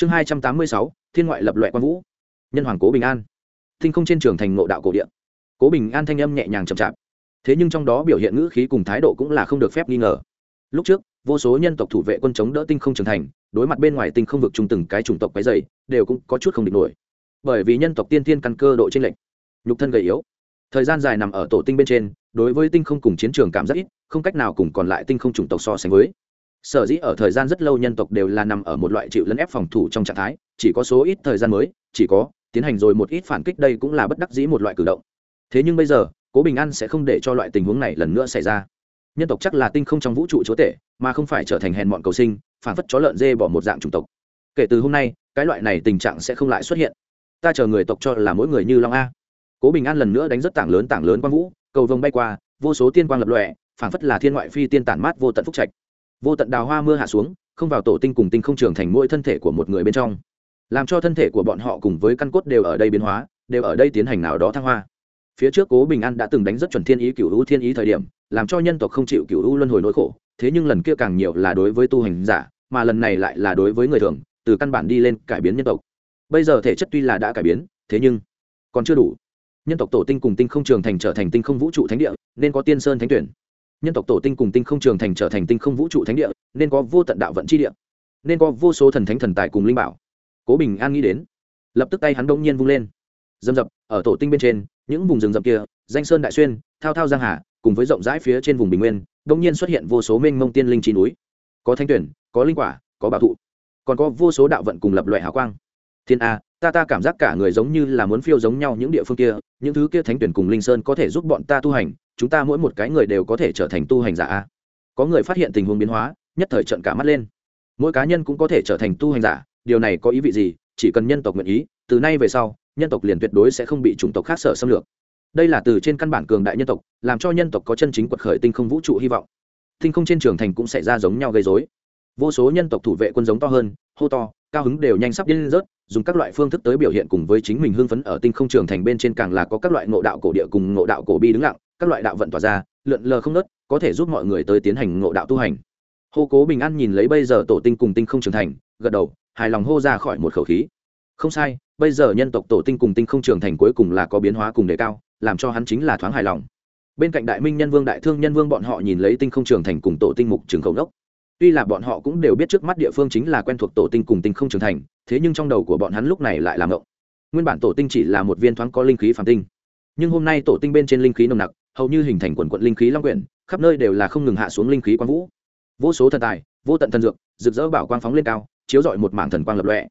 chương hai trăm tám mươi sáu, thiên ngoại lập loại quan vũ. Nhân hoàng cố bình an. Thinh không trên trường thành ngộ đạo cổ điện cố bình an thanh âm nhẹ nhàng chậm chạp. Thế nhưng trong đó biểu hiện ngữ khí cùng thái độ cũng là không được phép nghi ngờ. Lúc trước, vô số nhân tộc thủ vệ quân chống đỡ tinh không trưởng thành, đối mặt bên ngoài tinh không vực chung từng cái chủng tộc cái dày đều cũng có chút không địch nổi. Bởi vì nhân tộc tiên tiên căn cơ độ trên lệnh nhục thân gầy yếu. Thời gian dài nằm ở tổ tinh bên trên, đối với tinh không cùng chiến trường cảm giác ít, không cách nào cùng còn lại tinh không chủng tộc so sánh với sở dĩ ở thời gian rất lâu nhân tộc đều là nằm ở một loại chịu lấn ép phòng thủ trong trạng thái, chỉ có số ít thời gian mới, chỉ có tiến hành rồi một ít phản kích đây cũng là bất đắc dĩ một loại cử động. Thế nhưng bây giờ, cố bình an sẽ không để cho loại tình huống này lần nữa xảy ra. Nhân tộc chắc là tinh không trong vũ trụ chúa tể, mà không phải trở thành hèn mọn cầu sinh, phản phất chó lợn dê bỏ một dạng chủng tộc. Kể từ hôm nay, cái loại này tình trạng sẽ không lại xuất hiện. Ta chờ người tộc cho là mỗi người như long a. Cố bình an lần nữa đánh rất tảng lớn tảng lớn quang vũ, cầu vồng bay qua, vô số tiên quang lập lòe, phản phất là thiên ngoại phi tiên tản mát vô tận phúc trạch vô tận đào hoa mưa hạ xuống, không vào tổ tinh cùng tinh không trưởng thành mỗi thân thể của một người bên trong. Làm cho thân thể của bọn họ cùng với căn cốt đều ở đây biến hóa, đều ở đây tiến hành nào đó thăng hoa. Phía trước cố bình an đã từng đánh rất chuẩn thiên ý cựu hữu thiên ý thời điểm, làm cho nhân tộc không chịu cựu hữu luân hồi nỗi khổ, thế nhưng lần kia càng nhiều là đối với tu hành giả, mà lần này lại là đối với người thường, từ căn bản đi lên cải biến nhân tộc. Bây giờ thể chất tuy là đã cải biến, thế nhưng còn chưa đủ. Nhân tộc tổ tinh cùng tinh không trường thành trở thành tinh không vũ trụ thánh địa, nên có tiên sơn thánh tuyển nhân tộc tổ tinh cùng tinh không trường thành trở thành tinh không vũ trụ thánh địa, nên có vô tận đạo vận chi địa, nên có vô số thần thánh thần tài cùng linh bảo. Cố bình an nghĩ đến, lập tức tay hắn đông nhiên vung lên. Dâm dập ở tổ tinh bên trên, những vùng rừng rậm kia, danh sơn đại xuyên, thao thao giang hà, cùng với rộng rãi phía trên vùng bình nguyên đông nhiên xuất hiện vô số mênh mông tiên linh chi núi. Có thanh tuyển, có linh quả, có bảo thụ, còn có vô số đạo vận cùng lập loại hào quang thiên a, ta ta cảm giác cả người giống như là muốn phiêu giống nhau những địa phương kia, những thứ kia thánh tuyển cùng linh sơn có thể giúp bọn ta tu hành, chúng ta mỗi một cái người đều có thể trở thành tu hành giả a. Có người phát hiện tình huống biến hóa, nhất thời trận cả mắt lên. Mỗi cá nhân cũng có thể trở thành tu hành giả, điều này có ý vị gì? Chỉ cần nhân tộc nguyện ý, từ nay về sau, nhân tộc liền tuyệt đối sẽ không bị chủng tộc khác sở xâm lược. Đây là từ trên căn bản cường đại nhân tộc, làm cho nhân tộc có chân chính quật khởi tinh không vũ trụ hy vọng. Tinh không trên trường thành cũng sẽ ra giống nhau gây dối vô số nhân tộc thủ vệ quân giống to hơn, hô to cao hứng đều nhanh sắp điên rớt, dùng các loại phương thức tới biểu hiện cùng với chính mình hưng phấn ở tinh không trường thành bên trên càng là có các loại ngộ đạo cổ địa cùng ngộ đạo cổ bi đứng lặng, các loại đạo vận tỏa ra, lượn lờ không nớt có thể giúp mọi người tới tiến hành ngộ đạo tu hành. Hô cố bình an nhìn lấy bây giờ tổ tinh cùng tinh không trường thành, gật đầu, hài lòng hô ra khỏi một khẩu khí. Không sai, bây giờ nhân tộc tổ tinh cùng tinh không trường thành cuối cùng là có biến hóa cùng đề cao, làm cho hắn chính là thoáng hài lòng. Bên cạnh đại minh nhân vương, đại thương nhân vương bọn họ nhìn lấy tinh không trường thành cùng tổ tinh mục trường khẩu đốc tuy là bọn họ cũng đều biết trước mắt địa phương chính là quen thuộc tổ tinh cùng tinh không trưởng thành, thế nhưng trong đầu của bọn hắn lúc này lại làm ngộng. Nguyên bản tổ tinh chỉ là một viên thoáng có linh khí phản tinh. Nhưng hôm nay tổ tinh bên trên linh khí nồng nặc, hầu như hình thành quần quận linh khí long quyển, khắp nơi đều là không ngừng hạ xuống linh khí quang vũ. Vô số thần tài, vô tận thần dược, rực rỡ bảo quang phóng lên cao, chiếu rọi một mảng thần quang lập lọe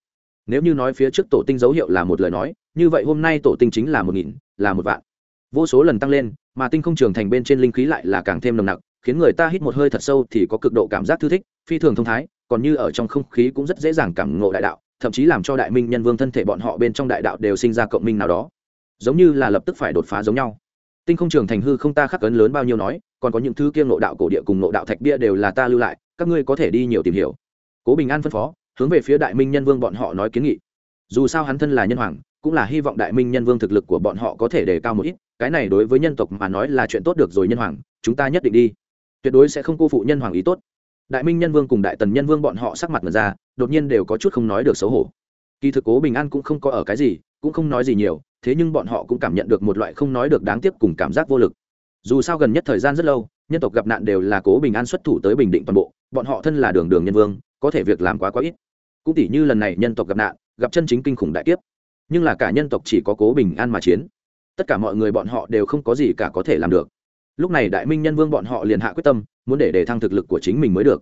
nếu như nói phía trước tổ tinh dấu hiệu là một lời nói, như vậy hôm nay tổ tinh chính là một nghìn, là một vạn. Vô số lần tăng lên, mà tinh không trường thành bên trên linh khí lại là càng thêm nồng nặc khiến người ta hít một hơi thật sâu thì có cực độ cảm giác thư thích, phi thường thông thái, còn như ở trong không khí cũng rất dễ dàng cảm ngộ đại đạo, thậm chí làm cho đại minh nhân vương thân thể bọn họ bên trong đại đạo đều sinh ra cộng minh nào đó. Giống như là lập tức phải đột phá giống nhau. Tinh không trường thành hư không ta khắc ấn lớn bao nhiêu nói, còn có những thứ kia ngộ đạo cổ địa cùng ngộ đạo thạch bia đều là ta lưu lại, các ngươi có thể đi nhiều tìm hiểu. Cố bình an phân phó, hướng về phía đại minh nhân vương bọn họ nói kiến nghị. Dù sao hắn thân là nhân hoàng, cũng là hy vọng đại minh nhân vương thực lực của bọn họ có thể đề cao một ít, cái này đối với nhân tộc mà nói là chuyện tốt được rồi nhân hoàng, chúng ta nhất định đi tuyệt đối sẽ không cô phụ nhân hoàng ý tốt. Đại minh nhân vương cùng đại tần nhân vương bọn họ sắc mặt mật ra, đột nhiên đều có chút không nói được xấu hổ. Kỳ thực cố bình an cũng không có ở cái gì, cũng không nói gì nhiều, thế nhưng bọn họ cũng cảm nhận được một loại không nói được đáng tiếc cùng cảm giác vô lực. Dù sao gần nhất thời gian rất lâu, nhân tộc gặp nạn đều là cố bình an xuất thủ tới bình định toàn bộ, bọn họ thân là đường đường nhân vương, có thể việc làm quá quá ít. Cũng tỷ như lần này nhân tộc gặp nạn, gặp chân chính kinh khủng đại kiếp. Nhưng là cả nhân tộc chỉ có cố bình an mà chiến. Tất cả mọi người bọn họ đều không có gì cả có thể làm được lúc này đại minh nhân vương bọn họ liền hạ quyết tâm, muốn để đề thăng thực lực của chính mình mới được.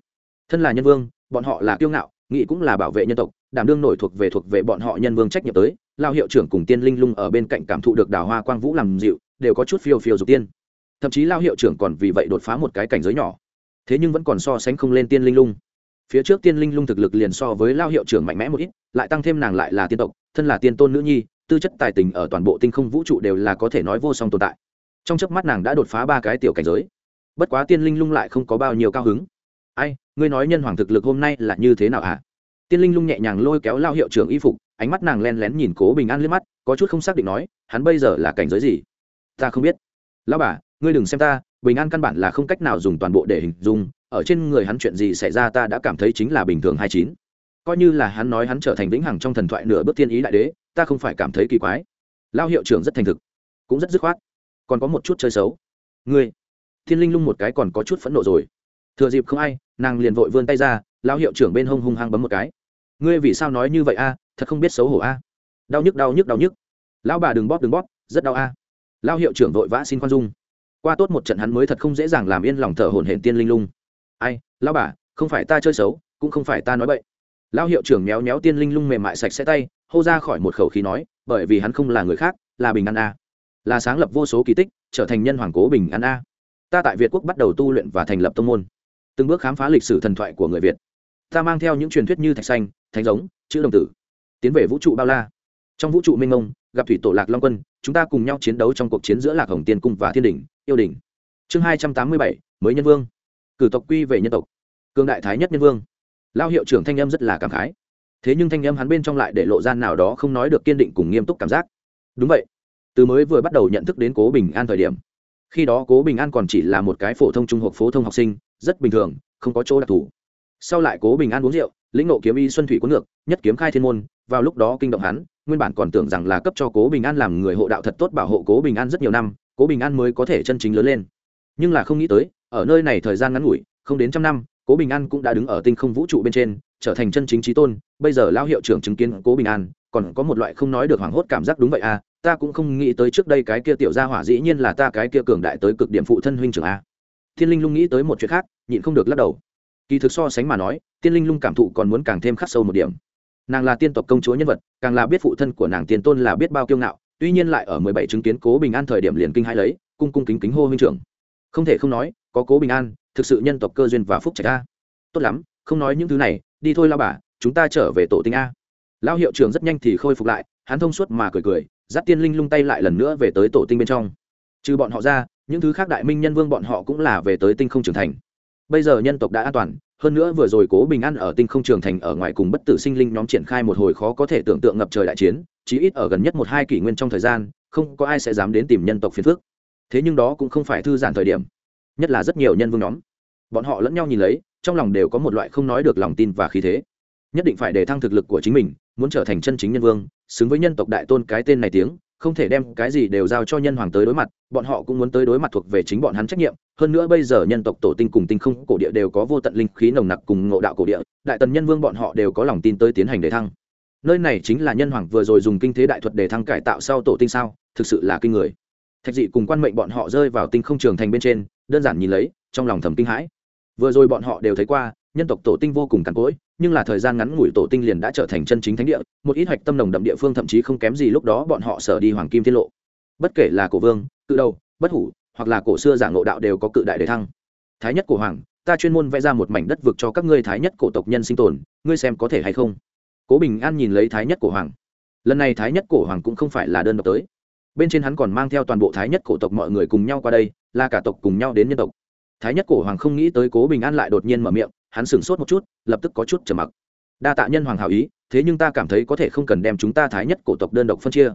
Thân là nhân vương, bọn họ là kiêu ngạo nghị cũng là bảo vệ nhân tộc, đảm đương nổi thuộc về thuộc về bọn họ nhân vương trách nhiệm tới. Lao hiệu trưởng cùng tiên linh lung ở bên cạnh cảm thụ được đào hoa quang vũ làm dịu, đều có chút phiêu phiêu dục tiên. Thậm chí lao hiệu trưởng còn vì vậy đột phá một cái cảnh giới nhỏ. Thế nhưng vẫn còn so sánh không lên tiên linh lung. Phía trước tiên linh lung thực lực liền so với lao hiệu trưởng mạnh mẽ một ít, lại tăng thêm nàng lại là tiên tộc, thân là tiên tôn nữ nhi, tư chất tài tình ở toàn bộ tinh không vũ trụ đều là có thể nói vô song tồn tại trong chớp mắt nàng đã đột phá ba cái tiểu cảnh giới. Bất quá tiên linh lung lại không có bao nhiêu cao hứng. Ai, ngươi nói nhân hoàng thực lực hôm nay là như thế nào hả? À? tiên linh lung nhẹ nhàng lôi kéo lao hiệu trưởng y phục, ánh mắt nàng len lén nhìn cố bình an liếc mắt, có chút không xác định nói, hắn bây giờ là cảnh giới gì? Ta không biết. Lao bà, ngươi đừng xem ta, bình an căn bản là không cách nào dùng toàn bộ để hình dung, ở trên người hắn chuyện gì xảy ra ta đã cảm thấy chính là bình thường hai chín. Coi như là hắn nói hắn trở thành vĩnh hằng trong thần thoại nửa bước tiên ý đại đế, ta không phải cảm thấy kỳ quái. Lao hiệu trưởng rất thành thực, cũng rất dứt khoát còn có một chút chơi xấu. Ngươi, thiên linh lung một cái còn có chút phẫn nộ rồi. Thừa dịp không ai, nàng liền vội vươn tay ra lao hiệu trưởng bên hông hung hăng bấm một cái. Ngươi vì sao nói như vậy a? Thật không biết xấu hổ a. Đau nhức đau nhức đau nhức. Lão bà đừng bóp đừng bóp, rất đau a. Lao hiệu trưởng vội vã xin khoan dung. Qua tốt một trận hắn mới thật không dễ dàng làm yên lòng thở hổn hển tiên linh lung. Ai lao bà, không phải ta chơi xấu, cũng không phải ta nói bậy. Lao hiệu trưởng méo méo tiên linh lung mềm mại sạch sẽ tay, hô ra khỏi một khẩu khí nói, bởi vì hắn không là người khác, là bình an a là sáng lập vô số kỳ tích, trở thành nhân hoàng cố bình an a. Ta tại việt quốc bắt đầu tu luyện và thành lập tông môn. Từng bước khám phá lịch sử thần thoại của người việt. Ta mang theo những truyền thuyết như thạch xanh, thánh giống, chữ đồng tử, tiến về vũ trụ bao la. Trong vũ trụ minh ông gặp thủy tổ lạc long quân, chúng ta cùng nhau chiến đấu trong cuộc chiến giữa lạc hồng tiên cung và thiên đình yêu đình chương hai trăm tám mươi bảy, mới nhân vương. Cử tộc quy về nhân tộc. Cương đại thái nhất nhân vương. Lao hiệu trưởng thanh âm rất là cảm khái. Thế nhưng thanh âm hắn bên trong lại để lộ gian nào đó không nói được kiên định cùng nghiêm túc cảm giác. Đúng vậy từ mới vừa bắt đầu nhận thức đến cố bình an thời điểm. Khi đó cố bình an còn chỉ là một cái phổ thông trung học phổ thông học sinh, rất bình thường, không có chỗ đặc thù. Sau lại cố bình an uống rượu, lĩnh nộ kiếm y xuân thủy cuốn ngược, nhất kiếm khai thiên môn, vào lúc đó kinh động hắn, nguyên bản còn tưởng rằng là cấp cho cố bình an làm người hộ đạo thật tốt bảo hộ cố bình an rất nhiều năm, cố bình an mới có thể chân chính lớn lên. Nhưng là không nghĩ tới, ở nơi này thời gian ngắn ngủi, không đến trăm năm, cố bình an cũng đã đứng ở tinh không vũ trụ bên trên, trở thành chân chính trí tôn, bây giờ lao hiệu trưởng chứng kiến cố bình an, còn có một loại không nói được hoảng hốt cảm giác đúng vậy à ta cũng không nghĩ tới trước đây cái kia tiểu gia hỏa dĩ nhiên là ta cái kia cường đại tới cực điểm phụ thân huynh trưởng a. Thiên linh lung nghĩ tới một chuyện khác, nhịn không được lắc đầu. Kỳ thực so sánh mà nói tiên linh lung cảm thụ còn muốn càng thêm khắc sâu một điểm. Nàng là tiên tộc công chúa nhân vật, càng là biết phụ thân của nàng tiền tôn là biết bao kiêu ngạo, tuy nhiên lại ở mười bảy chứng kiến cố bình an thời điểm liền kinh hai lấy, cung cung kính kính hô huynh trưởng. Không thể không nói, có cố bình an, thực sự nhân tộc cơ duyên và phúc trạch a. Tốt lắm, không nói những thứ này, đi thôi lao bà, chúng ta trở về tổ tinh a. Lao hiệu trưởng rất nhanh thì khôi phục lại, hắn thông suốt mà cười cười dắt tiên linh lung tay lại lần nữa về tới tổ tinh bên trong. Trừ bọn họ ra, những thứ khác đại minh nhân vương bọn họ cũng là về tới tinh không trưởng thành. Bây giờ nhân tộc đã an toàn, hơn nữa vừa rồi cố bình an ở tinh không trường thành ở ngoài cùng bất tử sinh linh nhóm triển khai một hồi khó có thể tưởng tượng ngập trời đại chiến, chí ít ở gần nhất một hai kỷ nguyên trong thời gian, không có ai sẽ dám đến tìm nhân tộc phiền phước thế nhưng đó cũng không phải thư giãn thời điểm, nhất là rất nhiều nhân vương nhóm. Bọn họ lẫn nhau nhìn lấy, trong lòng đều có một loại không nói được lòng tin và khí thế. Nhất định phải để thăng thực lực của chính mình, muốn trở thành chân chính nhân vương xứng với nhân tộc đại tôn cái tên này tiếng, không thể đem cái gì đều giao cho nhân hoàng tới đối mặt, bọn họ cũng muốn tới đối mặt thuộc về chính bọn hắn trách nhiệm. Hơn nữa bây giờ nhân tộc tổ tinh cùng tinh không cổ địa đều có vô tận linh khí nồng nặc cùng ngộ đạo cổ địa, đại tần nhân vương bọn họ đều có lòng tin tới tiến hành đề thăng. Nơi này chính là nhân hoàng vừa rồi dùng kinh thế đại thuật để thăng cải tạo sau tổ tinh sao, thực sự là kinh người. Thạch dị cùng quan mệnh bọn họ rơi vào tinh không trường thành bên trên, đơn giản nhìn lấy, trong lòng thầm kinh hãi. Vừa rồi bọn họ đều thấy qua, nhân tộc tổ tinh vô cùng cằn cỗi nhưng là thời gian ngắn ngủi tổ tinh liền đã trở thành chân chính thánh địa, một ít hạch tâm nồng đậm địa phương thậm chí không kém gì lúc đó bọn họ sở đi hoàng kim tiết lộ. Bất kể là cổ vương, cự đầu, bất hủ, hoặc là cổ xưa giả ngộ đạo đều có cự đại đề thăng. Thái nhất cổ hoàng, ta chuyên môn vẽ ra một mảnh đất vực cho các ngươi thái nhất cổ tộc nhân sinh tồn, ngươi xem có thể hay không? Cố bình an nhìn lấy thái nhất cổ hoàng. Lần này thái nhất cổ hoàng cũng không phải là đơn độc tới. Bên trên hắn còn mang theo toàn bộ thái nhất cổ tộc mọi người cùng nhau qua đây, là cả tộc cùng nhau đến nhân tộc. Thái nhất cổ hoàng không nghĩ tới cố bình an lại đột nhiên mở miệng hắn sửng sốt một chút, lập tức có chút trầm mặc. Đa tạ nhân hoàng hào ý, thế nhưng ta cảm thấy có thể không cần đem chúng ta thái nhất cổ tộc đơn độc phân chia.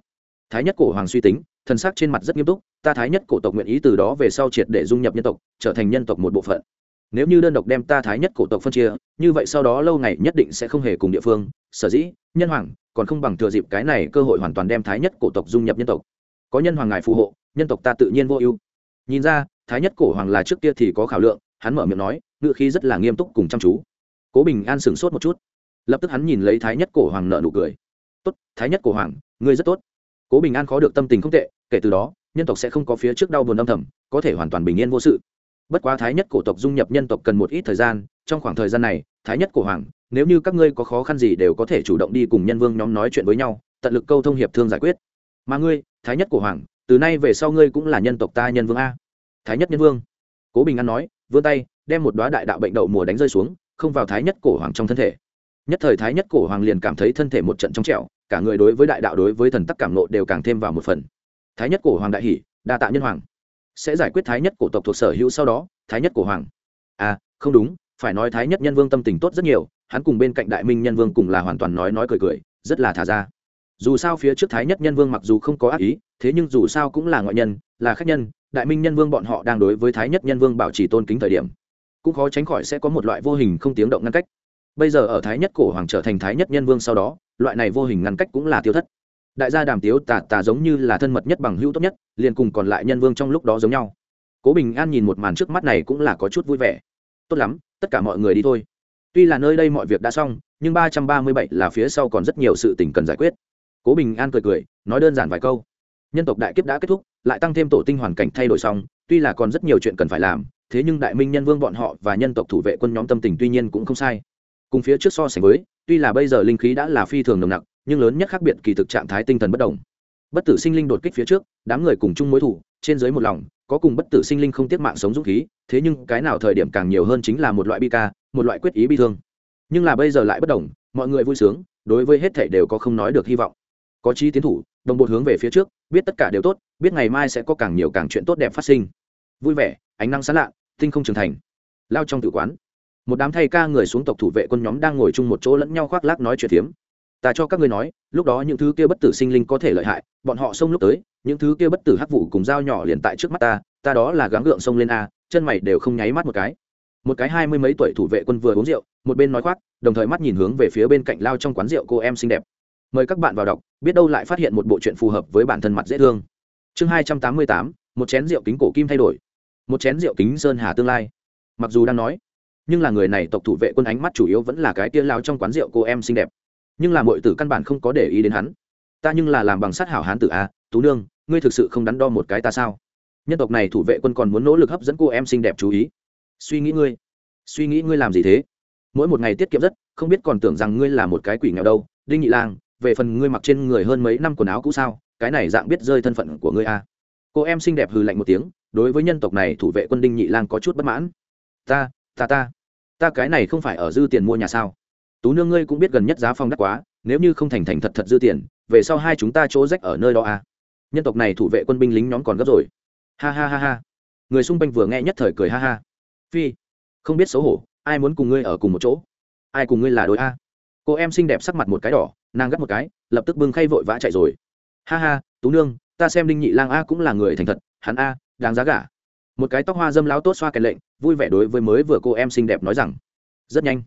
Thái nhất cổ hoàng suy tính thân xác trên mặt rất nghiêm túc, ta thái nhất cổ tộc nguyện ý từ đó về sau triệt để dung nhập nhân tộc, trở thành nhân tộc một bộ phận. Nếu như đơn độc đem ta thái nhất cổ tộc phân chia, như vậy sau đó lâu ngày nhất định sẽ không hề cùng địa phương. Sở dĩ, nhân hoàng, còn không bằng thừa dịp cái này cơ hội hoàn toàn đem thái nhất cổ tộc dung nhập nhân tộc. Có nhân hoàng ngài phù hộ, nhân tộc ta tự nhiên vô ưu. Nhìn ra, thái nhất cổ hoàng là trước kia thì có khảo lượng, hắn mở miệng nói ngựa khí rất là nghiêm túc cùng chăm chú. Cố bình an sửng sốt một chút. Lập tức hắn nhìn lấy thái nhất cổ hoàng nợ nụ cười. Tốt, thái nhất cổ hoàng, ngươi rất tốt. Cố bình an khó được tâm tình không tệ, kể từ đó, nhân tộc sẽ không có phía trước đau buồn âm thầm, có thể hoàn toàn bình yên vô sự. Bất quá thái nhất cổ tộc dung nhập nhân tộc cần một ít thời gian, trong khoảng thời gian này, thái nhất cổ hoàng, nếu như các ngươi có khó khăn gì đều có thể chủ động đi cùng nhân vương nhóm nói chuyện với nhau, tận lực câu thông hiệp thương giải quyết. Mà ngươi, thái nhất cổ hoàng, từ nay về sau ngươi cũng là nhân tộc ta nhân vương a. Thái nhất nhân vương. Cố bình an nói vươn tay, đem một đoá đại đạo bệnh đậu mùa đánh rơi xuống, không vào thái nhất cổ hoàng trong thân thể. Nhất thời thái nhất cổ hoàng liền cảm thấy thân thể một trận trong trẹo cả người đối với đại đạo đối với thần tắc cảm nộ đều càng thêm vào một phần. Thái nhất cổ hoàng đại hỷ đa tạ nhân hoàng. Sẽ giải quyết thái nhất cổ tộc thuộc sở hữu sau đó, thái nhất cổ hoàng. À không đúng, phải nói thái nhất nhân vương tâm tình tốt rất nhiều, hắn cùng bên cạnh đại minh nhân vương cùng là hoàn toàn nói nói cười cười, rất là thả ra. Dù sao phía trước thái nhất nhân vương mặc dù không có ác ý, thế nhưng dù sao cũng là ngoại nhân là khách nhân, đại minh nhân vương bọn họ đang đối với thái nhất nhân vương bảo trì tôn kính thời điểm. Cũng khó tránh khỏi sẽ có một loại vô hình không tiếng động ngăn cách. Bây giờ ở thái nhất cổ hoàng trở thành thái nhất nhân vương sau đó, loại này vô hình ngăn cách cũng là tiêu thất. Đại gia đàm tiếu tà tà giống như là thân mật nhất bằng hữu tốt nhất, liền cùng còn lại nhân vương trong lúc đó giống nhau. Cố bình an nhìn một màn trước mắt này cũng là có chút vui vẻ. Tốt lắm, tất cả mọi người đi thôi. Tuy là nơi đây mọi việc đã xong, nhưng ba trăm ba mươi bảy là phía sau còn rất nhiều sự tình cần giải quyết. Cố bình an cười cười, nói đơn giản vài câu nhân tộc đại kiếp đã kết thúc, lại tăng thêm tổ tinh hoàn cảnh thay đổi xong, tuy là còn rất nhiều chuyện cần phải làm, thế nhưng đại minh nhân vương bọn họ và nhân tộc thủ vệ quân nhóm tâm tình tuy nhiên cũng không sai. Cùng phía trước so sánh với, tuy là bây giờ linh khí đã là phi thường nồng nặc, nhưng lớn nhất khác biệt kỳ thực trạng thái tinh thần bất đồng. Bất tử sinh linh đột kích phía trước, đám người cùng chung mối thủ, trên dưới một lòng, có cùng bất tử sinh linh không tiết mạng sống dũng khí, thế nhưng cái nào thời điểm càng nhiều hơn chính là một loại bi ca, một loại quyết ý bi thương. Nhưng là bây giờ lại bất đồng, mọi người vui sướng, đối với hết thể đều có không nói được hy vọng. Có chi tiến thủ đồng bột hướng về phía trước, biết tất cả đều tốt, biết ngày mai sẽ có càng nhiều càng chuyện tốt đẹp phát sinh. Vui vẻ, ánh năng sán lạ, tinh không trưởng thành. Lao trong tử quán. Một đám thay ca người xuống tộc thủ vệ quân nhóm đang ngồi chung một chỗ lẫn nhau khoác lác nói chuyện phiếm ta cho các ngươi nói, lúc đó những thứ kia bất tử sinh linh có thể lợi hại, bọn họ xông lúc tới, những thứ kia bất tử hắc vụ cùng dao nhỏ liền tại trước mắt ta ta đó là gắng gượng xông lên a, chân mày đều không nháy mắt một cái. Một cái hai mươi mấy tuổi thủ vệ quân vừa uống rượu, một bên nói khoác, đồng thời mắt nhìn hướng về phía bên cạnh lao trong quán rượu cô em xinh đẹp mời các bạn vào đọc, biết đâu lại phát hiện một bộ chuyện phù hợp với bản thân mặt dễ thương. Chương hai trăm tám mươi tám, một chén rượu kính cổ kim thay đổi. Một chén rượu kính sơn hà tương lai. Mặc dù đang nói, nhưng là người này tộc thủ vệ quân ánh mắt chủ yếu vẫn là cái tia lao trong quán rượu cô em xinh đẹp. Nhưng là mọi tử căn bản không có để ý đến hắn. Ta nhưng là làm bằng sát hảo hán tử a tú nương, ngươi thực sự không đắn đo một cái ta sao? Nhân tộc này thủ vệ quân còn muốn nỗ lực hấp dẫn cô em xinh đẹp chú ý. Suy nghĩ ngươi, suy nghĩ ngươi làm gì thế? Mỗi một ngày tiết kiệm rất, không biết còn tưởng rằng ngươi là một cái quỷ nghèo đâu, đinh nhị lang về phần ngươi mặc trên người hơn mấy năm quần áo cũ sao, cái này dạng biết rơi thân phận của ngươi a cô em xinh đẹp hừ lạnh một tiếng, đối với nhân tộc này thủ vệ quân đinh nhị lang có chút bất mãn. Ta ta ta. Ta cái này không phải ở dư tiền mua nhà sao? Tú nương ngươi cũng biết gần nhất giá phong đắt quá, nếu như không thành thành thật thật dư tiền, về sau hai chúng ta chỗ rách ở nơi đó à. Nhân tộc này thủ vệ quân binh lính nhóm còn gấp rồi. Ha ha ha ha. Người xung quanh vừa nghe nhất thời cười ha ha. Phi, không biết xấu hổ, ai muốn cùng ngươi ở cùng một chỗ? Ai cùng ngươi là đối a? Cô em xinh đẹp sắc mặt một cái đỏ, nàng gắt một cái, lập tức bưng khay vội vã chạy rồi. Ha ha, tú nương, ta xem đinh nhị lang a cũng là người thành thật, hắn a, đáng giá gả. Một cái tóc hoa dâm láo tốt xoa kèn lệnh, vui vẻ đối với mới vừa cô em xinh đẹp nói rằng, rất nhanh.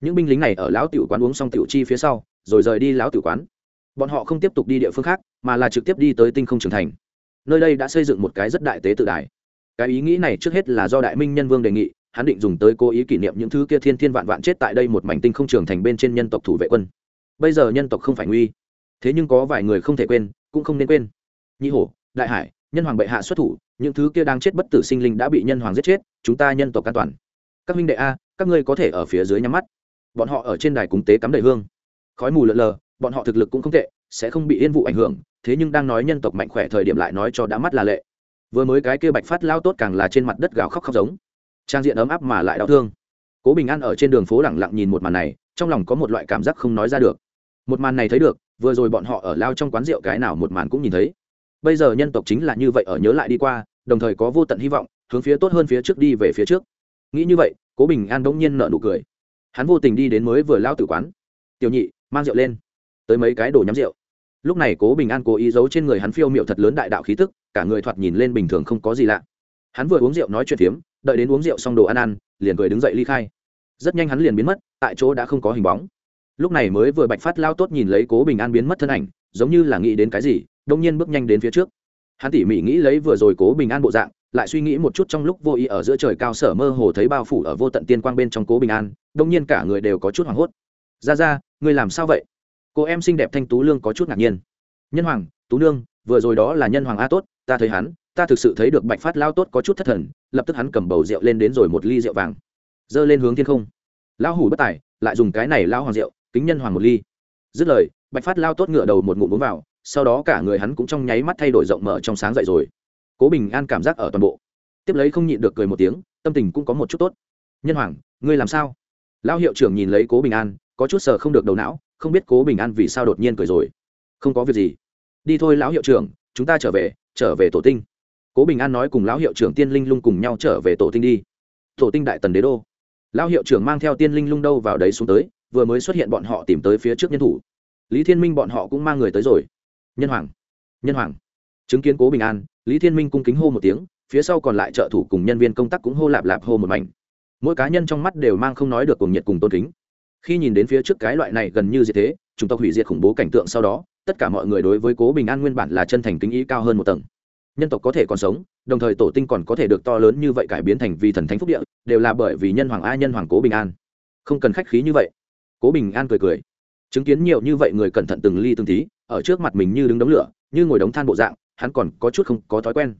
Những binh lính này ở lão tiểu quán uống xong tiểu chi phía sau, rồi rời đi lão tiểu quán. Bọn họ không tiếp tục đi địa phương khác, mà là trực tiếp đi tới tinh không trưởng thành. Nơi đây đã xây dựng một cái rất đại tế tự đài. Cái ý nghĩ này trước hết là do đại minh nhân vương đề nghị hắn định dùng tới cố ý kỷ niệm những thứ kia thiên thiên vạn vạn chết tại đây một mảnh tinh không trưởng thành bên trên nhân tộc thủ vệ quân. Bây giờ nhân tộc không phải nguy, thế nhưng có vài người không thể quên, cũng không nên quên. Nhị hổ, đại hải, nhân hoàng bệ hạ xuất thủ, những thứ kia đang chết bất tử sinh linh đã bị nhân hoàng giết chết, chúng ta nhân tộc an toàn. Các minh đệ a, các ngươi có thể ở phía dưới nhắm mắt. Bọn họ ở trên đài cúng tế cắm đầy hương. Khói mù lợn lờ, bọn họ thực lực cũng không tệ, sẽ không bị yên vụ ảnh hưởng, thế nhưng đang nói nhân tộc mạnh khỏe thời điểm lại nói cho đã mắt là lệ. Vừa mới cái kia bạch phát lao tốt càng là trên mặt đất gào khóc khóc giống trang diện ấm áp mà lại đau thương. Cố bình an ở trên đường phố lẳng lặng nhìn một màn này, trong lòng có một loại cảm giác không nói ra được. Một màn này thấy được, vừa rồi bọn họ ở lao trong quán rượu cái nào một màn cũng nhìn thấy. Bây giờ nhân tộc chính là như vậy ở nhớ lại đi qua, đồng thời có vô tận hy vọng, hướng phía tốt hơn phía trước đi về phía trước. Nghĩ như vậy, cố bình an bỗng nhiên nợ nụ cười. Hắn vô tình đi đến mới vừa lao tử quán. Tiểu nhị, mang rượu lên. Tới mấy cái đồ nhắm rượu. Lúc này cố bình an cố ý giấu trên người hắn phiêu m i ệ u thật lớn đại đạo khí tức, cả người thoạt nhìn lên bình thường không có gì lạ hắn vừa uống rượu nói chuyện phiếm, đợi đến uống rượu xong đồ ăn ăn, liền cười đứng dậy ly khai. Rất nhanh hắn liền biến mất, tại chỗ đã không có hình bóng. Lúc này mới vừa bạch phát lao tốt nhìn lấy cố bình an biến mất thân ảnh, giống như là nghĩ đến cái gì đông nhiên bước nhanh đến phía trước. Hắn tỉ mỉ nghĩ lấy vừa rồi cố bình an bộ dạng, lại suy nghĩ một chút trong lúc vô ý ở giữa trời cao sở mơ hồ thấy bao phủ ở vô tận tiên quang bên trong cố bình an đông nhiên cả người đều có chút hoảng hốt. Ra ra, ngươi làm sao vậy? Cô em xinh đẹp thanh tú lương có chút ngạc nhiên. Nhân hoàng, tú lương vừa rồi đó là nhân hoàng a tốt, ta thấy hắn ta thực sự thấy được bạch phát lao tốt có chút thất thần, lập tức hắn cầm bầu rượu lên đến rồi một ly rượu vàng. Giơ lên hướng thiên không. Lão hủ bất tài, lại dùng cái này lao hoàng rượu, kính nhân hoàng một ly. Dứt lời, bạch phát lao tốt ngựa đầu một ngụm uống vào, sau đó cả người hắn cũng trong nháy mắt thay đổi rộng mở trong sáng dậy rồi. Cố bình an cảm giác ở toàn bộ. Tiếp lấy không nhịn được cười một tiếng, tâm tình cũng có một chút tốt. Nhân hoàng, ngươi làm sao? Lão hiệu trưởng nhìn lấy cố bình an, có chút sờ không được đầu não, không biết cố bình an vì sao đột nhiên cười rồi. Không có việc gì. Đi thôi lão hiệu trưởng, chúng ta trở về trở về tổ tinh cố bình an nói cùng lão hiệu trưởng tiên linh lung cùng nhau trở về tổ tinh đi. Tổ tinh đại tần đế đô. Lão hiệu trưởng mang theo tiên linh lung đâu vào đấy xuống tới, vừa mới xuất hiện bọn họ tìm tới phía trước nhân thủ. Lý thiên minh bọn họ cũng mang người tới rồi. Nhân hoàng nhân hoàng. Chứng kiến cố bình an, lý thiên minh cung kính hô một tiếng, phía sau còn lại trợ thủ cùng nhân viên công tác cũng hô lạp lạp hô một mảnh. Mỗi cá nhân trong mắt đều mang không nói được cùng nhiệt cùng tôn kính. Khi nhìn đến phía trước cái loại này gần như diệt thế chúng ta hủy diệt khủng bố cảnh tượng sau đó, tất cả mọi người đối với cố bình an nguyên bản là chân thành kính ý cao hơn một tầng nhân tộc có thể còn sống, đồng thời tổ tinh còn có thể được to lớn như vậy cải biến thành vì thần thánh phúc địa, đều là bởi vì nhân hoàng a, nhân hoàng cố bình an. Không cần khách khí như vậy. Cố bình an cười cười. Chứng kiến nhiều như vậy người cẩn thận từng ly từng tí, ở trước mặt mình như đứng đống lửa, như ngồi đống than bộ dạng, hắn còn có chút không có thói quen.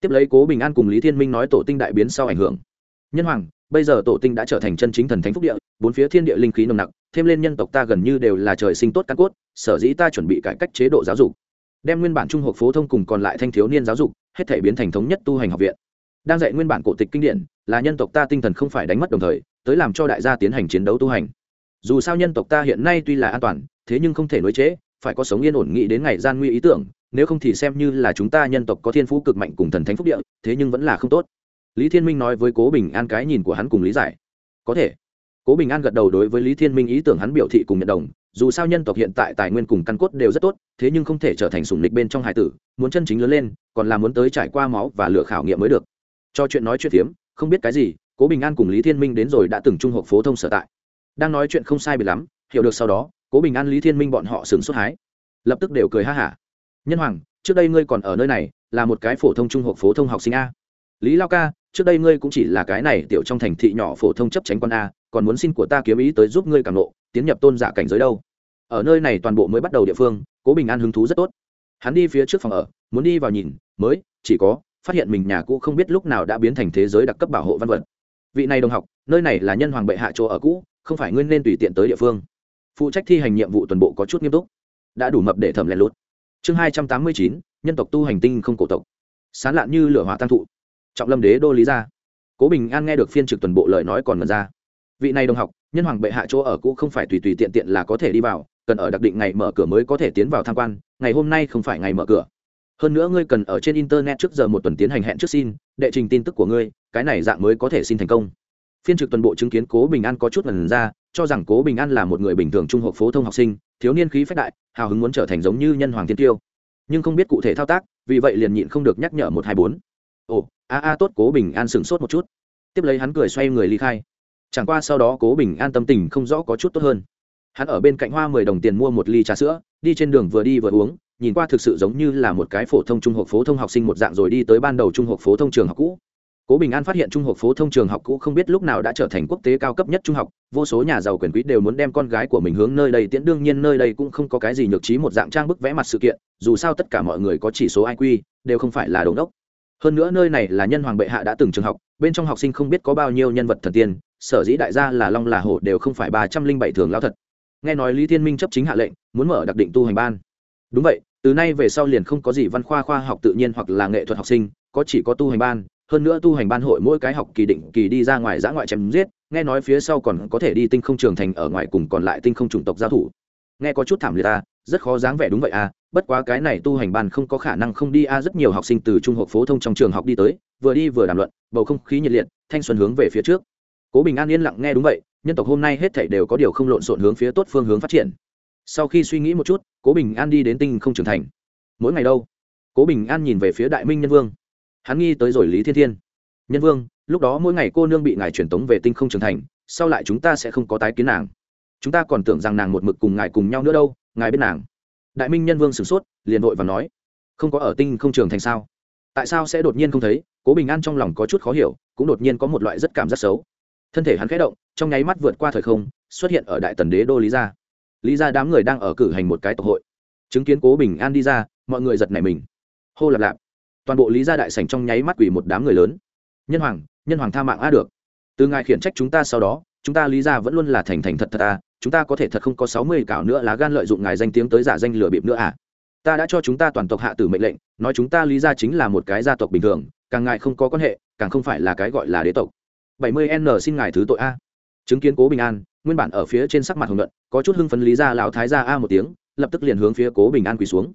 Tiếp lấy cố bình an cùng lý thiên minh nói tổ tinh đại biến sau ảnh hưởng. Nhân hoàng, bây giờ tổ tinh đã trở thành chân chính thần thánh phúc địa, bốn phía thiên địa linh khí nồng nặc, thêm lên nhân tộc ta gần như đều là trời sinh tốt căn cốt, sở dĩ ta chuẩn bị cải cách chế độ giáo dục đem nguyên bản trung học phổ thông cùng còn lại thanh thiếu niên giáo dục hết thể biến thành thống nhất tu hành học viện. Đang dạy nguyên bản cổ tịch kinh điển là nhân tộc ta tinh thần không phải đánh mất đồng thời, tới làm cho đại gia tiến hành chiến đấu tu hành. Dù sao nhân tộc ta hiện nay tuy là an toàn, thế nhưng không thể nối chế, phải có sống yên ổn nghĩ đến ngày gian nguy ý tưởng, nếu không thì xem như là chúng ta nhân tộc có thiên phú cực mạnh cùng thần thánh phúc địa, thế nhưng vẫn là không tốt. Lý thiên minh nói với cố bình an cái nhìn của hắn cùng lý giải. Có thể cố bình an gật đầu đối với lý thiên minh ý tưởng hắn biểu thị cùng nhận đồng, dù sao nhân tộc hiện tại tài nguyên cùng căn cốt đều rất tốt, thế nhưng không thể trở thành sủng lịch bên trong hải tử, muốn chân chính lớn lên, còn là muốn tới trải qua máu và lửa khảo nghiệm mới được. Cho chuyện nói chuyện phiếm, không biết cái gì, cố bình an cùng lý thiên minh đến rồi đã từng trung học phổ thông sở tại. Đang nói chuyện không sai bị lắm, hiểu được sau đó, cố bình an lý thiên minh bọn họ sửng xuất hái. Lập tức đều cười ha hả. Nhân hoàng, trước đây ngươi còn ở nơi này, là một cái phổ thông trung học phổ thông học sinh a. Lý lao ca, trước đây ngươi cũng chỉ là cái này tiểu trong thành thị nhỏ phổ thông chấp tránh con a còn muốn xin của ta kiếm ý tới giúp ngươi cảm nộ, tiến nhập tôn giả cảnh giới đâu? Ở nơi này toàn bộ mới bắt đầu địa phương, cố bình an hứng thú rất tốt. Hắn đi phía trước phòng ở, muốn đi vào nhìn, mới, chỉ có, phát hiện mình nhà cũ không biết lúc nào đã biến thành thế giới đặc cấp bảo hộ văn vật. Vị này đồng học, nơi này là nhân hoàng bệ hạ chỗ ở cũ, không phải ngươi nên tùy tiện tới địa phương. Phụ trách thi hành nhiệm vụ toàn bộ có chút nghiêm túc. Đã đủ mập để thẩm lén lút. Chương hai trăm tám mươi chín, nhân tộc tu hành tinh không cổ tộc. Sán lạn như lửa hỏa tăng thụ. Trọng lâm đế đô lý ra. Cố bình an nghe được phiên trực toàn bộ lời nói còn ngần ra vị này đồng học, nhân hoàng bệ hạ chỗ ở cũ không phải tùy tùy tiện tiện là có thể đi vào, cần ở đặc định ngày mở cửa mới có thể tiến vào tham quan, ngày hôm nay không phải ngày mở cửa. Hơn nữa ngươi cần ở trên internet trước giờ một tuần tiến hành hẹn trước xin, đệ trình tin tức của ngươi, cái này dạng mới có thể xin thành công. Phiên trực toàn bộ chứng kiến cố bình an có chút lần ra, cho rằng cố bình an là một người bình thường trung học phổ thông học sinh, thiếu niên khí phách đại, hào hứng muốn trở thành giống như nhân hoàng thiên tiêu. Nhưng không biết cụ thể thao tác, vì vậy liền nhịn không được nhắc nhở một hai bốn. Ồ, a a, tốt, cố bình an sửng sốt một chút. Tiếp lấy hắn cười xoay người ly khai chẳng qua sau đó cố bình an tâm tình không rõ có chút tốt hơn. Hắn ở bên cạnh hoa mười đồng tiền mua một ly trà sữa, đi trên đường vừa đi vừa uống, nhìn qua thực sự giống như là một cái phổ thông trung học phổ thông học sinh một dạng rồi đi tới ban đầu trung học phổ thông trường học cũ. Cố bình an phát hiện trung học phổ thông trường học cũ không biết lúc nào đã trở thành quốc tế cao cấp nhất trung học, vô số nhà giàu quyền quý đều muốn đem con gái của mình hướng nơi đây tiễn, đương nhiên nơi đây cũng không có cái gì nhược trí một dạng trang bức vẽ mặt sự kiện, dù sao tất cả mọi người có chỉ số iq đều không phải là đống đốc hơn nữa nơi này là nhân hoàng bệ hạ đã từng trường học, bên trong học sinh không biết có bao nhiêu nhân vật thần tiên, sở dĩ đại gia là long là hổ đều không phải ba trăm linh bảy thường lao thật. Nghe nói lý thiên minh chấp chính hạ lệnh, muốn mở đặc định tu hành ban. Đúng vậy, từ nay về sau liền không có gì văn khoa khoa học tự nhiên hoặc là nghệ thuật học sinh, có chỉ có tu hành ban. Hơn nữa tu hành ban hội mỗi cái học kỳ định kỳ đi ra ngoài giã ngoại chém giết, nghe nói phía sau còn có thể đi tinh không trường thành ở ngoài cùng còn lại tinh không chủng tộc giao thủ. Nghe có chút thảm liệt ta, rất khó dáng vẻ đúng vậy à bất quá cái này tu hành ban không có khả năng không đi a, rất nhiều học sinh từ trung học phổ thông trong trường học đi tới, vừa đi vừa đàm luận, bầu không khí nhiệt liệt, thanh xuân hướng về phía trước. Cố bình an yên lặng nghe đúng vậy, nhân tộc hôm nay hết thảy đều có điều không lộn xộn hướng phía tốt phương hướng phát triển. Sau khi suy nghĩ một chút, cố bình an đi đến tinh không trưởng thành. Mỗi ngày đâu? Cố bình an nhìn về phía đại minh nhân vương. Hắn nghi tới rồi lý thiên thiên. Nhân vương, lúc đó mỗi ngày cô nương bị ngài truyền tống về tinh không trưởng thành, sau lại chúng ta sẽ không có tái kiến nàng. Chúng ta còn tưởng rằng nàng một mực cùng ngài cùng nhau nữa đâu, ngài biết nàng đại minh nhân vương sửng sốt, liền vội và nói, không có ở tinh không trường thành sao? Tại sao sẽ đột nhiên không thấy? Cố bình an trong lòng có chút khó hiểu, cũng đột nhiên có một loại rất cảm giác xấu. Thân thể hắn khẽ động, trong nháy mắt vượt qua thời không, xuất hiện ở đại tần đế đô lý gia. Lý gia đám người đang ở cử hành một cái tộc hội. Chứng kiến cố bình an đi ra, mọi người giật nảy mình. Hô lạp lạp. Toàn bộ lý gia đại sảnh trong nháy mắt quỷ một đám người lớn. Nhân hoàng nhân hoàng tha mạng a được. Từ ngài khiển trách chúng ta sau đó chúng ta lý gia vẫn luôn là thành thành thật thật a chúng ta có thể thật không có sáu mươi cảo nữa lá gan lợi dụng ngài danh tiếng tới giả danh lừa bịp nữa à. Ta đã cho chúng ta toàn tộc hạ tử mệnh lệnh, nói chúng ta lý gia chính là một cái gia tộc bình thường, càng ngại không có quan hệ, càng không phải là cái gọi là đế tộc. Bảy mươi n xin ngài thứ tội a. Chứng kiến cố bình an, nguyên bản ở phía trên sắc mặt hồng luận có chút hưng phấn lý ra lão thái ra a một tiếng, lập tức liền hướng phía cố bình an quỳ xuống.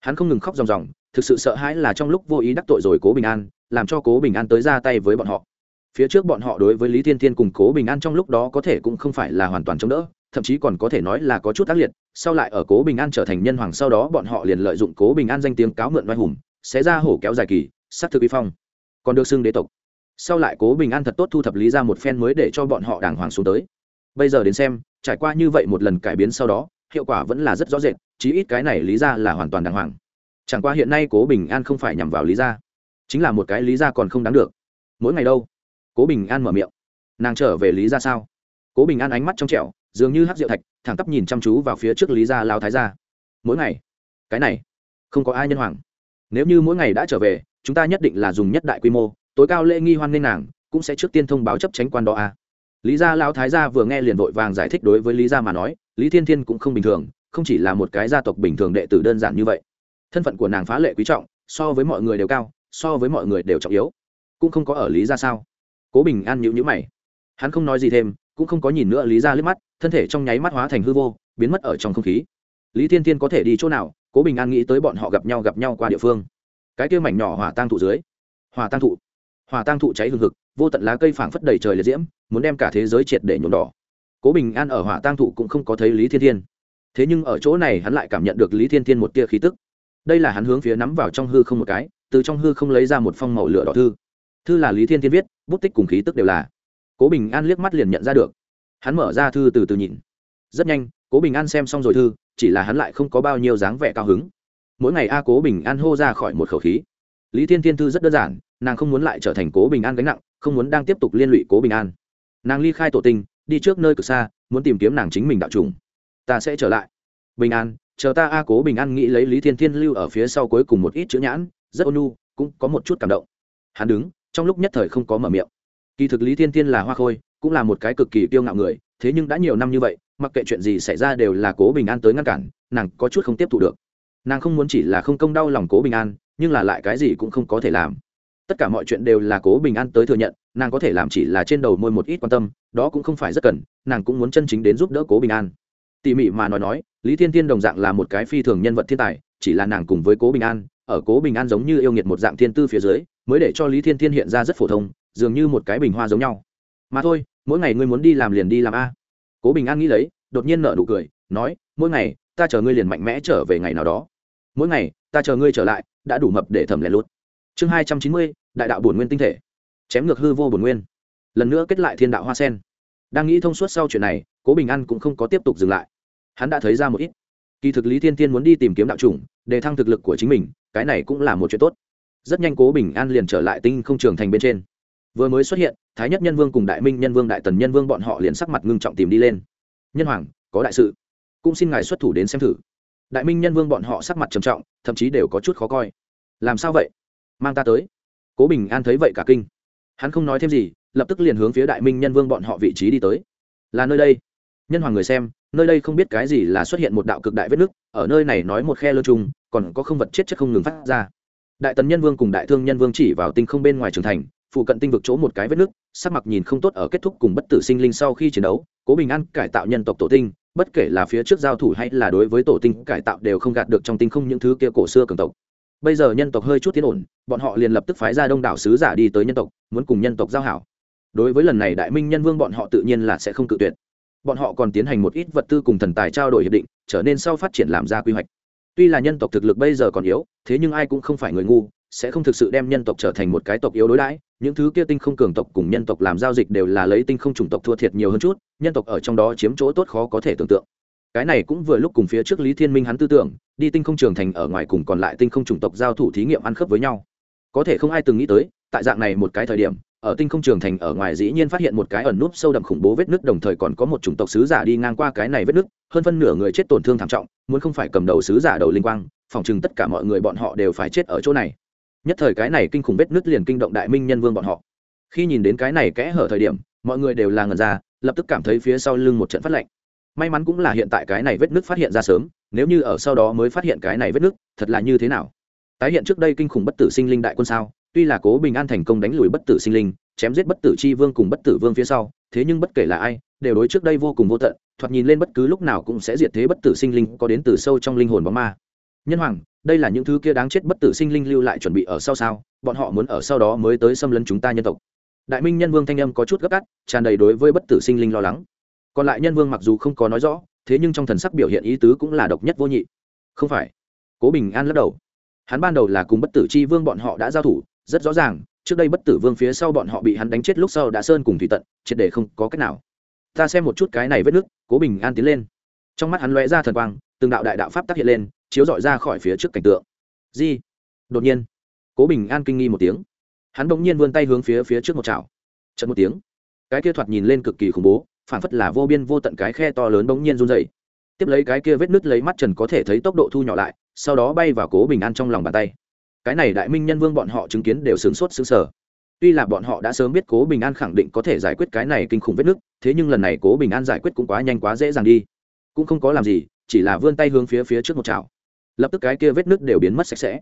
Hắn không ngừng khóc ròng ròng, thực sự sợ hãi là trong lúc vô ý đắc tội rồi cố bình an, làm cho cố bình an tới ra tay với bọn họ phía trước bọn họ đối với lý thiên thiên cùng cố bình an trong lúc đó có thể cũng không phải là hoàn toàn chống đỡ, thậm chí còn có thể nói là có chút tác liệt. Sau lại ở cố bình an trở thành nhân hoàng sau đó bọn họ liền lợi dụng cố bình an danh tiếng cáo mượn oai hùng, sẽ ra hổ kéo dài kỳ s thực vi phong. Còn được xưng đế tộc. Sau lại cố bình an thật tốt thu thập lý ra một phen mới để cho bọn họ đàng hoàng xuống tới. Bây giờ đến xem, trải qua như vậy một lần cải biến sau đó, hiệu quả vẫn là rất rõ rệt, chí ít cái này lý ra là hoàn toàn đàng hoàng. Chẳng qua hiện nay cố bình an không phải nhằm vào lý ra, chính là một cái lý ra còn không đáng được. Mỗi ngày đâu cố bình an mở miệng. Nàng trở về lý ra sao? Cố bình an ánh mắt trong trẻo, dường như hát rượu thạch, thẳng tắp nhìn chăm chú vào phía trước lý gia lao thái gia. Mỗi ngày, cái này, không có ai nhân hoàng. Nếu như mỗi ngày đã trở về, chúng ta nhất định là dùng nhất đại quy mô, tối cao lễ nghi hoan nên nàng, cũng sẽ trước tiên thông báo chấp tránh quan đó a. Lý gia lao thái gia vừa nghe liền vội vàng giải thích đối với lý gia mà nói, lý thiên thiên cũng không bình thường, không chỉ là một cái gia tộc bình thường đệ tử đơn giản như vậy. Thân phận của nàng phá lệ quý trọng, so với mọi người đều cao, so với mọi người đều trọng yếu. Cũng không có ở lý gia sao? Cố bình an nhịu nhữ mày. Hắn không nói gì thêm, cũng không có nhìn nữa lý gia liếc mắt, thân thể trong nháy mắt hóa thành hư vô, biến mất ở trong không khí. Lý thiên thiên có thể đi chỗ nào? Cố bình an nghĩ tới bọn họ gặp nhau gặp nhau qua địa phương. Cái kia mảnh nhỏ hỏa tang thụ dưới. Hỏa tang thụ. Hỏa tang thụ cháy hừng hực, vô tận lá cây phảng phất đầy trời liệt diễm, muốn đem cả thế giới triệt để nhuộm đỏ. Cố bình an ở hỏa tang thụ cũng không có thấy lý thiên thiên. Thế nhưng ở chỗ này hắn lại cảm nhận được lý thiên thiên một tia khí tức. Đây là hắn hướng phía nắm vào trong hư không một cái, từ trong hư không lấy ra một phong màu lửa đỏ thư. Thư là lý thiên thiên viết bút tích cùng khí tức đều là. Cố bình an liếc mắt liền nhận ra được. Hắn mở ra thư từ từ nhìn. Rất nhanh, cố bình an xem xong rồi thư, chỉ là hắn lại không có bao nhiêu dáng vẻ cao hứng. Mỗi ngày a cố bình an hô ra khỏi một khẩu khí. Lý thiên thiên thư rất đơn giản, nàng không muốn lại trở thành cố bình an gánh nặng, không muốn đang tiếp tục liên lụy cố bình an. Nàng ly khai tổ tinh, đi trước nơi cực xa, muốn tìm kiếm nàng chính mình đạo trùng. Ta sẽ trở lại. Bình an, chờ ta a cố bình an nghĩ lấy lý thiên thiên lưu ở phía sau cuối cùng một ít chữ nhãn, rất ônu cũng có một chút cảm động. Hắn đứng trong lúc nhất thời không có mở miệng. Kỳ thực lý thiên thiên là hoa khôi, cũng là một cái cực kỳ kiêu ngạo người, thế nhưng đã nhiều năm như vậy, mặc kệ chuyện gì xảy ra đều là cố bình an tới ngăn cản, nàng có chút không tiếp thu được. Nàng không muốn chỉ là không công đau lòng cố bình an, nhưng là lại cái gì cũng không có thể làm. Tất cả mọi chuyện đều là cố bình an tới thừa nhận, nàng có thể làm chỉ là trên đầu môi một ít quan tâm, đó cũng không phải rất cần, nàng cũng muốn chân chính đến giúp đỡ cố bình an. Tỉ mỉ mà nói nói, lý thiên thiên đồng dạng là một cái phi thường nhân vật thiên tài, chỉ là nàng cùng với cố bình an, ở cố bình an giống như yêu nghiệt một dạng thiên tư phía dưới mới để cho lý thiên thiên hiện ra rất phổ thông, dường như một cái bình hoa giống nhau. Mà thôi, mỗi ngày ngươi muốn đi làm liền đi làm a. Cố bình an nghĩ lấy, đột nhiên nở nụ cười, nói, mỗi ngày, ta chờ ngươi liền mạnh mẽ trở về ngày nào đó. Mỗi ngày, ta chờ ngươi trở lại, đã đủ mập để thẩm lẻ lút. Chương hai trăm chín mươi, đại đạo bổn nguyên tinh thể. Chém ngược hư vô bổn nguyên. Lần nữa kết lại thiên đạo hoa sen. Đang nghĩ thông suốt sau chuyện này, cố bình an cũng không có tiếp tục dừng lại. Hắn đã thấy ra một ít. Kỳ thực lý thiên Thiên muốn đi tìm kiếm đạo chủng, để thăng thực lực của chính mình, cái này cũng là một chuyện tốt rất nhanh cố bình an liền trở lại tinh không trường thành bên trên. Vừa mới xuất hiện, thái nhất nhân vương cùng đại minh nhân vương, đại tần nhân vương bọn họ liền sắc mặt ngưng trọng tìm đi lên. Nhân hoàng, có đại sự. Cũng xin ngài xuất thủ đến xem thử. Đại minh nhân vương bọn họ sắc mặt trầm trọng, thậm chí đều có chút khó coi. Làm sao vậy? Mang ta tới. Cố bình an thấy vậy cả kinh. Hắn không nói thêm gì, lập tức liền hướng phía đại minh nhân vương bọn họ vị trí đi tới. Là nơi đây. Nhân hoàng người xem, nơi đây không biết cái gì là xuất hiện một đạo cực đại vết nứt, ở nơi này nói một khe lơ chung còn có không vật chết chất không ngừng phát ra đại tần nhân vương cùng đại thương nhân vương chỉ vào tinh không bên ngoài trường thành, phụ cận tinh vực chỗ một cái vết nứt sắc mặt nhìn không tốt ở kết thúc cùng bất tử sinh linh sau khi chiến đấu, cố bình an cải tạo nhân tộc tổ tinh, bất kể là phía trước giao thủ hay là đối với tổ tinh cải tạo đều không gạt được trong tinh không những thứ kia cổ xưa cường tộc. Bây giờ nhân tộc hơi chút tiến ổn, bọn họ liền lập tức phái ra đông đảo sứ giả đi tới nhân tộc, muốn cùng nhân tộc giao hảo. Đối với lần này đại minh nhân vương bọn họ tự nhiên là sẽ không cự tuyệt. Bọn họ còn tiến hành một ít vật tư cùng thần tài trao đổi hiệp định, trở nên sau phát triển làm ra quy hoạch tuy là nhân tộc thực lực bây giờ còn yếu, thế nhưng ai cũng không phải người ngu, sẽ không thực sự đem nhân tộc trở thành một cái tộc yếu đối đãi. Những thứ kia tinh không cường tộc cùng nhân tộc làm giao dịch đều là lấy tinh không chủng tộc thua thiệt nhiều hơn chút, nhân tộc ở trong đó chiếm chỗ tốt khó có thể tưởng tượng. Cái này cũng vừa lúc cùng phía trước lý thiên minh hắn tư tưởng, đi tinh không trường thành ở ngoài cùng còn lại tinh không chủng tộc giao thủ thí nghiệm ăn khớp với nhau. Có thể không ai từng nghĩ tới, tại dạng này một cái thời điểm ở tinh không trường thành ở ngoài dĩ nhiên phát hiện một cái ẩn núp sâu đậm khủng bố vết nứt, đồng thời còn có một chủng tộc sứ giả đi ngang qua cái này vết nứt, hơn phân nửa người chết tổn thương thảm trọng, muốn không phải cầm đầu sứ giả đầu linh quang, phòng chừng tất cả mọi người bọn họ đều phải chết ở chỗ này. Nhất thời cái này kinh khủng vết nứt liền kinh động đại minh nhân vương bọn họ. Khi nhìn đến cái này kẽ hở thời điểm, mọi người đều là ngần ra, lập tức cảm thấy phía sau lưng một trận phát lạnh. May mắn cũng là hiện tại cái này vết nứt phát hiện ra sớm, nếu như ở sau đó mới phát hiện cái này vết nứt, thật là như thế nào? Tái hiện trước đây kinh khủng bất tử sinh linh đại quân sao? Tuy là cố bình an thành công đánh lùi bất tử sinh linh chém giết bất tử chi vương cùng bất tử vương phía sau thế nhưng bất kể là ai đều đối trước đây vô cùng vô tận thoạt nhìn lên bất cứ lúc nào cũng sẽ diệt thế bất tử sinh linh có đến từ sâu trong linh hồn bóng ma. Nhân hoàng đây là những thứ kia đáng chết bất tử sinh linh lưu lại chuẩn bị ở sau sao bọn họ muốn ở sau đó mới tới xâm lấn chúng ta nhân tộc. Đại minh nhân vương thanh âm có chút gấp gắt, tràn đầy đối với bất tử sinh linh lo lắng. Còn lại nhân vương mặc dù không có nói rõ thế nhưng trong thần sắc biểu hiện ý tứ cũng là độc nhất vô nhị. Không phải. Cố bình an lắc đầu. Hắn ban đầu là cùng bất tử chi vương bọn họ đã giao thủ rất rõ ràng, trước đây bất tử vương phía sau bọn họ bị hắn đánh chết lúc sau đã sơn cùng thủy tận, triệt để không có cách nào. Ta xem một chút cái này vết nước, cố bình an tiến lên. Trong mắt hắn lóe ra thần quang, từng đạo đại đạo pháp tác hiện lên, chiếu dọi ra khỏi phía trước cảnh tượng. Di. Đột nhiên, cố bình an kinh nghi một tiếng. Hắn bỗng nhiên vươn tay hướng phía phía trước một chảo. Trận một tiếng, cái kia thoạt nhìn lên cực kỳ khủng bố, phản phất là vô biên vô tận cái khe to lớn bỗng nhiên run dày tiếp lấy cái kia vết nứt lấy mắt trần có thể thấy tốc độ thu nhỏ lại, sau đó bay vào cố bình an trong lòng bàn tay cái này đại minh nhân vương bọn họ chứng kiến đều sướng sốt sướng sở tuy là bọn họ đã sớm biết cố bình an khẳng định có thể giải quyết cái này kinh khủng vết nứt, thế nhưng lần này cố bình an giải quyết cũng quá nhanh quá dễ dàng đi. Cũng không có làm gì, chỉ là vươn tay hướng phía phía trước một chảo. Lập tức cái kia vết nứt đều biến mất sạch sẽ.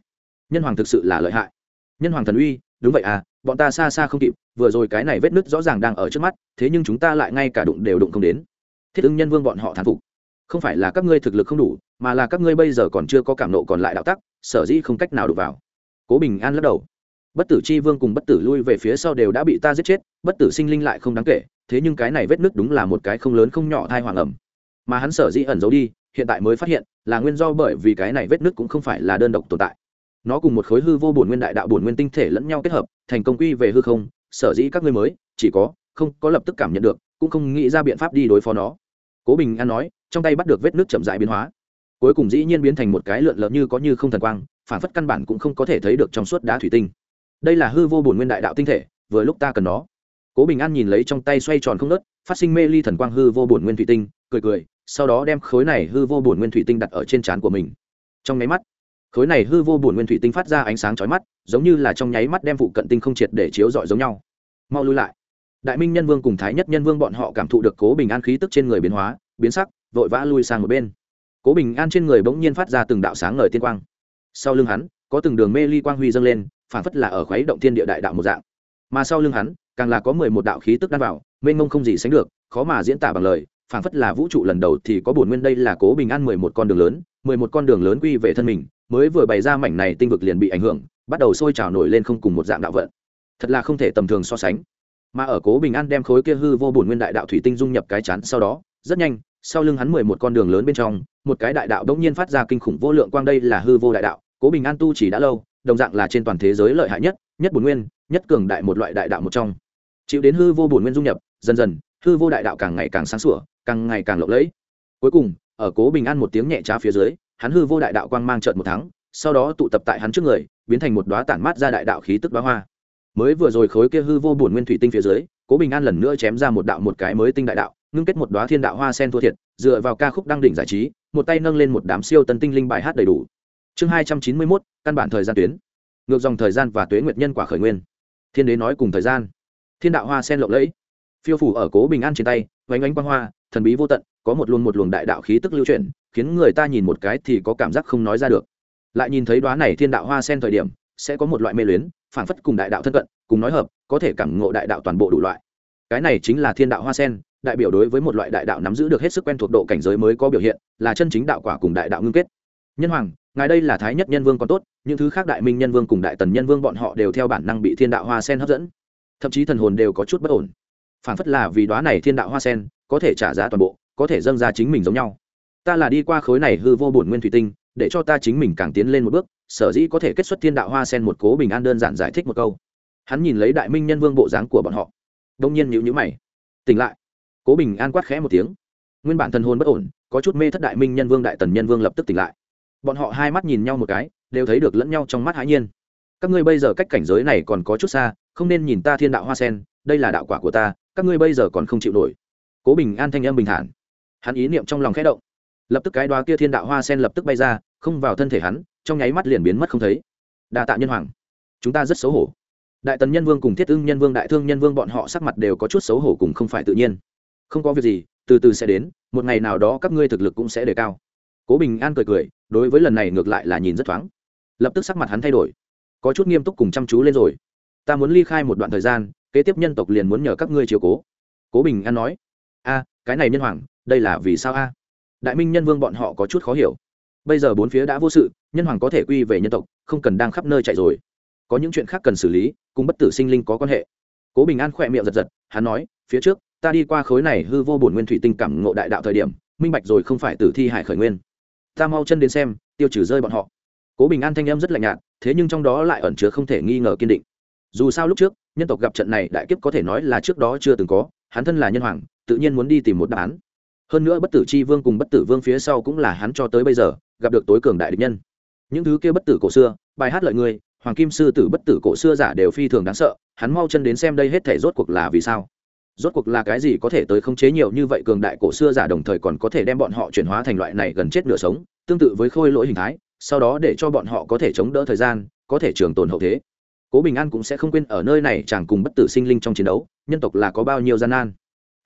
Nhân hoàng thực sự là lợi hại. Nhân hoàng thần uy, đúng vậy à bọn ta xa xa không kịp, vừa rồi cái này vết nứt rõ ràng đang ở trước mắt, thế nhưng chúng ta lại ngay cả đụng đều đụng không đến. Thiết ứng nhân vương bọn họ thán phục. Không phải là các ngươi thực lực không đủ, mà là các ngươi bây giờ còn chưa có cảm nộ còn lại đạo tắc, sở dĩ không cách nào đụng vào cố bình an lắc đầu. Bất tử c h i vương cùng bất tử lui về phía sau đều đã bị ta giết chết, bất tử sinh linh lại không đáng kể, thế nhưng cái này vết nứt đúng là một cái không lớn không nhỏ thai hoàng ẩm. Mà hắn sở dĩ ẩn giấu đi, hiện tại mới phát hiện, là nguyên do bởi vì cái này vết nứt cũng không phải là đơn độc tồn tại. Nó cùng một khối hư vô bổn nguyên đại đạo bổn nguyên tinh thể lẫn nhau kết hợp, thành công quy về hư không, sở dĩ các ngươi mới, chỉ có, không có lập tức cảm nhận được, cũng không nghĩ ra biện pháp đi đối phó nó. Cố bình an nói, trong tay bắt được vết nước chậm dại biến hóa. Cuối cùng dĩ nhiên biến thành một cái lượn lợn như có như không thần quang phản phất căn bản cũng không có thể thấy được trong suốt đá thủy tinh. Đây là hư vô bổn nguyên đại đạo tinh thể, vừa lúc ta cần nó. Cố bình an nhìn lấy trong tay xoay tròn không nớt phát sinh mê ly thần quang hư vô bổn nguyên thủy tinh, cười cười, sau đó đem khối này hư vô bổn nguyên thủy tinh đặt ở trên trán của mình. Trong nháy mắt, khối này hư vô bổn nguyên thủy tinh phát ra ánh sáng chói mắt, giống như là trong nháy mắt đem phụ cận tinh không triệt để chiếu rọi giống nhau. Mau lui lại. Đại minh nhân vương cùng thái nhất nhân vương bọn họ cảm thụ được cố bình an khí tức trên người biến hóa, biến sắc, vội vã lui sang một bên. Cố bình an trên người bỗng nhiên phát ra từng đạo sáng ngời tiên quang sau lưng hắn, có từng đường mê ly quang huy dâng lên phản phất là ở khuấy động thiên địa đại đạo một dạng. Mà sau lưng hắn, càng là có mười một đạo khí tức đan vào, mênh mông không gì sánh được, khó mà diễn tả bằng lời phản phất là vũ trụ lần đầu thì có bổn nguyên đây là cố bình an mười một con đường lớn, mười một con đường lớn quy về thân mình, mới vừa bày ra mảnh này tinh vực liền bị ảnh hưởng, bắt đầu sôi trào nổi lên không cùng một dạng đạo vận. Thật là không thể tầm thường so sánh. Mà ở cố bình an đem khối kia hư vô bổn nguyên đại đạo thủy tinh dung nhập cái chắn sau đó, rất nhanh, sau lưng hắn mười một con đường lớn bên trong, một cái đại đạo đống nhiên phát ra kinh khủng vô lượng quang đây là hư vô đại đạo cố bình an tu chỉ đã lâu, đồng dạng là trên toàn thế giới lợi hại nhất nhất bổn nguyên, nhất cường đại một loại đại đạo một trong. Chịu đến hư vô bổn nguyên dung nhập, dần dần, hư vô đại đạo càng ngày càng sáng sủa, càng ngày càng lộng lẫy. Cuối cùng, ở cố bình an một tiếng nhẹ trá phía dưới, hắn hư vô đại đạo quang mang trợn một tháng sau đó tụ tập tại hắn trước người, biến thành một đoá tản mát ra đại đạo khí tức đoá hoa. Mới vừa rồi khối kia hư vô bổn nguyên thủy tinh phía dưới, cố bình an lần nữa chém ra một đạo một cái mới tinh đại đạo, ngưng kết một đoá thiên đạo hoa sen thua thiệt, dựa vào ca khúc đăng đỉnh giải trí, một tay nâng lên một đám siêu tân tinh linh bài hát đầy đủ chương hai trăm chín mươi mốt, căn bản thời gian tuyến. Ngược dòng thời gian và tuế nguyệt nhân quả khởi nguyên. Thiên đế nói cùng thời gian. Thiên đạo hoa sen lộng lẫy. Phiêu phủ ở cố bình an trên tay, vánh ánh quang hoa, thần bí vô tận, có một luồng một luồng đại đạo khí tức lưu chuyển, khiến người ta nhìn một cái thì có cảm giác không nói ra được. Lại nhìn thấy đoá này thiên đạo hoa sen thời điểm, sẽ có một loại mê luyến phản phất cùng đại đạo thân cận, cùng nói hợp, có thể cảm ngộ đại đạo toàn bộ đủ loại. Cái này chính là thiên đạo hoa sen, đại biểu đối với một loại đại đạo nắm giữ được hết sức quen thuộc độ cảnh giới mới có biểu hiện, là chân chính đạo quả cùng đại đạo ngưng kết. Nhân hoàng ngài đây là thái nhất nhân vương còn tốt, những thứ khác đại minh nhân vương cùng đại tần nhân vương bọn họ đều theo bản năng bị thiên đạo hoa sen hấp dẫn. Thậm chí thần hồn đều có chút bất ổn. Phản phất là vì đoá này thiên đạo hoa sen, có thể trả giá toàn bộ, có thể dâng ra chính mình giống nhau. Ta là đi qua khối này hư vô bổn nguyên thủy tinh, để cho ta chính mình càng tiến lên một bước, sở dĩ có thể kết xuất thiên đạo hoa sen một cố bình an đơn giản giải thích một câu. Hắn nhìn lấy đại minh nhân vương bộ dáng của bọn họ, đông nhiên nhữ nhữ mày. Tỉnh lại. Cố bình an quát khẽ một tiếng. Nguyên bản thần hồn bất ổn, có chút mê thất đại minh nhân vương, đại tần nhân vương lập tức tỉnh lại bọn họ hai mắt nhìn nhau một cái, đều thấy được lẫn nhau trong mắt hãi nhiên. Các ngươi bây giờ cách cảnh giới này còn có chút xa, không nên nhìn ta thiên đạo hoa sen, đây là đạo quả của ta, các ngươi bây giờ còn không chịu nổi. Cố bình an thanh âm bình thản. Hắn ý niệm trong lòng khẽ động. Lập tức cái đoá kia thiên đạo hoa sen lập tức bay ra, không vào thân thể hắn, trong nháy mắt liền biến mất không thấy. Đa tạ nhân hoàng. Chúng ta rất xấu hổ. Đại tần nhân vương cùng thiết ưng nhân vương, đại thương nhân vương bọn họ sắc mặt đều có chút xấu hổ cùng không phải tự nhiên. Không có việc gì, từ từ sẽ đến, một ngày nào đó các ngươi thực lực cũng sẽ đề cao cố bình an cười cười, đối với lần này ngược lại là nhìn rất thoáng. Lập tức sắc mặt hắn thay đổi. Có chút nghiêm túc cùng chăm chú lên rồi. Ta muốn ly khai một đoạn thời gian, kế tiếp nhân tộc liền muốn nhờ các ngươi chiều cố. Cố bình an nói. A, cái này nhân hoàng, đây là vì sao a? Đại minh nhân vương bọn họ có chút khó hiểu. Bây giờ bốn phía đã vô sự, nhân hoàng có thể quy về nhân tộc, không cần đang khắp nơi chạy rồi. Có những chuyện khác cần xử lý, cùng bất tử sinh linh có quan hệ. Cố bình an khỏe miệng giật giật, hắn nói, phía trước, ta đi qua khối này hư vô bổn nguyên thủy tinh cảm ngộ đại đạo thời điểm, minh bạch rồi không phải tử thi hải khởi nguyên ta mau chân đến xem, tiêu trừ rơi bọn họ. Cố bình an thanh em rất lạnh nhạt, thế nhưng trong đó lại ẩn chứa không thể nghi ngờ kiên định. Dù sao lúc trước, nhân tộc gặp trận này đại kiếp có thể nói là trước đó chưa từng có, hắn thân là nhân hoàng, tự nhiên muốn đi tìm một đáp án. Hơn nữa bất tử c h i vương cùng bất tử vương phía sau cũng là hắn cho tới bây giờ, gặp được tối cường đại địch nhân. Những thứ kia bất tử cổ xưa, bài hát lợi người, hoàng kim sư tử bất tử cổ xưa giả đều phi thường đáng sợ, hắn mau chân đến xem đây hết thể rốt cuộc là vì sao rốt cuộc là cái gì có thể tới khống chế nhiều như vậy cường đại cổ xưa giả đồng thời còn có thể đem bọn họ chuyển hóa thành loại này gần chết nửa sống, tương tự với khôi lỗi hình thái, sau đó để cho bọn họ có thể chống đỡ thời gian, có thể trường tồn hậu thế. Cố bình an cũng sẽ không quên ở nơi này chàng cùng bất tử sinh linh trong chiến đấu, nhân tộc là có bao nhiêu gian nan.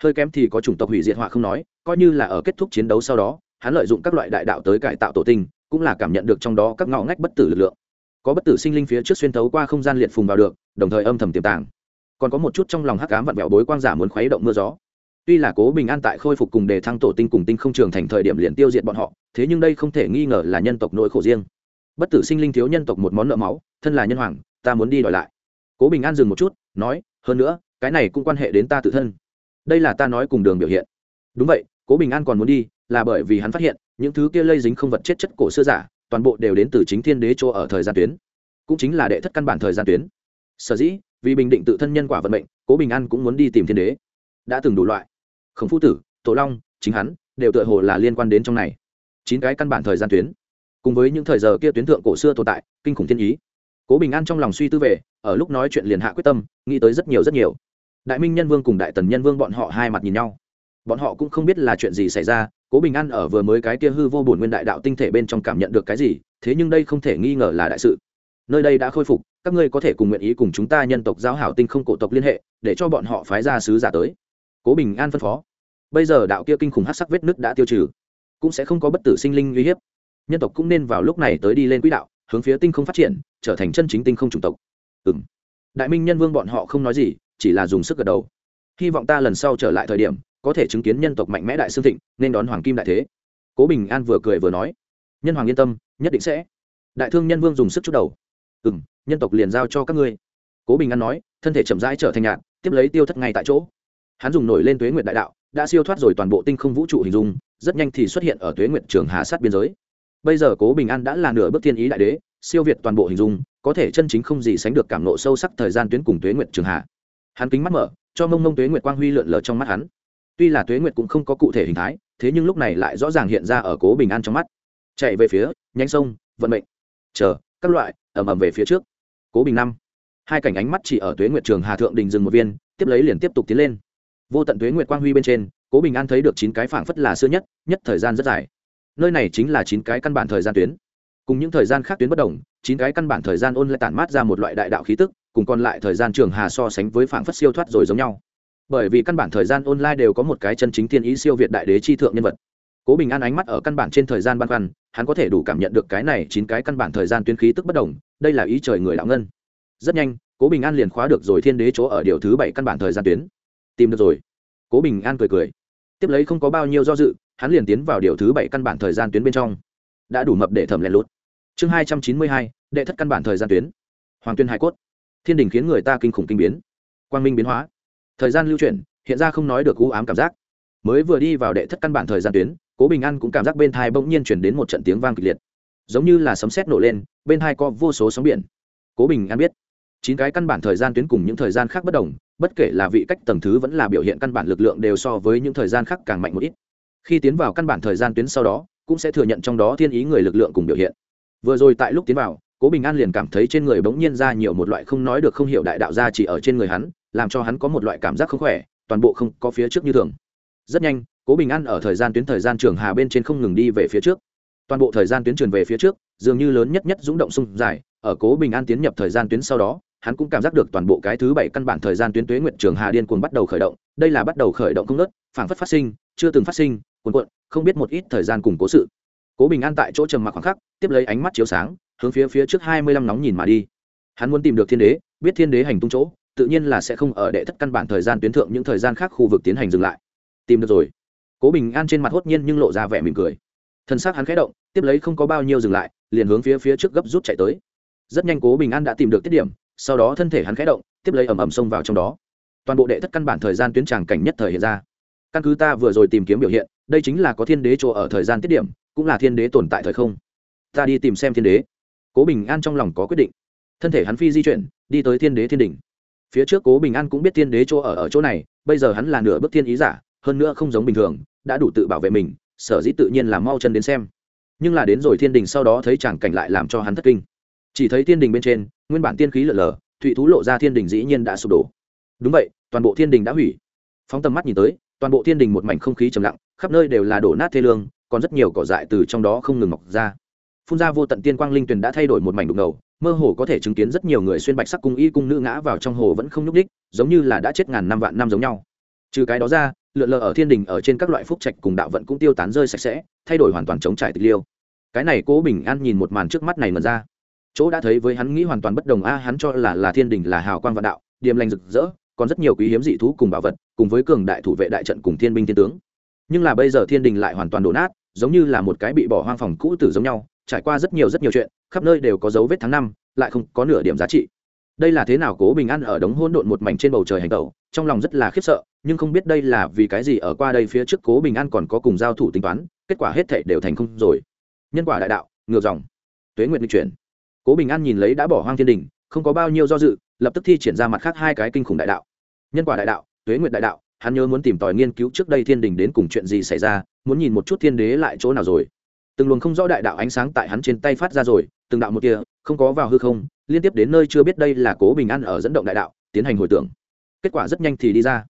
Hơi kém thì có chủng tộc hủy diệt họa không nói, coi như là ở kết thúc chiến đấu sau đó, hắn lợi dụng các loại đại đạo tới cải tạo tổ tinh, cũng là cảm nhận được trong đó các ngõ ngách bất tử lực lượng. Có bất tử sinh linh phía trước xuyên thấu qua không gian liệt phùng vào được, đồng thời âm thầm tiềm tàng còn có một chút trong lòng hắc cám vặn vẹo bối quang giả muốn khuấy động mưa gió. Tuy là cố bình an tại khôi phục cùng đề thăng tổ tinh cùng tinh không trường thành thời điểm liền tiêu diệt bọn họ, thế nhưng đây không thể nghi ngờ là nhân tộc nỗi khổ riêng. Bất tử sinh linh thiếu nhân tộc một món nợ máu, thân là nhân hoàng, ta muốn đi đòi lại. Cố bình an dừng một chút, nói, hơn nữa, cái này cũng quan hệ đến ta tự thân. Đây là ta nói cùng đường biểu hiện. Đúng vậy, cố bình an còn muốn đi, là bởi vì hắn phát hiện, những thứ kia lây dính không vật chết chất cổ xưa giả, toàn bộ đều đến từ chính thiên đế chỗ ở thời gian tuyến. Cũng chính là đệ thất căn bản thời gian tuyến. Sở dĩ vì bình định tự thân nhân quả vận mệnh, cố bình an cũng muốn đi tìm thiên đế. Đã từng đủ loại. Khổng phu tử, tổ long, chính hắn, đều tựa hồ là liên quan đến trong này. Chín cái căn bản thời gian tuyến. Cùng với những thời giờ kia tuyến thượng cổ xưa tồn tại, kinh khủng thiên ý. Cố bình an trong lòng suy tư về, ở lúc nói chuyện liền hạ quyết tâm, nghĩ tới rất nhiều rất nhiều. Đại minh nhân vương cùng đại tần nhân vương bọn họ hai mặt nhìn nhau. Bọn họ cũng không biết là chuyện gì xảy ra, cố bình an ở vừa mới cái kia hư vô bổn nguyên đại đạo tinh thể bên trong cảm nhận được cái gì, thế nhưng đây không thể nghi ngờ là đại sự. Nơi đây đã khôi phục các ngươi có thể cùng nguyện ý cùng chúng ta nhân tộc giáo hảo tinh không cổ tộc liên hệ, để cho bọn họ phái ra sứ giả tới. Cố bình an phân phó. Bây giờ đạo kia kinh khủng hát sắc vết nứt đã tiêu trừ, cũng sẽ không có bất tử sinh linh uy hiếp. Nhân tộc cũng nên vào lúc này tới đi lên quỹ đạo, hướng phía tinh không phát triển, trở thành chân chính tinh không chủng tộc. Ừ m đại minh nhân vương bọn họ không nói gì, chỉ là dùng sức gật đầu. Hy vọng ta lần sau trở lại thời điểm, có thể chứng kiến nhân tộc mạnh mẽ đại sương thịnh, nên đón hoàng kim đại thế. Cố bình an vừa cười vừa nói. Nhân hoàng yên tâm, nhất định sẽ. Đại thương nhân vương dùng sức chút đầu. Ừ m nhân tộc liền giao cho các ngươi. Cố bình an nói, thân thể chậm rãi trở thành nhạt, tiếp lấy tiêu thất ngay tại chỗ. Hắn dùng nổi lên tuế nguyện đại đạo, đã siêu thoát rồi toàn bộ tinh không vũ trụ hình dung, rất nhanh thì xuất hiện ở tuế nguyện trường hà sát biên giới. Bây giờ cố bình an đã là nửa bước thiên ý đại đế, siêu việt toàn bộ hình dung, có thể chân chính không gì sánh được cảm nộ sâu sắc thời gian tuyến cùng tuế nguyện trường hà. Hắn kính mắt mở, cho mông mông tuế nguyệt quang huy lượn lờ trong mắt hắn. Tuy là tuế nguyệt cũng không có cụ thể hình thái, thế nhưng lúc này lại rõ ràng hiện ra ở cố bình an trong mắt. Chạy về phía nhánh sông, vận mệnh. Chờ, các loại ẩm ẩm về phía trước cố bình năm. Hai cảnh ánh mắt chỉ ở tuế nguyệt trường hà thượng đình dừng một viên, tiếp lấy liền tiếp tục tiến lên. Vô tận tuế nguyệt quang huy bên trên, cố bình an thấy được chín cái phảng phất là xưa nhất nhất thời gian rất dài. Nơi này chính là chín cái căn bản thời gian tuyến. Cùng những thời gian khác tuyến bất đồng, chín cái căn bản thời gian ôn lại tản mát ra một loại đại đạo khí tức, cùng còn lại thời gian trường hà so sánh với phảng phất siêu thoát rồi giống nhau. Bởi vì căn bản thời gian online đều có một cái chân chính thiên ý siêu việt đại đế chi thượng nhân vật. Cố bình an ánh mắt ở căn bản trên thời gian ban khoăn, hắn có thể đủ cảm nhận được cái này chín cái căn bản thời gian tuyến khí tức bất đồng đây là ý trời người đạo ngân. Rất nhanh, cố bình an liền khóa được rồi thiên đế chỗ ở điều thứ bảy căn bản thời gian tuyến. Tìm được rồi. Cố bình an cười cười. Tiếp lấy không có bao nhiêu do dự, hắn liền tiến vào điều thứ bảy căn bản thời gian tuyến bên trong. Đã đủ mập để thẩm lén lút. Chương hai trăm chín mươi hai, đệ thất căn bản thời gian tuyến. Hoàng tuyên hải cốt. Thiên đình khiến người ta kinh khủng kinh biến. Quang minh biến hóa. Thời gian lưu chuyển, hiện ra không nói được u ám cảm giác. Mới vừa đi vào đệ thất căn bản thời gian tuyến, cố bình an cũng cảm giác bên thai bỗng nhiên chuyển đến một trận tiếng vang kịch liệt. Giống như là sấm sét nổ lên bên hai có vô số sóng biển. Cố bình an biết, chín cái căn bản thời gian tuyến cùng những thời gian khác bất đồng, bất kể là vị cách tầng thứ vẫn là biểu hiện căn bản lực lượng đều so với những thời gian khác càng mạnh một ít. Khi tiến vào căn bản thời gian tuyến sau đó, cũng sẽ thừa nhận trong đó thiên ý người lực lượng cùng biểu hiện. Vừa rồi tại lúc tiến vào, cố bình an liền cảm thấy trên người bỗng nhiên ra nhiều một loại không nói được không hiểu đại đạo ra chỉ ở trên người hắn, làm cho hắn có một loại cảm giác không khỏe, toàn bộ không có phía trước như thường. Rất nhanh, cố bình an ở thời gian tuyến thời gian trường hà bên trên không ngừng đi về phía trước. Toàn bộ thời gian tuyến truyền về phía trước dường như lớn nhất nhất rúng động sung dài, ở cố bình an tiến nhập thời gian tuyến sau đó, hắn cũng cảm giác được toàn bộ cái thứ bảy căn bản thời gian tuyến tuế nguyện trường hà điên cuồng bắt đầu khởi động, đây là bắt đầu khởi động không nớt phảng phất phát sinh, chưa từng phát sinh, cuồn cuộn, không biết một ít thời gian cùng cố sự. Cố bình an tại chỗ trầm mặc khoảng khắc, tiếp lấy ánh mắt chiếu sáng, hướng phía phía trước hai mươi lăm nóng nhìn mà đi. Hắn muốn tìm được thiên đế, biết thiên đế hành tung chỗ, tự nhiên là sẽ không ở đệ thất căn bản thời gian tuyến thượng những thời gian khác khu vực tiến hành dừng lại. Tìm được rồi. Cố bình an trên mặt hốt nhiên nhưng lộ ra vẻ mỉm cười. Thân xác hắn khẽ động, tiếp lấy không có bao nhiêu dừng lại liền hướng phía phía trước gấp rút chạy tới. Rất nhanh cố bình an đã tìm được tiết điểm, sau đó thân thể hắn khẽ động, tiếp lấy ẩm ẩm xông vào trong đó. Toàn bộ đệ thất căn bản thời gian tuyến tràng cảnh nhất thời hiện ra. Căn cứ ta vừa rồi tìm kiếm biểu hiện, đây chính là có thiên đế chỗ ở thời gian tiết điểm, cũng là thiên đế tồn tại thời không. Ta đi tìm xem thiên đế. Cố bình an trong lòng có quyết định. Thân thể hắn phi di chuyển, đi tới thiên đế thiên đỉnh. phía trước cố bình an cũng biết thiên đế chỗ ở ở chỗ này, bây giờ hắn là nửa bước thiên ý giả, hơn nữa không giống bình thường, đã đủ tự bảo vệ mình, sở dĩ tự nhiên là mau chân đến xem nhưng là đến rồi thiên đình sau đó thấy chàng cảnh lại làm cho hắn thất kinh. Chỉ thấy thiên đình bên trên, nguyên bản tiên khí lở lở thụy thú lộ ra thiên đình dĩ nhiên đã sụp đổ. Đúng vậy, toàn bộ thiên đình đã hủy. Phóng tầm mắt nhìn tới, toàn bộ thiên đình một mảnh không khí trầm lặng, khắp nơi đều là đổ nát thê lương, còn rất nhiều cỏ dại từ trong đó không ngừng mọc ra. Phun ra vô tận tiên quang linh tuyền đã thay đổi một mảnh đục ngầu, mơ hồ có thể chứng kiến rất nhiều người xuyên bạch sắc cung y cung nữ ngã vào trong hồ vẫn không nhúc đích giống như là đã chết ngàn năm vạn năm giống nhau. Trừ cái đó ra lượn lờ ở thiên đình ở trên các loại phúc trạch cùng đạo vận cũng tiêu tán rơi sạch sẽ, thay đổi hoàn toàn chống trải tịch liêu. Cái này cố bình an nhìn một màn trước mắt này mật ra. Chỗ đã thấy với hắn nghĩ hoàn toàn bất đồng a, hắn cho là là thiên đình là hào quang vạn đạo, điềm lành rực rỡ, còn rất nhiều quý hiếm dị thú cùng bảo vật, cùng với cường đại thủ vệ đại trận cùng thiên binh thiên tướng. Nhưng là bây giờ thiên đình lại hoàn toàn đổ nát, giống như là một cái bị bỏ hoang phòng cũ tử giống nhau, trải qua rất nhiều rất nhiều chuyện, khắp nơi đều có dấu vết tháng năm, lại không có nửa điểm giá trị đây là thế nào cố bình an ở đống hôn độn một mảnh trên bầu trời hành tẩu, trong lòng rất là khiếp sợ, nhưng không biết đây là vì cái gì ở qua đây phía trước cố bình an còn có cùng giao thủ tính toán, kết quả hết thể đều thành không rồi. Nhân quả đại đạo, ngược dòng. Tuế nguyện lịch chuyển. Cố bình an nhìn lấy đã bỏ hoang thiên đình, không có bao nhiêu do dự, lập tức thi triển ra mặt khác hai cái kinh khủng đại đạo. Nhân quả đại đạo, tuế nguyện đại đạo, hắn nhớ muốn tìm tòi nghiên cứu trước đây thiên đình đến cùng chuyện gì xảy ra, muốn nhìn một chút thiên đế lại chỗ nào rồi từng luồng không rõ đại đạo ánh sáng tại hắn trên tay phát ra rồi, từng đạo một kia, không có vào hư không, liên tiếp đến nơi chưa biết đây là cố bình an ở dẫn động đại đạo, tiến hành hồi tưởng. Kết quả rất nhanh thì đi ra.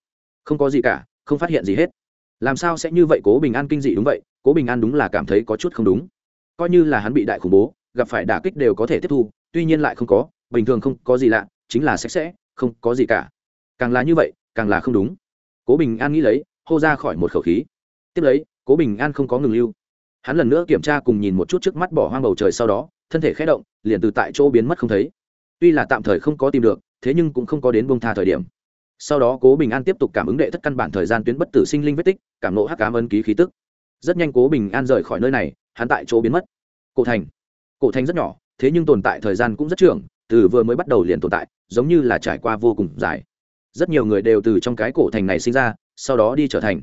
Không có gì cả, không phát hiện gì hết. Làm sao sẽ như vậy cố bình an kinh dị đúng vậy, cố bình an đúng là cảm thấy có chút không đúng. Coi như là hắn bị đại khủng bố, gặp phải đả kích đều có thể tiếp thu, tuy nhiên lại không có, bình thường không có gì lạ, chính là sạch sẽ, không có gì cả. Càng là như vậy, càng là không đúng. Cố bình an nghĩ lấy, hô ra khỏi một khẩu khí. Tiếp lấy, cố bình an không có ngừng lưu hắn lần nữa kiểm tra cùng nhìn một chút trước mắt bỏ hoang bầu trời sau đó, thân thể khé động, liền từ tại chỗ biến mất không thấy. Tuy là tạm thời không có tìm được, thế nhưng cũng không có đến bông tha thời điểm. Sau đó cố bình an tiếp tục cảm ứng đệ thất căn bản thời gian tuyến bất tử sinh linh vết tích, cảm nộ hắc cám ân ký khí tức. Rất nhanh cố bình an rời khỏi nơi này, hắn tại chỗ biến mất. Cổ thành. Cổ thành rất nhỏ, thế nhưng tồn tại thời gian cũng rất trưởng, từ vừa mới bắt đầu liền tồn tại, giống như là trải qua vô cùng dài. Rất nhiều người đều từ trong cái cổ thành này sinh ra, sau đó đi trở thành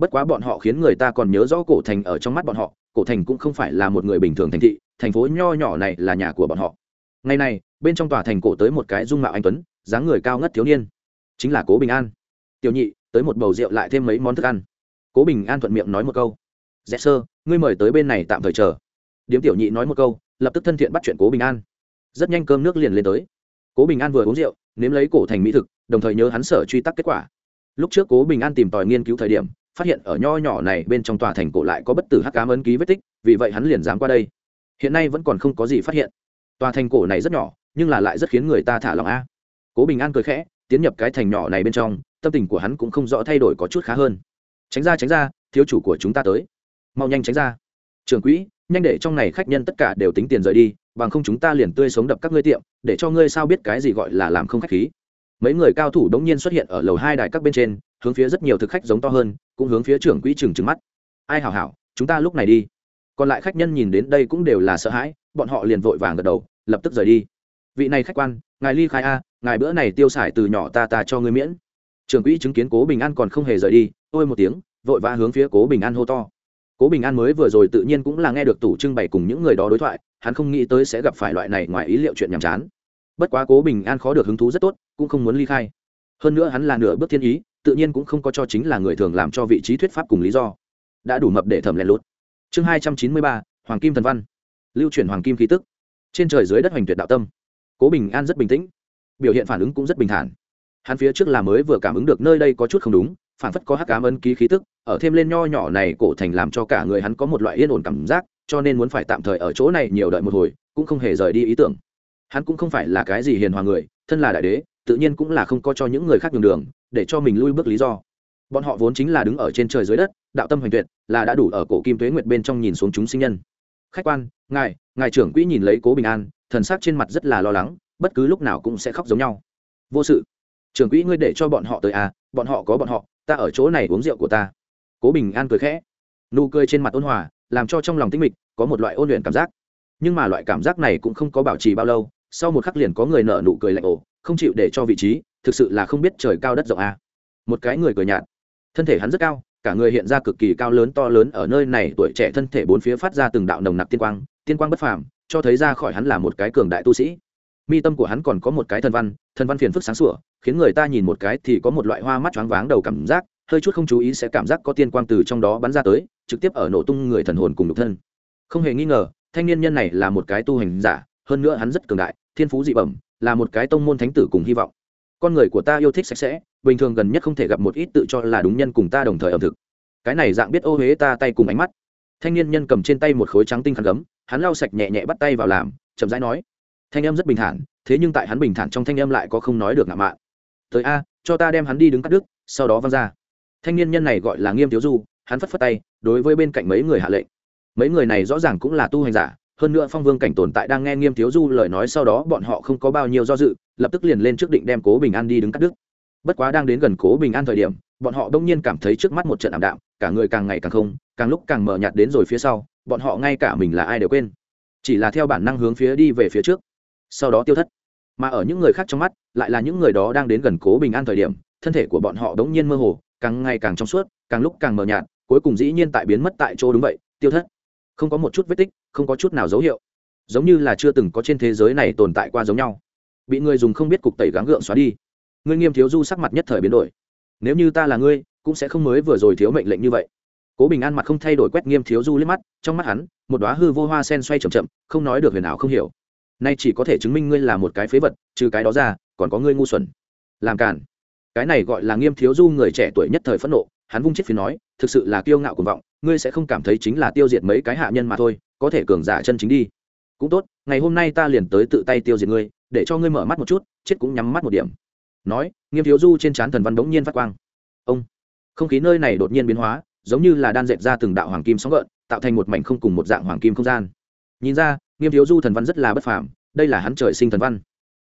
bất quá bọn họ khiến người ta còn nhớ rõ cổ thành ở trong mắt bọn họ, cổ thành cũng không phải là một người bình thường thành thị, thành phố nho nhỏ này là nhà của bọn họ. Ngày này, bên trong tòa thành cổ tới một cái dung mạo anh tuấn, dáng người cao ngất thiếu niên. Chính là cố bình an. Tiểu nhị, tới một bầu rượu lại thêm mấy món thức ăn. Cố bình an thuận miệng nói một câu. Dễ sơ, ngươi mời tới bên này tạm thời chờ. Điếm tiểu nhị nói một câu, lập tức thân thiện bắt chuyện cố bình an. Rất nhanh cơm nước liền lên tới. Cố bình an vừa uống rượu, nếm lấy cổ thành mỹ thực, đồng thời nhớ hắn sở truy tắc kết quả. Lúc trước cố bình an tìm tòi nghiên cứu thời điểm phát hiện ở nho nhỏ này bên trong tòa thành cổ lại có bất tử hắc cám ấn ký vết tích, vì vậy hắn liền dám qua đây. Hiện nay vẫn còn không có gì phát hiện. Tòa thành cổ này rất nhỏ, nhưng là lại rất khiến người ta thả lòng a. Cố bình an cười khẽ, tiến nhập cái thành nhỏ này bên trong, tâm tình của hắn cũng không rõ thay đổi có chút khá hơn. Tránh ra tránh ra, thiếu chủ của chúng ta tới. Mau nhanh tránh ra. Trưởng quỹ, nhanh để trong này khách nhân tất cả đều tính tiền rời đi, bằng không chúng ta liền tươi sống đập các ngươi tiệm, để cho ngươi sao biết cái gì gọi là làm không khách khí mấy người cao thủ đống nhiên xuất hiện ở lầu hai đài các bên trên, hướng phía rất nhiều thực khách giống to hơn, cũng hướng phía trưởng quỹ trừng trừng mắt. Ai hảo hảo, chúng ta lúc này đi. Còn lại khách nhân nhìn đến đây cũng đều là sợ hãi, bọn họ liền vội vàng gật đầu, lập tức rời đi. Vị này khách quan, ngài ly khai a, ngài bữa này tiêu xài từ nhỏ ta ta cho ngươi miễn. Trưởng quỹ chứng kiến cố bình an còn không hề rời đi, ôi một tiếng, vội vã hướng phía cố bình an hô to. Cố bình an mới vừa rồi tự nhiên cũng là nghe được tủ trưng bày cùng những người đó đối thoại, hắn không nghĩ tới sẽ gặp phải loại này ngoài ý liệu chuyện nhàm chán bất quá cố bình an khó được hứng thú rất tốt, cũng không muốn ly khai. Hơn nữa hắn là nửa bước thiên ý, tự nhiên cũng không có cho chính là người thường làm cho vị trí thuyết pháp cùng lý do. Đã đủ mập để thẩm lén lút chương hai trăm chín mươi ba, hoàng kim thần văn. Lưu chuyển hoàng kim khí tức. Trên trời dưới đất hoành tuyệt đạo tâm. Cố bình an rất bình tĩnh. Biểu hiện phản ứng cũng rất bình thản. Hắn phía trước là mới vừa cảm ứng được nơi đây có chút không đúng, phản phất có hắc ám ấn ký khí tức, ở thêm lên nho nhỏ này cổ thành làm cho cả người hắn có một loại yên ổn cảm giác, cho nên muốn phải tạm thời ở chỗ này nhiều đợi một hồi, cũng không hề rời đi ý tưởng hắn cũng không phải là cái gì hiền hòa người, thân là đại đế, tự nhiên cũng là không có cho những người khác nhường đường, để cho mình lui bước lý do. Bọn họ vốn chính là đứng ở trên trời dưới đất, đạo tâm hoành tuyệt, là đã đủ ở cổ kim tuế nguyệt bên trong nhìn xuống chúng sinh nhân. Khách quan, ngài ngài trưởng quỹ nhìn lấy cố bình an, thần sắc trên mặt rất là lo lắng, bất cứ lúc nào cũng sẽ khóc giống nhau. Vô sự. Trưởng quỹ ngươi để cho bọn họ tới à bọn họ có bọn họ, ta ở chỗ này uống rượu của ta. Cố bình an cười khẽ. Nụ cười trên mặt ôn hòa, làm cho trong lòng tinh mịch, có một loại ôn luyện cảm giác. Nhưng mà loại cảm giác này cũng không có bảo trì bao lâu sau một khắc liền có người nợ nụ cười lạnh ổ không chịu để cho vị trí, thực sự là không biết trời cao đất rộng à. một cái người cười nhạt. Thân thể hắn rất cao, cả người hiện ra cực kỳ cao lớn to lớn, ở nơi này tuổi trẻ thân thể bốn phía phát ra từng đạo nồng nặc tiên quang tiên quang bất phàm, cho thấy ra khỏi hắn là một cái cường đại tu sĩ. Mi tâm của hắn còn có một cái thần văn thần văn phiền phức sáng sủa, khiến người ta nhìn một cái thì có một loại hoa mắt choáng váng đầu cảm giác, hơi chút không chú ý sẽ cảm giác có tiên quang từ trong đó bắn ra tới, trực tiếp ở nổ tung người thần hồn cùng nhục thân. Không hề nghi ngờ, thanh niên nhân này là một cái tu hành giả hơn nữa hắn rất cường đại, thiên phú dị bẩm, là một cái tông môn thánh tử cùng hy vọng. Con người của ta yêu thích sạch sẽ, bình thường gần nhất không thể gặp một ít tự cho là đúng nhân cùng ta đồng thời ẩm thực. Cái này dạng biết ô huế ta tay cùng ánh mắt. Thanh niên nhân cầm trên tay một khối trắng tinh khăn gấm, hắn lau sạch nhẹ nhẹ bắt tay vào làm, chậm rãi nói, thanh âm rất bình thản, thế nhưng tại hắn bình thản trong thanh âm lại có không nói được ngạo mạn. Tới a, cho ta đem hắn đi đứng cắt đứt, sau đó văng ra. Thanh niên nhân này gọi là nghiêm thiếu du, hắn phất phất tay, đối với bên cạnh mấy người hạ lệnh. Mấy người này rõ ràng cũng là tu hành giả hơn nữa phong vương cảnh tồn tại đang nghe nghiêm thiếu du lời nói sau đó, bọn họ không có bao nhiêu do dự, lập tức liền lên trước định đem cố bình an đi đứng cắt đứt. Bất quá đang đến gần cố bình an thời điểm, bọn họ đông nhiên cảm thấy trước mắt một trận ảm đạm, cả người càng ngày càng không, càng lúc càng mờ nhạt đến rồi phía sau, bọn họ ngay cả mình là ai đều quên. Chỉ là theo bản năng hướng phía đi về phía trước, sau đó tiêu thất. Mà ở những người khác trong mắt, lại là những người đó đang đến gần cố bình an thời điểm, thân thể của bọn họ đống nhiên mơ hồ, càng ngày càng trong suốt, càng lúc càng mờ nhạt, cuối cùng dĩ nhiên tại biến mất tại chỗ đúng vậy, tiêu thất không có một chút vết tích, không có chút nào dấu hiệu. Giống như là chưa từng có trên thế giới này tồn tại qua giống nhau. Bị người dùng không biết cục tẩy gắng gượng xóa đi. Ngươi nghiêm thiếu du sắc mặt nhất thời biến đổi. Nếu như ta là ngươi, cũng sẽ không mới vừa rồi thiếu mệnh lệnh như vậy. Cố bình an mặt không thay đổi quét nghiêm thiếu du liếc mắt, trong mắt hắn, một đoá hư vô hoa sen xoay c h ậ m chậm, không nói được huyền ảo không hiểu. Nay chỉ có thể chứng minh ngươi là một cái phế vật, trừ cái đó ra, còn có ngươi ngu xuẩn. Làm cản cái này gọi là nghiêm thiếu du người trẻ tuổi nhất thời phẫn nộ, hắn vung chết phía nói, thực sự là kiêu ngạo cuồng vọng ngươi sẽ không cảm thấy chính là tiêu diệt mấy cái hạ nhân mà thôi, có thể cường giả chân chính đi. Cũng tốt, ngày hôm nay ta liền tới tự tay tiêu diệt ngươi, để cho ngươi mở mắt một chút, chết cũng nhắm mắt một điểm. Nói, nghiêm thiếu du trên trán thần văn bỗng nhiên phát quang. Ông, không khí nơi này đột nhiên biến hóa, giống như là đan dệt ra từng đạo hoàng kim sóng gợn, tạo thành một mảnh không cùng một dạng hoàng kim không gian. Nhìn ra, nghiêm thiếu du thần văn rất là bất phàm, đây là hắn trời sinh thần văn.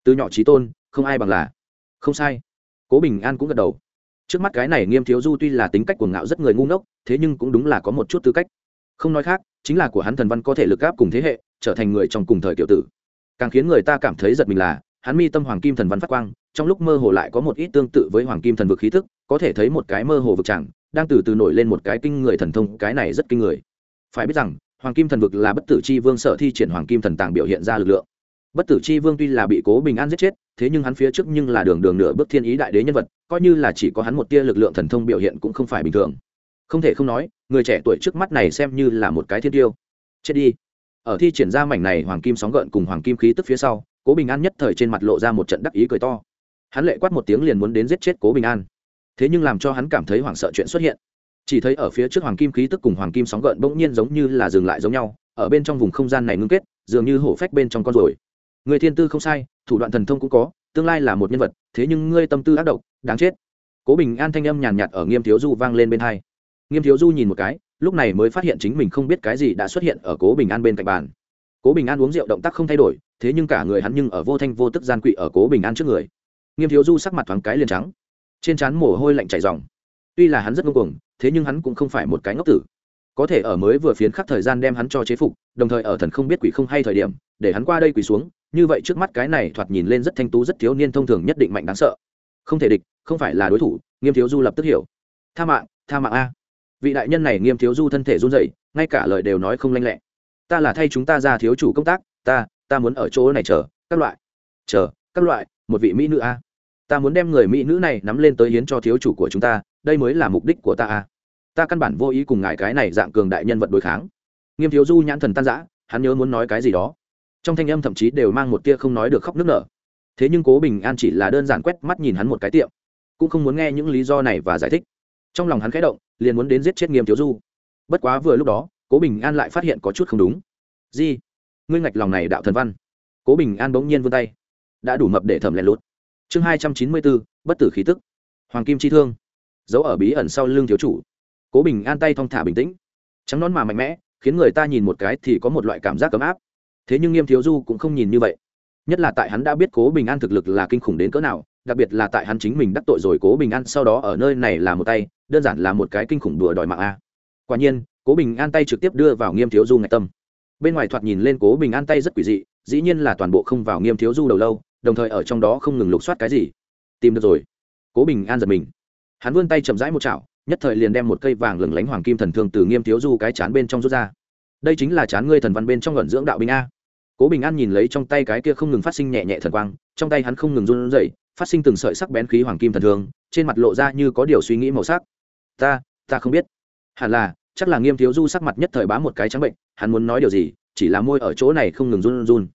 Từ nhỏ trí tôn, không ai bằng là. Không sai. Cố bình an cũng gật đầu trước mắt cái này nghiêm thiếu du tuy là tính cách cuồng ngạo rất người ngu ngốc, thế nhưng cũng đúng là có một chút tư cách. Không nói khác, chính là của hắn thần văn có thể lực gáp cùng thế hệ, trở thành người trong cùng thời kiểu tử. Càng khiến người ta cảm thấy giật mình là, hắn mi tâm hoàng kim thần văn phát quang, trong lúc mơ hồ lại có một ít tương tự với hoàng kim thần vực khí thức có thể thấy một cái mơ hồ vực chẳng, đang từ từ nổi lên một cái kinh người thần thông, cái này rất kinh người. Phải biết rằng, hoàng kim thần vực là bất tử c h i vương sở thi triển hoàng kim thần tàng biểu hiện ra lực lượng bất tử Chi vương tuy là bị cố bình an giết chết, thế nhưng hắn phía trước nhưng là đường đường nửa bước thiên ý đại đế nhân vật, coi như là chỉ có hắn một tia lực lượng thần thông biểu hiện cũng không phải bình thường. Không thể không nói, người trẻ tuổi trước mắt này xem như là một cái thiên tiêu. Chết đi. Ở thi triển ra mảnh này hoàng kim sóng gợn cùng hoàng kim khí tức phía sau, cố bình an nhất thời trên mặt lộ ra một trận đắc ý cười to. Hắn lệ quát một tiếng liền muốn đến giết chết cố bình an. Thế nhưng làm cho hắn cảm thấy hoảng sợ chuyện xuất hiện. Chỉ thấy ở phía trước hoàng kim khí tức cùng hoàng kim sóng gợn bỗng nhiên giống như là dừng lại giống nhau, ở bên trong vùng không gian này ngưng kết, dường như hổ phách bên trong con rồi người thiên tư không sai, thủ đoạn thần thông cũng có, tương lai là một nhân vật, thế nhưng ngươi tâm tư ác độc, đáng chết. Cố bình an thanh âm nhàn nhạt ở nghiêm thiếu du vang lên bên hai. Nghiêm thiếu du nhìn một cái, lúc này mới phát hiện chính mình không biết cái gì đã xuất hiện ở cố bình an bên cạnh bàn. Cố bình an uống rượu động tác không thay đổi, thế nhưng cả người hắn nhưng ở vô thanh vô tức gian quỵ ở cố bình an trước người. Nghiêm thiếu du sắc mặt thoáng cái liền trắng. Trên trán mồ hôi lạnh chảy dòng tuy là hắn rất ngông cuồng, thế nhưng hắn cũng không phải một cái ngốc tử. Có thể ở mới vừa phiến khắc thời gian đem hắn cho chế phục, đồng thời ở thần không biết quỷ không hay thời điểm, để hắn qua đây quỳ xuống như vậy trước mắt cái này thoạt nhìn lên rất thanh tú, rất thiếu niên thông thường nhất định mạnh đáng sợ. Không thể địch, không phải là đối thủ, nghiêm thiếu du lập tức hiểu. Tha mạng tha mạng a. Vị đại nhân này nghiêm thiếu du thân thể run rẩy, ngay cả lời đều nói không lanh lẹ. Ta là thay chúng ta ra thiếu chủ công tác, ta ta muốn ở chỗ này chờ, các loại. Chờ, các loại, một vị mỹ nữ a. Ta muốn đem người mỹ nữ này nắm lên tới hiến cho thiếu chủ của chúng ta, đây mới là mục đích của ta a. Ta căn bản vô ý cùng ngài cái này dạng cường đại nhân vật đối kháng. Nghiêm thiếu du nhãn thần tan giã hắn nhớ muốn nói cái gì đó trong thanh âm thậm chí đều mang một tia không nói được khóc nức nở. Thế nhưng cố bình an chỉ là đơn giản quét mắt nhìn hắn một cái tiệm, cũng không muốn nghe những lý do này và giải thích. Trong lòng hắn khẽ động, liền muốn đến giết chết nghiêm thiếu du. Bất quá vừa lúc đó, cố bình an lại phát hiện có chút không đúng. Gì ngươi ngạch lòng này đạo thần văn. Cố bình an bỗng nhiên vươn tay. Đã đủ mập để thẩm lén lút chương hai trăm chín mươi bốn bất tử khí tức. Hoàng kim chi thương. Giấu ở bí ẩn sau lưng thiếu chủ. Cố bình an tay thong thả bình tĩnh. Trắng nón mà mạnh mẽ, khiến người ta nhìn một cái thì có một loại cảm giác ấm áp thế nhưng nghiêm thiếu du cũng không nhìn như vậy. Nhất là tại hắn đã biết cố bình an thực lực là kinh khủng đến cỡ nào, đặc biệt là tại hắn chính mình đắc tội rồi cố bình an sau đó ở nơi này là một tay, đơn giản là một cái kinh khủng đùa đòi mạng a. Quả nhiên, cố bình an tay trực tiếp đưa vào nghiêm thiếu du ngạch tâm. Bên ngoài thoạt nhìn lên cố bình an tay rất quỷ dị, dĩ nhiên là toàn bộ không vào nghiêm thiếu du đầu lâu, đồng thời ở trong đó không ngừng lục soát cái gì. Tìm được rồi. Cố bình an giật mình. Hắn vươn tay chậm rãi một chảo, nhất thời liền đem một cây vàng lừng lánh hoàng kim thần thương từ nghiêm thiếu du cái chán bên trong rút ra. Đây chính là chán ngươi thần văn bên trong luận dưỡng đạo binh a cố bình an nhìn lấy trong tay cái kia không ngừng phát sinh nhẹ nhẹ thần quang, trong tay hắn không ngừng run rẩy, phát sinh từng sợi sắc bén khí hoàng kim thần thương, trên mặt lộ ra như có điều suy nghĩ màu sắc. Ta ta không biết. Hẳn là, chắc là nghiêm thiếu du sắc mặt nhất thời bá một cái trắng bệnh, hắn muốn nói điều gì, chỉ là môi ở chỗ này không ngừng run run.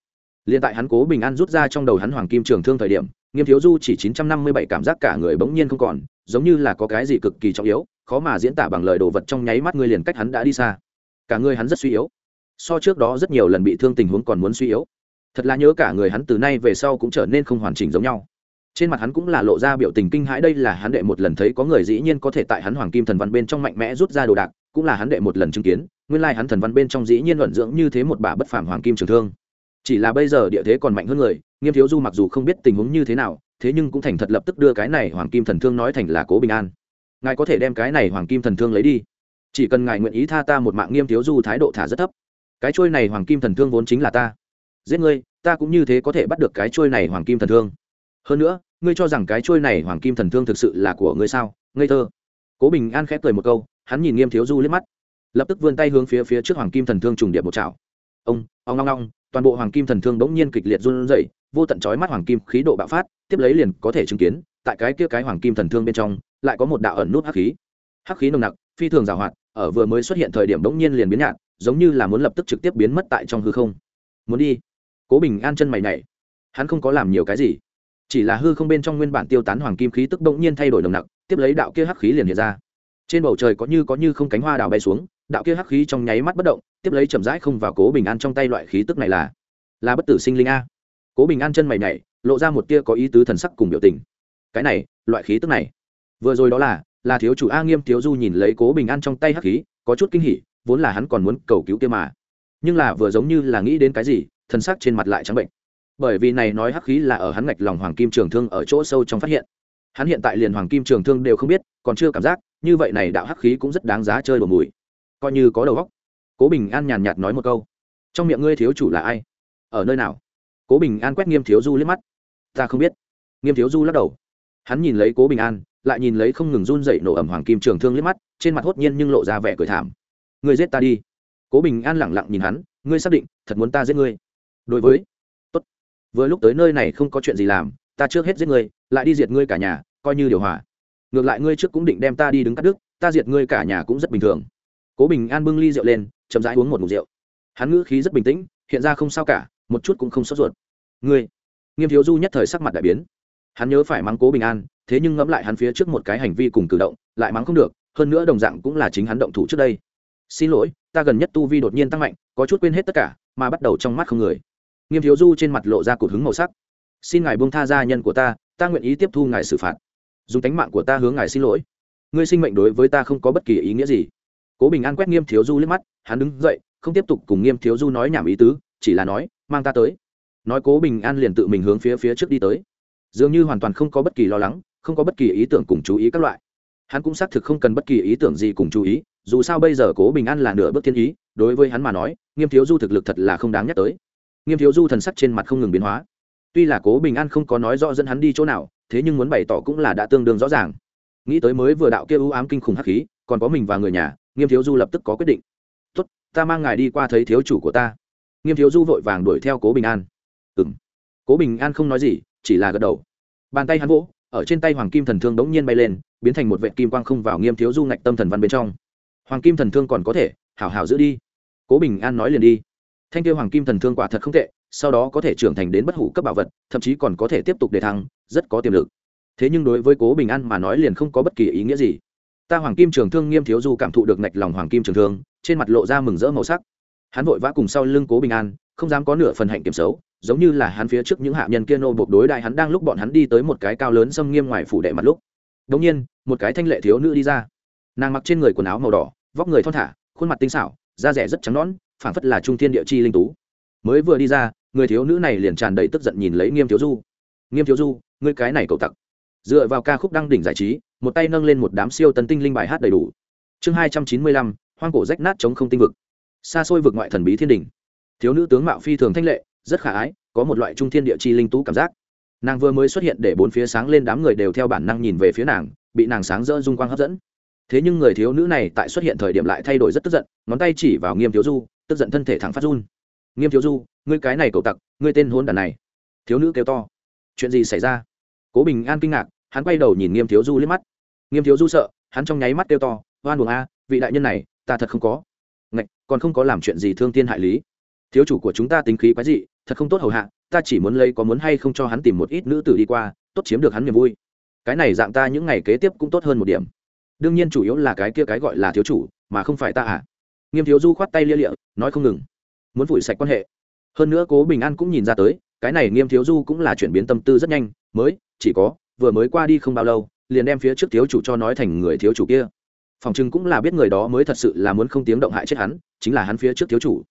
Liền tại hắn cố bình an rút ra trong đầu hắn hoàng kim trường thương thời điểm, nghiêm thiếu du chỉ chín trăm năm mươi bảy cảm giác cả người bỗng nhiên không còn, giống như là có cái gì cực kỳ trọng yếu, khó mà diễn tả bằng lời đồ vật trong nháy mắt ngươi liền cách hắn đã đi xa. Cả người hắn rất suy yếu so trước đó rất nhiều lần bị thương tình huống còn muốn suy yếu. Thật là nhớ cả người hắn từ nay về sau cũng trở nên không hoàn chỉnh giống nhau. Trên mặt hắn cũng là lộ ra biểu tình kinh hãi, đây là hắn đệ một lần thấy có người dĩ nhiên có thể tại hắn hoàng kim thần văn bên trong mạnh mẽ rút ra đồ đạc, cũng là hắn đệ một lần chứng kiến, nguyên lai hắn thần văn bên trong dĩ nhiên luận dưỡng như thế một bà bất phàm hoàng kim trường thương. Chỉ là bây giờ địa thế còn mạnh hơn người, nghiêm thiếu du mặc dù không biết tình huống như thế nào, thế nhưng cũng thành thật lập tức đưa cái này hoàng kim thần thương nói thành là cố bình an. Ngài có thể đem cái này hoàng kim thần thương lấy đi. Chỉ cần ngài nguyện ý tha ta một mạng, nghiêm thiếu du thái độ thả rất thấp cái trôi này hoàng kim thần thương vốn chính là ta. Giết ngươi, ta cũng như thế có thể bắt được cái trôi này hoàng kim thần thương. Hơn nữa, ngươi cho rằng cái trôi này hoàng kim thần thương thực sự là của ngươi sao? Ngây thơ. Cố bình an khép cười một câu, hắn nhìn nghiêm thiếu du liếc mắt. Lập tức vươn tay hướng phía phía trước hoàng kim thần thương trùng điệp một chảo. Ông ông long long toàn bộ hoàng kim thần thương bỗng nhiên kịch liệt run rẩy, vô tận chói mắt hoàng kim khí độ bạo phát, tiếp lấy liền có thể chứng kiến, tại cái kia cái hoàng kim thần thương bên trong, lại có một đạo ẩn nút hắc khí. Hắc khí nồng nặc, phi thường giảo hoạt, ở vừa mới xuất hiện thời điểm bỗng nhiên liền biến nhạt giống như là muốn lập tức trực tiếp biến mất tại trong hư không. Muốn đi. Cố bình an chân mày nhảy. Hắn không có làm nhiều cái gì. Chỉ là hư không bên trong nguyên bản tiêu tán hoàng kim khí tức bỗng nhiên thay đổi nồng nặc, tiếp lấy đạo kia hắc khí liền hiện ra. Trên bầu trời có như có như không cánh hoa đào bay xuống, đạo kia hắc khí trong nháy mắt bất động, tiếp lấy chậm rãi không vào cố bình an trong tay loại khí tức này là là bất tử sinh linh a. Cố bình an chân mày nhảy, lộ ra một tia có ý tứ thần sắc cùng biểu tình. Cái này, loại khí tức này, vừa rồi đó là là thiếu chủ a nghiêm thiếu du nhìn lấy cố bình an trong tay hắc khí, có chút kinh hỉ vốn là hắn còn muốn cầu cứu kia mà. Nhưng là vừa giống như là nghĩ đến cái gì, thân xác trên mặt lại trắng bệnh. Bởi vì này nói hắc khí là ở hắn ngạch lòng hoàng kim trường thương ở chỗ sâu trong phát hiện. Hắn hiện tại liền hoàng kim trường thương đều không biết, còn chưa cảm giác, như vậy này đạo hắc khí cũng rất đáng giá chơi đồ mùi. Coi như có đầu góc cố bình an nhàn nhạt nói một câu. Trong miệng ngươi thiếu chủ là ai? Ở nơi nào? Cố bình an quét nghiêm thiếu du liếc mắt. Ta không biết. Nghiêm thiếu du lắc đầu. Hắn nhìn lấy cố bình an, lại nhìn lấy không ngừng run dậy nổ ẩm hoàng kim trường thương liếc mắt, trên mặt hốt nhiên nhưng lộ ra vẻ cười thảm ngươi giết ta đi. Cố bình an lẳng lặng nhìn hắn, ngươi xác định, thật muốn ta giết ngươi. Đối với, tốt. Vừa lúc tới nơi này không có chuyện gì làm, ta trước hết giết ngươi, lại đi diệt ngươi cả nhà, coi như điều hòa. Ngược lại ngươi trước cũng định đem ta đi đứng cắt đứt, ta diệt ngươi cả nhà cũng rất bình thường. Cố bình an bưng ly rượu lên, chậm rãi uống một mục rượu. Hắn ngữ khí rất bình tĩnh, hiện ra không sao cả, một chút cũng không sốt ruột. Ngươi, nghiêm thiếu du nhất thời sắc mặt đại biến. Hắn nhớ phải mắng cố bình an, thế nhưng ngẫm lại hắn phía trước một cái hành vi cùng cử động, lại mắng không được, hơn nữa đồng dạng cũng là chính hắn động thủ trước đây xin lỗi, ta gần nhất tu vi đột nhiên tăng mạnh, có chút quên hết tất cả, mà bắt đầu trong mắt không người. Nghiêm thiếu du trên mặt lộ ra cụt hứng màu sắc. Xin ngài buông tha gia nhân của ta ta nguyện ý tiếp thu ngài xử phạt. Dùng tánh mạng của ta hướng ngài xin lỗi. Ngươi sinh mệnh đối với ta không có bất kỳ ý nghĩa gì. Cố bình an quét nghiêm thiếu du liếc mắt, hắn đứng dậy, không tiếp tục cùng nghiêm thiếu du nói nhảm ý tứ, chỉ là nói, mang ta tới. Nói cố bình an liền tự mình hướng phía phía trước đi tới. Dường như hoàn toàn không có bất kỳ lo lắng, không có bất kỳ ý tưởng cùng chú ý các loại. Hắn cũng xác thực không cần bất kỳ ý tưởng gì cùng chú ý dù sao bây giờ cố bình an là nửa bước thiên ý, đối với hắn mà nói, nghiêm thiếu du thực lực thật là không đáng nhắc tới. Nghiêm thiếu du thần sắc trên mặt không ngừng biến hóa. Tuy là cố bình an không có nói rõ dẫn hắn đi chỗ nào, thế nhưng muốn bày tỏ cũng là đã tương đương rõ ràng. Nghĩ tới mới vừa đạo kia ưu ám kinh khủng hắc khí, còn có mình và người nhà, nghiêm thiếu du lập tức có quyết định. Tốt, ta mang ngài đi qua thấy thiếu chủ của ta. Nghiêm thiếu du vội vàng đuổi theo cố bình an. Ừ m cố bình an không nói gì, chỉ là gật đầu. Bàn tay hắn vỗ, ở trên tay hoàng kim thần thương đống nhiên bay lên, biến thành một vệ kim quang không vào nghiêm thiếu du ngạch tâm thần văn bên trong hoàng kim thần thương còn có thể, hảo hảo giữ đi. Cố bình an nói liền đi. Thanh kêu hoàng kim thần thương quả thật không tệ, sau đó có thể trưởng thành đến bất hủ cấp bảo vật, thậm chí còn có thể tiếp tục đề thăng, rất có tiềm lực. Thế nhưng đối với cố bình an mà nói liền không có bất kỳ ý nghĩa gì. Ta hoàng kim trường thương nghiêm thiếu du cảm thụ được ngạch lòng hoàng kim trường thương, trên mặt lộ ra mừng rỡ màu sắc. Hắn vội vã cùng sau lưng cố bình an, không dám có nửa phần hạnh kiểm xấu, giống như là hắn phía trước những hạ nhân kia nô buộc đối đại hắn đang lúc bọn hắn đi tới một cái cao lớn xâm nghiêm ngoài phủ đệ mặt lúc. Đống nhiên, một cái thanh lệ thiếu nữ đi ra. Nàng mặc trên người quần áo màu đỏ vóc người thon thả, khuôn mặt tinh xảo, da rẻ rất trắng nõn, phảng phất là trung thiên địa chi linh tú. Mới vừa đi ra, người thiếu nữ này liền tràn đầy tức giận nhìn lấy nghiêm thiếu du. Nghiêm thiếu du, ngươi cái này cậu tặc. Dựa vào ca khúc đăng đỉnh giải trí, một tay nâng lên một đám siêu tấn tinh linh bài hát đầy đủ. Chương hai trăm chín mươi lăm, hoang cổ rách nát chống không tinh vực. Xa xôi vực ngoại thần bí thiên đình. Thiếu nữ tướng mạo phi thường thanh lệ, rất khả ái, có một loại trung thiên địa chi linh tú cảm giác. Nàng vừa mới xuất hiện để bốn phía sáng lên đám người đều theo bản năng nhìn về phía nàng, bị nàng sáng rỡ dung quang hấp dẫn thế nhưng người thiếu nữ này tại xuất hiện thời điểm lại thay đổi rất tức giận, ngón tay chỉ vào nghiêm thiếu du, tức giận thân thể thẳng phát run. Nghiêm thiếu du, ngươi cái này cầu tặc, ngươi tên hôn đàn này. Thiếu nữ kêu to. Chuyện gì xảy ra? Cố bình an kinh ngạc, hắn quay đầu nhìn nghiêm thiếu du liếc mắt. Nghiêm thiếu du sợ, hắn trong nháy mắt kêu to, oan buồng a, vị đại nhân này, ta thật không có. Ngạch, còn không có làm chuyện gì thương tiên hại lý. Thiếu chủ của chúng ta tính khí quái dị, thật không tốt hầu hạ, ta chỉ muốn lấy có muốn hay không cho hắn tìm một ít nữ tử đi qua, tốt chiếm được hắn niềm vui. Cái này dạng ta những ngày kế tiếp cũng tốt hơn một điểm đương nhiên chủ yếu là cái kia cái gọi là thiếu chủ, mà không phải ta à? Nghiêm thiếu du khoát tay lia lịa, nói không ngừng. Muốn vùi sạch quan hệ. Hơn nữa cố bình an cũng nhìn ra tới, cái này nghiêm thiếu du cũng là chuyển biến tâm tư rất nhanh, mới, chỉ có, vừa mới qua đi không bao lâu, liền đem phía trước thiếu chủ cho nói thành người thiếu chủ kia. Phòng chừng cũng là biết người đó mới thật sự là muốn không tiếng động hại chết hắn, chính là hắn phía trước thiếu chủ.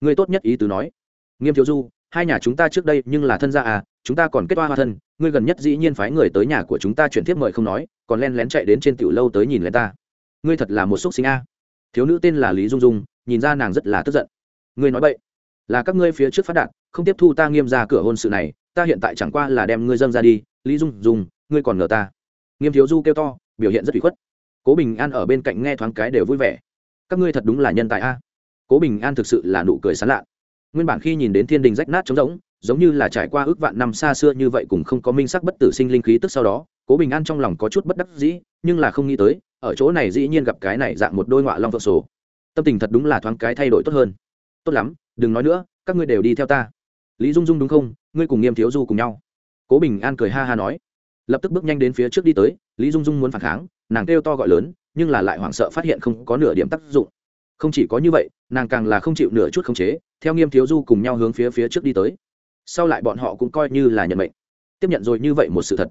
Người tốt nhất ý tứ nói. Nghiêm thiếu du, hai nhà chúng ta trước đây nhưng là thân gia à chúng ta còn kết hoa hoa thân, ngươi gần nhất dĩ nhiên phái người tới nhà của chúng ta chuyển tiếp mời không nói, còn len lén chạy đến trên tiểu lâu tới nhìn lên ta. Ngươi thật là một xúc sinh a. Thiếu nữ tên là lý dung dung, nhìn ra nàng rất là tức giận. Ngươi nói vậy là các ngươi phía trước phát đạt, không tiếp thu ta nghiêm ra cửa hôn sự này, ta hiện tại chẳng qua là đem ngươi dâng ra đi, lý dung dung, ngươi còn ngờ ta. Nghiêm thiếu du kêu to, biểu hiện rất bị khuất. Cố bình an ở bên cạnh nghe thoáng cái đều vui vẻ. Các ngươi thật đúng là nhân tài a. Cố bình an thực sự là nụ cười sán lạ. Nguyên bản khi nhìn đến thiên đình rách nát trống rỗng giống như là trải qua ước vạn năm xa xưa như vậy cũng không có minh sắc bất tử sinh linh khí tức sau đó, cố bình an trong lòng có chút bất đắc dĩ, nhưng là không nghĩ tới, ở chỗ này dĩ nhiên gặp cái này dạng một đôi ngọa long vợ sổ. Tâm tình thật đúng là thoáng cái thay đổi tốt hơn. Tốt lắm, đừng nói nữa, các ngươi đều đi theo ta. Lý dung dung đúng không? Ngươi cùng nghiêm thiếu du cùng nhau. Cố bình an cười ha ha nói. Lập tức bước nhanh đến phía trước đi tới, lý dung dung muốn phản kháng, nàng kêu to gọi lớn, nhưng là lại hoảng sợ phát hiện không có nửa điểm tác dụng. Không chỉ có như vậy, nàng càng là không chịu nửa chút khống chế, theo nghiêm thiếu du cùng nhau hướng phía phía trước đi tới sau lại bọn họ cũng coi như là nhận mệnh. Tiếp nhận rồi như vậy một sự thật.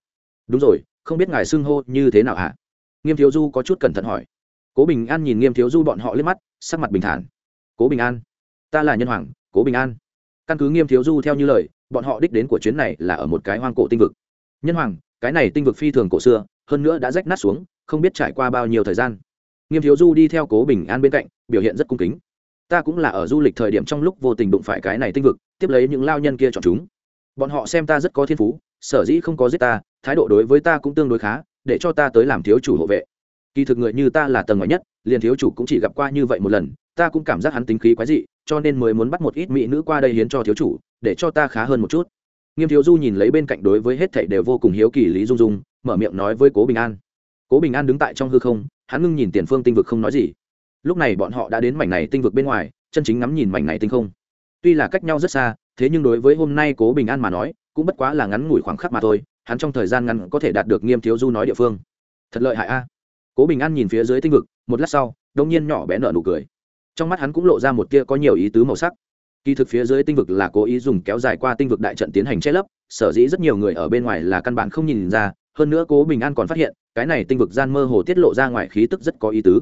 Đúng rồi, không biết ngài xưng hô như thế nào hả? Nghiêm thiếu du có chút cẩn thận hỏi. Cố bình an nhìn nghiêm thiếu du bọn họ liếc mắt, sắc mặt bình thản. Cố bình an, ta là nhân hoàng, cố bình an. Căn cứ nghiêm thiếu du theo như lời, bọn họ đích đến của chuyến này là ở một cái hoang cổ tinh vực. Nhân hoàng, cái này tinh vực phi thường cổ xưa, hơn nữa đã rách nát xuống, không biết trải qua bao nhiêu thời gian. Nghiêm thiếu du đi theo cố bình an bên cạnh, biểu hiện rất cung kính. Ta cũng là ở du lịch thời điểm trong lúc vô tình đụng phải cái này tinh vực tiếp lấy những lao nhân kia chọn chúng. Bọn họ xem ta rất có thiên phú, sở dĩ không có giết ta, thái độ đối với ta cũng tương đối khá, để cho ta tới làm thiếu chủ hộ vệ. Kỳ thực người như ta là tầng ngoài nhất, liền thiếu chủ cũng chỉ gặp qua như vậy một lần, ta cũng cảm giác hắn tính khí quái dị, cho nên mới muốn bắt một ít mỹ nữ qua đây hiến cho thiếu chủ, để cho ta khá hơn một chút. Nghiêm thiếu du nhìn lấy bên cạnh đối với hết thảy đều vô cùng hiếu kỳ lý dung dung, mở miệng nói với cố bình an. Cố bình an đứng tại trong hư không, hắn ngưng nhìn tiền phương tinh vực không nói gì. Lúc này bọn họ đã đến mảnh này tinh vực bên ngoài, chân chính ngắm nhìn mảnh này tinh không tuy là cách nhau rất xa, thế nhưng đối với hôm nay cố bình an mà nói, cũng bất quá là ngắn ngủi khoảng khắc mà thôi, hắn trong thời gian ngắn có thể đạt được nghiêm thiếu du nói địa phương. Thật lợi hại a. Cố bình an nhìn phía dưới tinh vực, một lát sau, đông nhiên nhỏ bé nở nụ cười. Trong mắt hắn cũng lộ ra một kia có nhiều ý tứ màu sắc. Kỳ thực phía dưới tinh vực là cố ý dùng kéo dài qua tinh vực đại trận tiến hành che lấp, sở dĩ rất nhiều người ở bên ngoài là căn bản không nhìn ra, hơn nữa cố bình an còn phát hiện, cái này tinh vực gian mơ hồ tiết lộ ra ngoài khí tức rất có ý tứ.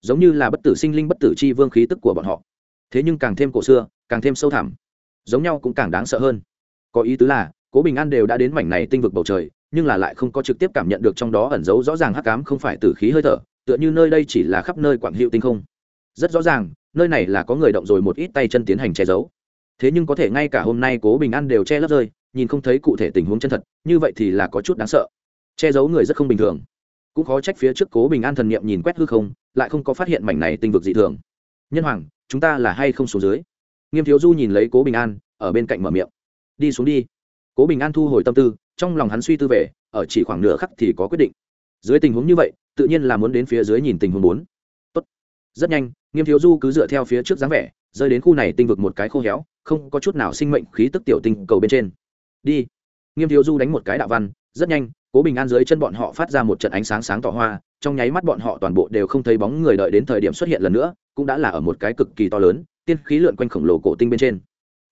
Giống như là bất tử sinh linh bất tử chi vương khí tức của bọn họ. Thế nhưng càng thêm cổ xưa càng thêm sâu thẳm. Giống nhau cũng càng đáng sợ hơn. Có ý tứ là, cố bình an đều đã đến mảnh này tinh vực bầu trời, nhưng là lại không có trực tiếp cảm nhận được trong đó ẩn giấu rõ ràng hắc cám không phải từ khí hơi thở, tựa như nơi đây chỉ là khắp nơi quảng hiệu tinh không. Rất rõ ràng, nơi này là có người động rồi một ít tay chân tiến hành che giấu. Thế nhưng có thể ngay cả hôm nay cố bình an đều che lấp rơi, nhìn không thấy cụ thể tình huống chân thật, như vậy thì là có chút đáng sợ. Che giấu người rất không bình thường. Cũng khó trách phía trước cố bình an thần niệm nhìn quét hư không, lại không có phát hiện mảnh này tinh vực dị thường. Nhân hoàng, chúng ta là hay không xuống dưới? Nghiêm thiếu du nhìn lấy cố bình an, ở bên cạnh mở miệng. Đi xuống đi. Cố bình an thu hồi tâm tư, trong lòng hắn suy tư về, ở chỉ khoảng nửa khắc thì có quyết định. Dưới tình huống như vậy, tự nhiên là muốn đến phía dưới nhìn tình huống bốn. Tốt. rất nhanh, nghiêm thiếu du cứ dựa theo phía trước dáng vẻ, rơi đến khu này tinh vực một cái khô héo, không có chút nào sinh mệnh khí tức tiểu tinh cầu bên trên. Đi. Nghiêm thiếu du đánh một cái đạo văn, rất nhanh, cố bình an dưới chân bọn họ phát ra một trận ánh sáng sáng tỏ hoa, trong nháy mắt bọn họ toàn bộ đều không thấy bóng người đợi đến thời điểm xuất hiện lần nữa, cũng đã là ở một cái cực kỳ to lớn tiên khí lượn quanh khổng lồ cổ tinh bên trên.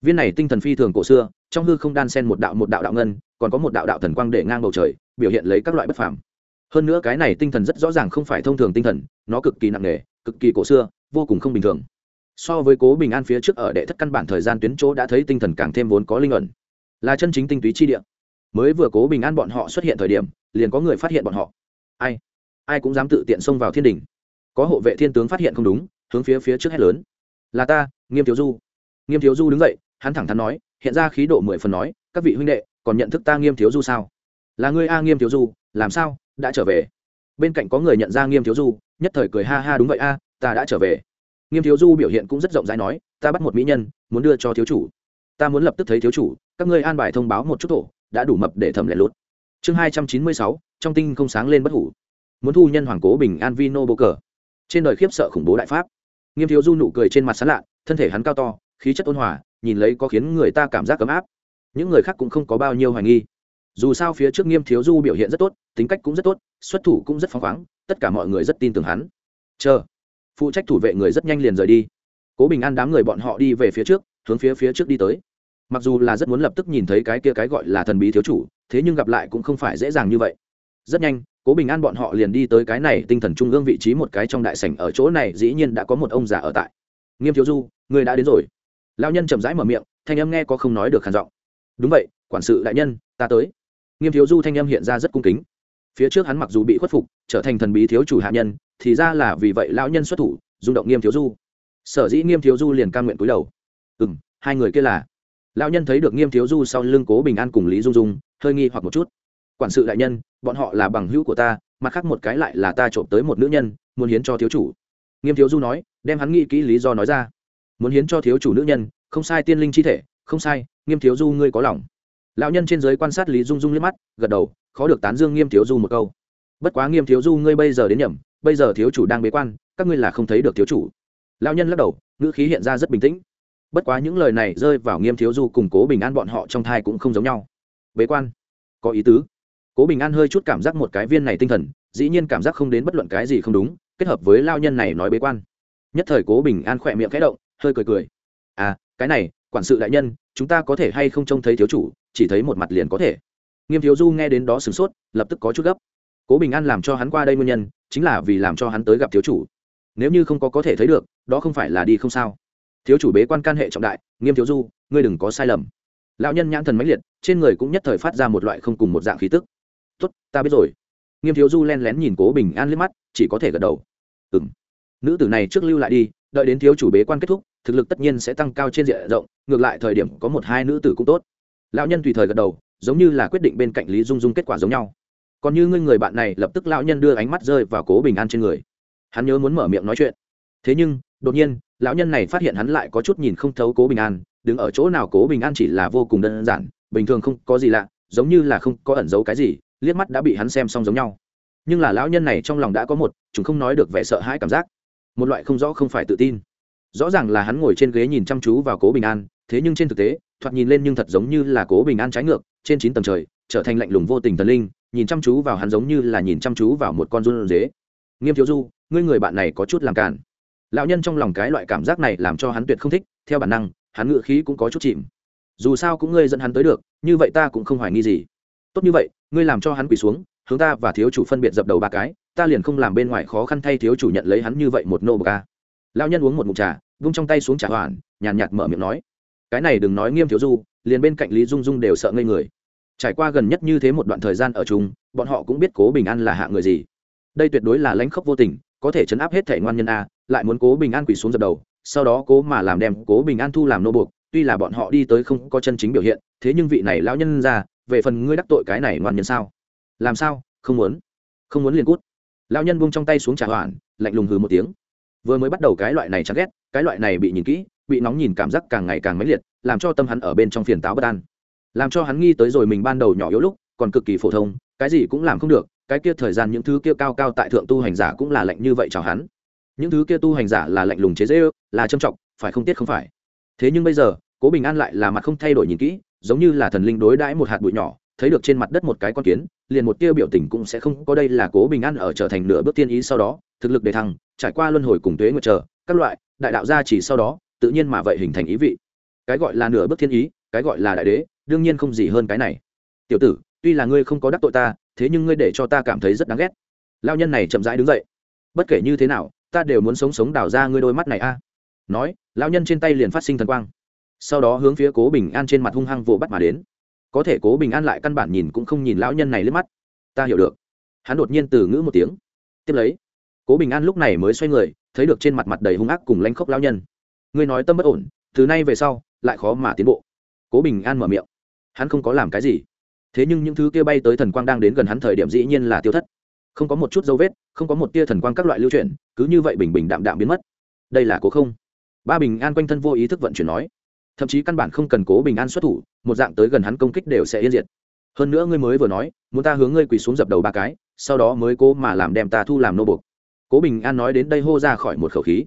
Viên này tinh thần phi thường cổ xưa, trong hư không đan sen một đạo một đạo đạo ngân, còn có một đạo đạo thần quang để ngang bầu trời, biểu hiện lấy các loại bất phàm. Hơn nữa cái này tinh thần rất rõ ràng không phải thông thường tinh thần, nó cực kỳ nặng nề, cực kỳ cổ xưa, vô cùng không bình thường. So với cố bình an phía trước ở đệ thất căn bản thời gian tuyến chỗ đã thấy tinh thần càng thêm vốn có linh ẩn. Là chân chính tinh túy chi địa. Mới vừa cố bình an bọn họ xuất hiện thời điểm, liền có người phát hiện bọn họ. Ai? Ai cũng dám tự tiện xông vào thiên đình có hộ vệ thiên tướng phát hiện không đúng, hướng phía phía trước hết lớn là ta, nghiêm thiếu du. Nghiêm thiếu du đứng dậy, hắn thẳng thắn nói, hiện ra khí độ mười phần nói, các vị huynh đệ, còn nhận thức ta nghiêm thiếu du sao? Là ngươi a, nghiêm thiếu du, làm sao, đã trở về? Bên cạnh có người nhận ra nghiêm thiếu du, nhất thời cười ha ha đúng vậy a, ta đã trở về. Nghiêm thiếu du biểu hiện cũng rất rộng rãi nói, ta bắt một mỹ nhân, muốn đưa cho thiếu chủ. Ta muốn lập tức thấy thiếu chủ, các ngươi an bài thông báo một chút thổ đã đủ mập để thẩm lẻ lút. Chương hai trăm chín mươi sáu, trong tinh không sáng lên bất hủ. Muốn thu nhân hoàng cố bình an vino bô cờ. Trên đời khiếp sợ khủng bố đại pháp nghiêm thiếu du nụ cười trên mặt sán lạ thân thể hắn cao to, khí chất ôn hòa, nhìn lấy có khiến người ta cảm giác ấm áp. Những người khác cũng không có bao nhiêu hoài nghi. Dù sao phía trước nghiêm thiếu du biểu hiện rất tốt, tính cách cũng rất tốt, xuất thủ cũng rất phóng khoáng, tất cả mọi người rất tin tưởng hắn. Chờ. Phụ trách thủ vệ người rất nhanh liền rời đi. Cố bình an đám người bọn họ đi về phía trước, hướng phía phía trước đi tới. Mặc dù là rất muốn lập tức nhìn thấy cái kia cái gọi là thần bí thiếu chủ, thế nhưng gặp lại cũng không phải dễ dàng như vậy. Rất nhanh cố bình an bọn họ liền đi tới cái này tinh thần trung ương vị trí một cái trong đại sảnh ở chỗ này, dĩ nhiên đã có một ông già ở tại. Nghiêm thiếu du, người đã đến rồi. Lao nhân chậm rãi mở miệng, thanh âm nghe có không nói được khàn giọng. Đúng vậy, quản sự đại nhân, ta tới. Nghiêm thiếu du thanh âm hiện ra rất cung kính. Phía trước hắn mặc dù bị khuất phục, trở thành thần bí thiếu chủ hạ nhân, thì ra là vì vậy lão nhân xuất thủ, rung động nghiêm thiếu du. Sở dĩ nghiêm thiếu du liền ca nguyện cúi đầu. Ừ m hai người kia là. Lão nhân thấy được nghiêm thiếu du sau lưng cố bình an cùng lý dung dung, hơi nghi hoặc một chút quản sự đại nhân, bọn họ là bằng hữu của ta, mặt khác một cái lại là ta trộm tới một nữ nhân, muốn hiến cho thiếu chủ. Nghiêm thiếu du nói, đem hắn nghĩ kỹ lý do nói ra. Muốn hiến cho thiếu chủ nữ nhân, không sai tiên linh chi thể, không sai, nghiêm thiếu du ngươi có lòng. Lão nhân trên giới quan sát lý dung dung liếc mắt, gật đầu, khó được tán dương nghiêm thiếu du một câu. Bất quá nghiêm thiếu du ngươi bây giờ đến nhầm, bây giờ thiếu chủ đang bế quan, các ngươi là không thấy được thiếu chủ. Lão nhân lắc đầu, ngữ khí hiện ra rất bình tĩnh. Bất quá những lời này rơi vào nghiêm thiếu du củng cố bình an bọn họ trong thai cũng không giống nhau. Bế quan? Có ý tứ cố bình an hơi chút cảm giác một cái viên này tinh thần, dĩ nhiên cảm giác không đến bất luận cái gì không đúng, kết hợp với lao nhân này nói bế quan. Nhất thời cố bình an khỏe miệng khẽ động, hơi cười cười. À cái này, quản sự đại nhân, chúng ta có thể hay không trông thấy thiếu chủ, chỉ thấy một mặt liền có thể. Nghiêm thiếu du nghe đến đó sửng sốt, lập tức có chút gấp. Cố bình an làm cho hắn qua đây nguyên nhân, chính là vì làm cho hắn tới gặp thiếu chủ. Nếu như không có có thể thấy được, đó không phải là đi không sao. Thiếu chủ bế quan can hệ trọng đại, nghiêm thiếu du, ngươi đừng có sai lầm. Lão nhân nhãn thần mãnh liệt, trên người cũng nhất thời phát ra một loại không cùng một dạng khí tức tốt, ta biết rồi. Nghiêm thiếu du len lén nhìn cố bình an liếc mắt, chỉ có thể gật đầu. Ừng nữ tử này trước lưu lại đi, đợi đến thiếu chủ bế quan kết thúc, thực lực tất nhiên sẽ tăng cao trên diện rộng, ngược lại thời điểm có một hai nữ tử cũng tốt. Lão nhân tùy thời gật đầu, giống như là quyết định bên cạnh lý dung dung kết quả giống nhau. Còn như ngươi người bạn này lập tức lão nhân đưa ánh mắt rơi vào cố bình an trên người. Hắn nhớ muốn mở miệng nói chuyện. Thế nhưng, đột nhiên, lão nhân này phát hiện hắn lại có chút nhìn không thấu cố bình an, đứng ở chỗ nào cố bình an chỉ là vô cùng đơn giản, bình thường không có gì lạ, giống như là không có ẩn giấu cái gì liếc mắt đã bị hắn xem xong giống nhau. Nhưng là lão nhân này trong lòng đã có một, chúng không nói được vẻ sợ hãi cảm giác. Một loại không rõ không phải tự tin. Rõ ràng là hắn ngồi trên ghế nhìn chăm chú vào cố bình an, thế nhưng trên thực tế, thoạt nhìn lên nhưng thật giống như là cố bình an trái ngược, trên chín tầng trời, trở thành lạnh lùng vô tình thần linh, nhìn chăm chú vào hắn giống như là nhìn chăm chú vào một con run dế. Nghiêm thiếu du, ngươi người bạn này có chút làm cản lão nhân trong lòng cái loại cảm giác này làm cho hắn tuyệt không thích, theo bản năng, hắn ngự khí cũng có chút chìm. Dù sao cũng ngươi dẫn hắn tới được, như vậy ta cũng không hoài nghi gì. Tốt như vậy ngươi làm cho hắn quỳ xuống, hướng ta và thiếu chủ phân biệt dập đầu ba cái, ta liền không làm bên ngoài khó khăn thay thiếu chủ nhận lấy hắn như vậy một nô bờ ca lao nhân uống một mụn trà, vung trong tay xuống trà hoàn, nhàn nhạt mở miệng nói. Cái này đừng nói nghiêm thiếu du, liền bên cạnh lý dung dung đều sợ ngây người. Trải qua gần nhất như thế một đoạn thời gian ở chung, bọn họ cũng biết cố bình an là hạ người gì. Đây tuyệt đối là lãnh khốc vô tình, có thể chấn áp hết thể ngoan nhân a, lại muốn cố bình an quỳ xuống dập đầu, sau đó cố mà làm đem cố bình an thu làm nô buộc tuy là bọn họ đi tới không có chân chính biểu hiện, thế nhưng vị này lão nhân ra về phần ngươi đắc tội cái này ngoan nhân sao? Làm sao? Không muốn. Không muốn liền cút. Lão nhân buông trong tay xuống trả hoàn lạnh lùng hừ một tiếng. Vừa mới bắt đầu cái loại này chán ghét, cái loại này bị nhìn kỹ, bị nóng nhìn cảm giác càng ngày càng mãnh liệt, làm cho tâm hắn ở bên trong phiền táo bất an. Làm cho hắn nghi tới rồi mình ban đầu nhỏ yếu lúc, còn cực kỳ phổ thông, cái gì cũng làm không được, cái kia thời gian những thứ kia cao cao tại thượng tu hành giả cũng là lạnh như vậy chào hắn. Những thứ kia tu hành giả là lạnh lùng chế dễ ư là trâm trọng, phải không tiết không phải. Thế nhưng bây giờ, cố bình an lại là mặt không thay đổi nhìn kỹ giống như là thần linh đối đãi một hạt bụi nhỏ, thấy được trên mặt đất một cái con kiến, liền một tiêu biểu tình cũng sẽ không có đây là cố bình an ở trở thành nửa bước tiên ý sau đó, thực lực đề thăng, trải qua luân hồi cùng tuế nguyệt chờ, các loại, đại đạo gia chỉ sau đó, tự nhiên mà vậy hình thành ý vị. Cái gọi là nửa bước thiên ý, cái gọi là đại đế, đương nhiên không gì hơn cái này. Tiểu tử, tuy là ngươi không có đắc tội ta, thế nhưng ngươi để cho ta cảm thấy rất đáng ghét. Lao nhân này chậm rãi đứng dậy. Bất kể như thế nào, ta đều muốn sống sống đào ra ngươi đôi mắt này a. Nói lao nhân trên tay liền phát sinh thần quang sau đó hướng phía cố bình an trên mặt hung hăng vỗ bắt mà đến. Có thể cố bình an lại căn bản nhìn cũng không nhìn lão nhân này lên mắt. Ta hiểu được. Hắn đột nhiên từ ngữ một tiếng. Tiếp lấy, cố bình an lúc này mới xoay người, thấy được trên mặt mặt đầy hung ác cùng lanh khốc lão nhân. Ngươi nói tâm bất ổn, từ nay về sau, lại khó mà tiến bộ. Cố bình an mở miệng. Hắn không có làm cái gì. Thế nhưng những thứ kia bay tới thần quang đang đến gần hắn thời điểm dĩ nhiên là tiêu thất. Không có một chút dấu vết, không có một tia thần quang các loại lưu chuyển, cứ như vậy bình bình đạm đạm biến mất. Đây là cố không. Ba bình an quanh thân vô ý thức vận chuyển nói thậm chí căn bản không cần cố bình an xuất thủ, một dạng tới gần hắn công kích đều sẽ yên diệt. Hơn nữa ngươi mới vừa nói, muốn ta hướng ngươi quỳ xuống dập đầu ba cái, sau đó mới cố mà làm đem ta thu làm nô bục cố bình an nói đến đây hô ra khỏi một khẩu khí.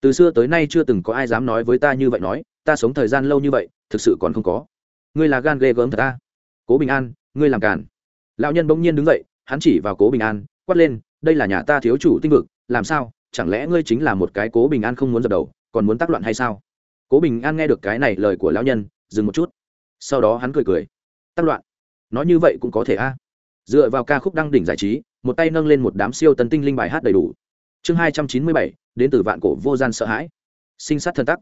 Từ xưa tới nay chưa từng có ai dám nói với ta như vậy nói, ta sống thời gian lâu như vậy, thực sự còn không có. Ngươi là gan ghê gớm thật ta. Cố bình an, ngươi làm càn. Lão nhân bỗng nhiên đứng dậy, hắn chỉ vào cố bình an, quát lên, đây là nhà ta thiếu chủ tinh vực, làm sao? Chẳng lẽ ngươi chính là một cái cố bình an không muốn dập đầu, còn muốn tác loạn hay sao? Cố bình an nghe được cái này lời của lão nhân, dừng một chút. Sau đó hắn cười cười. Tắc loạn. Nói như vậy cũng có thể a. À. Dựa vào ca khúc đăng đỉnh giải trí, một tay nâng lên một đám siêu tấn tinh linh bài hát đầy đủ. Chương hai trăm chín mươi bảy, đến từ vạn cổ vô gian sợ hãi. Sinh sát thân tắc.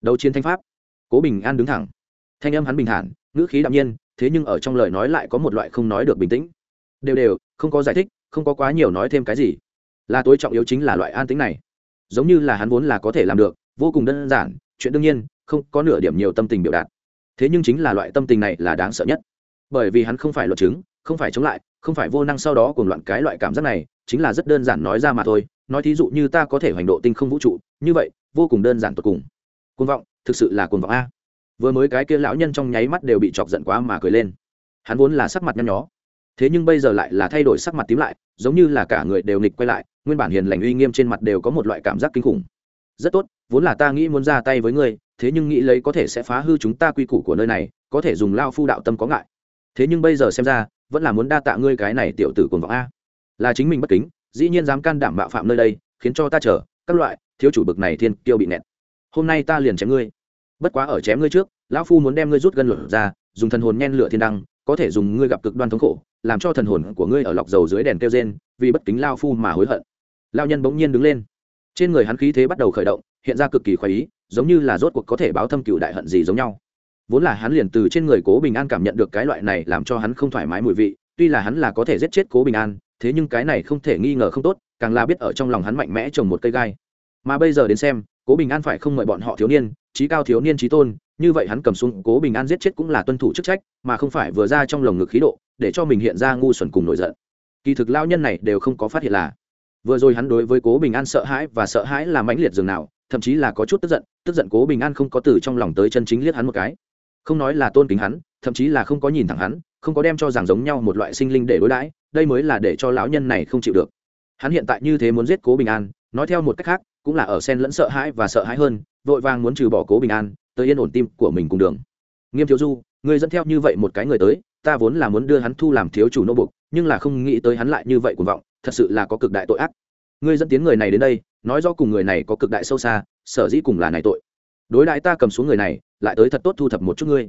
Đấu chiến thanh pháp. Cố bình an đứng thẳng. Thanh âm hắn bình thản, ngữ khí đạm nhiên, thế nhưng ở trong lời nói lại có một loại không nói được bình tĩnh. Đều đều, không có giải thích, không có quá nhiều nói thêm cái gì. Là tối trọng yếu chính là loại an tính này. Giống như là hắn vốn là có thể làm được, vô cùng đơn giản chuyện đương nhiên, không có nửa điểm nhiều tâm tình biểu đạt. Thế nhưng chính là loại tâm tình này là đáng sợ nhất. Bởi vì hắn không phải luật chứng, không phải chống lại, không phải vô năng sau đó cùng loạn cái loại cảm giác này, chính là rất đơn giản nói ra mà thôi. Nói thí dụ như ta có thể hoành độ tinh không vũ trụ, như vậy, vô cùng đơn giản tột cùng. Côn vọng, thực sự là côn vọng a. Vừa mới cái kia lão nhân trong nháy mắt đều bị chọc giận quá mà cười lên. Hắn vốn là sắc mặt nhăn nhó, thế nhưng bây giờ lại là thay đổi sắc mặt tím lại, giống như là cả người đều nghịch quay lại, nguyên bản hiền lành uy nghiêm trên mặt đều có một loại cảm giác kinh khủng rất tốt, vốn là ta nghĩ muốn ra tay với ngươi, thế nhưng nghĩ lấy có thể sẽ phá hư chúng ta quy củ của nơi này, có thể dùng lao phu đạo tâm có ngại. Thế nhưng bây giờ xem ra, vẫn là muốn đa tạ ngươi cái này tiểu tử cuồng vọng a. Là chính mình bất kính, dĩ nhiên dám can đảm bạo phạm nơi đây, khiến cho ta chờ, các loại, thiếu chủ bực này thiên tiêu bị nẹt. Hôm nay ta liền chém ngươi. Bất quá ở chém ngươi trước, lão phu muốn đem ngươi rút gân lửa ra, dùng thần hồn nhen lửa thiên đăng, có thể dùng ngươi gặp cực đoan thống khổ, làm cho thần hồn của ngươi ở lọc dầu dưới đèn kêu rên, vì bất kính lao phu mà hối hận. Lao nhân bỗng nhiên đứng lên trên người hắn khí thế bắt đầu khởi động, hiện ra cực kỳ khoái ý, giống như là rốt cuộc có thể báo thâm cựu đại hận gì giống nhau. Vốn là hắn liền từ trên người cố bình an cảm nhận được cái loại này làm cho hắn không thoải mái mùi vị, tuy là hắn là có thể giết chết cố bình an, thế nhưng cái này không thể nghi ngờ không tốt, càng là biết ở trong lòng hắn mạnh mẽ trồng một cây gai. Mà bây giờ đến xem, cố bình an phải không mời bọn họ thiếu niên, trí cao thiếu niên trí tôn, như vậy hắn cầm xuống cố bình an giết chết cũng là tuân thủ chức trách, mà không phải vừa ra trong lồng ngực khí độ, để cho mình hiện ra ngu xuẩn cùng nổi giận. Kỳ thực lao nhân này đều không có phát hiện là vừa rồi hắn đối với cố bình an sợ hãi và sợ hãi là mãnh liệt dường nào, thậm chí là có chút tức giận tức giận cố bình an không có từ trong lòng tới chân chính liếc hắn một cái. Không nói là tôn kính hắn, thậm chí là không có nhìn thẳng hắn, không có đem cho rằng giống nhau một loại sinh linh để đối đãi, đây mới là để cho lão nhân này không chịu được. Hắn hiện tại như thế muốn giết cố bình an, nói theo một cách khác, cũng là ở sen lẫn sợ hãi và sợ hãi hơn, vội vàng muốn trừ bỏ cố bình an, tới yên ổn tim của mình cùng đường. Nghiêm thiếu du, người dẫn theo như vậy một cái người tới, ta vốn là muốn đưa hắn thu làm thiếu chủ nô bục, nhưng là không nghĩ tới hắn lại như vậy cuồng vọng thật sự là có cực đại tội ác. Ngươi dẫn tiến người này đến đây, nói do cùng người này có cực đại sâu xa, sở dĩ cùng là này tội. Đối đại ta cầm xuống người này, lại tới thật tốt thu thập một chút ngươi.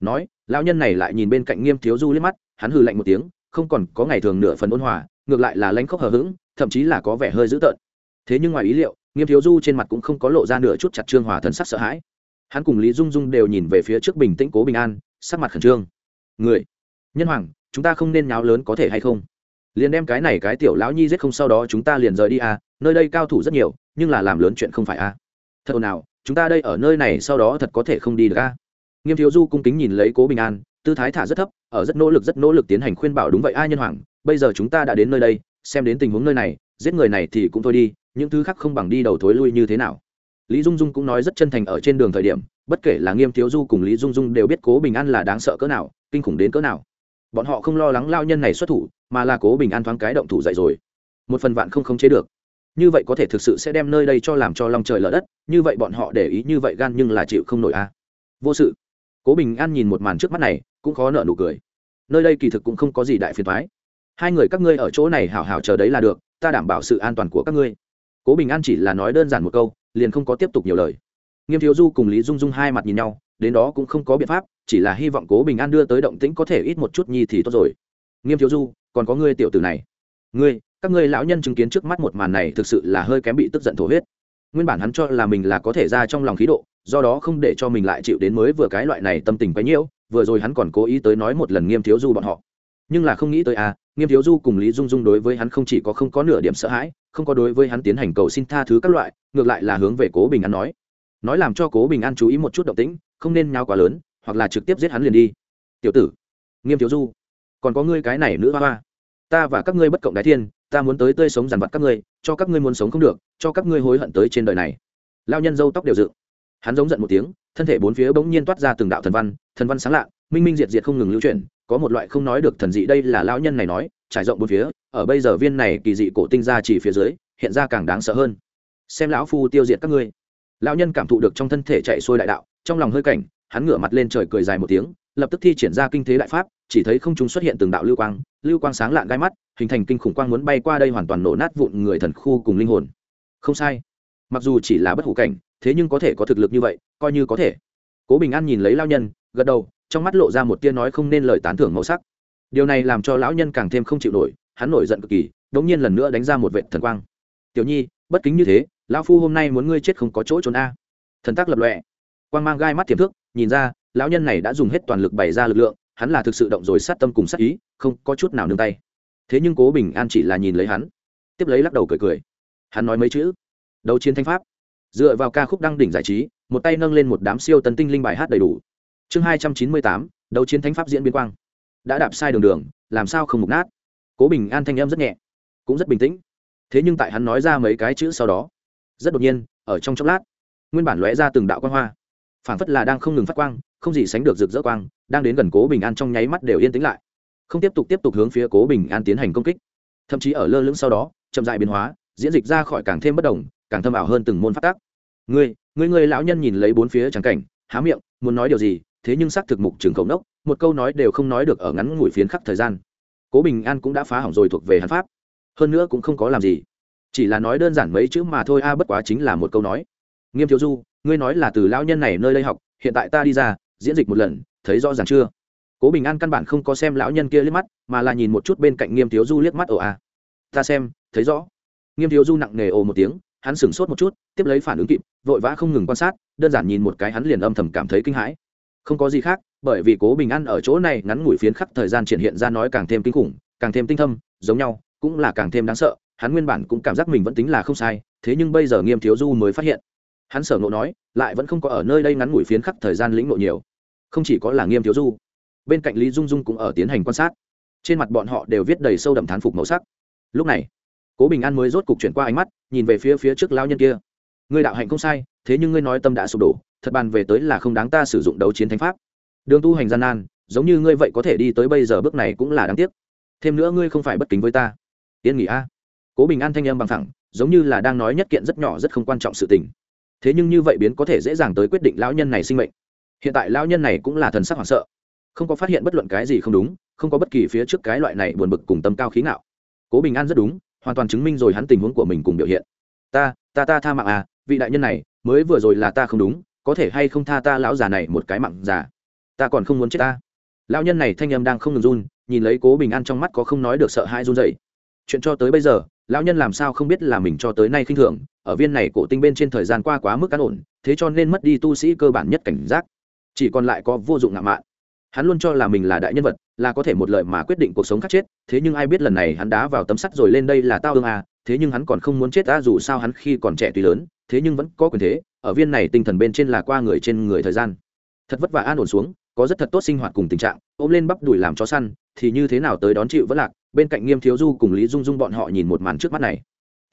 Nói, lão nhân này lại nhìn bên cạnh nghiêm thiếu du liếc mắt, hắn hừ lạnh một tiếng, không còn có ngày thường nửa phần ôn hòa, ngược lại là lánh khóc hờ hững, thậm chí là có vẻ hơi dữ tợn. Thế nhưng ngoài ý liệu, nghiêm thiếu du trên mặt cũng không có lộ ra nửa chút chặt trương hòa thần sắc sợ hãi. Hắn cùng lý dung dung đều nhìn về phía trước bình tĩnh cố bình an, sắc mặt khẩn trương. Người, nhân hoàng, chúng ta không nên nháo lớn có thể hay không? Liền đem cái này cái tiểu lão nhi giết không sau đó chúng ta liền rời đi à nơi đây cao thủ rất nhiều, nhưng là làm lớn chuyện không phải à. Thật nào chúng ta đây ở nơi này sau đó thật có thể không đi được à. Nghiêm thiếu du cung kính nhìn lấy cố bình an, tư thái thả rất thấp, ở rất nỗ lực rất nỗ lực tiến hành khuyên bảo đúng vậy ai nhân hoàng, bây giờ chúng ta đã đến nơi đây, xem đến tình huống nơi này, giết người này thì cũng thôi đi, những thứ khác không bằng đi đầu thối lui như thế nào. Lý dung dung cũng nói rất chân thành ở trên đường thời điểm, bất kể là nghiêm thiếu du cùng lý dung dung đều biết cố bình an là đáng sợ cỡ nào, kinh khủng đến cỡ nào bọn họ không lo lắng lao nhân này xuất thủ, mà là cố bình an thoáng cái động thủ dậy rồi. Một phần vạn không khống chế được. Như vậy có thể thực sự sẽ đem nơi đây cho làm cho lòng trời lở đất, như vậy bọn họ để ý như vậy gan nhưng là chịu không nổi a. Vô sự. Cố bình an nhìn một màn trước mắt này, cũng khó nợ nụ cười. Nơi đây kỳ thực cũng không có gì đại phiền thoái hai người các ngươi ở chỗ này hảo hảo chờ đấy là được, ta đảm bảo sự an toàn của các ngươi. Cố bình an chỉ là nói đơn giản một câu, liền không có tiếp tục nhiều lời. Nghiêm thiếu du cùng lý dung dung hai mặt nhìn nhau, đến đó cũng không có biện pháp chỉ là hy vọng cố bình an đưa tới động tĩnh có thể ít một chút nhi thì tốt rồi. Nghiêm thiếu du, còn có ngươi tiểu tử này. Ngươi, các ngươi lão nhân chứng kiến trước mắt một màn này thực sự là hơi kém bị tức giận thổ huyết. Nguyên bản hắn cho là mình là có thể ra trong lòng khí độ, do đó không để cho mình lại chịu đến mới vừa cái loại này tâm tình quấy nhiễu, vừa rồi hắn còn cố ý tới nói một lần nghiêm thiếu du bọn họ. Nhưng là không nghĩ tới à nghiêm thiếu du cùng lý dung dung đối với hắn không chỉ có không có nửa điểm sợ hãi, không có đối với hắn tiến hành cầu xin tha thứ các loại, ngược lại là hướng về cố bình an nói. Nói làm cho cố bình an chú ý một chút động tĩnh, không nên nhau quá lớn hoặc là trực tiếp giết hắn liền đi. Tiểu tử, nghiêm thiếu du, còn có ngươi cái này nữ hoa hoa. Ta và các ngươi bất cộng đái thiên, ta muốn tới tươi sống dằn vặt các ngươi, cho các ngươi muốn sống không được, cho các ngươi hối hận tới trên đời này. Lao nhân dâu tóc đều dựng. Hắn giống giận một tiếng, thân thể bốn phía bỗng nhiên toát ra từng đạo thần văn thần văn sáng lạ, minh minh diệt diệt không ngừng lưu chuyển, có một loại không nói được thần dị đây là lão nhân này nói, trải rộng bốn phía, ở bây giờ viên này kỳ dị cổ tinh ra chỉ phía dưới, hiện ra càng đáng sợ hơn. Xem lão phu tiêu diệt các ngươi. Lão nhân cảm thụ được trong thân thể chạy xuôi đại đạo, trong lòng hơi cảnh hắn ngửa mặt lên trời cười dài một tiếng, lập tức thi triển ra kinh thế đại pháp, chỉ thấy không chúng xuất hiện từng đạo lưu quang lưu quang sáng lạn gai mắt, hình thành kinh khủng quang muốn bay qua đây hoàn toàn nổ nát vụn người thần khu cùng linh hồn. Không sai. Mặc dù chỉ là bất hủ cảnh, thế nhưng có thể có thực lực như vậy, coi như có thể. Cố bình an nhìn lấy lao nhân, gật đầu, trong mắt lộ ra một tia nói không nên lời tán thưởng màu sắc. Điều này làm cho lão nhân càng thêm không chịu nổi, hắn nổi giận cực kỳ đống nhiên lần nữa đánh ra một vệ thần quang. Tiểu nhi, bất kính như thế, lão phu hôm nay muốn ngươi chết không có chỗ trốn a. Thần tác lập lọe quang mang gai mắt tiềm thức nhìn ra, lão nhân này đã dùng hết toàn lực bày ra lực lượng, hắn là thực sự động rồi sát tâm cùng sát ý, không có chút nào nương tay. Thế nhưng cố bình an chỉ là nhìn lấy hắn, tiếp lấy lắc đầu cười cười. Hắn nói mấy chữ, đấu chiến thanh pháp. Dựa vào ca khúc đăng đỉnh giải trí, một tay nâng lên một đám siêu tấn tinh linh bài hát đầy đủ. Chương hai trăm chín mươi tám, đấu chiến thánh pháp diễn biến quang. Đã đạp sai đường đường, làm sao không mục nát? Cố bình an thanh em rất nhẹ, cũng rất bình tĩnh. Thế nhưng tại hắn nói ra mấy cái chữ sau đó, rất đột nhiên, ở trong chốc lát, nguyên bản lóe ra từng đạo quan hoa phảng phất là đang không ngừng phát quang, không gì sánh được rực rỡ quang, đang đến gần cố bình an trong nháy mắt đều yên tĩnh lại. Không tiếp tục tiếp tục hướng phía cố bình an tiến hành công kích. Thậm chí ở lơ lưng sau đó, chậm dại biến hóa, diễn dịch ra khỏi càng thêm bất đồng, càng thâm ảo hơn từng môn phát tác. Ngươi ngươi ngươi lão nhân nhìn lấy bốn phía trắng cảnh, há miệng, muốn nói điều gì, thế nhưng xác thực mục trường khổng đốc một câu nói đều không nói được ở ngắn ngủi phiến khắc thời gian. Cố bình an cũng đã phá hỏng rồi thuộc về hắn pháp. Hơn nữa cũng không có làm gì. Chỉ là nói đơn giản mấy chữ mà thôi, a, bất quá chính là một câu nói. Nghiêm thiếu du ngươi nói là từ lão nhân này nơi đây học, hiện tại ta đi ra, diễn dịch một lần, thấy rõ ràng chưa? Cố bình an căn bản không có xem lão nhân kia liếc mắt, mà là nhìn một chút bên cạnh nghiêm thiếu du liếc mắt, ồ a, ta xem, thấy rõ. Nghiêm thiếu du nặng nề ồ một tiếng, hắn sửng sốt một chút, tiếp lấy phản ứng kịp, vội vã không ngừng quan sát, đơn giản nhìn một cái hắn liền âm thầm cảm thấy kinh hãi. Không có gì khác, bởi vì cố bình an ở chỗ này ngắn ngủi phiến khắc thời gian triển hiện ra nói càng thêm kinh khủng, càng thêm tinh thâm, giống nhau, cũng là càng thêm đáng sợ, hắn nguyên bản cũng cảm giác mình vẫn tính là không sai, thế nhưng bây giờ nghiêm thiếu du mới phát hiện hắn sở ngộ nói, lại vẫn không có ở nơi đây ngắn ngủi phiến khắc thời gian lĩnh ngộ nhiều. Không chỉ có là nghiêm thiếu du, bên cạnh lý dung dung cũng ở tiến hành quan sát. Trên mặt bọn họ đều viết đầy sâu đậm thán phục màu sắc. Lúc này, cố bình an mới rốt cục chuyển qua ánh mắt, nhìn về phía phía trước lao nhân kia. Ngươi đạo hạnh không sai, thế nhưng ngươi nói tâm đã sụp đổ, thật bàn về tới là không đáng ta sử dụng đấu chiến thánh pháp. Đường tu hành gian nan, giống như ngươi vậy có thể đi tới bây giờ bước này cũng là đáng tiếc. Thêm nữa ngươi không phải bất kính với ta. Yên nghỉ a. Cố bình an thanh âm bằng thẳng giống như là đang nói nhất kiện rất nhỏ rất không quan trọng sự tình thế nhưng như vậy biến có thể dễ dàng tới quyết định lão nhân này sinh mệnh. Hiện tại lão nhân này cũng là thần sắc hoảng sợ. Không có phát hiện bất luận cái gì không đúng, không có bất kỳ phía trước cái loại này buồn bực cùng tâm cao khí ngạo. Cố bình an rất đúng, hoàn toàn chứng minh rồi hắn tình huống của mình cùng biểu hiện. Ta ta ta tha mạng à vị đại nhân này, mới vừa rồi là ta không đúng, có thể hay không tha ta lão già này một cái mạng già? Ta còn không muốn chết ta. Lão nhân này thanh âm đang không ngừng run, nhìn lấy cố bình an trong mắt có không nói được sợ hãi run dậy chuyện cho tới bây giờ, lão nhân làm sao không biết là mình cho tới nay khinh thường ở viên này cổ tinh bên trên thời gian qua quá mức cán ổn, thế cho nên mất đi tu sĩ cơ bản nhất cảnh giác. Chỉ còn lại có vô dụng ngạo mạn. Hắn luôn cho là mình là đại nhân vật, là có thể một lời mà quyết định cuộc sống khác chết, thế nhưng ai biết lần này hắn đá vào tấm sắt rồi lên đây là tao ương à thế nhưng hắn còn không muốn chết ta dù sao hắn khi còn trẻ tuy lớn, thế nhưng vẫn có quyền thế, ở viên này tinh thần bên trên là qua người trên người thời gian. Thật vất vả an ổn xuống, có rất thật tốt sinh hoạt cùng tình trạng, ôm lên bắp đùi làm chó săn, thì như thế nào tới đón chịu vẫn lạc, bên cạnh nghiêm thiếu du cùng lý dung dung bọn họ nhìn một màn trước mắt này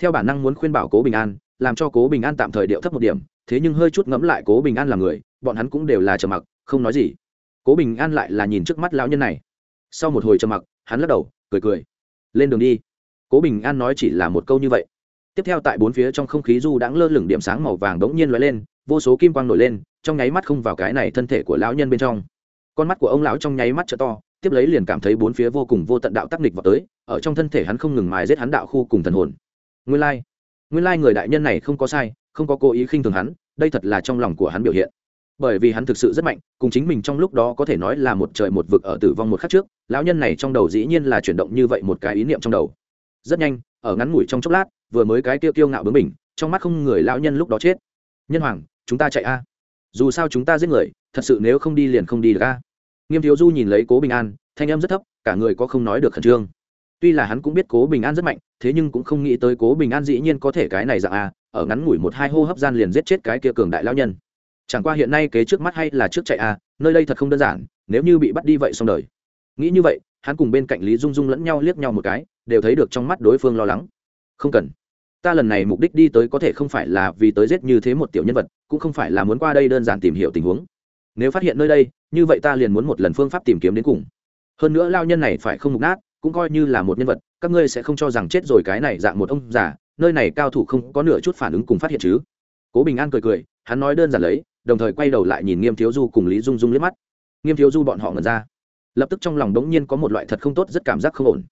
theo bản năng muốn khuyên bảo cố bình an, làm cho cố bình an tạm thời điệu thấp một điểm, thế nhưng hơi chút ngẫm lại cố bình an là người, bọn hắn cũng đều là trầm mặc, không nói gì. Cố bình an lại là nhìn trước mắt lão nhân này. Sau một hồi trầm mặc, hắn lắc đầu, cười cười. Lên đường đi. Cố bình an nói chỉ là một câu như vậy. Tiếp theo tại bốn phía trong không khí du đãng lơ lửng điểm sáng màu vàng đống nhiên lóe lên, vô số kim quang nổi lên, trong nháy mắt không vào cái này thân thể của lão nhân bên trong. Con mắt của ông lão trong nháy mắt trợ to, tiếp lấy liền cảm thấy bốn phía vô cùng vô tận đạo tắc nịch vào tới, ở trong thân thể hắn không ngừng mài giết hắn đạo khu cùng thần hồn nguyên lai、like. nguyên lai người đại nhân này không có sai, không có cố ý khinh thường hắn, đây thật là trong lòng của hắn biểu hiện. Bởi vì hắn thực sự rất mạnh, cùng chính mình trong lúc đó có thể nói là một trời một vực ở tử vong một khắc trước, lão nhân này trong đầu dĩ nhiên là chuyển động như vậy một cái ý niệm trong đầu. Rất nhanh, ở ngắn ngủi trong chốc lát, vừa mới cái tiêu tiêu ngạo bướng mình trong mắt không người lão nhân lúc đó chết. Nhân hoàng, chúng ta chạy a. Dù sao chúng ta giết người, thật sự nếu không đi liền không đi được a. Nghiêm thiếu du nhìn lấy cố bình an, thanh âm rất thấp, cả người có không nói được khẩn trương tuy là hắn cũng biết cố bình an rất mạnh, thế nhưng cũng không nghĩ tới cố bình an dĩ nhiên có thể cái này dạng a, ở ngắn ngủi một hai hô hấp gian liền giết chết cái kia cường đại lão nhân. Chẳng qua hiện nay kế trước mắt hay là trước chạy a, nơi đây thật không đơn giản, nếu như bị bắt đi vậy xong đời. Nghĩ như vậy, hắn cùng bên cạnh lý dung dung lẫn nhau liếc nhau một cái, đều thấy được trong mắt đối phương lo lắng. Không cần. Ta lần này mục đích đi tới có thể không phải là vì tới giết như thế một tiểu nhân vật, cũng không phải là muốn qua đây đơn giản tìm hiểu tình huống. Nếu phát hiện nơi đây, như vậy ta liền muốn một lần phương pháp tìm kiếm đến cùng. Hơn nữa lao nhân này phải không mục nát cũng coi như là một nhân vật, các ngươi sẽ không cho rằng chết rồi cái này dạng một ông già, nơi này cao thủ không có nửa chút phản ứng cùng phát hiện chứ. Cố bình an cười cười, hắn nói đơn giản lấy, đồng thời quay đầu lại nhìn nghiêm thiếu du cùng lý dung dung liếc mắt. Nghiêm thiếu du bọn họ ngẩn ra, lập tức trong lòng đống nhiên có một loại thật không tốt, rất cảm giác không ổn.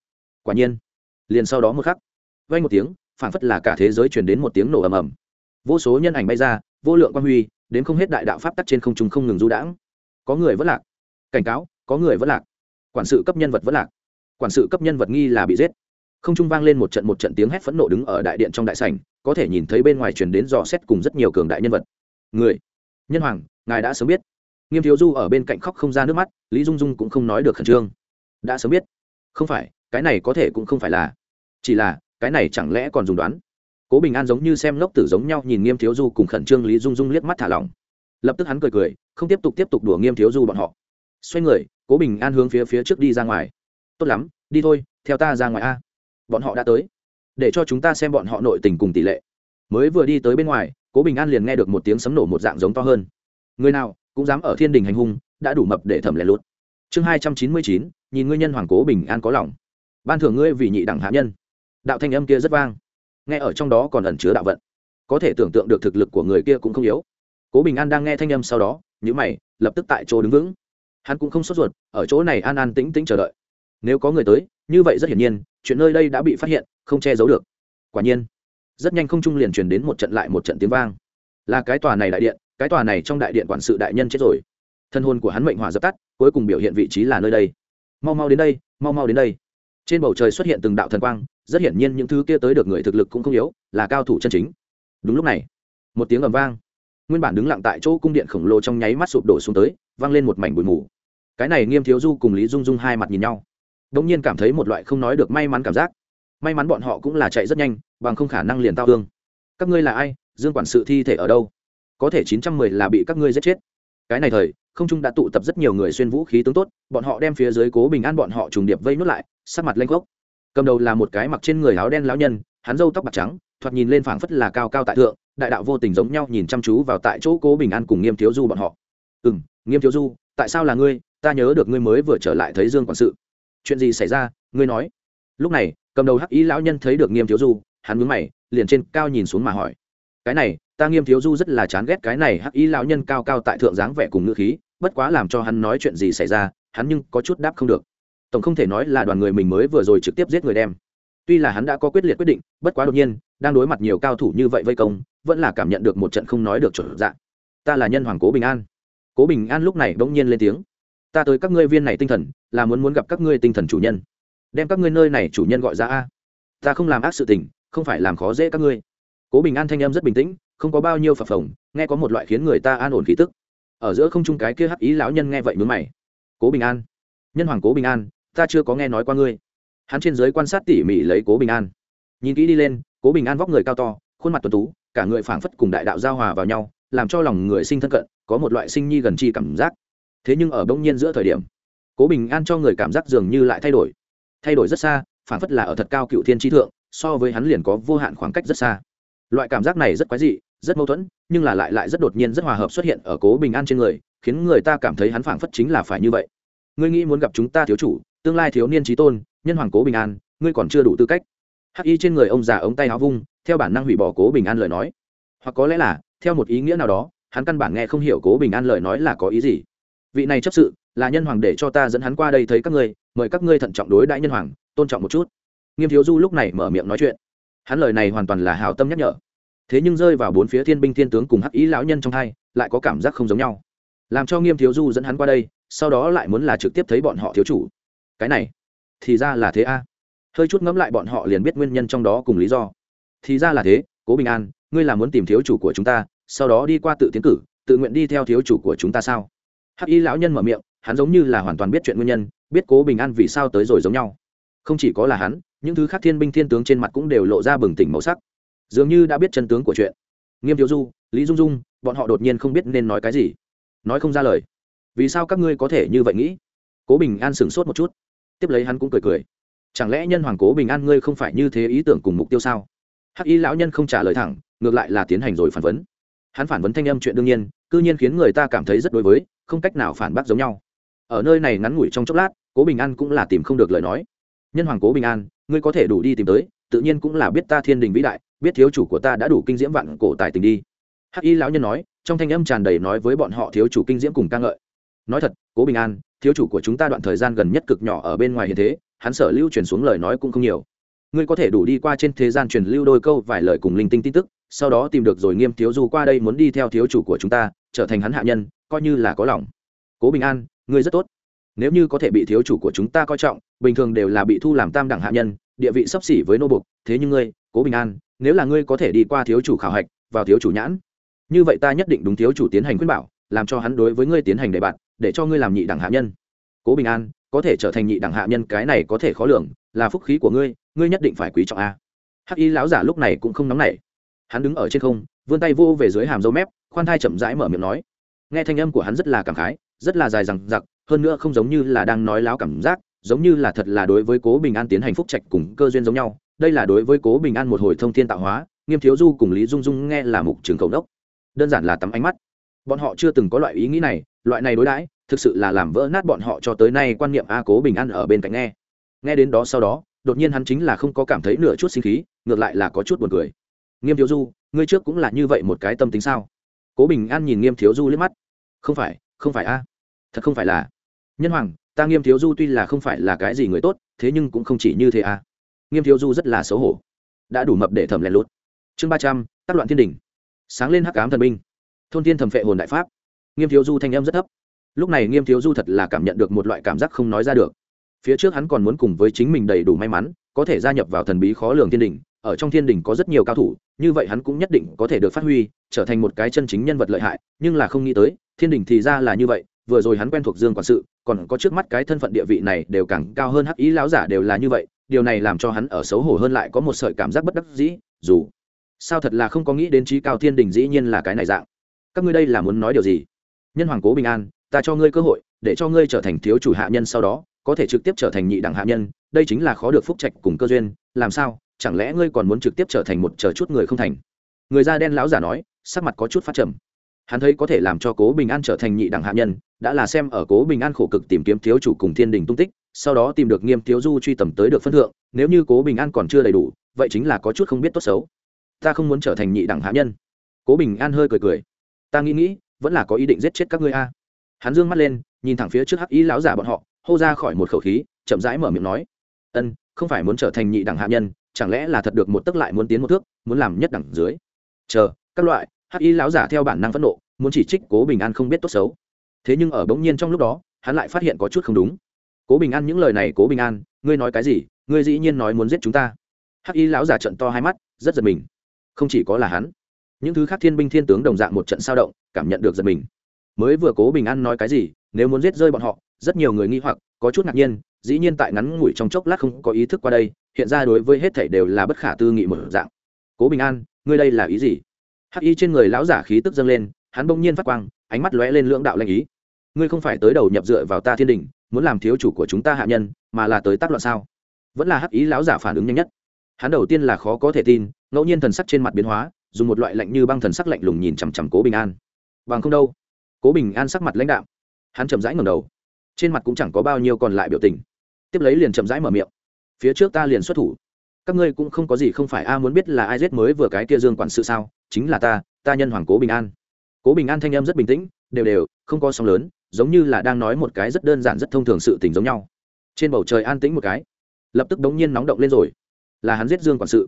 Quả nhiên, liền sau đó một khắc vay một tiếng phản phất là cả thế giới truyền đến một tiếng nổ ầm ầm. Vô số nhân ảnh bay ra, vô lượng quan huy, đến không hết đại đạo pháp tắc trên không trung không ngừng du đãng. Có người vẫn lạc, cảnh cáo, có người vẫn lạc, quản sự cấp nhân vật vẫn lạc quản sự cấp nhân vật nghi là bị giết. Không trung vang lên một trận một trận tiếng hét phẫn nộ đứng ở đại điện trong đại sảnh, có thể nhìn thấy bên ngoài truyền đến dò xét cùng rất nhiều cường đại nhân vật. Người, nhân hoàng, ngài đã sớm biết. Nghiêm thiếu du ở bên cạnh khóc không ra nước mắt, lý dung dung cũng không nói được khẩn trương. Đã sớm biết. Không phải, cái này có thể cũng không phải là. Chỉ là, cái này chẳng lẽ còn dùng đoán? Cố bình an giống như xem ngốc tử giống nhau nhìn nghiêm thiếu du cùng khẩn trương lý dung dung liếc mắt thả lỏng. Lập tức hắn cười cười, không tiếp tục tiếp tục đùa nghiêm thiếu du bọn họ. Xoay người, cố bình an hướng phía phía trước đi ra ngoài tốt lắm, đi thôi, theo ta ra ngoài a. Bọn họ đã tới. Để cho chúng ta xem bọn họ nội tình cùng tỷ lệ. Mới vừa đi tới bên ngoài, cố bình an liền nghe được một tiếng sấm nổ một dạng giống to hơn. Người nào cũng dám ở thiên đình hành hung, đã đủ mập để thẩm lẻ lút chương hai trăm chín mươi chín, nhìn ngươi nhân hoàng cố bình an có lòng. Ban thưởng ngươi vì nhị đẳng hạ nhân. Đạo thanh âm kia rất vang. Nghe ở trong đó còn ẩn chứa đạo vận. Có thể tưởng tượng được thực lực của người kia cũng không yếu. Cố bình an đang nghe thanh âm sau đó nhữ mày, lập tức tại chỗ đứng vững. Hắn cũng không sốt ruột, ở chỗ này an an tĩnh tĩnh chờ đợi nếu có người tới, như vậy rất hiển nhiên, chuyện nơi đây đã bị phát hiện, không che giấu được. Quả nhiên, rất nhanh không trung liền truyền đến một trận lại một trận tiếng vang. Là cái tòa này đại điện, cái tòa này trong đại điện quản sự đại nhân chết rồi. Thân hôn của hắn mệnh hỏa dập tắt, cuối cùng biểu hiện vị trí là nơi đây. Mau mau đến đây, mau mau đến đây. Trên bầu trời xuất hiện từng đạo thần quang, rất hiển nhiên những thứ kia tới được người thực lực cũng không yếu, là cao thủ chân chính. Đúng lúc này, một tiếng ầm vang. Nguyên bản đứng lặng tại chỗ cung điện khổng lồ trong nháy mắt sụp đổ xuống tới, vang lên một mảnh bụi mù. Cái này nghiêm thiếu du cùng lý dung dung hai mặt nhìn nhau đ ỗ n g nhiên cảm thấy một loại không nói được may mắn cảm giác. May mắn bọn họ cũng là chạy rất nhanh, bằng không khả năng liền tao thương. Các ngươi là ai? Dương quản sự thi thể ở đâu? Có thể chín trăm mười là bị các ngươi giết chết. Cái này thời, không trung đã tụ tập rất nhiều người xuyên vũ khí tướng tốt, bọn họ đem phía dưới cố bình an bọn họ trùng điệp vây nuốt lại sát mặt lanh gốc cầm đầu là một cái mặc trên người áo đen lão nhân, hắn râu tóc bạc trắng, thoạt nhìn lên phảng phất là cao cao tại thượng, đại đạo vô tình giống nhau nhìn chăm chú vào tại chỗ cố bình an cùng nghiêm thiếu du bọn họ. Ừ m nghiêm thiếu du, tại sao là ngươi? Ta nhớ được ngươi mới vừa trở lại thấy dương quản sự chuyện gì xảy ra, ngươi nói. Lúc này, cầm đầu hắc ý lão nhân thấy được nghiêm thiếu du, hắn mướn mày, liền trên cao nhìn xuống mà hỏi. Cái này, ta nghiêm thiếu du rất là chán ghét cái này hắc ý lão nhân cao cao tại thượng dáng vẻ cùng ngữ khí, bất quá làm cho hắn nói chuyện gì xảy ra, hắn nhưng có chút đáp không được. Tổng không thể nói là đoàn người mình mới vừa rồi trực tiếp giết người đem. Tuy là hắn đã có quyết liệt quyết định, bất quá đột nhiên, đang đối mặt nhiều cao thủ như vậy vây công, vẫn là cảm nhận được một trận không nói được chuẩn dạng ta là nhân hoàng cố bình an. Cố bình an lúc này bỗng nhiên lên tiếng ta tới các ngươi viên này tinh thần, là muốn muốn gặp các ngươi tinh thần chủ nhân. Đem các ngươi nơi này chủ nhân gọi ra a. Ta không làm ác sự tình, không phải làm khó dễ các ngươi. Cố bình an thanh em rất bình tĩnh, không có bao nhiêu phập phồng, nghe có một loại khiến người ta an ổn khí tức. Ở giữa không trung cái kia hắc ý lão nhân nghe vậy mướn mày. Cố bình an, nhân hoàng cố bình an, ta chưa có nghe nói qua ngươi. Hắn trên giới quan sát tỉ mỉ lấy cố bình an. Nhìn kỹ đi lên, cố bình an vóc người cao to, khuôn mặt tuần tú, cả người phảng phất cùng đại đạo giao hòa vào nhau, làm cho lòng người sinh thân cận, có một loại sinh nhi gần chi cảm giác thế nhưng ở bỗng nhiên giữa thời điểm, cố bình an cho người cảm giác dường như lại thay đổi. Thay đổi rất xa, phảng phất là ở thật cao cựu thiên trí thượng, so với hắn liền có vô hạn khoảng cách rất xa. Loại cảm giác này rất quái dị, rất mâu thuẫn, nhưng là lại lại rất đột nhiên, rất hòa hợp xuất hiện ở cố bình an trên người, khiến người ta cảm thấy hắn phảng phất chính là phải như vậy. Ngươi nghĩ muốn gặp chúng ta thiếu chủ, tương lai thiếu niên trí tôn, nhân hoàng cố bình an, ngươi còn chưa đủ tư cách. Hắc y trên người ông già ống tay áo vung, theo bản năng hủy bỏ cố bình an lời nói. Hoặc có lẽ là, theo một ý nghĩa nào đó, hắn căn bản nghe không hiểu cố bình an lời nói là có ý gì vị này chấp sự, là nhân hoàng để cho ta dẫn hắn qua đây thấy các ngươi, mời các ngươi thận trọng đối đãi nhân hoàng, tôn trọng một chút. Nghiêm thiếu du lúc này mở miệng nói chuyện. Hắn lời này hoàn toàn là hào tâm nhắc nhở. Thế nhưng rơi vào bốn phía thiên binh thiên tướng cùng hắc ý lão nhân trong hai, lại có cảm giác không giống nhau. Làm cho nghiêm thiếu du dẫn hắn qua đây, sau đó lại muốn là trực tiếp thấy bọn họ thiếu chủ. Cái này, thì ra là thế a. Hơi chút ngẫm lại bọn họ liền biết nguyên nhân trong đó cùng lý do. Thì ra là thế, cố bình an, ngươi là muốn tìm thiếu chủ của chúng ta, sau đó đi qua tự tiến cử, tự nguyện đi theo thiếu chủ của chúng ta sao? Hắc y lão nhân mở miệng, hắn giống như là hoàn toàn biết chuyện nguyên nhân, biết cố bình an vì sao tới rồi giống nhau. Không chỉ có là hắn, những thứ khác thiên binh thiên tướng trên mặt cũng đều lộ ra bừng tỉnh màu sắc. Dường như đã biết chân tướng của chuyện. Nghiêm thiếu du, lý dung dung, bọn họ đột nhiên không biết nên nói cái gì. Nói không ra lời. Vì sao các ngươi có thể như vậy nghĩ? Cố bình an sửng sốt một chút. Tiếp lấy hắn cũng cười cười. Chẳng lẽ nhân hoàng cố bình an ngươi không phải như thế ý tưởng cùng mục tiêu sao? Hắc y lão nhân không trả lời thẳng, ngược lại là tiến hành rồi phản vấn. Hắn phản vấn thanh âm chuyện đương nhiên, cư nhiên khiến người ta cảm thấy rất đối với không cách nào phản bác giống nhau. Ở nơi này ngắn ngủi trong chốc lát, cố bình an cũng là tìm không được lời nói. Nhân hoàng cố bình an, ngươi có thể đủ đi tìm tới, tự nhiên cũng là biết ta thiên đình vĩ đại, biết thiếu chủ của ta đã đủ kinh diễm vạn cổ tài tình đi. Hắc y lão nhân nói, trong thanh âm tràn đầy nói với bọn họ thiếu chủ kinh diễm cùng ca ngợi. Nói thật, cố bình an, thiếu chủ của chúng ta đoạn thời gian gần nhất cực nhỏ ở bên ngoài hiện thế, hắn sở lưu truyền xuống lời nói cũng không nhiều. Ngươi có thể đủ đi qua trên thế gian truyền lưu đôi câu vài lời cùng linh tinh tin tức, sau đó tìm được rồi nghiêm thiếu du qua đây muốn đi theo thiếu chủ của chúng ta, trở thành hắn hạ nhân coi như là có lòng. Cố bình an, ngươi rất tốt. Nếu như có thể bị thiếu chủ của chúng ta coi trọng, bình thường đều là bị thu làm tam đẳng hạ nhân, địa vị sấp xỉ với nô bục. Thế nhưng ngươi, cố bình an, nếu là ngươi có thể đi qua thiếu chủ khảo hạch, vào thiếu chủ nhãn, như vậy ta nhất định đúng thiếu chủ tiến hành khuyên bảo, làm cho hắn đối với ngươi tiến hành đề bạt, để cho ngươi làm nhị đẳng hạ nhân. Cố bình an, có thể trở thành nhị đẳng hạ nhân cái này có thể khó lường, là phúc khí của ngươi ngươi nhất định phải quý trọng a. Hắc y lão giả lúc này cũng không nóng nảy. Hắn đứng ở trên không, vươn tay vô về dưới hàm dâu mép, khoan thai chậm rãi mở miệng nói nghe thanh âm của hắn rất là cảm khái, rất là dài rằng giặc hơn nữa không giống như là đang nói láo cảm giác, giống như là thật là đối với cố bình an tiến hành phúc trạch cùng cơ duyên giống nhau. Đây là đối với cố bình an một hồi thông thiên tạo hóa, nghiêm thiếu du cùng lý dung dung nghe là mục trường cầu đốc. Đơn giản là tắm ánh mắt. Bọn họ chưa từng có loại ý nghĩ này, loại này đối đãi, thực sự là làm vỡ nát bọn họ cho tới nay quan niệm a cố bình an ở bên cạnh nghe. Nghe đến đó sau đó, đột nhiên hắn chính là không có cảm thấy nửa chút sinh khí, ngược lại là có chút buồn cười. Nghiêm thiếu du, ngươi trước cũng là như vậy một cái tâm tính sao? Cố bình an nhìn nghiêm thiếu du liếc mắt. Không phải không phải a. Thật không phải là. Nhân hoàng, ta nghiêm thiếu du tuy là không phải là cái gì người tốt, thế nhưng cũng không chỉ như thế a. Nghiêm thiếu du rất là xấu hổ. Đã đủ mập để thẩm lén lút chương ba trăm tác loạn thiên đình sáng lên hắc ám thần binh. Thôn thiên thẩm phệ hồn đại pháp. Nghiêm thiếu du thanh âm rất thấp. Lúc này nghiêm thiếu du thật là cảm nhận được một loại cảm giác không nói ra được. Phía trước hắn còn muốn cùng với chính mình đầy đủ may mắn, có thể gia nhập vào thần bí khó lường thiên đình ở trong thiên đình có rất nhiều cao thủ, như vậy hắn cũng nhất định có thể được phát huy, trở thành một cái chân chính nhân vật lợi hại, nhưng là không nghĩ tới, thiên đình thì ra là như vậy, vừa rồi hắn quen thuộc dương quản sự, còn có trước mắt cái thân phận địa vị này đều càng cao hơn hắc ý lão giả đều là như vậy, điều này làm cho hắn ở xấu hổ hơn lại có một sợi cảm giác bất đắc dĩ, dù sao thật là không có nghĩ đến trí cao thiên đình dĩ nhiên là cái này dạng. Các ngươi đây là muốn nói điều gì? Nhân hoàng cố bình an, ta cho ngươi cơ hội, để cho ngươi trở thành thiếu chủ hạ nhân sau đó, có thể trực tiếp trở thành nhị đẳng hạ nhân, đây chính là khó được phúc trạch cùng cơ duyên, làm sao? Chẳng lẽ ngươi còn muốn trực tiếp trở thành một chờ chút người không thành? Người da đen lão giả nói, sắc mặt có chút phát trầm. Hắn thấy có thể làm cho cố bình an trở thành nhị đẳng hạ nhân, đã là xem ở cố bình an khổ cực tìm kiếm thiếu chủ cùng thiên đình tung tích, sau đó tìm được nghiêm thiếu du truy tầm tới được phân thượng, nếu như cố bình an còn chưa đầy đủ, vậy chính là có chút không biết tốt xấu. Ta không muốn trở thành nhị đẳng hạ nhân. Cố bình an hơi cười cười. Ta nghĩ nghĩ, vẫn là có ý định giết chết các ngươi a. Hắn dương mắt lên, nhìn thẳng phía trước hắc ý lão giả bọn họ, hô ra khỏi một khẩu khí, chậm rãi mở miệng nói, ân, không phải muốn trở thành nhị đẳng hạ nhân chẳng lẽ là thật được một tức lại muốn tiến một thước, muốn làm nhất đẳng dưới? Chờ, các loại, hắc y lão giả theo bản năng phẫn nộ, muốn chỉ trích cố bình an không biết tốt xấu. Thế nhưng ở bỗng nhiên trong lúc đó, hắn lại phát hiện có chút không đúng. Cố bình an những lời này, cố bình an, ngươi nói cái gì? Ngươi dĩ nhiên nói muốn giết chúng ta. Hắc y lão giả trận to hai mắt, rất giật mình. Không chỉ có là hắn, những thứ khác thiên binh thiên tướng đồng dạng một trận sao động, cảm nhận được giật mình. Mới vừa cố bình an nói cái gì, nếu muốn giết rơi bọn họ, rất nhiều người nghi hoặc, có chút ngạc nhiên, dĩ nhiên tại ngắn ngủi trong chốc lát không có ý thức qua đây hiện ra đối với hết thảy đều là bất khả tư nghị một dạng. Cố bình an, ngươi đây là ý gì? Hắc y trên người lão giả khí tức dâng lên, hắn bỗng nhiên phát quang, ánh mắt lóe lên lưỡng đạo lanh ý. Ngươi không phải tới đầu nhập dựa vào ta thiên đình, muốn làm thiếu chủ của chúng ta hạ nhân, mà là tới tác loạn sao? Vẫn là hắc ý lão giả phản ứng nhanh nhất. Hắn đầu tiên là khó có thể tin, ngẫu nhiên thần sắc trên mặt biến hóa, dùng một loại lạnh như băng thần sắc lạnh lùng nhìn chằm chằm cố bình an. Bằng không đâu. Cố bình an sắc mặt lãnh đạo hắn chậm rãi ngầm đầu. Trên mặt cũng chẳng có bao nhiêu còn lại biểu tình. Tiếp lấy liền chậm rãi mở miệng phía trước ta liền xuất thủ. Các ngươi cũng không có gì không phải a, muốn biết là ai giết mới vừa cái kia dương quản sự sao? Chính là ta ta nhân hoàng cố bình an. Cố bình an thanh em rất bình tĩnh, đều đều, không có sóng lớn, giống như là đang nói một cái rất đơn giản rất thông thường sự tình giống nhau. Trên bầu trời an tĩnh một cái, lập tức đống nhiên nóng động lên rồi. Là hắn giết dương quản sự.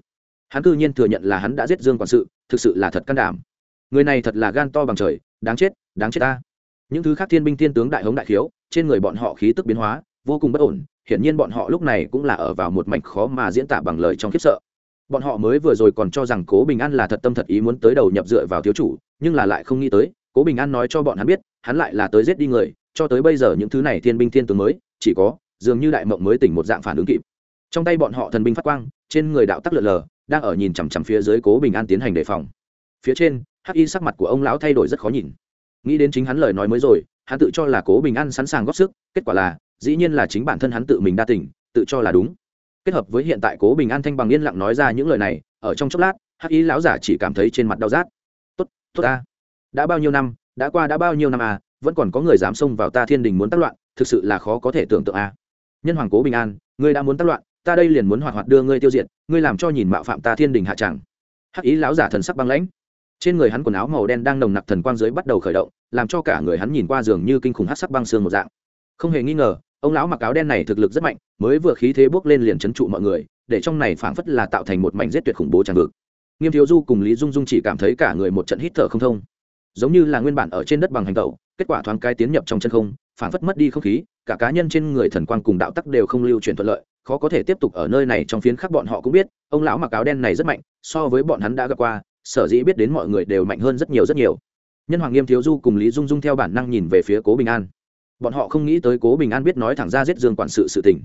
Hắn cư nhiên thừa nhận là hắn đã giết dương quản sự, thực sự là thật can đảm. Người này thật là gan to bằng trời, đáng chết đáng chết ta. Những thứ khác thiên binh thiên tướng đại hống đại khiếu, trên người bọn họ khí tức biến hóa, vô cùng bất ổn hiển nhiên bọn họ lúc này cũng là ở vào một mảnh khó mà diễn tả bằng lời trong khiếp sợ. Bọn họ mới vừa rồi còn cho rằng cố bình an là thật tâm thật ý muốn tới đầu nhập dựa vào thiếu chủ, nhưng là lại không nghĩ tới, cố bình an nói cho bọn hắn biết, hắn lại là tới giết đi người, cho tới bây giờ những thứ này thiên binh thiên tướng mới, chỉ có, dường như đại mộng mới tỉnh một dạng phản ứng kịp. Trong tay bọn họ thần binh phát quang, trên người đạo tắc lượn lờ, đang ở nhìn chằm chằm phía dưới cố bình an tiến hành đề phòng. Phía trên, hắc y sắc mặt của ông lão thay đổi rất khó nhìn. Nghĩ đến chính hắn lời nói mới rồi, hắn tự cho là cố bình an sẵn sàng góp sức, kết quả là dĩ nhiên là chính bản thân hắn tự mình đa tỉnh tự cho là đúng. Kết hợp với hiện tại cố bình an thanh bằng yên lặng nói ra những lời này, ở trong chốc lát, hắc ý lão giả chỉ cảm thấy trên mặt đau rát. Tốt tốt ta. Đã bao nhiêu năm, đã qua đã bao nhiêu năm à vẫn còn có người dám xông vào ta thiên đình muốn tác loạn, thực sự là khó có thể tưởng tượng à. Nhân hoàng cố bình an, ngươi đã muốn tác loạn, ta đây liền muốn hoạt hoạt đưa ngươi tiêu diệt, ngươi làm cho nhìn mạo phạm ta thiên đình hạ chẳng. Hắc ý lão giả thần sắc băng lãnh. Trên người hắn quần áo màu đen đang nồng nặc thần quang dưới bắt đầu khởi động, làm cho cả người hắn nhìn qua giường như kinh khủng hắc sắc băng xương một dạng. Không hề nghi ngờ ông lão mặc áo đen này thực lực rất mạnh, mới vừa khí thế bước lên liền trấn trụ mọi người, để trong này phảng phất là tạo thành một mảnh rết tuyệt khủng bố tràn vực. Nghiêm thiếu du cùng lý dung dung chỉ cảm thấy cả người một trận hít thở không thông. Giống như là nguyên bản ở trên đất bằng hành tẩu, kết quả thoáng cái tiến nhập trong chân không, phảng phất mất đi không khí, cả cá nhân trên người thần quang cùng đạo tắc đều không lưu truyền thuận lợi, khó có thể tiếp tục ở nơi này trong phiến khác bọn họ cũng biết, ông lão mặc áo đen này rất mạnh, so với bọn hắn đã gặp qua, sở dĩ biết đến mọi người đều mạnh hơn rất nhiều rất nhiều. Nhân hoàng nghiêm thiếu du cùng lý dung dung theo bản năng nhìn về phía cố bình an bọn họ không nghĩ tới cố bình an biết nói thẳng ra giết dương quản sự sự tình.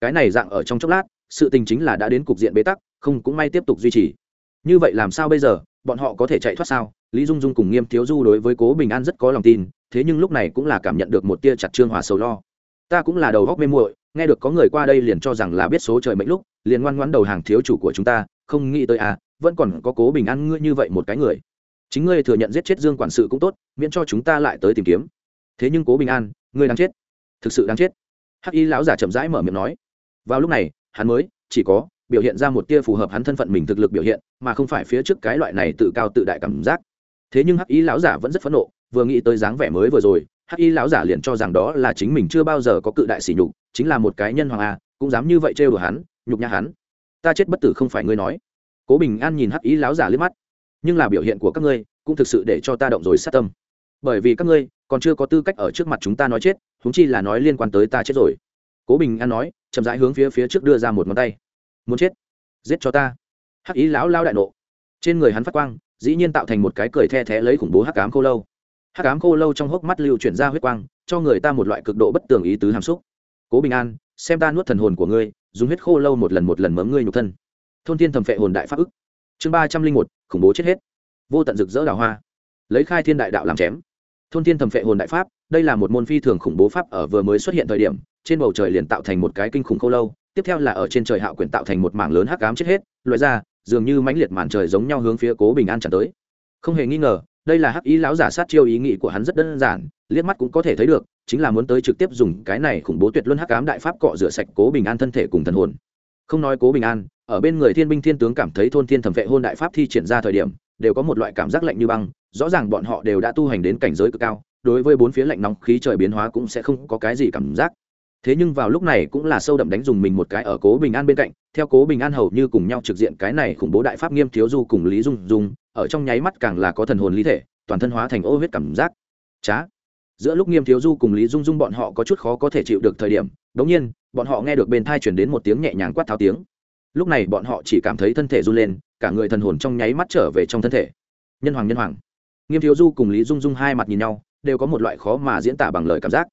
Cái này dạng ở trong chốc lát, sự tình chính là đã đến cục diện bế tắc, không cũng may tiếp tục duy trì. Như vậy làm sao bây giờ, bọn họ có thể chạy thoát sao? Lý dung dung cùng nghiêm thiếu du đối với cố bình an rất có lòng tin, thế nhưng lúc này cũng là cảm nhận được một tia chặt trương hòa sầu lo. Ta cũng là đầu góc mê muội, nghe được có người qua đây liền cho rằng là biết số trời mệnh lúc, liền ngoan ngoãn đầu hàng thiếu chủ của chúng ta, không nghĩ tới à vẫn còn có cố bình an ngươi như vậy một cái người. Chính ngươi thừa nhận giết chết dương quản sự cũng tốt, miễn cho chúng ta lại tới tìm kiếm. Thế nhưng cố bình an ngươi đang chết. Thực sự đang chết. Hắc y lão giả chậm rãi mở miệng nói. Vào lúc này, hắn mới, chỉ có, biểu hiện ra một tia phù hợp hắn thân phận mình thực lực biểu hiện, mà không phải phía trước cái loại này tự cao tự đại cảm giác. Thế nhưng hắc y lão giả vẫn rất phẫn nộ, vừa nghĩ tới dáng vẻ mới vừa rồi, hắc y lão giả liền cho rằng đó là chính mình chưa bao giờ có cự đại sỉ nhục, chính là một cái nhân hoàng a, cũng dám như vậy trêu đùa hắn, nhục nhã hắn. Ta chết bất tử không phải ngươi nói. Cố bình an nhìn hắc Y lão giả liếc mắt. Nhưng là biểu hiện của các ngươi, cũng thực sự để cho ta động rồi sát tâm bởi vì các ngươi còn chưa có tư cách ở trước mặt chúng ta nói chết húng chi là nói liên quan tới ta chết rồi. Cố bình an nói, chậm rãi hướng phía phía trước đưa ra một ngón tay. Muốn chết? Giết cho ta. Hắc ý lão lao đại nộ. Trên người hắn phát quang, dĩ nhiên tạo thành một cái cười the thé lấy khủng bố hắc cám khô lâu. Hắc cám khô lâu trong hốc mắt lưu chuyển ra huyết quang, cho người ta một loại cực độ bất tường ý tứ hàm xúc. Cố bình an, xem ta nuốt thần hồn của ngươi, dùng huyết khô lâu một lần một lần mớm ngươi nhục thân. Thôn thiên thầm phệ hồn đại pháp ức. Chương ba trăm linh một, khủng bố chết hết. Vô tận rực rỡ đào hoa. Lấy khai thiên đại đạo làm chém thôn thiên Thẩm phệ hồn đại pháp, đây là một môn phi thường khủng bố pháp ở vừa mới xuất hiện thời điểm, trên bầu trời liền tạo thành một cái kinh khủng khô lâu, tiếp theo là ở trên trời hạo quyển tạo thành một mảng lớn hắc ám chết hết, loại ra, dường như mãnh liệt màn trời giống nhau hướng phía cố bình an tràn tới. Không hề nghi ngờ, đây là hắc ý lão giả sát chiêu ý nghĩ của hắn rất đơn giản, liếc mắt cũng có thể thấy được, chính là muốn tới trực tiếp dùng cái này khủng bố tuyệt luân hắc ám đại pháp cọ rửa sạch cố bình an thân thể cùng thần hồn. Không nói cố bình an, ở bên người thiên binh thiên tướng cảm thấy thôn thiên thẩm vệ hôn đại pháp thi triển ra thời điểm đều có một loại cảm giác lạnh như băng, rõ ràng bọn họ đều đã tu hành đến cảnh giới cực cao, đối với bốn phía lạnh nóng khí trời biến hóa cũng sẽ không có cái gì cảm giác. Thế nhưng vào lúc này cũng là sâu đậm đánh dùng mình một cái ở cố bình an bên cạnh, theo cố bình an hầu như cùng nhau trực diện cái này khủng bố đại pháp nghiêm thiếu du cùng lý dung dung, ở trong nháy mắt càng là có thần hồn lý thể, toàn thân hóa thành ô huyết cảm giác. Trá giữa lúc nghiêm thiếu du cùng lý dung dung bọn họ có chút khó có thể chịu được thời điểm, đống nhiên, bọn họ nghe được bên thai chuyển đến một tiếng nhẹ nhàng quát tháo tiếng. Lúc này bọn họ chỉ cảm thấy thân thể run lên cả người thần hồn trong nháy mắt trở về trong thân thể. Nhân hoàng nhân hoàng. Nghiêm thiếu du cùng lý dung dung hai mặt nhìn nhau, đều có một loại khó mà diễn tả bằng lời cảm giác.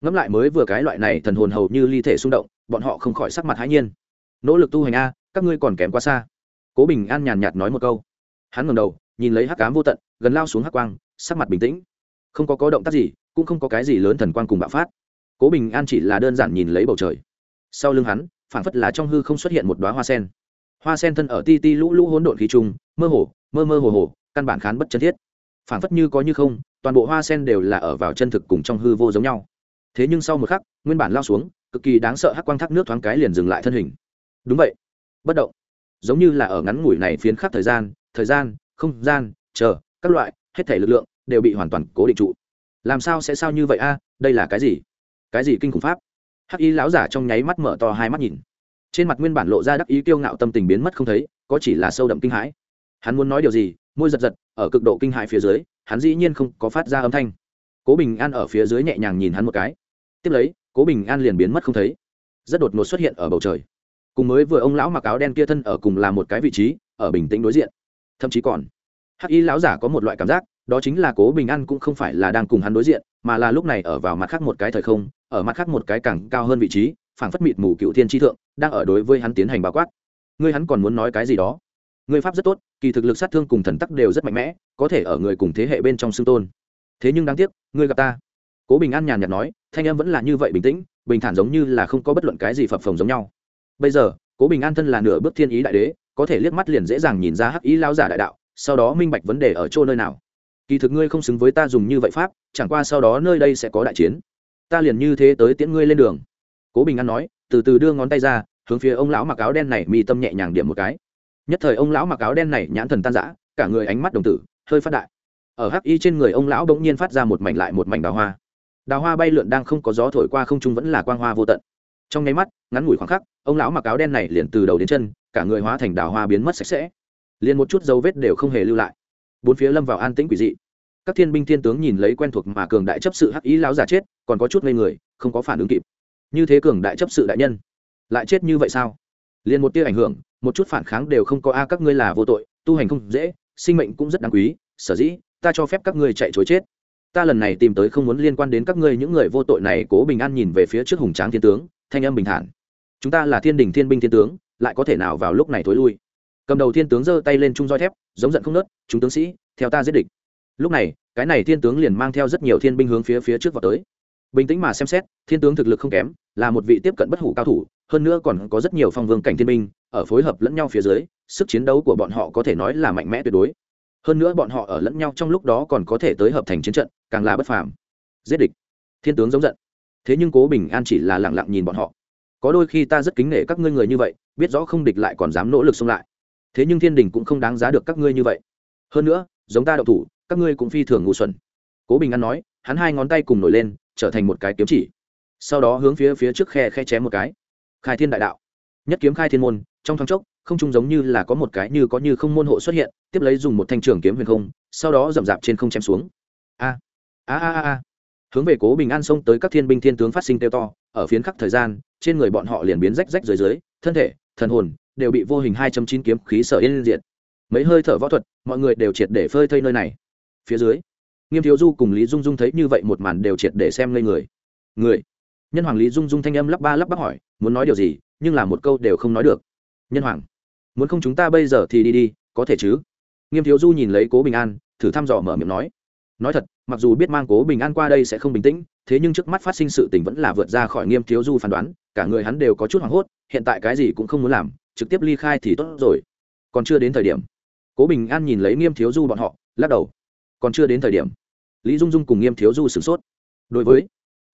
Ngẫm lại mới vừa cái loại này thần hồn hầu như ly thể xung động, bọn họ không khỏi sắc mặt hãi nhiên. Nỗ lực tu hành a, các ngươi còn kém quá xa. Cố bình an nhàn nhạt nói một câu. Hắn ngầm đầu, nhìn lấy hắc cám vô tận, gần lao xuống hắc quang, sắc mặt bình tĩnh. Không có có động tác gì, cũng không có cái gì lớn thần quang cùng bạo phát. Cố bình an chỉ là đơn giản nhìn lấy bầu trời. Sau lưng hắn, phảng phất là trong hư không xuất hiện một đoá hoa sen hoa sen thân ở ti ti lũ lũ hỗn độn khí trung mơ hồ, mơ mơ hồ hồ, căn bản khán bất chân thiết. Phản phất như có như không, toàn bộ hoa sen đều là ở vào chân thực cùng trong hư vô giống nhau. Thế nhưng sau một khắc, nguyên bản lao xuống, cực kỳ đáng sợ hắc quang thác nước thoáng cái liền dừng lại thân hình. Đúng vậy. Bất động. Giống như là ở ngắn ngủi này phiến khắc thời gian thời gian, không gian, chờ, các loại, hết thể lực lượng, đều bị hoàn toàn cố định trụ. Làm sao sẽ sao như vậy a? Đây là cái gì? Cái gì kinh khủng pháp? Hắc y lão giả trong nháy mắt mở to hai mắt nhìn trên mặt nguyên bản lộ ra đắc ý kiêu ngạo tâm tình biến mất không thấy, có chỉ là sâu đậm kinh hãi. Hắn muốn nói điều gì, môi giật giật, ở cực độ kinh hãi phía dưới, hắn dĩ nhiên không có phát ra âm thanh. Cố bình an ở phía dưới nhẹ nhàng nhìn hắn một cái. Tiếp lấy, cố bình an liền biến mất không thấy. Rất đột ngột xuất hiện ở bầu trời. Cùng mới vừa ông lão mặc áo đen kia thân ở cùng là một cái vị trí, ở bình tĩnh đối diện. Thậm chí còn, hắc y lão giả có một loại cảm giác, đó chính là cố bình an cũng không phải là đang cùng hắn đối diện, mà là lúc này ở vào mặt khác một cái thời không, ở mặt khác một cái càng cao hơn vị trí phảng phất mịt mù cựu thiên tri thượng, đang ở đối với hắn tiến hành bao quát. Ngươi hắn còn muốn nói cái gì đó? Ngươi pháp rất tốt, kỳ thực lực sát thương cùng thần tắc đều rất mạnh mẽ, có thể ở người cùng thế hệ bên trong xưng tôn. Thế nhưng đáng tiếc, ngươi gặp ta. Cố bình an nhàn nhạt nói, thanh em vẫn là như vậy bình tĩnh, bình thản giống như là không có bất luận cái gì phập phồng giống nhau. Bây giờ, cố bình an thân là nửa bước thiên ý đại đế, có thể liếc mắt liền dễ dàng nhìn ra hắc ý lao giả đại đạo, sau đó minh bạch vấn đề ở chỗ nơi nào. Kỳ thực ngươi không xứng với ta dùng như vậy pháp, chẳng qua sau đó nơi đây sẽ có đại chiến. Ta liền như thế tới tiễn ngươi lên đường cố bình an nói, từ từ đưa ngón tay ra, hướng phía ông lão mặc áo đen này mi tâm nhẹ nhàng điểm một cái. Nhất thời ông lão mặc áo đen này nhãn thần tan rã, cả người ánh mắt đồng tử, hơi phát đại. Ở hắc y trên người ông lão bỗng nhiên phát ra một mảnh lại một mảnh đào hoa. Đào hoa bay lượn đang không có gió thổi qua không trung vẫn là quang hoa vô tận. Trong nháy mắt, ngắn ngủi khoảng khắc, ông lão mặc áo đen này liền từ đầu đến chân, cả người hóa thành đào hoa biến mất sạch sẽ. Liền một chút dấu vết đều không hề lưu lại. Bốn phía lâm vào an tĩnh quỷ dị. Các thiên binh thiên tướng nhìn lấy quen thuộc mà cường đại chấp sự hắc ý lão giả chết, còn có chút ngây người, không có phản ứng kịp như thế cường đại chấp sự đại nhân, lại chết như vậy sao? Liền một tia ảnh hưởng, một chút phản kháng đều không có a, các ngươi là vô tội, tu hành không dễ, sinh mệnh cũng rất đáng quý, sở dĩ, ta cho phép các ngươi chạy chối chết. Ta lần này tìm tới không muốn liên quan đến các ngươi những người vô tội này, cố bình an nhìn về phía trước hùng tráng thiên tướng, thanh âm bình thản. Chúng ta là thiên đình thiên binh thiên tướng, lại có thể nào vào lúc này thối lui? Cầm đầu thiên tướng giơ tay lên trung roi thép, giống giận không nớt, chúng tướng sĩ, theo ta giết địch. Lúc này, cái này thiên tướng liền mang theo rất nhiều thiên binh hướng phía phía trước vào tới bình tĩnh mà xem xét, thiên tướng thực lực không kém, là một vị tiếp cận bất hủ cao thủ, hơn nữa còn có rất nhiều phong vương cảnh thiên minh ở phối hợp lẫn nhau phía dưới, sức chiến đấu của bọn họ có thể nói là mạnh mẽ tuyệt đối. Hơn nữa bọn họ ở lẫn nhau trong lúc đó còn có thể tới hợp thành chiến trận, càng là bất phàm. Giết địch. Thiên tướng giống giận. Thế nhưng cố bình an chỉ là lẳng lặng nhìn bọn họ. Có đôi khi ta rất kính nể các ngươi người như vậy, biết rõ không địch lại còn dám nỗ lực xông lại. Thế nhưng thiên đình cũng không đáng giá được các ngươi như vậy. Hơn nữa, giống ta đậu thủ, các ngươi cũng phi thường ngu xuẩn. Cố bình an nói, hắn hai ngón tay cùng nổi lên trở thành một cái kiếm chỉ. Sau đó hướng phía phía trước khe khe chém một cái. Khai thiên đại đạo. Nhất kiếm khai thiên môn, trong thoáng chốc, không trung giống như là có một cái như có như không môn hộ xuất hiện, tiếp lấy dùng một thanh trường kiếm huyền không, sau đó rậm rạp trên không chém xuống. A a a a hướng về cố bình an xông tới các thiên binh thiên tướng phát sinh tiêu to, ở phiến khắc thời gian, trên người bọn họ liền biến rách rách dưới dưới, thân thể, thần hồn, đều bị vô hình hai trăm chín kiếm khí sở yên diện mấy hơi thở võ thuật, mọi người đều triệt để phơi thây nơi này. Phía dưới nghiêm thiếu du cùng lý dung dung thấy như vậy một màn đều triệt để xem ngây người. Người? Nhân hoàng lý dung dung thanh âm lắp ba lắp bắp hỏi, muốn nói điều gì, nhưng là một câu đều không nói được. Nhân hoàng, muốn không chúng ta bây giờ thì đi đi, có thể chứ? Nghiêm thiếu du nhìn lấy cố bình an, thử thăm dò mở miệng nói. Nói thật, mặc dù biết mang cố bình an qua đây sẽ không bình tĩnh, thế nhưng trước mắt phát sinh sự tình vẫn là vượt ra khỏi nghiêm thiếu du phán đoán, cả người hắn đều có chút hoảng hốt, hiện tại cái gì cũng không muốn làm, trực tiếp ly khai thì tốt rồi. Còn chưa đến thời điểm, cố bình an nhìn lấy nghiêm thiếu du bọn họ, lắc đầu còn chưa đến thời điểm, lý dung dung cùng nghiêm thiếu du sửng sốt. Đối với,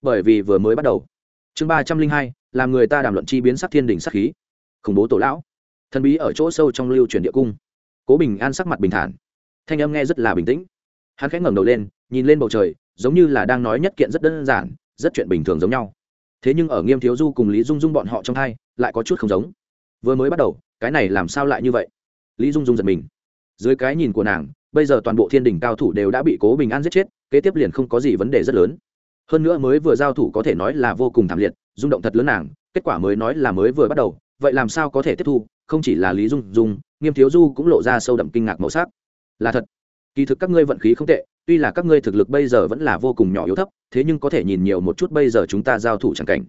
bởi vì vừa mới bắt đầu. Chương ba trăm linh hai, làm người ta đàm luận chi biến sắc thiên đình sắc khí. Khủng bố tổ lão. Thần bí ở chỗ sâu trong lưu truyền địa cung. Cố bình an sắc mặt bình thản. Thanh âm nghe rất là bình tĩnh. Hắn khẽ ngẩng đầu lên, nhìn lên bầu trời, giống như là đang nói nhất kiện rất đơn giản, rất chuyện bình thường giống nhau. Thế nhưng ở nghiêm thiếu du cùng lý dung dung bọn họ trong thai lại có chút không giống. Vừa mới bắt đầu, cái này làm sao lại như vậy? Lý dung dung giật mình. Dưới cái nhìn của nàng bây giờ toàn bộ thiên đình cao thủ đều đã bị cố bình an giết chết, kế tiếp liền không có gì vấn đề rất lớn. Hơn nữa mới vừa giao thủ có thể nói là vô cùng thảm liệt, rung động thật lớn nàng, kết quả mới nói là mới vừa bắt đầu, vậy làm sao có thể tiếp thu, không chỉ là lý dung dung, nghiêm thiếu du cũng lộ ra sâu đậm kinh ngạc màu sắc. Là thật, kỳ thực các ngươi vận khí không tệ, tuy là các ngươi thực lực bây giờ vẫn là vô cùng nhỏ yếu thấp, thế nhưng có thể nhìn nhiều một chút bây giờ chúng ta giao thủ c cảnh.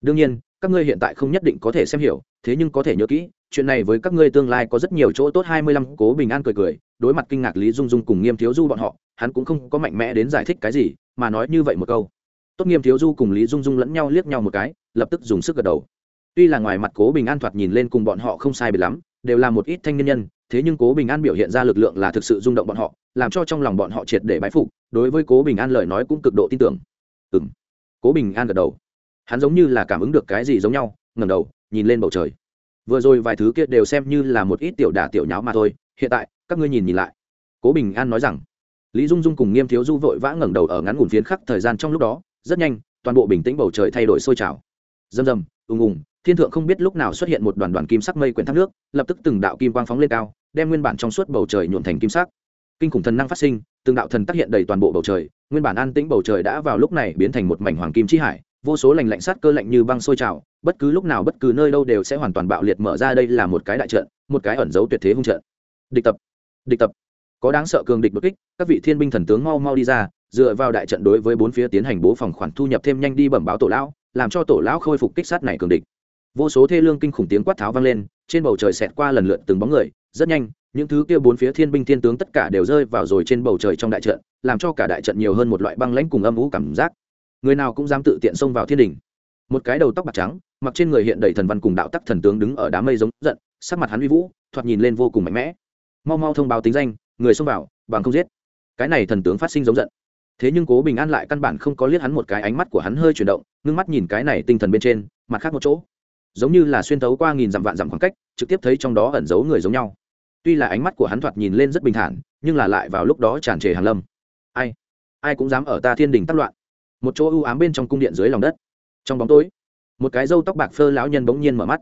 Đương nhiên, các ngươi hiện tại không nhất định có thể xem hiểu, thế nhưng có thể nhớ kỹ, chuyện này với các ngươi tương lai có rất nhiều chỗ tốt. Hai mươi lăm cố bình an cười cười đối mặt kinh ngạc lý dung dung cùng nghiêm thiếu du bọn họ, hắn cũng không có mạnh mẽ đến giải thích cái gì, mà nói như vậy một câu. Tốt nghiêm thiếu du cùng lý dung dung lẫn nhau liếc nhau một cái, lập tức dùng sức gật đầu. Tuy là ngoài mặt cố bình an thoạt nhìn lên cùng bọn họ không sai biệt lắm, đều là một ít thanh niên nhân, thế nhưng cố bình an biểu hiện ra lực lượng là thực sự rung động bọn họ, làm cho trong lòng bọn họ triệt để bái phục, đối với cố bình an lời nói cũng cực độ tin tưởng. Ừ m cố bình an gật đầu. Hắn giống như là cảm ứng được cái gì giống nhau ngầm đầu, nhìn lên bầu trời. Vừa rồi vài thứ kia đều xem như là một ít tiểu đả tiểu nháo mà thôi, hiện tại các ngươi nhìn nhìn lại. Cố bình an nói rằng, lý dung dung cùng nghiêm thiếu du vội vã ngẩng đầu ở ngắn ngủn phiến khắc thời gian trong lúc đó, rất nhanh, toàn bộ bình tĩnh bầu trời thay đổi sôi trào. Rầm rầm, ùng ùng, thiên thượng không biết lúc nào xuất hiện một đoàn đoàn kim sắc mây quyển thác nước, lập tức từng đạo kim quang phóng lên cao, đem nguyên bản trong suốt bầu trời nhuộn thành kim sắc. Kinh khủng thần năng phát sinh, từng đạo thần tác hiện đầy toàn bộ bầu trời, nguyên bản an tĩnh bầu trời đã vào lúc này biến thành một mảnh hoàng kim chi hải, vô số lành lạnh sát cơ lạnh như băng sôi trào, bất cứ lúc nào bất cứ nơi đâu đều sẽ hoàn toàn bạo liệt mở ra đây là một cái đại trận, một cái ẩn dấu tuyệt thế hung trận. Địch tập địch tập. Có đáng sợ cường địch bất kích, các vị thiên binh thần tướng mau mau đi ra, dựa vào đại trận đối với bốn phía tiến hành bố phòng khoản thu nhập thêm nhanh đi bẩm báo tổ lão, làm cho tổ lão khôi phục kích sát này cường địch. Vô số thê lương kinh khủng tiếng quát tháo vang lên, trên bầu trời xẹt qua lần lượt từng bóng người, rất nhanh, những thứ kia bốn phía thiên binh thiên tướng tất cả đều rơi vào rồi trên bầu trời trong đại trận, làm cho cả đại trận nhiều hơn một loại băng lãnh cùng âm ú cảm giác. Người nào cũng dám tự tiện xông vào thiên đình. Một cái đầu tóc bạc trắng, mặc trên người hiện đầy thần văn cùng đạo tắc thần tướng đứng ở đám mây giống giận, sắc mặt hắn uy vũ, thoạt nhìn lên vô cùng mạnh mẽ mau mau thông báo tính danh, người xông vào, bằng không giết. Cái này thần tướng phát sinh giống giận. Thế nhưng cố bình an lại căn bản không có liếc hắn một cái, ánh mắt của hắn hơi chuyển động, ngưng mắt nhìn cái này tinh thần bên trên, mặt khác một chỗ. Giống như là xuyên thấu qua nghìn dặm vạn dặm khoảng cách, trực tiếp thấy trong đó ẩn giấu người giống nhau. Tuy là ánh mắt của hắn thoạt nhìn lên rất bình thản, nhưng là lại vào lúc đó tràn trề hàn lâm. Ai? Ai cũng dám ở ta thiên đình tắc loạn. Một chỗ ưu ám bên trong cung điện dưới lòng đất. Trong bóng tối, một cái râu tóc bạc phơ lão nhân bỗng nhiên mở mắt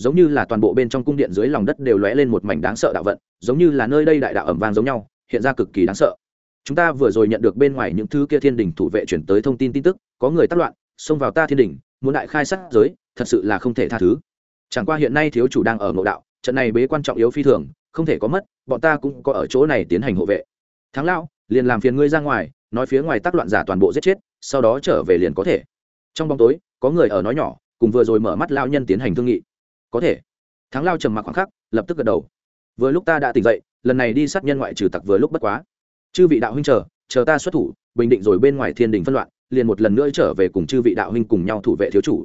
giống như là toàn bộ bên trong cung điện dưới lòng đất đều lóe lên một mảnh đáng sợ đạo vận, giống như là nơi đây đại đạo ẩm vang giống nhau, hiện ra cực kỳ đáng sợ. Chúng ta vừa rồi nhận được bên ngoài những thứ kia thiên đình thủ vệ chuyển tới thông tin tin tức, có người tác loạn, xông vào ta thiên đình, muốn đại khai sát giới, thật sự là không thể tha thứ. Chẳng qua hiện nay thiếu chủ đang ở ngộ đạo, trận này bế quan trọng yếu phi thường, không thể có mất, bọn ta cũng có ở chỗ này tiến hành hộ vệ. Thắng lão, liền làm phiền ngươi ra ngoài, nói phía ngoài tác loạn giả toàn bộ giết chết, sau đó trở về liền có thể. Trong bóng tối, có người ở nói nhỏ, cùng vừa rồi mở mắt lao nhân tiến hành thương nghị có thể. Thắng lao trầm mặc khoảng khắc, lập tức gật đầu. Vừa lúc ta đã tỉnh dậy, lần này đi sát nhân ngoại trừ tặc vừa lúc bất quá. Chư vị đạo huynh chờ chờ ta xuất thủ, bình định rồi bên ngoài thiên đình phân loạn, liền một lần nữa trở về cùng chư vị đạo huynh cùng nhau thủ vệ thiếu chủ.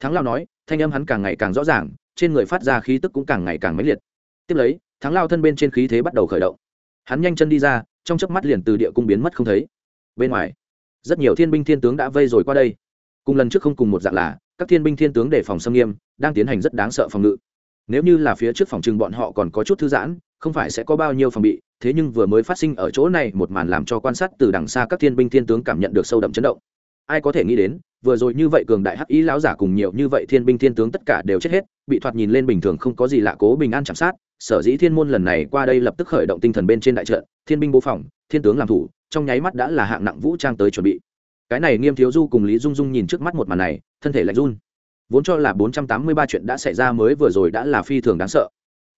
Thắng lao nói, thanh âm hắn càng ngày càng rõ ràng, trên người phát ra khí tức cũng càng ngày càng mãnh liệt. Tiếp lấy, thắng lao thân bên trên khí thế bắt đầu khởi động. Hắn nhanh chân đi ra, trong chớp mắt liền từ địa cung biến mất không thấy. Bên ngoài, rất nhiều thiên binh thiên tướng đã vây rồi qua đây. Cùng lần trước không cùng một dạng là các thiên binh thiên tướng đề phòng xâm nghiêm, đang tiến hành rất đáng sợ phòng ngự. Nếu như là phía trước phòng trừng bọn họ còn có chút thư giãn, không phải sẽ có bao nhiêu phòng bị, thế nhưng vừa mới phát sinh ở chỗ này một màn làm cho quan sát từ đằng xa các thiên binh thiên tướng cảm nhận được sâu đậm chấn động. Ai có thể nghĩ đến, vừa rồi như vậy cường đại hắc ý lão giả cùng nhiều như vậy thiên binh thiên tướng tất cả đều chết hết, bị thoạt nhìn lên bình thường không có gì lạ cố bình an chạm sát, sở dĩ thiên môn lần này qua đây lập tức khởi động tinh thần bên trên đại trận, thiên binh bố phòng, thiên tướng làm thủ, trong nháy mắt đã là hạng nặng vũ trang tới chuẩn bị cái này nghiêm thiếu du cùng lý dung dung nhìn trước mắt một màn này, thân thể lạnh run. Vốn cho là bốn trăm tám mươi ba chuyện đã xảy ra mới vừa rồi đã là phi thường đáng sợ.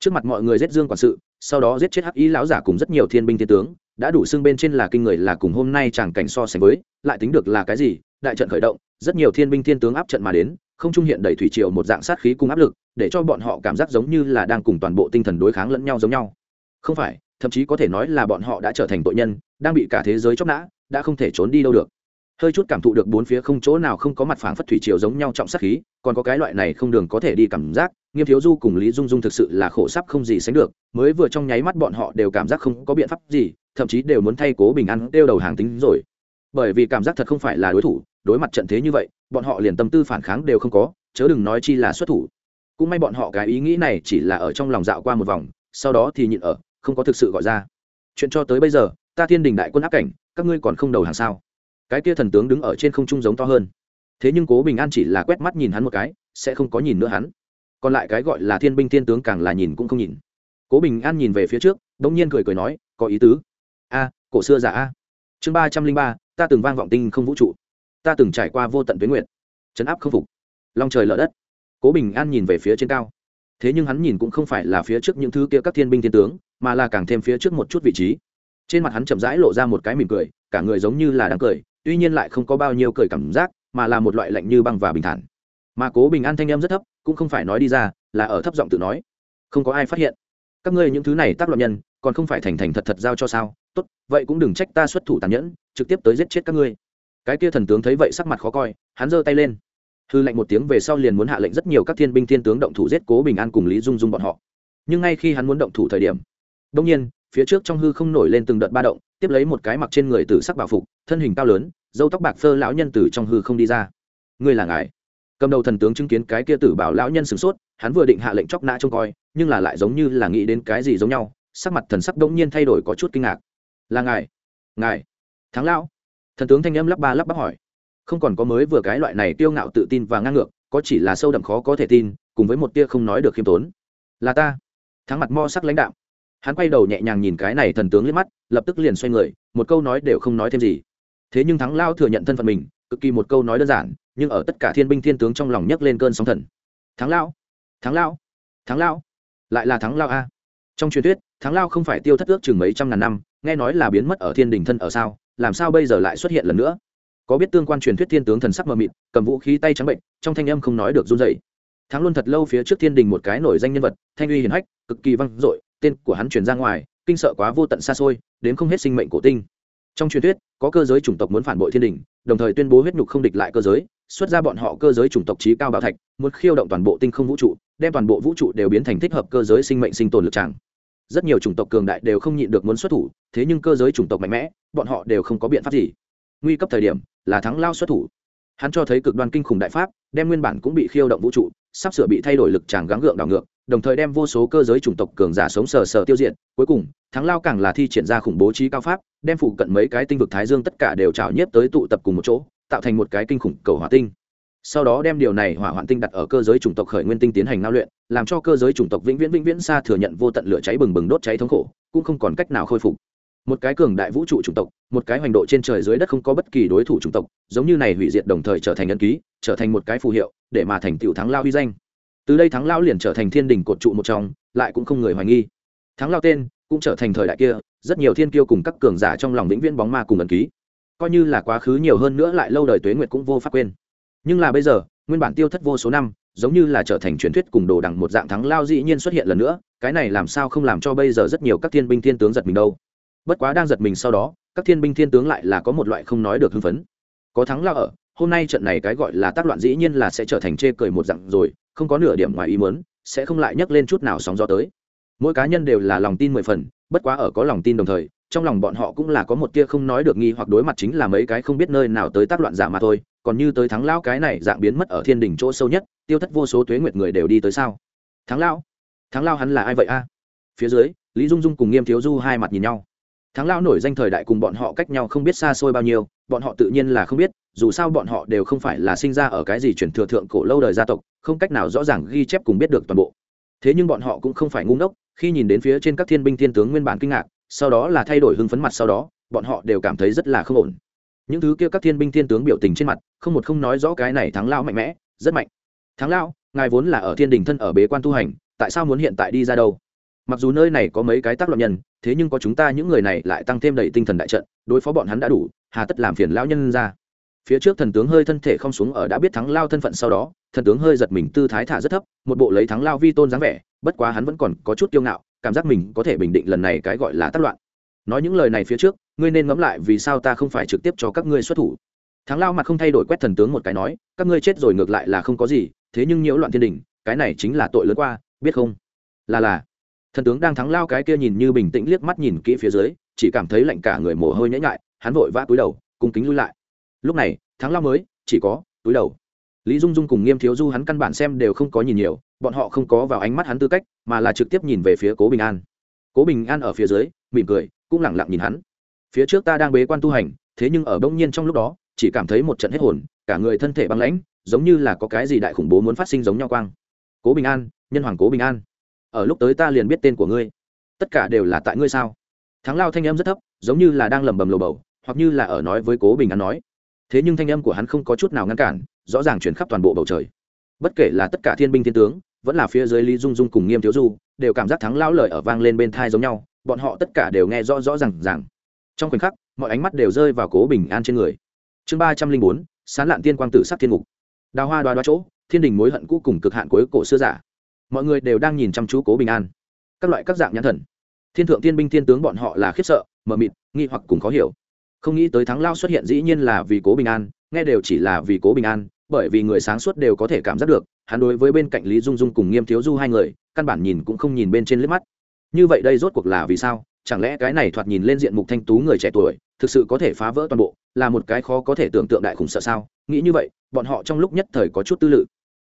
Trước mặt mọi người giết dương quản sự, sau đó giết chết hắc ý lão giả cùng rất nhiều thiên binh thiên tướng, đã đủ xưng bên trên là kinh người là cùng hôm nay chẳng cảnh so sánh với, lại tính được là cái gì, đại trận khởi động, rất nhiều thiên binh thiên tướng áp trận mà đến, không trung hiện đầy thủy triều một dạng sát khí cùng áp lực, để cho bọn họ cảm giác giống như là đang cùng toàn bộ tinh thần đối kháng lẫn nhau giống nhau. Không phải, thậm chí có thể nói là bọn họ đã trở thành tội nhân, đang bị cả thế giới chóc nã, đã không thể trốn đi đâu được hơi chút cảm thụ được bốn phía không chỗ nào không có mặt phảng phất thủy triều giống nhau trọng sát khí, còn có cái loại này không đường có thể đi cảm giác, nghiêm thiếu du cùng lý dung dung thực sự là khổ sắp không gì sánh được, mới vừa trong nháy mắt bọn họ đều cảm giác không có biện pháp gì, thậm chí đều muốn thay cố bình an đeo đầu hàng tính rồi. Bởi vì cảm giác thật không phải là đối thủ, đối mặt trận thế như vậy, bọn họ liền tâm tư phản kháng đều không có, chớ đừng nói chi là xuất thủ. Cũng may bọn họ cái ý nghĩ này chỉ là ở trong lòng dạo qua một vòng, sau đó thì nhịn ở, không có thực sự gọi ra. Chuyện cho tới bây giờ, ta thiên đình đại quân áp cảnh, các ngươi còn không đầu hàng sao? Cái kia thần tướng đứng ở trên không trung giống to hơn. Thế nhưng cố bình an chỉ là quét mắt nhìn hắn một cái, sẽ không có nhìn nữa hắn. Còn lại cái gọi là thiên binh thiên tướng càng là nhìn cũng không nhìn. Cố bình an nhìn về phía trước đ ỗ n g nhiên cười cười nói, có ý tứ. A, cổ xưa giả a. Chương ba trăm linh ba, ta từng vang vọng tinh không vũ trụ. Ta từng trải qua vô tận tuyến nguyện chấn áp không phục, long trời lở đất. Cố bình an nhìn về phía trên cao. Thế nhưng hắn nhìn cũng không phải là phía trước những thứ kia các thiên binh thiên tướng, mà là càng thêm phía trước một chút vị trí. Trên mặt hắn chậm rãi lộ ra một cái mỉm cười, cả người giống như là đang cười tuy nhiên lại không có bao nhiêu cười cảm giác, mà là một loại lạnh như băng và bình thản. Mà cố bình an thanh em rất thấp, cũng không phải nói đi ra, là ở thấp giọng tự nói. Không có ai phát hiện. Các ngươi những thứ này tác loạn nhân, còn không phải thành thành thật thật giao cho sao? Tốt, vậy cũng đừng trách ta xuất thủ tàn nhẫn, trực tiếp tới giết chết các ngươi. Cái kia thần tướng thấy vậy sắc mặt khó coi, hắn giơ tay lên. Hư lệnh một tiếng về sau liền muốn hạ lệnh rất nhiều các thiên binh thiên tướng động thủ giết cố bình an cùng lý dung dung bọn họ. Nhưng ngay khi hắn muốn động thủ thời điểm đông nhiên, phía trước trong hư không nổi lên từng đợt ba động, tiếp lấy một cái mặc trên người tử sắc bảo phục, thân hình cao lớn dâu tóc bạc phơ lão nhân tử trong hư không đi ra. Ngươi là ngài. Cầm đầu thần tướng chứng kiến cái kia tử bảo lão nhân sửng sốt, hắn vừa định hạ lệnh chóc nã trông coi, nhưng là lại giống như là nghĩ đến cái gì giống nhau, sắc mặt thần sắc đống nhiên thay đổi có chút kinh ngạc. Là ngài. Ngài. Thắng lão. Thần tướng thanh âm lắp ba lắp bắp hỏi. Không còn có mới vừa cái loại này tiêu ngạo tự tin và ngang ngược, có chỉ là sâu đậm khó có thể tin, cùng với một tia không nói được khiêm tốn. Là ta. Thắng mặt mo sắc lãnh đạo. Hắn quay đầu nhẹ nhàng nhìn cái này thần tướng liếc mắt, lập tức liền xoay người, một câu nói đều không nói thêm gì thế nhưng thắng lao thừa nhận thân phận mình, cực kỳ một câu nói đơn giản, nhưng ở tất cả thiên binh thiên tướng trong lòng nhấc lên cơn sóng thần. Thắng lao thắng lao thắng lao, lại là thắng lao a. Trong truyền thuyết, thắng lao không phải tiêu thất ước chừng mấy trăm ngàn năm, nghe nói là biến mất ở thiên đình thân ở sao, làm sao bây giờ lại xuất hiện lần nữa? Có biết tương quan truyền thuyết thiên tướng thần sắc mờ mịt, cầm vũ khí tay trắng bệnh, trong thanh âm không nói được run dậy thắng luôn thật lâu phía trước thiên đình một cái nổi danh nhân vật, thanh uy hiển hách, cực kỳ vang dội, tên của hắn truyền ra ngoài, kinh sợ quá vô tận xa xôi đến không hết sinh mệnh cổ tinh trong truyền thuyết, có cơ giới chủng tộc muốn phản bội thiên đình, đồng thời tuyên bố huyết nhục không địch lại cơ giới, xuất ra bọn họ cơ giới chủng tộc trí cao bảo thạch, muốn khiêu động toàn bộ tinh không vũ trụ, đem toàn bộ vũ trụ đều biến thành thích hợp cơ giới sinh mệnh sinh tồn lực tràng. Rất nhiều chủng tộc cường đại đều không nhịn được muốn xuất thủ, thế nhưng cơ giới chủng tộc mạnh mẽ, bọn họ đều không có biện pháp gì. Nguy cấp thời điểm, là thắng lao xuất thủ. Hắn cho thấy cực đoan kinh khủng đại pháp, đem nguyên bản cũng bị khiêu động vũ trụ, sắp sửa bị thay đổi lực tràng gắng gượng đảo ngược đồng thời đem vô số cơ giới chủng tộc cường giả sống sờ sờ tiêu diệt. Cuối cùng, thắng lao càng là thi triển ra khủng bố trí cao pháp, đem phụ cận mấy cái tinh vực thái dương tất cả đều trào nhiếp tới tụ tập cùng một chỗ, tạo thành một cái kinh khủng cầu hỏa tinh. Sau đó đem điều này hỏa hoạn tinh đặt ở cơ giới chủng tộc khởi nguyên tinh tiến hành nao luyện, làm cho cơ giới chủng tộc vĩnh viễn vĩnh viễn xa thừa nhận vô tận lửa cháy bừng bừng đốt cháy thống khổ, cũng không còn cách nào khôi phục. Một cái cường đại vũ trụ chủng tộc, một cái hoành độ trên trời dưới đất không có bất kỳ đối thủ chủng tộc, giống như này hủy diệt đồng thời trở thành nhân ký, trở thành một cái phù hiệu, để mà thành tựu thắng lao huy danh từ đây thắng lao liền trở thành thiên đình cột trụ một trong, lại cũng không người hoài nghi. Thắng lao tên cũng trở thành thời đại kia, rất nhiều thiên kiêu cùng các cường giả trong lòng vĩnh viễn bóng ma cùng ẩn ký. Coi như là quá khứ nhiều hơn nữa lại lâu đời tuế nguyệt cũng vô pháp quên. Nhưng là bây giờ, nguyên bản tiêu thất vô số năm, giống như là trở thành truyền thuyết cùng đồ đằng một dạng thắng lao dĩ nhiên xuất hiện lần nữa, cái này làm sao không làm cho bây giờ rất nhiều các thiên binh thiên tướng giật mình đâu. Bất quá đang giật mình sau đó, các thiên binh thiên tướng lại là có một loại không nói được hưng phấn. Có thắng lao ở, hôm nay trận này cái gọi là tác loạn dĩ nhiên là sẽ trở thành chê cười một dạng rồi không có nửa điểm ngoài ý muốn, sẽ không lại nhắc lên chút nào sóng gió tới. Mỗi cá nhân đều là lòng tin mười phần, bất quá ở có lòng tin đồng thời, trong lòng bọn họ cũng là có một tia không nói được nghi hoặc đối mặt chính là mấy cái không biết nơi nào tới tác loạn giả mà thôi, còn như tới thắng lão cái này dạng biến mất ở thiên đình chỗ sâu nhất, tiêu thất vô số tuế nguyệt người đều đi tới sao? Thắng lão? Thắng lão hắn là ai vậy a? Phía dưới, lý dung dung cùng nghiêm thiếu du hai mặt nhìn nhau. Thắng lão nổi danh thời đại cùng bọn họ cách nhau không biết xa xôi bao nhiêu, bọn họ tự nhiên là không biết dù sao bọn họ đều không phải là sinh ra ở cái gì truyền thừa thượng cổ lâu đời gia tộc, không cách nào rõ ràng ghi chép cùng biết được toàn bộ. Thế nhưng bọn họ cũng không phải ngu ngốc, khi nhìn đến phía trên các thiên binh thiên tướng nguyên bản kinh ngạc, sau đó là thay đổi hưng phấn mặt sau đó, bọn họ đều cảm thấy rất là không ổn. Những thứ kia các thiên binh thiên tướng biểu tình trên mặt, không một không nói rõ cái này thắng lao mạnh mẽ, rất mạnh. Thắng lao ngài vốn là ở thiên đình thân ở bế quan tu hành, tại sao muốn hiện tại đi ra đâu? Mặc dù nơi này có mấy cái tác loạn nhân, thế nhưng có chúng ta những người này lại tăng thêm đầy tinh thần đại trận, đối phó bọn hắn đã đủ, hà tất làm phiền lão nhân ra phía trước thần tướng hơi thân thể không xuống ở đã biết thắng lao thân phận sau đó, thần tướng hơi giật mình tư thái thả rất thấp, một bộ lấy thắng lao vi tôn dáng vẻ, bất quá hắn vẫn còn có chút kiêu ngạo, cảm giác mình có thể bình định lần này cái gọi là tác loạn. Nói những lời này phía trước, ngươi nên ngẫm lại vì sao ta không phải trực tiếp cho các ngươi xuất thủ. Thắng lao mặt không thay đổi quét thần tướng một cái nói, các ngươi chết rồi ngược lại là không có gì, thế nhưng nhiễu loạn thiên đình, cái này chính là tội lớn qua, biết không? Là là. Thần tướng đang thắng lao cái kia nhìn như bình tĩnh liếc mắt nhìn kỹ phía dưới, chỉ cảm thấy lạnh cả người mồ hôi nhễ nhại, hắn vội vã cúi đầu, cung kính lui lại lúc này, thắng lao mới, chỉ có, túi đầu. Lý dung dung cùng nghiêm thiếu du hắn căn bản xem đều không có nhìn nhiều, bọn họ không có vào ánh mắt hắn tư cách, mà là trực tiếp nhìn về phía cố bình an. Cố bình an ở phía dưới, mỉm cười, cũng lẳng lặng nhìn hắn. Phía trước ta đang bế quan tu hành, thế nhưng ở bỗng nhiên trong lúc đó, chỉ cảm thấy một trận hết hồn, cả người thân thể băng lãnh, giống như là có cái gì đại khủng bố muốn phát sinh giống nhau quang. Cố bình an, nhân hoàng cố bình an, ở lúc tới ta liền biết tên của ngươi. Tất cả đều là tại ngươi sao? Thắng lao thanh em rất thấp, giống như là đang lầm bầm lầu bầu, hoặc như là ở nói với cố bình an nói thế nhưng thanh âm của hắn không có chút nào ngăn cản rõ ràng chuyển khắp toàn bộ bầu trời. Bất kể là tất cả thiên binh thiên tướng vẫn là phía dưới lý dung dung cùng nghiêm thiếu du đều cảm giác thắng lao lời ở vang lên bên thai giống nhau bọn họ tất cả đều nghe rõ rõ r à n g rằng trong khoảnh khắc mọi ánh mắt đều rơi vào cố bình an trên người. Chương ba trăm linh bốn sán lạn tiên quang tử sắc thiên ngục, đào hoa đoá đoá chỗ thiên đình mối hận cũ cùng cực hạn cuối cổ xưa giả. Mọi người đều đang nhìn chăm chú cố bình an. Các loại các dạng nhãn thần. Thiên thượng thiên binh thiên tướng bọn họ là khiếp sợ mờ mịt nghi hoặc cùng khó hiểu không nghĩ tới thắng lao xuất hiện dĩ nhiên là vì cố bình an, nghe đều chỉ là vì cố bình an, bởi vì người sáng suốt đều có thể cảm giác được, hắn đối với bên cạnh lý dung dung cùng nghiêm thiếu du hai người, căn bản nhìn cũng không nhìn bên trên liếc mắt. Như vậy đây rốt cuộc là vì sao? Chẳng lẽ cái này thoạt nhìn lên diện mục thanh tú người trẻ tuổi, thực sự có thể phá vỡ toàn bộ, là một cái khó có thể tưởng tượng đại khủng sợ sao? Nghĩ như vậy, bọn họ trong lúc nhất thời có chút tư lự.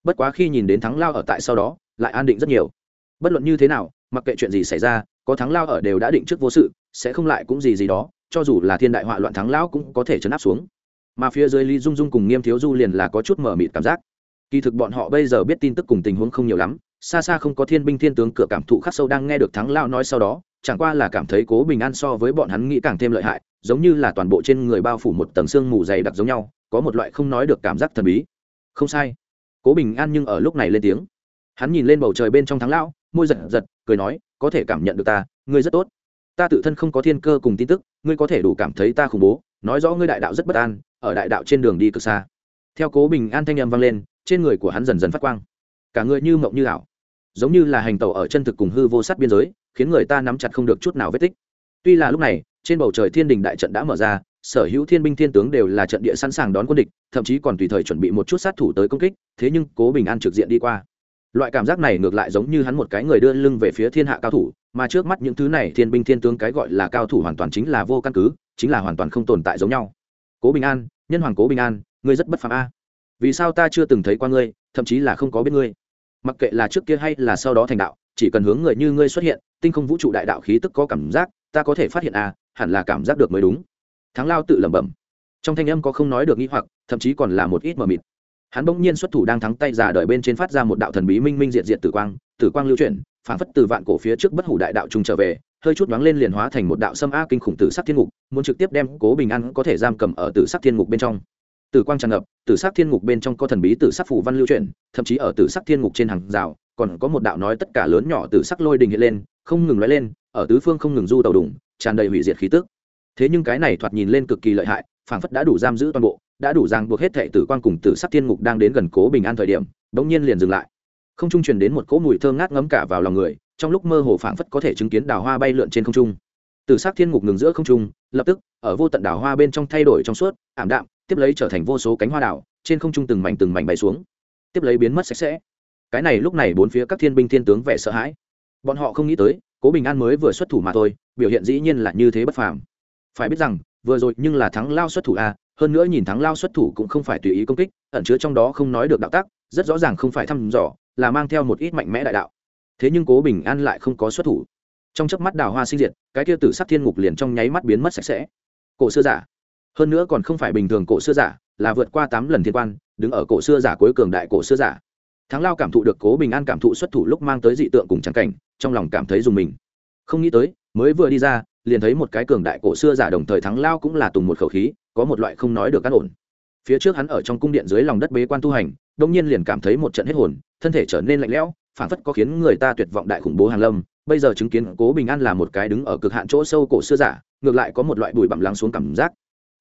Bất quá khi nhìn đến thắng lao ở tại sau đó, lại an định rất nhiều. Bất luận như thế nào, mặc kệ chuyện gì xảy ra, có thắng lao ở đều đã định trước vô sự, sẽ không lại cũng gì gì đó cho dù là thiên đại họa loạn thắng lão cũng có thể chấn áp xuống. Mà phía dưới lý dung dung cùng nghiêm thiếu du liền là có chút mở mịt cảm giác. Kỳ thực bọn họ bây giờ biết tin tức cùng tình huống không nhiều lắm, xa xa không có thiên binh thiên tướng cửa cảm thụ khắc sâu đang nghe được thắng lao nói sau đó, chẳng qua là cảm thấy cố bình an so với bọn hắn nghĩ càng thêm lợi hại, giống như là toàn bộ trên người bao phủ một tầng xương mù dày đặc giống nhau, có một loại không nói được cảm giác thần bí. Không sai. Cố bình an nhưng ở lúc này lên tiếng. Hắn nhìn lên bầu trời bên trong thắng lão, môi giật giật, cười nói, có thể cảm nhận được ta, ngươi rất tốt ta tự thân không có thiên cơ cùng tin tức, ngươi có thể đủ cảm thấy ta khủng bố, nói rõ ngươi đại đạo rất bất an, ở đại đạo trên đường đi cực xa. Theo cố bình an thanh â m vang lên, trên người của hắn dần dần phát quang. Cả người như mộng như ảo. Giống như là hành tàu ở chân thực cùng hư vô sát biên giới, khiến người ta nắm chặt không được chút nào vết tích. Tuy là lúc này, trên bầu trời thiên đình đại trận đã mở ra, sở hữu thiên binh thiên tướng đều là trận địa sẵn sàng đón quân địch, thậm chí còn tùy thời chuẩn bị một chút sát thủ tới công kích, thế nhưng cố bình an trực diện đi qua. Loại cảm giác này ngược lại giống như hắn một cái người đưa lưng về phía thiên hạ cao thủ mà trước mắt những thứ này thiên binh thiên tướng cái gọi là cao thủ hoàn toàn chính là vô căn cứ, chính là hoàn toàn không tồn tại giống nhau. Cố bình an, nhân hoàng cố bình an, ngươi rất bất phàm a. Vì sao ta chưa từng thấy qua ngươi, thậm chí là không có biết ngươi? Mặc kệ là trước kia hay là sau đó thành đạo, chỉ cần hướng người như ngươi xuất hiện, tinh không vũ trụ đại đạo khí tức có cảm giác, ta có thể phát hiện a, hẳn là cảm giác được mới đúng. Thắng lao tự lẩm bẩm. Trong thanh âm có không nói được nghĩ hoặc, thậm chí còn là một ít mờ mịt. Hắn bỗng nhiên xuất thủ đang thắng tay giả đợi bên trên phát ra một đạo thần bí minh minh diệt diệt tử quang tử quang lưu chuyển, phảng phất từ vạn cổ phía trước bất hủ đại đạo trung trở về, hơi chút đoán lên liền hóa thành một đạo xâm a kinh khủng tử sắc thiên ngục, muốn trực tiếp đem cố bình an có thể giam cầm ở tử sắc thiên ngục bên trong. Tử quang tràn ngập, tử sắc thiên ngục bên trong có thần bí tử sắc phủ văn lưu chuyển, thậm chí ở tử sắc thiên ngục trên hàng rào, còn có một đạo nói tất cả lớn nhỏ tử sắc lôi đình hiện lên, không ngừng nói lên, ở tứ phương không ngừng du tàu đủng tràn đầy hủy diệt khí tức. Thế nhưng cái này thoạt nhìn lên cực kỳ lợi hại, phảng phất đã đủ giam giữ toàn bộ, đã đủ ràng buộc hết thệ tử quang cùng tử sắc thiên ngục đang đến gần cố bình an thời điểm, bỗng nhiên liền dừng lại không trung truyền đến một cỗ mùi thơm ngát ngấm cả vào lòng người, trong lúc mơ hồ phảng phất có thể chứng kiến đào hoa bay lượn trên không trung. Tử sắc thiên ngục ngừng giữa không trung, lập tức, ở vô tận đào hoa bên trong thay đổi trong suốt, ảm đạm, tiếp lấy trở thành vô số cánh hoa đảo trên không trung từng mảnh từng mảnh bay xuống. Tiếp lấy biến mất sạch sẽ. Cái này lúc này bốn phía các thiên binh thiên tướng vẻ sợ hãi. Bọn họ không nghĩ tới, cố bình an mới vừa xuất thủ mà thôi, biểu hiện dĩ nhiên là như thế bất phàm. Phải biết rằng, vừa rồi nhưng là thắng lao xuất thủ a, hơn nữa nhìn thắng lao xuất thủ cũng không phải tùy ý công kích, ẩn chứa trong đó không nói được đạo tác rất rõ ràng không phải thăm dò là mang theo một ít mạnh mẽ đại đạo. Thế nhưng cố bình an lại không có xuất thủ. Trong chớp mắt đào hoa sinh diệt, cái kia tử sắc thiên ngục liền trong nháy mắt biến mất sạch sẽ. Cổ xưa giả. Hơn nữa còn không phải bình thường cổ xưa giả, là vượt qua tám lần thiên quan, đứng ở cổ xưa giả cuối cường đại cổ xưa giả. Thắng lao cảm thụ được cố bình an cảm thụ xuất thủ lúc mang tới dị tượng cùng trắng cảnh, trong lòng cảm thấy dùng mình. Không nghĩ tới, mới vừa đi ra, liền thấy một cái cường đại cổ xưa giả đồng thời thắng lao cũng là tùng một khẩu khí, có một loại không nói được cắt ổn phía trước hắn ở trong cung điện dưới lòng đất bế quan tu hành đông nhiên liền cảm thấy một trận hết hồn, thân thể trở nên lạnh lẽo phản phất có khiến người ta tuyệt vọng đại khủng bố hàng lâm. Bây giờ chứng kiến cố bình an là một cái đứng ở cực hạn chỗ sâu cổ xưa giả, ngược lại có một loại bụi bặm lắng xuống cảm giác.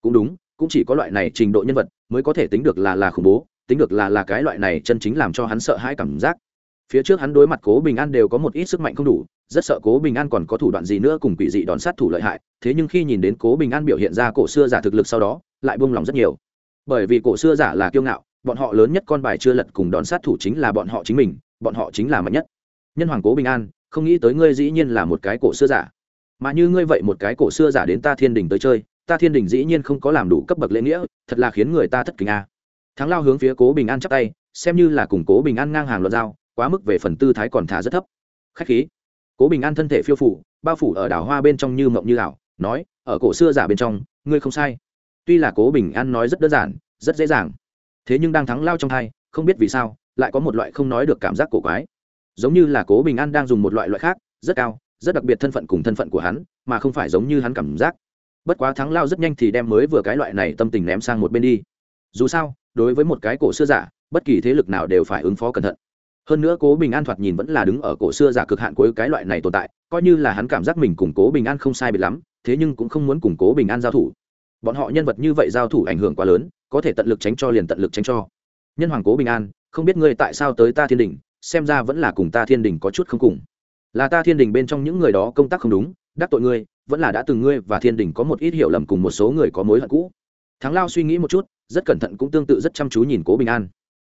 Cũng đúng, cũng chỉ có loại này trình độ nhân vật mới có thể tính được là là khủng bố, tính được là là cái loại này chân chính làm cho hắn sợ hãi cảm giác. Phía trước hắn đối mặt cố bình an đều có một ít sức mạnh không đủ, rất sợ cố bình an còn có thủ đoạn gì nữa cùng quỷ dị đòn sát thủ lợi hại, thế nhưng khi nhìn đến cố bình an biểu hiện ra cổ xưa giả thực lực sau đó, lại buông lòng rất nhiều bởi vì cổ xưa giả là kiêu ngạo, bọn họ lớn nhất con bài chưa lật cùng đòn sát thủ chính là bọn họ chính mình, bọn họ chính là mạnh nhất. Nhân hoàng cố bình an, không nghĩ tới ngươi dĩ nhiên là một cái cổ xưa giả. Mà như ngươi vậy một cái cổ xưa giả đến ta thiên đình tới chơi, ta thiên đình dĩ nhiên không có làm đủ cấp bậc lễ nghĩa, thật là khiến người ta thất kính a. À. thắng lao hướng phía cố bình an chắp tay, xem như là củng cố bình an ngang hàng luật giao, quá mức về phần tư thái còn thả rất thấp. Khách khí. Cố bình an thân thể phiêu phủ, bao phủ ở đảo hoa bên trong như mộng như ảo, nói, ở cổ xưa giả bên trong, ngươi không sai tuy là cố bình an nói rất đơn giản, rất dễ dàng, thế nhưng đang thắng lao trong thai, không biết vì sao, lại có một loại không nói được cảm giác cổ quái. Giống như là cố bình an đang dùng một loại loại khác, rất cao, rất đặc biệt thân phận cùng thân phận của hắn, mà không phải giống như hắn cảm giác. Bất quá thắng lao rất nhanh thì đem mới vừa cái loại này tâm tình ném sang một bên đi. Dù sao, đối với một cái cổ xưa giả, bất kỳ thế lực nào đều phải ứng phó cẩn thận. Hơn nữa cố bình an thoạt nhìn vẫn là đứng ở cổ xưa giả cực hạn cuối cái loại này tồn tại, coi như là hắn cảm giác mình cùng cố bình an không sai biệt lắm, thế nhưng cũng không muốn cùng cố bình an giao thủ bọn họ nhân vật như vậy giao thủ ảnh hưởng quá lớn, có thể tận lực tránh cho liền tận lực tránh cho. Nhân hoàng cố bình an, không biết ngươi tại sao tới ta thiên đình, xem ra vẫn là cùng ta thiên đình có chút không cùng. Là ta thiên đình bên trong những người đó công tác không đúng, đắc tội ngươi, vẫn là đã từng ngươi và thiên đình có một ít hiểu lầm cùng một số người có mối hận cũ. Thắng lao suy nghĩ một chút, rất cẩn thận cũng tương tự rất chăm chú nhìn cố bình an.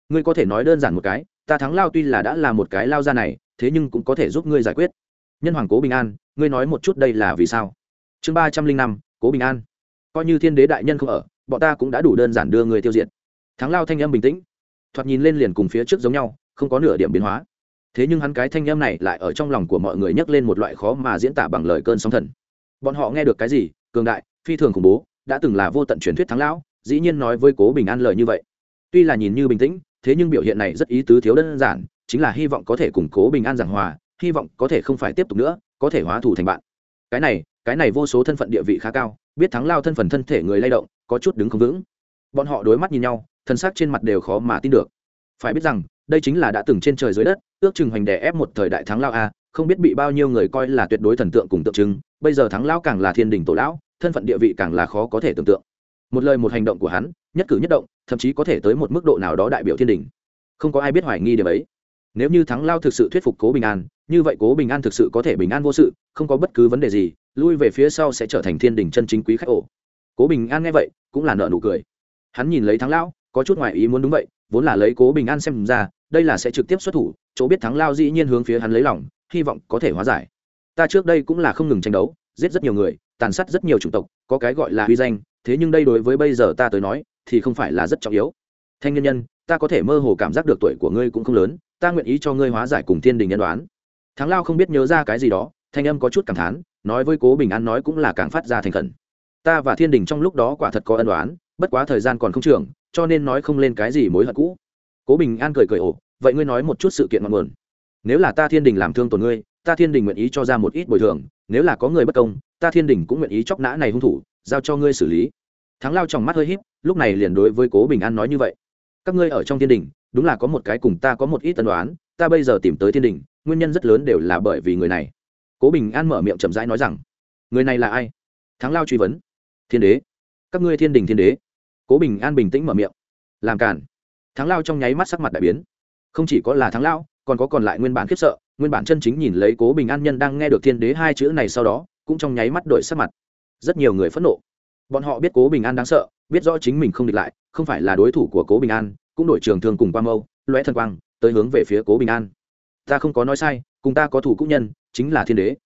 Ngươi có thể nói đơn giản một cái, ta thắng lao tuy là đã là một cái lao ra này, thế nhưng cũng có thể giúp ngươi giải quyết. Nhân hoàng cố bình an, ngươi nói một chút đây là vì sao? Chương ba trăm linh năm, cố bình an coi như thiên đế đại nhân không ở, bọn ta cũng đã đủ đơn giản đưa người tiêu diệt. Thắng lao thanh âm bình tĩnh. Thoạt nhìn lên liền cùng phía trước giống nhau, không có nửa điểm biến hóa. Thế nhưng hắn cái thanh âm này lại ở trong lòng của mọi người nhấc lên một loại khó mà diễn tả bằng lời cơn sóng thần. Bọn họ nghe được cái gì? Cường đại, phi thường khủng bố, đã từng là vô tận truyền thuyết thắng lão, dĩ nhiên nói với cố bình an lời như vậy. Tuy là nhìn như bình tĩnh, thế nhưng biểu hiện này rất ý tứ thiếu đơn giản, chính là hy vọng có thể củng cố bình an giảng hòa, hy vọng có thể không phải tiếp tục nữa, có thể hóa thủ thành bạn. Cái này cái này vô số thân phận địa vị khá cao biết thắng lao thân phận thân thể người lay động, có chút đứng không vững. Bọn họ đối mắt nhìn nhau, thân xác trên mặt đều khó mà tin được. Phải biết rằng, đây chính là đã từng trên trời dưới đất, ước chừng hoành đè ép một thời đại thắng lao a, không biết bị bao nhiêu người coi là tuyệt đối thần tượng cùng tượng trưng, bây giờ thắng lao càng là thiên đình tổ lão, thân phận địa vị càng là khó có thể tưởng tượng. Một lời một hành động của hắn, nhất cử nhất động, thậm chí có thể tới một mức độ nào đó đại biểu thiên đình. Không có ai biết hoài nghi điểm ấy nếu như thắng lao thực sự thuyết phục cố bình an, như vậy cố bình an thực sự có thể bình an vô sự, không có bất cứ vấn đề gì, lui về phía sau sẽ trở thành thiên đình chân chính quý khách ổ. Cố bình an nghe vậy, cũng là nợ nụ cười. Hắn nhìn lấy thắng lão có chút ngoại ý muốn đúng vậy, vốn là lấy cố bình an xem ra, đây là sẽ trực tiếp xuất thủ, chỗ biết thắng lao dĩ nhiên hướng phía hắn lấy lòng, hy vọng có thể hóa giải. Ta trước đây cũng là không ngừng tranh đấu, giết rất nhiều người, tàn sát rất nhiều chủng tộc, có cái gọi là huy danh, thế nhưng đây đối với bây giờ ta tới nói, thì không phải là rất trọng yếu. Thanh nhân nhân, ta có thể mơ hồ cảm giác được tuổi của ngươi cũng không lớn ta nguyện ý cho ngươi hóa giải cùng thiên đình nhân đoán. Thắng lao không biết nhớ ra cái gì đó, thanh âm có chút cảm thán, nói với cố bình an nói cũng là càng phát ra thành khẩn. Ta và thiên đình trong lúc đó quả thật có ân đoán, bất quá thời gian còn không trường, cho nên nói không lên cái gì mối hận cũ. Cố bình an cười cười ổ vậy ngươi nói một chút sự kiện ngọn nguồn. Nếu là ta thiên đình làm thương tổn ngươi, ta thiên đình nguyện ý cho ra một ít bồi thường, nếu là có người bất công, ta thiên đình cũng nguyện ý chóc nã này hung thủ, giao cho ngươi xử lý. Thắng lao trong mắt hơi h í p lúc này liền đối với cố bình an nói như vậy. Các ngươi ở trong thiên đình đúng là có một cái cùng ta có một ít tân đoán ta bây giờ tìm tới thiên đình, nguyên nhân rất lớn đều là bởi vì người này. Cố bình an mở miệng chậm rãi nói rằng, người này là ai? Thắng lao truy vấn. Thiên đế. Các ngươi thiên đình thiên đế. Cố bình an bình tĩnh mở miệng. Làm cản thắng lao trong nháy mắt sắc mặt đại biến. Không chỉ có là thắng lao, còn có còn lại nguyên bản khiếp sợ, nguyên bản chân chính nhìn lấy cố bình an nhân đang nghe được thiên đế hai chữ này sau đó, cũng trong nháy mắt đổi sắc mặt. Rất nhiều người phẫn nộ. Bọn họ biết cố bình an đáng sợ, biết rõ chính mình không địch lại, không phải là đối thủ của cố bình an cũng đổi trường thương cùng qua mâu loé thần quang, tới hướng về phía cố bình an. Ta không có nói sai, cùng ta có thủ cũng nhân, chính là thiên đế.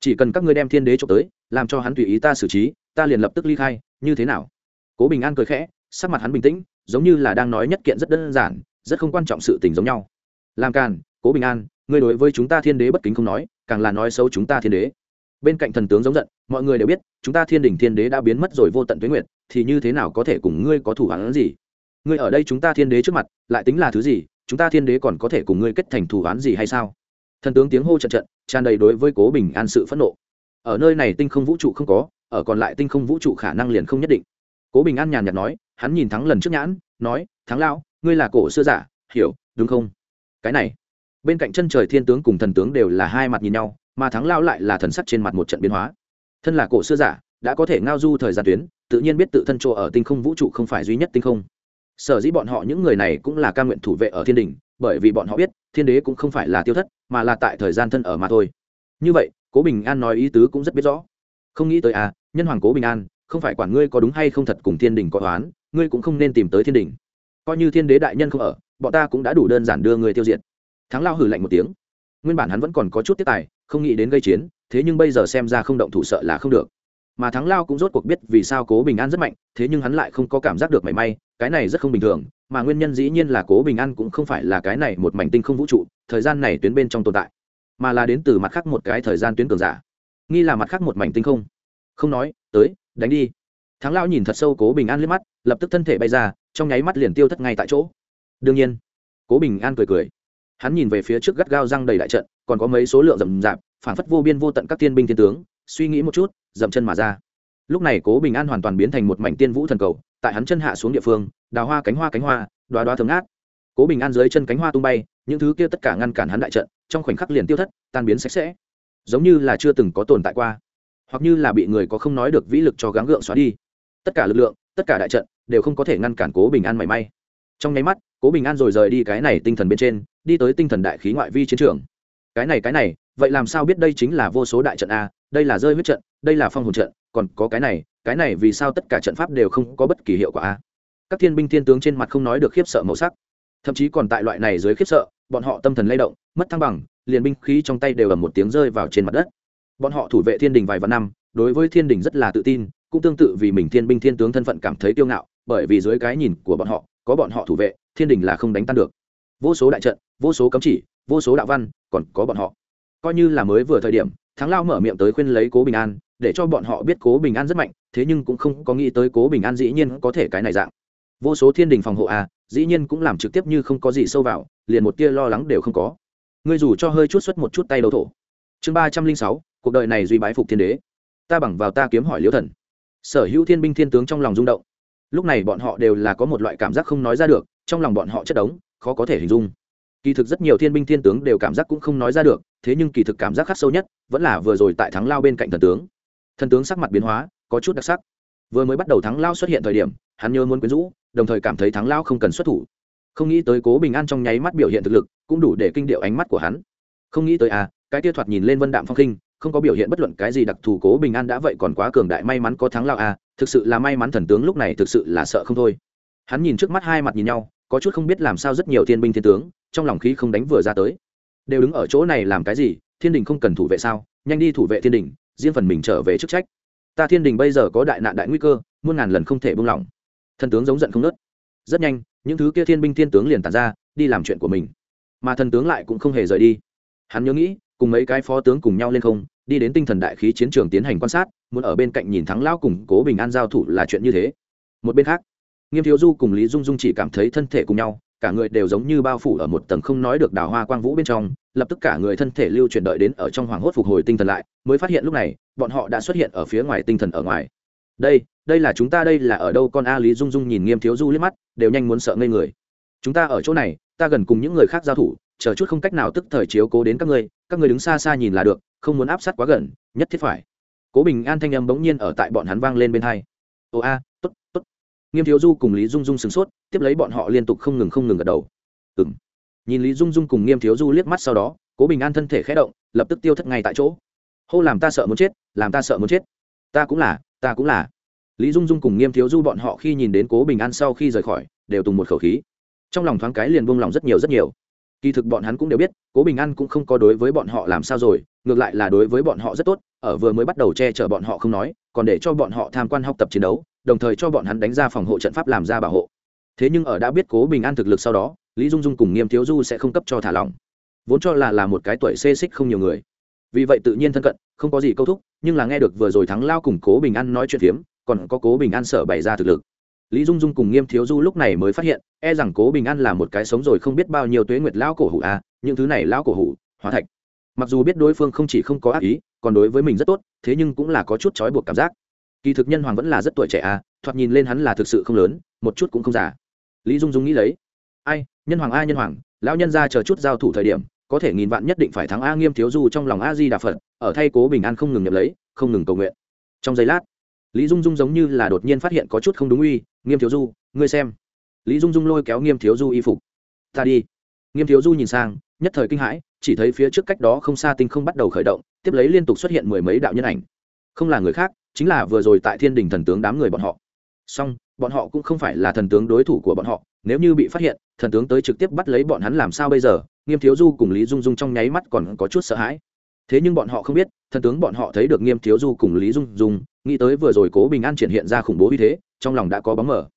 Chỉ cần các ngươi đem thiên đế trộm tới, làm cho hắn tùy ý ta xử trí, ta liền lập tức ly khai, như thế nào? Cố bình an cười khẽ, sắc mặt hắn bình tĩnh, giống như là đang nói nhất kiện rất đơn giản, rất không quan trọng sự tình giống nhau. Làm càn, cố bình an, ngươi đối với chúng ta thiên đế bất kính không nói, càng là nói xấu chúng ta thiên đế. Bên cạnh thần tướng giống giận, mọi người đều biết, chúng ta thiên đình thiên đế đã biến mất rồi vô tận tuyến nguyệt, thì như thế nào có thể cùng ngươi có thủ hắn gì? Ngươi ở đây chúng ta thiên đế trước mặt, lại tính là thứ gì, chúng ta thiên đế còn có thể cùng ngươi kết thành thủ án gì hay sao? Thần tướng tiếng hô trận trận, tràn đầy đối với cố bình an sự phẫn nộ. Ở nơi này tinh không vũ trụ không có, ở còn lại tinh không vũ trụ khả năng liền không nhất định. Cố bình an nhàn nhạt nói, hắn nhìn thắng lần trước nhãn, nói, thắng lao ngươi là cổ xưa giả, hiểu, đúng không? Cái này, bên cạnh chân trời thiên tướng cùng thần tướng đều là hai mặt nhìn nhau, mà thắng lao lại là thần sắc trên mặt một trận biến hóa. Thân là cổ xưa giả, đã có thể ngao du thời gian tuyến, tự nhiên biết tự thân chỗ ở tinh không vũ trụ không phải duy nhất tinh không sở dĩ bọn họ những người này cũng là ca nguyện thủ vệ ở thiên đình, bởi vì bọn họ biết, thiên đế cũng không phải là tiêu thất, mà là tại thời gian thân ở mà thôi. Như vậy, cố bình an nói ý tứ cũng rất biết rõ. Không nghĩ tới à nhân hoàng cố bình an, không phải quản ngươi có đúng hay không thật cùng thiên đình có toán ngươi cũng không nên tìm tới thiên đình. Coi như thiên đế đại nhân không ở, bọn ta cũng đã đủ đơn giản đưa người tiêu diệt. Thắng lao hử lạnh một tiếng. Nguyên bản hắn vẫn còn có chút tiết tài, không nghĩ đến gây chiến, thế nhưng bây giờ xem ra không động thủ sợ là không được mà thắng lao cũng rốt cuộc biết vì sao cố bình an rất mạnh, thế nhưng hắn lại không có cảm giác được mảy may, cái này rất không bình thường, mà nguyên nhân dĩ nhiên là cố bình an cũng không phải là cái này một mảnh tinh không vũ trụ, thời gian này tuyến bên trong tồn tại, mà là đến từ mặt khác một cái thời gian tuyến cường giả. Nghi là mặt khác một mảnh tinh không. Không nói, tới, đánh đi. Thắng lao nhìn thật sâu cố bình an liếc mắt, lập tức thân thể bay ra, trong nháy mắt liền tiêu thất ngay tại chỗ. Đương nhiên, cố bình an cười cười. Hắn nhìn về phía trước gắt gao răng đầy đại trận, còn có mấy số lượng rậm rạp, phản phất vô biên vô tận các tiên binh thiên tướng, suy nghĩ một chút dậm chân mà ra. Lúc này cố bình an hoàn toàn biến thành một mảnh tiên vũ thần cầu, tại hắn chân hạ xuống địa phương, đào hoa cánh hoa cánh hoa đoá đoá thường ngát. cố bình an dưới chân cánh hoa tung bay, những thứ kia tất cả ngăn cản hắn đại trận, trong khoảnh khắc liền tiêu thất, tan biến sạch sẽ. Giống như là chưa từng có tồn tại qua, hoặc như là bị người có không nói được vĩ lực cho gắng gượng xóa đi. Tất cả lực lượng, tất cả đại trận đều không có thể ngăn cản cố bình an mảy may. Trong nháy mắt, cố bình an rồi rời đi cái này tinh thần bên trên, đi tới tinh thần đại khí ngoại vi chiến trường. Cái này cái này, vậy làm sao biết đây chính là vô số đại trận a đây là rơi huyết trận, đây là phong hồn trận, còn có cái này cái này vì sao tất cả trận pháp đều không có bất kỳ hiệu quả a? Các thiên binh thiên tướng trên mặt không nói được khiếp sợ màu sắc. Thậm chí còn tại loại này dưới khiếp sợ, bọn họ tâm thần lay động, mất thăng bằng, liền binh khí trong tay đều ầm một tiếng rơi vào trên mặt đất. Bọn họ thủ vệ thiên đình vài vạn năm, đối với thiên đình rất là tự tin, cũng tương tự vì mình thiên binh thiên tướng thân phận cảm thấy kiêu ngạo, bởi vì dưới cái nhìn của bọn họ, có bọn họ thủ vệ, thiên đình là không đánh tan được. Vô số đại trận, vô số cấm chỉ, vô số đạo văn, còn có bọn họ. Coi như là mới vừa thời điểm thắng lao mở miệng tới khuyên lấy cố bình an, để cho bọn họ biết cố bình an rất mạnh, thế nhưng cũng không có nghĩ tới cố bình an dĩ nhiên có thể cái này dạng. Vô số thiên đình phòng hộ à dĩ nhiên cũng làm trực tiếp như không có gì sâu vào, liền một tia lo lắng đều không có. Ngươi dù cho hơi chút xuất một chút tay đầu thổ. Chương ba trăm linh sáu, cuộc đời này duy bái phục thiên đế. Ta bằng vào ta kiếm hỏi liễu thần. Sở hữu thiên binh thiên tướng trong lòng rung động. Lúc này bọn họ đều là có một loại cảm giác không nói ra được, trong lòng bọn họ chất đống, khó có thể hình dung kỳ thực rất nhiều thiên binh thiên tướng đều cảm giác cũng không nói ra được, thế nhưng kỳ thực cảm giác khắc sâu nhất vẫn là vừa rồi tại thắng lao bên cạnh thần tướng. Thần tướng sắc mặt biến hóa, có chút đặc sắc. Vừa mới bắt đầu thắng lao xuất hiện thời điểm, hắn nhớ muốn quyến rũ, đồng thời cảm thấy thắng lao không cần xuất thủ. Không nghĩ tới cố bình an trong nháy mắt biểu hiện thực lực, cũng đủ để kinh điệu ánh mắt của hắn. Không nghĩ tới à cái tia thoạt nhìn lên vân đạm phong khinh không có biểu hiện bất luận cái gì đặc thù cố bình an đã vậy còn quá cường đại, may mắn có thắng lao à thực sự là may mắn thần tướng lúc này thực sự là sợ không thôi. Hắn nhìn trước mắt hai mặt nhìn nhau, có chút không biết làm sao rất nhiều thiên binh thiên tướng trong lòng khí không đánh vừa ra tới. Đều đứng ở chỗ này làm cái gì, thiên đình không cần thủ vệ sao? Nhanh đi thủ vệ thiên đình, riêng phần mình trở về chức trách. Ta thiên đình bây giờ có đại nạn đại nguy cơ, muôn ngàn lần không thể buông lỏng. Thần tướng giống giận không nớt rất nhanh, những thứ kia thiên binh thiên tướng liền tàn ra, đi làm chuyện của mình. Mà thần tướng lại cũng không hề rời đi. Hắn nhớ nghĩ, cùng mấy cái phó tướng cùng nhau lên không, đi đến tinh thần đại khí chiến trường tiến hành quan sát, muốn ở bên cạnh nhìn thắng lão cùng cố bình an giao thủ là chuyện như thế. Một bên khác, nghiêm thiếu du cùng lý dung dung chỉ cảm thấy thân thể cùng nhau cả người đều giống như bao phủ ở một tầng không nói được đào hoa quang vũ bên trong, lập tức cả người thân thể lưu chuyển đợi đến ở trong hoàng hốt phục hồi tinh thần lại, mới phát hiện lúc này, bọn họ đã xuất hiện ở phía ngoài tinh thần ở ngoài. Đây đây là chúng ta, đây là ở đâu? Con a lý dung dung nhìn nghiêm thiếu du liếc mắt, đều nhanh muốn sợ ngây người. Chúng ta ở chỗ này, ta gần cùng những người khác giao thủ, chờ chút không cách nào tức thời chiếu cố đến các ngươi các ngươi đứng xa xa nhìn là được, không muốn áp sát quá gần, nhất thiết phải. Cố bình an thanh âm bỗng nhiên ở tại bọn hắn vang lên bên hai. Ồ a nghiêm thiếu du cùng lý dung dung sửng sốt, tiếp lấy bọn họ liên tục không ngừng không ngừng gật đầu. Ừng nhìn lý dung dung cùng nghiêm thiếu du liếc mắt sau đó, cố bình an thân thể khé động, lập tức tiêu thất ngay tại chỗ. Hô làm ta sợ muốn chết, làm ta sợ muốn chết. Ta cũng là, ta cũng là. Lý dung dung cùng nghiêm thiếu du bọn họ khi nhìn đến cố bình an sau khi rời khỏi, đều tùng một khẩu khí. Trong lòng thoáng cái liền buông lòng rất nhiều rất nhiều. Kỳ thực bọn hắn cũng đều biết, cố bình an cũng không có đối với bọn họ làm sao rồi, ngược lại là đối với bọn họ rất tốt, ở vừa mới bắt đầu che chở bọn họ không nói, còn để cho bọn họ tham quan học tập chiến đấu đồng thời cho bọn hắn đánh ra phòng hộ trận pháp làm ra bảo hộ. Thế nhưng ở đã biết cố bình an thực lực sau đó, lý dung dung cùng nghiêm thiếu du sẽ không cấp cho thả lỏng. Vốn cho là là một cái tuổi xê xích không nhiều người. Vì vậy tự nhiên thân cận, không có gì câu thúc, nhưng là nghe được vừa rồi thắng lao cùng cố bình an nói chuyện phiếm, còn có cố bình an sợ bày ra thực lực. Lý dung dung cùng nghiêm thiếu du lúc này mới phát hiện e rằng cố bình an là một cái sống rồi không biết bao nhiêu tuế nguyệt lão cổ hủ à những thứ này lão cổ hủ, hóa thạch. Mặc dù biết đối phương không chỉ không có ác ý, còn đối với mình rất tốt, thế nhưng cũng là có chút trói buộc cảm giác kỳ thực nhân hoàng vẫn là rất tuổi trẻ à thoạt nhìn lên hắn là thực sự không lớn, một chút cũng không già. Lý dung dung nghĩ lấy, ai, nhân hoàng a, nhân hoàng, lão nhân ra chờ chút giao thủ thời điểm, có thể nghìn vạn nhất định phải thắng a nghiêm thiếu du trong lòng a di đà phật, ở thay cố bình an không ngừng nhập lấy, không ngừng cầu nguyện. Trong giây lát, lý dung dung giống như là đột nhiên phát hiện có chút không đúng uy, nghiêm thiếu du, ngươi xem. Lý dung dung lôi kéo nghiêm thiếu du y phục. Ta đi. Nghiêm thiếu du nhìn sang, nhất thời kinh hãi, chỉ thấy phía trước cách đó không xa tinh không bắt đầu khởi động, tiếp lấy liên tục xuất hiện mười mấy đạo nhân ảnh. Không là người khác chính là vừa rồi tại thiên đình thần tướng đám người bọn họ. Song bọn họ cũng không phải là thần tướng đối thủ của bọn họ, nếu như bị phát hiện, thần tướng tới trực tiếp bắt lấy bọn hắn làm sao bây giờ, nghiêm thiếu du cùng lý dung dung trong nháy mắt còn có chút sợ hãi. Thế nhưng bọn họ không biết, thần tướng bọn họ thấy được nghiêm thiếu du cùng lý dung dung, nghĩ tới vừa rồi cố bình an triển hiện ra khủng bố như thế, trong lòng đã có bóng mở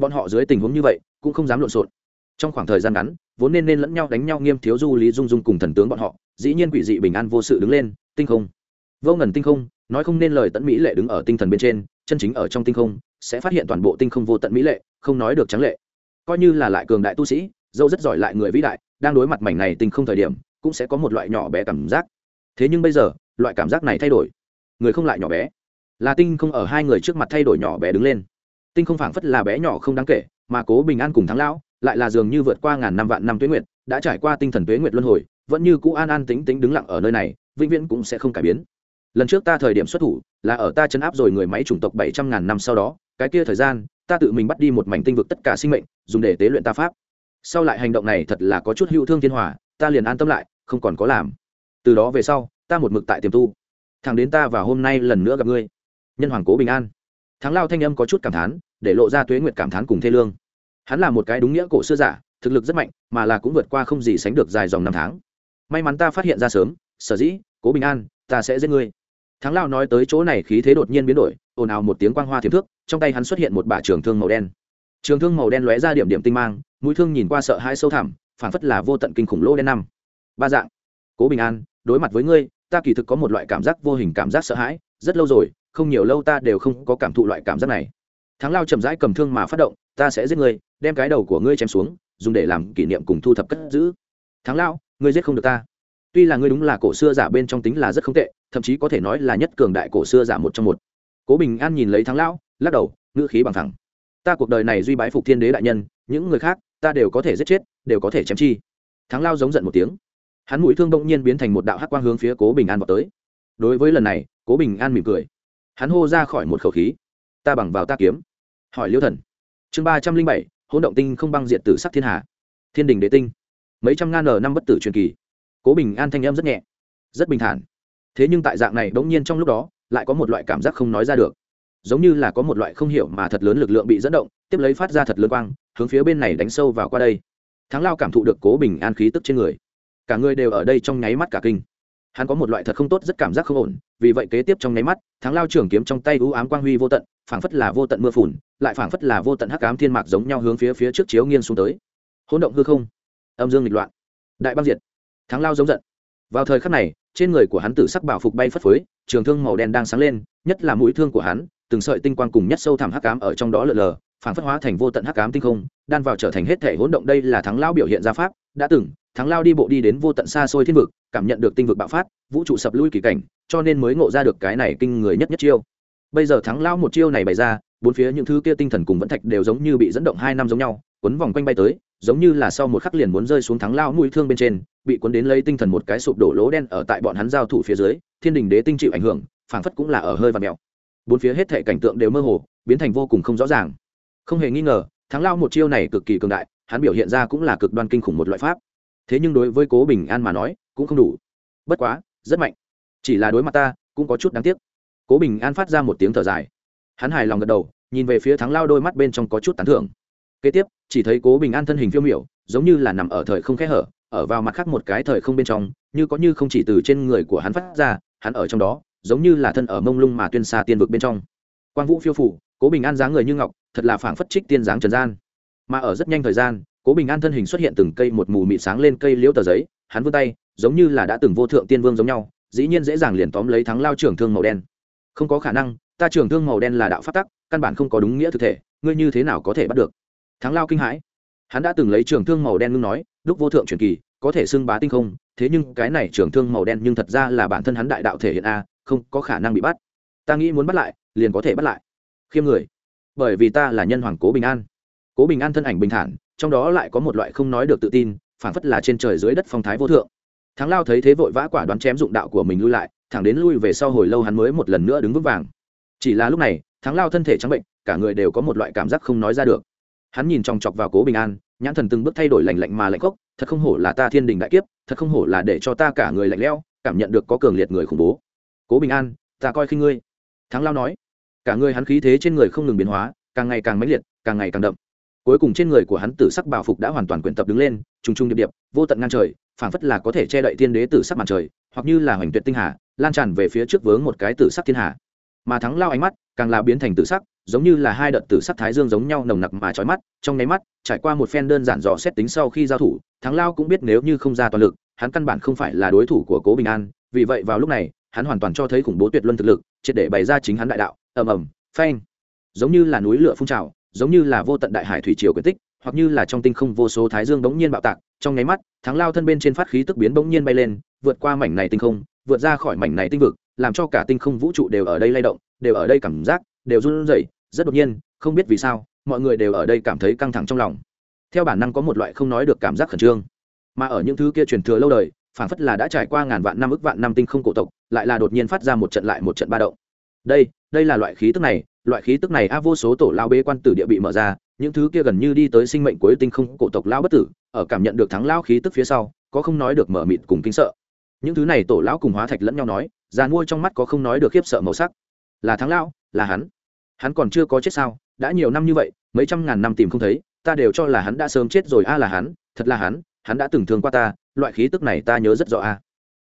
bọn họ dưới tình huống như vậy, cũng không dám lộn xộn. Trong khoảng thời gian ngắn, vốn nên nên lẫn nhau đánh nhau nghiêm thiếu du, lý dung dung cùng thần tướng bọn họ, dĩ nhiên quỷ dị bình an vô sự đứng lên, tinh không. Vô ngần tinh không nói không nên lời tận mỹ lệ đứng ở tinh thần bên trên, chân chính ở trong tinh không, sẽ phát hiện toàn bộ tinh không vô tận mỹ lệ, không nói được trắng lệ. Coi như là lại cường đại tu sĩ dâu rất giỏi lại người vĩ đại, đang đối mặt mảnh này tinh không thời điểm, cũng sẽ có một loại nhỏ bé cảm giác. Thế nhưng bây giờ, loại cảm giác này thay đổi. Người không lại nhỏ bé, là tinh không ở hai người trước mặt thay đổi nhỏ bé đứng lên. Tinh không phảng phất là bé nhỏ không đáng kể, mà cố bình an cùng thắng lão, lại là dường như vượt qua ngàn năm vạn năm tuế nguyệt, đã trải qua tinh thần tuế nguyệt luân hồi, vẫn như cũ an an tính tính đứng lặng ở nơi này, vĩnh viễn cũng sẽ không cải biến lần trước ta thời điểm xuất thủ, là ở ta chấn áp rồi người máy chủng tộc bảy trăm ngàn năm sau đó, cái kia thời gian, ta tự mình bắt đi một mảnh tinh vực tất cả sinh mệnh, dùng để tế luyện ta pháp. Sau lại hành động này thật là có chút hữu thương thiên hòa, ta liền an tâm lại, không còn có làm. Từ đó về sau, ta một mực tại tiềm tu. Thằng đến ta và hôm nay lần nữa gặp ngươi. Nhân hoàng cố bình an. Thắng lao thanh âm có chút cảm thán, để lộ ra tuế nguyệt cảm thán cùng thê lương. Hắn là một cái đúng nghĩa cổ xưa giả, thực lực rất mạnh, mà là cũng vượt qua không gì sánh được dài dòng năm tháng. May mắn ta phát hiện ra sớm, sở dĩ, cố bình an, ta sẽ giết ngươi thắng lao nói tới chỗ này khí thế đột nhiên biến đổi, ồn ào một tiếng quang hoa thiếm thước, trong tay hắn xuất hiện một bả trường thương màu đen. Trường thương màu đen lóe ra điểm điểm tinh mang, mũi thương nhìn qua sợ hãi sâu thẳm, phản phất là vô tận kinh khủng lỗ đen năm. Ba dạng. Cố bình an, đối mặt với ngươi, ta kỳ thực có một loại cảm giác vô hình cảm giác sợ hãi, rất lâu rồi, không nhiều lâu ta đều không có cảm thụ loại cảm giác này. Thắng lao chậm rãi cầm thương mà phát động, ta sẽ giết ngươi, đem cái đầu của ngươi chém xuống, dùng để làm kỷ niệm cùng thu thập cất giữ. Thắng lao, ngươi giết không được ta tuy là ngươi đúng là cổ xưa giả bên trong tính là rất không tệ, thậm chí có thể nói là nhất cường đại cổ xưa giả một trong một. Cố bình an nhìn lấy thắng lão, lắc đầu, ngữ khí bằng thẳng. Ta cuộc đời này duy bái phục thiên đế đại nhân, những người khác, ta đều có thể giết chết, đều có thể chém chi. Thắng lao giống giận một tiếng. Hắn mũi thương bỗng nhiên biến thành một đạo hắc quang hướng phía cố bình an vào tới. Đối với lần này, cố bình an mỉm cười. Hắn hô ra khỏi một khẩu khí. Ta bằng vào ta kiếm. Hỏi liêu thần. Chương ba trăm linh bảy, hỗn động tinh không băng diệt tử sắc thiên hà. Thiên đình đế tinh. Mấy trăm ngàn n năm bất tử truyền kỳ cố bình an thanh em rất nhẹ, rất bình thản. Thế nhưng tại dạng này bỗng nhiên trong lúc đó, lại có một loại cảm giác không nói ra được. Giống như là có một loại không hiểu mà thật lớn lực lượng bị dẫn động, tiếp lấy phát ra thật lớn quang, hướng phía bên này đánh sâu vào qua đây. Thắng lao cảm thụ được cố bình an khí tức trên người. Cả người đều ở đây trong nháy mắt cả kinh. Hắn có một loại thật không tốt rất cảm giác không ổn, vì vậy kế tiếp trong nháy mắt, thắng lao trưởng kiếm trong tay ưu ám quang huy vô tận, phảng phất là vô tận mưa phùn, lại phảng phất là vô tận hắc ám thiên mạc giống nhau hướng phía phía trước chiếu nghiêng xuống tới. Hỗn động hư không. Âm dương nghịch loạn. Đại băng diệt thắng lao giống giận. Vào thời khắc này, trên người của hắn tử sắc bảo phục bay phất phới, trường thương màu đen đang sáng lên, nhất là mũi thương của hắn, từng sợi tinh quang cùng nhất sâu thẳm hắc ám ở trong đó lờ lờ, phảng phất hóa thành vô tận hắc ám tinh không, đan vào trở thành hết thể hỗn động đây là thắng lao biểu hiện ra pháp, đã từng, thắng lao đi bộ đi đến vô tận xa xôi thiên vực, cảm nhận được tinh vực bạo phát, vũ trụ sập lui kỳ cảnh, cho nên mới ngộ ra được cái này kinh người nhất nhất chiêu. Bây giờ thắng lao một chiêu này bày ra, bốn phía những thứ kia tinh thần cùng vẫn thạch đều giống như bị dẫn động hai năm giống nhau quấn vòng quanh bay tới giống như là sau một khắc liền muốn rơi xuống thắng lao mũi thương bên trên, bị cuốn đến lấy tinh thần một cái sụp đổ lỗ đen ở tại bọn hắn giao thủ phía dưới, thiên đình đế tinh chịu ảnh hưởng, phảng phất cũng là ở hơi và mèo. Bốn phía hết thể cảnh tượng đều mơ hồ, biến thành vô cùng không rõ ràng. Không hề nghi ngờ, thắng lao một chiêu này cực kỳ cường đại, hắn biểu hiện ra cũng là cực đoan kinh khủng một loại pháp. Thế nhưng đối với cố bình an mà nói, cũng không đủ. Bất quá, rất mạnh. Chỉ là đối mặt ta, cũng có chút đáng tiếc. Cố bình an phát ra một tiếng thở dài. Hắn hài lòng gật đầu, nhìn về phía thắng lao đôi mắt bên trong có chút tán thưởng kế tiếp, chỉ thấy cố bình an thân hình phiêu miểu, giống như là nằm ở thời không khẽ hở, ở vào mặt khác một cái thời không bên trong, như có như không chỉ từ trên người của hắn phát ra, hắn ở trong đó, giống như là thân ở mông lung mà tuyên xa tiên vực bên trong. Quang vũ phiêu phủ, cố bình an dáng người như ngọc, thật là phảng phất trích tiên dáng trần gian. Mà ở rất nhanh thời gian, cố bình an thân hình xuất hiện từng cây một mù mịt sáng lên cây liễu tờ giấy, hắn vươn tay, giống như là đã từng vô thượng tiên vương giống nhau, dĩ nhiên dễ dàng liền tóm lấy thắng lao trưởng thương màu đen. Không có khả năng, ta trưởng thương màu đen là đạo phát tắc, căn bản không có đúng nghĩa thực thể, ngươi như thế nào có thể bắt được? Thắng lao kinh hãi. Hắn đã từng lấy trường thương màu đen ngưng nói lúc vô thượng truyền kỳ, có thể xưng bá tinh không, thế nhưng cái này trường thương màu đen nhưng thật ra là bản thân hắn đại đạo thể hiện a, không có khả năng bị bắt. Ta nghĩ muốn bắt lại, liền có thể bắt lại. Khiêm người. Bởi vì ta là nhân hoàng cố bình an. Cố bình an thân ảnh bình thản, trong đó lại có một loại không nói được tự tin phản phất là trên trời dưới đất phong thái vô thượng. Thắng lao thấy thế vội vã quả đoán chém dụng đạo của mình lui lại, thẳng đến lui về sau hồi lâu hắn mới một lần nữa đứng vững vàng. Chỉ là lúc này, thắng lao thân thể trắng bệnh, cả người đều có một loại cảm giác không nói ra được hắn nhìn chòng chọc vào cố bình an, nhãn thần từng bước thay đổi lành lạnh mà lạnh cốc thật không hổ là ta thiên đình đại kiếp, thật không hổ là để cho ta cả người lạnh lẽo, cảm nhận được có cường liệt người khủng bố. Cố bình an, ta coi khi ngươi. Thắng lao nói. Cả người hắn khí thế trên người không ngừng biến hóa, càng ngày càng mãnh liệt, càng ngày càng đậm. Cuối cùng trên người của hắn tử sắc bảo phục đã hoàn toàn quyển tập đứng lên, trùng trùng điệp điệp, vô tận ngang trời, phảng phất là có thể che đậy thiên đế tử sắc màn trời, hoặc như là hoành tuyệt tinh hà, lan tràn về phía trước vướng một cái tử sắc thiên hà. Mà thắng lao ánh mắt càng là biến thành tử sắc giống như là hai đợt tử sắc thái dương giống nhau nồng nặc mà trói mắt, trong nháy mắt, trải qua một phen đơn giản dò xét tính sau khi giao thủ, thắng lao cũng biết nếu như không ra toàn lực, hắn căn bản không phải là đối thủ của cố bình an, vì vậy vào lúc này, hắn hoàn toàn cho thấy khủng bố tuyệt luân thực lực, triệt để bày ra chính hắn đại đạo, ầm ầm, phanh. Giống như là núi lửa phun trào, giống như là vô tận đại hải thủy triều quyển tích, hoặc như là trong tinh không vô số thái dương bỗng nhiên bạo tạc, trong nháy mắt, thắng lao thân bên trên phát khí tức biến bỗng nhiên bay lên, vượt qua mảnh này tinh không, vượt ra khỏi mảnh này tinh vực, làm cho cả tinh không vũ trụ đều ở đây lay động, đều ở đây cảm giác, đều run rẩy rất đột nhiên, không biết vì sao, mọi người đều ở đây cảm thấy căng thẳng trong lòng. Theo bản năng có một loại không nói được cảm giác khẩn trương. Mà ở những thứ kia truyền thừa lâu đời phản phất là đã trải qua ngàn vạn năm ức vạn năm tinh không cổ tộc, lại là đột nhiên phát ra một trận lại một trận ba động. Đây đây là loại khí tức này, loại khí tức này a vô số tổ lao bế quan tử địa bị mở ra, những thứ kia gần như đi tới sinh mệnh cuối tinh không cổ tộc lao bất tử, ở cảm nhận được thắng lao khí tức phía sau, có không nói được mở mịt cùng kinh sợ. Những thứ này tổ lão cùng hóa thạch lẫn nhau nói, già nuôi trong mắt có không nói được khiếp sợ màu sắc. Là thắng lao, là hắn hắn còn chưa có chết sao? Đã nhiều năm như vậy, mấy trăm ngàn năm tìm không thấy, ta đều cho là hắn đã sớm chết rồi. A là hắn, thật là hắn hắn đã từng thương qua ta, loại khí tức này ta nhớ rất rõ a.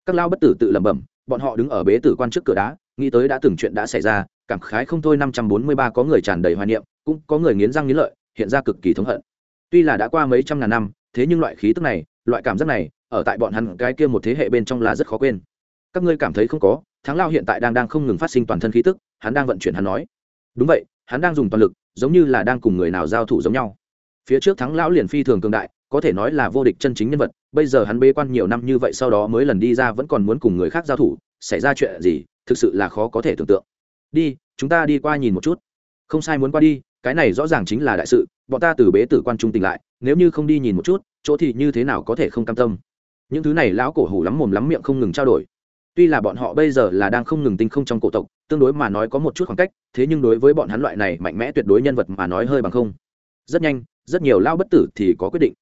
Các lao bất tử tự lẩm bẩm, bọn họ đứng ở bế tử quan trước cửa đá, nghĩ tới đã từng chuyện đã xảy ra, cảm khái không thôi. Năm trăm bốn mươi ba có người tràn đầy hoài niệm, cũng có người nghiến răng nghiến lợi, hiện ra cực kỳ thống hận. Tuy là đã qua mấy trăm ngàn năm, thế nhưng loại khí tức này, loại cảm giác này, ở tại bọn hắn cái kia một thế hệ bên trong là rất khó quên. Các ngươi cảm thấy không có, thắng lao hiện tại đang đang không ngừng phát sinh toàn thân khí tức, hắn đang vận chuyển hắn nói đúng vậy, hắn đang dùng toàn lực, giống như là đang cùng người nào giao thủ giống nhau. Phía trước thắng lão liền phi thường cường đại, có thể nói là vô địch chân chính nhân vật, bây giờ hắn bê quan nhiều năm như vậy sau đó mới lần đi ra vẫn còn muốn cùng người khác giao thủ, xảy ra chuyện gì, thực sự là khó có thể tưởng tượng. Đi, chúng ta đi qua nhìn một chút. Không sai muốn qua đi, cái này rõ ràng chính là đại sự, bọn ta từ bế tử quan trung tỉnh lại, nếu như không đi nhìn một chút, chỗ thì như thế nào có thể không cam tâm. Những thứ này lão cổ hủ lắm mồm lắm miệng không ngừng trao đổi tuy là bọn họ bây giờ là đang không ngừng tinh không trong cổ tộc, tương đối mà nói có một chút khoảng cách, thế nhưng đối với bọn hắn loại này mạnh mẽ tuyệt đối nhân vật mà nói hơi bằng không. Rất nhanh, rất nhiều lao bất tử thì có quyết định.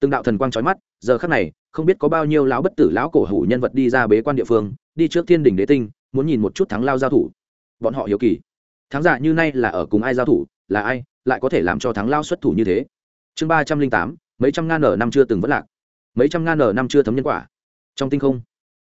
Từng đạo thần quang trói mắt, giờ khác này, không biết có bao nhiêu lão bất tử lão cổ hủ nhân vật đi ra bế quan địa phương, đi trước thiên đình đế tinh, muốn nhìn một chút thắng lao giao thủ. Bọn họ hiếu kỳ. Thắng giả như nay là ở cùng ai giao thủ, là ai, lại có thể làm cho thắng lao xuất thủ như thế? Chương ba trăm linh tám, mấy trăm ngàn nở năm chưa từng vất lạc. Mấy trăm ngàn nở năm chưa thấm nhân quả. Trong tinh không,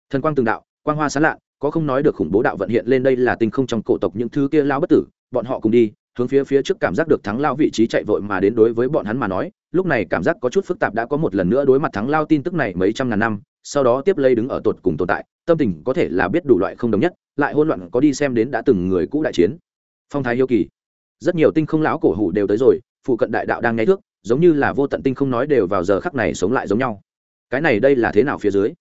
thần quang từng đạo quang hoa sán lạ, có không nói được khủng bố đạo vận hiện lên đây là tinh không trong cổ tộc những thứ kia lao bất tử, bọn họ cùng đi, hướng phía phía trước cảm giác được thắng lao vị trí chạy vội mà đến đối với bọn hắn mà nói, lúc này cảm giác có chút phức tạp đã có một lần nữa đối mặt thắng lao tin tức này mấy trăm ngàn năm, sau đó tiếp lây đứng ở tột cùng tồn tại, tâm tình có thể là biết đủ loại không đồng nhất, lại hôn loạn có đi xem đến đã từng người cũ đại chiến. Phong thái yêu kỳ. Rất nhiều tinh không lão cổ hủ đều tới rồi, phụ cận đại đạo đang nghe thước, giống như là vô tận tinh không nói đều vào giờ khắc này sống lại giống nhau. Cái này đây là thế nào phía dưới?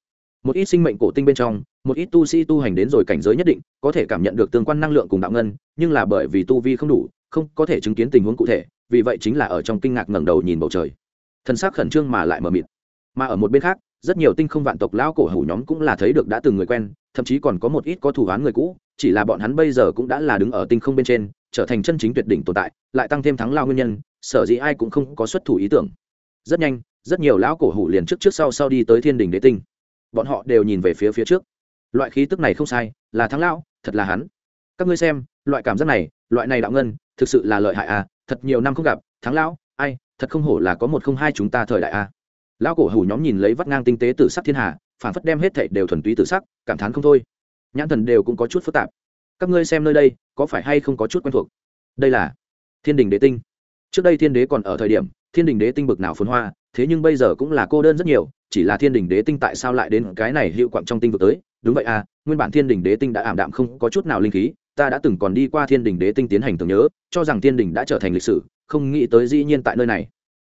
Một ít sinh mệnh cổ tinh bên trong, một ít tu sĩ tu hành đến rồi cảnh giới nhất định, có thể cảm nhận được tương quan năng lượng cùng đạo ngân, nhưng là bởi vì tu vi không đủ, không có thể chứng kiến tình huống cụ thể, vì vậy chính là ở trong kinh ngạc ngẩng đầu nhìn bầu trời. Thân xác khẩn trương mà lại mờ mịt. Mà ở một bên khác, rất nhiều tinh không vạn tộc lão cổ hủ nhóm cũng là thấy được đã từng người quen, thậm chí còn có một ít có thủ án người cũ, chỉ là bọn hắn bây giờ cũng đã là đứng ở tinh không bên trên, trở thành chân chính tuyệt đỉnh tồn tại, lại tăng thêm thắng lao nguyên nhân, sở dĩ ai cũng không có xuất thủ ý tưởng. Rất nhanh, rất nhiều lão cổ hủ liền trước trước sau sau đi tới thiên đình đế tinh bọn họ đều nhìn về phía phía trước. Loại khí tức này không sai, là thắng lão, thật là hắn. Các ngươi xem, loại cảm giác này, loại này đạo ngân, thực sự là lợi hại à thật nhiều năm không gặp, thắng lão, ai, thật không hổ là có một không hai chúng ta thời đại a lão cổ hủ nhóm nhìn lấy vắt ngang tinh tế tử sắc thiên hà phản phất đem hết thệ đều thuần túy tử sắc, cảm thán không thôi. Nhãn thần đều cũng có chút phức tạp. Các ngươi xem nơi đây, có phải hay không có chút quen thuộc? Đây là thiên đình đế tinh. Trước đây thiên đế còn ở thời điểm, thiên đình đế tinh bực nào phồn hoa thế nhưng bây giờ cũng là cô đơn rất nhiều, chỉ là thiên đình đế tinh tại sao lại đến cái này hiệu quặng trong tinh vực tới? Đúng vậy à nguyên bản thiên đình đế tinh đã ảm đạm không có chút nào linh khí, ta đã từng còn đi qua thiên đình đế tinh tiến hành tưởng nhớ, cho rằng thiên đình đã trở thành lịch sử, không nghĩ tới dĩ nhiên tại nơi này.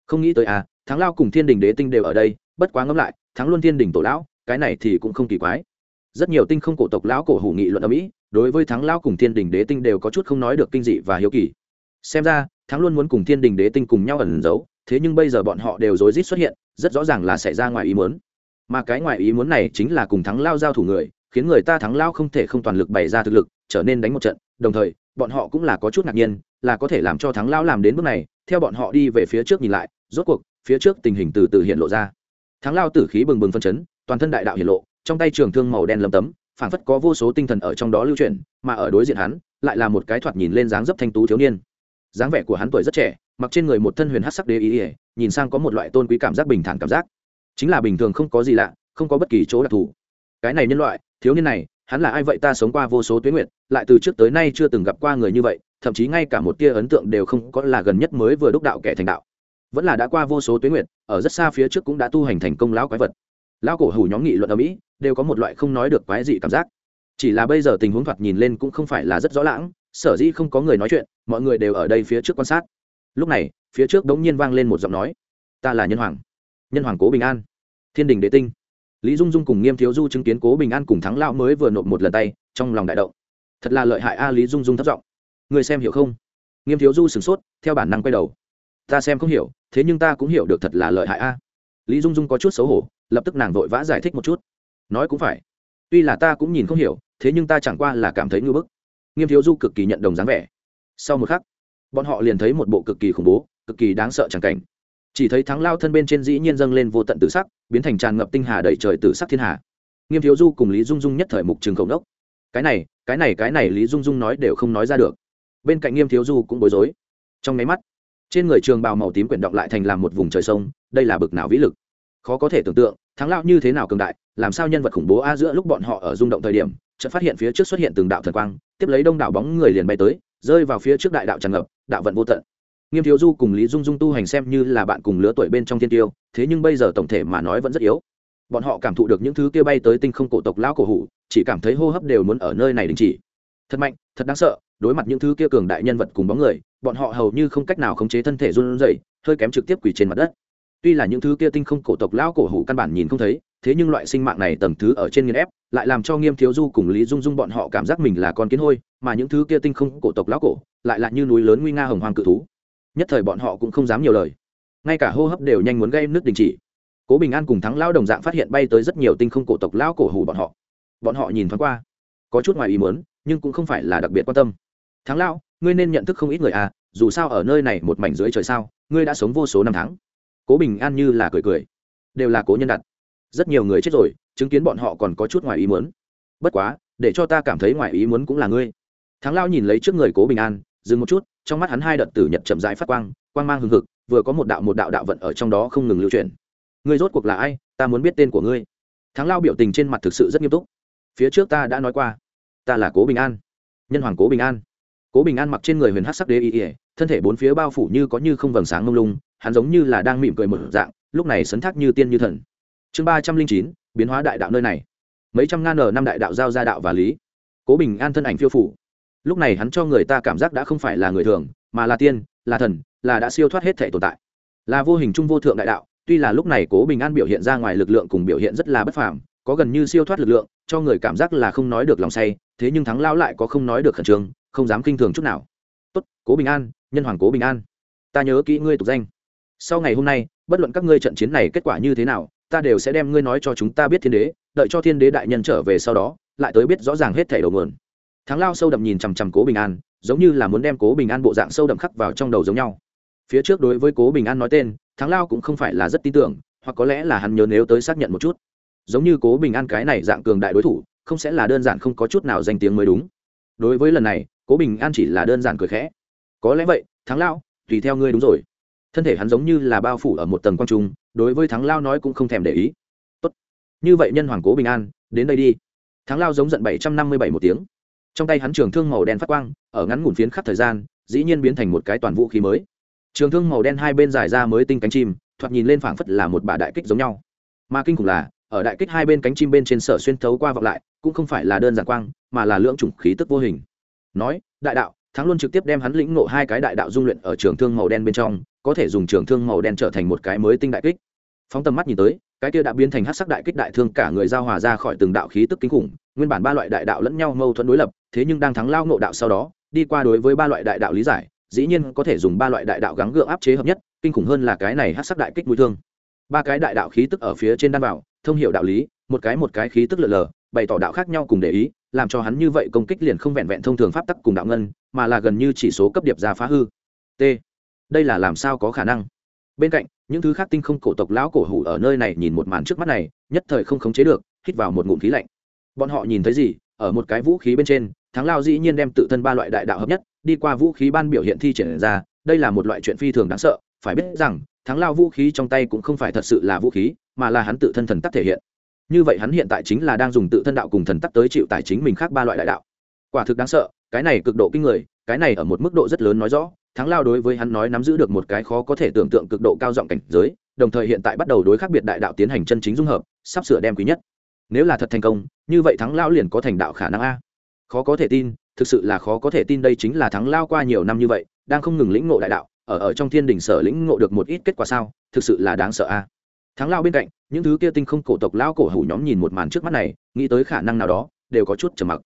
Không nghĩ tới à thắng lao cùng thiên đình đế tinh đều ở đây, bất quá ngẫm lại, thắng luôn thiên đình tổ lão, cái này thì cũng không kỳ quái. Rất nhiều tinh không cổ tộc lão cổ hủ nghị luận ở mỹ, đối với thắng lao cùng thiên đình đế tinh đều có chút không nói được kinh dị và hiếu kỳ. Xem ra, thắng luôn muốn cùng thiên đình đế tinh cùng nhau ẩn giấu thế nhưng bây giờ bọn họ đều rối rít xuất hiện, rất rõ ràng là xảy ra ngoài ý muốn. Mà cái ngoài ý muốn này chính là cùng thắng lao giao thủ người, khiến người ta thắng lao không thể không toàn lực bày ra thực lực, trở nên đánh một trận, đồng thời, bọn họ cũng là có chút ngạc nhiên, là có thể làm cho thắng lao làm đến bước này, theo bọn họ đi về phía trước nhìn lại, rốt cuộc, phía trước tình hình từ từ hiện lộ ra. Thắng lao tử khí bừng bừng phân chấn, toàn thân đại đạo hiện lộ, trong tay trường thương màu đen lấm tấm, phảng phất có vô số tinh thần ở trong đó lưu chuyển, mà ở đối diện hắn, lại là một cái thoạt nhìn lên dáng dấp thanh tú thiếu niên. Dáng vẻ của hắn tuổi rất trẻ mặc trên người một thân huyền hát sắc đế ý ỉa, nhìn sang có một loại tôn quý cảm giác bình thản cảm giác. Chính là bình thường không có gì lạ, không có bất kỳ chỗ đặc thù. Cái này nhân loại, thiếu niên này, hắn là ai vậy ta sống qua vô số tuyến nguyện lại từ trước tới nay chưa từng gặp qua người như vậy, thậm chí ngay cả một tia ấn tượng đều không có là gần nhất mới vừa đúc đạo kẻ thành đạo. Vẫn là đã qua vô số tuyến nguyện ở rất xa phía trước cũng đã tu hành thành công lão quái vật. Lão cổ hủ nhóm nghị luận ở mỹ, đều có một loại không nói được quái dị cảm giác. Chỉ là bây giờ tình huống thoạt nhìn lên cũng không phải là rất rõ lãng, sở dĩ không có người nói chuyện, mọi người đều ở đây phía trước quan sát lúc này, phía trước đống nhiên vang lên một giọng nói. Ta là nhân hoàng. Nhân hoàng cố bình an. Thiên đình đế tinh. Lý dung dung cùng nghiêm thiếu du chứng kiến cố bình an cùng thắng lao mới vừa nộp một lần tay, trong lòng đại động. Thật là lợi hại a, lý dung dung thất giọng. Người xem hiểu không? Nghiêm thiếu du sửng sốt, theo bản năng quay đầu. Ta xem không hiểu, thế nhưng ta cũng hiểu được thật là lợi hại a. Lý dung dung có chút xấu hổ, lập tức nàng vội vã giải thích một chút. Nói cũng phải. Tuy là ta cũng nhìn không hiểu, thế nhưng ta chẳng qua là cảm thấy ngưỡng bức. Nghiêm thiếu du cực kỳ nhận đồng dáng vẻ. Sau một khắc bọn họ liền thấy một bộ cực kỳ khủng bố, cực kỳ đáng sợ chẳng cảnh. Chỉ thấy thắng lao thân bên trên dĩ nhiên dâng lên vô tận tử sắc, biến thành tràn ngập tinh hà đầy trời tử sắc thiên hà. Nghiêm thiếu du cùng lý dung dung nhất thời mục trường khổng đốc. Cái này cái này cái này lý dung dung nói đều không nói ra được. Bên cạnh nghiêm thiếu du cũng bối rối. Trong máy mắt, trên người trường bào màu tím quyển động lại thành làm một vùng trời sông, đây là bực nào vĩ lực. Khó có thể tưởng tượng, thắng lao như thế nào cường đại, làm sao nhân vật khủng bố a giữa lúc bọn họ ở rung động thời điểm, chợt phát hiện phía trước xuất hiện từng đạo thần quang, tiếp lấy đông đảo bóng người liền bay tới rơi vào phía trước đại đạo tràn ngập, đạo vận vô tận. Nghiêm thiếu du cùng lý dung dung tu hành xem như là bạn cùng lứa tuổi bên trong thiên tiêu, thế nhưng bây giờ tổng thể mà nói vẫn rất yếu. Bọn họ cảm thụ được những thứ kia bay tới tinh không cổ tộc lão cổ hủ, chỉ cảm thấy hô hấp đều muốn ở nơi này đình chỉ. Thật mạnh, thật đáng sợ, đối mặt những thứ kia cường đại nhân vật cùng bóng người, bọn họ hầu như không cách nào khống chế thân thể run rẩy, hơi kém trực tiếp quỳ trên mặt đất. Tuy là những thứ kia tinh không cổ tộc lão cổ hủ căn bản nhìn không thấy thế nhưng loại sinh mạng này tầng thứ ở trên nghiên ép, lại làm cho nghiêm thiếu du cùng lý dung dung bọn họ cảm giác mình là con kiến hôi, mà những thứ kia tinh không cổ tộc lão cổ lại là như núi lớn nguy nga hồng hoàng cự thú. Nhất thời bọn họ cũng không dám nhiều lời. Ngay cả hô hấp đều nhanh muốn gây nước đình chỉ. Cố bình an cùng thắng lao đồng dạng phát hiện bay tới rất nhiều tinh không cổ tộc lão cổ hủ bọn họ. Bọn họ nhìn thoáng qua, có chút ngoài ý muốn, nhưng cũng không phải là đặc biệt quan tâm. Thắng lao ngươi nên nhận thức không ít người à dù sao ở nơi này một mảnh dưới trời sao, ngươi đã sống vô số năm tháng. Cố bình an như là cười cười. Đều là cố nhân đặt rất nhiều người chết rồi, chứng kiến bọn họ còn có chút ngoài ý muốn. Bất quá, để cho ta cảm thấy ngoài ý muốn cũng là ngươi. Thắng lao nhìn lấy trước người cố bình an, dừng một chút, trong mắt hắn hai đợt tử nhật chậm rãi phát quang quang mang hừng hực, vừa có một đạo một đạo đạo vận ở trong đó không ngừng lưu chuyển. Ngươi rốt cuộc là ai? Ta muốn biết tên của ngươi. Thắng lao biểu tình trên mặt thực sự rất nghiêm túc. Phía trước ta đã nói qua, ta là cố bình an, nhân hoàng cố bình an. Cố bình an mặc trên người huyền hát sắc đế y ỉa thân thể bốn phía bao phủ như có như không vầng sáng mông lung, hắn giống như là đang mỉm cười một dạng, lúc này sấn thác như tiên như thần chương ba trăm linh chín, biến hóa đại đạo nơi này. Mấy trăm ngàn ở năm đại đạo giao gia đạo và lý. Cố bình an thân ảnh phiêu phủ. Lúc này hắn cho người ta cảm giác đã không phải là người thường, mà là tiên, là thần, là đã siêu thoát hết thể tồn tại. Là vô hình trung vô thượng đại đạo, tuy là lúc này cố bình an biểu hiện ra ngoài lực lượng cùng biểu hiện rất là bất phàm, có gần như siêu thoát lực lượng, cho người cảm giác là không nói được lòng say, thế nhưng thắng lao lại có không nói được khẩn trương, không dám kinh thường chút nào. Tốt, cố bình an, nhân hoàng cố bình an, ta nhớ kỹ ngươi tục danh. Sau ngày hôm nay, bất luận các ngươi trận chiến này kết quả như thế nào ta đều sẽ đem ngươi nói cho chúng ta biết thiên đế, đợi cho thiên đế đại nhân trở về sau đó, lại tới biết rõ ràng hết thảy đầu nguồn. Thắng lao sâu đậm nhìn chằm chằm cố bình an, giống như là muốn đem cố bình an bộ dạng sâu đậm khắc vào trong đầu giống nhau. Phía trước đối với cố bình an nói tên, thắng lao cũng không phải là rất tin tưởng, hoặc có lẽ là hắn nhớ nếu tới xác nhận một chút. Giống như cố bình an cái này dạng cường đại đối thủ, không sẽ là đơn giản không có chút nào danh tiếng mới đúng. Đối với lần này, cố bình an chỉ là đơn giản cười khẽ. Có lẽ vậy, thắng lao, tùy theo ngươi đúng rồi thân thể hắn giống như là bao phủ ở một tầng quang trung, đối với thắng lao nói cũng không thèm để ý. Tốt, như vậy nhân hoàng cố bình an, đến đây đi. Thắng lao giống giận bảy trăm năm mươi bảy một tiếng. Trong tay hắn trường thương màu đen phát quang, ở ngắn ngủn phiến khắp thời gian, dĩ nhiên biến thành một cái toàn vũ khí mới. Trường thương màu đen hai bên dài ra mới tinh cánh chim, thoạt nhìn lên phảng phất là một bà đại kích giống nhau. Mà kinh khủng là, ở đại kích hai bên cánh chim bên trên sở xuyên thấu qua vọng lại, cũng không phải là đơn giản quang, mà là lưỡng chủng khí tức vô hình. Nói, đại đạo, thắng luôn trực tiếp đem hắn lĩnh ngộ hai cái đại đạo dung luyện ở trường thương màu đen bên trong có thể dùng trường thương màu đen trở thành một cái mới tinh đại kích. Phóng tầm mắt nhìn tới, cái kia đã biến thành hát sắc đại kích đại thương cả người giao hòa ra khỏi từng đạo khí tức kinh khủng, nguyên bản ba loại đại đạo lẫn nhau mâu thuẫn đối lập, thế nhưng đang thắng lao ngộ đạo sau đó, đi qua đối với ba loại đại đạo lý giải, dĩ nhiên có thể dùng ba loại đại đạo gắng gượng áp chế hợp nhất, kinh khủng hơn là cái này hát sắc đại kích mũi thương. Ba cái đại đạo khí tức ở phía trên đan bảo thông hiệu đạo lý, một cái một cái khí tức lờ lờ, bày tỏ đạo khác nhau cùng để ý, làm cho hắn như vậy công kích liền không vẹn vẹn thông thường pháp tắc cùng đạo ngân, mà là gần như chỉ số cấp điệp ra phá hư. T đây là làm sao có khả năng? Bên cạnh, những thứ khác tinh không cổ tộc lão cổ hủ ở nơi này nhìn một màn trước mắt này, nhất thời không khống chế được, hít vào một ngụm khí lạnh. Bọn họ nhìn thấy gì? Ở một cái vũ khí bên trên, thắng lao dĩ nhiên đem tự thân ba loại đại đạo hợp nhất, đi qua vũ khí ban biểu hiện thi triển ra, đây là một loại chuyện phi thường đáng sợ, phải biết rằng, thắng lao vũ khí trong tay cũng không phải thật sự là vũ khí, mà là hắn tự thân thần tắc thể hiện. Như vậy hắn hiện tại chính là đang dùng tự thân đạo cùng thần tắc tới chịu tài chính mình khác ba loại đại đạo. Quả thực đáng sợ, cái này cực độ kinh người, cái này ở một mức độ rất lớn nói rõ thắng lao đối với hắn nói nắm giữ được một cái khó có thể tưởng tượng cực độ cao giọng cảnh giới, đồng thời hiện tại bắt đầu đối khác biệt đại đạo tiến hành chân chính dung hợp, sắp sửa đem quý nhất. Nếu là thật thành công, như vậy thắng lao liền có thành đạo khả năng a. Khó có thể tin, thực sự là khó có thể tin đây chính là thắng lao qua nhiều năm như vậy, đang không ngừng lĩnh ngộ đại đạo, ở ở trong thiên đình sở lĩnh ngộ được một ít kết quả sao, thực sự là đáng sợ a. Thắng lao bên cạnh, những thứ kia tinh không cổ tộc lao cổ hủ nhóm nhìn một màn trước mắt này, nghĩ tới khả năng nào đó, đều có chút trầm mặc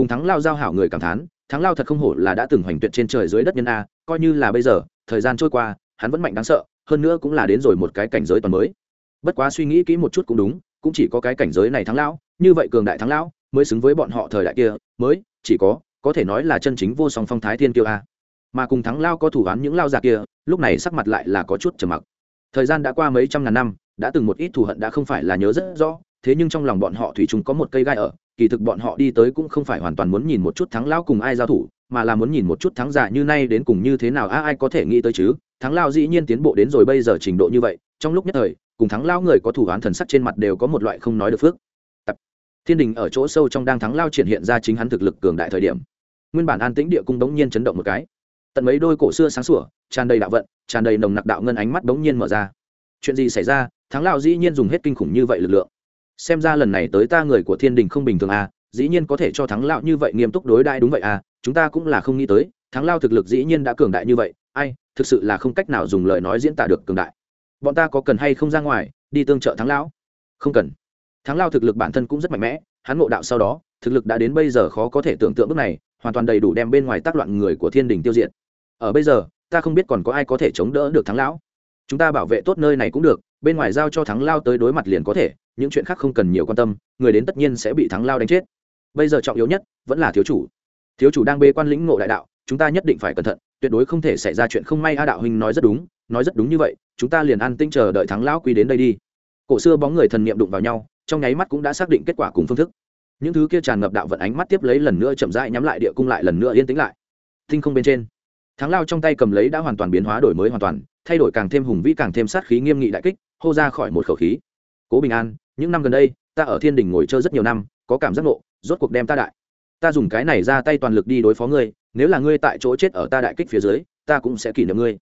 cùng thắng lao giao hảo người cảm thán, thắng lao thật không hổ là đã từng hoành tuyệt trên trời dưới đất nhân a, coi như là bây giờ, thời gian trôi qua, hắn vẫn mạnh đáng sợ, hơn nữa cũng là đến rồi một cái cảnh giới toàn mới. Bất quá suy nghĩ kỹ một chút cũng đúng, cũng chỉ có cái cảnh giới này thắng lão như vậy cường đại thắng lão mới xứng với bọn họ thời đại kia, mới, chỉ có có thể nói là chân chính vô song phong thái thiên kiêu a. Mà cùng thắng lao có thủ án những lao già kia, lúc này sắc mặt lại là có chút trầm mặc. Thời gian đã qua mấy trăm ngàn năm, đã từng một ít thù hận đã không phải là nhớ rất rõ, thế nhưng trong lòng bọn họ thủy chung có một cây gai ở kỳ thực bọn họ đi tới cũng không phải hoàn toàn muốn nhìn một chút thắng lao cùng ai giao thủ, mà là muốn nhìn một chút thắng giả như nay đến cùng như thế nào, a, ai có thể nghĩ tới chứ? Thắng lao dĩ nhiên tiến bộ đến rồi bây giờ trình độ như vậy, trong lúc nhất thời, cùng thắng lao người có thủ án thần sắc trên mặt đều có một loại không nói được phước. Tập. thiên đình ở chỗ sâu trong đang thắng lao triển hiện ra chính hắn thực lực cường đại thời điểm. Nguyên bản an tĩnh địa cung đống nhiên chấn động một cái. Tận mấy đôi cổ xưa sáng sủa, tràn đầy đạo vận, tràn đầy nồng nặc đạo ngân ánh mắt đống nhiên mở ra. Chuyện gì xảy ra? Thắng lao dĩ nhiên dùng hết kinh khủng như vậy lực lượng xem ra lần này tới ta người của thiên đình không bình thường à dĩ nhiên có thể cho thắng lao như vậy nghiêm túc đối đãi đúng vậy à chúng ta cũng là không nghĩ tới, thắng lao thực lực dĩ nhiên đã cường đại như vậy, ai, thực sự là không cách nào dùng lời nói diễn tả được cường đại. Bọn ta có cần hay không ra ngoài, đi tương trợ thắng lão? Không cần. Thắng lao thực lực bản thân cũng rất mạnh mẽ, hắn ngộ đạo sau đó, thực lực đã đến bây giờ khó có thể tưởng tượng bước này, hoàn toàn đầy đủ đem bên ngoài tác loạn người của thiên đình tiêu diệt. Ở bây giờ, ta không biết còn có ai có thể chống đỡ được thắng lão. Chúng ta bảo vệ tốt nơi này cũng được, bên ngoài giao cho thắng lao tới đối mặt liền có thể những chuyện khác không cần nhiều quan tâm, người đến tất nhiên sẽ bị thắng lao đánh chết. Bây giờ trọng yếu nhất vẫn là thiếu chủ. Thiếu chủ đang bê quan lĩnh ngộ đại đạo, chúng ta nhất định phải cẩn thận, tuyệt đối không thể xảy ra chuyện không may. A đạo huynh nói rất đúng, nói rất đúng như vậy, chúng ta liền an tinh chờ đợi thắng lão quy đến đây đi. Cổ xưa bóng người thần niệm đụng vào nhau, trong nháy mắt cũng đã xác định kết quả cùng phương thức. Những thứ kia tràn ngập đạo vận ánh mắt tiếp lấy lần nữa chậm rãi nhắm lại địa cung lại lần nữa yên tĩnh lại. Tinh không bên trên, thắng lao trong tay cầm lấy đã hoàn toàn biến hóa đổi mới hoàn toàn, thay đổi càng thêm hùng vĩ càng thêm sát khí nghiêm nghị đại kích, hô ra khỏi một khẩu khí. Cố bình an những năm gần đây, ta ở thiên đình ngồi chơi rất nhiều năm, có cảm giác nộ rốt cuộc đem ta đại. Ta dùng cái này ra tay toàn lực đi đối phó ngươi, nếu là ngươi tại chỗ chết ở ta đại kích phía dưới, ta cũng sẽ kỷ niệm ngươi.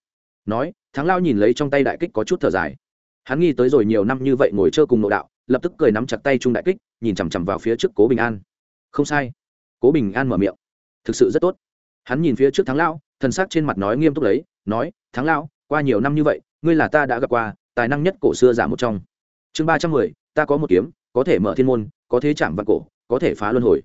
Nói, thắng lao nhìn lấy trong tay đại kích có chút thở dài. Hắn nghi tới rồi nhiều năm như vậy ngồi chơi cùng nội đạo, lập tức cười nắm chặt tay trung đại kích, nhìn chằm chằm vào phía trước cố bình an. Không sai. Cố bình an mở miệng. Thực sự rất tốt. Hắn nhìn phía trước thắng lão thân sắc trên mặt nói nghiêm túc lấy, nói, thắng lão qua nhiều năm như vậy, ngươi là ta đã gặp qua, tài năng nhất cổ xưa giả một trong. Chương ba trăm mười ta có một kiếm, có thể mở thiên môn, có thế chạm vạn cổ, có thể phá luân hồi.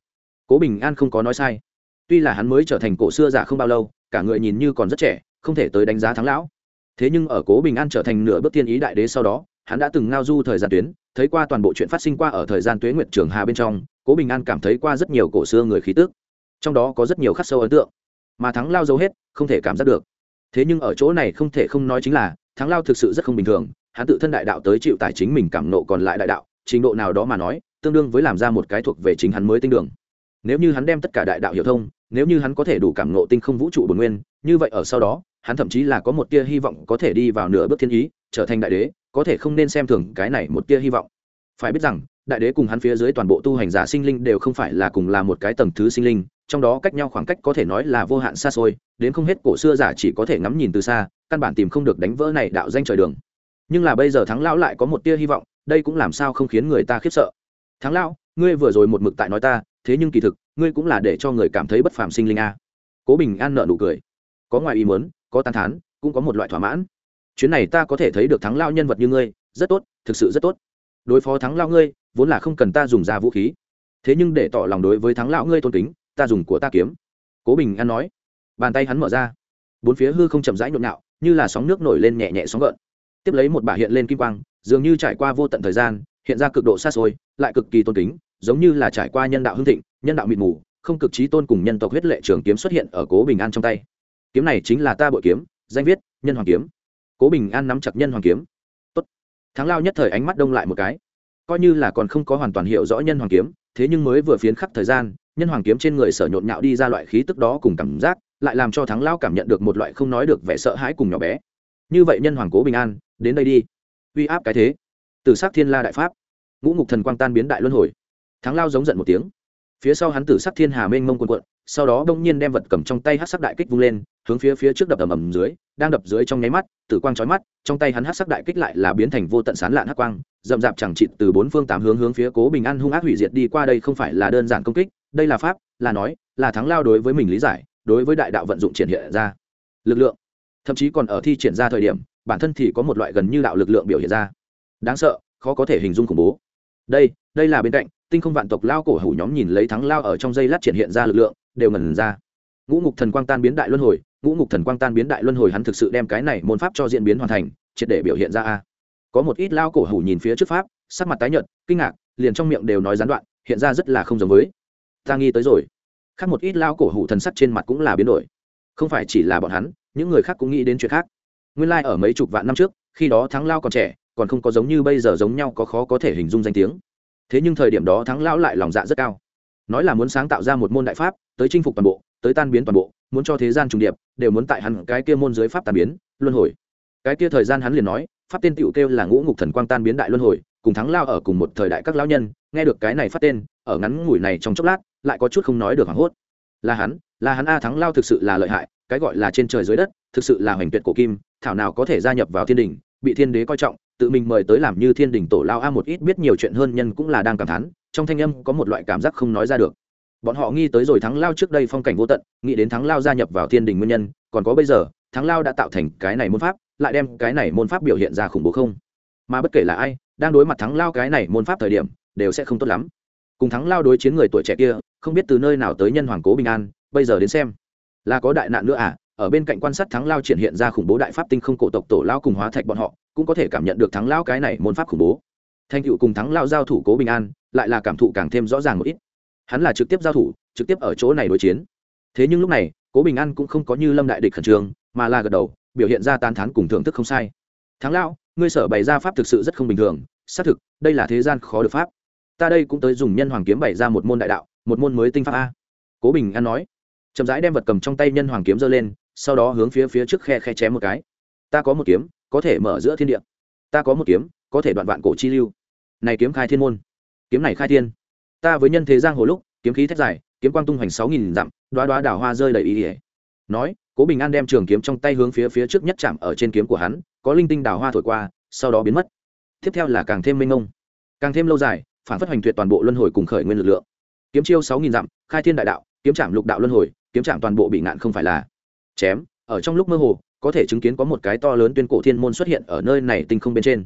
Cố bình an không có nói sai. Tuy là hắn mới trở thành cổ xưa giả không bao lâu, cả người nhìn như còn rất trẻ, không thể tới đánh giá thắng lão. Thế nhưng ở cố bình an trở thành nửa bước thiên ý đại đế sau đó, hắn đã từng ngao du thời gian tuyến, thấy qua toàn bộ chuyện phát sinh qua ở thời gian tuế nguyệt trường hà bên trong, cố bình an cảm thấy qua rất nhiều cổ xưa người khí tức. Trong đó có rất nhiều khắc sâu ấn tượng. Mà thắng lao giấu hết, không thể cảm giác được. Thế nhưng ở chỗ này không thể không nói chính là, thắng lao thực sự rất không bình thường hắn tự thân đại đạo tới chịu tài chính mình cảm nộ còn lại đại đạo, trình độ nào đó mà nói, tương đương với làm ra một cái thuộc về chính hắn mới tinh đường. Nếu như hắn đem tất cả đại đạo hiểu thông, nếu như hắn có thể đủ cảm nộ tinh không vũ trụ bồn nguyên, như vậy ở sau đó, hắn thậm chí là có một tia hy vọng có thể đi vào nửa bước thiên ý, trở thành đại đế, có thể không nên xem thường cái này một tia hy vọng. Phải biết rằng, đại đế cùng hắn phía dưới toàn bộ tu hành giả sinh linh đều không phải là cùng là một cái tầng thứ sinh linh, trong đó cách nhau khoảng cách có thể nói là vô hạn xa xôi, đến không hết cổ xưa giả chỉ có thể ngắm nhìn từ xa, căn bản tìm không được đánh vỡ này đạo danh trời đường nhưng là bây giờ thắng lão lại có một tia hy vọng, đây cũng làm sao không khiến người ta khiếp sợ. Thắng lão, ngươi vừa rồi một mực tại nói ta, thế nhưng kỳ thực, ngươi cũng là để cho người cảm thấy bất phàm sinh linh a. Cố bình an nợ nụ cười. Có ngoài ý muốn, có tàn thán, cũng có một loại thỏa mãn. Chuyến này ta có thể thấy được thắng lao nhân vật như ngươi, rất tốt, thực sự rất tốt. Đối phó thắng lao ngươi, vốn là không cần ta dùng ra vũ khí. Thế nhưng để tỏ lòng đối với thắng lão ngươi tôn kính, ta dùng của ta kiếm. Cố bình an nói. Bàn tay hắn mở ra. Bốn phía hư không chậm rãi nhộn nhạo, như là sóng nước nổi lên nhẹ nhẹ sóng gợn tiếp lấy một bả hiện lên kim quang, dường như trải qua vô tận thời gian, hiện ra cực độ xa xôi, lại cực kỳ tôn kính, giống như là trải qua nhân đạo hưng thịnh, nhân đạo mịt mù, không cực trí tôn cùng nhân tộc huyết lệ trường kiếm xuất hiện ở cố bình an trong tay. Kiếm này chính là ta bội kiếm, danh viết, nhân hoàng kiếm. Cố bình an nắm chặt nhân hoàng kiếm. Tốt. thắng lao nhất thời ánh mắt đông lại một cái. Coi như là còn không có hoàn toàn hiểu rõ nhân hoàng kiếm, thế nhưng mới vừa phiến khắc thời gian, nhân hoàng kiếm trên người sở nhộn nhạo đi ra loại khí tức đó cùng cảm giác, lại làm cho thắng lao cảm nhận được một loại không nói được vẻ sợ hãi cùng nhỏ bé như vậy nhân hoàng cố bình an, đến đây đi. Uy áp cái thế. Tử s ắ c thiên la đại pháp. Ngũ ngục thần quang tan biến đại luân hồi. Thắng lao giống giận một tiếng. Phía sau hắn tử c thiên hà mênh mông quần quận sau đó đông nhiên đem vật cầm trong tay hát sắc đại kích vung lên, hướng phía phía trước đập ầm ầm dưới, đang đập dưới trong nháy mắt, tử quang trói mắt, trong tay hắn hát sắc đại kích lại là biến thành vô tận sán lạn hát quang, rậm rạp chẳng trịt từ bốn phương tám hướng hướng phía cố bình an hung ác hủy diệt đi qua đây không phải là đơn giản công kích, đây là pháp, là nói, là thắng lao đối với mình lý giải, đối với đại đạo vận dụng triển hiện ra. Lực lượng thậm chí còn ở thi triển ra thời điểm, bản thân thì có một loại gần như đạo lực lượng biểu hiện ra. Đáng sợ, khó có thể hình dung khủng bố. Đây đây là bên cạnh, tinh không vạn tộc lao cổ hủ nhóm nhìn lấy thắng lao ở trong dây lát triển hiện ra lực lượng, đều ngần ra. Ngũ ngục thần quang tan biến đại luân hồi, ngũ ngục thần quang tan biến đại luân hồi hắn thực sự đem cái này môn pháp cho diễn biến hoàn thành, triệt để biểu hiện ra a. Có một ít lao cổ hủ nhìn phía trước pháp, sắc mặt tái nhợt, kinh ngạc, liền trong miệng đều nói gián đoạn, hiện ra rất là không giống với. Ta nghi tới rồi. Khác một ít lao cổ hủ thần sắc trên mặt cũng là biến đổi. Không phải chỉ là bọn hắn những người khác cũng nghĩ đến chuyện khác. Nguyên lai ở mấy chục vạn năm trước, khi đó thắng lao còn trẻ, còn không có giống như bây giờ giống nhau có khó có thể hình dung danh tiếng. Thế nhưng thời điểm đó thắng lão lại lòng dạ rất cao. Nói là muốn sáng tạo ra một môn đại pháp, tới chinh phục toàn bộ, tới tan biến toàn bộ, muốn cho thế gian trùng điệp, đều muốn tại hẳn cái kia môn dưới pháp tan biến, luân hồi. Cái kia thời gian hắn liền nói, pháp tên tựu kêu là ngũ ngục thần quang tan biến đại luân hồi, cùng thắng lao ở cùng một thời đại các lão nhân, nghe được cái này phát tên, ở ngắn ngủi này trong chốc lát, lại có chút không nói được hoảng hốt. Là hắn là hắn a thắng lao thực sự là lợi hại, cái gọi là trên trời dưới đất, thực sự là hoành tuyệt cổ kim, thảo nào có thể gia nhập vào thiên đình, bị thiên đế coi trọng, tự mình mời tới làm như thiên đình tổ lao a một ít biết nhiều chuyện hơn nhân cũng là đang cảm thán, trong thanh âm có một loại cảm giác không nói ra được. Bọn họ nghi tới rồi thắng lao trước đây phong cảnh vô tận, nghĩ đến thắng lao gia nhập vào thiên đình nguyên nhân, còn có bây giờ, thắng lao đã tạo thành cái này môn pháp, lại đem cái này môn pháp biểu hiện ra khủng bố không? Mà bất kể là ai, đang đối mặt thắng lao cái này môn pháp thời điểm, đều sẽ không tốt lắm. Cùng thắng lao đối chiến người tuổi trẻ kia, không biết từ nơi nào tới nhân hoàng cố bình an bây giờ đến xem. Là có đại nạn nữa à? Ở bên cạnh quan sát thắng lao triển hiện ra khủng bố đại pháp tinh không cổ tộc tổ lao cùng hóa thạch bọn họ, cũng có thể cảm nhận được thắng lao cái này môn pháp khủng bố. Thanh cựu cùng thắng lao giao thủ cố bình an, lại là cảm thụ càng thêm rõ ràng một ít. Hắn là trực tiếp giao thủ, trực tiếp ở chỗ này đối chiến. Thế nhưng lúc này, cố bình an cũng không có như lâm đại địch khẩn trương, mà là gật đầu, biểu hiện ra tan thán cùng thưởng thức không sai. Thắng lao, ngươi sở bày ra pháp thực sự rất không bình thường, xác thực, đây là thế gian khó được pháp. Ta đây cũng tới dùng nhân hoàng kiếm bày ra một môn đại đạo, một môn mới tinh pháp a. Cố bình an nói chậm rãi đem vật cầm trong tay nhân hoàng kiếm giơ lên, sau đó hướng phía phía trước khe khe chém một cái. Ta có một kiếm, có thể mở giữa thiên địa. Ta có một kiếm, có thể đoạn vạn cổ chi lưu. Này kiếm khai thiên môn. Kiếm này khai thiên. Ta với nhân thế giang hồ lúc, kiếm khí thét dài, kiếm quang tung hoành sáu nghìn dặm đoá đoá đào hoa rơi đầy ý ỉa nói, cố bình an đem trường kiếm trong tay hướng phía phía trước nhất chạm ở trên kiếm của hắn, có linh tinh đào hoa thổi qua, sau đó biến mất. Tiếp theo là càng thêm mênh mông. Càng thêm lâu dài, phản phất hoành tuyệt toàn bộ luân hồi cùng khởi nguyên lực lượng. Kiếm chiêu sáu nghìn dặm, khai thiên đại đạo, kiếm trạm lục đạo luân hồi kiếm trạng toàn bộ bị ngạn không phải là. Chém, ở trong lúc mơ hồ, có thể chứng kiến có một cái to lớn tuyên cổ thiên môn xuất hiện ở nơi này tinh không bên trên.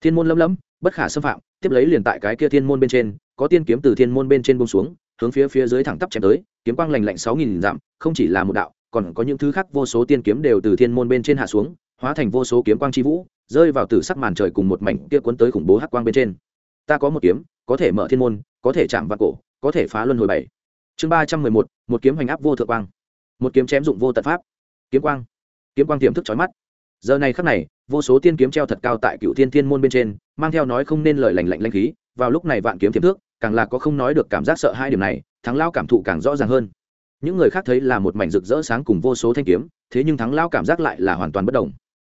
Thiên môn lấm lấm, bất khả xâm phạm, tiếp lấy liền tại cái kia thiên môn bên trên, có tiên kiếm từ thiên môn bên trên bông xuống, hướng phía phía dưới thẳng tắp chém tới, kiếm quang lành lạnh sáu nghìn dặm, không chỉ là một đạo, còn có những thứ khác vô số tiên kiếm đều từ thiên môn bên trên hạ xuống, hóa thành vô số kiếm quang chi vũ, rơi vào tử sắc màn trời cùng một mảnh kia cuốn tới khủng bố hắc quang bên trên. Ta có một kiếm, có thể mở thiên môn, có thể chạm vào cổ, có thể phá luân hồi bảy chương ba trăm mười một một kiếm hành áp vô thượng quang. Một kiếm chém dụng vô tận pháp. Kiếm quang. Kiếm quang tiềm thức chói mắt. Giờ này khắc này, vô số tiên kiếm treo thật cao tại cựu thiên thiên môn bên trên, mang theo nói không nên lời lành lạnh lanh khí, vào lúc này vạn kiếm tiềm thức, càng là có không nói được cảm giác sợ hai điểm này, thắng lao cảm thụ càng rõ ràng hơn. Những người khác thấy là một mảnh rực rỡ sáng cùng vô số thanh kiếm, thế nhưng thắng lao cảm giác lại là hoàn toàn bất đồng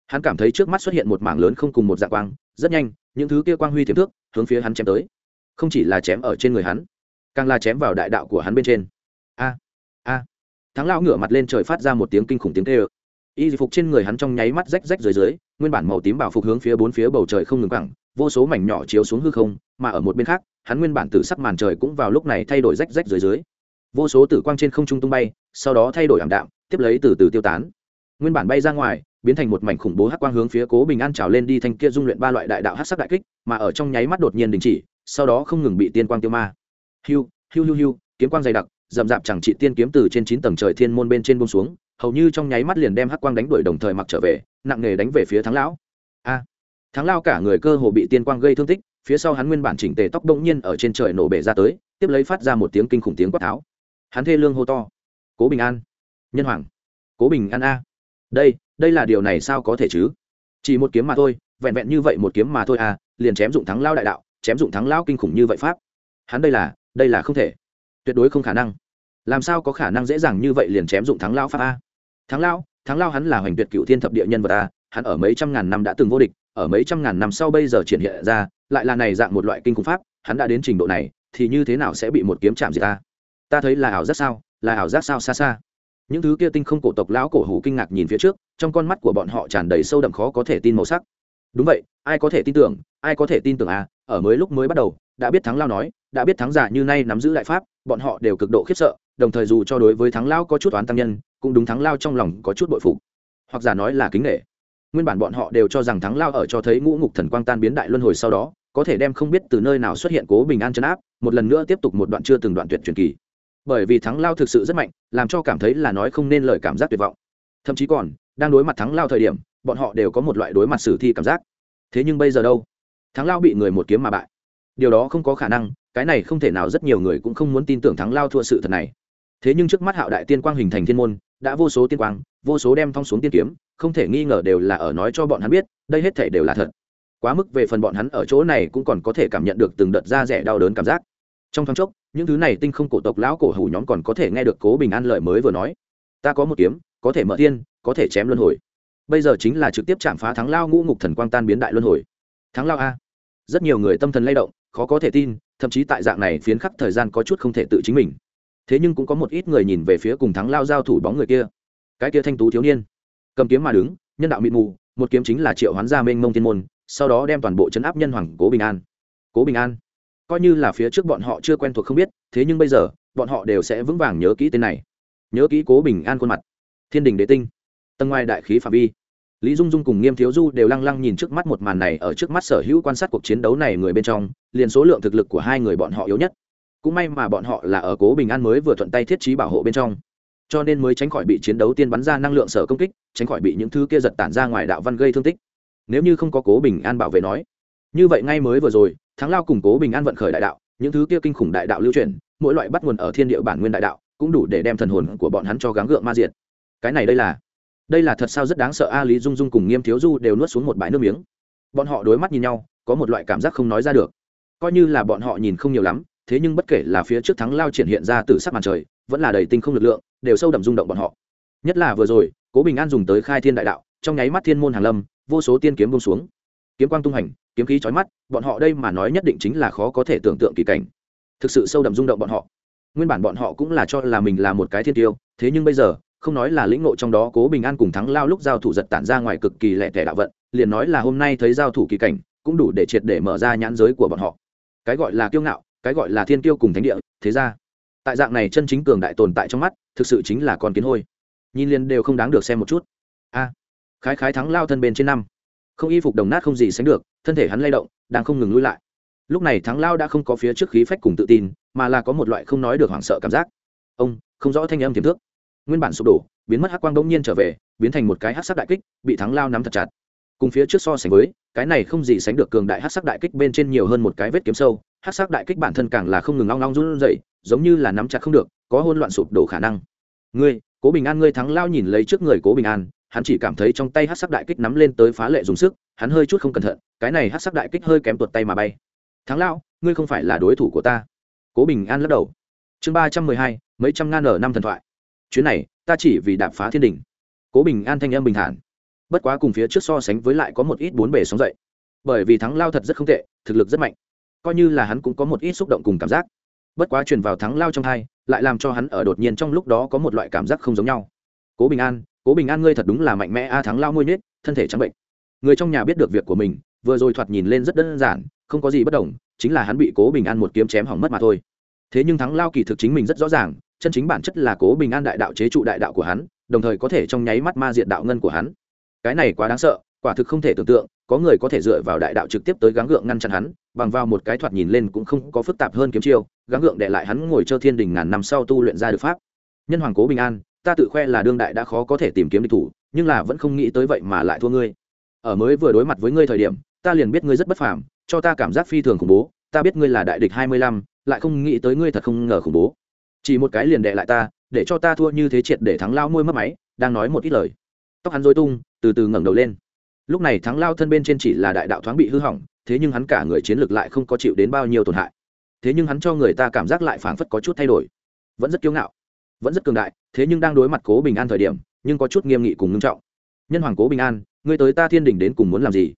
hắn cảm thấy trước mắt xuất hiện một mảng lớn không cùng một dạng quang, rất nhanh, những thứ kia quang huy tiềm thức hướng phía hắn chém tới. Không chỉ là chém ở trên người hắn càng là chém vào đại đạo của hắn bên trên. A a. Thắng lao ngửa mặt lên trời phát ra một tiếng kinh khủng tiếng tê ơ y phục trên người hắn trong nháy mắt rách rách dưới dưới nguyên bản màu tím bảo phục hướng phía bốn phía bầu trời không ngừng cẳng vô số mảnh nhỏ chiếu xuống hư không, mà ở một bên khác, hắn nguyên bản tử sắc màn trời cũng vào lúc này thay đổi rách rách dưới dưới vô số tử quang trên không trung tung bay, sau đó thay đổi ảm đạm, tiếp lấy từ từ tiêu tán. Nguyên bản bay ra ngoài, biến thành một mảnh khủng bố hắc quang hướng phía cố bình an trào lên đi thành kia dung luyện ba loại đại đạo hắc sắc đại kích, mà ở trong nháy mắt đột nhiên đình chỉ, sau đó không ngừng bị tiên quang tiêu ma hiu hiu hiu hiu, kiếm quang dày đặc, rậm rạp chẳng trị tiên kiếm từ trên chín tầng trời thiên môn bên trên bông xuống, hầu như trong nháy mắt liền đem hắc quang đánh đuổi đồng thời mặc trở về, nặng nề đánh về phía thắng lão. A! Thắng lao cả người cơ hồ bị tiên quang gây thương tích, phía sau hắn nguyên bản chỉnh tề tóc đông nhiên ở trên trời nổ bể ra tới, tiếp lấy phát ra một tiếng kinh khủng tiếng quát tháo. Hắn thê lương hô to. Cố bình an. Nhân hoàng. Cố bình an a. Đây đây là điều này sao có thể chứ? Chỉ một kiếm mà thôi, vẹn vẹn như vậy một kiếm mà thôi à liền chém dụng thắng lao đại đạo, chém dụng thắng lao kinh khủng như vậy pháp. Hắn đây là đây là không thể. Tuyệt đối không khả năng. Làm sao có khả năng dễ dàng như vậy liền chém dụng thắng lao pháp a? Thắng lao thắng lao hắn là hoành tuyệt cựu thiên thập địa nhân vật a, hắn ở mấy trăm ngàn năm đã từng vô địch, ở mấy trăm ngàn năm sau bây giờ triển hiện ra, lại là này dạng một loại kinh khủng pháp, hắn đã đến trình độ này, thì như thế nào sẽ bị một kiếm chạm gì ta ta thấy là ảo giác sao, là ảo giác sao xa xa. Những thứ kia tinh không cổ tộc lão cổ hủ kinh ngạc nhìn phía trước, trong con mắt của bọn họ tràn đầy sâu đậm khó có thể tin màu sắc. Đúng vậy, ai có thể tin tưởng, ai có thể tin tưởng à ở mới lúc mới bắt đầu đã biết thắng lao nói, đã biết thắng giả như nay nắm giữ đại pháp, bọn họ đều cực độ khiếp sợ, đồng thời dù cho đối với thắng lao có chút oán tăng nhân, cũng đúng thắng lao trong lòng có chút bội phục. Hoặc giả nói là kính nghệ nguyên bản bọn họ đều cho rằng thắng lao ở cho thấy ngũ ngục thần quang tan biến đại luân hồi sau đó, có thể đem không biết từ nơi nào xuất hiện cố bình an chấn áp, một lần nữa tiếp tục một đoạn chưa từng đoạn tuyệt truyền kỳ. Bởi vì thắng lao thực sự rất mạnh, làm cho cảm thấy là nói không nên lời cảm giác tuyệt vọng. Thậm chí còn, đang đối mặt thắng lao thời điểm, bọn họ đều có một loại đối mặt sử thi cảm giác. Thế nhưng bây giờ đâu? Thắng lao bị người một kiếm mà bại điều đó không có khả năng, cái này không thể nào rất nhiều người cũng không muốn tin tưởng thắng lao thua sự thật này. Thế nhưng trước mắt hạo đại tiên quang hình thành thiên môn, đã vô số tiên quang, vô số đem thong xuống tiên kiếm, không thể nghi ngờ đều là ở nói cho bọn hắn biết, đây hết thể đều là thật. Quá mức về phần bọn hắn ở chỗ này cũng còn có thể cảm nhận được từng đợt da rẻ đau đớn cảm giác. Trong thoáng chốc, những thứ này tinh không cổ tộc lão cổ hủ nhóm còn có thể nghe được cố bình an lợi mới vừa nói. Ta có một kiếm, có thể mở tiên, có thể chém luân hồi. Bây giờ chính là trực tiếp chạm phá thắng lao ngũ ngục thần quang tan biến đại luân hồi. Thắng lao a. Rất nhiều người tâm thần lay động khó có thể tin, thậm chí tại dạng này phiến khắc thời gian có chút không thể tự chính mình. Thế nhưng cũng có một ít người nhìn về phía cùng thắng lao giao thủ bóng người kia. Cái kia thanh tú thiếu niên. Cầm kiếm mà đứng, nhân đạo mịt mù, một kiếm chính là triệu hoán gia mênh mông thiên môn, sau đó đem toàn bộ chấn áp nhân hoàng cố bình an. Cố bình an. Coi như là phía trước bọn họ chưa quen thuộc không biết, thế nhưng bây giờ, bọn họ đều sẽ vững vàng nhớ kỹ tên này. Nhớ kỹ cố bình an khuôn mặt. Thiên đình đế tinh. Tầng ngoài đại khí phạm vi lý dung dung cùng nghiêm thiếu du đều lăng lăng nhìn trước mắt một màn này ở trước mắt sở hữu quan sát cuộc chiến đấu này người bên trong, liền số lượng thực lực của hai người bọn họ yếu nhất. Cũng may mà bọn họ là ở cố bình an mới vừa thuận tay thiết trí bảo hộ bên trong. Cho nên mới tránh khỏi bị chiến đấu tiên bắn ra năng lượng sở công kích, tránh khỏi bị những thứ kia giật tản ra ngoài đạo văn gây thương tích. Nếu như không có cố bình an bảo vệ nói, như vậy ngay mới vừa rồi, thắng lao củng cố bình an vận khởi đại đạo, những thứ kia kinh khủng đại đạo lưu truyền, mỗi loại bắt nguồn ở thiên địa bản nguyên đại đạo, cũng đủ để đem thần hồn của bọn hắn cho gắng gượng ma diệt. Cái này đây là đây là thật sao rất đáng sợ a lý dung dung cùng nghiêm thiếu du đều nuốt xuống một bãi nước miếng bọn họ đối mắt nhìn nhau có một loại cảm giác không nói ra được coi như là bọn họ nhìn không nhiều lắm thế nhưng bất kể là phía trước thắng lao triển hiện ra từ sắc màn trời vẫn là đầy tinh không lực lượng đều sâu đậm rung động bọn họ nhất là vừa rồi cố bình an dùng tới khai thiên đại đạo trong nháy mắt thiên môn hàn lâm vô số tiên kiếm bông xuống kiếm quang tung hành kiếm khí chói mắt bọn họ đây mà nói nhất định chính là khó có thể tưởng tượng kỳ cảnh thực sự sâu đậm rung động bọn họ nguyên bản bọn họ cũng là cho là mình là một cái thiên tiêu thế nhưng bây giờ không nói là lĩnh ngộ trong đó cố bình an cùng thắng lao lúc giao thủ giật tản ra ngoài cực kỳ lẹ tẻ đạo vận, liền nói là hôm nay thấy giao thủ kỳ cảnh, cũng đủ để triệt để mở ra nhãn giới của bọn họ. Cái gọi là kiêu ngạo, cái gọi là thiên tiêu cùng thánh địa, thế ra. Tại dạng này chân chính cường đại tồn tại trong mắt, thực sự chính là con kiến hôi. Nhìn liền đều không đáng được xem một chút. A, khái khái thắng lao thân bên trên năm. Không y phục đồng nát không gì sánh được, thân thể hắn lay động, đang không ngừng lui lại. Lúc này thắng lao đã không có phía trước khí phách cùng tự tin, mà là có một loại không nói được hoảng sợ cảm giác. Ông, không rõ thanh âm tiềm thức nguyên bản sụp đổ, biến mất hắc quang đông nhiên trở về, biến thành một cái hắc sắc đại kích, bị thắng lao nắm thật chặt. Cùng phía trước so sánh với, cái này không gì sánh được cường đại hắc sắc đại kích bên trên nhiều hơn một cái vết kiếm sâu, hắc sắc đại kích bản thân càng là không ngừng long long run rẩy, giống như là nắm chặt không được, có hôn loạn sụp đổ khả năng. Ngươi, cố bình an ngươi thắng lao nhìn lấy trước người cố bình an, hắn chỉ cảm thấy trong tay hắc sắc đại kích nắm lên tới phá lệ dùng sức, hắn hơi chút không cẩn thận, cái này hắc sắc đại kích hơi kém tuột tay mà bay. Thắng lao, ngươi không phải là đối thủ của ta. Cố bình an lắc đầu. Chương ba trăm mười hai, mấy trăm ngàn ở năm thần thoại chuyến này, ta chỉ vì đạp phá thiên đình. Cố bình an thanh âm bình thản. Bất quá cùng phía trước so sánh với lại có một ít bốn bề sóng dậy. Bởi vì thắng lao thật rất không tệ, thực lực rất mạnh. Coi như là hắn cũng có một ít xúc động cùng cảm giác. Bất quá truyền vào thắng lao trong thai lại làm cho hắn ở đột nhiên trong lúc đó có một loại cảm giác không giống nhau. Cố bình an, cố bình an ngươi thật đúng là mạnh mẽ a à, thắng lao môi nết thân thể trắng bệnh. Người trong nhà biết được việc của mình, vừa rồi thoạt nhìn lên rất đơn giản, không có gì bất đồng, chính là hắn bị cố bình an một kiếm chém hỏng mất mà thôi. Thế nhưng thắng lao kỳ thực chính mình rất rõ ràng chân chính bản chất là cố bình an đại đạo chế trụ đại đạo của hắn, đồng thời có thể trong nháy mắt ma diện đạo ngân của hắn. Cái này quá đáng sợ, quả thực không thể tưởng tượng, có người có thể dựa vào đại đạo trực tiếp tới gắng gượng ngăn chặn hắn, bằng vào một cái thoạt nhìn lên cũng không có phức tạp hơn kiếm chiêu, gắng gượng để lại hắn ngồi chơi thiên đình ngàn năm sau tu luyện ra được pháp. Nhân hoàng cố bình an, ta tự khoe là đương đại đã khó có thể tìm kiếm địch thủ, nhưng là vẫn không nghĩ tới vậy mà lại thua ngươi. Ở mới vừa đối mặt với ngươi thời điểm, ta liền biết ngươi rất bất phàm, cho ta cảm giác phi thường khủng bố, ta biết ngươi là đại địch hai mươi lăm, lại không nghĩ tới ngươi thật không ngờ khủng bố chỉ một cái liền đệ lại ta, để cho ta thua như thế triệt để thắng lao môi mất máy, đang nói một ít lời. Tóc hắn dối tung, từ từ ngẩng đầu lên. Lúc này thắng lao thân bên trên chỉ là đại đạo thoáng bị hư hỏng, thế nhưng hắn cả người chiến lược lại không có chịu đến bao nhiêu tổn hại. Thế nhưng hắn cho người ta cảm giác lại phảng phất có chút thay đổi. Vẫn rất kiêu ngạo, vẫn rất cường đại, thế nhưng đang đối mặt cố bình an thời điểm, nhưng có chút nghiêm nghị cùng ngưng trọng. Nhân hoàng cố bình an, ngươi tới ta thiên đình đến cùng muốn làm gì?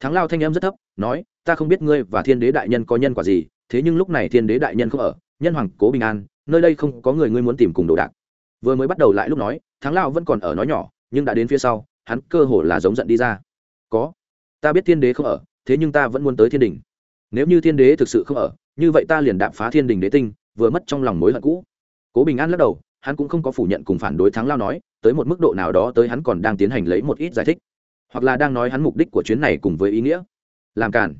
Thắng lao thanh em rất thấp, nói, ta không biết ngươi và thiên đế đại nhân có nhân quả gì, thế nhưng lúc này thiên đế đại nhân không ở, nhân hoàng cố bình an nơi đây không có người ngươi muốn tìm cùng đồ đạc. Vừa mới bắt đầu lại lúc nói, thắng lao vẫn còn ở nói nhỏ, nhưng đã đến phía sau, hắn cơ hồ là giống giận đi ra. Có. Ta biết thiên đế không ở, thế nhưng ta vẫn muốn tới thiên đình nếu như thiên đế thực sự không ở, như vậy ta liền đạp phá thiên đình đế tinh, vừa mất trong lòng mối hận cũ. Cố bình an lắc đầu, hắn cũng không có phủ nhận cùng phản đối thắng lao nói, tới một mức độ nào đó tới hắn còn đang tiến hành lấy một ít giải thích. Hoặc là đang nói hắn mục đích của chuyến này cùng với ý nghĩa. Làm cản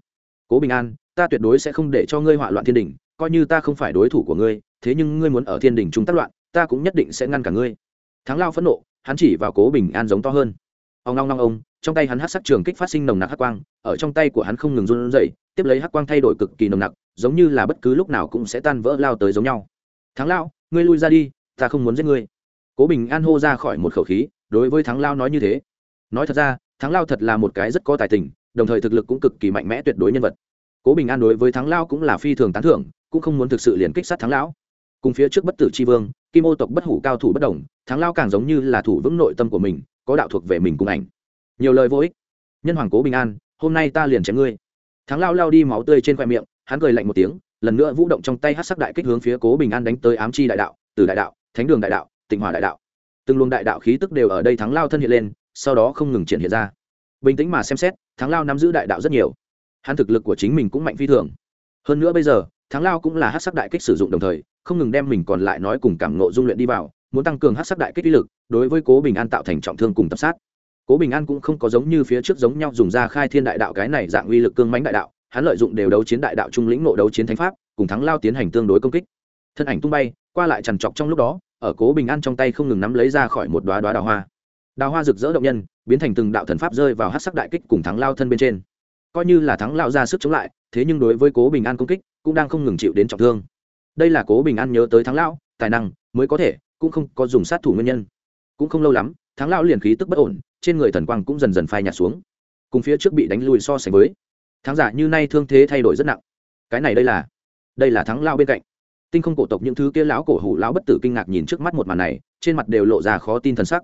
cố bình an, ta tuyệt đối sẽ không để cho ngươi họa loạn thiên đình coi như ta không phải đối thủ của ngươi thế nhưng ngươi muốn ở thiên đình chúng tác loạn, ta cũng nhất định sẽ ngăn cả ngươi. Thắng lao phẫn nộ, hắn chỉ vào cố bình an giống to hơn. Ông long long ông, trong tay hắn hát sắc trường kích phát sinh nồng nặc hắc quang, ở trong tay của hắn không ngừng run rẩy, tiếp lấy hắc quang thay đổi cực kỳ nồng nặc, giống như là bất cứ lúc nào cũng sẽ tan vỡ lao tới giống nhau. Thắng lao, ngươi lui ra đi, ta không muốn giết ngươi. Cố bình an hô ra khỏi một khẩu khí, đối với thắng lao nói như thế. Nói thật ra, thắng lao thật là một cái rất có tài tình, đồng thời thực lực cũng cực kỳ mạnh mẽ tuyệt đối nhân vật. Cố bình an đối với thắng lao cũng là phi thường tán thưởng, cũng không muốn thực sự liền kích sát thắng lão cùng phía trước bất tử c h i vương, kim ô tộc bất hủ cao thủ bất đồng, thắng lao càng giống như là thủ vững nội tâm của mình, có đạo thuộc về mình cùng ảnh. Nhiều lời vô ích. Nhân hoàng cố bình an, hôm nay ta liền chém ngươi. Thắng lao lao đi máu tươi trên khoe miệng, hắn cười lạnh một tiếng, lần nữa vũ động trong tay hát sắc đại kích hướng phía cố bình an đánh tới ám chi đại đạo, từ đại đạo, thánh đường đại đạo, tịnh hòa đại đạo. Từng luồng đại đạo khí tức đều ở đây thắng lao thân hiện lên, sau đó không ngừng triển hiện ra. Bình tĩnh mà xem xét, thắng lao nắm giữ đại đạo rất nhiều. Hắn thực lực của chính mình cũng mạnh phi thường. Hơn nữa bây giờ thắng lao cũng là hát sắc đại kích sử dụng đồng thời, không ngừng đem mình còn lại nói cùng cảm nộ dung luyện đi vào, muốn tăng cường hát sắc đại kích uy lực, đối với cố bình an tạo thành trọng thương cùng tập sát. Cố bình an cũng không có giống như phía trước giống nhau dùng ra khai thiên đại đạo cái này dạng uy lực cương mánh đại đạo, hắn lợi dụng đều đấu chiến đại đạo trung lĩnh nộ đấu chiến thánh pháp, cùng thắng lao tiến hành tương đối công kích. Thân ảnh tung bay, qua lại trằn trọc trong lúc đó, ở cố bình an trong tay không ngừng nắm lấy ra khỏi một đoá đoá đào hoa. Đào hoa rực rỡ động nhân, biến thành từng đạo thần pháp rơi vào hát sắc đại kích cùng thắng lao thân bên trên. Coi như là thắng lao ra sức chống lại, thế nhưng đối với cố bình an công kích cũng đang không ngừng chịu đến trọng thương. Đây là cố bình an nhớ tới thắng lão, tài năng mới có thể, cũng không có dùng sát thủ nguyên nhân. Cũng không lâu lắm, thắng lão liền khí tức bất ổn, trên người thần quang cũng dần dần phai nhạt xuống. Cùng phía trước bị đánh lùi so sánh với, thắng giả như nay thương thế thay đổi rất nặng. Cái này đây là đây là thắng lão bên cạnh. Tinh không cổ tộc những thứ kia lão cổ hủ lão bất tử kinh ngạc nhìn trước mắt một màn này, trên mặt đều lộ ra khó tin thần sắc.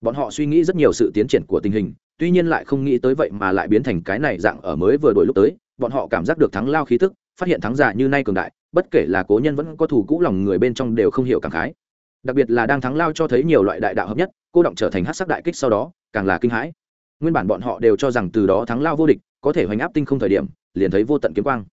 Bọn họ suy nghĩ rất nhiều sự tiến triển của tình hình, tuy nhiên lại không nghĩ tới vậy mà lại biến thành cái này dạng ở mới vừa đổi lúc tới, bọn họ cảm giác được thắng lao khí tức phát hiện thắng giả như nay cường đại, bất kể là cố nhân vẫn có thủ cũ lòng người bên trong đều không hiểu cảm khái. Đặc biệt là đang thắng lao cho thấy nhiều loại đại đạo hợp nhất, cô động trở thành hát sắc đại kích sau đó, càng là kinh hãi. Nguyên bản bọn họ đều cho rằng từ đó thắng lao vô địch, có thể hoành áp tinh không thời điểm, liền thấy vô tận kiếm quang.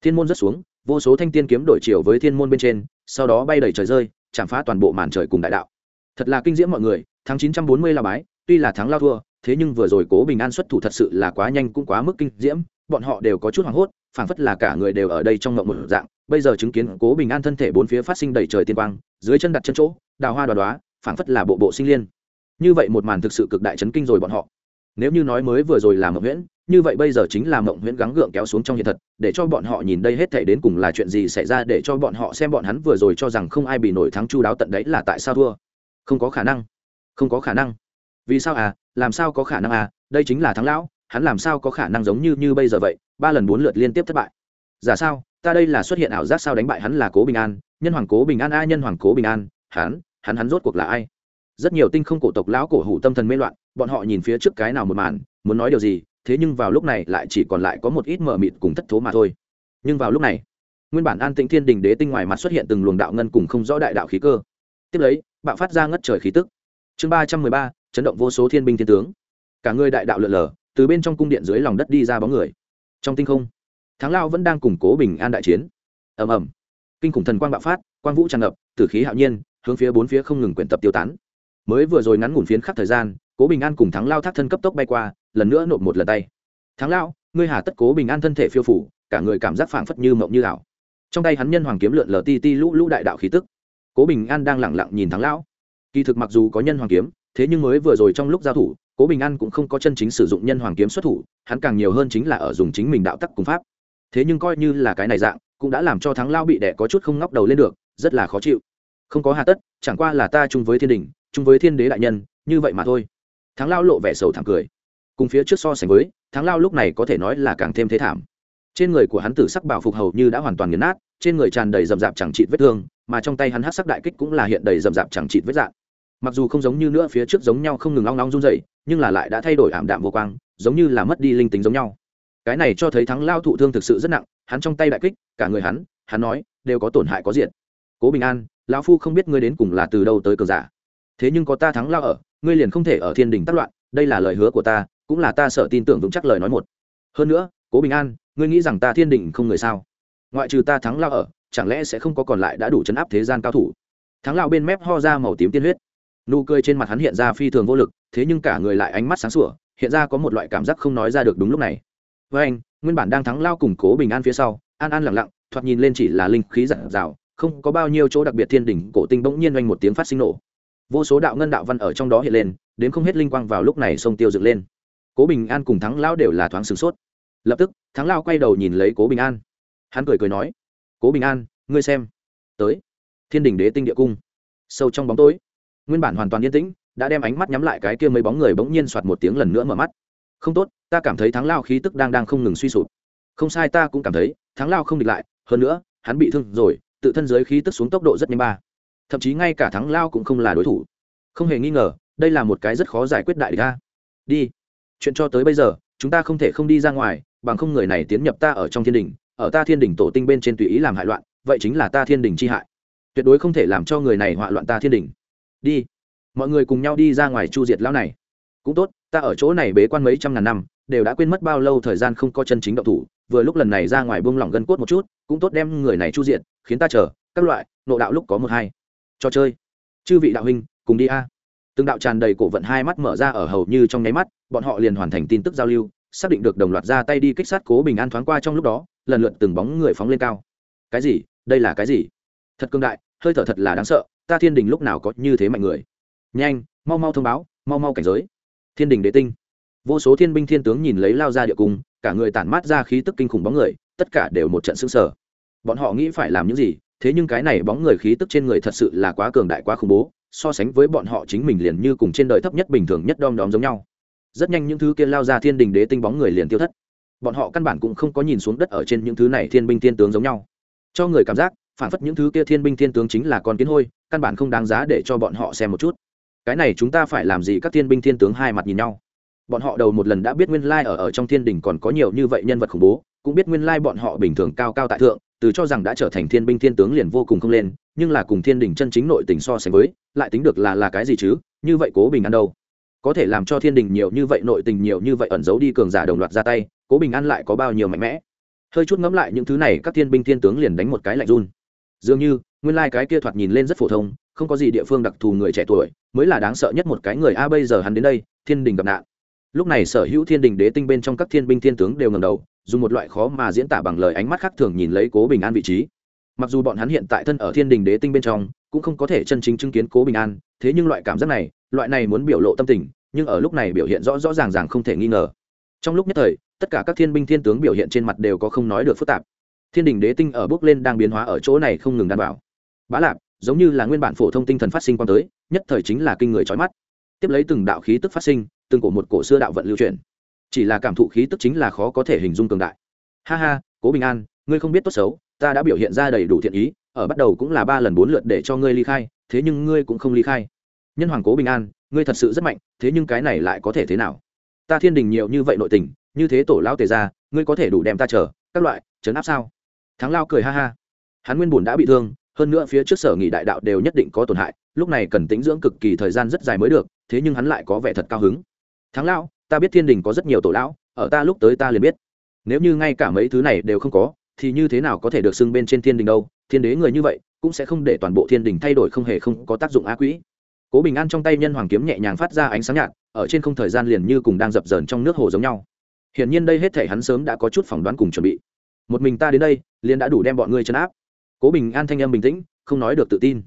Thiên môn rất xuống, vô số thanh tiên kiếm đổi chiều với thiên môn bên trên, sau đó bay đầy trời rơi, chạm phá toàn bộ màn trời cùng đại đạo. Thật là kinh diễm mọi người, tháng chín trăm bốn mươi là bái, tuy là thắng lao thua, thế nhưng vừa rồi cố bình an xuất thủ thật sự là quá nhanh cũng quá mức kinh diễm bọn họ đều có chút hoảng hốt phảng phất là cả người đều ở đây trong ngộng một dạng. Bây giờ chứng kiến cố bình an thân thể bốn phía phát sinh đầy trời tiên quang dưới chân đặt chân chỗ đào hoa đoá đoá phảng phất là bộ bộ sinh liên. Như vậy một màn thực sự cực đại chấn kinh rồi bọn họ. Nếu như nói mới vừa rồi là mộng nguyễn, như vậy bây giờ chính là mộng nguyễn gắng gượng kéo xuống trong hiện thật để cho bọn họ nhìn đây hết thể đến cùng là chuyện gì xảy ra để cho bọn họ xem bọn hắn vừa rồi cho rằng không ai bị nổi thắng chu đáo tận đấy là tại sao thua. Không có khả năng. Không có khả năng. Vì sao à? Làm sao có khả năng à? Đây chính là thắng lão hắn làm sao có khả năng giống như như bây giờ vậy, ba lần bốn lượt liên tiếp thất bại. Giả sao, ta đây là xuất hiện ảo giác sao đánh bại hắn là cố bình an, nhân hoàng cố bình an a nhân hoàng cố bình an, hắn hắn hắn rốt cuộc là ai? Rất nhiều tinh không cổ tộc lão cổ hủ tâm thần mê loạn, bọn họ nhìn phía trước cái nào một màn, muốn nói điều gì, thế nhưng vào lúc này lại chỉ còn lại có một ít mờ mịt cùng thất thố mà thôi. Nhưng vào lúc này, nguyên bản an tĩnh thiên đình đế tinh ngoài mặt xuất hiện từng luồng đạo ngân cùng không rõ đại đạo khí cơ. Tiếp lấy, bạo phát ra ngất trời khí tức. Chương ba trăm mười ba, chấn động vô số thiên binh thiên tướng. Cả người đại đạo lượn lờ từ bên trong cung điện dưới lòng đất đi ra bóng người. Trong tinh không, thắng lao vẫn đang củng cố bình an đại chiến. Ầm ầm. Kinh khủng thần quang bạo phát, quang vũ tràn ngập, tử khí hạo nhiên, hướng phía bốn phía không ngừng quyển tập tiêu tán. Mới vừa rồi ngắn ngủn phiến khắc thời gian, cố bình an cùng thắng lao thác thân cấp tốc bay qua, lần nữa nộp một lần tay. Thắng lao, ngươi hà tất cố bình an thân thể phiêu phủ, cả người cảm giác phảng phất như mộng như ảo. Trong tay hắn nhân hoàng kiếm lượn lờ ti ti lũ lũ đại đạo khí tức. Cố bình an đang lẳng lặng nhìn thắng lão kỳ thực mặc dù có nhân hoàng kiếm, thế nhưng mới vừa rồi trong lúc giao thủ cố bình an cũng không có chân chính sử dụng nhân hoàng kiếm xuất thủ, hắn càng nhiều hơn chính là ở dùng chính mình đạo tắc cùng pháp. Thế nhưng coi như là cái này dạng, cũng đã làm cho thắng lao bị đẻ có chút không ngóc đầu lên được, rất là khó chịu. Không có hà tất, chẳng qua là ta chung với thiên đình, chung với thiên đế đại nhân, như vậy mà thôi. Thắng lao lộ vẻ sầu thảm cười. Cùng phía trước so sánh với, thắng lao lúc này có thể nói là càng thêm thế thảm. Trên người của hắn tử sắc bảo phục hầu như đã hoàn toàn nghiền nát, trên người tràn đầy rậm rạp chẳng trị vết thương, mà trong tay hắn hát sắc đại kích cũng là hiện đầy rậm rạp chẳng trị vết dạng mặc dù không giống như nữa phía trước giống nhau không ngừng long long run dậy nhưng là lại đã thay đổi ảm đạm vô quang, giống như là mất đi linh tính giống nhau. Cái này cho thấy thắng lao thụ thương thực sự rất nặng, hắn trong tay đại kích, cả người hắn hắn nói, đều có tổn hại có diện cố bình an, lão phu không biết ngươi đến cùng là từ đâu tới cờ giả. Thế nhưng có ta thắng lao ở, ngươi liền không thể ở thiên đình tác loạn, đây là lời hứa của ta, cũng là ta sợ tin tưởng vững chắc lời nói một. Hơn nữa, cố bình an, ngươi nghĩ rằng ta thiên đình không người sao? Ngoại trừ ta thắng lao ở, chẳng lẽ sẽ không có còn lại đã đủ chấn áp thế gian cao thủ? Thắng lao bên mép ho ra màu tím tiên huyết nụ cười trên mặt hắn hiện ra phi thường vô lực, thế nhưng cả người lại ánh mắt sáng sủa, hiện ra có một loại cảm giác không nói ra được đúng lúc này. Với anh, nguyên bản đang thắng lao củng cố bình an phía sau, an an lặng lặng, thoạt nhìn lên chỉ là linh khí giản rào không có bao nhiêu chỗ đặc biệt thiên đỉnh, cổ tinh bỗng nhiên oanh một tiếng phát sinh nổ. Vô số đạo ngân đạo văn ở trong đó hiện lên, đến không hết linh quang vào lúc này sông tiêu dựng lên. Cố bình an cùng thắng lao đều là thoáng sửng sốt. Lập tức, thắng lao quay đầu nhìn lấy cố bình an. Hắn cười cười nói, cố bình an, ngươi xem, tới, thiên đình đế tinh địa cung, sâu trong bóng tối nguyên bản hoàn toàn yên tĩnh, đã đem ánh mắt nhắm lại cái kia mấy bóng người bỗng nhiên soạt một tiếng lần nữa mở mắt. Không tốt, ta cảm thấy thắng lao khí tức đang đang không ngừng suy sụp. Không sai ta cũng cảm thấy, thắng lao không địch lại, hơn nữa, hắn bị thương rồi, tự thân giới khí tức xuống tốc độ rất nhanh ba. Thậm chí ngay cả thắng lao cũng không là đối thủ. Không hề nghi ngờ, đây là một cái rất khó giải quyết đại địch ta đi. Chuyện cho tới bây giờ, chúng ta không thể không đi ra ngoài, bằng không người này tiến nhập ta ở trong thiên đình, ở ta thiên đình tổ tinh bên trên tùy ý làm hại loạn, vậy chính là ta thiên đình chi hại. Tuyệt đối không thể làm cho người này họa loạn ta thiên đình đi. Mọi người cùng nhau đi ra ngoài chu diệt lão này. Cũng tốt, ta ở chỗ này bế quan mấy trăm ngàn năm, đều đã quên mất bao lâu thời gian không có chân chính động thủ, vừa lúc lần này ra ngoài buông lỏng gân cốt một chút, cũng tốt đem người này chu diệt, khiến ta chờ, các loại, nộ đạo lúc có một hai. Cho chơi. Chư vị đạo huynh, cùng đi a. Từng đạo tràn đầy cổ vận hai mắt mở ra ở hầu như trong nháy mắt, bọn họ liền hoàn thành tin tức giao lưu, xác định được đồng loạt ra tay đi kích sát cố bình an thoáng qua trong lúc đó, lần lượt từng bóng người phóng lên cao. Cái gì? Đây là cái gì? Thật cương đại, hơi thở thật là đáng sợ ta thiên đình lúc nào có như thế mạnh người? Nhanh, mau mau thông báo, mau mau cảnh giới. Thiên đình đế tinh. Vô số thiên binh thiên tướng nhìn lấy lao ra địa cung, cả người tản mát ra khí tức kinh khủng bóng người, tất cả đều một trận xứng sở bọn họ nghĩ phải làm những gì, thế nhưng cái này bóng người khí tức trên người thật sự là quá cường đại quá khủng bố, so sánh với bọn họ chính mình liền như cùng trên đời thấp nhất bình thường nhất đom đóm giống nhau. Rất nhanh những thứ kia lao ra thiên đình đế tinh bóng người liền tiêu thất. Bọn họ căn bản cũng không có nhìn xuống đất ở trên những thứ này thiên binh thiên tướng giống nhau. Cho người cảm giác, phản phất những thứ kia thiên binh thiên tướng chính là con kiến hôi căn bản không đáng giá để cho bọn họ xem một chút. Cái này chúng ta phải làm gì? Các thiên binh thiên tướng hai mặt nhìn nhau. Bọn họ đầu một lần đã biết nguyên lai ở ở trong thiên đình còn có nhiều như vậy nhân vật khủng bố, cũng biết nguyên lai bọn họ bình thường cao cao tại thượng, từ cho rằng đã trở thành thiên binh thiên tướng liền vô cùng không lên, nhưng là cùng thiên đình chân chính nội tình so sánh với, lại tính được là là cái gì chứ? Như vậy cố bình an đâu? Có thể làm cho thiên đình nhiều như vậy, nội tình nhiều như vậy ẩn giấu đi cường giả đồng loạt ra tay, cố bình an lại có bao nhiêu mạnh mẽ? Hơi chút ngẫm lại những thứ này, các thiên binh thiên tướng liền đánh một cái lạnh run. Dường như nguyên lai cái kia thoạt nhìn lên rất phổ thông, không có gì địa phương đặc thù người trẻ tuổi, mới là đáng sợ nhất một cái người a bây giờ hắn đến đây, thiên đình gặp nạn. Lúc này sở hữu thiên đình đế tinh bên trong các thiên binh thiên tướng đều ngầm đầu, dùng một loại khó mà diễn tả bằng lời ánh mắt khác thường nhìn lấy cố bình an vị trí. Mặc dù bọn hắn hiện tại thân ở thiên đình đế tinh bên trong, cũng không có thể chân chính chứng kiến cố bình an, thế nhưng loại cảm giác này, loại này muốn biểu lộ tâm tình, nhưng ở lúc này biểu hiện rõ rõ ràng ràng không thể nghi ngờ. Trong lúc nhất thời, tất cả các thiên binh thiên tướng biểu hiện trên mặt đều có không nói được phức tạp. Thiên đình đế tinh ở bước lên đang biến hóa ở chỗ này không ngừng đảm bảo bá lạp, giống như là nguyên bản phổ thông tinh thần phát sinh quan tới, nhất thời chính là kinh người trói mắt. Tiếp lấy từng đạo khí tức phát sinh, từng cổ một cổ xưa đạo vận lưu truyền chỉ là cảm thụ khí tức chính là khó có thể hình dung cường đại. Ha ha, cố bình an, ngươi không biết tốt xấu, ta đã biểu hiện ra đầy đủ thiện ý, ở bắt đầu cũng là ba lần bốn lượt để cho ngươi ly khai, thế nhưng ngươi cũng không ly khai. Nhân hoàng cố bình an, ngươi thật sự rất mạnh, thế nhưng cái này lại có thể thế nào? Ta thiên đình nhiều như vậy nội tình, như thế tổ lao tề ra ngươi có thể đủ đem ta chờ, các loại chấn áp sao? Thắng lao cười ha ha. Hắn nguyên bùn đã bị thương hơn nữa phía trước sở nghị đại đạo đều nhất định có tổn hại, lúc này cần tính dưỡng cực kỳ thời gian rất dài mới được, thế nhưng hắn lại có vẻ thật cao hứng. Thắng lão, ta biết thiên đình có rất nhiều tổ lão, ở ta lúc tới ta liền biết. Nếu như ngay cả mấy thứ này đều không có, thì như thế nào có thể được xưng bên trên thiên đình đâu? Thiên đế người như vậy, cũng sẽ không để toàn bộ thiên đình thay đổi không hề không có tác dụng á quỹ cố bình an trong tay nhân hoàng kiếm nhẹ nhàng phát ra ánh sáng nhạt, ở trên không thời gian liền như cùng đang dập dờn trong nước hồ giống nhau. Hiển nhiên đây hết thể hắn sớm đã có chút phỏng đoán cùng chuẩn bị. Một mình ta đến đây, liền đã đủ đem bọn ngươi chấn áp cố bình an thanh âm bình tĩnh, không nói được tự tin.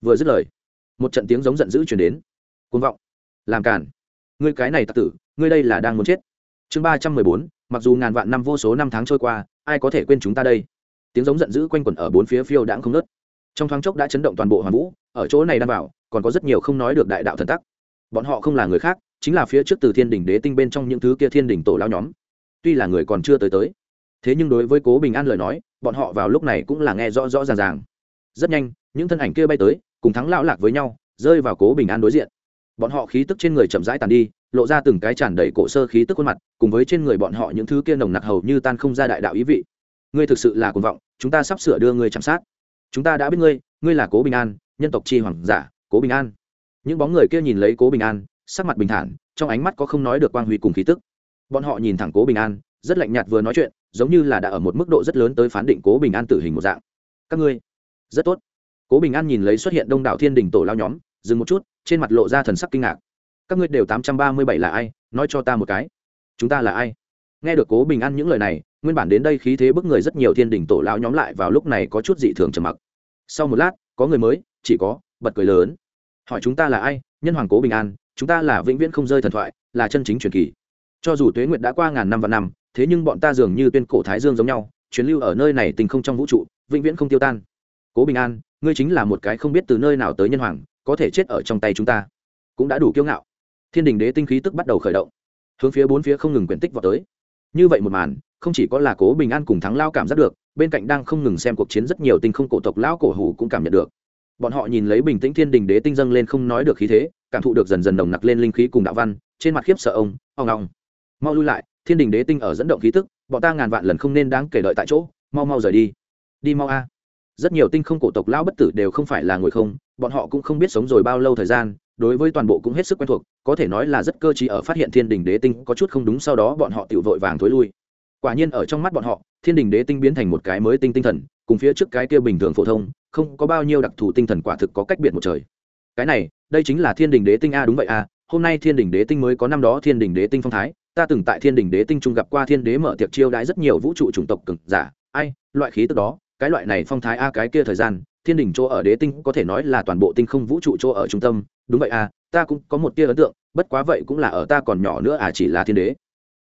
Vừa dứt lời, một trận tiếng giống giận dữ chuyển đến. Côn vọng. Làm cản ngươi cái này tặc tử, ngươi đây là đang muốn chết. Chương ba trăm mười bốn, mặc dù ngàn vạn năm vô số năm tháng trôi qua, ai có thể quên chúng ta đây? Tiếng giống giận dữ quanh quẩn ở bốn phía phiêu đãng không nớt trong thoáng chốc đã chấn động toàn bộ hoàn vũ, ở chỗ này đan bảo còn có rất nhiều không nói được đại đạo thần tắc. Bọn họ không là người khác, chính là phía trước từ thiên đỉnh đế tinh bên trong những thứ kia thiên đỉnh tổ lao nhóm. Tuy là người còn chưa tới tới thế nhưng đối với cố bình an lời nói, bọn họ vào lúc này cũng là nghe rõ rõ ràng ràng. Rất nhanh, những thân ảnh kia bay tới, cùng thắng lão lạc với nhau, rơi vào cố bình an đối diện. Bọn họ khí tức trên người chậm rãi tàn đi, lộ ra từng cái tràn đầy cổ sơ khí tức khuôn mặt, cùng với trên người bọn họ những thứ kia nồng nặc hầu như tan không ra đại đạo ý vị. Ngươi thực sự là cuồng vọng, chúng ta sắp sửa đưa ngươi chăm sát. Chúng ta đã biết ngươi ngươi là cố bình an, nhân tộc chi hoàng giả, cố bình an. Những bóng người kia nhìn lấy cố bình an, sắc mặt bình thản, trong ánh mắt có không nói được quang huy cùng khí tức. Bọn họ nhìn thẳng cố bình an rất lạnh nhạt vừa nói chuyện, giống như là đã ở một mức độ rất lớn tới phán định cố bình an tử hình một dạng. Các ngươi, rất tốt. Cố bình an nhìn lấy xuất hiện đông đảo thiên đình tổ lao nhóm, dừng một chút, trên mặt lộ ra thần sắc kinh ngạc. Các ngươi đều tám trăm ba mươi bảy là ai? Nói cho ta một cái. Chúng ta là ai? Nghe được cố bình an những lời này, nguyên bản đến đây khí thế bức người rất nhiều thiên đình tổ lao nhóm lại vào lúc này có chút dị thường trầm mặc. Sau một lát, có người mới, chỉ có bật cười lớn. Hỏi chúng ta là ai? Nhân hoàng cố bình an, chúng ta là vĩnh viễn không rơi thần thoại, là chân chính truyền kỳ. Cho dù tuế nguyệt đã qua ngàn năm và năm thế nhưng bọn ta dường như tuyên cổ thái dương giống nhau chuyến lưu ở nơi này tình không trong vũ trụ vĩnh viễn không tiêu tan. Cố bình an ngươi chính là một cái không biết từ nơi nào tới nhân hoàng có thể chết ở trong tay chúng ta. Cũng đã đủ kiêu ngạo. Thiên đình đế tinh khí tức bắt đầu khởi động. Hướng phía bốn phía không ngừng quyển tích vào tới. Như vậy một màn không chỉ có là cố bình an cùng thắng lao cảm giác được bên cạnh đang không ngừng xem cuộc chiến rất nhiều tinh không cổ tộc lão cổ hủ cũng cảm nhận được. Bọn họ nhìn lấy bình tĩnh thiên đình đế tinh dâng lên không nói được khí thế cảm thụ được dần dần nồng nặc lên linh khí cùng đạo văn trên mặt khiếp sợ ông ông ông, mau lui lại thiên đình đế tinh ở dẫn động khí tức, bọn ta ngàn vạn lần không nên đáng kể đợi tại chỗ, mau mau rời đi. Đi mau a. Rất nhiều tinh không cổ tộc lão bất tử đều không phải là ngồi không, bọn họ cũng không biết sống rồi bao lâu thời gian, đối với toàn bộ cũng hết sức quen thuộc, có thể nói là rất cơ chí ở phát hiện thiên đình đế tinh có chút không đúng sau đó bọn họ tự vội vàng thối lui. Quả nhiên ở trong mắt bọn họ, thiên đình đế tinh biến thành một cái mới tinh tinh thần, cùng phía trước cái kia bình thường phổ thông, không có bao nhiêu đặc thù tinh thần quả thực có cách biệt một trời. Cái này, đây chính là thiên đình đế tinh a, đúng vậy a, hôm nay thiên đình đế tinh mới có năm đó thiên đình đế tinh phong thái ta từng tại thiên đình đế tinh trung gặp qua thiên đế mở tiệc chiêu đãi rất nhiều vũ trụ chủng tộc cực giả. Ai, loại khí tức đó, cái loại này phong thái a, cái kia thời gian, thiên đình chỗ ở đế tinh có thể nói là toàn bộ tinh không vũ trụ chỗ ở trung tâm. Đúng vậy a, ta cũng có một tia ấn tượng, bất quá vậy cũng là ở ta còn nhỏ nữa à chỉ là thiên đế.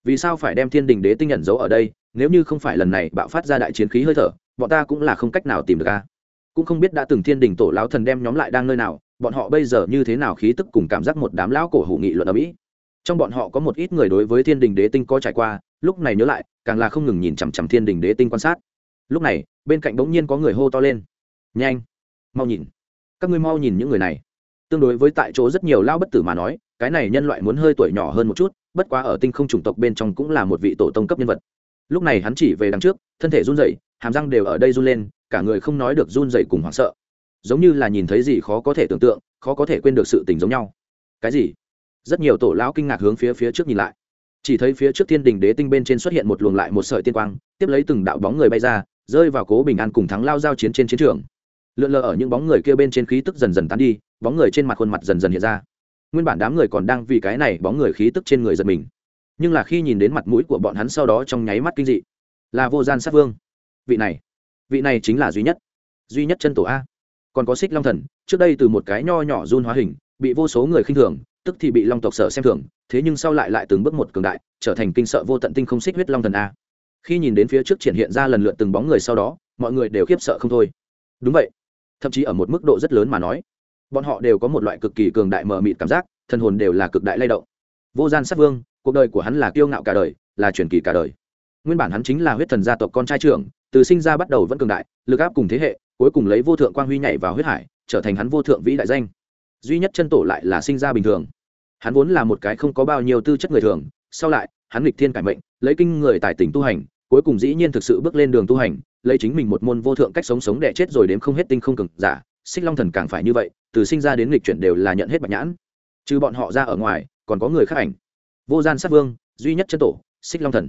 Vì sao phải đem thiên đình đế tinh nhận dấu ở đây, nếu như không phải lần này bạo phát ra đại chiến khí hơi thở, bọn ta cũng là không cách nào tìm được a. Cũng không biết đã từng thiên đình tổ lão thần đem nhóm lại đang nơi nào, bọn họ bây giờ như thế nào khí tức cùng cảm giác một đám lão cổ hủ nghị luận ở mỹ trong bọn họ có một ít người đối với thiên đình đế tinh có trải qua, lúc này nhớ lại, càng là không ngừng nhìn chằm chằm thiên đình đế tinh quan sát. Lúc này, bên cạnh bỗng nhiên có người hô to lên. Nhanh, mau nhìn. Các ngươi mau nhìn những người này. Tương đối với tại chỗ rất nhiều lao bất tử mà nói, cái này nhân loại muốn hơi tuổi nhỏ hơn một chút, bất quá ở tinh không chủng tộc bên trong cũng là một vị tổ tông cấp nhân vật. Lúc này hắn chỉ về đằng trước, thân thể run rẩy, hàm răng đều ở đây run lên, cả người không nói được run rẩy cùng hoảng sợ. Giống như là nhìn thấy gì khó có thể tưởng tượng, khó có thể quên được sự tình giống nhau. Cái gì? Rất nhiều tổ lão kinh ngạc hướng phía phía trước nhìn lại. Chỉ thấy phía trước thiên đình đế tinh bên trên xuất hiện một luồng lại một sợi tiên quang, tiếp lấy từng đạo bóng người bay ra, rơi vào cố bình an cùng thắng lao giao chiến trên chiến trường. Lượn lờ ở những bóng người kia bên trên khí tức dần dần tán đi, bóng người trên mặt khuôn mặt dần dần hiện ra. Nguyên bản đám người còn đang vì cái này bóng người khí tức trên người giật mình. Nhưng là khi nhìn đến mặt mũi của bọn hắn sau đó trong nháy mắt kinh dị. Là vô gian sát vương. Vị này vị này chính là duy nhất. Duy nhất chân tổ a. Còn có xích long thần, trước đây từ một cái nho nhỏ run hóa hình, bị vô số người khinh thường tức thì bị long tộc sở xem thường, thế nhưng sau lại lại từng bước một cường đại, trở thành kinh sợ vô tận tinh không xích huyết long thần a. Khi nhìn đến phía trước triển hiện ra lần lượt từng bóng người sau đó, mọi người đều khiếp sợ không thôi. Đúng vậy. Thậm chí ở một mức độ rất lớn mà nói, bọn họ đều có một loại cực kỳ cường đại mờ mịt cảm giác, thần hồn đều là cực đại lay động. Vô gian sát vương, cuộc đời của hắn là kiêu ngạo cả đời, là truyền kỳ cả đời. Nguyên bản hắn chính là huyết thần gia tộc con trai trưởng, từ sinh ra bắt đầu vẫn cường đại, lực áp cùng thế hệ, cuối cùng lấy vô thượng quang huy nhảy vào huyết hải, trở thành hắn vô thượng vĩ đại danh duy nhất chân tổ lại là sinh ra bình thường. Hắn vốn là một cái không có bao nhiêu tư chất người thường, sau lại, hắn nghịch thiên cải mệnh, lấy kinh người tài tỉnh tu hành, cuối cùng dĩ nhiên thực sự bước lên đường tu hành, lấy chính mình một môn vô thượng cách sống sống đẻ chết rồi đến không hết tinh không cực giả, xích long thần càng phải như vậy, từ sinh ra đến lịch chuyển đều là nhận hết bạch nhãn. Trừ bọn họ ra ở ngoài, còn có người khác ảnh. Vô gian sát vương, duy nhất chân tổ, xích long thần.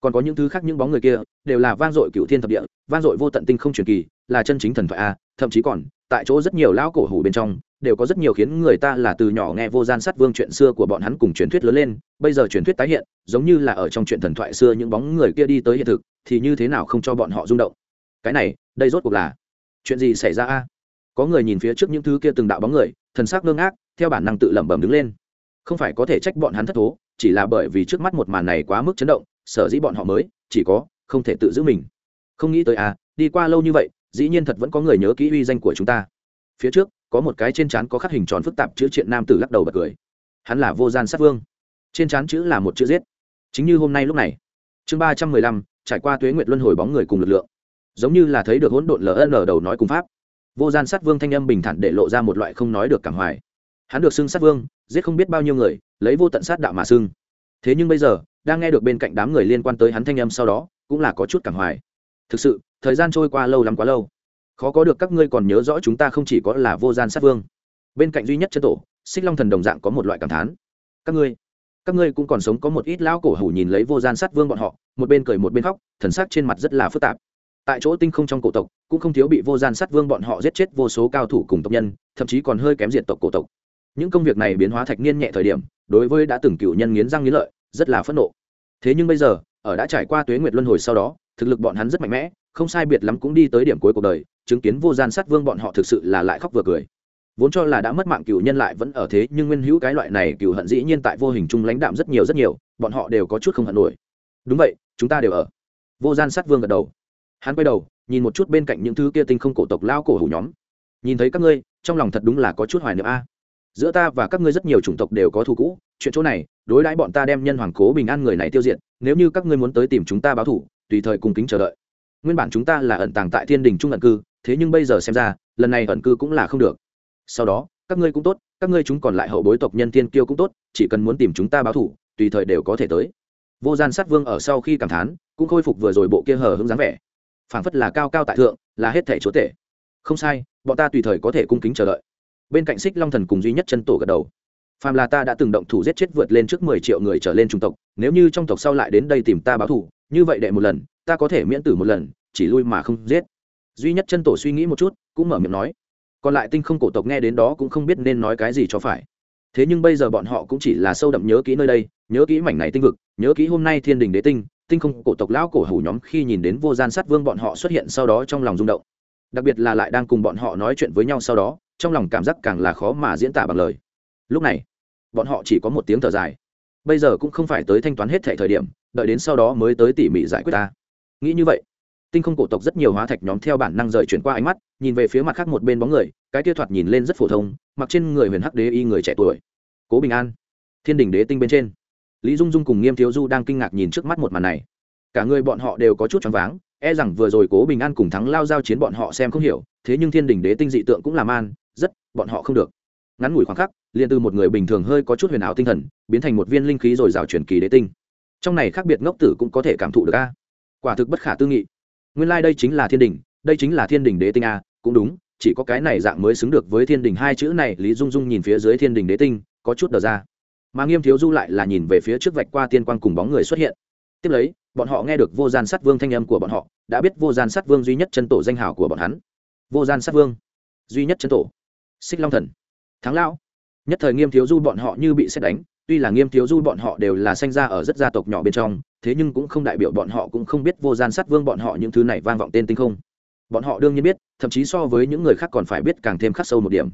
Còn có những thứ khác những bóng người kia, đều là vang dội cựu thiên thập địa, vang dội vô tận tinh không truyền kỳ, là chân chính thần thoại a, thậm chí còn, tại chỗ rất nhiều lão cổ hủ bên trong đều có rất nhiều khiến người ta là từ nhỏ nghe vô gian sát vương chuyện xưa của bọn hắn cùng truyền thuyết lớn lên, bây giờ truyền thuyết tái hiện, giống như là ở trong chuyện thần thoại xưa những bóng người kia đi tới hiện thực, thì như thế nào không cho bọn họ rung động? Cái này, đây rốt cuộc là chuyện gì xảy ra a? Có người nhìn phía trước những thứ kia từng đạo bóng người, thần sắc ngơ ngác, theo bản năng tự lẩm bẩm đứng lên. Không phải có thể trách bọn hắn thất thố, chỉ là bởi vì trước mắt một màn này quá mức chấn động, sở dĩ bọn họ mới, chỉ có không thể tự giữ mình. Không nghĩ tới à đi qua lâu như vậy, dĩ nhiên thật vẫn có người nhớ kỹ uy danh của chúng ta. Phía trước có một cái trên trán có khắc hình tròn phức tạp chữ triện nam tử lắc đầu bật cười. Hắn là vô gian sát vương. Trên trán chữ là một chữ giết. Chính như hôm nay lúc này. Chương ba trăm mười lăm, trải qua tuế nguyệt luân hồi bóng người cùng lực lượng. Giống như là thấy được hỗn độn ln đầu nói cùng pháp. Vô gian sát vương thanh âm bình thản để lộ ra một loại không nói được cảm hoài. Hắn được xưng sát vương, giết không biết bao nhiêu người, lấy vô tận sát đạo mà xưng. Thế nhưng bây giờ, đang nghe được bên cạnh đám người liên quan tới hắn thanh âm sau đó, cũng là có chút cảm hoài. Thực sự, thời gian trôi qua lâu lắm quá lâu khó có được các ngươi còn nhớ rõ chúng ta không chỉ có là vô gian sát vương. Bên cạnh duy nhất chân tổ, xích long thần đồng dạng có một loại cảm thán. Các ngươi các ngươi cũng còn sống có một ít lão cổ hủ nhìn lấy vô gian sát vương bọn họ, một bên cười một bên khóc, thần sắc trên mặt rất là phức tạp. Tại chỗ tinh không trong cổ tộc, cũng không thiếu bị vô gian sát vương bọn họ giết chết vô số cao thủ cùng tộc nhân, thậm chí còn hơi kém diệt tộc cổ tộc. Những công việc này biến hóa thạch niên nhẹ thời điểm, đối với đã từng cựu nhân nghiến răng nghiến lợi, rất là phẫn nộ. Thế nhưng bây giờ, ở đã trải qua tuế nguyệt luân hồi sau đó, thực lực bọn hắn rất mạnh mẽ không sai biệt lắm cũng đi tới điểm cuối cuộc đời, chứng kiến vô gian sát vương bọn họ thực sự là lại khóc vừa cười. Vốn cho là đã mất mạng cựu nhân lại vẫn ở thế, nhưng nguyên hữu cái loại này cựu hận dĩ nhiên tại vô hình chung lãnh đạm rất nhiều rất nhiều, bọn họ đều có chút không hận nổi. Đúng vậy, chúng ta đều ở. Vô gian sát vương gật đầu. Hắn quay đầu, nhìn một chút bên cạnh những thứ kia tinh không cổ tộc lao cổ hủ nhóm. Nhìn thấy các ngươi, trong lòng thật đúng là có chút hoài niệm a. Giữa ta và các ngươi rất nhiều chủng tộc đều có thù cũ, chuyện chỗ này, đối đãi bọn ta đem nhân hoàng cố bình an người này tiêu diệt, nếu như các ngươi muốn tới tìm chúng ta báo thủ tùy thời cùng kính chờ đợi nguyên bản chúng ta là ẩn tàng tại thiên đình trung ẩn cư, thế nhưng bây giờ xem ra, lần này ẩn cư cũng là không được. Sau đó, các ngươi cũng tốt, các ngươi chúng còn lại hậu bối tộc nhân Thiên kiêu cũng tốt, chỉ cần muốn tìm chúng ta báo thủ, tùy thời đều có thể tới. Vô gian sát vương ở sau khi cảm thán, cũng khôi phục vừa rồi bộ kia hờ hững dáng vẻ. Phảng phất là cao cao tại thượng, là hết thể chúa tể. Không sai, bọn ta tùy thời có thể cung kính chờ đợi. Bên cạnh xích long thần cùng duy nhất chân tổ gật đầu. Phàm là ta đã từng động thủ giết chết vượt lên trước mười triệu người trở lên trung tộc, nếu như trong tộc sau lại đến đây tìm ta báo thù như vậy đệ một lần ta có thể miễn tử một lần, chỉ lui mà không giết. Duy nhất chân tổ suy nghĩ một chút, cũng mở miệng nói. Còn lại tinh không cổ tộc nghe đến đó cũng không biết nên nói cái gì cho phải. Thế nhưng bây giờ bọn họ cũng chỉ là sâu đậm nhớ kỹ nơi đây, nhớ kỹ mảnh này tinh vực, nhớ kỹ hôm nay thiên đình đế tinh tinh không cổ tộc lão cổ hủ nhóm khi nhìn đến vô gian sát vương bọn họ xuất hiện sau đó trong lòng rung động. Đặc biệt là lại đang cùng bọn họ nói chuyện với nhau sau đó, trong lòng cảm giác càng là khó mà diễn tả bằng lời. Lúc này, bọn họ chỉ có một tiếng thở dài. Bây giờ cũng không phải tới thanh toán hết thẻ thời điểm, đợi đến sau đó mới tới tỉ mỉ giải quyết ta nghĩ như vậy, tinh không cổ tộc rất nhiều hóa thạch nhóm theo bản năng rời chuyển qua ánh mắt, nhìn về phía mặt khác một bên bóng người, cái kia thoạt nhìn lên rất phổ thông, mặc trên người huyền hắc đế y người trẻ tuổi. Cố bình an, thiên đình đế tinh bên trên. Lý dung dung cùng nghiêm thiếu du đang kinh ngạc nhìn trước mắt một màn này. Cả người bọn họ đều có chút choáng váng e rằng vừa rồi cố bình an cùng thắng lao giao chiến bọn họ xem không hiểu, thế nhưng thiên đình đế tinh dị tượng cũng làm an, rất, bọn họ không được. Ngắn ngủi khoảng khắc, liền từ một người bình thường hơi có chút huyền ảo tinh thần, biến thành một viên linh khí rồi rào truyền kỳ đế tinh. Trong này khác biệt ngốc tử cũng có thể cảm thụ được a quả thực bất khả tư nghị. Nguyên lai、like、đây chính là thiên đình, đây chính là thiên đình đế tinh a, cũng đúng, chỉ có cái này dạng mới xứng được với thiên đình hai chữ này, lý dung dung nhìn phía dưới thiên đình đế tinh, có chút đờ ra. Mà nghiêm thiếu du lại là nhìn về phía trước vạch qua tiên quan cùng bóng người xuất hiện. Tiếp lấy, bọn họ nghe được vô gian sát vương thanh âm của bọn họ, đã biết vô gian sát vương duy nhất chân tổ danh hào của bọn hắn. Vô gian sát vương, duy nhất chân tổ. Xích long thần. Thắng lão. Nhất thời nghiêm thiếu du bọn họ như bị xét đánh tuy là nghiêm thiếu du bọn họ đều là sanh ra ở rất gia tộc nhỏ bên trong, thế nhưng cũng không đại biểu bọn họ cũng không biết vô gian sát vương bọn họ những thứ này vang vọng tên tinh không. Bọn họ đương nhiên biết, thậm chí so với những người khác còn phải biết càng thêm khắc sâu một điểm.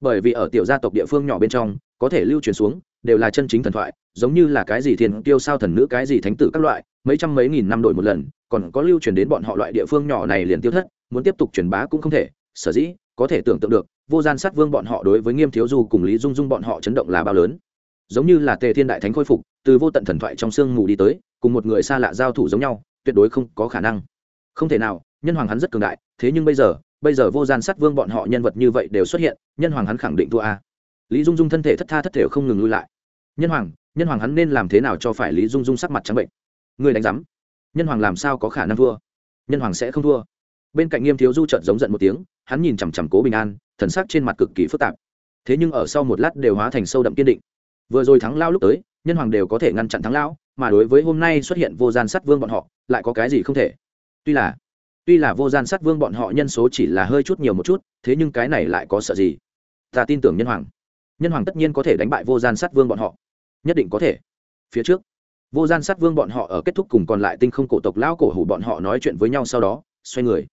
Bởi vì ở tiểu gia tộc địa phương nhỏ bên trong, có thể lưu truyền xuống, đều là chân chính thần thoại, giống như là cái gì thiên tiêu sao thần nữ, cái gì thánh tử các loại, mấy trăm mấy nghìn năm đổi một lần, còn có lưu truyền đến bọn họ loại địa phương nhỏ này liền tiêu thất, muốn tiếp tục truyền bá cũng không thể. Sở dĩ, có thể tưởng tượng được, vô gian sát vương bọn họ đối với nghiêm thiếu du cùng lý dung dung bọn họ chấn động là bao lớn giống như là tề thiên đại thánh khôi phục, từ vô tận thần thoại trong sương mù đi tới, cùng một người xa lạ giao thủ giống nhau, tuyệt đối không có khả năng. Không thể nào, nhân hoàng hắn rất cường đại, thế nhưng bây giờ bây giờ vô gian sát vương bọn họ nhân vật như vậy đều xuất hiện, nhân hoàng hắn khẳng định thua a. Lý dung dung thân thể thất tha thất thể không ngừng lui lại. Nhân hoàng nhân hoàng hắn nên làm thế nào cho phải lý dung dung sắc mặt trắng bệnh? Người đánh giám. Nhân hoàng làm sao có khả năng thua? Nhân hoàng sẽ không thua. Bên cạnh nghiêm thiếu du trợt giống giận một tiếng, hắn nhìn chằm chằm cố bình an, thần sắc trên mặt cực kỳ phức tạp. Thế nhưng ở sau một lát đều hóa thành sâu đậm kiên định vừa rồi thắng lao lúc tới, nhân hoàng đều có thể ngăn chặn thắng lão mà đối với hôm nay xuất hiện vô gian sát vương bọn họ, lại có cái gì không thể. Tuy là tuy là vô gian sát vương bọn họ nhân số chỉ là hơi chút nhiều một chút, thế nhưng cái này lại có sợ gì? Ta tin tưởng nhân hoàng. Nhân hoàng tất nhiên có thể đánh bại vô gian sát vương bọn họ. Nhất định có thể. Phía trước, vô gian sát vương bọn họ ở kết thúc cùng còn lại tinh không cổ tộc lão cổ hủ bọn họ nói chuyện với nhau sau đó, xoay người.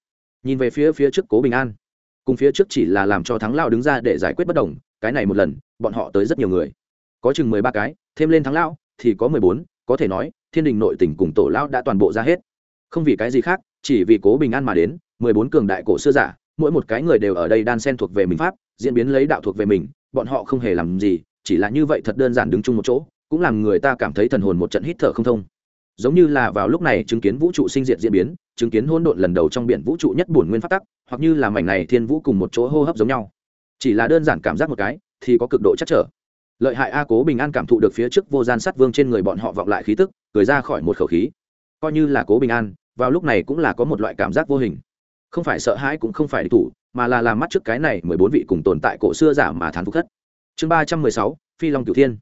Nhìn về phía phía trước cố bình an. Cùng phía trước chỉ là làm cho thắng lao đứng ra để giải quyết bất đồng, cái này một lần, bọn họ tới rất nhiều người có chừng mười ba cái, thêm lên thắng lao thì có mười bốn, có thể nói, thiên đình nội tỉnh cùng tổ lao đã toàn bộ ra hết. Không vì cái gì khác, chỉ vì cố bình an mà đến, mười bốn cường đại cổ xưa giả, mỗi một cái người đều ở đây đan sen thuộc về mình pháp, diễn biến lấy đạo thuộc về mình, bọn họ không hề làm gì, chỉ là như vậy thật đơn giản đứng chung một chỗ, cũng làm người ta cảm thấy thần hồn một trận hít thở không thông. Giống như là vào lúc này chứng kiến vũ trụ sinh diệt diễn biến, chứng kiến hỗn độn lần đầu trong biển vũ trụ nhất bổn nguyên phát tắc, hoặc như là mảnh này thiên vũ cùng một chỗ hô hấp giống nhau. Chỉ là đơn giản cảm giác một cái, thì có cực độ chắc trở lợi hại a cố bình an cảm thụ được phía trước vô gian sát vương trên người bọn họ vọng lại khí tức, cười ra khỏi một khẩu khí. Coi như là cố bình an, vào lúc này cũng là có một loại cảm giác vô hình. Không phải sợ hãi cũng không phải địch thủ, mà là làm mắt trước cái này mười bốn vị cùng tồn tại cổ xưa giả mà thán phục thất. Chương ba trăm mười sáu, phi long cửu thiên.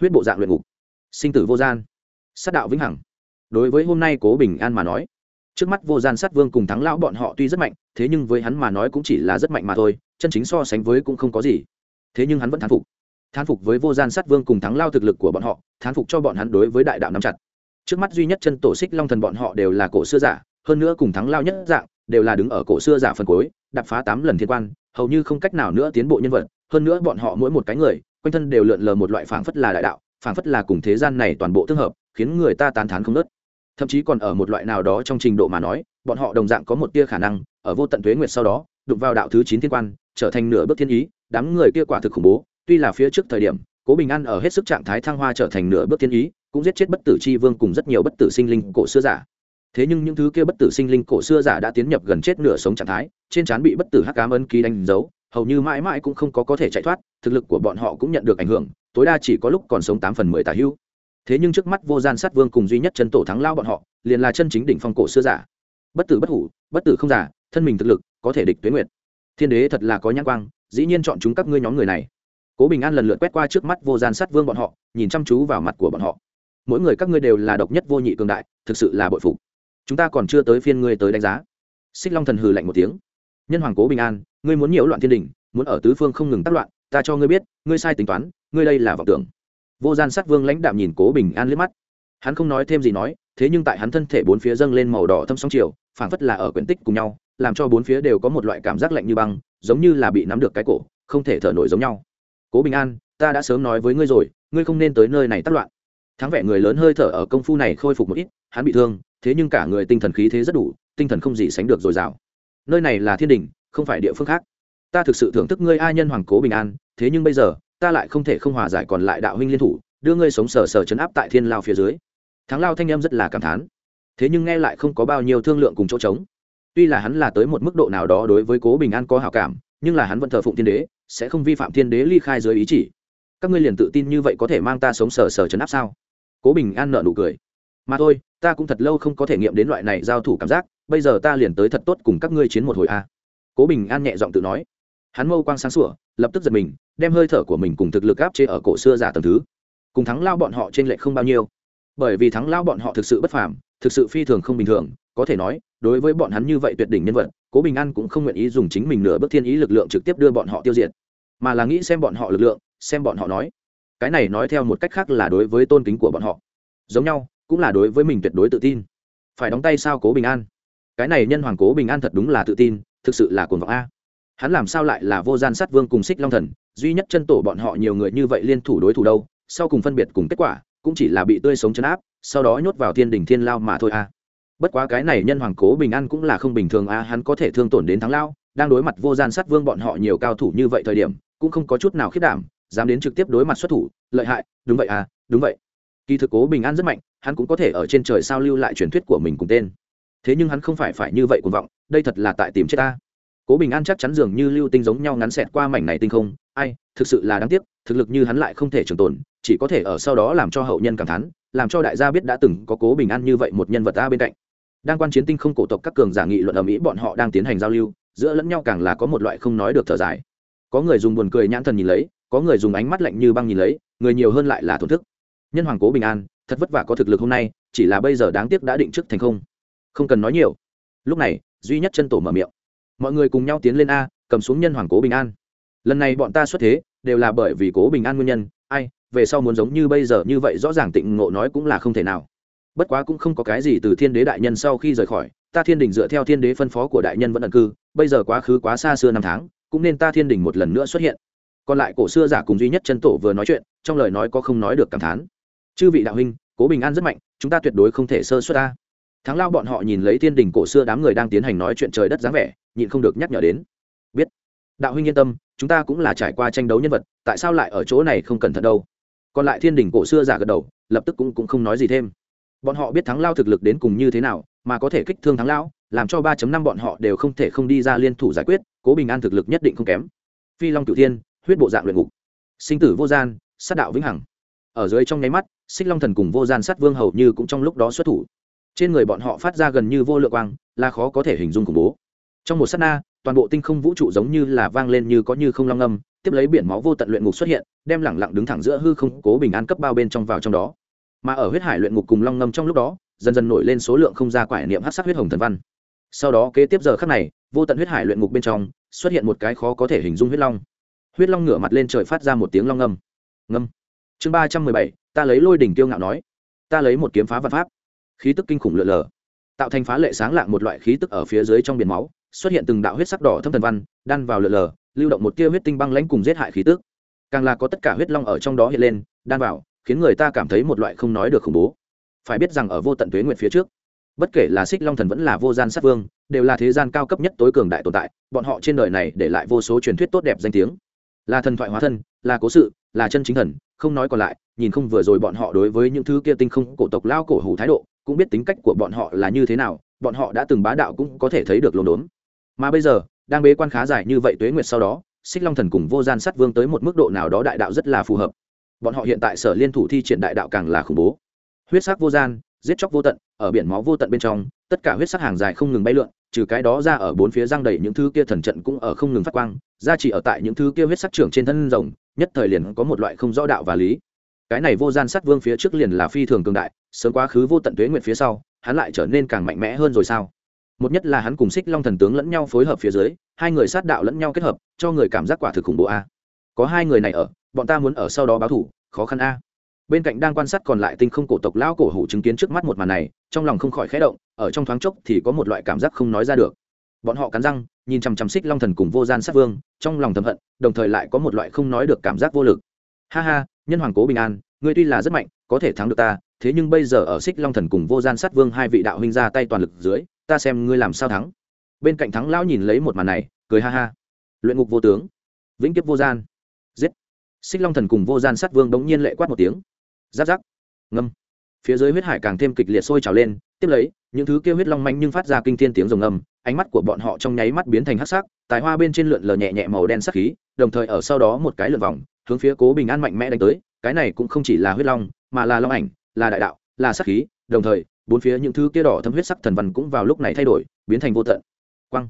Huyết bộ dạng luyện ngục. Sinh tử vô gian. Sát đạo vĩnh hằng. Đối với hôm nay cố bình an mà nói, trước mắt vô gian sát vương cùng thắng lão bọn họ tuy rất mạnh, thế nhưng với hắn mà nói cũng chỉ là rất mạnh mà thôi, chân chính so sánh với cũng không có gì. Thế nhưng hắn vẫn thán phục thán phục với vô gian sát vương cùng thắng lao thực lực của bọn họ, thán phục cho bọn hắn đối với đại đạo nắm chặt. Trước mắt duy nhất chân tổ xích long thần bọn họ đều là cổ xưa giả, hơn nữa cùng thắng lao nhất dạng, đều là đứng ở cổ xưa giả phần cuối đập phá tám lần thiên quan, hầu như không cách nào nữa tiến bộ nhân vật. Hơn nữa bọn họ mỗi một cái người, quanh thân đều lượn lờ một loại phảng phất là đại đạo, phảng phất là cùng thế gian này toàn bộ tương hợp, khiến người ta tán thán không nớt. Thậm chí còn ở một loại nào đó trong trình độ mà nói, bọn họ đồng dạng có một tia khả năng, ở vô tận thuế nguyệt sau đó, đụng vào đạo thứ chín thiên quan, trở thành nửa bước thiên ý, đám người kia quả thực khủng bố tuy là phía trước thời điểm, cố bình an ở hết sức trạng thái thăng hoa trở thành nửa bước thiên ý, cũng giết chết bất tử c h i vương cùng rất nhiều bất tử sinh linh cổ xưa giả. Thế nhưng những thứ kia bất tử sinh linh cổ xưa giả đã tiến nhập gần chết nửa sống trạng thái, trên trán bị bất tử hắc cám ân ký đánh dấu, hầu như mãi mãi cũng không có có thể chạy thoát, thực lực của bọn họ cũng nhận được ảnh hưởng, tối đa chỉ có lúc còn sống tám phần mười tà hưu. Thế nhưng trước mắt vô gian sát vương cùng duy nhất chân tổ thắng lao bọn họ, liền là chân chính đỉnh phong cổ xưa giả. Bất tử bất hủ, bất tử không giả thân mình thực lực có thể địch tuyến nguyệt. Thiên đế thật là có nhãn quang, dĩ nhiên chọn chúng các ngươi nhóm người này cố bình an lần lượt quét qua trước mắt vô gian sát vương bọn họ, nhìn chăm chú vào mặt của bọn họ. Mỗi người các ngươi đều là độc nhất vô nhị cường đại, thực sự là bội phục. Chúng ta còn chưa tới phiên ngươi tới đánh giá. Xích long thần hừ lạnh một tiếng. Nhân hoàng cố bình an, ngươi muốn nhiễu loạn thiên đình, muốn ở tứ phương không ngừng tác loạn, ta cho ngươi biết, ngươi sai tính toán, ngươi đây là vọng tưởng. Vô gian sát vương lãnh đạm nhìn cố bình an liếc mắt. Hắn không nói thêm gì nói, thế nhưng tại hắn thân thể bốn phía dâng lên màu đỏ thâm sóng chiều, phảng phất là ở quyển tích cùng nhau, làm cho bốn phía đều có một loại cảm giác lạnh như băng, giống như là bị nắm được cái cổ, không thể thở nổi giống nhau cố bình an ta đã sớm nói với ngươi rồi ngươi không nên tới nơi này tác loạn thắng vẻ người lớn hơi thở ở công phu này khôi phục một ít hắn bị thương thế nhưng cả người tinh thần khí thế rất đủ tinh thần không gì sánh được dồi dào nơi này là thiên đình không phải địa phương khác ta thực sự thưởng thức ngươi ai nhân hoàng cố bình an thế nhưng bây giờ ta lại không thể không hòa giải còn lại đạo huynh liên thủ đưa ngươi sống sờ sờ chấn áp tại thiên lao phía dưới thắng lao thanh em rất là cảm thán thế nhưng nghe lại không có bao nhiêu thương lượng cùng chỗ trống tuy là hắn là tới một mức độ nào đó đối với cố bình an có hảo cảm nhưng là hắn vẫn thờ phụng thiên đế sẽ không vi phạm thiên đế ly khai dưới ý chỉ. Các ngươi liền tự tin như vậy có thể mang ta sống sờ sờ chấn áp sao? Cố bình an nợ nụ cười. Mà thôi, ta cũng thật lâu không có thể nghiệm đến loại này giao thủ cảm giác, bây giờ ta liền tới thật tốt cùng các ngươi chiến một hồi a. Cố bình an nhẹ giọng tự nói. Hắn mâu quang sáng sủa, lập tức giật mình, đem hơi thở của mình cùng thực lực áp chế ở cổ xưa giả tầm thứ. Cùng thắng lao bọn họ trên lệ không bao nhiêu. Bởi vì thắng lao bọn họ thực sự bất phàm thực sự phi thường không bình thường, có thể nói, đối với bọn hắn như vậy tuyệt đỉnh nhân vật, cố bình an cũng không nguyện ý dùng chính mình nửa bước thiên ý lực lượng trực tiếp đưa bọn họ tiêu diệt, mà là nghĩ xem bọn họ lực lượng, xem bọn họ nói. Cái này nói theo một cách khác là đối với tôn kính của bọn họ. Giống nhau, cũng là đối với mình tuyệt đối tự tin. Phải đóng tay sao cố bình an? Cái này nhân hoàng cố bình an thật đúng là tự tin, thực sự là cuồng vọng a. Hắn làm sao lại là vô gian sát vương cùng xích long thần, duy nhất chân tổ bọn họ nhiều người như vậy liên thủ đối thủ đâu, sau cùng phân biệt cùng kết quả, cũng chỉ là bị tươi sống chấn áp sau đó nhốt vào thiên đình thiên lao mà thôi a bất quá cái này nhân hoàng cố bình an cũng là không bình thường a hắn có thể thương tổn đến thắng lao, đang đối mặt vô gian sát vương bọn họ nhiều cao thủ như vậy thời điểm, cũng không có chút nào khiết đảm, dám đến trực tiếp đối mặt xuất thủ, lợi hại, đúng vậy à đúng vậy. Kỳ thực cố bình an rất mạnh, hắn cũng có thể ở trên trời sao lưu lại truyền thuyết của mình cùng tên. Thế nhưng hắn không phải phải như vậy cuồng vọng, đây thật là tại tìm chết ta. Cố bình an chắc chắn dường như lưu tinh giống nhau ngắn xẹt qua mảnh này tinh không, ai, thực sự là đáng tiếc, thực lực như hắn lại không thể trường tồn, chỉ có thể ở sau đó làm cho hậu nhân cảm thán làm cho đại gia biết đã từng có cố bình an như vậy một nhân vật ta bên cạnh. Đang quan chiến tinh không cổ tộc các cường giả nghị luận ở mỹ, bọn họ đang tiến hành giao lưu, giữa lẫn nhau càng là có một loại không nói được thở dài. Có người dùng buồn cười nhãn thần nhìn lấy, có người dùng ánh mắt lạnh như băng nhìn lấy, người nhiều hơn lại là thổn thức. Nhân hoàng cố bình an, thật vất vả có thực lực hôm nay, chỉ là bây giờ đáng tiếc đã định trước thành không. Không cần nói nhiều. Lúc này, duy nhất chân tổ mở miệng. Mọi người cùng nhau tiến lên a, cầm xuống nhân hoàng cố bình an. Lần này bọn ta xuất thế, đều là bởi vì cố bình an nguyên nhân. Ai về sau muốn giống như bây giờ như vậy rõ ràng tịnh ngộ nói cũng là không thể nào. Bất quá cũng không có cái gì từ thiên đế đại nhân sau khi rời khỏi, ta thiên đình dựa theo thiên đế phân phó của đại nhân vẫn ẩn cư, bây giờ quá khứ quá xa xưa năm tháng, cũng nên ta thiên đình một lần nữa xuất hiện. Còn lại cổ xưa giả cùng duy nhất chân tổ vừa nói chuyện, trong lời nói có không nói được cảm thán. Chư vị đạo huynh, cố bình an rất mạnh, chúng ta tuyệt đối không thể sơ xuất ta. Thắng lao bọn họ nhìn lấy thiên đình cổ xưa đám người đang tiến hành nói chuyện trời đất dáng vẻ, nhịn không được nhắc nhở đến. Biết. Đạo huynh yên tâm, chúng ta cũng là trải qua tranh đấu nhân vật, tại sao lại ở chỗ này không cẩn thận đâu? Còn lại thiên đình cổ xưa giả gật đầu lập tức cũng, cũng không nói gì thêm. Bọn họ biết thắng lao thực lực đến cùng như thế nào mà có thể kích thương thắng lao làm cho ba năm bọn họ đều không thể không đi ra liên thủ giải quyết cố bình an thực lực nhất định không kém. Phi long cửu thiên huyết bộ dạng luyện ngục. Sinh tử vô gian sát đạo vĩnh hằng. Ở dưới trong nháy mắt xích long thần cùng vô gian sát vương hầu như cũng trong lúc đó xuất thủ. Trên người bọn họ phát ra gần như vô lượng quang là khó có thể hình dung khủng bố. Trong một s á t na toàn bộ tinh không vũ trụ giống như là vang lên như có như không long âm tiếp lấy biển máu vô tận luyện ngục xuất hiện, đem lẳng lặng đứng thẳng giữa hư không cố bình an cấp bao bên trong vào trong đó. Mà ở huyết hải luyện ngục cùng long ngâm trong lúc đó, dần dần nổi lên số lượng không ra quải niệm hát sắc huyết hồng thần văn. Sau đó kế tiếp giờ khắc này, vô tận huyết hải luyện ngục bên trong, xuất hiện một cái khó có thể hình dung huyết long. Huyết long ngửa mặt lên trời phát ra một tiếng long ngâm. Ngâm. Chương ba trăm mười bảy, ta lấy lôi đỉnh tiêu ngạo nói. Ta lấy một kiếm phá vật pháp. Khí tức kinh khủng lượn lờ. Tạo thành phá lệ sáng lạng một loại khí tức ở phía dưới trong biển máu, xuất hiện từng đạo huyết sắc đỏ thâm thần văn, đan vào lượn lờ lưu động một tia huyết tinh băng lãnh cùng giết hại khí tức. Càng là có tất cả huyết long ở trong đó hiện lên, đan vào, khiến người ta cảm thấy một loại không nói được khủng bố. Phải biết rằng ở vô tận tuế nguyện phía trước, bất kể là xích long thần vẫn là vô gian sát vương, đều là thế gian cao cấp nhất tối cường đại tồn tại, bọn họ trên đời này để lại vô số truyền thuyết tốt đẹp danh tiếng. Là thần thoại hóa thân, là cố sự, là chân chính thần, không nói còn lại, nhìn không vừa rồi bọn họ đối với những thứ kia tinh không cổ tộc lao cổ hủ thái độ, cũng biết tính cách của bọn họ là như thế nào, bọn họ đã từng bá đạo cũng có thể thấy được lồn đốn. Mà bây giờ đang bế quan khá dài như vậy tuế nguyệt sau đó, xích long thần cùng vô gian sát vương tới một mức độ nào đó đại đạo rất là phù hợp. Bọn họ hiện tại sở liên thủ thi triển đại đạo càng là khủng bố. Huyết sắc vô gian, giết chóc vô tận, ở biển máu vô tận bên trong, tất cả huyết sắc hàng dài không ngừng bay lượn, trừ cái đó ra ở bốn phía giang đầy những thứ kia thần trận cũng ở không ngừng phát quang ra chỉ ở tại những thứ kia huyết sắc trưởng trên thân rồng, nhất thời liền có một loại không rõ đạo và lý. Cái này vô gian sát vương phía trước liền là phi thường cường đại, sớm quá khứ vô tận tuế nguyện phía sau, hắn lại trở nên càng mạnh mẽ hơn rồi sao? Một nhất là hắn cùng xích long thần tướng lẫn nhau phối hợp phía dưới, hai người sát đạo lẫn nhau kết hợp, cho người cảm giác quả thực khủng bố a. Có hai người này ở, bọn ta muốn ở sau đó báo thủ, khó khăn a. Bên cạnh đang quan sát còn lại tinh không cổ tộc lão cổ hủ chứng kiến trước mắt một màn này, trong lòng không khỏi khẽ động, ở trong thoáng chốc thì có một loại cảm giác không nói ra được. Bọn họ cắn răng, nhìn chằm chằm xích long thần cùng vô gian sát vương, trong lòng thầm hận, đồng thời lại có một loại không nói được cảm giác vô lực. Ha ha, nhân hoàng cố bình an, ngươi tuy là rất mạnh, có thể thắng được ta thế nhưng bây giờ ở xích long thần cùng vô gian sát vương hai vị đạo huynh ra tay toàn lực dưới, ta xem ngươi làm sao thắng. Bên cạnh thắng lão nhìn lấy một màn này, cười ha ha. Luyện ngục vô tướng. Vĩnh kiếp vô gian. Giết. Xích long thần cùng vô gian sát vương đống nhiên lệ quát một tiếng. Giáp giáp. Ngâm. Phía dưới huyết hải càng thêm kịch liệt sôi trào lên, tiếp lấy, những thứ kêu huyết long manh nhưng phát ra kinh thiên tiếng rồng ngầm ánh mắt của bọn họ trong nháy mắt biến thành hắc sắc, tài hoa bên trên lượn lờ nhẹ nhẹ màu đen sắc khí, đồng thời ở sau đó một cái lượt vòng, hướng phía cố bình an mạnh mẽ đánh tới, cái này cũng không chỉ là huyết long, mà là long ảnh là đại đạo, là sắc khí, đồng thời, bốn phía những thứ kia đỏ thâm huyết sắc thần văn cũng vào lúc này thay đổi, biến thành vô tận. Quang,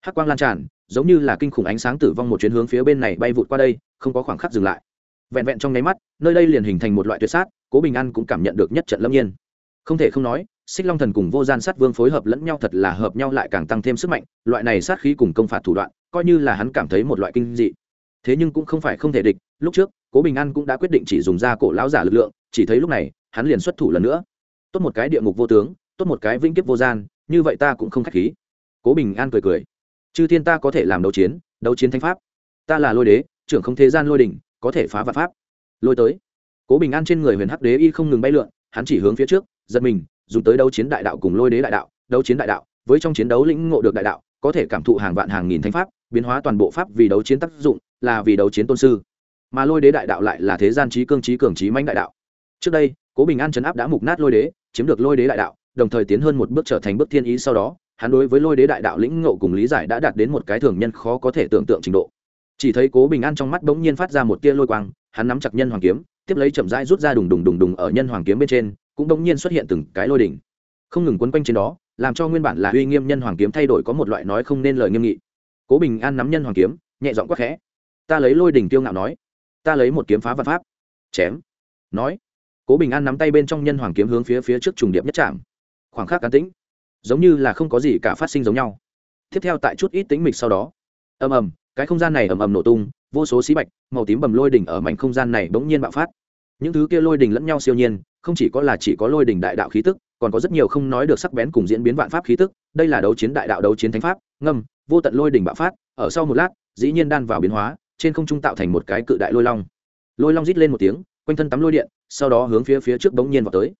hắc quang lan tràn, giống như là kinh khủng ánh sáng tử vong một chuyến hướng phía bên này bay vụt qua đây, không có khoảng khắc dừng lại. Vẹn vẹn trong nháy mắt, nơi đây liền hình thành một loại tuyệt sát, cố bình an cũng cảm nhận được nhất trận lâm nhiên. Không thể không nói, xích long thần cùng vô gian sát vương phối hợp lẫn nhau thật là hợp nhau lại càng tăng thêm sức mạnh, loại này sát khí cùng công phạt thủ đoạn, coi như là hắn cảm thấy một loại kinh dị. Thế nhưng cũng không phải không thể địch, lúc trước, cố bình an cũng đã quyết định chỉ dùng ra cổ lão giả lực lượng, chỉ thấy lúc này hắn liền xuất thủ lần nữa. Tốt một cái địa ngục vô tướng, tốt một cái vĩnh kiếp vô gian, như vậy ta cũng không k h á c h khí. Cố bình an cười cười. Chư thiên ta có thể làm đấu chiến đấu chiến thánh pháp. Ta là lôi đế, trưởng không thế gian lôi đỉnh, có thể phá vạn pháp. Lôi tới. Cố bình an trên người huyền hắc đế y không ngừng bay lượn, hắn chỉ hướng phía trước, giật mình, dùng tới đấu chiến đại đạo cùng lôi đế đại đạo, đấu chiến đại đạo, với trong chiến đấu lĩnh ngộ được đại đạo, có thể cảm thụ hàng vạn hàng nghìn thánh pháp, biến hóa toàn bộ pháp vì đấu chiến tác dụng, là vì đấu chiến tôn sư. Mà lôi đế đại đạo lại là thế gian trí cương trí cường trí mãnh đại đạo. Trước đây cố bình an chấn áp đã mục nát lôi đế, chiếm được lôi đế đại đạo, đồng thời tiến hơn một bước trở thành bước thiên ý sau đó, hắn đối với lôi đế đại đạo lĩnh ngộ cùng lý giải đã đạt đến một cái thường nhân khó có thể tưởng tượng trình độ. Chỉ thấy cố bình an trong mắt bỗng nhiên phát ra một tia lôi quang, hắn nắm chặt nhân hoàng kiếm, tiếp lấy chậm rãi rút ra đùng đùng đùng đùng ở nhân hoàng kiếm bên trên, cũng bỗng nhiên xuất hiện từng cái lôi đỉnh. Không ngừng quấn quanh trên đó, làm cho nguyên bản là uy nghiêm nhân hoàng kiếm thay đổi có một loại nói không nên lời nghiêm nghị. Cố bình an nắm nhân hoàng kiếm, nhẹ giọng quắc khẽ. Ta lấy lôi đỉnh tiêu ngạo nói, ta lấy một kiếm phá vật pháp. Chém. Nói cố bình an nắm tay bên trong nhân hoàng kiếm hướng phía phía trước trùng điệp nhất trạm khoảng khắc cán tĩnh, giống như là không có gì cả phát sinh giống nhau. Tiếp theo tại chút ít tĩnh mịch sau đó, ầm ầm, cái không gian này ầm ầm nổ tung, vô số xí bạch, màu tím bầm lôi đỉnh ở mảnh không gian này bỗng nhiên bạo phát. Những thứ kia lôi đỉnh lẫn nhau siêu nhiên, không chỉ có là chỉ có lôi đỉnh đại đạo khí tức, còn có rất nhiều không nói được sắc bén cùng diễn biến vạn pháp khí tức. Đây là đấu chiến đại đạo đấu chiến thánh pháp, ngâm, vô tận lôi đỉnh bạo phát, ở sau một lát, dĩ nhiên đan vào biến hóa, trên không trung tạo thành một cái cự đại lôi long. Lôi long rít lên một tiếng quanh thân tắm lôi điện, sau đó hướng phía phía trước bỗng nhiên vào tới.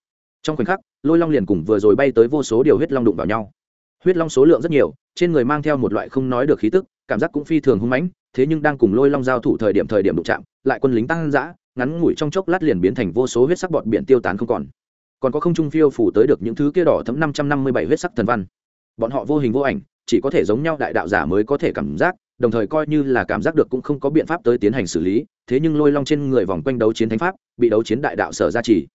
Trong khoảnh khắc, lôi long liền cùng vừa rồi bay tới vô số điều huyết long đụng vào nhau. Huyết long số lượng rất nhiều, trên người mang theo một loại không nói được khí tức, cảm giác cũng phi thường hung mãnh, thế nhưng đang cùng lôi long giao thủ thời điểm thời điểm đụng chạm, lại quân lính tăng dã, ngắn ngủi trong chốc lát liền biến thành vô số huyết sắc bọt biển tiêu tán không còn. Còn có không trung phiêu phủ tới được những thứ kia đỏ thấm năm trăm năm mươi bảy huyết sắc thần văn. Bọn họ vô hình vô ảnh, chỉ có thể giống nhau đại đạo giả mới có thể cảm giác đồng thời coi như là cảm giác được cũng không có biện pháp tới tiến hành xử lý, thế nhưng lôi long trên người vòng quanh đấu chiến thánh pháp, bị đấu chiến đại đạo sở ra chỉ.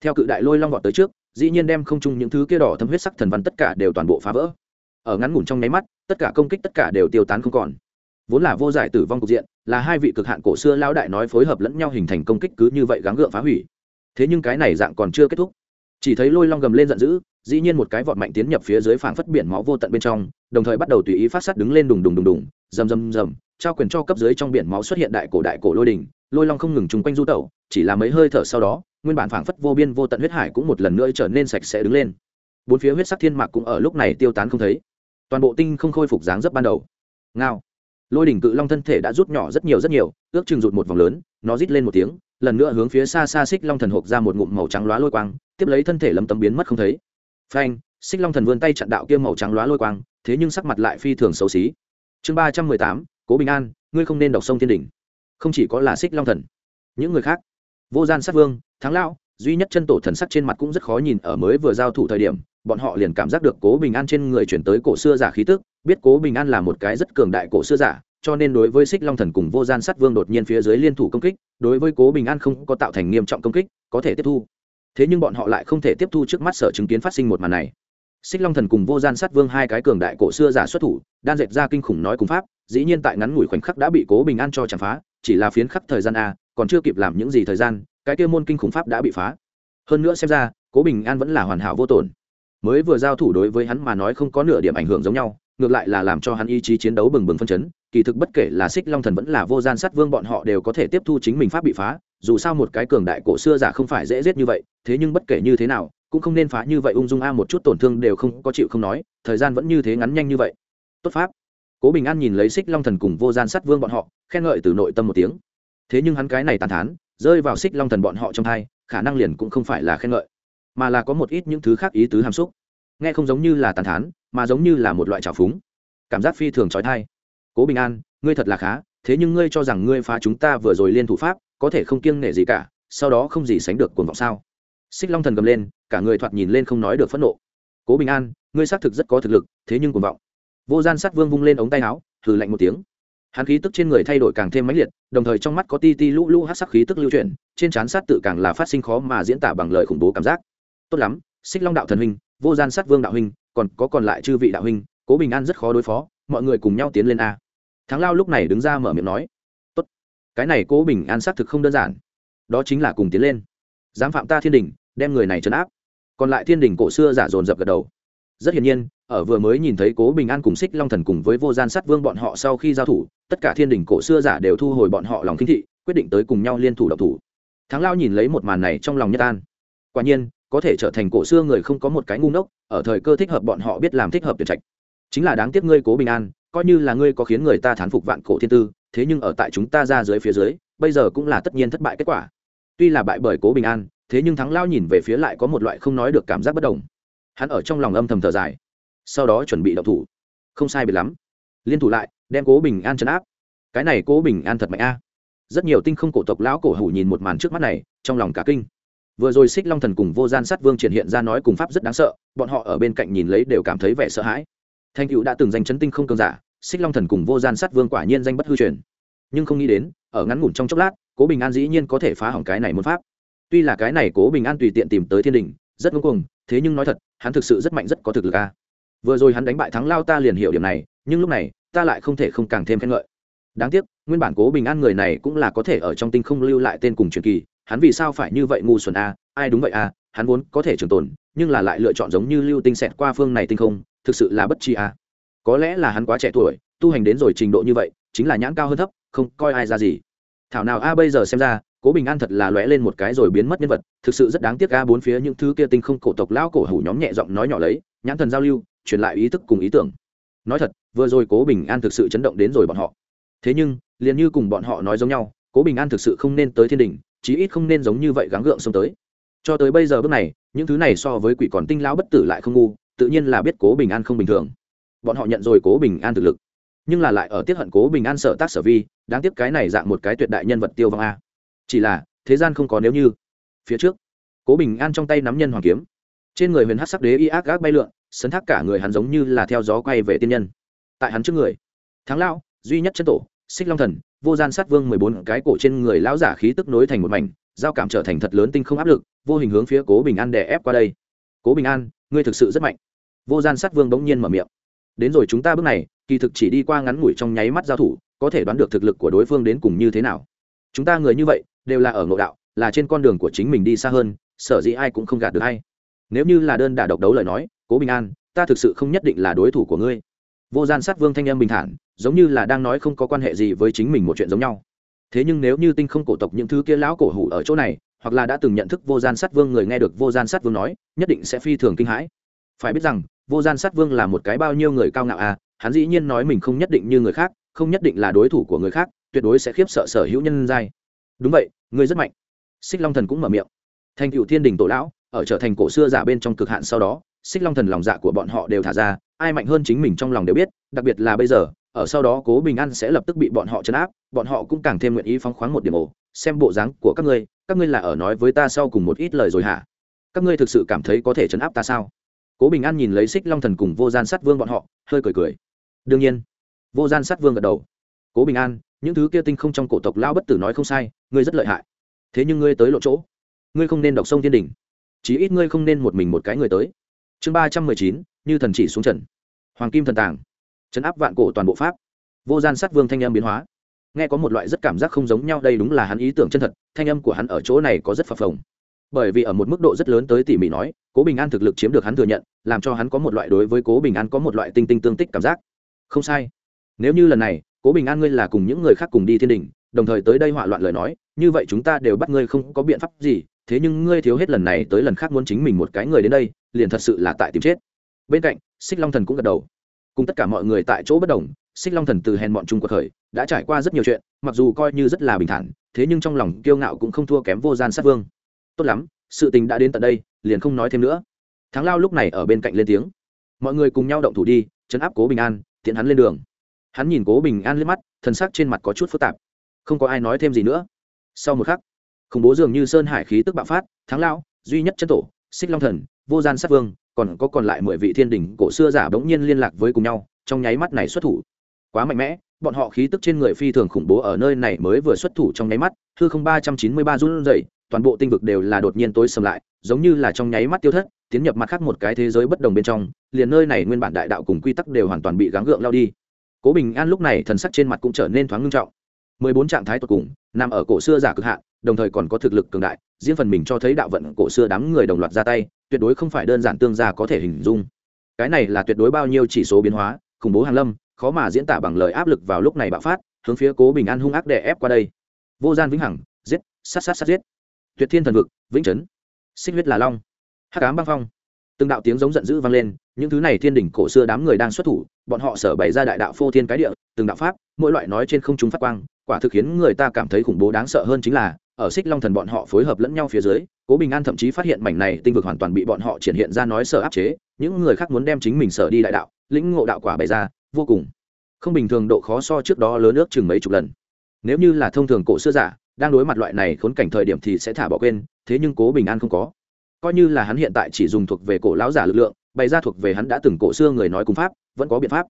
Theo cự đại lôi long vọt tới trước, dĩ nhiên đem không chung những thứ kia đỏ thâm huyết sắc thần văn tất cả đều toàn bộ phá vỡ. Ở ngắn ngủn trong nháy mắt, tất cả công kích tất cả đều tiêu tán không còn. Vốn là vô giải tử vong cục diện, là hai vị cực hạn cổ xưa lão đại nói phối hợp lẫn nhau hình thành công kích cứ như vậy gắng gượng phá hủy. Thế nhưng cái này dạng còn chưa kết thúc chỉ thấy lôi long gầm lên giận dữ, dĩ nhiên một cái vọt mạnh tiến nhập phía dưới phảng phất biển máu vô tận bên trong, đồng thời bắt đầu tùy ý phát sát đứng lên đùng đùng đùng đùng, rầm rầm rầm, trao quyền cho cấp dưới trong biển máu xuất hiện đại cổ đại cổ lôi đỉnh, lôi long không ngừng chung quanh du tẩu, chỉ là mấy hơi thở sau đó, nguyên bản phảng phất vô biên vô tận huyết hải cũng một lần nữa trở nên sạch sẽ đứng lên. Bốn phía huyết sắc thiên mạc cũng ở lúc này tiêu tán không thấy. Toàn bộ tinh không khôi phục dáng dấp ban đầu. Ngao. Lôi đỉnh cự long thân thể đã rút nhỏ rất nhiều rất nhiều, ước chừng rụt một vòng lớn, nó rít lên một tiếng lần nữa hướng phía xa xa xích long thần hộp ra một ngụm màu trắng lóa lôi quang, tiếp lấy thân thể lấm tấm biến mất không thấy. Phanh, xích long thần vươn tay chặn đạo kia màu trắng lóa lôi quang, thế nhưng sắc mặt lại phi thường xấu xí. Chương ba trăm mười tám, cố bình an, ngươi không nên đọc sông thiên đỉnh không chỉ có là xích long thần, những người khác. Vô gian sát vương, thắng lão, duy nhất chân tổ thần sắc trên mặt cũng rất khó nhìn, ở mới vừa giao thủ thời điểm, bọn họ liền cảm giác được cố bình an trên người chuyển tới cổ xưa giả khí tức, biết cố bình an là một cái rất cường đại cổ xưa giả cho nên đối với xích long thần cùng vô gian sát vương đột nhiên phía dưới liên thủ công kích, đối với cố bình an không có tạo thành nghiêm trọng công kích, có thể tiếp thu. Thế nhưng bọn họ lại không thể tiếp thu trước mắt sở chứng kiến phát sinh một màn này. Xích long thần cùng vô gian sát vương hai cái cường đại cổ xưa giả xuất thủ, đan dệt ra kinh khủng nói cùng pháp, dĩ nhiên tại ngắn ngủi khoảnh khắc đã bị cố bình an cho chạm phá, chỉ là phiến khắc thời gian a, còn chưa kịp làm những gì thời gian, cái kia môn kinh khủng pháp đã bị phá. Hơn nữa xem ra, cố bình an vẫn là hoàn hảo vô tổn. Mới vừa giao thủ đối với hắn mà nói không có nửa điểm ảnh hưởng giống nhau, ngược lại là làm cho hắn ý chí chiến đấu bừng bừng phân chấn kỳ thực bất kể là xích long thần vẫn là vô gian sát vương bọn họ đều có thể tiếp thu chính mình pháp bị phá, dù sao một cái cường đại cổ xưa giả không phải dễ giết như vậy, thế nhưng bất kể như thế nào, cũng không nên phá như vậy ung dung a, một chút tổn thương đều không có chịu không nói, thời gian vẫn như thế ngắn nhanh như vậy. Tốt pháp. Cố bình an nhìn lấy xích long thần cùng vô gian sát vương bọn họ, khen ngợi từ nội tâm một tiếng. Thế nhưng hắn cái này tàn thán, rơi vào xích long thần bọn họ trong hai khả năng liền cũng không phải là khen ngợi, mà là có một ít những thứ khác ý tứ hàm xúc. Nghe không giống như là tàn thán, mà giống như là một loại trào phúng. Cảm giác phi thường trói thai cố bình an, ngươi thật là khá, thế nhưng ngươi cho rằng ngươi phá chúng ta vừa rồi liên thủ pháp, có thể không kiêng nể gì cả, sau đó không gì sánh được cuồng vọng sao? Xích long thần gầm lên, cả người thoạt nhìn lên không nói được phẫn nộ. Cố bình an, ngươi xác thực rất có thực lực, thế nhưng cuồng vọng. Vô gian sát vương vung lên ống tay áo thử lạnh một tiếng. Hắn khí tức trên người thay đổi càng thêm mãnh liệt, đồng thời trong mắt có ti ti lũ lũ hát sắc khí tức lưu chuyển, trên trán sát tự càng là phát sinh khó mà diễn tả bằng lời khủng bố cảm giác. Tốt lắm, xích long đạo thần huynh, vô gian sát vương đạo huynh, còn có còn lại chư vị đạo huynh, cố bình an rất khó đối phó, mọi người cùng nhau tiến lên a thắng lao lúc này đứng ra mở miệng nói, tốt, cái này cố bình an xác thực không đơn giản. Đó chính là cùng tiến lên. Dám phạm ta thiên đình, đem người này trấn áp. Còn lại thiên đình cổ xưa giả dồn dập gật đầu. Rất hiển nhiên, ở vừa mới nhìn thấy cố bình an cùng xích long thần cùng với vô gian sát vương bọn họ sau khi giao thủ, tất cả thiên đình cổ xưa giả đều thu hồi bọn họ lòng kinh thị, quyết định tới cùng nhau liên thủ độc thủ. Thắng lao nhìn lấy một màn này trong lòng nhất an. Quả nhiên, có thể trở thành cổ xưa người không có một cái ngu ngốc, ở thời cơ thích hợp bọn họ biết làm thích hợp tuyệt trạch. Chính là đáng tiếc ngươi cố bình an coi như là ngươi có khiến người ta thán phục vạn cổ thiên tư, thế nhưng ở tại chúng ta ra dưới phía dưới, bây giờ cũng là tất nhiên thất bại kết quả. Tuy là bại bởi cố bình an, thế nhưng thắng lao nhìn về phía lại có một loại không nói được cảm giác bất đồng. Hắn ở trong lòng âm thầm thở dài, sau đó chuẩn bị đậu thủ. Không sai biệt lắm. Liên thủ lại, đem cố bình an chấn áp. Cái này cố bình an thật mạnh a. Rất nhiều tinh không cổ tộc lão cổ hủ nhìn một màn trước mắt này, trong lòng cả kinh. Vừa rồi xích long thần cùng vô gian sát vương triển hiện ra nói cùng pháp rất đáng sợ, bọn họ ở bên cạnh nhìn lấy đều cảm thấy vẻ sợ hãi thanh cựu đã từng danh chấn tinh không cường giả, xích long thần cùng vô gian sát vương quả nhiên danh bất hư truyền. Nhưng không nghĩ đến, ở ngắn ngủn trong chốc lát, cố bình an dĩ nhiên có thể phá hỏng cái này môn pháp. Tuy là cái này cố bình an tùy tiện tìm tới thiên đình, rất ngưng cuồng, thế nhưng nói thật, hắn thực sự rất mạnh, rất có thực lực a. Vừa rồi hắn đánh bại thắng lao ta liền hiểu điểm này, nhưng lúc này, ta lại không thể không càng thêm khen ngợi. Đáng tiếc, nguyên bản cố bình an người này cũng là có thể ở trong tinh không lưu lại tên cùng truyền kỳ, hắn vì sao phải như vậy ngu xuẩn a? Ai đúng vậy a? Hắn vốn có thể trường tồn, nhưng là lại lựa chọn giống như lưu tinh xẹt qua phương này tinh không thực sự là bất chi a có lẽ là hắn quá trẻ tuổi, tu hành đến rồi trình độ như vậy, chính là nhãn cao hơn thấp, không coi ai ra gì. Thảo nào a bây giờ xem ra, cố bình an thật là lóe lên một cái rồi biến mất nhân vật, thực sự rất đáng tiếc a bốn phía những thứ kia tinh không cổ tộc lão cổ hủ nhóm nhẹ giọng nói nhỏ lấy, nhãn thần giao lưu, truyền lại ý thức cùng ý tưởng. Nói thật, vừa rồi cố bình an thực sự chấn động đến rồi bọn họ. Thế nhưng, liền như cùng bọn họ nói giống nhau, cố bình an thực sự không nên tới thiên đình, chí ít không nên giống như vậy gắng gượng xông tới. Cho tới bây giờ bước này, những thứ này so với quỷ còn tinh lão bất tử lại không ngu tự nhiên là biết cố bình an không bình thường. Bọn họ nhận rồi cố bình an thực lực. Nhưng là lại ở tiết hận cố bình an sở tác sở vi, đáng tiếc cái này dạng một cái tuyệt đại nhân vật tiêu vong a. Chỉ là, thế gian không có nếu như. Phía trước, cố bình an trong tay nắm nhân hoàng kiếm. Trên người huyền hát sắc đế y ác gác bay lượn, sấn thác cả người hắn giống như là theo gió quay về tiên nhân. Tại hắn trước người, thắng lao duy nhất chân tổ, xích long thần, vô gian sát vương mười bốn cái cổ trên người lão giả khí tức nối thành một mảnh, giao cảm trở thành thật lớn tinh không áp lực, vô hình hướng phía cố bình an đè ép qua đây. Cố bình an ngươi thực sự rất mạnh. Vô gian sát vương bỗng nhiên mở miệng. Đến rồi chúng ta bước này, kỳ thực chỉ đi qua ngắn ngủi trong nháy mắt giao thủ, có thể đoán được thực lực của đối phương đến cùng như thế nào. Chúng ta người như vậy, đều là ở ngộ đạo, là trên con đường của chính mình đi xa hơn, sở dĩ ai cũng không gạt được hay nếu như là đơn đả độc đấu lời nói, cố bình an, ta thực sự không nhất định là đối thủ của ngươi. Vô gian sát vương thanh em bình thản, giống như là đang nói không có quan hệ gì với chính mình một chuyện giống nhau. Thế nhưng nếu như tinh không cổ tộc những thứ kia lão cổ hủ ở chỗ này hoặc là đã từng nhận thức vô gian sát vương người nghe được vô gian sát vương nói, nhất định sẽ phi thường kinh hãi. Phải biết rằng, vô gian sát vương là một cái bao nhiêu người cao ngạo à hắn dĩ nhiên nói mình không nhất định như người khác, không nhất định là đối thủ của người khác, tuyệt đối sẽ khiếp sợ sở hữu nhân giai. Đúng vậy, ngươi rất mạnh. Xích long thần cũng mở miệng. Thành cựu thiên đình tổ lão, ở trở thành cổ xưa giả bên trong cực hạn sau đó, xích long thần lòng dạ của bọn họ đều thả ra, ai mạnh hơn chính mình trong lòng đều biết, đặc biệt là bây giờ, ở sau đó cố bình an sẽ lập tức bị bọn họ chấn áp, bọn họ cũng càng thêm nguyện ý phóng khoáng một điểm ổ, xem bộ dáng của các ngươi các ngươi là ở nói với ta sau cùng một ít lời rồi hả? Các ngươi thực sự cảm thấy có thể chấn áp ta sao? Cố bình an nhìn lấy xích long thần cùng vô gian sát vương bọn họ, hơi cười cười. Đương nhiên. Vô gian sát vương gật đầu. Cố bình an, những thứ kia tinh không trong cổ tộc lao bất tử nói không sai, ngươi rất lợi hại. Thế nhưng ngươi tới lộ chỗ. Ngươi không nên đọc sông thiên đình. Chí ít ngươi không nên một mình một cái người tới. Chương ba trăm mười chín, như thần chỉ xuống trần. Hoàng kim thần tàng. Chấn áp vạn cổ toàn bộ pháp. Vô gian sát vương thanh âm biến hóa nghe có một loại rất cảm giác không giống nhau, đây đúng là hắn ý tưởng chân thật, thanh âm của hắn ở chỗ này có rất phập phồng. Bởi vì ở một mức độ rất lớn tới tỉ mỉ nói, cố bình an thực lực chiếm được hắn thừa nhận, làm cho hắn có một loại đối với cố bình an có một loại tinh tinh tương tích cảm giác. Không sai. Nếu như lần này, cố bình an ngươi là cùng những người khác cùng đi thiên đình, đồng thời tới đây hỏa loạn lời nói, như vậy chúng ta đều bắt ngươi không có biện pháp gì, thế nhưng ngươi thiếu hết lần này tới lần khác muốn chính mình một cái người đến đây, liền thật sự là tại tìm chết. Bên cạnh, xích long thần cũng gật đầu. Cùng tất cả mọi người tại chỗ bất đồng xích long thần từ hèn bọn trung cuộc khởi, đã trải qua rất nhiều chuyện, mặc dù coi như rất là bình thản, thế nhưng trong lòng kiêu ngạo cũng không thua kém vô gian sát vương. Tốt lắm, sự tình đã đến tận đây, liền không nói thêm nữa. Thắng lao lúc này ở bên cạnh lên tiếng. Mọi người cùng nhau động thủ đi, chấn áp cố bình an, tiện hắn lên đường. Hắn nhìn cố bình an lên mắt thân sắc trên mặt có chút phức tạp. Không có ai nói thêm gì nữa. Sau một khắc, khủng bố dường như sơn hải khí tức bạo phát, thắng lao, duy nhất chân tổ, xích long thần, vô gian sát vương, còn có còn lại mười vị thiên đình cổ xưa giả bỗng nhiên liên lạc với cùng nhau, trong nháy mắt này xuất thủ quá mạnh mẽ, bọn họ khí tức trên người phi thường khủng bố ở nơi này mới vừa xuất thủ trong nháy mắt, hư không ba trăm chín mươi ba run rẩy, toàn bộ tinh vực đều là đột nhiên tối sầm lại, giống như là trong nháy mắt tiêu thất, tiến nhập mặt khác một cái thế giới bất đồng bên trong, liền nơi này nguyên bản đại đạo cùng quy tắc đều hoàn toàn bị gắng gượng lao đi. Cố bình an lúc này thần sắc trên mặt cũng trở nên thoáng ngưng trọng. mười bốn trạng thái tột cùng, nằm ở cổ xưa giả cực hạn, đồng thời còn có thực lực cường đại, riêng phần mình cho thấy đạo vận cổ xưa đám người đồng loạt ra tay, tuyệt đối không phải đơn giản tương gia có thể hình dung. Cái này là tuyệt đối bao nhiêu chỉ số biến hóa, khủng bố hàn lâm khó mà diễn tả bằng lời áp lực vào lúc này bạo phát, hướng phía cố bình an hung ác đè ép qua đây. Vô gian vĩnh hằng, giết, sát sát sát giết. Tuyệt thiên thần vực, vĩnh chấn. Xích huyết là long. Hắc ám băng phong. Từng đạo tiếng giống giận dữ vang lên, những thứ này thiên đỉnh cổ xưa đám người đang xuất thủ, bọn họ sở bày ra đại đạo phô thiên cái địa, từng đạo pháp, mỗi loại nói trên không trung phát quang, quả thực khiến người ta cảm thấy khủng bố đáng sợ hơn chính là, ở xích long thần bọn họ phối hợp lẫn nhau phía dưới, cố bình an thậm chí phát hiện mảnh này tinh vực hoàn toàn bị bọn họ triển hiện ra nói sở áp chế, những người khác muốn đem chính mình sở đi đại đạo, lĩnh ngộ đạo quả bày ra vô cùng. Không bình thường độ khó so trước đó lớn ước chừng mấy chục lần. Nếu như là thông thường cổ xưa giả, đang đối mặt loại này khốn cảnh thời điểm thì sẽ thả bỏ quên, thế nhưng cố bình an không có. Coi như là hắn hiện tại chỉ dùng thuộc về cổ lão giả lực lượng, bày ra thuộc về hắn đã từng cổ xưa người nói cùng pháp, vẫn có biện pháp.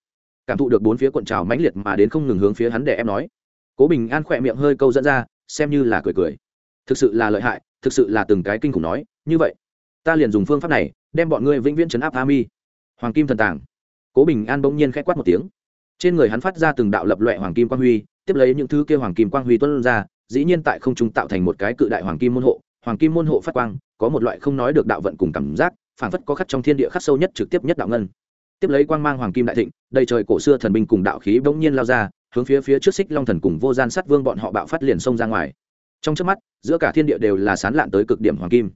Cảm thụ được bốn phía cuộn trào mãnh liệt mà đến không ngừng hướng phía hắn để em nói. Cố bình an khỏe miệng hơi câu dẫn ra, xem như là cười cười. Thực sự là lợi hại, thực sự là từng cái kinh khủng nói, như vậy, ta liền dùng phương pháp này, đem bọn ngươi vĩnh viễn chấn áp a mi hoàng kim thần tàng cố bình an bỗng nhiên k h ẽ quát một tiếng. Trên người hắn phát ra từng đạo lập loại hoàng kim quang huy, tiếp lấy những thứ kia hoàng kim quang huy tuân ra, dĩ nhiên tại không trung tạo thành một cái cự đại hoàng kim môn hộ. Hoàng kim môn hộ phát quang, có một loại không nói được đạo vận cùng cảm giác, phảng phất có khắc trong thiên địa khắc sâu nhất trực tiếp nhất đạo ngân. Tiếp lấy quang mang hoàng kim đại thịnh, đầy trời cổ xưa thần binh cùng đạo khí bỗng nhiên lao ra, hướng phía phía trước xích long thần cùng vô gian sát vương bọn họ bạo phát liền xông ra ngoài. Trong trước mắt, giữa cả thiên địa đều là sán lạn tới cực điểm hoàng kim.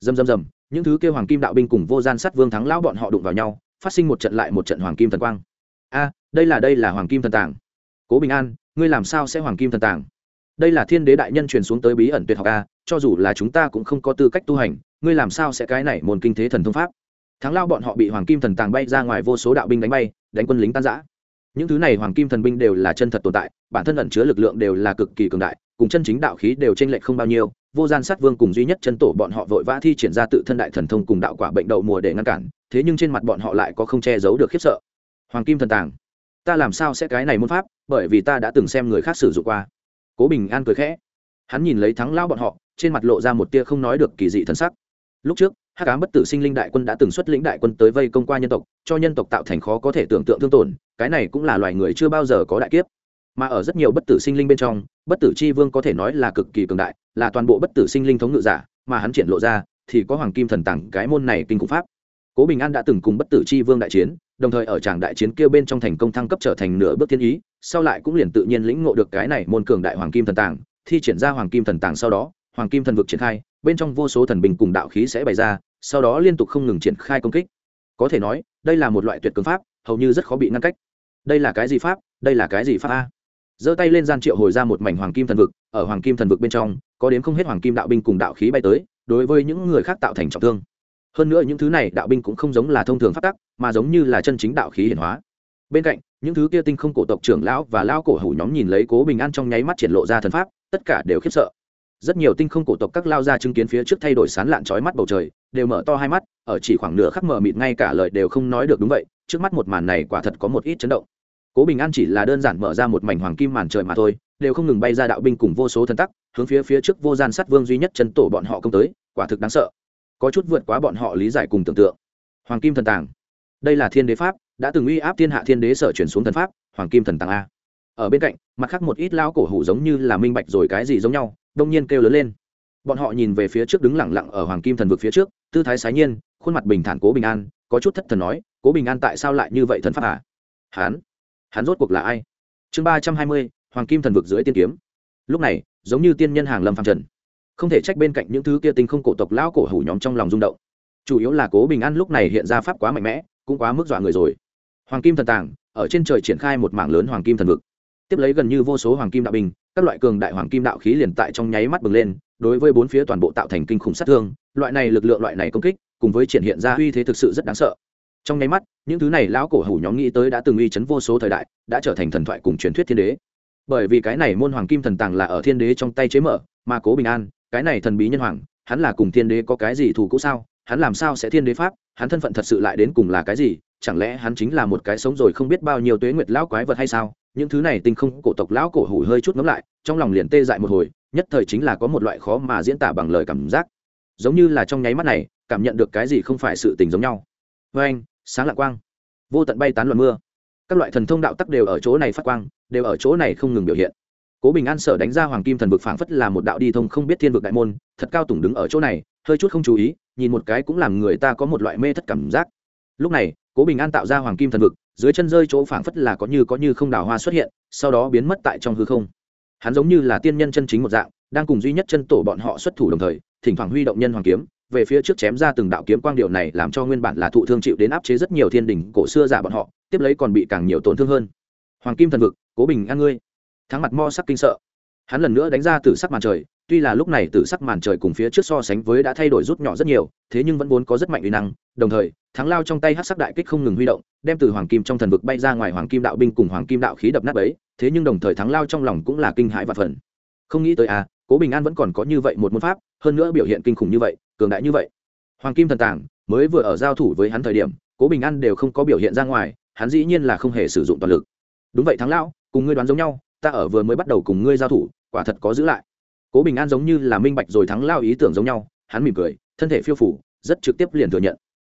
Dầm dầm dầm những thứ kêu hoàng kim đạo binh cùng vô gian sát vương thắng lão bọn họ đụng vào nhau phát sinh một trận lại một trận hoàng kim thần quang. A, đây là đây là hoàng kim thần tàng. Cố bình an, ngươi làm sao sẽ hoàng kim thần tàng? Đây là thiên đế đại nhân truyền xuống tới bí ẩn tuyệt học a, cho dù là chúng ta cũng không có tư cách tu hành, ngươi làm sao sẽ cái này môn kinh thế thần thông pháp? Thắng lao bọn họ bị hoàng kim thần tàng bay ra ngoài vô số đạo binh đánh bay, đánh quân lính tan giã những thứ này hoàng kim thần binh đều là chân thật tồn tại, bản thân ẩn chứa lực lượng đều là cực kỳ cường đại, cùng chân chính đạo khí đều t r ê n lệch không bao nhiêu. Vô gian sát vương cùng duy nhất chân tổ bọn họ vội vã thi triển ra tự thân đại thần thông cùng đạo quả bệnh đậu mùa để ngăn cản thế nhưng trên mặt bọn họ lại có không che giấu được khiếp sợ. Hoàng kim thần tàng, ta làm sao sẽ cái này môn pháp, bởi vì ta đã từng xem người khác sử dụng qua. Cố bình an cười khẽ. Hắn nhìn lấy thắng lao bọn họ, trên mặt lộ ra một tia không nói được kỳ dị thần sắc. Lúc trước, hắc ám bất tử sinh linh đại quân đã từng xuất lĩnh đại quân tới vây công qua nhân tộc, cho nhân tộc tạo thành khó có thể tưởng tượng thương tổn, cái này cũng là loài người chưa bao giờ có đại kiếp. Mà ở rất nhiều bất tử sinh linh bên trong, bất tử c h i vương có thể nói là cực kỳ cường đại, là toàn bộ bất tử sinh linh thống ngự giả, mà hắn triển lộ ra thì có hoàng kim thần tặng cái môn này kinh khủng pháp cố bình an đã từng cùng bất tử c h i vương đại chiến, đồng thời ở tràng đại chiến kia bên trong thành công thăng cấp trở thành nửa bước thiên ý, sau lại cũng liền tự nhiên lĩnh ngộ được cái này môn cường đại hoàng kim thần tàng, thi triển ra hoàng kim thần tàng sau đó, hoàng kim thần vực triển khai, bên trong vô số thần bình cùng đạo khí sẽ bày ra, sau đó liên tục không ngừng triển khai công kích. Có thể nói, đây là một loại tuyệt cường pháp, hầu như rất khó bị ngăn cách. Đây là cái gì pháp? Đây là cái gì pháp a? Giơ tay lên gian triệu hồi ra một mảnh hoàng kim thần vực, ở hoàng kim thần vực bên trong, có đến không hết hoàng kim đạo binh cùng đạo khí bay tới, đối với những người khác tạo thành trọng thương hơn nữa những thứ này đạo binh cũng không giống là thông thường phát tắc, mà giống như là chân chính đạo khí hiển hóa. Bên cạnh, những thứ kia tinh không cổ tộc trưởng lão và lão cổ hủ nhóm nhìn lấy cố bình an trong nháy mắt triển lộ ra thần pháp, tất cả đều khiếp sợ. Rất nhiều tinh không cổ tộc các lao ra chứng kiến phía trước thay đổi sán lạn trói mắt bầu trời, đều mở to hai mắt, ở chỉ khoảng nửa khắc mờ mịt ngay cả lời đều không nói được đúng vậy, trước mắt một màn này quả thật có một ít chấn động. Cố bình an chỉ là đơn giản mở ra một mảnh hoàng kim màn trời mà thôi, đều không ngừng bay ra đạo binh cùng vô số thần tắc, hướng phía phía trước vô gian sát vương duy nhất chân tổ bọn họ công tới, quả thực đáng sợ có chút vượt quá bọn họ lý giải cùng tưởng tượng. Hoàng kim thần tàng. Đây là thiên đế pháp, đã từng uy áp thiên hạ thiên đế sở chuyển xuống thần pháp, hoàng kim thần tàng a. Ở bên cạnh, mặt khác một ít lao cổ hủ giống như là minh bạch rồi cái gì giống nhau, đông nhiên kêu lớn lên. Bọn họ nhìn về phía trước đứng lẳng lặng ở hoàng kim thần vực phía trước, tư thái sái nhiên, khuôn mặt bình thản cố bình an, có chút thất thần nói, cố bình an tại sao lại như vậy thần pháp à? Hán hắn rốt cuộc là ai? Chương ba trăm hai mươi, hoàng kim thần vực dưới tiên kiếm. Lúc này, giống như tiên nhân hàng lâm phàm trần không thể trách bên cạnh những thứ kia tinh không cổ tộc lão cổ hủ nhóm trong lòng rung động. Chủ yếu là cố bình an lúc này hiện ra pháp quá mạnh mẽ, cũng quá mức dọa người rồi. Hoàng kim thần tàng, ở trên trời triển khai một mảng lớn hoàng kim thần vực. Tiếp lấy gần như vô số hoàng kim đạo binh, các loại cường đại hoàng kim đạo khí liền tại trong nháy mắt bừng lên, đối với bốn phía toàn bộ tạo thành kinh khủng sát thương, loại này lực lượng loại này công kích, cùng với triển hiện ra uy thế thực sự rất đáng sợ. Trong nháy mắt, những thứ này lão cổ hủ nhóm nghĩ tới đã từng uy chấn vô số thời đại, đã trở thành thần thoại cùng truyền thuyết thiên đế. Bởi vì cái này môn hoàng kim thần tàng là ở thiên đế trong tay chế mở, mà cố bình an cái này thần bí nhân hoàng, hắn là cùng thiên đế có cái gì thù cũ sao? Hắn làm sao sẽ thiên đế pháp? Hắn thân phận thật sự lại đến cùng là cái gì? Chẳng lẽ hắn chính là một cái sống rồi không biết bao nhiêu tuế nguyệt lão quái vật hay sao? Những thứ này tinh không cổ tộc lão cổ hủ hơi chút ngấm lại, trong lòng liền tê dại một hồi, nhất thời chính là có một loại khó mà diễn tả bằng lời cảm giác. Giống như là trong nháy mắt này, cảm nhận được cái gì không phải sự tình giống nhau. Vê anh, sáng lạc quang. Vô tận bay tán luận mưa. Các loại thần thông đạo tắc đều ở chỗ này phát quang, đều ở chỗ này không ngừng biểu hiện cố bình an sở đánh ra hoàng kim thần vực phảng phất là một đạo đi thông không biết thiên vực đại môn, thật cao tùng đứng ở chỗ này, hơi chút không chú ý, nhìn một cái cũng làm người ta có một loại mê thất cảm giác. Lúc này, cố bình an tạo ra hoàng kim thần vực, dưới chân rơi chỗ phảng phất là có như có như không đào hoa xuất hiện, sau đó biến mất tại trong hư không. Hắn giống như là tiên nhân chân chính một dạng, đang cùng duy nhất chân tổ bọn họ xuất thủ đồng thời, thỉnh thoảng huy động nhân hoàng kiếm, về phía trước chém ra từng đạo kiếm quang điệu này làm cho nguyên bản là thụ thương chịu đến áp chế rất nhiều thiên đình cổ xưa giả bọn họ, tiếp lấy còn bị càng nhiều tổn thương hơn. Hoàng kim thần vực, cố bình an ngươi thắng mặt mo sắc kinh sợ. Hắn lần nữa đánh ra từ sắc màn trời, tuy là lúc này từ sắc màn trời cùng phía trước so sánh với đã thay đổi rút nhỏ rất nhiều, thế nhưng vẫn vốn có rất mạnh uy năng, đồng thời, thắng lao trong tay hát sắc đại kích không ngừng huy động, đem từ hoàng kim trong thần vực bay ra ngoài hoàng kim đạo binh cùng hoàng kim đạo khí đập nát ấy thế nhưng đồng thời thắng lao trong lòng cũng là kinh hãi và phần không nghĩ tới à cố bình an vẫn còn có như vậy một môn pháp, hơn nữa biểu hiện kinh khủng như vậy, cường đại như vậy. Hoàng kim thần tàng, mới vừa ở giao thủ với hắn thời điểm, cố bình an đều không có biểu hiện ra ngoài, hắn dĩ nhiên là không hề sử dụng toàn lực. Đúng vậy thắng lão cùng ngươi đoán giống nhau ta ở vừa mới bắt đầu cùng ngươi giao thủ, quả thật có giữ lại. Cố bình an giống như là minh bạch rồi thắng lao ý tưởng giống nhau, hắn mỉm cười, thân thể phiêu phủ, rất trực tiếp liền thừa nhận.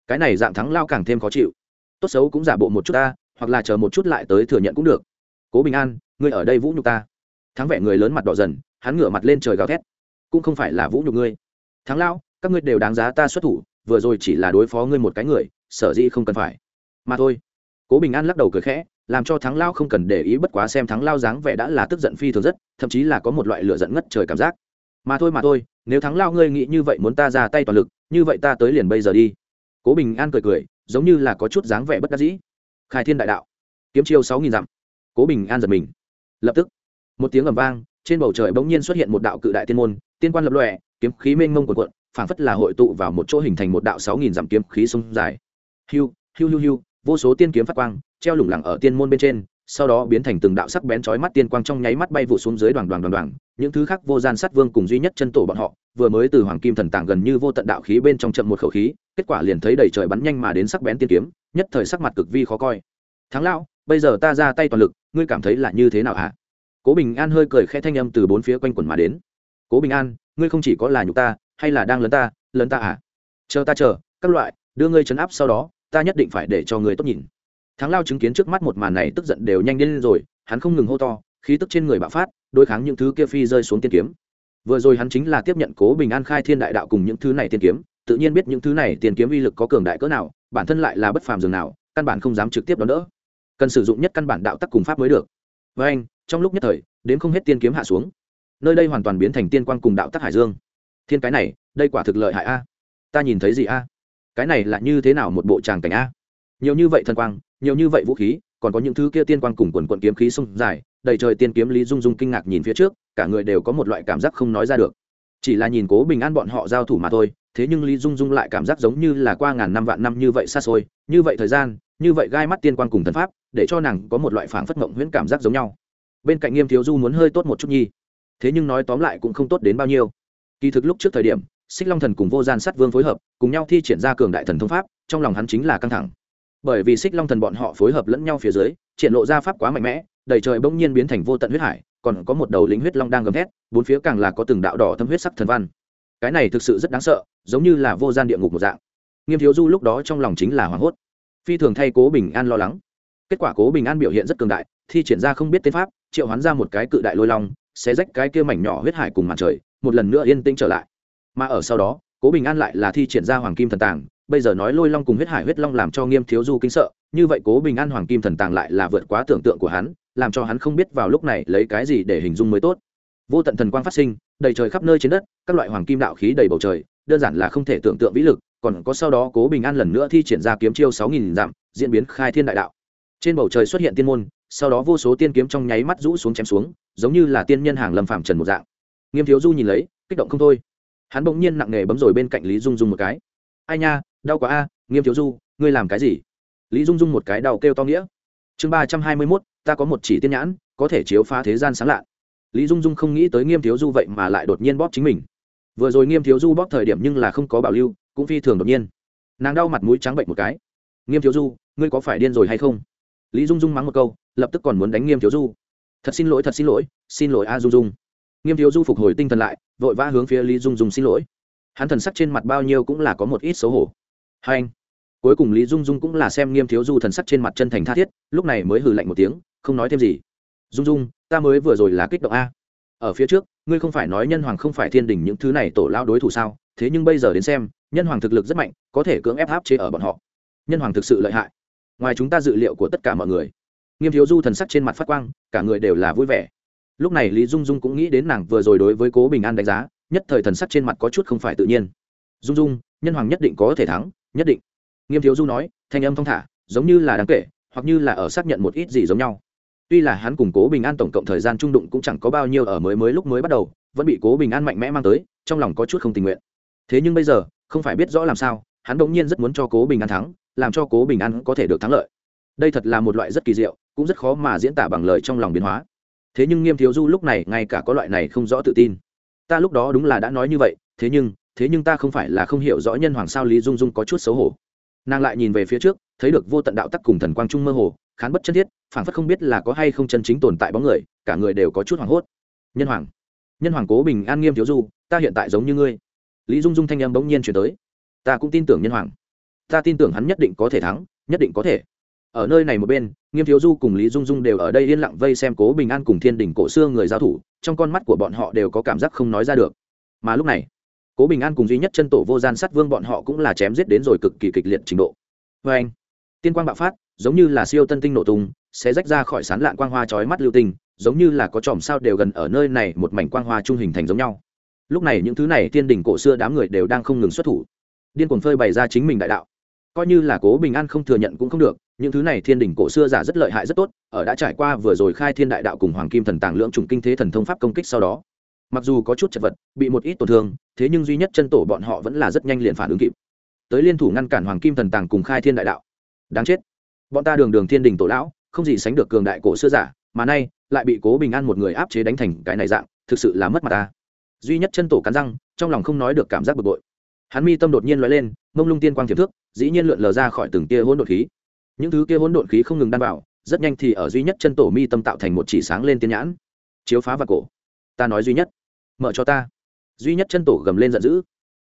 Cái này dạng thắng lao càng thêm khó chịu. Tốt xấu cũng giả bộ một chút ta, hoặc là chờ một chút lại tới thừa nhận cũng được. Cố bình an, ngươi ở đây vũ nhục ta. Thắng vẻ người lớn mặt đỏ dần, hắn ngửa mặt lên trời gào thét. Cũng không phải là vũ nhục ngươi. Thắng lao, các ngươi đều đáng giá ta xuất thủ, vừa rồi chỉ là đối phó ngươi một cái người, sở dĩ không cần phải. Mà thôi. Cố bình an lắc đầu cười khẽ làm cho thắng lao không cần để ý bất quá xem thắng lao dáng vẻ đã là tức giận phi thường rất, thậm chí là có một loại lửa giận ngất trời cảm giác. Mà thôi mà thôi, nếu thắng lao ngươi nghĩ như vậy muốn ta ra tay toàn lực, như vậy ta tới liền bây giờ đi. Cố bình an cười cười, giống như là có chút dáng vẻ bất đắc dĩ. Khai thiên đại đạo. Kiếm chiêu sáu nghìn dặm. Cố bình an giật mình. Lập tức, một tiếng ầm vang, trên bầu trời bỗng nhiên xuất hiện một đạo cự đại tiên môn, tiên quan lập lòe, kiếm khí mênh mông quần quận phảng phất là hội tụ vào một chỗ hình thành một đạo sáu nghìn dặm kiếm khí sông dài. Hiu hiu hiu hiu, vô số tiên kiếm phát quang treo lủng lẳng ở tiên môn bên trên, sau đó biến thành từng đạo sắc bén chói mắt tiên quang trong nháy mắt bay vụ xuống dưới đoàn đoàn đoàn đoàn. Những thứ khác vô gian sát vương cùng duy nhất chân tổ bọn họ, vừa mới từ hoàng kim thần tàng gần như vô tận đạo khí bên trong chậm một khẩu khí, kết quả liền thấy đầy trời bắn nhanh mà đến sắc bén tiên kiếm, nhất thời sắc mặt cực vi khó coi. Thắng lão, bây giờ ta ra tay toàn lực, ngươi cảm thấy là như thế nào hả? Cố bình an hơi cười khẽ thanh âm từ bốn phía quanh quẩn mà đến. Cố bình an, ngươi không chỉ có là nhục ta, hay là đang lớn ta lớn ta à? Chờ ta chờ, các loại, đưa ngươi chấn áp sau đó, ta nhất định phải để cho ngươi tốt nhìn thắng lao chứng kiến trước mắt một màn này tức giận đều nhanh lên rồi, hắn không ngừng hô to, khí tức trên người bạo phát, đối kháng những thứ kia phi rơi xuống tiên kiếm. Vừa rồi hắn chính là tiếp nhận cố bình an khai thiên đại đạo cùng những thứ này tiên kiếm, tự nhiên biết những thứ này tiên kiếm uy lực có cường đại cỡ nào, bản thân lại là bất phàm dường nào, căn bản không dám trực tiếp đón đỡ. Cần sử dụng nhất căn bản đạo tắc cùng pháp mới được. Với anh, trong lúc nhất thời, đến không hết tiên kiếm hạ xuống. Nơi đây hoàn toàn biến thành tiên quang cùng đạo tắc hải dương. Thiên cái này, đây quả thực lợi hại a. Ta nhìn thấy gì a? Cái này là như thế nào một bộ tràng cảnh a? Nhiều như vậy thần quang nhiều như vậy vũ khí, còn có những thứ kia tiên quang cùng quần quận kiếm khí sông dài, đầy trời tiên kiếm lý dung dung kinh ngạc nhìn phía trước, cả người đều có một loại cảm giác không nói ra được. Chỉ là nhìn cố bình an bọn họ giao thủ mà thôi, thế nhưng lý dung dung lại cảm giác giống như là qua ngàn năm vạn năm như vậy xa xôi, như vậy thời gian, như vậy gai mắt tiên quan cùng thần pháp, để cho nàng có một loại phảng phất mộng huyễn cảm giác giống nhau. Bên cạnh nghiêm thiếu du muốn hơi tốt một chút nhi. Thế nhưng nói tóm lại cũng không tốt đến bao nhiêu. Kỳ thực lúc trước thời điểm, xích long thần cùng vô gian sát vương phối hợp, cùng nhau thi triển ra cường đại thần thông pháp, trong lòng hắn chính là căng thẳng bởi vì xích long thần bọn họ phối hợp lẫn nhau phía dưới, triển lộ ra pháp quá mạnh mẽ, đầy trời bỗng nhiên biến thành vô tận huyết hải, còn có một đầu lính huyết long đang gầm thét, bốn phía càng là có từng đạo đỏ thâm huyết sắc thần văn. Cái này thực sự rất đáng sợ, giống như là vô gian địa ngục một dạng. Nghiêm thiếu du lúc đó trong lòng chính là hoảng hốt. Phi thường thay cố bình an lo lắng. Kết quả cố bình an biểu hiện rất cường đại, thi triển ra không biết tên pháp, triệu hoán ra một cái cự đại lôi long sẽ rách cái kia mảnh nhỏ huyết hải cùng mặt trời, một lần nữa yên tĩnh trở lại. Mà ở sau đó, cố bình an lại là thi triển ra hoàng kim thần tàng bây giờ nói lôi long cùng huyết hải huyết long làm cho nghiêm thiếu du kinh sợ, như vậy cố bình an hoàng kim thần tàng lại là vượt quá tưởng tượng của hắn, làm cho hắn không biết vào lúc này lấy cái gì để hình dung mới tốt. Vô tận thần quang phát sinh, đầy trời khắp nơi trên đất, các loại hoàng kim đạo khí đầy bầu trời, đơn giản là không thể tưởng tượng vĩ lực, còn có sau đó cố bình an lần nữa thi triển ra kiếm chiêu sáu nghìn dặm, diễn biến khai thiên đại đạo. Trên bầu trời xuất hiện tiên môn, sau đó vô số tiên kiếm trong nháy mắt rũ xuống chém xuống, giống như là tiên nhân hàng lâm phạm trần một dạng. Nghiêm thiếu du nhìn lấy, kích động không thôi. Hắn bỗng nhiên nặng nề bấm rồi bên cạnh lý dung dung một cái. Ai nha đau quá a, nghiêm thiếu du, ngươi làm cái gì? Lý dung dung một cái đau kêu to nghĩa. Chương ba trăm hai mươi mốt, ta có một chỉ tiên nhãn, có thể chiếu phá thế gian sáng lạ. Lý dung dung không nghĩ tới nghiêm thiếu du vậy mà lại đột nhiên bóp chính mình. Vừa rồi nghiêm thiếu du bóp thời điểm nhưng là không có bảo lưu, cũng phi thường đột nhiên. Nàng đau mặt mũi trắng bệnh một cái. Nghiêm thiếu du, ngươi có phải điên rồi hay không? Lý dung dung mắng một câu, lập tức còn muốn đánh nghiêm thiếu du. Thật xin lỗi, thật xin lỗi xin lỗi a dung dung. Nghiêm thiếu du phục hồi tinh thần lại, vội vã hướng phía lý dung dung xin lỗi. Hắn thần sắc trên mặt bao nhiêu cũng là có một ít xấu hổ hai anh. Cuối cùng lý dung dung cũng là xem nghiêm thiếu du thần sắc trên mặt chân thành tha thiết, lúc này mới hừ lạnh một tiếng, không nói thêm gì. Dung dung, ta mới vừa rồi là kích động a. Ở phía trước, ngươi không phải nói nhân hoàng không phải thiên đình những thứ này tổ lao đối thủ sao? Thế nhưng bây giờ đến xem, nhân hoàng thực lực rất mạnh, có thể cưỡng ép áp chế ở bọn họ. Nhân hoàng thực sự lợi hại. Ngoài chúng ta dự liệu của tất cả mọi người, nghiêm thiếu du thần sắc trên mặt phát quang, cả người đều là vui vẻ. Lúc này lý dung dung cũng nghĩ đến nàng vừa rồi đối với cố bình an đánh giá, nhất thời thần sắc trên mặt có chút không phải tự nhiên. Dung dung, nhân hoàng nhất định có thể thắng nhất định. Nghiêm thiếu du nói, thanh âm thong thả, giống như là đáng kể, hoặc như là ở xác nhận một ít gì giống nhau. Tuy là hắn cùng cố bình an tổng cộng thời gian trung đụng cũng chẳng có bao nhiêu ở mới mới lúc mới bắt đầu, vẫn bị cố bình an mạnh mẽ mang tới, trong lòng có chút không tình nguyện. Thế nhưng bây giờ, không phải biết rõ làm sao, hắn đ ỗ n g nhiên rất muốn cho cố bình an thắng, làm cho cố bình an có thể được thắng lợi. Đây thật là một loại rất kỳ diệu, cũng rất khó mà diễn tả bằng lời trong lòng biến hóa. Thế nhưng nghiêm thiếu du lúc này ngay cả có loại này không rõ tự tin. Ta lúc đó đúng là đã nói như vậy, thế nhưng thế nhưng ta không phải là không hiểu rõ nhân hoàng sao lý dung dung có chút xấu hổ. Nàng lại nhìn về phía trước, thấy được vô tận đạo tắc cùng thần quang trung mơ hồ, khán bất chân thiết, phảng phất không biết là có hay không chân chính tồn tại bóng người, cả người đều có chút hoảng hốt. Nhân hoàng nhân hoàng cố bình an nghiêm thiếu du, ta hiện tại giống như ngươi. Lý dung dung thanh em bỗng nhiên chuyển tới. Ta cũng tin tưởng nhân hoàng. Ta tin tưởng hắn nhất định có thể thắng, nhất định có thể. Ở nơi này một bên, nghiêm thiếu du cùng lý dung dung đều ở đây yên lặng vây xem cố bình an cùng thiên đình cổ xưa người giao thủ, trong con mắt của bọn họ đều có cảm giác không nói ra được. Mà lúc này cố bình an cùng duy nhất chân tổ vô gian sát vương bọn họ cũng là chém giết đến rồi cực kỳ kịch liệt trình độ. Vê anh, tiên quang bạo phát, giống như là siêu tân tinh nổ tung, sẽ rách ra khỏi sán lạn quang hoa chói mắt lưu tinh giống như là có chòm sao đều gần ở nơi này một mảnh quang hoa trung hình thành giống nhau. Lúc này những thứ này tiên đỉnh cổ xưa đám người đều đang không ngừng xuất thủ. Điên cuồng phơi bày ra chính mình đại đạo. Coi như là cố bình an không thừa nhận cũng không được, những thứ này thiên đỉnh cổ xưa giả rất lợi hại rất tốt, ở đã trải qua vừa rồi khai thiên đại đạo cùng hoàng kim thần tàng lưỡng trùng kinh thế thần thông pháp công kích sau đó mặc dù có chút chật vật, bị một ít tổn thương, thế nhưng duy nhất chân tổ bọn họ vẫn là rất nhanh liền phản ứng kịp. Tới liên thủ ngăn cản hoàng kim thần tàng cùng khai thiên đại đạo. Đáng chết. Bọn ta đường đường thiên đình tổ lão, không gì sánh được cường đại cổ xưa giả, mà nay lại bị cố bình an một người áp chế đánh thành cái này dạng, thực sự là mất mặt ta. Duy nhất chân tổ cắn răng, trong lòng không nói được cảm giác bực bội. Hắn mi tâm đột nhiên l lên, mông lung tiên quang tiềm thước, dĩ nhiên lượn lờ ra khỏi từng tia hỗn độn khí. Những thứ kia hỗn độn khí không ngừng đan vào, rất nhanh thì ở duy nhất chân tổ mi tâm tạo thành một chỉ sáng lên tiên nhãn. Chiếu phá vào cổ. Ta nói duy nhất mở cho ta. Duy nhất chân tổ gầm lên giận dữ.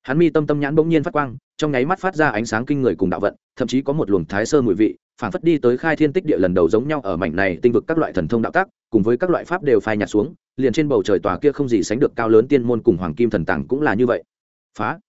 Hắn mi tâm tâm nhãn bỗng nhiên phát quang, trong nháy mắt phát ra ánh sáng kinh người cùng đạo vận, thậm chí có một luồng thái sơ mùi vị phản phất đi tới khai thiên tích địa lần đầu giống nhau ở mảnh này tinh vực các loại thần thông đạo tác, cùng với các loại pháp đều phai nhạt xuống, liền trên bầu trời tòa kia không gì sánh được cao lớn tiên môn cùng hoàng kim thần tàng cũng là như vậy. Phá.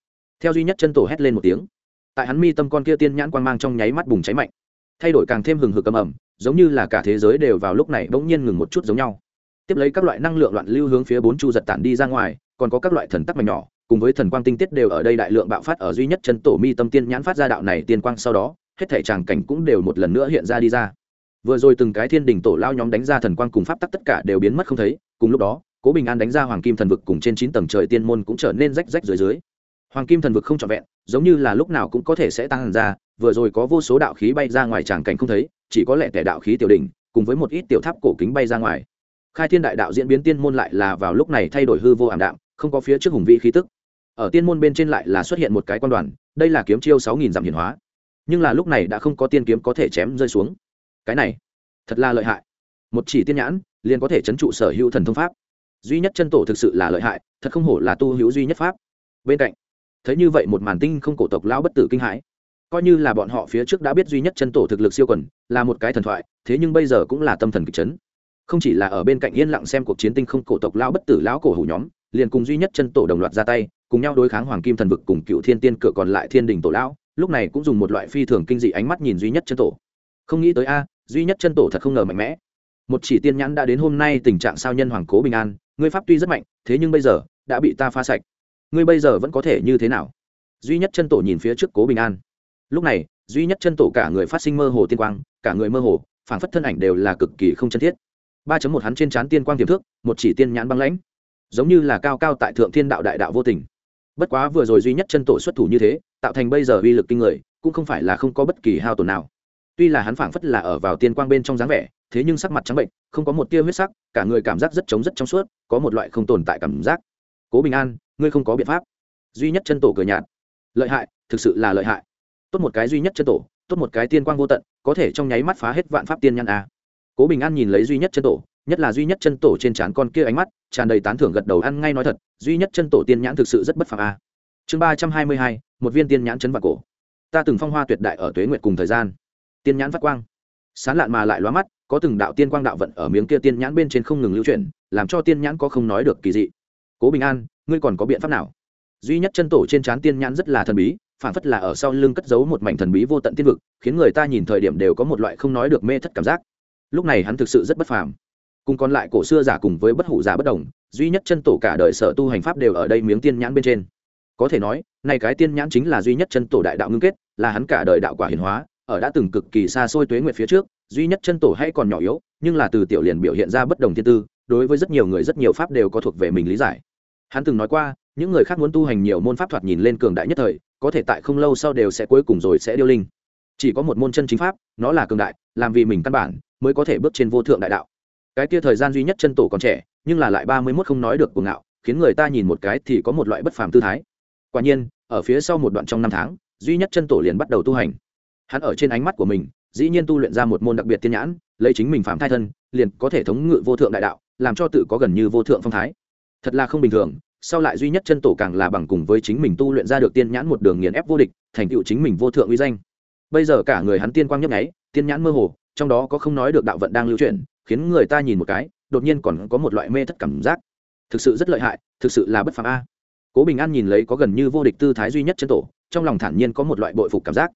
Theo duy nhất chân tổ hét lên một tiếng. Tại hắn mi tâm con kia tiên nhãn quang mang trong nháy mắt bùng cháy mạnh. Thay đổi càng thêm hừng hực cầm ẩm giống như là cả thế giới đều vào lúc này bỗng nhiên ngừng một chút giống nhau tiếp lấy các loại năng lượng loạn lưu hướng phía bốn chu giật tản đi ra ngoài, còn có các loại thần tắc mảnh nhỏ, cùng với thần quang tinh tiết đều ở đây đại lượng bạo phát ở duy nhất chân tổ mi tâm tiên nhãn phát ra đạo này tiên quang sau đó, hết thể tràng cảnh cũng đều một lần nữa hiện ra đi ra. Vừa rồi từng cái thiên đình tổ lao nhóm đánh ra thần quang cùng pháp tắc tất cả đều biến mất không thấy, cùng lúc đó, cố bình an đánh ra hoàng kim thần vực cùng trên chín tầng trời tiên môn cũng trở nên rách rách dưới dưới. Hoàng kim thần vực không trọn vẹn, giống như là lúc nào cũng có thể sẽ tăng ra, vừa rồi có vô số đạo khí bay ra ngoài tràng cảnh không thấy, chỉ có lẽ tẻ đạo khí tiểu đỉnh, cùng với một ít tiểu tháp cổ kính bay ra ngoài khai thiên đại đạo diễn biến tiên môn lại là vào lúc này thay đổi hư vô ảm đạm, không có phía trước hùng vị khí tức. Ở tiên môn bên trên lại là xuất hiện một cái quan đoàn, đây là kiếm chiêu sáu nghìn dặm hiển hóa. Nhưng là lúc này đã không có tiên kiếm có thể chém rơi xuống. Cái này, thật là lợi hại. Một chỉ tiên nhãn, liền có thể chấn trụ sở hữu thần thông pháp. Duy nhất chân tổ thực sự là lợi hại, thật không hổ là tu hữu duy nhất pháp. Bên cạnh, thấy như vậy một màn tinh không cổ tộc lão bất tử kinh hãi. Coi như là bọn họ phía trước đã biết duy nhất chân tổ thực lực siêu quần, là một cái thần thoại, thế nhưng bây giờ cũng là tâm thần kịch chấn không chỉ là ở bên cạnh yên lặng xem cuộc chiến tinh không cổ tộc lão bất tử lão cổ hủ nhóm, liền cùng duy nhất chân tổ đồng loạt ra tay, cùng nhau đối kháng hoàng kim thần vực cùng cựu thiên tiên cửa còn lại thiên đình tổ lão, lúc này cũng dùng một loại phi thường kinh dị ánh mắt nhìn duy nhất chân tổ. Không nghĩ tới a, duy nhất chân tổ thật không ngờ mạnh mẽ. Một chỉ tiên nhãn đã đến hôm nay tình trạng sao nhân hoàng cố bình an, ngươi pháp tuy rất mạnh, thế nhưng bây giờ đã bị ta pha sạch. Ngươi bây giờ vẫn có thể như thế nào? Duy nhất chân tổ nhìn phía trước cố bình an. Lúc này, duy nhất chân tổ cả người phát sinh mơ hồ tiên quang, cả người mơ hồ, phảng phất thân ảnh đều là cực kỳ không chân thiết ba một hắn trên trán tiên quang tiềm thước một chỉ tiên nhãn băng lãnh. Giống như là cao cao tại thượng thiên đạo đại đạo vô tình. Bất quá vừa rồi duy nhất chân tổ xuất thủ như thế, tạo thành bây giờ uy lực kinh người, cũng không phải là không có bất kỳ hao tổn nào. Tuy là hắn phảng phất là ở vào tiên quang bên trong dáng vẻ, thế nhưng sắc mặt trắng bệnh, không có một tia huyết sắc, cả người cảm giác rất trống rất trong suốt, có một loại không tồn tại cảm giác. Cố bình an, ngươi không có biện pháp. Duy nhất chân tổ cười nhạt. Lợi hại, thực sự là lợi hại. Tốt một cái duy nhất chân tổ, tốt một cái tiên quang vô tận, có thể trong nháy mắt phá hết vạn pháp tiên nhãn a cố bình an nhìn lấy duy nhất chân tổ, nhất là duy nhất chân tổ trên trán con kia ánh mắt, tràn đầy tán thưởng gật đầu ăn ngay nói thật, duy nhất chân tổ tiên nhãn thực sự rất bất phàm a. Chương ba trăm hai mươi hai, một viên tiên nhãn chấn vạn cổ. Ta từng phong hoa tuyệt đại ở tuế nguyệt cùng thời gian. Tiên nhãn phát quang. Sán lạn mà lại lóa mắt, có từng đạo tiên quang đạo vận ở miếng kia tiên nhãn bên trên không ngừng lưu chuyển, làm cho tiên nhãn có không nói được kỳ dị. Cố bình an, ngươi còn có biện pháp nào? Duy nhất chân tổ trên trán tiên nhãn rất là thần bí, phản phất là ở sau lưng cất giấu một mảnh thần bí vô tận tiên vực, khiến người ta nhìn thời điểm đều có một loại không nói được mê thất cảm giác lúc này hắn thực sự rất bất phàm. Cùng còn lại cổ xưa giả cùng với bất hủ giả bất đồng, duy nhất chân tổ cả đời sở tu hành pháp đều ở đây miếng tiên nhãn bên trên. Có thể nói này cái tiên nhãn chính là duy nhất chân tổ đại đạo ngưng kết, là hắn cả đời đạo quả hiển hóa, ở đã từng cực kỳ xa xôi tuế nguyệt phía trước, duy nhất chân tổ hay còn nhỏ yếu, nhưng là từ tiểu liền biểu hiện ra bất đồng thiên tư, đối với rất nhiều người rất nhiều pháp đều có thuộc về mình lý giải. Hắn từng nói qua, những người khác muốn tu hành nhiều môn pháp thoạt nhìn lên cường đại nhất thời, có thể tại không lâu sau đều sẽ cuối cùng rồi sẽ điêu linh. Chỉ có một môn chân chính pháp, nó là cường đại, làm vì mình căn bản mới có thể bước trên vô thượng đại đạo. Cái kia thời gian duy nhất chân tổ còn trẻ, nhưng là lại ba mươi mốt không nói được cuồng ngạo, khiến người ta nhìn một cái thì có một loại bất phàm tư thái. Quả nhiên, ở phía sau một đoạn trong năm tháng, duy nhất chân tổ liền bắt đầu tu hành. Hắn ở trên ánh mắt của mình, dĩ nhiên tu luyện ra một môn đặc biệt tiên nhãn, lấy chính mình phạm thai thân, liền có thể thống ngự vô thượng đại đạo, làm cho tự có gần như vô thượng phong thái. Thật là không bình thường, sau lại duy nhất chân tổ càng là bằng cùng với chính mình tu luyện ra được tiên nhãn một đường nghiền ép vô địch, thành tựu chính mình vô thượng uy danh. Bây giờ cả người hắn tiên quang nhấp nháy, tiên nhãn mơ hồ trong đó có không nói được đạo vận đang lưu chuyển, khiến người ta nhìn một cái, đột nhiên còn có một loại mê thất cảm giác. Thực sự rất lợi hại, thực sự là bất phàm a. Cố bình an nhìn lấy có gần như vô địch tư thái duy nhất chân tổ, trong lòng thản nhiên có một loại bội phục cảm giác.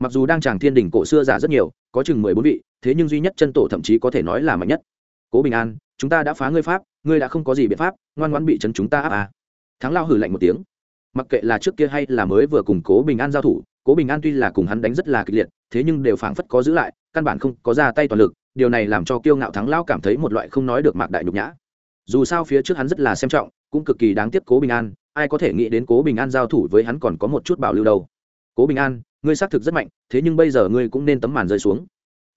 Mặc dù đang tràng thiên đình cổ xưa giả rất nhiều, có chừng mười bốn vị, thế nhưng duy nhất chân tổ thậm chí có thể nói là mạnh nhất. Cố bình an, chúng ta đã phá ngươi pháp, ngươi đã không có gì biện pháp, ngoan ngoãn bị chấn chúng ta áp à. thắng lao hử lạnh một tiếng. Mặc kệ là trước kia hay là mới vừa cùng cố bình an giao thủ, cố bình an tuy là cùng hắn đánh rất là kịch liệt, thế nhưng đều phảng phất có giữ lại căn bản không có ra tay toàn lực, điều này làm cho kiêu ngạo thắng lao cảm thấy một loại không nói được mạc đại nhục nhã. Dù sao phía trước hắn rất là xem trọng, cũng cực kỳ đáng tiếc cố bình an, ai có thể nghĩ đến cố bình an giao thủ với hắn còn có một chút bảo lưu đâu. Cố bình an, ngươi xác thực rất mạnh, thế nhưng bây giờ ngươi cũng nên tấm màn rơi xuống.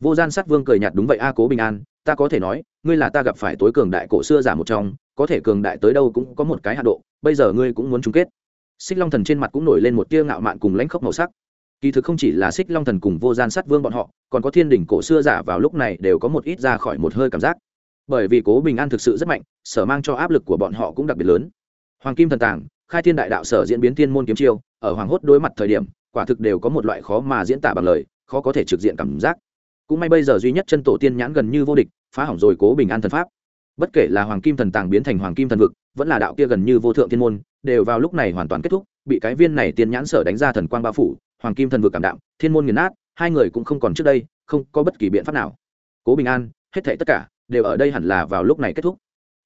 Vô gian sát vương cười nhạt đúng vậy a, cố bình an, ta có thể nói, ngươi là ta gặp phải tối cường đại cổ xưa giả một trong, có thể cường đại tới đâu cũng có một cái hạ độ, bây giờ ngươi cũng muốn chung kết. Xích long thần trên mặt cũng nổi lên một tia ngạo mạn cùng lãnh khốc màu sắc. Kỳ thực không chỉ là xích long thần cùng vô gian sát vương bọn họ còn có thiên đỉnh cổ xưa giả vào lúc này đều có một ít ra khỏi một hơi cảm giác. Bởi vì cố bình an thực sự rất mạnh, sở mang cho áp lực của bọn họ cũng đặc biệt lớn. Hoàng kim thần tàng, khai thiên đại đạo sở diễn biến thiên môn kiếm chiêu, ở hoàng hốt đối mặt thời điểm, quả thực đều có một loại khó mà diễn tả bằng lời, khó có thể trực diện cảm giác. Cũng may bây giờ duy nhất chân tổ tiên nhãn gần như vô địch, phá hỏng rồi cố bình an thần pháp. Bất kể là hoàng kim thần tàng biến thành hoàng kim thần vực, vẫn là đạo kia gần như vô thượng thiên môn, đều vào lúc này hoàn toàn kết thúc, bị cái viên này tiên nhãn sở đánh ra thần quang bao phủ, hoàng kim thần vực cảm đạm, thiên môn nghiền nát hai người cũng không còn trước đây, không có bất kỳ biện pháp nào. Cố bình an, hết thảy tất cả đều ở đây hẳn là vào lúc này kết thúc.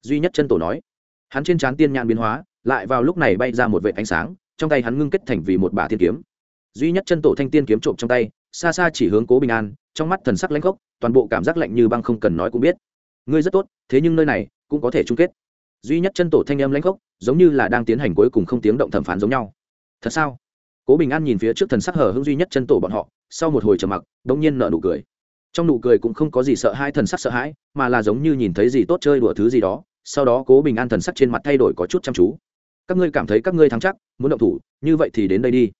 Duy nhất chân tổ nói, hắn trên trán tiên nhãn biến hóa, lại vào lúc này bay ra một vệ ánh sáng, trong tay hắn ngưng kết thành vì một bả thiên kiếm. Duy nhất chân tổ thanh tiên kiếm trộm trong tay, xa xa chỉ hướng cố bình an, trong mắt thần sắc lãnh khốc, toàn bộ cảm giác lạnh như băng không cần nói cũng biết. Ngươi rất tốt, thế nhưng nơi này cũng có thể chung kết. Duy nhất chân tổ thanh âm lãnh khốc, giống như là đang tiến hành cuối cùng không tiếng động thẩm phán giống nhau. Thật sao? Cố bình an nhìn phía trước thần sắc hở hưng duy nhất chân tổ bọn họ sau một hồi trầm mặc bỗng nhiên nợ nụ cười. Trong nụ cười cũng không có gì sợ hãi thần sắc sợ hãi mà là giống như nhìn thấy gì tốt chơi đùa thứ gì đó sau đó cố bình an thần sắc trên mặt thay đổi có chút chăm chú. Các ngươi cảm thấy các ngươi thắng chắc muốn động thủ như vậy thì đến đây đi.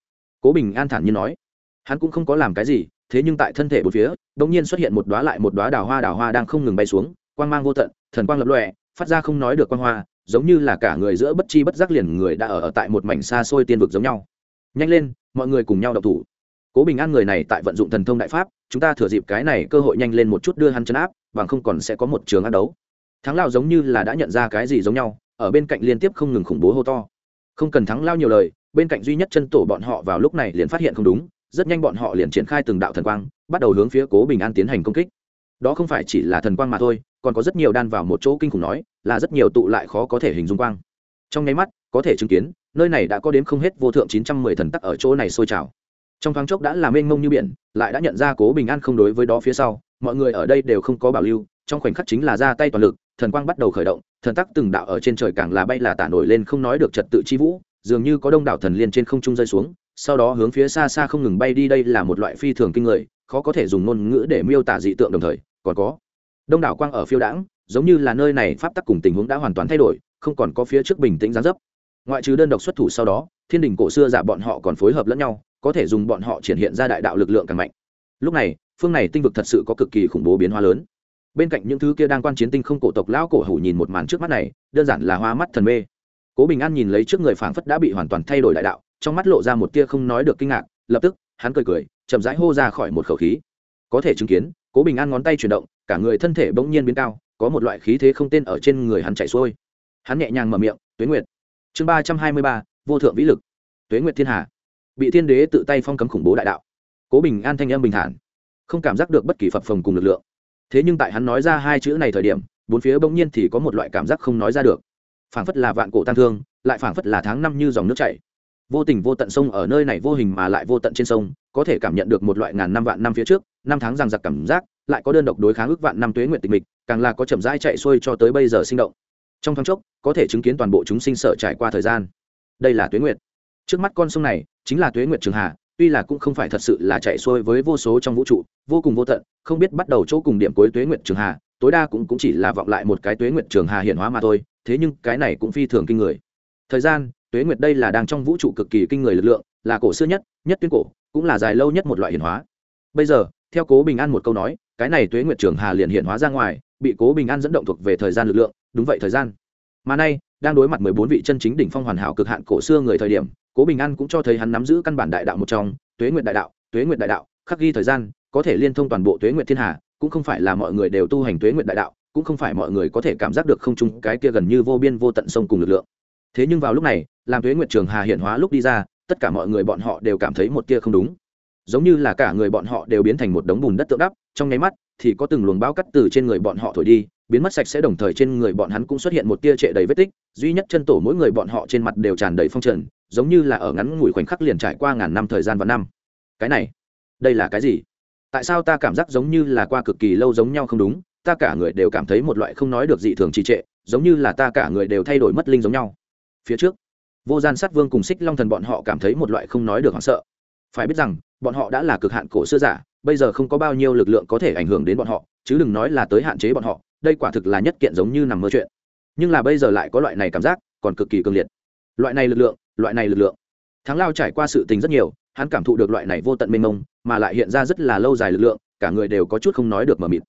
Cố bình an thản nhiên nói. Hắn cũng không có làm cái gì thế nhưng tại thân thể bốn phía đ ỗ n g nhiên xuất hiện một đoá lại một đoá đào hoa đào hoa đang không ngừng bay xuống quang mang vô tận thần quang lập lọe phát ra không nói được quang hoa giống như là cả người giữa bất chi bất giác liền người đã ở, ở tại một mảnh xa xôi tiên vực giống nhau. Nhanh lên mọi người cùng nhau đậu thủ cố bình an người này tại vận dụng thần thông đại pháp, chúng ta thừa dịp cái này cơ hội nhanh lên một chút đưa hắn chấn áp, bằng không còn sẽ có một trường ác đấu. Thắng lao giống như là đã nhận ra cái gì giống nhau, ở bên cạnh liên tiếp không ngừng khủng bố hô to. Không cần thắng lao nhiều lời, bên cạnh duy nhất chân tổ bọn họ vào lúc này liền phát hiện không đúng, rất nhanh bọn họ liền triển khai từng đạo thần quang, bắt đầu hướng phía cố bình an tiến hành công kích. Đó không phải chỉ là thần quang mà thôi, còn có rất nhiều đan vào một chỗ kinh khủng nói, là rất nhiều tụ lại khó có thể hình dung quang. Trong nháy mắt, có thể chứng kiến, nơi này đã có đến không hết vô thượng chín trăm mười thần tắc ở chỗ này sôi trào trong thoáng chốc đã làm mênh mông như biển, lại đã nhận ra cố bình an không đối với đó phía sau. Mọi người ở đây đều không có bảo lưu, trong khoảnh khắc chính là ra tay toàn lực, thần quang bắt đầu khởi động, thần tắc từng đạo ở trên trời càng là bay là tả nổi lên không nói được trật tự chi vũ, dường như có đông đảo thần liên trên không trung rơi xuống, sau đó hướng phía xa xa không ngừng bay đi đây là một loại phi thường kinh người, khó có thể dùng ngôn ngữ để miêu tả dị tượng đồng thời, còn có đông đảo quang ở phiêu đãng, giống như là nơi này pháp tắc cùng tình huống đã hoàn toàn thay đổi, không còn có phía trước bình tĩnh gián dấp. Ngoại trừ đơn độc xuất thủ sau đó, thiên đình cổ xưa giả bọn họ còn phối hợp lẫn nhau có thể dùng bọn họ triển hiện ra đại đạo lực lượng càng mạnh. Lúc này, phương này tinh vực thật sự có cực kỳ khủng bố biến hóa lớn. Bên cạnh những thứ kia đang quan chiến tinh không cổ tộc lão cổ hủ nhìn một màn trước mắt này, đơn giản là hoa mắt thần mê. Cố bình an nhìn lấy trước người phảng phất đã bị hoàn toàn thay đổi đại đạo, trong mắt lộ ra một tia không nói được kinh ngạc, lập tức, hắn cười cười, chậm rãi hô ra khỏi một khẩu khí. Có thể chứng kiến, cố bình an ngón tay chuyển động, cả người thân thể bỗng nhiên biến cao, có một loại khí thế không tên ở trên người hắn chạy xuôi. Hắn nhẹ nhàng mở miệng, tuế nguyệt. Chương ba trăm hai mươi ba, vô thượng vĩ lực. Tuế nguyệt thiên hà bị thiên đế tự tay phong cấm khủng bố đại đạo. Cố bình an thanh âm bình thản, không cảm giác được bất kỳ phập phồng cùng lực lượng. Thế nhưng tại hắn nói ra hai chữ này thời điểm, bốn phía bỗng nhiên thì có một loại cảm giác không nói ra được. Phảng phất là vạn cổ tăng thương, lại phảng phất là tháng năm như dòng nước chảy. Vô tình vô tận sông ở nơi này vô hình mà lại vô tận trên sông, có thể cảm nhận được một loại ngàn năm vạn năm phía trước, năm tháng rằng giặc cảm giác, lại có đơn độc đối kháng ước vạn năm tuế nguyện tịch mịch, càng là có chậm rãi chạy xuôi cho tới bây giờ sinh động. Trong thoáng chốc, có thể chứng kiến toàn bộ chúng sinh sợ trải qua thời gian. Đây là tuế nguyện trước mắt con sông này chính là tuế nguyệt trường hà tuy là cũng không phải thật sự là chạy xuôi với vô số trong vũ trụ vô cùng vô tận không biết bắt đầu chỗ cùng điểm cuối tuế nguyệt trường hà tối đa cũng, cũng chỉ là vọng lại một cái tuế nguyệt trường hà hiện hóa mà thôi thế nhưng cái này cũng phi thường kinh người. Thời gian tuế nguyệt đây là đang trong vũ trụ cực kỳ kinh người lực lượng là cổ xưa nhất nhất tuyến cổ cũng là dài lâu nhất một loại hiển hóa. Bây giờ theo cố bình an một câu nói cái này tuế nguyệt trường hà liền hiện hóa ra ngoài bị cố bình an dẫn động thuộc về thời gian lực lượng đúng vậy thời gian. Mà nay đang đối mặt mười bốn vị chân chính đỉnh phong hoàn hảo cực hạn cổ xưa người thời điểm cố bình an cũng cho thấy hắn nắm giữ căn bản đại đạo một trong, tuế nguyệt đại đạo, tuế nguyệt đại đạo, khắc ghi thời gian, có thể liên thông toàn bộ tuế nguyệt thiên hà, cũng không phải là mọi người đều tu hành tuế nguyệt đại đạo, cũng không phải mọi người có thể cảm giác được không chung cái kia gần như vô biên vô tận sông cùng lực lượng. Thế nhưng vào lúc này, làm tuế nguyệt trường hà hiện hóa lúc đi ra, tất cả mọi người bọn họ đều cảm thấy một tia không đúng. Giống như là cả người bọn họ đều biến thành một đống bùn đất tượng đắp, trong nháy mắt thì có từng luồng bao cắt từ trên người bọn họ thổi đi, biến mất sạch sẽ đồng thời trên người bọn hắn cũng xuất hiện một tia trệ đầy vết tích, duy nhất chân tổ mỗi người bọn họ trên mặt đều tràn đầy phong trần giống như là ở ngắn ngủi khoảnh khắc liền trải qua ngàn năm thời gian và năm. Cái này, đây là cái gì? Tại sao ta cảm giác giống như là qua cực kỳ lâu giống nhau không đúng? Ta cả người đều cảm thấy một loại không nói được dị thường trì trệ, giống như là ta cả người đều thay đổi mất linh giống nhau. Phía trước, vô gian sát vương cùng xích long thần bọn họ cảm thấy một loại không nói được hoảng sợ. Phải biết rằng, bọn họ đã là cực hạn cổ xưa giả, bây giờ không có bao nhiêu lực lượng có thể ảnh hưởng đến bọn họ, chứ đừng nói là tới hạn chế bọn họ, đây quả thực là nhất kiện giống như nằm mơ chuyện. Nhưng là bây giờ lại có loại này cảm giác, còn cực kỳ cường liệt. Loại này lực lượng loại này lực lượng. Thắng lao trải qua sự tình rất nhiều, hắn cảm thụ được loại này vô tận mênh mông, mà lại hiện ra rất là lâu dài lực lượng, cả người đều có chút không nói được mờ mịt.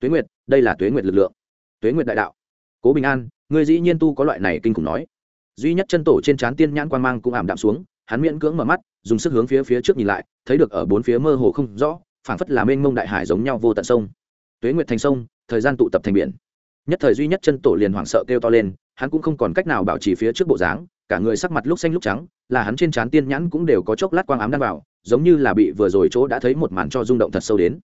Tuế nguyệt, đây là tuế nguyệt lực lượng. Tuế nguyệt đại đạo. Cố bình an người dĩ nhiên tu có loại này kinh khủng nói. Duy nhất chân tổ trên trán tiên nhãn quan mang cũng ảm đạm xuống, hắn miễn cưỡng mở mắt, dùng sức hướng phía phía trước nhìn lại, thấy được ở bốn phía mơ hồ không rõ, phảng phất là mênh mông đại hải giống nhau vô tận sông. Tuế nguyệt thành sông, thời gian tụ tập thành biển. Nhất thời duy nhất chân tổ liền hoảng sợ kêu to lên, hắn cũng không còn cách nào bảo trì phía trước bộ dáng cả người sắc mặt lúc xanh lúc trắng, là hắn trên trán tiên nhãn cũng đều có chốc lát quang ám đan vào, giống như là bị vừa rồi chỗ đã thấy một màn cho rung động thật sâu đến.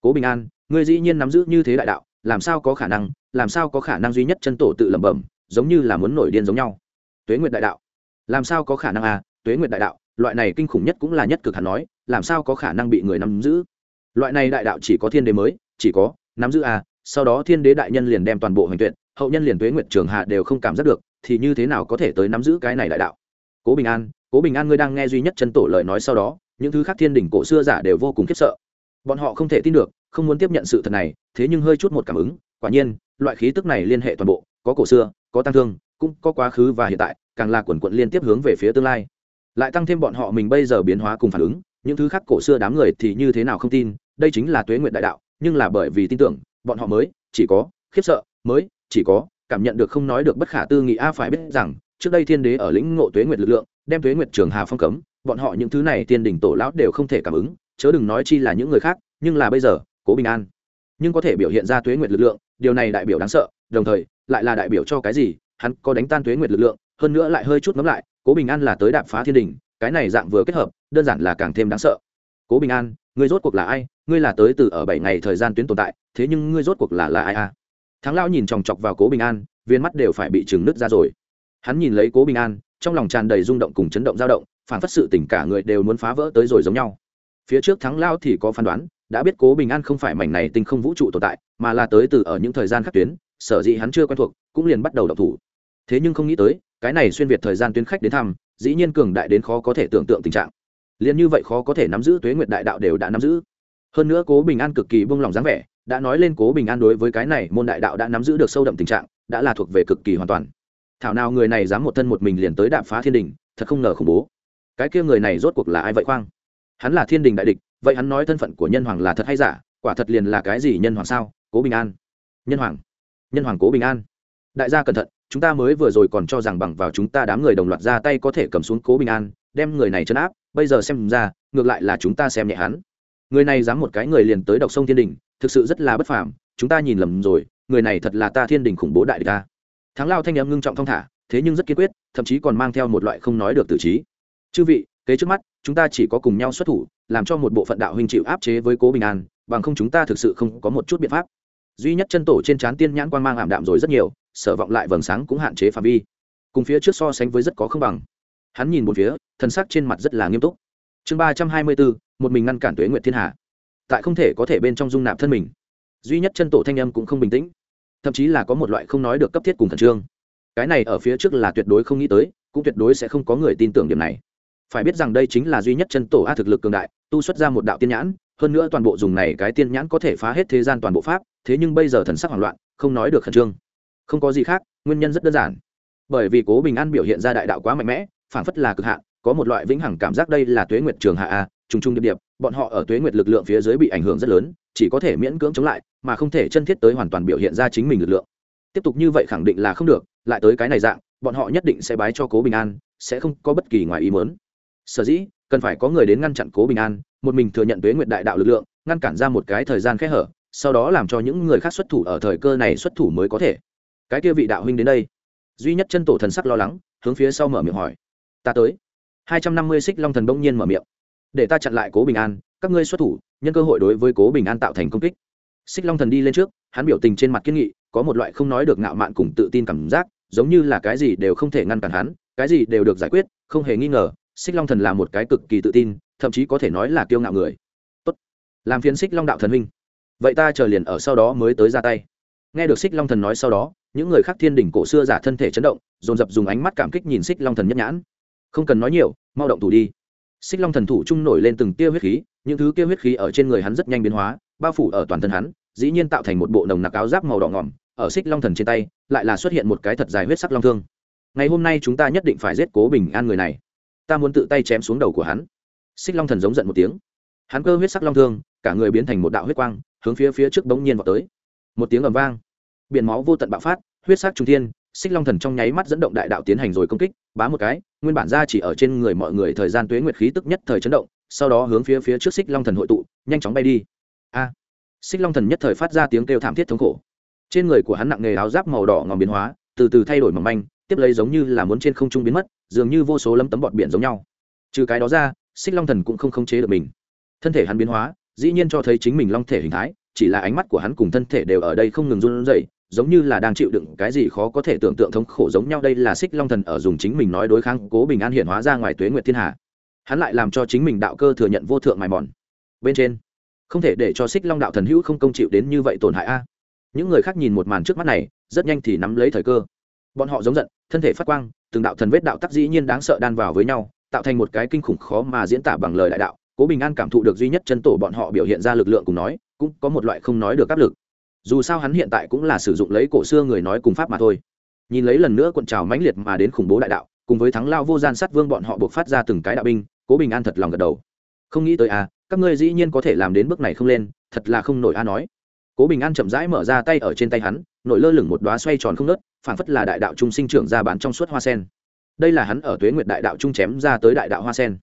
Cố bình an người dĩ nhiên nắm giữ như thế đại đạo, làm sao có khả năng, làm sao có khả năng duy nhất chân tổ tự lẩm bẩm, giống như là muốn nổi điên giống nhau. Tuế nguyệt đại đạo. Làm sao có khả năng à tuế nguyệt đại đạo, loại này kinh khủng nhất cũng là nhất cực hắn nói, làm sao có khả năng bị người nắm giữ? Loại này đại đạo chỉ có thiên đế mới, chỉ có nắm giữ à sau đó thiên đế đại nhân liền đem toàn bộ hoành tuyệt, hậu nhân liền tuế nguyệt trường hạ đều không cảm giác được thì như thế nào có thể tới nắm giữ cái này đại đạo? Cố bình an, cố bình an ngươi đang nghe duy nhất chân tổ lời nói sau đó, những thứ khác thiên đỉnh cổ xưa giả đều vô cùng khiếp sợ. Bọn họ không thể tin được, không muốn tiếp nhận sự thật này, thế nhưng hơi chút một cảm ứng, quả nhiên, loại khí tức này liên hệ toàn bộ, có cổ xưa, có tăng thương, cũng có quá khứ và hiện tại, càng là quần quận liên tiếp hướng về phía tương lai. Lại tăng thêm bọn họ mình bây giờ biến hóa cùng phản ứng, những thứ khác cổ xưa đám người thì như thế nào không tin, đây chính là tuế nguyện đại đạo, nhưng là bởi vì tin tưởng, bọn họ mới, chỉ có, khiếp sợ, mới, chỉ có cảm nhận được không nói được bất khả tư nghị, a, phải biết rằng, trước đây thiên đế ở lĩnh ngộ tuế nguyệt lực lượng, đem tuế nguyệt trường hà phong cấm, bọn họ những thứ này tiên đình tổ lão đều không thể cảm ứng, chớ đừng nói chi là những người khác, nhưng là bây giờ, cố bình an. Nhưng có thể biểu hiện ra tuế nguyệt lực lượng, điều này đại biểu đáng sợ, đồng thời, lại là đại biểu cho cái gì, hắn có đánh tan tuế nguyệt lực lượng, hơn nữa lại hơi chút ngấm lại, cố bình an là tới đạp phá thiên đình cái này dạng vừa kết hợp, đơn giản là càng thêm đáng sợ. Cố bình an, ngươi rốt cuộc là ai? Ngươi là tới từ ở bảy ngày thời gian tuyến tồn tại, thế nhưng ngươi rốt cuộc là là ai a à? Thắng lão nhìn chòng chọc vào cố bình an, viên mắt đều phải bị trừng nứt ra rồi. Hắn nhìn lấy cố bình an, trong lòng tràn đầy rung động cùng chấn động dao động, phản phất sự tình cả người đều muốn phá vỡ tới rồi giống nhau. Phía trước thắng lao thì có phán đoán, đã biết cố bình an không phải mảnh này tinh không vũ trụ tồn tại, mà là tới từ ở những thời gian khác tuyến, sở dĩ hắn chưa quen thuộc, cũng liền bắt đầu đọc thủ. Thế nhưng không nghĩ tới, cái này xuyên việt thời gian tuyến khách đến thăm, dĩ nhiên cường đại đến khó có thể tưởng tượng tình trạng. Liền như vậy khó có thể nắm giữ tuế nguyệt đại đạo đều đã nắm giữ. Hơn nữa cố bình an cực kỳ buông lòng dáng vẻ đã nói lên cố bình an đối với cái này, môn đại đạo đã nắm giữ được sâu đậm tình trạng, đã là thuộc về cực kỳ hoàn toàn. Thảo nào người này dám một thân một mình liền tới đạp phá thiên đình, thật không ngờ khủng bố. Cái kia người này rốt cuộc là ai vậy khoang? Hắn là thiên đình đại địch, vậy hắn nói thân phận của nhân hoàng là thật hay giả? Quả thật liền là cái gì nhân hoàng sao? Cố bình an. Nhân hoàng. Nhân hoàng cố bình an. Đại gia cẩn thận, chúng ta mới vừa rồi còn cho rằng bằng vào chúng ta đám người đồng loạt ra tay có thể cầm xuống cố bình an, đem người này chấn áp, bây giờ xem ra, ngược lại là chúng ta xem nhẹ hắn. Người này dám một cái người liền tới độc sông thiên đình thực sự rất là bất phàm, chúng ta nhìn lầm rồi, người này thật là ta thiên đình khủng bố đại địch ta thắng lao thanh em ngưng trọng thong thả, thế nhưng rất kiên quyết, thậm chí còn mang theo một loại không nói được tự trí chư vị, kế trước mắt, chúng ta chỉ có cùng nhau xuất thủ, làm cho một bộ phận đạo huynh chịu áp chế với cố bình an, bằng không chúng ta thực sự không có một chút biện pháp. Duy nhất chân tổ trên trán tiên nhãn quan mang ảm đạm rồi rất nhiều, sở vọng lại vầng sáng cũng hạn chế phạm vi. Cùng phía trước so sánh với rất có không bằng. Hắn nhìn một phía, thân sắc trên mặt rất là nghiêm túc. Chương ba trăm hai mươi bốn, một mình ngăn cản tuế nguyệt thiên hạ tại không thể có thể bên trong dung nạp thân mình. Duy nhất chân tổ thanh âm cũng không bình tĩnh. Thậm chí là có một loại không nói được cấp thiết cùng khẩn trương. Cái này ở phía trước là tuyệt đối không nghĩ tới, cũng tuyệt đối sẽ không có người tin tưởng điểm này. Phải biết rằng đây chính là duy nhất chân tổ a thực lực cường đại, tu xuất ra một đạo tiên nhãn, hơn nữa toàn bộ dùng này cái tiên nhãn có thể phá hết thế gian toàn bộ pháp, thế nhưng bây giờ thần sắc hoảng loạn, không nói được khẩn trương. Không có gì khác, nguyên nhân rất đơn giản. Bởi vì cố bình an biểu hiện ra đại đạo quá mạnh mẽ phản phất là cực hạn, có một loại vĩnh hằng cảm giác đây là tuế nguyệt trường hạ a, trùng trùng điệp điệp bọn họ ở tuế nguyệt lực lượng phía dưới bị ảnh hưởng rất lớn, chỉ có thể miễn cưỡng chống lại, mà không thể chân thiết tới hoàn toàn biểu hiện ra chính mình lực lượng. Tiếp tục như vậy khẳng định là không được, lại tới cái này dạng, bọn họ nhất định sẽ bái cho cố bình an, sẽ không có bất kỳ ngoài ý mớn sở dĩ, cần phải có người đến ngăn chặn cố bình an, một mình thừa nhận tuế nguyệt đại đạo lực lượng, ngăn cản ra một cái thời gian khẽ hở, sau đó làm cho những người khác xuất thủ ở thời cơ này xuất thủ mới có thể. Cái kia vị đạo huynh đến đây. Duy nhất chân tổ thần sắc lo lắng, hướng phía sau mở miệng hỏi. Ta tới. Hai trăm năm mươi xích long thần bỗng nhiên mở miệng để ta chặn lại cố bình an, các ngươi xuất thủ, nhân cơ hội đối với cố bình an tạo thành công kích. Xích long thần đi lên trước, hắn biểu tình trên mặt kiên nghị, có một loại không nói được ngạo mạn cùng tự tin cảm giác, giống như là cái gì đều không thể ngăn cản hắn, cái gì đều được giải quyết, không hề nghi ngờ, xích long thần là một cái cực kỳ tự tin, thậm chí có thể nói là kiêu ngạo người. Tốt. Làm phiến xích long đạo thần huynh. Vậy ta chờ liền ở sau đó mới tới ra tay. Nghe được xích long thần nói sau đó, những người khác thiên đỉnh cổ xưa giả thân thể chấn động, dồn dập dùng ánh mắt cảm kích nhìn xích long thần nhất nhãn. Không cần nói nhiều, mau động thủ đi xích long thần thủ trung nổi lên từng tia huyết khí, những thứ kia huyết khí ở trên người hắn rất nhanh biến hóa, bao phủ ở toàn thân hắn, dĩ nhiên tạo thành một bộ nồng nặc áo giáp màu đỏ ngỏm, ở xích long thần trên tay, lại là xuất hiện một cái thật dài huyết sắc long thương. Ngày hôm nay chúng ta nhất định phải giết cố bình an người này. Ta muốn tự tay chém xuống đầu của hắn. Xích long thần giống giận một tiếng. Hắn cơ huyết sắc long thương, cả người biến thành một đạo huyết quang, hướng phía phía trước bỗng nhiên vào tới. Một tiếng ầm vang. Biển máu vô tận bạo phát, huyết sắc trung thiên xích long thần trong nháy mắt dẫn động đại đạo tiến hành rồi công kích, bá một cái, nguyên bản ra chỉ ở trên người mọi người thời gian tuế nguyệt khí tức nhất thời chấn động, sau đó hướng phía phía trước xích long thần hội tụ, nhanh chóng bay đi. A! Xích long thần nhất thời phát ra tiếng kêu thảm thiết thống khổ. Trên người của hắn nặng nghề áo giáp màu đỏ ngòm biến hóa, từ từ thay đổi mỏng manh, tiếp lấy giống như là muốn trên không trung biến mất, dường như vô số lấm tấm bọt biển giống nhau. Trừ cái đó ra, xích long thần cũng không khống chế được mình. Thân thể hắn biến hóa, dĩ nhiên cho thấy chính mình long thể hình thái, chỉ là ánh mắt của hắn cùng thân thể đều ở đây không ngừng run rẩy giống như là đang chịu đựng cái gì khó có thể tưởng tượng thống khổ giống nhau. Đây là xích long thần ở dùng chính mình nói đối kháng cố bình an hiện hóa ra ngoài tuế nguyệt thiên hạ hắn lại làm cho chính mình đạo cơ thừa nhận vô thượng mài mòn. Bên trên, không thể để cho xích long đạo thần hữu không công chịu đến như vậy tổn hại a. Những người khác nhìn một màn trước mắt này, rất nhanh thì nắm lấy thời cơ. Bọn họ giống giận, thân thể phát quang, từng đạo thần vết đạo tắc dĩ nhiên đáng sợ đan vào với nhau, tạo thành một cái kinh khủng khó mà diễn tả bằng lời đại đạo. Cố bình an cảm thụ được duy nhất chân tổ bọn họ biểu hiện ra lực lượng cùng nói, cũng có một loại không nói được áp lực dù sao hắn hiện tại cũng là sử dụng lấy cổ xưa người nói cùng pháp mà thôi. Nhìn lấy lần nữa cuộn trào mãnh liệt mà đến khủng bố đại đạo, cùng với thắng lao vô gian sát vương bọn họ buộc phát ra từng cái đạo binh, cố bình an thật lòng gật đầu. Không nghĩ tới à các ngươi dĩ nhiên có thể làm đến bước này không lên, thật là không nổi a nói. Cố bình an chậm rãi mở ra tay ở trên tay hắn, nổi lơ lửng một đoá xoay tròn không nớt phản phất là đại đạo trung sinh trưởng ra bán trong suốt hoa sen. Đây là hắn ở tuế nguyệt đại đạo trung chém ra tới đại đạo hoa sen.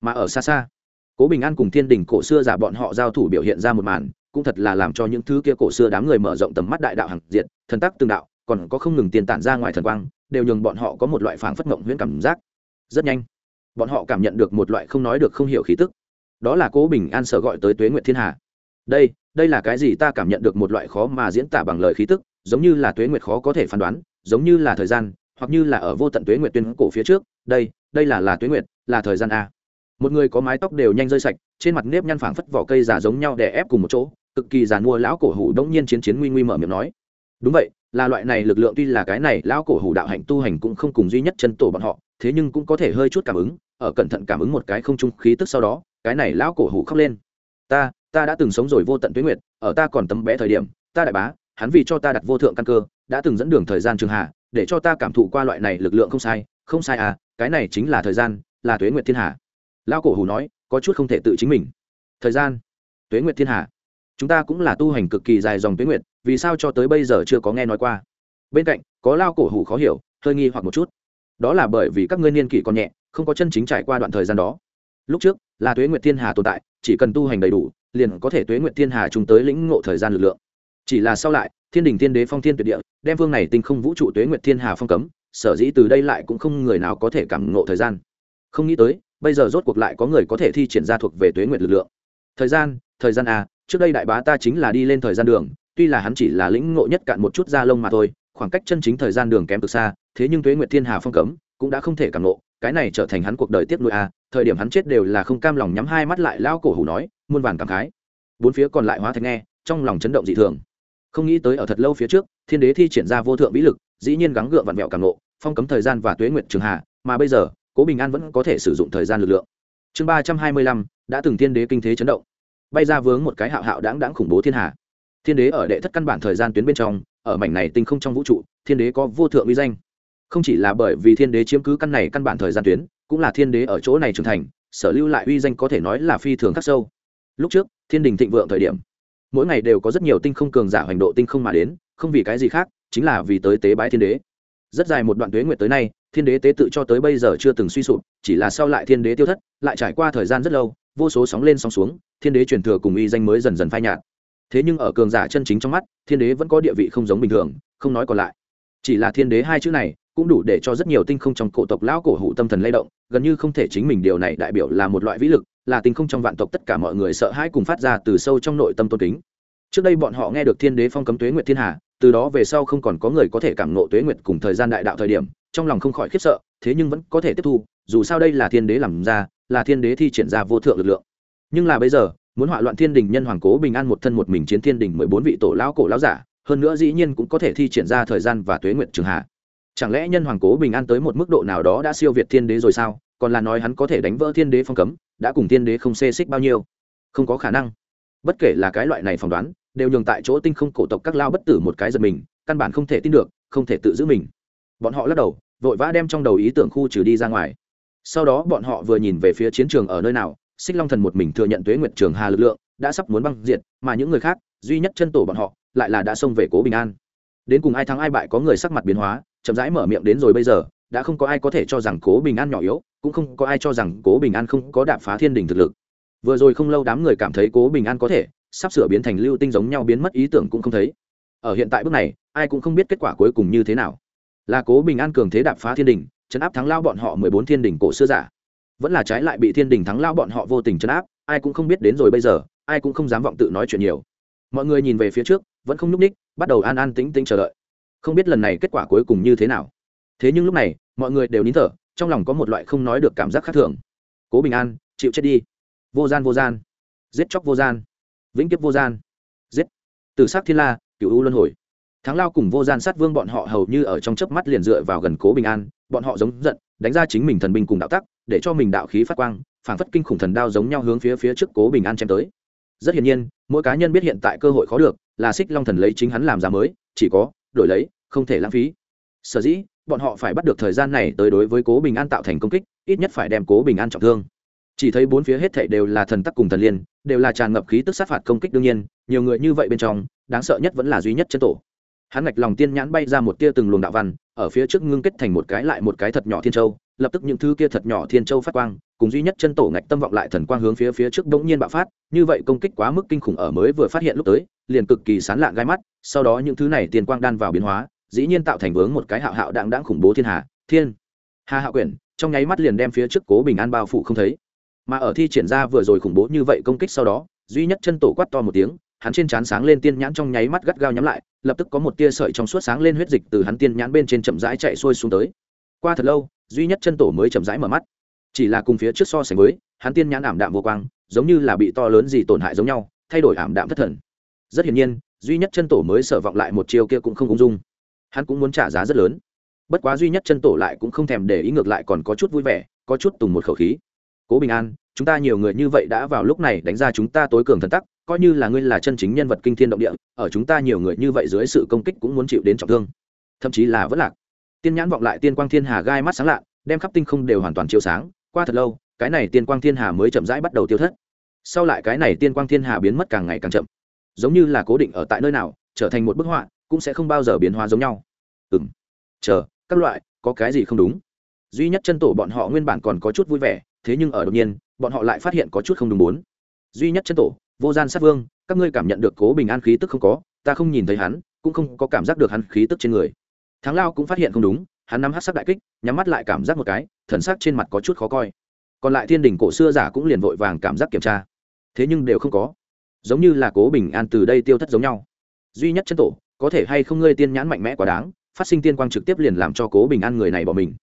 Mà ở xa xa, cố bình an cùng thiên đình cổ xưa giả bọn họ giao thủ biểu hiện ra một màn cũng thật là làm cho những thứ kia cổ xưa đám người mở rộng tầm mắt đại đạo hàng diện thần tắc tương đạo, còn có không ngừng tiền tản ra ngoài thần quang, đều nhường bọn họ có một loại phảng phất mộng huyễn cảm giác. Rất nhanh, bọn họ cảm nhận được một loại không nói được không hiểu khí tức. Đó là cố bình an sở gọi tới tuế nguyệt thiên hà. Đây đây là cái gì ta cảm nhận được một loại khó mà diễn tả bằng lời khí tức, giống như là tuế nguyệt khó có thể phán đoán, giống như là thời gian, hoặc như là ở vô tận tuế nguyệt tuyên cổ phía trước. Đây đây là là tuế nguyệt, là thời gian a. Một người có mái tóc đều nhanh rơi sạch, trên mặt nếp nhăn phảng phất vỏ cây giả giống nhau để ép cùng một chỗ cực kỳ giàn mua lão cổ hủ đống nhiên chiến chiến nguy nguy mở miệng nói. Đúng vậy, là loại này lực lượng tuy là cái này, lão cổ hủ đạo hạnh tu hành cũng không cùng duy nhất chân tổ bọn họ, thế nhưng cũng có thể hơi chút cảm ứng, ở cẩn thận cảm ứng một cái không trung khí tức sau đó, cái này lão cổ hủ khóc lên. Ta ta đã từng sống rồi vô tận tuế nguyệt, ở ta còn tấm bé thời điểm, ta đại bá, hắn vì cho ta đặt vô thượng căn cơ, đã từng dẫn đường thời gian trường hạ, để cho ta cảm thụ qua loại này lực lượng không sai không sai à cái này chính là thời gian, là tuế nguyệt thiên hạ. Lão cổ hủ nói, có chút không thể tự chính mình. Thời gian, tuế nguyệt thiên hạ chúng ta cũng là tu hành cực kỳ dài dòng tuế nguyệt, vì sao cho tới bây giờ chưa có nghe nói qua? Bên cạnh, có lao cổ hủ khó hiểu, hơi nghi hoặc một chút. Đó là bởi vì các ngươi niên kỷ còn nhẹ, không có chân chính trải qua đoạn thời gian đó. Lúc trước, là tuế nguyệt thiên hà tồn tại, chỉ cần tu hành đầy đủ, liền có thể tuế nguyệt thiên hà chúng tới lĩnh ngộ thời gian lực lượng. Chỉ là sau lại, thiên đình thiên đế phong thiên tuyệt địa, đem vương này tinh không vũ trụ tuế nguyệt thiên hà phong cấm, sở dĩ từ đây lại cũng không người nào có thể cảm ngộ thời gian. Không nghĩ tới, bây giờ rốt cuộc lại có người có thể thi triển ra thuộc về tuế nguyệt lực lượng. Thời gian thời gian a trước đây đại bá ta chính là đi lên thời gian đường, tuy là hắn chỉ là lĩnh ngộ nhất cạn một chút da lông mà thôi, khoảng cách chân chính thời gian đường kém từ xa, thế nhưng tuế nguyệt thiên hà phong cấm, cũng đã không thể cảm ngộ, cái này trở thành hắn cuộc đời tiếp nuôi a, thời điểm hắn chết đều là không cam lòng nhắm hai mắt lại lao cổ hủ nói, muôn vàn cảm khái. Bốn phía còn lại hóa thành nghe, trong lòng chấn động dị thường. Không nghĩ tới ở thật lâu phía trước, thiên đế thi triển ra vô thượng vĩ lực, dĩ nhiên gắng gượng vặn vẹo cảm ngộ, phong cấm thời gian và tuế nguyệt trường hạ mà bây giờ, cố bình an vẫn có thể sử dụng thời gian lực lượng. Chương ba trăm hai mươi lăm, đã từng thiên đế kinh thế chấn động bay ra vướng một cái hạo hạo đáng đáng khủng bố thiên hạ thiên đế ở đệ thất căn bản thời gian tuyến bên trong, ở mảnh này tinh không trong vũ trụ, thiên đế có vô thượng uy danh. Không chỉ là bởi vì thiên đế chiếm cứ căn này căn bản thời gian tuyến, cũng là thiên đế ở chỗ này trưởng thành, sở lưu lại uy danh có thể nói là phi thường khắc sâu. Lúc trước, thiên đình thịnh vượng thời điểm, mỗi ngày đều có rất nhiều tinh không cường giả hoành độ tinh không mà đến, không vì cái gì khác, chính là vì tới tế bái thiên đế. Rất dài một đoạn tuế nguyệt tới nay, thiên đế tế tự cho tới bây giờ chưa từng suy sụp, chỉ là sau lại thiên đế tiêu thất, lại trải qua thời gian rất lâu vô số sóng lên sóng xuống, thiên đế truyền thừa cùng y danh mới dần dần phai nhạt. Thế nhưng ở cường giả chân chính trong mắt, thiên đế vẫn có địa vị không giống bình thường, không nói còn lại. Chỉ là thiên đế hai chữ này, cũng đủ để cho rất nhiều tinh không trong cổ tộc lão cổ hủ tâm thần lay động, gần như không thể chính mình điều này đại biểu là một loại vĩ lực, là tinh không trong vạn tộc tất cả mọi người sợ hãi cùng phát ra từ sâu trong nội tâm tôn kính. Trước đây bọn họ nghe được thiên đế phong cấm tuế nguyệt thiên hà, từ đó về sau không còn có người có thể cảm nộ tuế nguyệt cùng thời gian đại đạo thời điểm, trong lòng không khỏi khiếp sợ, thế nhưng vẫn có thể tiếp thu, dù sao đây là thiên đế làm ra là thiên đế thi triển ra vô thượng lực lượng. Nhưng là bây giờ, muốn họa loạn thiên đình nhân hoàng cố bình an một thân một mình chiến thiên đình mười bốn vị tổ lão cổ lão giả, hơn nữa dĩ nhiên cũng có thể thi triển ra thời gian và tuế nguyện trường hạ. Chẳng lẽ nhân hoàng cố bình an tới một mức độ nào đó đã siêu việt thiên đế rồi sao? Còn là nói hắn có thể đánh vỡ thiên đế phong cấm, đã cùng thiên đế không xê xích bao nhiêu? Không có khả năng. Bất kể là cái loại này phỏng đoán, đều nhường tại chỗ tinh không cổ tộc các lao bất tử một cái giật mình, căn bản không thể tin được, không thể tự giữ mình. Bọn họ lắc đầu, vội vã đem trong đầu ý tưởng khu trừ đi ra ngoài sau đó bọn họ vừa nhìn về phía chiến trường ở nơi nào, xích long thần một mình thừa nhận tuế nguyệt trường hà lực lượng, đã sắp muốn băng diệt, mà những người khác, duy nhất chân tổ bọn họ, lại là đã xông về cố bình an. Đến cùng ai thắng ai bại có người sắc mặt biến hóa, chậm rãi mở miệng đến rồi bây giờ, đã không có ai có thể cho rằng cố bình an nhỏ yếu, cũng không có ai cho rằng cố bình an không có đạp phá thiên đình thực lực. Vừa rồi không lâu đám người cảm thấy cố bình an có thể, sắp sửa biến thành lưu tinh giống nhau biến mất ý tưởng cũng không thấy. Ở hiện tại bước này, ai cũng không biết kết quả cuối cùng như thế nào. Là cố bình an cường thế đạp phá thiên đình chấn áp thắng lao bọn họ mười bốn thiên đình cổ xưa giả. Vẫn là trái lại bị thiên đình thắng lao bọn họ vô tình chấn áp, ai cũng không biết đến rồi bây giờ, ai cũng không dám vọng tự nói chuyện nhiều. Mọi người nhìn về phía trước, vẫn không nhúc ních bắt đầu an an tĩnh tĩnh chờ đợi. Không biết lần này kết quả cuối cùng như thế nào. Thế nhưng lúc này, mọi người đều nín thở, trong lòng có một loại không nói được cảm giác khác thường. Cố bình an, chịu chết đi. Vô gian vô gian. Giết chóc vô gian. Vĩnh kiếp vô gian. Giết. Từ s thiên la cựu u luân hồi thắng lao cùng vô gian sát vương bọn họ hầu như ở trong chớp mắt liền dựa vào gần cố bình an, bọn họ giống giận, đánh ra chính mình thần binh cùng đạo tắc, để cho mình đạo khí phát quang, phảng phất kinh khủng thần đao giống nhau hướng phía phía trước cố bình an chém tới. Rất hiển nhiên, mỗi cá nhân biết hiện tại cơ hội khó được, là xích long thần lấy chính hắn làm giá mới, chỉ có đổi lấy, không thể lãng phí. Sở dĩ, bọn họ phải bắt được thời gian này tới đối với cố bình an tạo thành công kích, ít nhất phải đem cố bình an trọng thương. Chỉ thấy bốn phía hết thảy đều là thần tắc cùng thần liên, đều là tràn ngập khí tức sát phạt công kích đương nhiên, nhiều người như vậy bên trong, đáng sợ nhất vẫn là duy nhất chân tổ hắn ngạch lòng tiên nhãn bay ra một tia từng luồng đạo văn, ở phía trước ngưng kết thành một cái lại một cái thật nhỏ thiên châu, lập tức những thứ kia thật nhỏ thiên châu phát quang, cùng duy nhất chân tổ ngạch tâm vọng lại thần quang hướng phía phía trước bỗng nhiên bạo phát, như vậy công kích quá mức kinh khủng ở mới vừa phát hiện lúc tới, liền cực kỳ sán lạ gai mắt, sau đó những thứ này tiền quang đan vào biến hóa, dĩ nhiên tạo thành vướng một cái hạo hạo đạng đáng khủng bố thiên hà thiên, hà hạo quyển, trong nháy mắt liền đem phía trước cố bình an bao phủ không thấy. Mà ở thi triển ra vừa rồi khủng bố như vậy công kích sau đó, duy nhất chân tổ quát to một tiếng, hắn trên trán sáng lên tiên nhãn trong nháy mắt gắt gao nhắm lại lập tức có một tia sợi trong suốt sáng lên huyết dịch từ hắn tiên nhãn bên trên chậm rãi chạy xuôi xuống tới. Qua thật lâu, duy nhất chân tổ mới chậm rãi mở mắt. Chỉ là cùng phía trước so sánh với, hắn tiên nhãn ảm đạm vô quang, giống như là bị to lớn gì tổn hại giống nhau, thay đổi ảm đạm thất thần. Rất hiển nhiên, duy nhất chân tổ mới sở vọng lại một chiêu kia cũng không ung dung. Hắn cũng muốn trả giá rất lớn. Bất quá duy nhất chân tổ lại cũng không thèm để ý ngược lại còn có chút vui vẻ, có chút tùng một khẩu khí. Cố bình an, chúng ta nhiều người như vậy đã vào lúc này đánh ra chúng ta tối cường thần tắc coi như là ngươi là chân chính nhân vật kinh thiên động địa, ở chúng ta nhiều người như vậy dưới sự công kích cũng muốn chịu đến trọng thương. Thậm chí là vất lạc. Tiên nhãn vọng lại tiên quang thiên hà gai mắt sáng lạ, đem khắp tinh không đều hoàn toàn chiếu sáng. Qua thật lâu, cái này tiên quang thiên hà mới chậm rãi bắt đầu tiêu thất. Sau lại cái này tiên quang thiên hà biến mất càng ngày càng chậm. Giống như là cố định ở tại nơi nào, trở thành một bức họa, cũng sẽ không bao giờ biến hóa giống nhau. Ừ m chờ, các loại, có cái gì không đúng? Duy nhất chân tổ bọn họ nguyên bản còn có chút vui vẻ, thế nhưng ở đột nhiên, bọn họ lại phát hiện có chút không đúng bốn. Duy nhất chân tổ vô gian sát vương, các ngươi cảm nhận được cố bình an khí tức không có, ta không nhìn thấy hắn, cũng không có cảm giác được hắn khí tức trên người. Thắng lao cũng phát hiện không đúng, hắn nắm hát sắc đại kích, nhắm mắt lại cảm giác một cái, thần sắc trên mặt có chút khó coi. Còn lại thiên đình cổ xưa giả cũng liền vội vàng cảm giác kiểm tra. Thế nhưng đều không có. Giống như là cố bình an từ đây tiêu thất giống nhau. Duy nhất chân tổ, có thể hay không ngươi tiên nhãn mạnh mẽ quá đáng, phát sinh tiên quang trực tiếp liền làm cho cố bình an người này bỏ mình.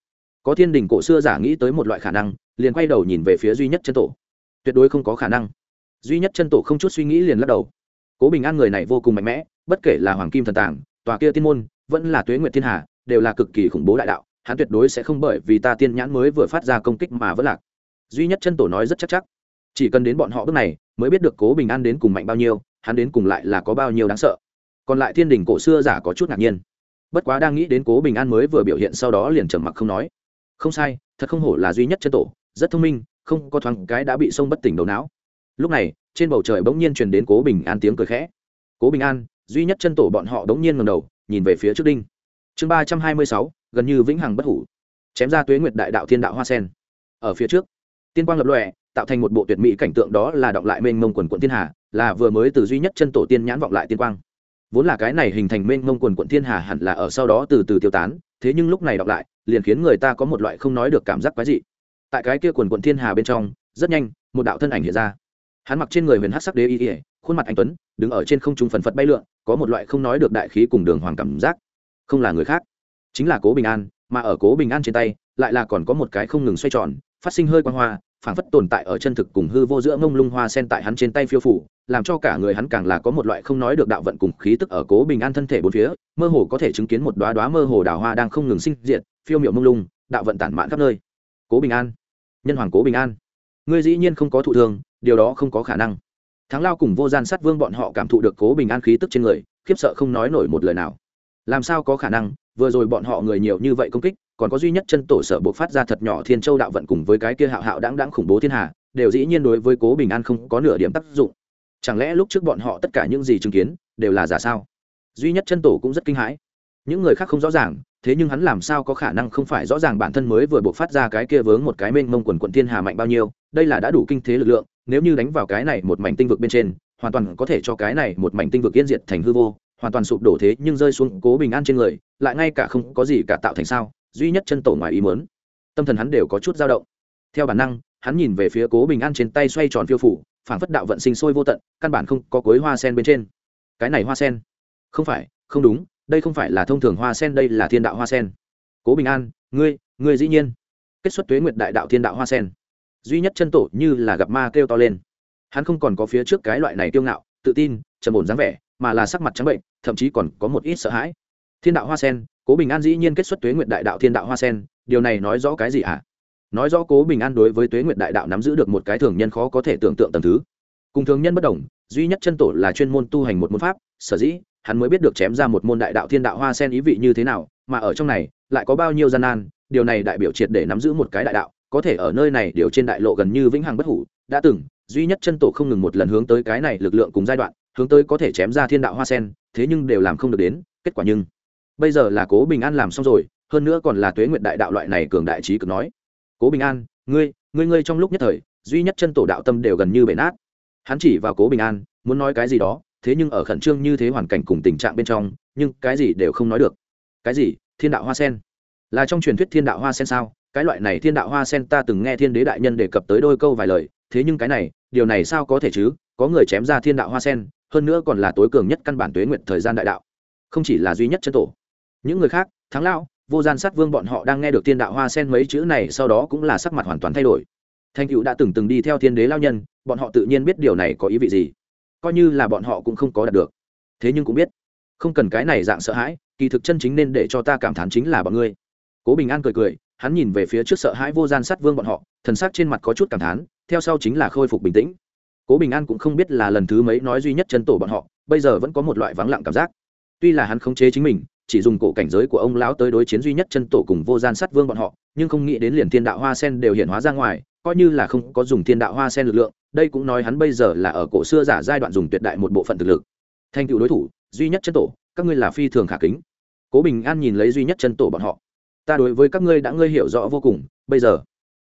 Có thiên đình cổ xưa giả nghĩ tới một loại khả năng, liền quay đầu nhìn về phía duy nhất chân tổ. Tuyệt đối không có khả năng duy nhất chân tổ không chút suy nghĩ liền lắc đầu. Cố bình an người này vô cùng mạnh mẽ, bất kể là hoàng kim thần tàng, tòa kia tiên môn, vẫn là tuế nguyệt thiên hà, đều là cực kỳ khủng bố đại đạo, hắn tuyệt đối sẽ không bởi vì ta tiên nhãn mới vừa phát ra công kích mà vẫn lạc. Duy nhất chân tổ nói rất chắc chắc. Chỉ cần đến bọn họ bước này, mới biết được cố bình an đến cùng mạnh bao nhiêu, hắn đến cùng lại là có bao nhiêu đáng sợ. Còn lại thiên đình cổ xưa giả có chút ngạc nhiên. Bất quá đang nghĩ đến cố bình an mới vừa biểu hiện sau đó liền trầm mặc không nói. Không sai, thật không hổ là duy nhất chân tổ, rất thông minh, không có thoáng cái đã bị sông bất tỉnh đầu não lúc này, trên bầu trời bỗng nhiên truyền đến cố bình an tiếng cười khẽ. Cố bình an, duy nhất chân tổ bọn họ bỗng nhiên ngầm đầu, nhìn về phía trước đinh. Chương ba trăm hai mươi sáu, gần như vĩnh hằng bất hủ. Chém ra tuế nguyệt đại đạo thiên đạo hoa sen. Ở phía trước, tiên quang lập lòe, tạo thành một bộ tuyệt mỹ cảnh tượng đó là đọng lại mênh mông quần quận thiên hà, là vừa mới từ duy nhất chân tổ tiên nhãn vọng lại tiên quang. Vốn là cái này hình thành mênh mông quần quận thiên hà hẳn là ở sau đó từ từ tiêu tán, thế nhưng lúc này đọc lại, liền khiến người ta có một loại không nói được cảm giác quái dị. Tại cái kia quần quận thiên hà bên trong, rất nhanh, một đạo thân ảnh hiện ra hắn mặc trên người huyền hát sắc đế y ỉa khuôn mặt anh tuấn, đứng ở trên không trung phần phật bay lượn, có một loại không nói được đại khí cùng đường hoàng cảm giác. Không là người khác, chính là cố bình an, mà ở cố bình an trên tay, lại là còn có một cái không ngừng xoay tròn, phát sinh hơi quan hoa, phảng phất tồn tại ở chân thực cùng hư vô giữa mông lung hoa sen tại hắn trên tay phiêu phủ, làm cho cả người hắn càng là có một loại không nói được đạo vận cùng khí tức ở cố bình an thân thể bốn phía, mơ hồ có thể chứng kiến một đoá đoá mơ hồ đào hoa đang không ngừng sinh diệt, phiêu miệu mông lung, đạo vận tản mạn khắp nơi. Cố bình an, nhân hoàng cố bình an, ngươi dĩ nhiên không có thụ thương điều đó không có khả năng. Thắng lao cùng vô gian sát vương bọn họ cảm thụ được cố bình an khí tức trên người, khiếp sợ không nói nổi một lời nào. Làm sao có khả năng, vừa rồi bọn họ người nhiều như vậy công kích, còn có duy nhất chân tổ sở buộc phát ra thật nhỏ thiên châu đạo vận cùng với cái kia hạo hạo đáng đáng khủng bố thiên hà, đều dĩ nhiên đối với cố bình an không có nửa điểm tác dụng. Chẳng lẽ lúc trước bọn họ tất cả những gì chứng kiến, đều là giả sao? Duy nhất chân tổ cũng rất kinh hãi. Những người khác không rõ ràng, thế nhưng hắn làm sao có khả năng không phải rõ ràng bản thân mới vừa buộc phát ra cái kia vướng một cái mênh mông quần quận thiên hà mạnh bao nhiêu, đây là đã đủ kinh thế lực lượng nếu như đánh vào cái này một mảnh tinh vực bên trên, hoàn toàn có thể cho cái này một mảnh tinh vực yên diệt thành hư vô, hoàn toàn sụp đổ thế nhưng rơi xuống cố bình an trên người, lại ngay cả không có gì cả tạo thành sao, duy nhất chân tổ ngoài ý mớn tâm thần hắn đều có chút dao động. Theo bản năng, hắn nhìn về phía cố bình an trên tay xoay tròn phiêu phủ phản phất đạo vận sinh sôi vô tận, căn bản không có cối hoa sen bên trên. Cái này hoa sen? Không phải, không đúng, đây không phải là thông thường hoa sen, đây là thiên đạo hoa sen. Cố bình an, ngươi ngươi dĩ nhiên. Kết xuất tuế nguyệt đại đạo thiên đạo hoa sen duy nhất chân tổ như là gặp ma kêu to lên. Hắn không còn có phía trước cái loại này kiêu ngạo, tự tin, trầm ổn dáng vẻ, mà là sắc mặt trắng bệnh, thậm chí còn có một ít sợ hãi. Thiên đạo hoa sen, cố bình an dĩ nhiên kết xuất tuế nguyệt đại đạo thiên đạo hoa sen, điều này nói rõ cái gì ạ? À? nói rõ cố bình an đối với tuế nguyệt đại đạo nắm giữ được một cái thường nhân khó có thể tưởng tượng tầm thứ. Cùng thường nhân bất đồng, duy nhất chân tổ là chuyên môn tu hành một môn pháp, sở dĩ, hắn mới biết được chém ra một môn đại đạo thiên đạo hoa sen ý vị như thế nào, mà ở trong này, lại có bao nhiêu gian nan, điều này đại biểu triệt để nắm giữ một cái đại đạo có thể ở nơi này điều trên đại lộ gần như vĩnh hằng bất hủ, đã từng, duy nhất chân tổ không ngừng một lần hướng tới cái này lực lượng cùng giai đoạn, hướng tới có thể chém ra thiên đạo hoa sen, thế nhưng đều làm không được đến, kết quả nhưng, bây giờ là cố bình an làm xong rồi, hơn nữa còn là tuế nguyện đại đạo loại này cường đại trí cực nói. Cố bình an, ngươi ngươi ngươi trong lúc nhất thời, duy nhất chân tổ đạo tâm đều gần như bể nát. Hắn chỉ vào cố bình an, muốn nói cái gì đó, thế nhưng ở khẩn trương như thế hoàn cảnh cùng tình trạng bên trong, nhưng cái gì đều không nói được. Cái gì? Thiên đạo hoa sen? Là trong truyền thuyết thiên đạo hoa sen sao? Cái loại này thiên đạo hoa sen ta từng nghe thiên đế đại nhân đề cập tới đôi câu vài lời, thế nhưng cái này, điều này sao có thể chứ? Có người chém ra thiên đạo hoa sen, hơn nữa còn là tối cường nhất căn bản tuế nguyện thời gian đại đạo. Không chỉ là duy nhất chân tổ. Những người khác, thắng lão, vô gian sát vương bọn họ đang nghe được thiên đạo hoa sen mấy chữ này, sau đó cũng là sắc mặt hoàn toàn thay đổi. Thanh cựu đã từng từng đi theo thiên đế lao nhân, bọn họ tự nhiên biết điều này có ý vị gì. Coi như là bọn họ cũng không có đạt được. Thế nhưng cũng biết. Không cần cái này dạng sợ hãi, kỳ thực chân chính nên để cho ta cảm thán chính là bọn ngươi. Cố bình an cười cười hắn nhìn về phía trước sợ hãi vô gian sát vương bọn họ, thần sắc trên mặt có chút cảm thán, theo sau chính là khôi phục bình tĩnh. Cố bình an cũng không biết là lần thứ mấy nói duy nhất chân tổ bọn họ, bây giờ vẫn có một loại vắng lặng cảm giác. Tuy là hắn khống chế chính mình, chỉ dùng cổ cảnh giới của ông lão tới đối chiến duy nhất chân tổ cùng vô gian sát vương bọn họ, nhưng không nghĩ đến liền thiên đạo hoa sen đều hiện hóa ra ngoài, coi như là không có dùng thiên đạo hoa sen lực lượng, đây cũng nói hắn bây giờ là ở cổ xưa giả giai đoạn dùng tuyệt đại một bộ phận thực lực. Thành tựu đối thủ, duy nhất chân tổ, các ngươi là phi thường khả kính. Cố bình an nhìn lấy duy nhất chân tổ bọn họ ta đối với các ngươi đã ngươi hiểu rõ vô cùng, bây giờ,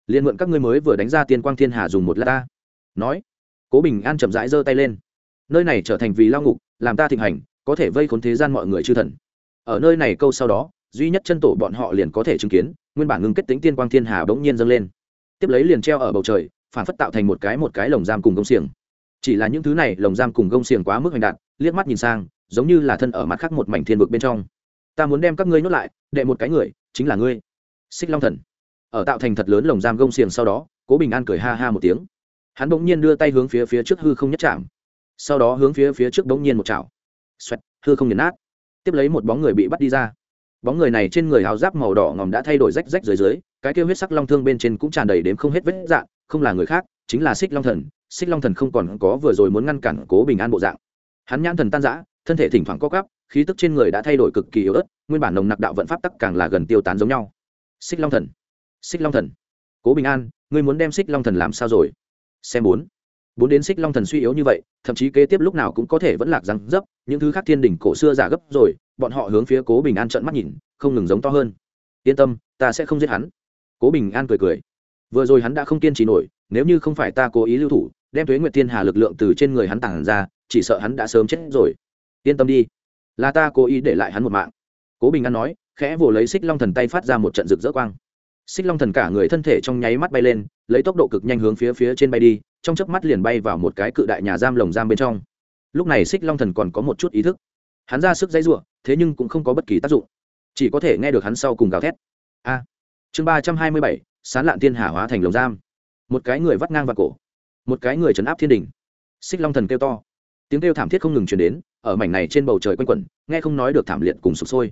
liền mượn các ngươi mới vừa đánh ra tiên quang thiên hà dùng một lát ta. Nói, cố bình an chậm rãi giơ tay lên. Nơi này trở thành vì lao ngục, làm ta thịnh hành, có thể vây khốn thế gian mọi người chư thần. Ở nơi này câu sau đó, duy nhất chân tổ bọn họ liền có thể chứng kiến, nguyên bản ngưng kết tính tiên quang thiên hà bỗng nhiên dâng lên. Tiếp lấy liền treo ở bầu trời, phản phất tạo thành một cái một cái lồng giam cùng gông xiềng. Chỉ là những thứ này lồng giam cùng gông xiềng quá mức hoành đạt liếc mắt nhìn sang, giống như là thân ở mặt khác một mảnh thiên vực bên trong. Ta muốn đem các ngươi nhốt lại, đệ một cái người chính là ngươi. Xích long thần. Ở tạo thành thật lớn lồng giam gông xiềng sau đó, cố bình an cười ha ha một tiếng. Hắn bỗng nhiên đưa tay hướng phía phía trước hư không nhất chạm. Sau đó hướng phía phía trước bỗng nhiên một chảo. Xoẹt, hư không nhấn nát. Tiếp lấy một bóng người bị bắt đi ra. Bóng người này trên người áo giáp màu đỏ ngòm đã thay đổi rách rách dưới dưới, cái kêu huyết sắc long thương bên trên cũng tràn đầy đến không hết vết dạng, không là người khác, chính là xích long thần. Xích long thần không còn có vừa rồi muốn ngăn cản cố bình an bộ dạng. Hắn nhãn thần tan rã, thân thể thỉnh thoảng co cắp khí tức trên người đã thay đổi cực kỳ yếu ớt, nguyên bản nồng nặc đạo vận pháp tắc càng là gần tiêu tán giống nhau. Xích long thần, xích long thần. Cố bình an, ngươi muốn đem xích long thần làm sao rồi? Xem bốn. Bốn đến xích long thần suy yếu như vậy, thậm chí kế tiếp lúc nào cũng có thể vẫn lạc răng dấp, những thứ khác thiên đỉnh cổ xưa giả gấp rồi, bọn họ hướng phía cố bình an trợn mắt nhìn, không ngừng giống to hơn. Yên tâm, ta sẽ không giết hắn. Cố bình an cười cười. Vừa rồi hắn đã không kiên trì nổi, nếu như không phải ta cố ý lưu thủ, đem thuế nguyệt thiên hà lực lượng từ trên người hắn tản ra, chỉ sợ hắn đã sớm chết rồi. Yên tâm đi là ta cố ý để lại hắn một mạng. Cố bình an nói, khẽ vồ lấy xích long thần tay phát ra một trận rực rỡ quang. Xích long thần cả người thân thể trong nháy mắt bay lên, lấy tốc độ cực nhanh hướng phía phía trên bay đi, trong chớp mắt liền bay vào một cái cự đại nhà giam lồng giam bên trong. Lúc này xích long thần còn có một chút ý thức. Hắn ra sức dãy ruộng thế nhưng cũng không có bất kỳ tác dụng. Chỉ có thể nghe được hắn sau cùng gào thét. A! Chương ba trăm hai mươi bảy, sán lạn thiên hà hóa thành lồng giam. Một cái người vắt ngang vào cổ. Một cái người chấn áp thiên đình. Xích long thần kêu to. Tiếng kêu thảm thiết không ngừng chuyển đến ở mảnh này trên bầu trời quanh quẩn, nghe không nói được thảm liệt cùng sụp sôi.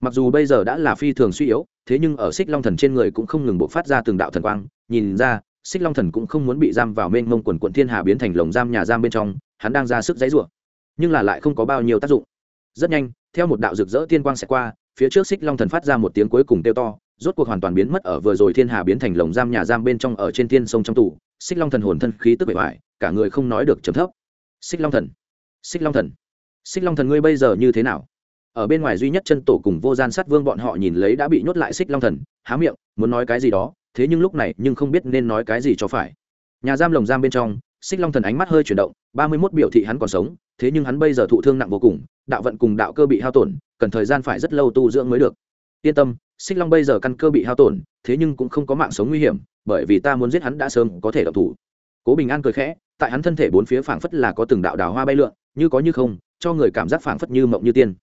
Mặc dù bây giờ đã là phi thường suy yếu, thế nhưng ở xích long thần trên người cũng không ngừng bộc phát ra từng đạo thần quang, nhìn ra, xích long thần cũng không muốn bị giam vào mênh mông quần quận thiên hà biến thành lồng giam nhà giam bên trong, hắn đang ra sức dãy rủa nhưng là lại không có bao nhiêu tác dụng. Rất nhanh, theo một đạo rực rỡ tiên quang sẽ qua, phía trước xích long thần phát ra một tiếng cuối cùng kêu to, rốt cuộc hoàn toàn biến mất ở vừa rồi thiên hà biến thành lồng giam nhà giam bên trong ở trên thiên sông trong tủ xích long thần hồn thân khí tức bệ hoại cả người không nói được trầm thấp. Xích long thần! Xích long thần! Xích long thần ngươi bây giờ như thế nào? Ở bên ngoài duy nhất chân tổ cùng vô gian sát vương bọn họ nhìn lấy đã bị nhốt lại xích long thần, há miệng, muốn nói cái gì đó, thế nhưng lúc này nhưng không biết nên nói cái gì cho phải. Nhà giam lồng giam bên trong, xích long thần ánh mắt hơi chuyển động, ba mươi mốt biểu thị hắn còn sống, thế nhưng hắn bây giờ thụ thương nặng vô cùng, đạo vận cùng đạo cơ bị hao tổn, cần thời gian phải rất lâu tu dưỡng mới được. Yên tâm, xích long bây giờ căn cơ bị hao tổn, thế nhưng cũng không có mạng sống nguy hiểm, bởi vì ta muốn giết hắn đã sớm có thể độc thủ. Cố bình an cười khẽ, tại hắn thân thể bốn phía phảng phất là có từng đạo đào hoa bay lượn, như có như không cho người cảm giác phảng phất như mộng như tiên.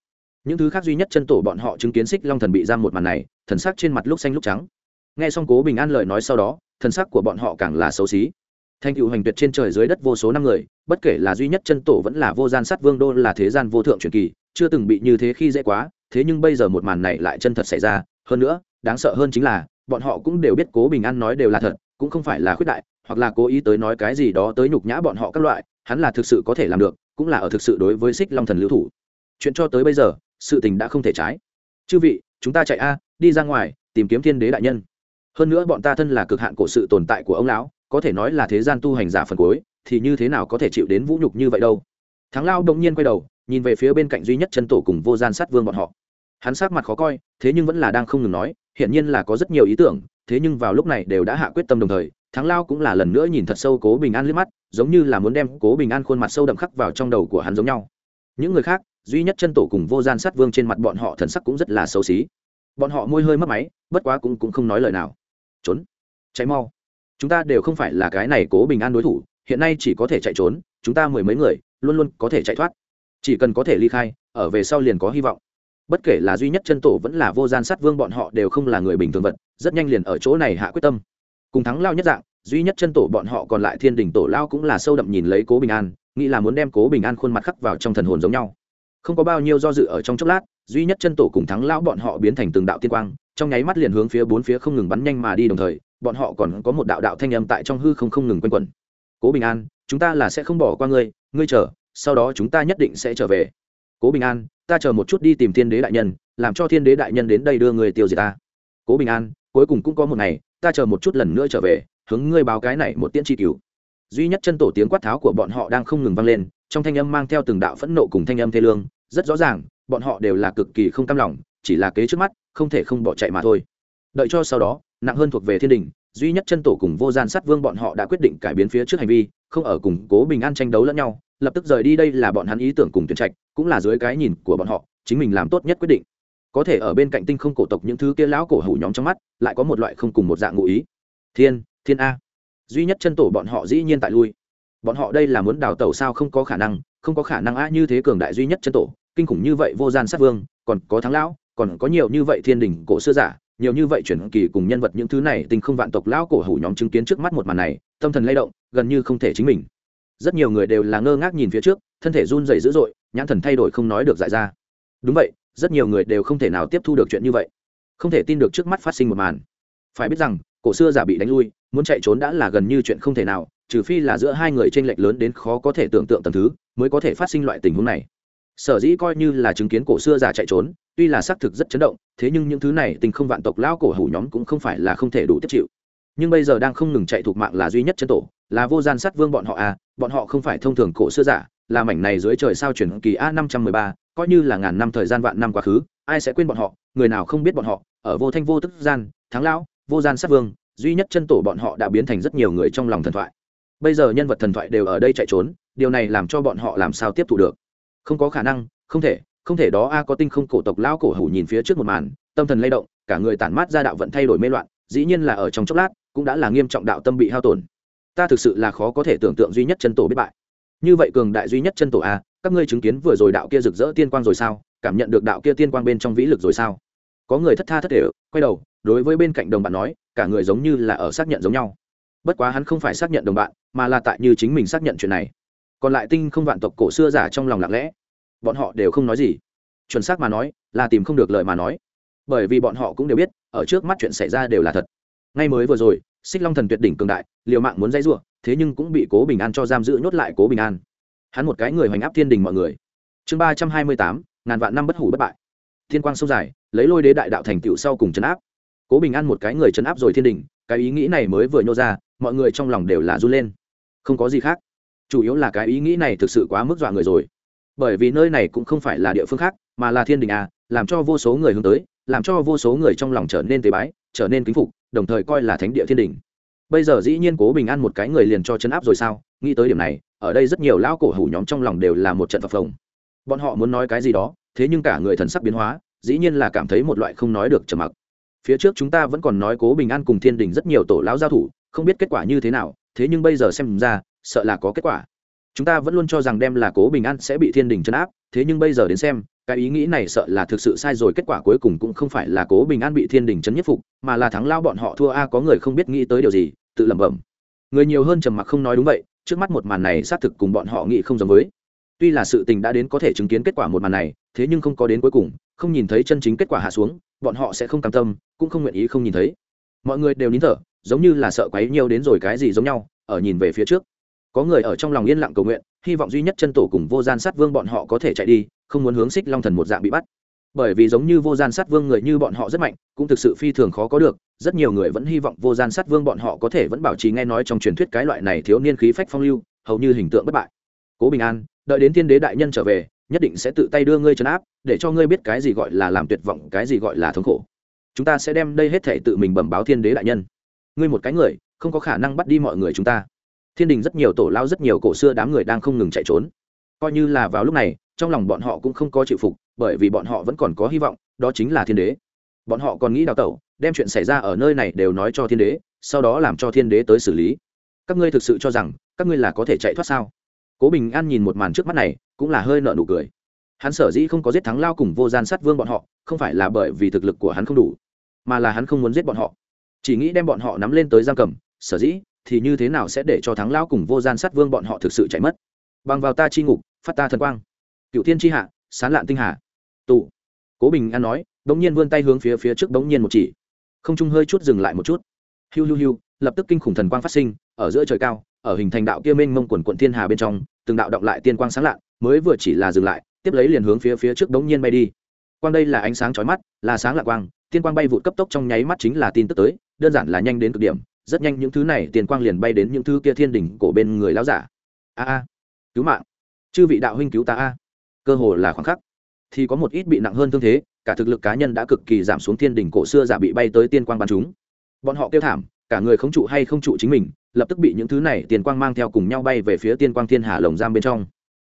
Những thứ khác duy nhất chân tổ bọn họ chứng kiến xích long thần bị giam một màn này, thần sắc trên mặt lúc xanh lúc trắng. Nghe xong cố bình an lời nói sau đó, thần sắc của bọn họ càng là xấu xí. Thành cựu hành tuyệt trên trời dưới đất vô số năm người, bất kể là duy nhất chân tổ vẫn là vô gian sát vương đô là thế gian vô thượng truyền kỳ, chưa từng bị như thế khi dễ quá, thế nhưng bây giờ một màn này lại chân thật xảy ra. Hơn nữa, đáng sợ hơn chính là, bọn họ cũng đều biết cố bình an nói đều là thật, cũng không phải là khuyết đại, hoặc là cố ý tới nói cái gì đó tới nhục nhã bọn họ các loại, hắn là thực sự có thể làm được cũng là ở thực sự đối với xích long thần lưu thủ. Chuyện cho tới bây giờ, sự tình đã không thể trái. Chư vị, chúng ta chạy a, đi ra ngoài, tìm kiếm thiên đế đại nhân. Hơn nữa bọn ta thân là cực hạn của sự tồn tại của ông lão, có thể nói là thế gian tu hành giả phần cuối, thì như thế nào có thể chịu đến vũ nhục như vậy đâu? Thắng lao đông nhiên quay đầu, nhìn về phía bên cạnh duy nhất chân tổ cùng vô gian sát vương bọn họ. Hắn sát mặt khó coi, thế nhưng vẫn là đang không ngừng nói, hiển nhiên là có rất nhiều ý tưởng, thế nhưng vào lúc này đều đã hạ quyết tâm đồng thời, thắng lao cũng là lần nữa nhìn thật sâu cố bình an liếc mắt giống như là muốn đem cố bình an khuôn mặt sâu đậm khắc vào trong đầu của hắn giống nhau. Những người khác, duy nhất chân tổ cùng vô gian sát vương trên mặt bọn họ thần sắc cũng rất là xấu xí. Bọn họ môi hơi mất máy, bất quá cũng cũng không nói lời nào. Trốn. Cháy mau. Chúng ta đều không phải là cái này cố bình an đối thủ, hiện nay chỉ có thể chạy trốn, chúng ta mười mấy người, luôn luôn có thể chạy thoát. Chỉ cần có thể ly khai, ở về sau liền có hy vọng. Bất kể là duy nhất chân tổ vẫn là vô gian sát vương bọn họ đều không là người bình thường vật, rất nhanh liền ở chỗ này hạ quyết tâm. Cùng thắng lao nhất dạng duy nhất chân tổ bọn họ còn lại thiên đình tổ lao cũng là sâu đậm nhìn lấy cố bình an, nghĩ là muốn đem cố bình an khuôn mặt khắc vào trong thần hồn giống nhau. Không có bao nhiêu do dự ở trong chốc lát, duy nhất chân tổ cùng thắng lão bọn họ biến thành từng đạo tiên quang, trong nháy mắt liền hướng phía bốn phía không ngừng bắn nhanh mà đi đồng thời, bọn họ còn có một đạo đạo thanh âm tại trong hư không không ngừng quanh quẩn. Cố bình an, chúng ta là sẽ không bỏ qua ngươi ngươi chờ, sau đó chúng ta nhất định sẽ trở về. Cố bình an, ta chờ một chút đi tìm thiên đế đại nhân, làm cho thiên đế đại nhân đến đây đưa người tiêu diệt ta. Cố bình an, cuối cùng cũng có một ngày, ta chờ một chút lần nữa trở về hướng ngươi báo cái này một tiễn tri cứu. Duy nhất chân tổ tiếng quát tháo của bọn họ đang không ngừng vang lên, trong thanh âm mang theo từng đạo phẫn nộ cùng thanh âm thê lương, rất rõ ràng, bọn họ đều là cực kỳ không cam lòng, chỉ là kế trước mắt, không thể không bỏ chạy mà thôi. Đợi cho sau đó, nặng hơn thuộc về thiên đình, duy nhất chân tổ cùng vô gian sát vương bọn họ đã quyết định cải biến phía trước hành vi, không ở cùng cố bình an tranh đấu lẫn nhau, lập tức rời đi đây là bọn hắn ý tưởng cùng tuyển trạch, cũng là dưới cái nhìn của bọn họ, chính mình làm tốt nhất quyết định. Có thể ở bên cạnh tinh không cổ tộc những thứ kia lão cổ hủ nhóm trong mắt, lại có một loại không cùng một dạng ngụ ý. Thiên thiên a. Duy nhất chân tổ bọn họ dĩ nhiên tại lui. Bọn họ đây là muốn đào tẩu sao không có khả năng, không có khả năng a như thế cường đại duy nhất chân tổ, kinh khủng như vậy vô gian sát vương, còn có thắng lão, còn có nhiều như vậy thiên đình cổ xưa giả, nhiều như vậy chuyển kỳ cùng nhân vật những thứ này tình không vạn tộc lão cổ hủ nhóm chứng kiến trước mắt một màn này, tâm thần lay động, gần như không thể chính mình. Rất nhiều người đều là ngơ ngác nhìn phía trước, thân thể run rẩy dữ dội, nhãn thần thay đổi không nói được dại ra. Đúng vậy, rất nhiều người đều không thể nào tiếp thu được chuyện như vậy. Không thể tin được trước mắt phát sinh một màn. Phải biết rằng, cổ xưa giả bị đánh lui muốn chạy trốn đã là gần như chuyện không thể nào, trừ phi là giữa hai người t r ê n lệch lớn đến khó có thể tưởng tượng tầm thứ mới có thể phát sinh loại tình huống này. Sở dĩ coi như là chứng kiến cổ xưa giả chạy trốn, tuy là xác thực rất chấn động, thế nhưng những thứ này tình không vạn tộc lão cổ hủ nhóm cũng không phải là không thể đủ tiếp chịu. Nhưng bây giờ đang không ngừng chạy thuộc mạng là duy nhất chân tổ, là vô gian sát vương bọn họ à bọn họ không phải thông thường cổ xưa giả, là mảnh này dưới trời sao chuyển kỳ a năm trăm mười ba, coi như là ngàn năm thời gian vạn năm quá khứ, ai sẽ quên bọn họ, người nào không biết bọn họ, ở vô thanh vô tức gian, thắng lão, vô gian sát vương duy nhất chân tổ bọn họ đã biến thành rất nhiều người trong lòng thần thoại. Bây giờ nhân vật thần thoại đều ở đây chạy trốn, điều này làm cho bọn họ làm sao tiếp thu được? Không có khả năng, không thể không thể đó, a có tinh không cổ tộc lão cổ hủ nhìn phía trước một màn, tâm thần lay động, cả người tản mát ra đạo vẫn thay đổi mê loạn, dĩ nhiên là ở trong chốc lát, cũng đã là nghiêm trọng đạo tâm bị hao tổn. Ta thực sự là khó có thể tưởng tượng duy nhất chân tổ biết bại. Như vậy cường đại duy nhất chân tổ a, các ngươi chứng kiến vừa rồi đạo kia rực rỡ tiên quang rồi sao? Cảm nhận được đạo kia tiên quang bên trong vĩ lực rồi sao? Có người thất tha thất thể, quay đầu đối với bên cạnh đồng bạn nói, cả người giống như là ở xác nhận giống nhau. Bất quá hắn không phải xác nhận đồng bạn, mà là tại như chính mình xác nhận chuyện này. Còn lại tinh không vạn tộc cổ xưa giả trong lòng lặng lẽ. Bọn họ đều không nói gì. Chuẩn xác mà nói, là tìm không được lời mà nói. Bởi vì bọn họ cũng đều biết, ở trước mắt chuyện xảy ra đều là thật. Ngay mới vừa rồi, xích long thần tuyệt đỉnh cường đại, liều mạng muốn dãy ruộng thế nhưng cũng bị cố bình an cho giam giữ nhốt lại cố bình an. Hắn một cái người hoành áp thiên đình mọi người. Chương ba trăm hai mươi tám, ngàn vạn năm bất hủ bất bại. Thiên quang sâu dài, lấy lôi đế đại đạo thành tựu sau cùng trấn áp cố bình an một cái người chấn áp rồi thiên đình, cái ý nghĩ này mới vừa nhô ra, mọi người trong lòng đều là run lên. Không có gì khác. Chủ yếu là cái ý nghĩ này thực sự quá mức dọa người rồi. Bởi vì nơi này cũng không phải là địa phương khác, mà là thiên đình à làm cho vô số người hướng tới, làm cho vô số người trong lòng trở nên tế bái, trở nên kính phục, đồng thời coi là thánh địa thiên đình. Bây giờ dĩ nhiên cố bình an một cái người liền cho chấn áp rồi sao? Nghĩ tới điểm này, ở đây rất nhiều lão cổ hủ nhóm trong lòng đều là một trận phập phồng. Bọn họ muốn nói cái gì đó, thế nhưng cả người thần sắc biến hóa, dĩ nhiên là cảm thấy một loại không nói được trầm mặc phía trước chúng ta vẫn còn nói cố bình an cùng thiên đình rất nhiều tổ lão giao thủ, không biết kết quả như thế nào, thế nhưng bây giờ xem ra, sợ là có kết quả. Chúng ta vẫn luôn cho rằng đem là cố bình an sẽ bị thiên đình chấn áp, thế nhưng bây giờ đến xem, cái ý nghĩ này sợ là thực sự sai rồi, kết quả cuối cùng cũng không phải là cố bình an bị thiên đình chấn nhất phục, mà là thắng lao bọn họ thua a, có người không biết nghĩ tới điều gì, tự lẩm bẩm. Người nhiều hơn trầm mặc không nói đúng vậy, trước mắt một màn này xác thực cùng bọn họ nghĩ không giống với. Tuy là sự tình đã đến có thể chứng kiến kết quả một màn này, thế nhưng không có đến cuối cùng, không nhìn thấy chân chính kết quả hạ xuống bọn họ sẽ không cam tâm, cũng không nguyện ý không nhìn thấy. Mọi người đều nín thở, giống như là sợ quấy nhiều đến rồi cái gì giống nhau, ở nhìn về phía trước. Có người ở trong lòng yên lặng cầu nguyện, hy vọng duy nhất chân tổ cùng vô gian sát vương bọn họ có thể chạy đi, không muốn hướng xích long thần một dạng bị bắt. Bởi vì giống như vô gian sát vương người như bọn họ rất mạnh, cũng thực sự phi thường khó có được, rất nhiều người vẫn hy vọng vô gian sát vương bọn họ có thể vẫn bảo trì nghe nói trong truyền thuyết cái loại này thiếu niên khí phách phong lưu, hầu như hình tượng bất bại. Cố bình an, đợi đến thiên đế đại nhân trở về nhất định sẽ tự tay đưa ngươi trấn áp, để cho ngươi biết cái gì gọi là làm tuyệt vọng, cái gì gọi là thống khổ. Chúng ta sẽ đem đây hết thể tự mình bẩm báo thiên đế đại nhân. Ngươi một cái người, không có khả năng bắt đi mọi người chúng ta. Thiên đình rất nhiều tổ lao, rất nhiều cổ xưa đám người đang không ngừng chạy trốn. Coi như là vào lúc này, trong lòng bọn họ cũng không có chịu phục, bởi vì bọn họ vẫn còn có hy vọng, đó chính là thiên đế. Bọn họ còn nghĩ đào tẩu, đem chuyện xảy ra ở nơi này đều nói cho thiên đế, sau đó làm cho thiên đế tới xử lý. Các ngươi thực sự cho rằng, các ngươi là có thể chạy thoát sao? Cố bình an nhìn một màn trước mắt này cũng là hơi nợ nụ cười. Hắn sở dĩ không có giết thắng lao cùng vô gian sát vương bọn họ, không phải là bởi vì thực lực của hắn không đủ, mà là hắn không muốn giết bọn họ. Chỉ nghĩ đem bọn họ nắm lên tới giam cầm, sở dĩ thì như thế nào sẽ để cho thắng lao cùng vô gian sát vương bọn họ thực sự chạy mất? Bằng vào ta chi ngục, phát ta thần quang. Cựu thiên chi hạ, sán lạn tinh hà tụ cố bình an nói, đống nhiên vươn tay hướng phía phía trước đống nhiên một chỉ. Không trung hơi chút dừng lại một chút. Hiu hiu hiu, lập tức kinh khủng thần quang phát sinh, ở giữa trời cao, ở hình thành đạo kia mênh mông quần quận thiên hà bên trong từng đạo động lại tiên quang sáng lạ mới vừa chỉ là dừng lại, tiếp lấy liền hướng phía phía trước đống nhiên bay đi. Quang đây là ánh sáng chói mắt, là sáng lạ quang, tiên quang bay vụt cấp tốc trong nháy mắt chính là tin tức tới, đơn giản là nhanh đến cực điểm, rất nhanh những thứ này tiền quang liền bay đến những thứ kia thiên đỉnh cổ bên người lão giả. A a, cứu mạng. Chư vị đạo huynh cứu ta a. Cơ hồ là khoảng khắc. Thì có một ít bị nặng hơn thương thế, cả thực lực cá nhân đã cực kỳ giảm xuống thiên đỉnh cổ xưa giả bị bay tới tiên quang bắn chúng. Bọn họ kêu thảm cả người không trụ hay không trụ chính mình, lập tức bị những thứ này tiền quang mang theo cùng nhau bay về phía tiên quang thiên hà lồng giam bên trong.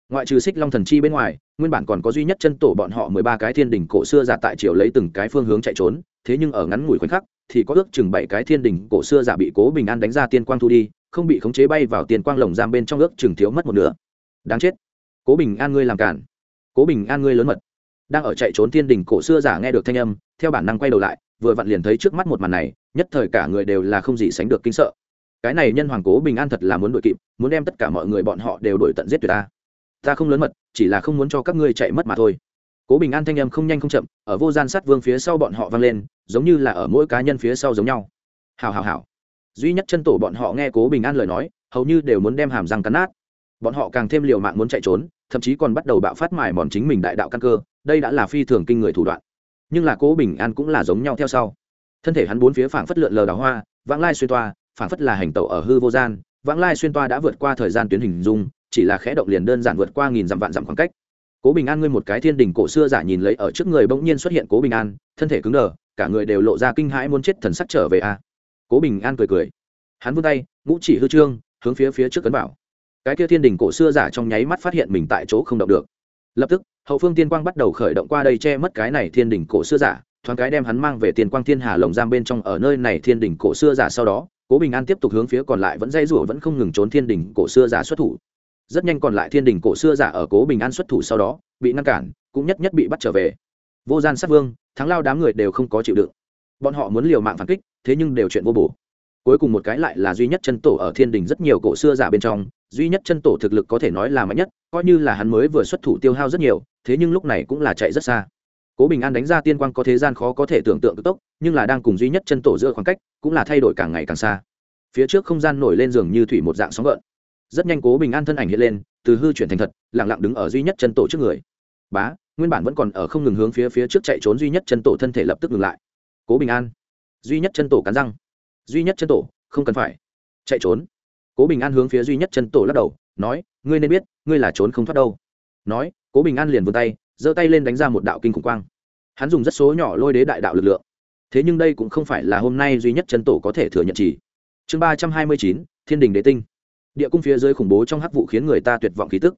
Ngoại trừ xích long thần chi bên ngoài, nguyên bản còn có duy nhất chân tổ bọn họ mười ba cái thiên đỉnh cổ xưa giả tại triều lấy từng cái phương hướng chạy trốn, thế nhưng ở ngắn ngủi khoảnh khắc, thì có ước chừng bảy cái thiên đỉnh cổ xưa giả bị cố bình an đánh ra tiên quang thu đi, không bị khống chế bay vào tiền quang lồng giam bên trong ước chừng thiếu mất một nửa. Đáng chết. Cố bình an ngươi làm cản. Cố bình an ngươi lớn mật. Đang ở chạy trốn thiên đỉnh cổ xưa giả nghe được thanh âm, theo bản năng quay đầu lại vừa vặn liền thấy trước mắt một màn này, nhất thời cả người đều là không gì sánh được kinh sợ. Cái này nhân hoàng cố bình an thật là muốn đuổi kịp, muốn đem tất cả mọi người bọn họ đều đuổi tận giết tuyệt ta. Ta không lớn mật, chỉ là không muốn cho các ngươi chạy mất mà thôi. Cố bình an thanh âm không nhanh không chậm, ở vô gian sát vương phía sau bọn họ vang lên, giống như là ở mỗi cá nhân phía sau giống nhau. Hào hào hào duy nhất chân tổ bọn họ nghe cố bình an lời nói, hầu như đều muốn đem hàm răng cắn nát. Bọn họ càng thêm liều mạng muốn chạy trốn, thậm chí còn bắt đầu bạo phát mài mòn chính mình đại đạo căn cơ, đây đã là phi thường kinh người thủ đoạn nhưng là cố bình an cũng là giống nhau theo sau. Thân thể hắn bốn phía phảng phất lượn lờ đào hoa, vãng lai xuyên toa, phảng phất là hành tẩu ở hư vô gian, vãng lai xuyên toa đã vượt qua thời gian tuyến hình dung, chỉ là khẽ động liền đơn giản vượt qua nghìn dặm vạn dặm khoảng cách. Cố bình an ngươi một cái thiên đình cổ xưa giả nhìn lấy ở trước người bỗng nhiên xuất hiện cố bình an, thân thể cứng đờ, cả người đều lộ ra kinh hãi muốn chết thần sắc trở về a. Cố bình an cười cười. Hắn vươn tay, ngũ chỉ hư trương, hướng phía phía trước cấn bảo. Cái kia thiên đình cổ xưa giả trong nháy mắt phát hiện mình tại chỗ không động được. Lập tức hậu phương tiên quang bắt đầu khởi động qua đây che mất cái này thiên đình cổ xưa giả, thoáng cái đem hắn mang về tiên quang thiên hà lồng giam bên trong ở nơi này thiên đình cổ xưa giả sau đó, cố bình an tiếp tục hướng phía còn lại vẫn dây rủa vẫn không ngừng trốn thiên đình cổ xưa giả xuất thủ. Rất nhanh còn lại thiên đình cổ xưa giả ở cố bình an xuất thủ sau đó, bị ngăn cản, cũng nhất nhất bị bắt trở về. Vô gian sát vương, thắng lao đám người đều không có chịu đựng. Bọn họ muốn liều mạng phản kích, thế nhưng đều chuyện vô bổ. Cuối cùng một cái lại là duy nhất chân tổ ở thiên đình rất nhiều cổ xưa giả bên trong duy nhất chân tổ thực lực có thể nói là mạnh nhất, coi như là hắn mới vừa xuất thủ tiêu hao rất nhiều, thế nhưng lúc này cũng là chạy rất xa. Cố bình an đánh ra tiên quang có thế gian khó có thể tưởng tượng cực tốc, nhưng là đang cùng duy nhất chân tổ giữa khoảng cách, cũng là thay đổi càng ngày càng xa. Phía trước không gian nổi lên giường như thủy một dạng sóng gợn. Rất nhanh cố bình an thân ảnh hiện lên, từ hư chuyển thành thật lẳng lặng đứng ở duy nhất chân tổ trước người. Bá, nguyên bản vẫn còn ở không ngừng hướng phía phía trước chạy trốn duy nhất chân tổ thân thể lập tức ngừng lại. Cố bình an. Duy nhất chân tổ cắn răng. Duy nhất chân tổ, không cần phải. Chạy trốn cố bình an hướng phía duy nhất chân tổ lắc đầu, nói, ngươi nên biết, ngươi là trốn không thoát đâu. Nói, cố bình an liền vươn tay, giơ tay lên đánh ra một đạo kinh khủng quang. Hắn dùng rất số nhỏ lôi đế đại đạo lực lượng. Thế nhưng đây cũng không phải là hôm nay duy nhất chân tổ có thể thừa nhận chỉ. Chương ba trăm hai mươi chín, thiên đình đế tinh. Địa cung phía dưới khủng bố trong hắc vụ khiến người ta tuyệt vọng khí tức.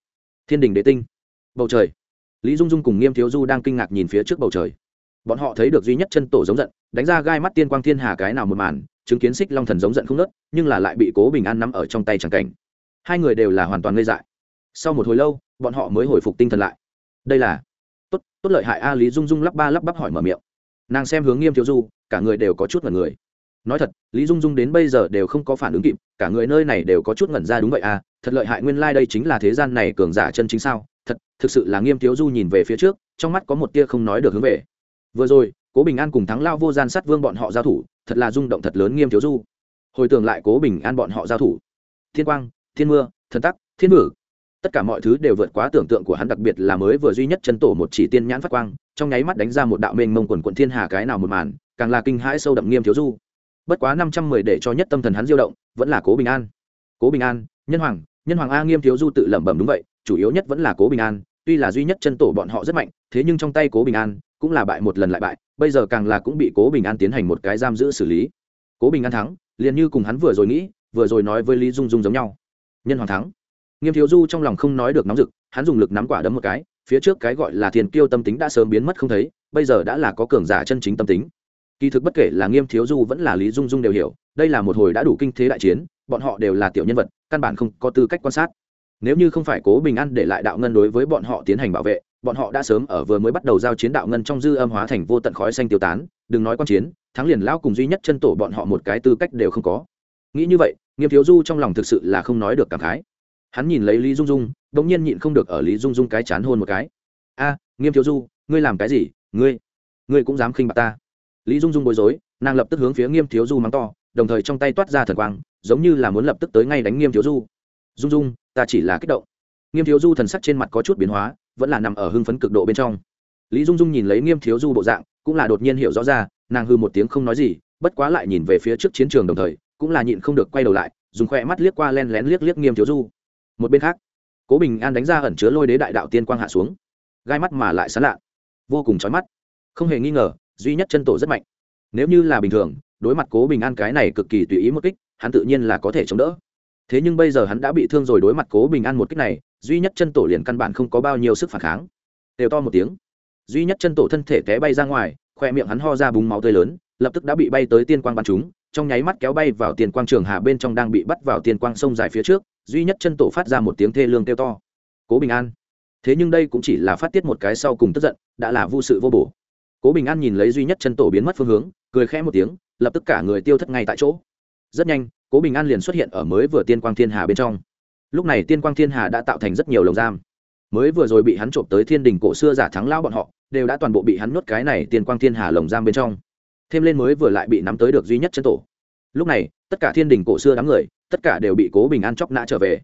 Thiên đình đế tinh. Bầu trời. Lý dung dung cùng nghiêm thiếu du đang kinh ngạc nhìn phía trước bầu trời bọn họ thấy được duy nhất chân tổ giống giận, đánh ra gai mắt tiên quang thiên hà cái nào một màn, chứng kiến xích long thần giống giận không nớt nhưng là lại bị cố bình an nắm ở trong tay tràng cảnh. Hai người đều là hoàn toàn ngây dại. Sau một hồi lâu, bọn họ mới hồi phục tinh thần lại. Đây là, tốt tốt lợi hại a lý dung dung lắp ba lắp bắp hỏi mở miệng. Nàng xem hướng nghiêm thiếu du, cả người đều có chút ngẩn người. Nói thật, lý dung dung đến bây giờ đều không có phản ứng kịp, cả người nơi này đều có chút ngẩn ra đúng vậy à thật lợi hại nguyên lai、like、đây chính là thế gian này cường giả chân chính sao? Thật, thực sự là nghiêm thiếu du nhìn về phía trước, trong mắt có một tia không nói được hướng về vừa rồi, cố bình an cùng thắng lao vô gian sát vương bọn họ giao thủ, thật là rung động thật lớn nghiêm thiếu du. Hồi tưởng lại cố bình an bọn họ giao thủ. Thiên quang, thiên mưa, thần tắc, thiên mử tất cả mọi thứ đều vượt quá tưởng tượng của hắn, đặc biệt là mới vừa duy nhất chân tổ một chỉ tiên nhãn phát quang, trong nháy mắt đánh ra một đạo mênh mông quần quận thiên hà cái nào một màn, càng là kinh hãi sâu đậm nghiêm thiếu du. Bất quá năm trăm mười để cho nhất tâm thần hắn diêu động, vẫn là cố bình an. Cố bình an, nhân hoàng nhân hoàng a nghiêm thiếu du tự lẩm bẩm đúng vậy, chủ yếu nhất vẫn là cố bình an, tuy là duy nhất chân tổ bọn họ rất mạnh, thế nhưng trong tay cố bình an cũng là bại một lần lại bại, bây giờ càng là cũng bị cố bình an tiến hành một cái giam giữ xử lý. Cố bình an thắng, liền như cùng hắn vừa rồi nghĩ, vừa rồi nói với lý dung dung giống nhau. Nhân hoàng thắng. Nghiêm thiếu du trong lòng không nói được nóng rực, hắn dùng lực nắm quả đấm một cái, phía trước cái gọi là thiền kiêu tâm tính đã sớm biến mất không thấy, bây giờ đã là có cường giả chân chính tâm tính. Kỳ thực bất kể là nghiêm thiếu du vẫn là lý dung dung đều hiểu, đây là một hồi đã đủ kinh thế đại chiến, bọn họ đều là tiểu nhân vật, căn bản không có tư cách quan sát. Nếu như không phải cố bình an để lại đạo ngân đối với bọn họ tiến hành bảo vệ bọn họ đã sớm ở vừa mới bắt đầu giao chiến đạo ngân trong dư âm hóa thành vô tận khói xanh tiêu tán, đừng nói quan chiến, thắng liền lao cùng duy nhất chân tổ bọn họ một cái tư cách đều không có. Nghĩ như vậy, nghiêm thiếu du trong lòng thực sự là không nói được cảm khái. Hắn nhìn lấy lý dung dung đ ỗ n g nhiên nhịn không được ở lý dung dung cái chán hôn một cái. A, nghiêm thiếu du, ngươi làm cái gì? Ngươi ngươi cũng dám khinh bạc ta? Lý dung dung bối rối, nàng lập tức hướng phía nghiêm thiếu du mắng to, đồng thời trong tay toát ra thần quang, giống như là muốn lập tức tới ngay đánh nghiêm thiếu du. Dung dung, ta chỉ là kích động. Nghiêm thiếu du thần sắc trên mặt có chút biến hóa vẫn là nằm ở hưng phấn cực độ bên trong. Lý dung dung nhìn lấy nghiêm thiếu du bộ dạng, cũng là đột nhiên hiểu rõ ra, nàng hư một tiếng không nói gì, bất quá lại nhìn về phía trước chiến trường đồng thời, cũng là nhịn không được quay đầu lại, dùng khoe mắt liếc qua len lén liếc liếc nghiêm thiếu du. Một bên khác, cố bình an đánh ra ẩn chứa lôi đế đại đạo tiên quang hạ xuống. Gai mắt mà lại sán lạ, vô cùng chói mắt. Không hề nghi ngờ, duy nhất chân tổ rất mạnh. Nếu như là bình thường, đối mặt cố bình an cái này cực kỳ tùy ý một kích, hắn tự nhiên là có thể chống đỡ. Thế nhưng bây giờ hắn đã bị thương rồi đối mặt cố bình an một kích này duy nhất chân tổ liền căn bản không có bao nhiêu sức phản kháng. Đều to một tiếng. Duy nhất chân tổ thân thể té bay ra ngoài, khoe miệng hắn ho ra búng máu tươi lớn, lập tức đã bị bay tới tiên quang bắn chúng, trong nháy mắt kéo bay vào tiền quang trường hà bên trong đang bị bắt vào tiền quang sông dài phía trước, duy nhất chân tổ phát ra một tiếng thê lương kêu to. Cố bình an. Thế nhưng đây cũng chỉ là phát tiết một cái sau cùng tức giận, đã là vô sự vô bổ. Cố bình an nhìn lấy duy nhất chân tổ biến mất phương hướng, cười khẽ một tiếng, lập tức cả người tiêu thất ngay tại chỗ. Rất nhanh, cố bình an liền xuất hiện ở mới vừa tiên quang thiên hà bên trong lúc này tiên quang thiên hà đã tạo thành rất nhiều lồng giam. Mới vừa rồi bị hắn trộm tới thiên đình cổ xưa giả thắng lao bọn họ, đều đã toàn bộ bị hắn nuốt cái này tiên quang thiên hà lồng giam bên trong. Thêm lên mới vừa lại bị nắm tới được duy nhất chân tổ. Lúc này, tất cả thiên đình cổ xưa đám người, tất cả đều bị cố bình an chóc nã trở về.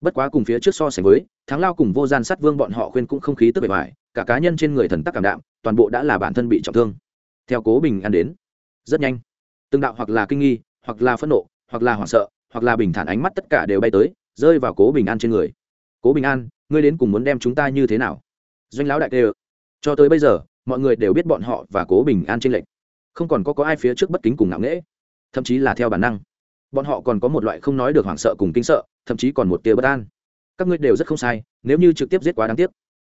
Bất quá cùng phía trước so sánh với, thắng lao cùng vô gian sát vương bọn họ khuyên cũng không khí tức bề ngoài, cả cá nhân trên người thần tắc cảm đạm, toàn bộ đã là bản thân bị trọng thương. Theo cố bình an đến, rất nhanh. Từng đạo hoặc là kinh nghi, hoặc là phẫn nộ, hoặc là hoảng sợ, hoặc là bình thản ánh mắt tất cả đều bay tới rơi vào cố bình an trên người. Cố bình an, ngươi đến cùng muốn đem chúng ta như thế nào? Doanh lão đại tê cho tới bây giờ, mọi người đều biết bọn họ và cố bình an tranh lệch. Không còn có có ai phía trước bất kính cùng ngạo nghễ. Thậm chí là theo bản năng. Bọn họ còn có một loại không nói được hoảng sợ cùng kinh sợ, thậm chí còn một tia bất an. Các ngươi đều rất không sai, nếu như trực tiếp giết quá đáng tiếc.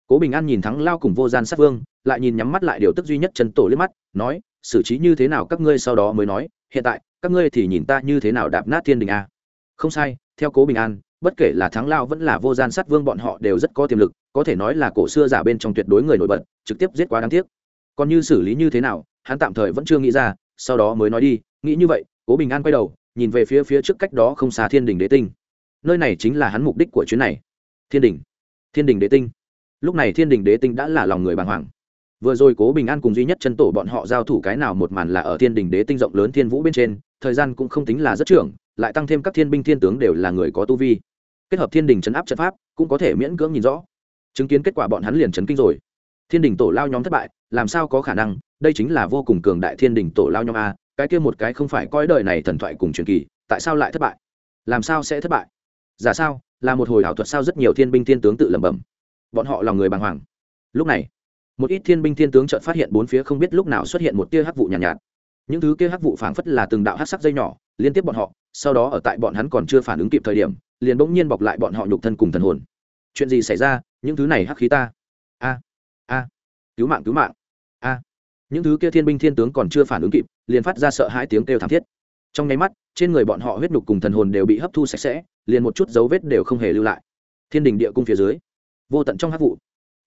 Cố bình an nhìn thắng lao cùng vô gian sát vương, lại nhìn nhắm mắt lại điều tức duy nhất chân tổ liếc mắt, nói, xử trí như thế nào các ngươi sau đó mới nói, hiện tại, các ngươi thì nhìn ta như thế nào đạp nát thiên đình a? Không sai, theo cố bình an bất kể là thắng lao vẫn là vô gian sát vương bọn họ đều rất có tiềm lực, có thể nói là cổ xưa giả bên trong tuyệt đối người nổi bật, trực tiếp giết quá đáng tiếc. Còn như xử lý như thế nào, hắn tạm thời vẫn chưa nghĩ ra, sau đó mới nói đi, nghĩ như vậy, cố bình an quay đầu, nhìn về phía phía trước cách đó không xa thiên đình đế tinh. Nơi này chính là hắn mục đích của chuyến này. Thiên đình thiên đình đế tinh. Lúc này thiên đình đế tinh đã là lòng người bàng hoàng. Vừa rồi cố bình an cùng duy nhất chân tổ bọn họ giao thủ cái nào một màn là ở thiên đình đế tinh rộng lớn thiên vũ bên trên, thời gian cũng không tính là rất trưởng lại tăng thêm các thiên binh thiên tướng đều là người có tu vi. Kết hợp thiên đình chấn áp trận pháp cũng có thể miễn cưỡng nhìn rõ. Chứng kiến kết quả bọn hắn liền chấn kinh rồi. Thiên đình tổ lao nhóm thất bại làm sao có khả năng? Đây chính là vô cùng cường đại thiên đình tổ lao nhóm a cái kia một cái không phải coi đời này thần thoại cùng truyền kỳ tại sao lại thất bại? Làm sao sẽ thất bại? Giả sao là một hồi ảo thuật sao rất nhiều thiên binh thiên tướng tự lẩm bẩm. Bọn họ là người bàng hoàng. Lúc này một ít thiên binh thiên tướng chợt phát hiện bốn phía không biết lúc nào xuất hiện một tia hắc vụ nhàn nhạt, nhạt. Những thứ kia hắc vụ phảng phất là từng đạo hắc sắc dây nhỏ liên tiếp bọn họ sau đó ở tại bọn hắn còn chưa phản ứng kịp thời điểm, liền bỗng nhiên bọc lại bọn họ nhục thân cùng thần hồn. Chuyện gì xảy ra? Những thứ này hắc khí ta. A a, cứu mạng cứu mạng. A. Những thứ kia thiên binh thiên tướng còn chưa phản ứng kịp, liền phát ra sợ hãi tiếng kêu thảm thiết. Trong nháy mắt, trên người bọn họ huyết nhục cùng thần hồn đều bị hấp thu sạch sẽ, liền một chút dấu vết đều không hề lưu lại. Thiên đình địa cung phía dưới, vô tận trong hắc vụ.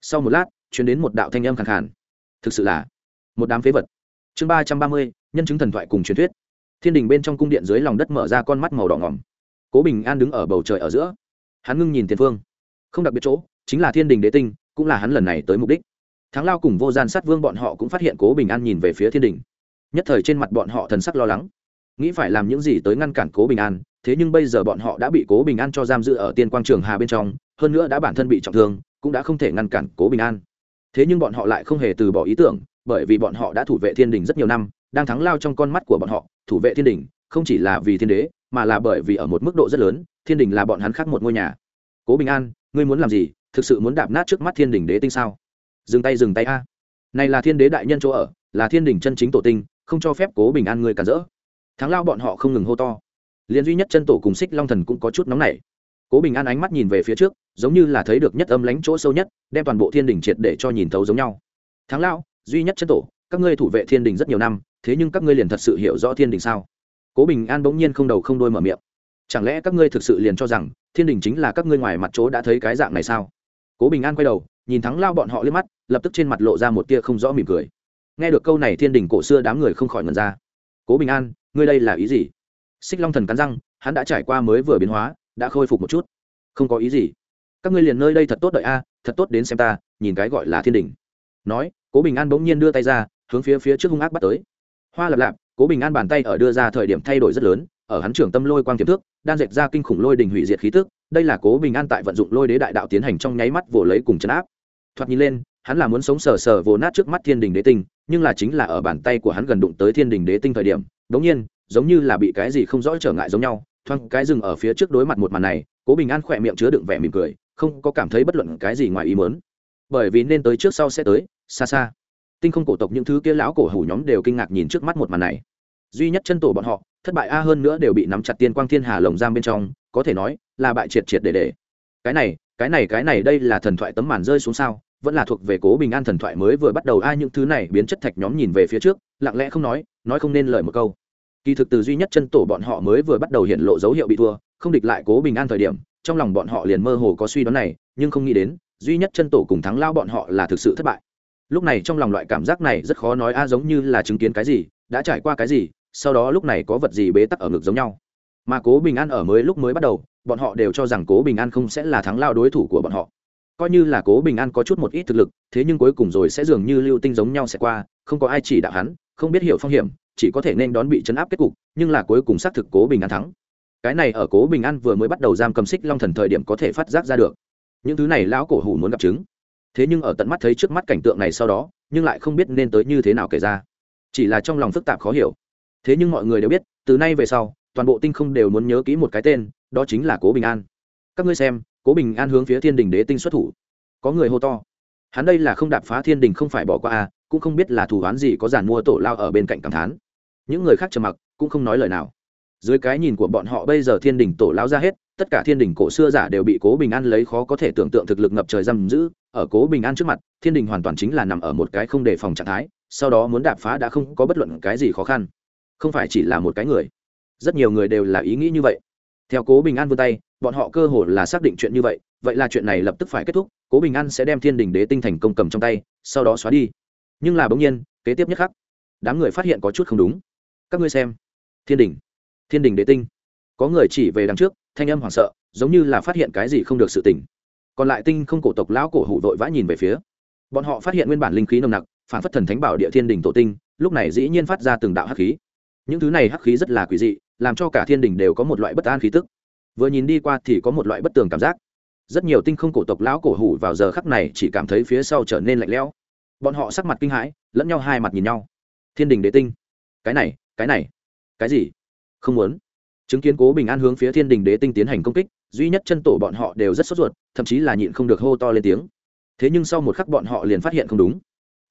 Sau một lát chuyển đến một đạo thanh âm khẳng khàn. Thực sự là một đám phế vật. Chương ba trăm ba mươi, nhân chứng thần thoại cùng truyền thuyết thiên đình bên trong cung điện dưới lòng đất mở ra con mắt màu đỏ ngỏm. Cố bình an đứng ở bầu trời ở giữa. Hắn ngưng nhìn tiền phương. Không đặc biệt chỗ, chính là thiên đình đế tinh, cũng là hắn lần này tới mục đích. Thắng lao cùng vô gian sát vương bọn họ cũng phát hiện cố bình an nhìn về phía thiên đình. Nhất thời trên mặt bọn họ thần sắc lo lắng. Nghĩ phải làm những gì tới ngăn cản cố bình an, thế nhưng bây giờ bọn họ đã bị cố bình an cho giam giữ ở tiên quang trường hà bên trong, hơn nữa đã bản thân bị trọng thương, cũng đã không thể ngăn cản cố bình an. Thế nhưng bọn họ lại không hề từ bỏ ý tưởng, bởi vì bọn họ đã thủ vệ thiên đình rất nhiều năm đang thắng lao trong con mắt của bọn họ, thủ vệ thiên đình, không chỉ là vì thiên đế, mà là bởi vì ở một mức độ rất lớn, thiên đình là bọn hắn khác một ngôi nhà. Cố bình an, ngươi muốn làm gì? Thực sự muốn đạp nát trước mắt thiên đình đế tinh sao? Dừng tay dừng tay a. Này là thiên đế đại nhân chỗ ở, là thiên đình chân chính tổ tinh, không cho phép cố bình an người cản rỡ. Thắng lao bọn họ không ngừng hô to. Liền duy nhất chân tổ cùng xích long thần cũng có chút nóng nảy. Cố bình an ánh mắt nhìn về phía trước, giống như là thấy được nhất âm lánh chỗ sâu nhất, đem toàn bộ thiên đình triệt để cho nhìn thấu giống nhau. Thắng lao, duy nhất chân tổ, các ngươi thủ vệ thiên đình rất nhiều năm thế nhưng các ngươi liền thật sự hiểu rõ thiên đình sao? Cố bình an bỗng nhiên không đầu không đôi mở miệng. Chẳng lẽ các ngươi thực sự liền cho rằng thiên đình chính là các ngươi ngoài mặt chỗ đã thấy cái dạng này sao? Cố bình an quay đầu, nhìn thắng lao bọn họ lên mắt, lập tức trên mặt lộ ra một tia không rõ mỉm cười. Nghe được câu này thiên đình cổ xưa đám người không khỏi ngần ra. Cố bình an, ngươi đây là ý gì? Xích long thần cắn răng, hắn đã trải qua mới vừa biến hóa, đã khôi phục một chút. Không có ý gì. Các ngươi liền nơi đây thật tốt đợi a, thật tốt đến xem ta, nhìn cái gọi là thiên đình. Nói, cố bình an bỗng nhiên đưa tay ra, hướng phía phía trước hung ác bắt tới hoa lập lạp cố bình an bàn tay ở đưa ra thời điểm thay đổi rất lớn ở hắn trưởng tâm lôi quang tiềm thước, đang dệt ra kinh khủng lôi đình hủy diệt khí tức đây là cố bình an tại vận dụng lôi đế đại đạo tiến hành trong nháy mắt vồ lấy cùng chấn áp. Thoạt nhìn lên hắn là muốn sống sờ sờ vồ nát trước mắt thiên đình đế tinh nhưng là chính là ở bàn tay của hắn gần đụng tới thiên đình đế tinh thời điểm đống nhiên giống như là bị cái gì không rõ trở ngại giống nhau thoáng cái dừng ở phía trước đối mặt một màn này cố bình an khỏe miệng chứa đựng vẻ mỉm cười không có cảm thấy bất luận cái gì ngoài ý mớn bởi vì nên tới trước sau sẽ tới xa xa tinh không cổ tộc những thứ kia lão cổ hủ nhóm đều kinh ngạc nhìn trước mắt một màn này. Duy nhất chân tổ bọn họ, thất bại a hơn nữa đều bị nắm chặt tiên quang thiên hà lồng giam bên trong, có thể nói là bại triệt triệt để để. Cái này cái này cái này đây là thần thoại tấm màn rơi xuống sao, vẫn là thuộc về cố bình an thần thoại mới vừa bắt đầu ai những thứ này biến chất thạch nhóm nhìn về phía trước, lặng lẽ không nói nói không nên lời một câu. Kỳ thực từ duy nhất chân tổ bọn họ mới vừa bắt đầu hiện lộ dấu hiệu bị thua, không địch lại cố bình an thời điểm, trong lòng bọn họ liền mơ hồ có suy đoán này, nhưng không nghĩ đến, duy nhất chân tổ cùng thắng lao bọn họ là thực sự thất bại lúc này trong lòng loại cảm giác này rất khó nói a à giống như là chứng kiến cái gì, đã trải qua cái gì, sau đó lúc này có vật gì bế tắc ở ngực giống nhau. Mà cố bình an ở mới lúc mới bắt đầu, bọn họ đều cho rằng cố bình an không sẽ là thắng lao đối thủ của bọn họ. Coi như là cố bình an có chút một ít thực lực, thế nhưng cuối cùng rồi sẽ dường như lưu tinh giống nhau sẽ qua, không có ai chỉ đạo hắn, không biết hiểu phong hiểm, chỉ có thể nên đón bị chấn áp kết cục, nhưng là cuối cùng xác thực cố bình an thắng. Cái này ở cố bình an vừa mới bắt đầu giam cầm xích long thần thời điểm có thể phát giác ra được. Những thứ này lão cổ hủ muốn gặp chứng thế nhưng ở tận mắt thấy trước mắt cảnh tượng này sau đó, nhưng lại không biết nên tới như thế nào kể ra. Chỉ là trong lòng phức tạp khó hiểu. Thế nhưng mọi người đều biết, từ nay về sau, toàn bộ tinh không đều muốn nhớ kỹ một cái tên, đó chính là cố bình an. Các ngươi xem, cố bình an hướng phía thiên đình đế tinh xuất thủ. Có người hô to. Hắn đây là không đạp phá thiên đình không phải bỏ qua à cũng không biết là thủ án gì có giản mua tổ lao ở bên cạnh cảm thán. Những người khác trầm mặc, cũng không nói lời nào. Dưới cái nhìn của bọn họ bây giờ thiên đình tổ lao ra hết tất cả thiên đình cổ xưa giả đều bị cố bình an lấy khó có thể tưởng tượng thực lực ngập trời giam giữ, ở cố bình an trước mặt, thiên đình hoàn toàn chính là nằm ở một cái không đề phòng trạng thái, sau đó muốn đạp phá đã không có bất luận cái gì khó khăn. Không phải chỉ là một cái người, rất nhiều người đều là ý nghĩ như vậy. Theo cố bình an vươn tay, bọn họ cơ hồ là xác định chuyện như vậy vậy là chuyện này lập tức phải kết thúc, cố bình an sẽ đem thiên đình đế tinh thành công cầm trong tay, sau đó xóa đi. Nhưng là bỗng nhiên, kế tiếp nhất khắc, đám người phát hiện có chút không đúng. Các ngươi xem, thiên đình thiên đình đế tinh, có người chỉ về đằng trước thanh âm hoảng sợ, giống như là phát hiện cái gì không được sự tỉnh còn lại tinh không cổ tộc lão cổ hủ vội vã nhìn về phía. Bọn họ phát hiện nguyên bản linh khí nồng nặc, phản phất thần thánh bảo địa thiên đình tổ tinh, lúc này dĩ nhiên phát ra từng đạo hắc khí. Những thứ này hắc khí rất là quỷ dị, làm cho cả thiên đình đều có một loại bất an khí tức. Vừa nhìn đi qua thì có một loại bất tường cảm giác. Rất nhiều tinh không cổ tộc lão cổ hủ vào giờ khắc này chỉ cảm thấy phía sau trở nên lạnh lẽo. Bọn họ sắc mặt kinh hãi, lẫn nhau hai mặt nhìn nhau. Thiên đình đế tinh. Cái này cái này. Cái gì? Không muốn chứng kiến cố bình an hướng phía thiên đình đế tinh tiến hành công kích, duy nhất chân tổ bọn họ đều rất sốt ruột, thậm chí là nhịn không được hô to lên tiếng. Thế nhưng sau một khắc bọn họ liền phát hiện không đúng.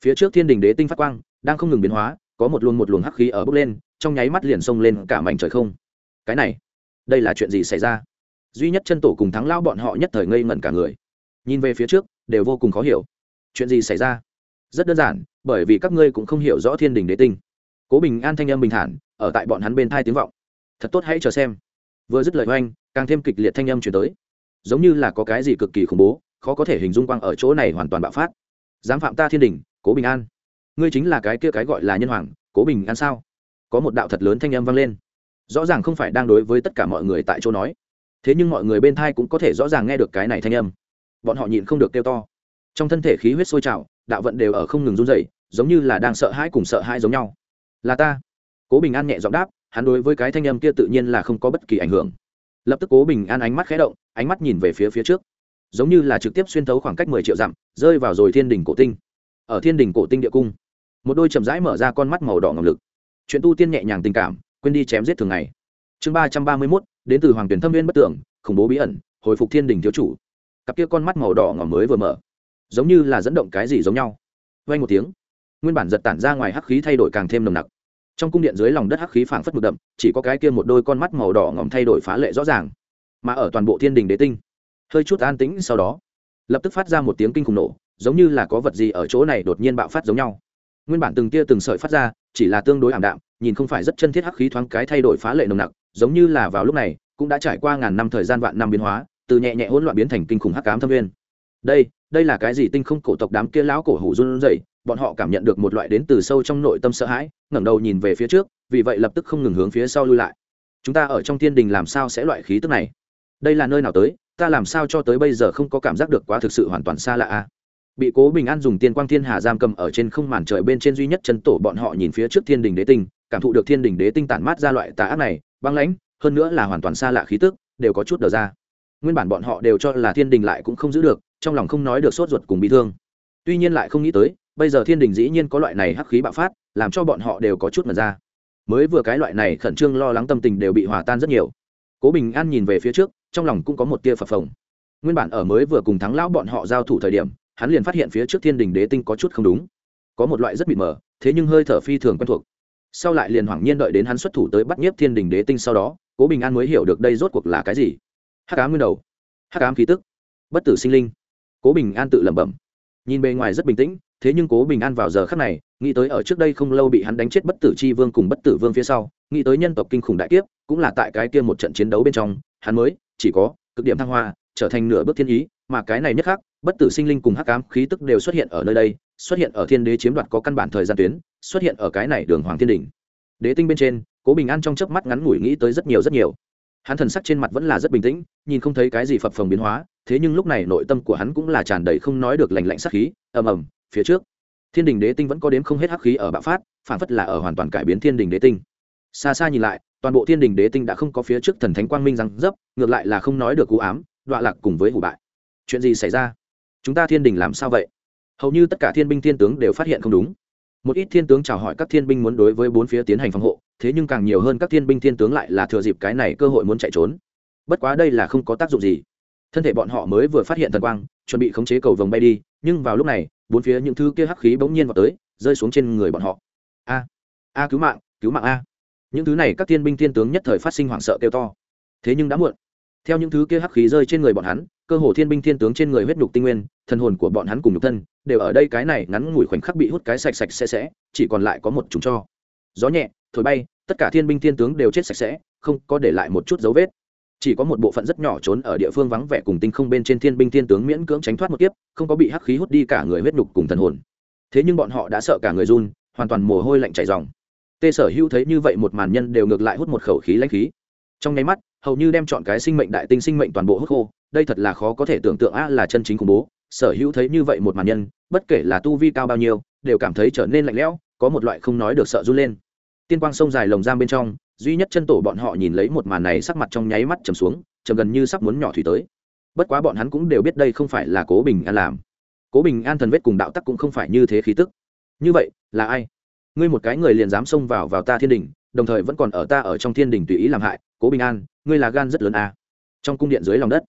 Phía trước thiên đình đế tinh phát quang, đang không ngừng biến hóa, có một luồng một luồng hắc khí ở bốc lên, trong nháy mắt liền xông lên cả mảnh trời không. Cái này, đây là chuyện gì xảy ra? Duy nhất chân tổ cùng thắng lao bọn họ nhất thời ngây ngẩn cả người. Nhìn về phía trước, đều vô cùng khó hiểu. Chuyện gì xảy ra? Rất đơn giản, bởi vì các ngươi cũng không hiểu rõ thiên đình đế tinh. Cố bình an thanh âm bình thản, ở tại bọn hắn bên thai tiếng vọng thật tốt, hãy chờ xem. Vừa dứt lời oanh, càng thêm kịch liệt thanh âm chuyển tới. Giống như là có cái gì cực kỳ khủng bố, khó có thể hình dung quang ở chỗ này hoàn toàn bạo phát. Dám phạm ta thiên đình, cố bình an. Ngươi chính là cái kia cái gọi là nhân hoàng, cố bình an sao? Có một đạo thật lớn thanh âm vang lên. Rõ ràng không phải đang đối với tất cả mọi người tại chỗ nói. Thế nhưng mọi người bên thai cũng có thể rõ ràng nghe được cái này thanh âm. Bọn họ nhịn không được kêu to. Trong thân thể khí huyết sôi trào, đạo vận đều ở không ngừng run dậy giống như là đang sợ hãi cùng sợ hãi giống nhau. Là ta. Cố bình an nhẹ giọng đáp hắn đối với cái thanh âm kia tự nhiên là không có bất kỳ ảnh hưởng. Lập tức cố bình an ánh mắt khé động, ánh mắt nhìn về phía phía trước. Giống như là trực tiếp xuyên thấu khoảng cách mười triệu dặm, rơi vào rồi thiên đình cổ tinh. Ở thiên đình cổ tinh địa cung, một đôi chậm rãi mở ra con mắt màu đỏ ngầm lực. Chuyện tu tiên nhẹ nhàng tình cảm, quên đi chém giết thường ngày. Chương ba trăm ba mươi mốt, đến từ hoàng tuyển thâm viên bất tưởng, khủng bố bí ẩn, hồi phục thiên đình thiếu chủ. Cặp kia con mắt màu đỏ ngỏm mới vừa mở, giống như là dẫn động cái gì giống nhau. Vay một tiếng, nguyên bản giật tản ra ngoài hắc khí thay đổi càng thêm nồng nặc trong cung điện dưới lòng đất hắc khí phảng phất mực đậm, chỉ có cái kia một đôi con mắt màu đỏ ngòm thay đổi phá lệ rõ ràng. Mà ở toàn bộ thiên đình đế tinh, hơi chút an tĩnh sau đó, lập tức phát ra một tiếng kinh khủng nổ, giống như là có vật gì ở chỗ này đột nhiên bạo phát giống nhau. Nguyên bản từng tia từng sợi phát ra, chỉ là tương đối ảm đạm, nhìn không phải rất chân thiết hắc khí thoáng cái thay đổi phá lệ nồng nặc, giống như là vào lúc này, cũng đã trải qua ngàn năm thời gian vạn năm biến hóa, từ nhẹ nhẹ hỗn loạn biến thành kinh khủng hắc ám thâm nguyên. Đây đây là cái gì tinh không cổ tộc đám kia lão cổ hủ run rẩy, bọn họ cảm nhận được một loại đến từ sâu trong nội tâm sợ hãi, ngẩng đầu nhìn về phía trước, vì vậy lập tức không ngừng hướng phía sau lui lại. Chúng ta ở trong thiên đình làm sao sẽ loại khí tức này? Đây là nơi nào tới? Ta làm sao cho tới bây giờ không có cảm giác được quá thực sự hoàn toàn xa lạ a bị cố bình an dùng tiên quang thiên hà giam cầm ở trên không màn trời bên trên duy nhất chân tổ bọn họ nhìn phía trước thiên đình đế tinh, cảm thụ được thiên đình đế tinh tản mát ra loại tà ác này, băng lãnh, hơn nữa là hoàn toàn xa lạ khí tức, đều có chút đờ ra. Nguyên bản bọn họ đều cho là thiên đình lại cũng không giữ được trong lòng không nói được sốt ruột cùng bị thương. Tuy nhiên lại không nghĩ tới, bây giờ thiên đình dĩ nhiên có loại này hắc khí bạo phát, làm cho bọn họ đều có chút mật ra. Mới vừa cái loại này khẩn trương lo lắng tâm tình đều bị hòa tan rất nhiều. Cố bình an nhìn về phía trước, trong lòng cũng có một tia phập phồng. Nguyên bản ở mới vừa cùng thắng lão bọn họ giao thủ thời điểm, hắn liền phát hiện phía trước thiên đình đế tinh có chút không đúng. Có một loại rất bị mờ, thế nhưng hơi thở phi thường quen thuộc. Sau lại liền hoảng nhiên đợi đến hắn xuất thủ tới bắt nhiếp thiên đình đế tinh sau đó, cố bình an mới hiểu được đây rốt cuộc là cái gì. Hắc ám nguyên đầu. Hắc ám khí tức. Bất tử sinh linh cố bình an tự lẩm bẩm. Nhìn bề ngoài rất bình tĩnh, thế nhưng cố bình an vào giờ khắc này, nghĩ tới ở trước đây không lâu bị hắn đánh chết bất tử c h i vương cùng bất tử vương phía sau, nghĩ tới nhân tộc kinh khủng đại kiếp, cũng là tại cái kia một trận chiến đấu bên trong, hắn mới, chỉ có, cực điểm thăng hoa, trở thành nửa bước thiên ý, mà cái này nhất khác bất tử sinh linh cùng hắc ám khí tức đều xuất hiện ở nơi đây, xuất hiện ở thiên đế chiếm đoạt có căn bản thời gian tuyến, xuất hiện ở cái này đường hoàng thiên đình đế tinh bên trên, cố bình an trong chớp mắt ngắn ngủi nghĩ tới rất nhiều rất nhiều. Hắn thần sắc trên mặt vẫn là rất bình tĩnh, nhìn không thấy cái gì phập phồng biến hóa thế nhưng lúc này nội tâm của hắn cũng là tràn đầy không nói được lành lạnh sắc khí, ầm ầm, phía trước. Thiên đình đế tinh vẫn có đếm không hết hắc khí ở bạo phát phản phất là ở hoàn toàn cải biến thiên đình đế tinh. Xa xa nhìn lại, toàn bộ thiên đình đế tinh đã không có phía trước thần thánh quang minh răng dấp, ngược lại là không nói được cú ám, đọa lạc cùng với hủ bại. Chuyện gì xảy ra? Chúng ta thiên đình làm sao vậy? Hầu như tất cả thiên binh thiên tướng đều phát hiện không đúng. Một ít thiên tướng chào hỏi các thiên binh muốn đối với bốn phía tiến hành phòng hộ, thế nhưng càng nhiều hơn các thiên binh thiên tướng lại là thừa dịp cái này cơ hội muốn chạy trốn. Bất quá đây là không có tác dụng gì thân thể bọn họ mới vừa phát hiện thần quang, chuẩn bị khống chế cầu vồng bay đi, nhưng vào lúc này, bốn phía những thứ kia hắc khí bỗng nhiên vào tới, rơi xuống trên người bọn họ. A a cứu mạng cứu mạng a. Những thứ này các thiên binh thiên tướng nhất thời phát sinh hoảng sợ kêu to. Thế nhưng đã muộn. Theo những thứ kia hắc khí rơi trên người bọn hắn, cơ hồ thiên binh thiên tướng trên người huyết nhục tinh nguyên, thần hồn của bọn hắn cùng nhục thân, đều ở đây cái này ngắn ngủi khoảnh khắc bị hút cái sạch sạch sẽ sẽ, chỉ còn lại có một chúng cho. Gió nhẹ, thổi bay, tất cả thiên binh thiên tướng đều chết sạch sẽ, không có để lại một chút dấu vết chỉ có một bộ phận rất nhỏ trốn ở địa phương vắng vẻ cùng tinh không bên trên thiên binh thiên tướng miễn cưỡng tránh thoát một kiếp, không có bị hắc khí hút đi cả người huyết nhục cùng thần hồn. Thế nhưng bọn họ đã sợ cả người run, hoàn toàn mồ hôi lạnh chảy dòng tê sở hữu thấy như vậy một màn nhân đều ngược lại hút một khẩu khí lãnh khí. Trong nháy mắt, hầu như đem chọn cái sinh mệnh đại tinh sinh mệnh toàn bộ hút khô, đây thật là khó có thể tưởng tượng a là chân chính khủng bố. Sở hữu thấy như vậy một màn nhân, bất kể là tu vi cao bao nhiêu, đều cảm thấy trở nên lạnh lẽo, có một loại không nói được sợ run lên tiên quang sông dài lồng giam bên trong, duy nhất chân tổ bọn họ nhìn lấy một màn này sắc mặt trong nháy mắt trầm xuống, trầm gần như sắp muốn nhỏ thủy tới. Bất quá bọn hắn cũng đều biết đây không phải là cố bình an làm. Cố bình an thần vết cùng đạo tắc cũng không phải như thế khí tức. Như vậy, là ai? Ngươi một cái người liền dám xông vào vào ta thiên đình, đồng thời vẫn còn ở ta ở trong thiên đình tùy ý làm hại, cố bình an, ngươi là gan rất lớn à. trong cung điện dưới lòng đất,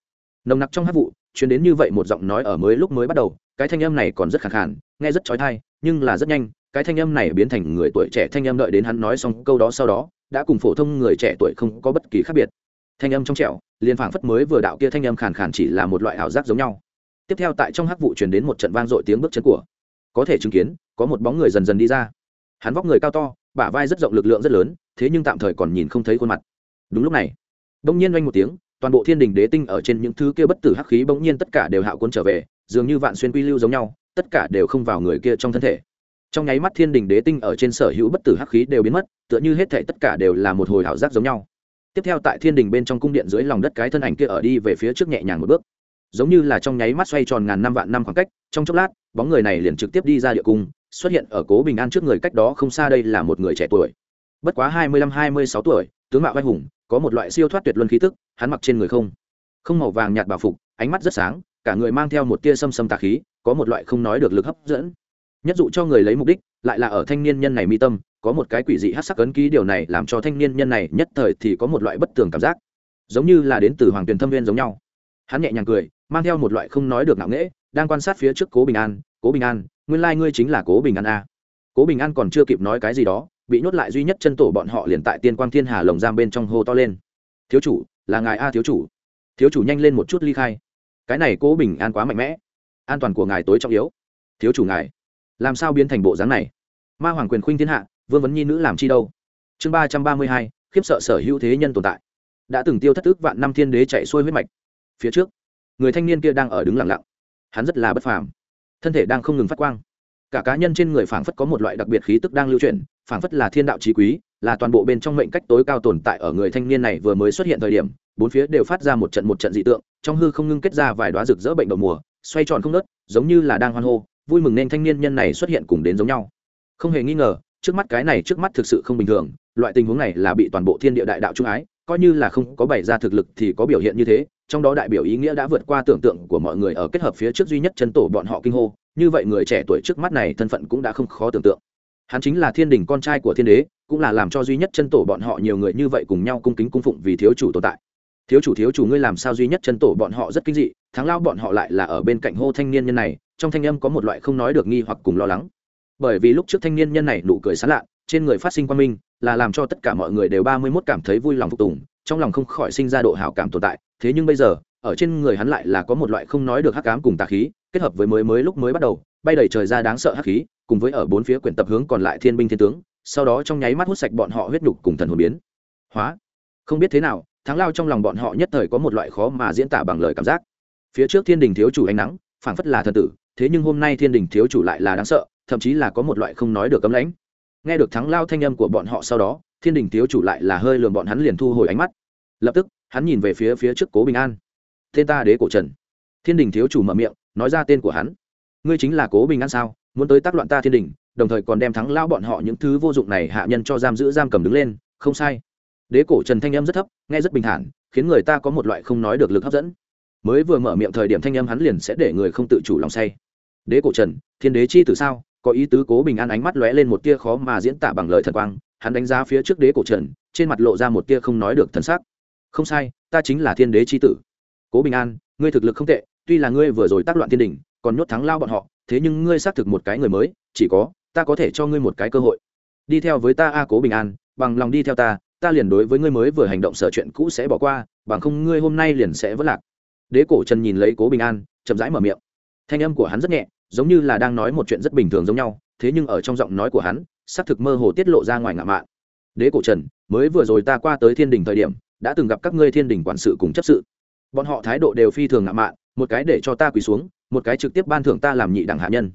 nồng nặc trong hát vụ chuyến đến như vậy một giọng nói ở mới lúc mới bắt đầu, cái thanh âm này còn rất khẳng khản nghe rất trói thai nhưng là rất nhanh cái thanh âm này biến thành người tuổi trẻ thanh âm đợi đến hắn nói xong câu đó sau đó, đã cùng phổ thông người trẻ tuổi không có bất kỳ khác biệt. Thanh âm trong trẻo, liền phảng phất mới vừa đạo kia thanh âm khàn khàn chỉ là một loại ảo giác giống nhau. Tiếp theo tại trong hắc vụ truyền đến một trận vang dội tiếng bước chân của. Có thể chứng kiến, có một bóng người dần dần đi ra. Hắn vóc người cao to, bả vai rất rộng lực lượng rất lớn, thế nhưng tạm thời còn nhìn không thấy khuôn mặt. Đúng lúc này bỗng nhiên oanh một tiếng, toàn bộ thiên đình đế tinh ở trên những thứ kia bất tử hắc khí bỗng nhiên tất cả đều hạo quân trở về, dường như vạn xuyên quy lưu giống nhau, tất cả đều không vào người kia trong thân thể trong nháy mắt thiên đình đế tinh ở trên sở hữu bất tử hắc khí đều biến mất, tựa như hết thể tất cả đều là một hồi ảo giác giống nhau. Tiếp theo tại thiên đình bên trong cung điện dưới lòng đất cái thân ảnh kia ở đi về phía trước nhẹ nhàng một bước. Giống như là trong nháy mắt xoay tròn ngàn năm vạn năm khoảng cách, trong chốc lát, bóng người này liền trực tiếp đi ra địa cung, xuất hiện ở cố bình an trước người cách đó không xa đây là một người trẻ tuổi. Bất quá hai mươi lăm, hai mươi sáu tuổi, tướng mạo vai hùng, có một loại siêu thoát tuyệt luân khí tức, hắn mặc trên người không không màu vàng nhạt bảo phục, ánh mắt rất sáng, cả người mang theo một tia xâm xâm tà khí, có một loại không nói được lực hấp dẫn nhất dụ cho người lấy mục đích, lại là ở thanh niên nhân này mi tâm, có một cái quỷ dị hát sắc ấn ký điều này làm cho thanh niên nhân này nhất thời thì có một loại bất tường cảm giác. Giống như là đến từ hoàng tuyền thâm viên giống nhau. Hắn nhẹ nhàng cười, mang theo một loại không nói được ngạo nghễ, đang quan sát phía trước cố bình an, cố bình an, nguyên lai ngươi chính là cố bình an a. Cố bình an còn chưa kịp nói cái gì đó, bị nhốt lại duy nhất chân tổ bọn họ liền tại tiên quang thiên hà lồng giam bên trong hô to lên. Thiếu chủ, là ngài a, thiếu chủ. Thiếu chủ nhanh lên một chút ly khai. Cái này cố bình an quá mạnh mẽ. An toàn của ngài tối trọng yếu. Thiếu chủ ngài làm sao biến thành bộ dáng này? Ma hoàng quyền khuynh thiên hạ, vương vấn nhi nữ làm chi đâu? Chương ba trăm ba mươi hai, khiếp sợ sở hữu thế nhân tồn tại. Đã từng tiêu thất tức vạn năm thiên đế chạy xuôi huyết mạch. Phía trước, người thanh niên kia đang ở đứng lặng lặng. Hắn rất là bất phàm. Thân thể đang không ngừng phát quang. Cả cá nhân trên người phảng phất có một loại đặc biệt khí tức đang lưu chuyển, phảng phất là thiên đạo trí quý, là toàn bộ bên trong mệnh cách tối cao tồn tại ở người thanh niên này vừa mới xuất hiện thời điểm, bốn phía đều phát ra một trận một trận dị tượng, trong hư không ngưng kết ra vài đoá rực rỡ bệnh đầu mùa, xoay tròn không nớt giống như là đang hoan hô vui mừng nên thanh niên nhân này xuất hiện cùng đến giống nhau. Không hề nghi ngờ, trước mắt cái này trước mắt thực sự không bình thường, loại tình huống này là bị toàn bộ thiên địa đại đạo trung ái, coi như là không có bày ra thực lực thì có biểu hiện như thế, trong đó đại biểu ý nghĩa đã vượt qua tưởng tượng của mọi người ở kết hợp phía trước duy nhất chân tổ bọn họ kinh hô, như vậy người trẻ tuổi trước mắt này thân phận cũng đã không khó tưởng tượng. Hắn chính là thiên đình con trai của thiên đế, cũng là làm cho duy nhất chân tổ bọn họ nhiều người như vậy cùng nhau cung kính cung phụng vì thiếu chủ tồn tại. Thiếu chủ thiếu chủ, ngươi làm sao duy nhất chân tổ bọn họ rất kinh dị, thắng lao bọn họ lại là ở bên cạnh hô thanh niên nhân này trong thanh âm có một loại không nói được nghi hoặc cùng lo lắng. Bởi vì lúc trước thanh niên nhân này nụ cười sán lạ, trên người phát sinh quan minh, là làm cho tất cả mọi người đều ba mươi mốt cảm thấy vui lòng phục tùng, trong lòng không khỏi sinh ra độ hảo cảm tồn tại. Thế nhưng bây giờ, ở trên người hắn lại là có một loại không nói được hắc ám cùng tà khí, kết hợp với mới mới lúc mới bắt đầu, bay đầy trời ra đáng sợ hắc khí, cùng với ở bốn phía quyển tập hướng còn lại thiên binh thiên tướng, sau đó trong nháy mắt hút sạch bọn họ huyết nhục cùng thần hồn biến. Hóa. Không biết thế nào, thắng lao trong lòng bọn họ nhất thời có một loại khó mà diễn tả bằng lời cảm giác. Phía trước thiên đình thiếu chủ ánh nắng, phảng phất là thần tử thế nhưng hôm nay thiên đình thiếu chủ lại là đáng sợ, thậm chí là có một loại không nói được cấm lãnh. Nghe được thắng lao thanh âm của bọn họ sau đó, thiên đình thiếu chủ lại là hơi lường bọn hắn liền thu hồi ánh mắt. Lập tức, hắn nhìn về phía phía trước cố bình an. Tên ta đế cổ trần. Thiên đình thiếu chủ mở miệng, nói ra tên của hắn. Ngươi chính là cố bình an sao? Muốn tới tác loạn ta thiên đình, đồng thời còn đem thắng lao bọn họ những thứ vô dụng này hạ nhân cho giam giữ giam cầm đứng lên, không sai. Đế cổ trần thanh âm rất thấp, nghe rất bình thản, khiến người ta có một loại không nói được lực hấp dẫn. Mới vừa mở miệng thời điểm thanh âm hắn liền sẽ để người không tự chủ lòng say đế cổ trần, thiên đế chi tử sao? Có ý tứ cố bình an ánh mắt lóe lên một tia khó mà diễn tả bằng lời thần quang, hắn đánh giá phía trước đế cổ trần, trên mặt lộ ra một tia không nói được thần sắc. Không sai, ta chính là thiên đế chi tử. Cố bình an, ngươi thực lực không tệ, tuy là ngươi vừa rồi tác loạn thiên đình còn nhốt thắng lao bọn họ, thế nhưng ngươi xác thực một cái người mới, chỉ có, ta có thể cho ngươi một cái cơ hội. Đi theo với ta a à, cố bình an, bằng lòng đi theo ta ta liền đối với ngươi mới vừa hành động sở chuyện cũ sẽ bỏ qua, bằng không ngươi hôm nay liền sẽ vất lạc. Đế cổ trần nhìn lấy cố bình an, chậm rãi mở miệng. Thanh âm của hắn rất nhẹ giống như là đang nói một chuyện rất bình thường giống nhau, thế nhưng ở trong giọng nói của hắn, xác thực mơ hồ tiết lộ ra ngoài ngạo mạn. Đế cổ trần, mới vừa rồi ta qua tới thiên đình thời điểm, đã từng gặp các ngươi thiên đình quản sự cùng chấp sự. Bọn họ thái độ đều phi thường ngạo mạn, một cái để cho ta quỳ xuống, một cái trực tiếp ban thưởng ta làm nhị đẳng hạ nhân.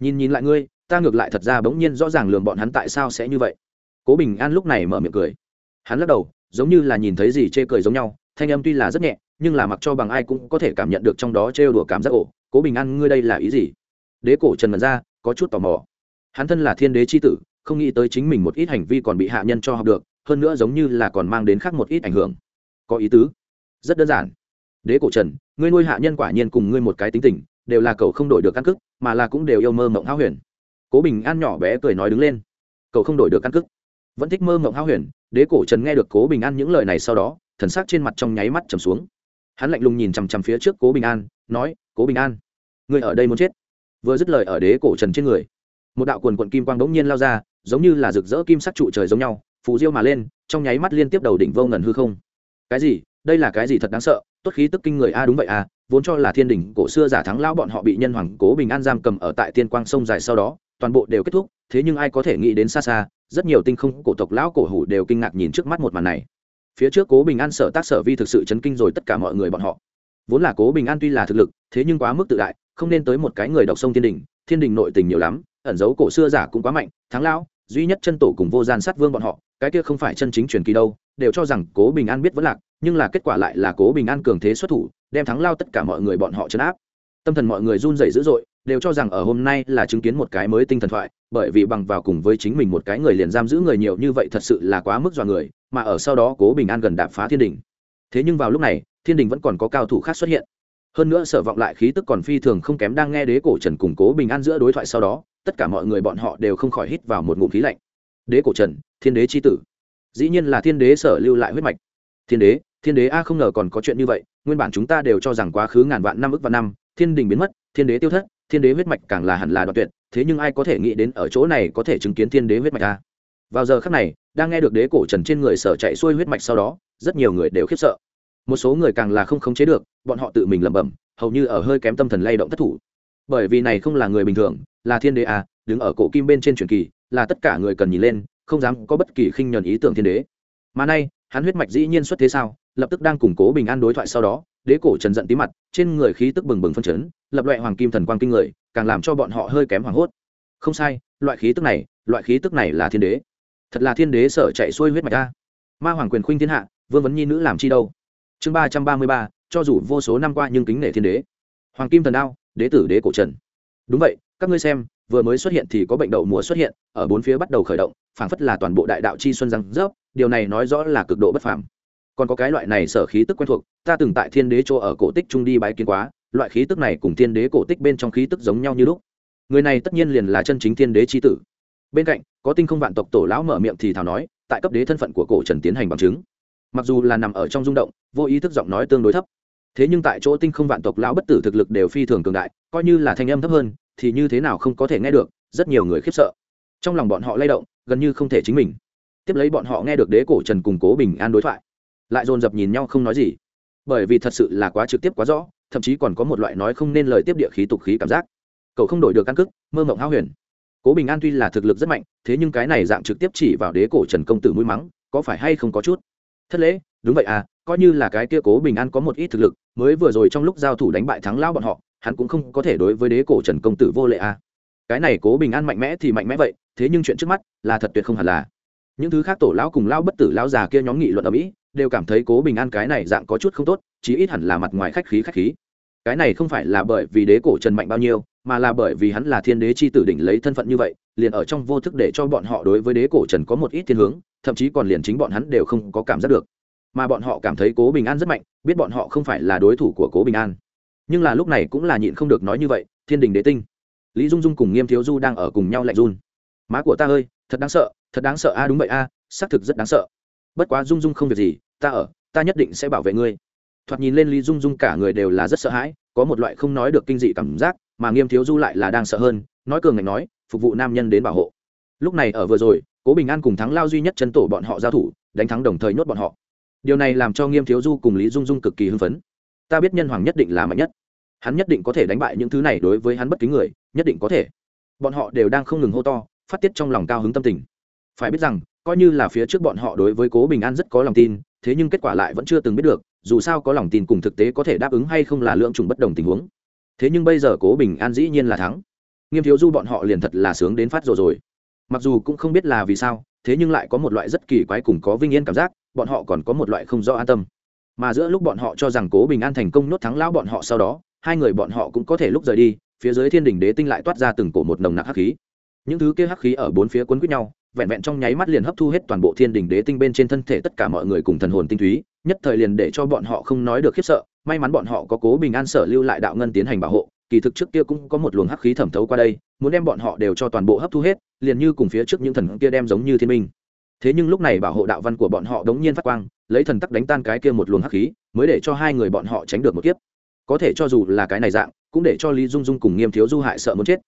Nhìn nhìn lại ngươi, ta ngược lại thật ra bỗng nhiên rõ ràng lường bọn hắn tại sao sẽ như vậy. Cố bình an lúc này mở miệng cười. Hắn lắc đầu, giống như là nhìn thấy gì chê cười giống nhau, thanh âm tuy là rất nhẹ, nhưng là mặc cho bằng ai cũng có thể cảm nhận được trong đó trêu đùa cảm giác ổ. Cố bình an, ngươi đây là ý gì? Đế cổ trần mật ra, có chút tò mò. Hắn thân là thiên đế c h i tử, không nghĩ tới chính mình một ít hành vi còn bị hạ nhân cho học được, hơn nữa giống như là còn mang đến khác một ít ảnh hưởng. Có ý tứ? Rất đơn giản. Đế cổ trần, ngươi nuôi hạ nhân quả nhiên cùng ngươi một cái tính tình, đều là cậu không đổi được căn cức mà là cũng đều yêu mơ mộng háo huyền. Cố bình an nhỏ bé cười nói đứng lên. Cậu không đổi được căn cức vẫn thích mơ mộng háo huyền, đế cổ trần nghe được cố bình an những lời này sau đó, thần sắc trên mặt trong nháy mắt trầm xuống. Hắn lạnh lùng nhìn chằm chằm phía trước cố bình an, nói, cố bình an, ngươi ở đây muốn chết? Vừa dứt lời ở đế cổ trần trên người. Một đạo quần quận kim quang bỗng nhiên lao ra, giống như là rực rỡ kim sắc trụ trời giống nhau, phù diêu mà lên, trong nháy mắt liên tiếp đầu đỉnh vô ngần hư không. Cái gì? Đây là cái gì thật đáng sợ? Tốt khí tức kinh người a, đúng vậy a, vốn cho là thiên đỉnh cổ xưa giả thắng lao bọn họ bị nhân hoàng cố bình an giam cầm ở tại tiên quang sông dài sau đó, toàn bộ đều kết thúc, thế nhưng ai có thể nghĩ đến xa xa, rất nhiều tinh không cổ tộc lão cổ hủ đều kinh ngạc nhìn trước mắt một màn này. Phía trước cố bình an sở tác sở vi thực sự chấn kinh rồi tất cả mọi người bọn họ. Vốn là cố bình an tuy là thực lực, thế nhưng quá mức tự đại không nên tới một cái người đọc sông thiên đình thiên đình nội tình nhiều lắm, ẩn dấu cổ xưa giả cũng quá mạnh, thắng lão, duy nhất chân tổ cùng vô gian sát vương bọn họ, cái kia không phải chân chính truyền kỳ đâu, đều cho rằng cố bình an biết vẫn lạc, nhưng là kết quả lại là cố bình an cường thế xuất thủ, đem thắng lao tất cả mọi người bọn họ chấn áp. Tâm thần mọi người run rẩy dữ dội, đều cho rằng ở hôm nay là chứng kiến một cái mới tinh thần thoại, bởi vì bằng vào cùng với chính mình một cái người liền giam giữ người nhiều như vậy thật sự là quá mức dọa người, mà ở sau đó cố bình an gần đạp phá thiên đình. Thế nhưng vào lúc này, thiên đình vẫn còn có cao thủ khác xuất hiện hơn nữa sở vọng lại khí tức còn phi thường không kém đang nghe đế cổ trần củng cố bình an giữa đối thoại sau đó, tất cả mọi người bọn họ đều không khỏi hít vào một ngụm khí lạnh. Đế cổ trần, thiên đế c h i tử. Dĩ nhiên là thiên đế sở lưu lại huyết mạch. Thiên đế thiên đế a không ngờ còn có chuyện như vậy, nguyên bản chúng ta đều cho rằng quá khứ ngàn vạn năm ức và năm, thiên đình biến mất, thiên đế tiêu thất, thiên đế huyết mạch càng là hẳn là đoạn tuyệt, thế nhưng ai có thể nghĩ đến ở chỗ này có thể chứng kiến thiên đế huyết mạch a? Vào giờ khắc này, đang nghe được đế cổ trần trên người sở chạy xuôi huyết mạch sau đó, rất nhiều người đều khiếp sợ một số người càng là không khống chế được, bọn họ tự mình lẩm bẩm, hầu như ở hơi kém tâm thần lay động thất thủ. Bởi vì này không là người bình thường, là thiên đế à đứng ở cổ kim bên trên truyền kỳ, là tất cả người cần nhìn lên, không dám có bất kỳ khinh nhẫn ý tưởng thiên đế. Mà nay, hắn huyết mạch dĩ nhiên xuất thế sao, lập tức đang củng cố bình an đối thoại sau đó, đế cổ trần giận tí mặt, trên người khí tức bừng bừng phân chấn, lập loại hoàng kim thần quang kinh người, càng làm cho bọn họ hơi kém hoảng hốt. Không sai, loại khí tức này, loại khí tức này là thiên đế. Thật là thiên đế sở chạy xuôi huyết mạch ta. Ma hoàng quyền khuynh thiên hạ, vương vấn nhi nữ làm chi đâu? Chương ba trăm ba mươi ba, cho dù vô số năm qua nhưng kính nể thiên đế. Hoàng kim thần đao, đế tử đế cổ trần. Đúng vậy, các ngươi xem, vừa mới xuất hiện thì có bệnh đậu mùa xuất hiện, ở bốn phía bắt đầu khởi động, phảng phất là toàn bộ đại đạo chi xuân răng rớp, điều này nói rõ là cực độ bất phàm. Còn có cái loại này sở khí tức quen thuộc, ta từng tại thiên đế chỗ ở cổ tích trung đi bái kiến quá, loại khí tức này cùng thiên đế cổ tích bên trong khí tức giống nhau như lúc. Người này tất nhiên liền là chân chính thiên đế chi tử. Bên cạnh, có tinh không vạn tộc tổ lão mở miệng thì thào nói, tại cấp đế thân phận của cổ trần tiến hành bằng chứng mặc dù là nằm ở trong rung động, vô ý thức giọng nói tương đối thấp. Thế nhưng tại chỗ tinh không vạn tộc lão bất tử thực lực đều phi thường cường đại, coi như là thanh âm thấp hơn, thì như thế nào không có thể nghe được, rất nhiều người khiếp sợ. Trong lòng bọn họ lay động, gần như không thể chính mình. Tiếp lấy bọn họ nghe được đế cổ trần cùng cố bình an đối thoại. Lại dồn dập nhìn nhau không nói gì. Bởi vì thật sự là quá trực tiếp, quá rõ, thậm chí còn có một loại nói không nên lời tiếp địa khí tục khí cảm giác. Cậu không đổi được căn cức mơ mộng hao huyền. Cố bình an tuy là thực lực rất mạnh, thế nhưng cái này dạng trực tiếp chỉ vào đế cổ trần công tử mũi mắng, có phải hay không có chút? Thất lễ, đúng vậy à coi như là cái kia cố bình an có một ít thực lực, mới vừa rồi trong lúc giao thủ đánh bại thắng lao bọn họ, hắn cũng không có thể đối với đế cổ trần công tử vô lệ à. Cái này cố bình an mạnh mẽ thì mạnh mẽ vậy, thế nhưng chuyện trước mắt là thật tuyệt không hẳn là. Những thứ khác tổ lão cùng lao bất tử lao già kia nhóm nghị luận ở mỹ, đều cảm thấy cố bình an cái này dạng có chút không tốt, chí ít hẳn là mặt ngoài khách khí khách khí. Cái này không phải là bởi vì đế cổ trần mạnh bao nhiêu mà là bởi vì hắn là thiên đế chi tử đỉnh lấy thân phận như vậy, liền ở trong vô thức để cho bọn họ đối với đế cổ trần có một ít thiên hướng, thậm chí còn liền chính bọn hắn đều không có cảm giác được. Mà bọn họ cảm thấy cố bình an rất mạnh, biết bọn họ không phải là đối thủ của cố bình an. Nhưng là lúc này cũng là nhịn không được nói như vậy, thiên đình đế tinh. Lý dung dung cùng nghiêm thiếu du đang ở cùng nhau lạnh run. Má của ta ơi, thật đáng sợ, thật đáng sợ a, đúng vậy a, xác thực rất đáng sợ. Bất quá dung dung không việc gì, ta ở, ta nhất định sẽ bảo vệ ngươi. Thoạt nhìn lên lý dung dung cả người đều là rất sợ hãi, có một loại không nói được kinh dị cảm giác mà nghiêm thiếu du lại là đang sợ hơn, nói cường ngạnh nói, phục vụ nam nhân đến bảo hộ. Lúc này ở vừa rồi, cố bình an cùng thắng lao duy nhất chân tổ bọn họ giao thủ, đánh thắng đồng thời nhốt bọn họ. Điều này làm cho nghiêm thiếu du cùng lý dung dung cực kỳ hưng phấn. Ta biết nhân hoàng nhất định là mạnh nhất. Hắn nhất định có thể đánh bại những thứ này đối với hắn bất kính người, nhất định có thể. Bọn họ đều đang không ngừng hô to, phát tiết trong lòng cao hứng tâm tình. Phải biết rằng, coi như là phía trước bọn họ đối với cố bình an rất có lòng tin, thế nhưng kết quả lại vẫn chưa từng biết được, dù sao có lòng tin cùng thực tế có thể đáp ứng hay không là lượng trùng bất đồng tình huống thế nhưng bây giờ cố bình an dĩ nhiên là thắng. Nghiêm thiếu du bọn họ liền thật là sướng đến phát rồi rồi. Mặc dù cũng không biết là vì sao, thế nhưng lại có một loại rất kỳ quái cùng có vinh yên cảm giác, bọn họ còn có một loại không rõ an tâm. Mà giữa lúc bọn họ cho rằng cố bình an thành công nốt thắng lão bọn họ sau đó, hai người bọn họ cũng có thể lúc rời đi, phía dưới thiên đình đế tinh lại toát ra từng cổ một nồng nặc hắc khí. Những thứ kia hắc khí ở bốn phía quấn quýt nhau, vẹn vẹn trong nháy mắt liền hấp thu hết toàn bộ thiên đình đế tinh bên trên thân thể tất cả mọi người cùng thần hồn tinh túy nhất thời liền để cho bọn họ không nói được khiếp sợ, may mắn bọn họ có cố bình an sở lưu lại đạo ngân tiến hành bảo hộ, kỳ thực trước kia cũng có một luồng hắc khí thẩm thấu qua đây, muốn đem bọn họ đều cho toàn bộ hấp thu hết, liền như cùng phía trước những thần kia đem giống như thiên minh. Thế nhưng lúc này bảo hộ đạo văn của bọn họ đống nhiên phát quang, lấy thần tắc đánh tan cái kia một luồng hắc khí, mới để cho hai người bọn họ tránh được một kiếp. Có thể cho dù là cái này dạng, cũng để cho lý dung dung cùng nghiêm thiếu du hại sợ muốn chết.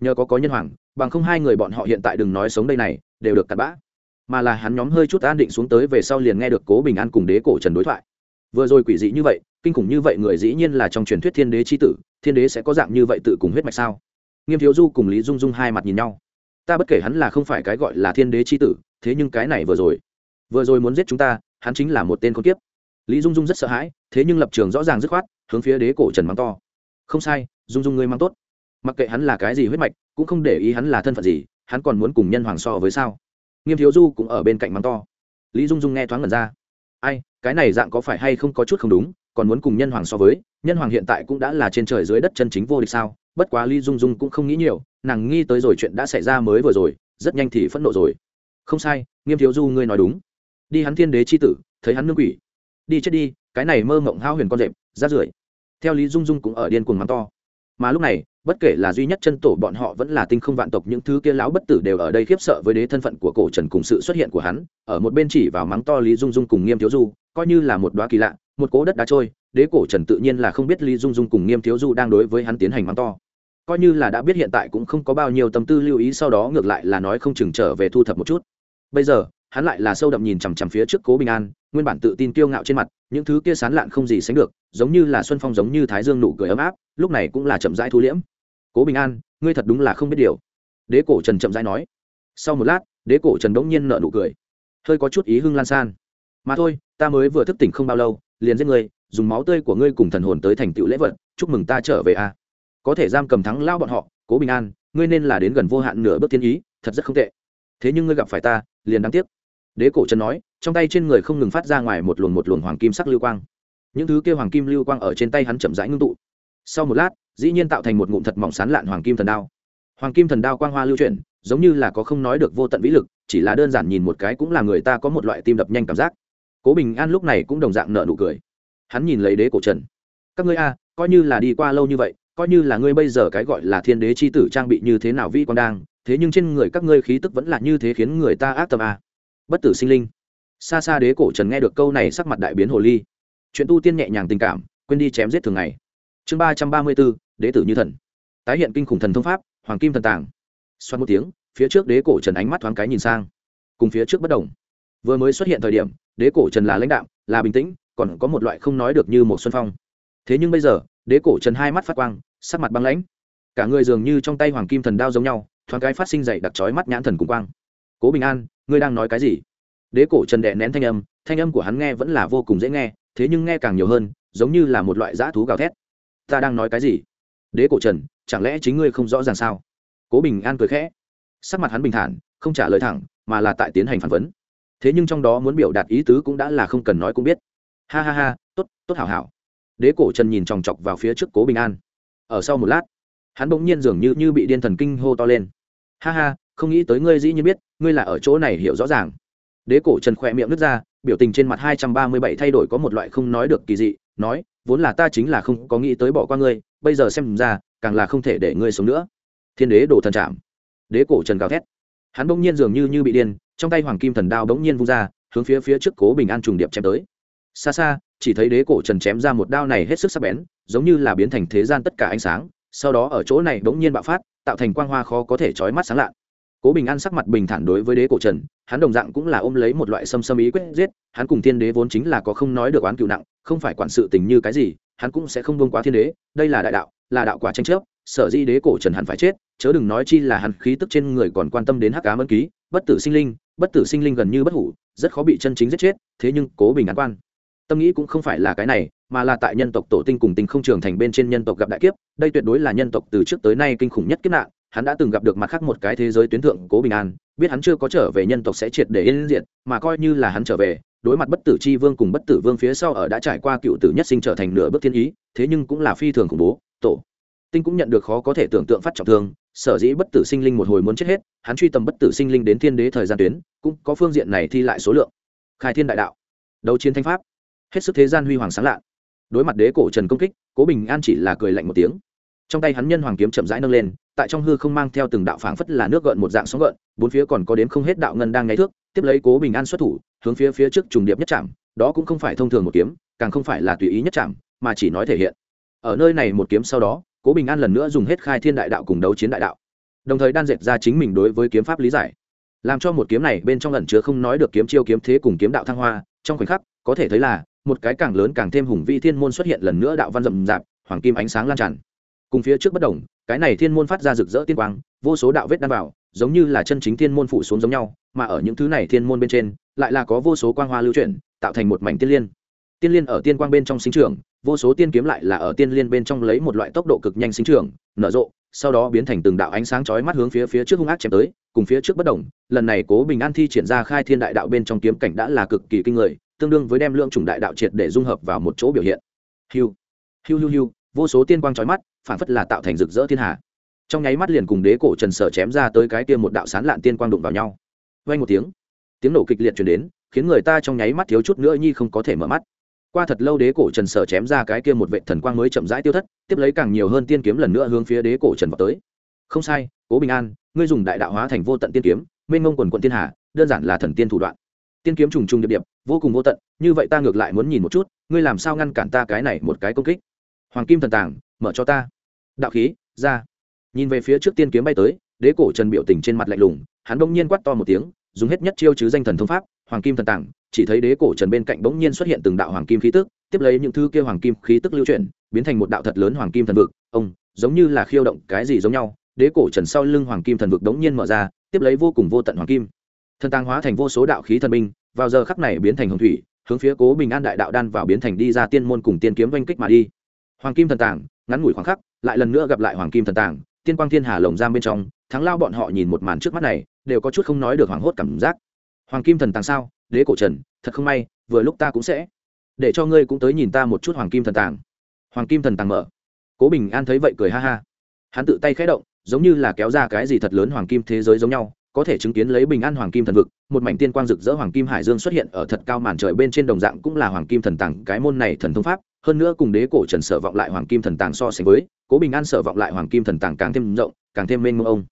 Nhờ có có nhân hoàng, bằng không hai người bọn họ hiện tại đừng nói sống đây này, đều được cặn bã mà là hắn nhóm hơi chút an định xuống tới về sau liền nghe được cố bình an cùng đế cổ trần đối thoại. Vừa rồi quỷ dị như vậy, kinh khủng như vậy người dĩ nhiên là trong truyền thuyết thiên đế c h i tử, thiên đế sẽ có dạng như vậy tự cùng huyết mạch sao? Nghiêm thiếu du cùng lý dung dung hai mặt nhìn nhau. Ta bất kể hắn là không phải cái gọi là thiên đế c h i tử, thế nhưng cái này vừa rồi vừa rồi muốn giết chúng ta, hắn chính là một tên con tiếp lý dung dung rất sợ hãi, thế nhưng lập trường rõ ràng dứt khoát, hướng phía đế cổ trần mắng to. Không sai, dung dung ngươi mắng tốt. Mặc kệ hắn là cái gì huyết mạch, cũng không để ý hắn là thân phận gì, hắn còn muốn cùng nhân hoàng so với sao? Nghiêm thiếu du cũng ở bên cạnh mắng to. Lý dung dung nghe thoáng ngẩn ra. Ai, cái này dạng có phải hay không có chút không đúng, còn muốn cùng nhân hoàng so với, nhân hoàng hiện tại cũng đã là trên trời dưới đất chân chính vô địch sao? Bất quá Lý dung dung cũng không nghĩ nhiều, nàng nghi tới rồi chuyện đã xảy ra mới vừa rồi, rất nhanh thì phẫn nộ rồi. Không sai, nghiêm thiếu du ngươi nói đúng. Đi hắn thiên đế c h i tử, thấy hắn nương quỷ. Đi chết đi, cái này mơ mộng hao huyền con rệp, rát rưởi. Theo lý dung dung cũng ở điên cuồng mắng to. Mà lúc này bất kể là duy nhất chân tổ bọn họ vẫn là tinh không vạn tộc, những thứ kia lão bất tử đều ở đây khiếp sợ với đế thân phận của cổ trần cùng sự xuất hiện của hắn, ở một bên chỉ vào mắng to lý dung dung cùng nghiêm thiếu du, coi như là một đoá kỳ lạ, một cố đất đá trôi, đế cổ trần tự nhiên là không biết lý dung dung cùng nghiêm thiếu du đang đối với hắn tiến hành mắng to. Coi như là đã biết hiện tại cũng không có bao nhiêu tâm tư lưu ý sau đó ngược lại là nói không chừng trở về thu thập một chút. Bây giờ, hắn lại là sâu đậm nhìn chằm chằm phía trước cố bình an, nguyên bản tự tin kiêu ngạo trên mặt, những thứ kia sán lạn không gì sánh được, giống như là xuân phong giống như thái dương nụ cười ấm áp, lúc này cũng là chậm rãi thu liễm cố bình an ngươi thật đúng là không biết điều đế cổ trần chậm rãi nói sau một lát đế cổ trần bỗng nhiên nợ nụ cười hơi có chút ý hưng lan san mà thôi ta mới vừa thức tỉnh không bao lâu liền giết ngươi dùng máu tươi của ngươi cùng thần hồn tới thành tựu lễ vật chúc mừng ta trở về a có thể giam cầm thắng lao bọn họ cố bình an ngươi nên là đến gần vô hạn nửa bước thiên ý thật rất không tệ thế nhưng ngươi gặp phải ta liền đáng tiếc đế cổ trần nói trong tay trên người không ngừng phát ra ngoài một luồng một luồng hoàng kim sắc lưu quang những thứ kêu hoàng kim lưu quang ở trên tay hắn chậm rãi ngưng tụ sau một lát dĩ nhiên tạo thành một ngụm thật mỏng sán lạn hoàng kim thần đao. Hoàng kim thần đao quang hoa lưu chuyển, giống như là có không nói được vô tận vĩ lực, chỉ là đơn giản nhìn một cái cũng là người ta có một loại tim đập nhanh cảm giác. Cố bình an lúc này cũng đồng dạng nợ nụ cười. Hắn nhìn lấy đế cổ trần. Các ngươi a, coi như là đi qua lâu như vậy, coi như là ngươi bây giờ cái gọi là thiên đế c h i tử trang bị như thế nào vi quan đang, thế nhưng trên người các ngươi khí tức vẫn là như thế khiến người ta ác tâm à. bất tử sinh linh. Xa xa đế cổ trần nghe được câu này sắc mặt đại biến hồ ly. Chuyện tu tiên nhẹ nhàng tình cảm, quên đi chém giết thường ngày. Chương ba trăm ba mươi bốn đế tử như thần. Tái hiện kinh khủng thần thông pháp hoàng kim thần tàng. Xoắn một tiếng phía trước đế cổ trần ánh mắt thoáng cái nhìn sang. Cùng phía trước bất đồng. Vừa mới xuất hiện thời điểm đế cổ trần là lãnh đạo, là bình tĩnh còn có một loại không nói được như một xuân phong. Thế nhưng bây giờ đế cổ trần hai mắt phát quang sắc mặt băng lãnh. Cả người dường như trong tay hoàng kim thần đao giống nhau thoáng cái phát sinh dậy đặc trói mắt nhãn thần cùng quang. Cố bình an ngươi đang nói cái gì? Đế cổ trần đè nén thanh âm thanh âm của hắn nghe vẫn là vô cùng dễ nghe thế nhưng nghe càng nhiều hơn giống như là một loại dã thú gào thét. Ta đang nói cái gì? Đế cổ trần, chẳng lẽ chính ngươi không rõ ràng sao? Cố bình an cười khẽ. Sắc mặt hắn bình thản, không trả lời thẳng, mà là tại tiến hành phản vấn. Thế nhưng trong đó muốn biểu đạt ý tứ cũng đã là không cần nói cũng biết. Ha ha ha, tốt tốt hảo hảo. Đế cổ trần nhìn chòng chọc vào phía trước cố bình an. Ở sau một lát, hắn bỗng nhiên dường như như bị điên thần kinh hô to lên. Ha ha, không nghĩ tới ngươi dĩ nhiên biết, ngươi là ở chỗ này hiểu rõ ràng. Đế cổ trần khỏe miệng nứt ra, biểu tình trên mặt hai trăm ba mươi bảy thay đổi có một loại không nói được kỳ dị, nói vốn là ta chính là không có nghĩ tới bỏ qua ngươi, bây giờ xem ra, càng là không thể để ngươi sống nữa. Thiên đế đổ thần chạm. Đế cổ trần gào thét. Hắn bỗng nhiên dường như như bị điên, trong tay hoàng kim thần đao bỗng nhiên vung ra, hướng phía phía trước cố bình an trùng điệp chém tới. Xa xa, chỉ thấy đế cổ trần chém ra một đao này hết sức sắc bén, giống như là biến thành thế gian tất cả ánh sáng, sau đó ở chỗ này bỗng nhiên bạo phát, tạo thành quang hoa khó có thể trói mắt sáng lạ cố bình an sắc mặt bình thản đối với đế cổ trần, hắn đồng dạng cũng là ôm lấy một loại xâm xâm ý quyết giết, hắn cùng thiên đế vốn chính là có không nói được oán cựu nặng, không phải quản sự tình như cái gì, hắn cũng sẽ không vương quá thiên đế, đây là đại đạo, là đạo quả tranh chấp, sở di đế cổ trần hắn phải chết, chớ đừng nói chi là hắn khí tức trên người còn quan tâm đến hắc cá mân ký, bất tử sinh linh, bất tử sinh linh gần như bất hủ, rất khó bị chân chính giết chết, thế nhưng cố bình an quan, tâm nghĩ cũng không phải là cái này, mà là tại nhân tộc tổ tinh cùng tình không trường thành bên trên nhân tộc gặp đại kiếp, đây tuyệt đối là nhân tộc từ trước tới nay kinh khủng nhất kiếp nạn hắn đã từng gặp được mặt khác một cái thế giới tuyến thượng cố bình an, biết hắn chưa có trở về nhân tộc sẽ triệt để yên diện mà coi như là hắn trở về, đối mặt bất tử c h i vương cùng bất tử vương phía sau ở đã trải qua cựu tử nhất sinh trở thành nửa bước thiên ý, thế nhưng cũng là phi thường khủng bố, tổ. Tinh cũng nhận được khó có thể tưởng tượng phát trọng thương, sở dĩ bất tử sinh linh một hồi muốn chết hết, hắn truy tầm bất tử sinh linh đến thiên đế thời gian tuyến, cũng có phương diện này thi lại số lượng. Khai thiên đại đạo, đấu chiến thanh pháp, hết sức thế gian huy hoàng sáng lạ. Đối mặt đế cổ trần công kích, cố bình an chỉ là cười lạnh một tiếng trong tay hắn nhân hoàng kiếm chậm rãi nâng lên, tại trong hư không mang theo từng đạo phảng phất là nước gợn một dạng sóng gợn, bốn phía còn có đến không hết đạo ngân đang ngay thước, tiếp lấy cố bình an xuất thủ, hướng phía phía trước trùng điệp nhất chạm, đó cũng không phải thông thường một kiếm, càng không phải là tùy ý nhất chạm, mà chỉ nói thể hiện. Ở nơi này một kiếm sau đó, cố bình an lần nữa dùng hết khai thiên đại đạo cùng đấu chiến đại đạo, đồng thời đan dệt ra chính mình đối với kiếm pháp lý giải. Làm cho một kiếm này bên trong lần chứa không nói được kiếm chiêu kiếm thế cùng kiếm đạo thăng hoa, trong khoảnh khắc, có thể thấy là, một cái càng lớn càng thêm hùng vi thiên môn xuất hiện lần nữa đạo văn rậm rạp, hoàng kim ánh sáng lan tràn cùng phía trước bất đồng, cái này thiên môn phát ra rực rỡ tiên quang, vô số đạo vết đan vào, giống như là chân chính thiên môn phủ xuống giống nhau, mà ở những thứ này thiên môn bên trên, lại là có vô số quang hoa lưu chuyển, tạo thành một mảnh tiên liên. Tiên liên ở tiên quang bên trong sinh trường vô số tiên kiếm lại là ở tiên liên bên trong lấy một loại tốc độ cực nhanh sinh trường nở rộ, sau đó biến thành từng đạo ánh sáng chói mắt hướng phía phía trước hung ác chém tới, cùng phía trước bất đồng, lần này cố bình an thi triển ra khai thiên đại đạo bên trong kiếm cảnh đã là cực kỳ kinh người, tương đương với đem lượng chủng đại đạo triệt để dung hợp vào một chỗ biểu hiện. Hiu hiu hiu hiu, vô số tiên quang chói mắt phản phất là tạo thành rực rỡ thiên hạ trong nháy mắt liền cùng đế cổ trần sở chém ra tới cái kia một đạo sán lạn tiên quang đụng vào nhau. Vay một tiếng tiếng nổ kịch liệt chuyển đến, khiến người ta trong nháy mắt thiếu chút nữa nhi không có thể mở mắt. Qua thật lâu đế cổ trần sở chém ra cái kia một vệ thần quang mới chậm rãi tiêu thất, tiếp lấy càng nhiều hơn tiên kiếm lần nữa hướng phía đế cổ trần vào tới. Không sai, cố bình an, ngươi dùng đại đạo hóa thành vô tận tiên kiếm, mênh mông quần quận thiên hạ đơn giản là thần tiên thủ đoạn. Tiên kiếm trùng trùng điệp điệp, vô cùng vô tận, như vậy ta ngược lại muốn nhìn một chút, ngươi làm sao ngăn cản ta cái này một cái công kích? Hoàng kim thần tàng, mở cho ta đạo khí, ra. Nhìn về phía trước tiên kiếm bay tới, đế cổ trần biểu tình trên mặt lạnh lùng, hắn bỗng nhiên quát to một tiếng, dùng hết nhất chiêu chứ danh thần thông pháp, hoàng kim thần tàng chỉ thấy đế cổ trần bên cạnh bỗng nhiên xuất hiện từng đạo hoàng kim khí tức, tiếp lấy những thứ kia hoàng kim khí tức lưu chuyển, biến thành một đạo thật lớn hoàng kim thần vực, ông, giống như là khiêu động cái gì giống nhau, đế cổ trần sau lưng hoàng kim thần vực đống nhiên mở ra, tiếp lấy vô cùng vô tận hoàng kim. Thần tàng hóa thành vô số đạo khí thần binh, vào giờ khắc này biến thành hồng thủy, hướng phía cố bình an đại đạo đan vào biến thành đi ra tiên môn cùng tiên kiếm oanh kích mà đi. Hoàng kim thần tàng ngắn ngủi khoảng khắc, lại lần nữa gặp lại hoàng kim thần tàng, tiên quang thiên hà lồng giam bên trong, thắng lao bọn họ nhìn một màn trước mắt này, đều có chút không nói được hoảng hốt cảm giác. Hoàng kim thần tàng sao? Đế cổ trần, thật không may, vừa lúc ta cũng sẽ để cho ngươi cũng tới nhìn ta một chút hoàng kim thần tàng. Hoàng kim thần tàng mở. Cố bình an thấy vậy cười ha ha. Hắn tự tay khẽ động, giống như là kéo ra cái gì thật lớn hoàng kim thế giới giống nhau, có thể chứng kiến lấy bình an hoàng kim thần vực, một mảnh tiên quang rực rỡ hoàng kim hải dương xuất hiện ở thật cao màn trời bên trên đồng dạng cũng là hoàng kim thần tàng cái môn này thần thông pháp hơn nữa cùng đế cổ trần sở vọng lại hoàng kim thần tàng so sánh với, cố bình an sở vọng lại hoàng kim thần tàng càng thêm rộng, càng thêm mênh mông ông.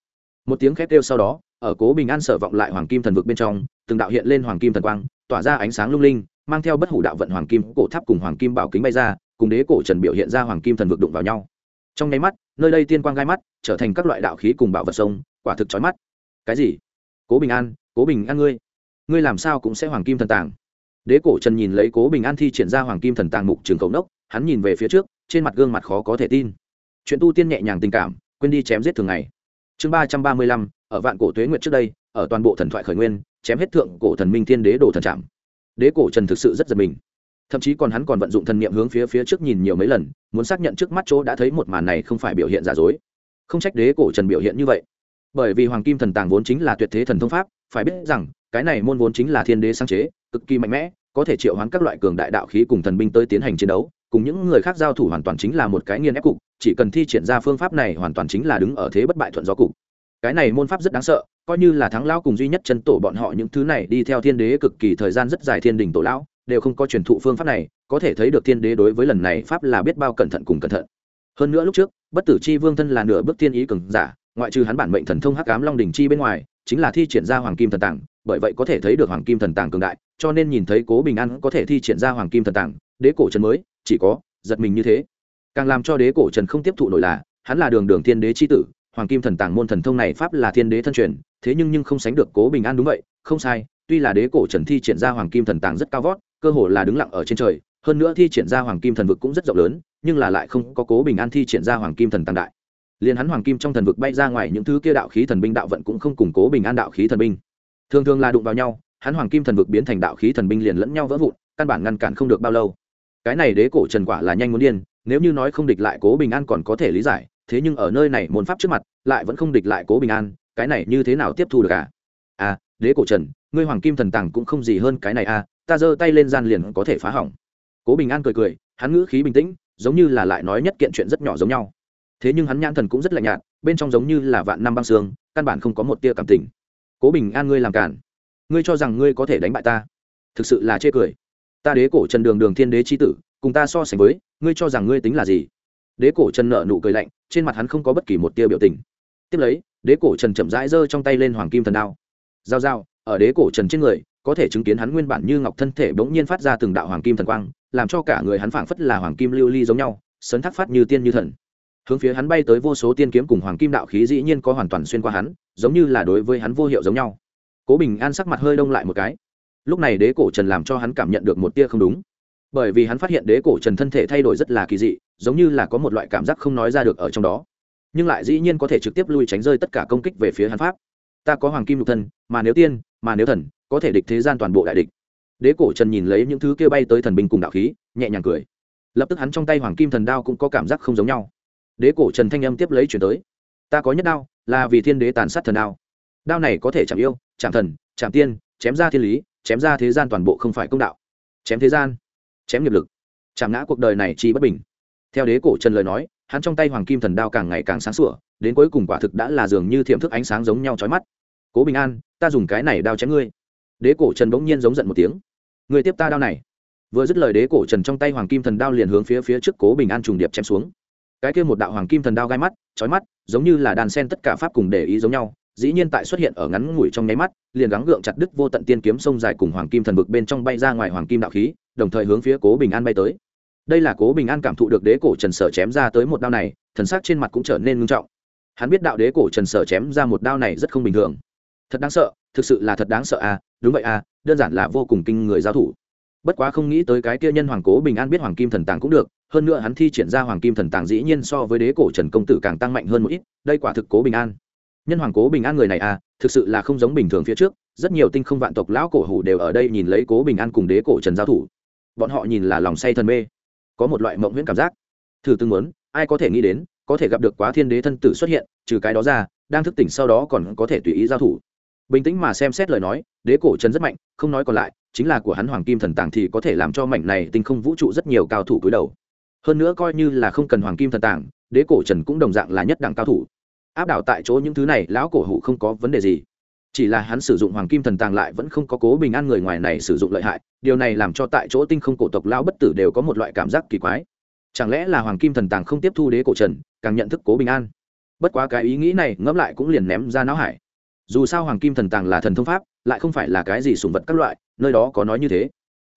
Một tiếng khét kêu sau đó, ở cố bình an sở vọng lại hoàng kim thần vực bên trong, từng đạo hiện lên hoàng kim thần quang, tỏa ra ánh sáng lung linh, mang theo bất hủ đạo vận hoàng kim, cổ tháp cùng hoàng kim bảo kính bay ra, cùng đế cổ trần biểu hiện ra hoàng kim thần vực đụng vào nhau. Trong nháy mắt, nơi đây tiên quang gai mắt, trở thành các loại đạo khí cùng bảo vật sông, quả thực chói mắt. Cái gì? Cố bình an, cố bình an ngươi. Ngươi làm sao cũng sẽ hoàng kim thần tàng? Đế cổ trần nhìn lấy cố bình an thi triển ra hoàng kim thần tàng mục trường cầu đốc hắn nhìn về phía trước, trên mặt gương mặt khó có thể tin. Chuyện tu tiên nhẹ nhàng tình cảm, quên đi chém giết thường ngày. Chương ba trăm ba mươi lăm, ở vạn cổ tuế nguyệt trước đây, ở toàn bộ thần thoại khởi nguyên, chém hết thượng cổ thần minh thiên đế đồ thần trạm đế cổ trần thực sự rất giật mình. Thậm chí còn hắn còn vận dụng thần niệm hướng phía phía trước nhìn nhiều mấy lần, muốn xác nhận trước mắt chỗ đã thấy một màn này không phải biểu hiện giả dối. Không trách đế cổ trần biểu hiện như vậy bởi vì hoàng kim thần tàng vốn chính là tuyệt thế thần thông pháp, phải biết rằng, cái này môn vốn chính là thiên đế sáng chế, cực kỳ mạnh mẽ, có thể triệu hoán các loại cường đại đạo khí cùng thần binh tới tiến hành chiến đấu, cùng những người khác giao thủ hoàn toàn chính là một cái nghiên ép cục, chỉ cần thi triển ra phương pháp này hoàn toàn chính là đứng ở thế bất bại thuận gió cục. Cái này môn pháp rất đáng sợ, coi như là thắng lão cùng duy nhất chân tổ bọn họ những thứ này đi theo thiên đế cực kỳ thời gian rất dài thiên đình tổ lão, đều không có truyền thụ phương pháp này, có thể thấy được thiên đế đối với lần này pháp là biết bao cẩn thận cùng cẩn thận. Hơn nữa lúc trước, bất tử chi vương thân là nửa bước thiên ý cường giả ngoại trừ hắn bản mệnh thần thông hắc ám long đình chi bên ngoài, chính là thi triển ra hoàng kim thần tàng bởi vậy có thể thấy được hoàng kim thần tàng cường đại, cho nên nhìn thấy cố bình an có thể thi triển ra hoàng kim thần tàng đế cổ trần mới, chỉ có giật mình như thế. Càng làm cho đế cổ trần không tiếp thụ nổi là, hắn là đường đường thiên đế c h i tử, hoàng kim thần tàng môn thần thông này pháp là thiên đế thân truyền, thế nhưng nhưng không sánh được cố bình an đúng vậy, không sai, tuy là đế cổ trần thi triển ra hoàng kim thần tàng rất cao vót, cơ hồ là đứng lặng ở trên trời, hơn nữa thi triển ra hoàng kim thần vực cũng rất rộng lớn, nhưng là lại không có cố bình an thi triển ra hoàng kim thần tàng đại liền hắn hoàng kim trong thần vực bay ra ngoài những thứ kia đạo khí thần binh đạo vận cũng không củng cố bình an đạo khí thần binh. Thường thường là đụng vào nhau, hắn hoàng kim thần vực biến thành đạo khí thần binh liền lẫn nhau vỡ vụn, căn bản ngăn cản không được bao lâu. Cái này đế cổ trần quả là nhanh muốn điên, nếu như nói không địch lại cố bình an còn có thể lý giải, thế nhưng ở nơi này môn pháp trước mặt, lại vẫn không địch lại cố bình an, cái này như thế nào tiếp thu được à? À đế cổ trần, ngươi hoàng kim thần tàng cũng không gì hơn cái này à ta giơ tay lên gian liền có thể phá hỏng. Cố bình an cười cười, hắn ngữ khí bình tĩnh, giống như là lại nói nhất kiện chuyện rất nhỏ giống nhau thế nhưng hắn nhãn thần cũng rất lạnh nhạt, bên trong giống như là vạn năm băng xương, căn bản không có một tia cảm tình. Cố bình an ngươi làm cản. Ngươi cho rằng ngươi có thể đánh bại ta? Thực sự là chê cười. Ta đế cổ trần đường đường thiên đế c h i tử, cùng ta so sánh với, ngươi cho rằng ngươi tính là gì? Đế cổ trần nợ nụ cười lạnh, trên mặt hắn không có bất kỳ một tia biểu tình. Tiếp lấy, đế cổ trần chậm rãi giơ trong tay lên hoàng kim thần đao. Giao giao, ở đế cổ trần trên người, có thể chứng kiến hắn nguyên bản như ngọc thân thể bỗng nhiên phát ra từng đạo hoàng kim thần quang, làm cho cả người hắn phảng phất là hoàng kim lưu ly giống nhau, sấn thác phát như tiên như thần hướng phía hắn bay tới vô số tiên kiếm cùng hoàng kim đạo khí dĩ nhiên có hoàn toàn xuyên qua hắn, giống như là đối với hắn vô hiệu giống nhau. Cố bình an sắc mặt hơi đông lại một cái. Lúc này đế cổ trần làm cho hắn cảm nhận được một tia không đúng. Bởi vì hắn phát hiện đế cổ trần thân thể thay đổi rất là kỳ dị, giống như là có một loại cảm giác không nói ra được ở trong đó. Nhưng lại dĩ nhiên có thể trực tiếp lui tránh rơi tất cả công kích về phía hắn pháp. Ta có hoàng kim lục thân, mà nếu tiên, mà nếu thần, có thể địch thế gian toàn bộ đại địch. Đế cổ trần nhìn lấy những thứ kia bay tới thần binh cùng đạo khí, nhẹ nhàng cười. Lập tức hắn trong tay hoàng kim thần đao cũng có cảm giác không giống nhau đế cổ trần thanh âm tiếp lấy chuyển tới. Ta có nhất đao, là vì thiên đế tàn sát thần đao. Đao này có thể chạm yêu, chạm thần, chạm tiên, chém ra thiên lý, chém ra thế gian toàn bộ không phải công đạo. Chém thế gian, chém nghiệp lực. Chạm ngã cuộc đời này chi bất bình. Theo đế cổ trần lời nói, hắn trong tay hoàng kim thần đao càng ngày càng sáng sủa, đến cuối cùng quả thực đã là dường như thiệm thức ánh sáng giống nhau trói mắt. Cố bình an, ta dùng cái này đao chém ngươi. Đế cổ trần bỗng nhiên giống giận một tiếng. Người tiếp ta đao này. Vừa dứt lời đế cổ trần trong tay hoàng kim thần đao liền hướng phía phía trước cố bình an trùng điệp chém xuống cái kia một đạo hoàng kim thần đao gai mắt trói mắt, giống như là đàn sen tất cả pháp cùng để ý giống nhau, dĩ nhiên tại xuất hiện ở ngắn ngủi trong nháy mắt, liền gắng gượng chặt đứt vô tận tiên kiếm sông dài cùng hoàng kim thần vực bên trong bay ra ngoài hoàng kim đạo khí, đồng thời hướng phía cố bình an bay tới. Đây là cố bình an cảm thụ được đế cổ trần sở chém ra tới một đao này, thần sắc trên mặt cũng trở nên ngưng trọng. Hắn biết đạo đế cổ trần sở chém ra một đao này rất không bình thường. Thật đáng sợ, thực sự là thật đáng sợ à đúng vậy à đơn giản là vô cùng kinh người giao thủ bất quá không nghĩ tới cái kia nhân hoàng cố bình an biết hoàng kim thần tàng cũng được, hơn nữa hắn thi triển ra hoàng kim thần tàng dĩ nhiên so với đế cổ trần công tử càng tăng mạnh hơn một ít, đây quả thực cố bình an. Nhân hoàng cố bình an người này à thực sự là không giống bình thường phía trước, rất nhiều tinh không vạn tộc lão cổ hủ đều ở đây nhìn lấy cố bình an cùng đế cổ trần giao thủ. Bọn họ nhìn là lòng say thần mê. Có một loại mộng huyễn cảm giác. Thử tương muốn, ai có thể nghĩ đến, có thể gặp được quá thiên đế thân tử xuất hiện, trừ cái đó ra, đang thức tỉnh sau đó còn có thể tùy ý giao thủ. Bình tĩnh mà xem xét lời nói, đế cổ trần rất mạnh, không nói còn lại chính là của hắn hoàng kim thần tàng thì có thể làm cho mảnh này tinh không vũ trụ rất nhiều cao thủ cúi đầu. Hơn nữa coi như là không cần hoàng kim thần tàng, đế cổ trần cũng đồng dạng là nhất đẳng cao thủ. Áp đảo tại chỗ những thứ này, lão cổ hủ không có vấn đề gì. Chỉ là hắn sử dụng hoàng kim thần tàng lại vẫn không có cố bình an người ngoài này sử dụng lợi hại, điều này làm cho tại chỗ tinh không cổ tộc lão bất tử đều có một loại cảm giác kỳ quái. Chẳng lẽ là hoàng kim thần tàng không tiếp thu đế cổ trần, càng nhận thức cố bình an? Bất quá cái ý nghĩ này ngẫm lại cũng liền ném ra não hải. Dù sao hoàng kim thần tàng là thần thông pháp, lại không phải là cái gì sùng vật các loại nơi đó có nói như thế.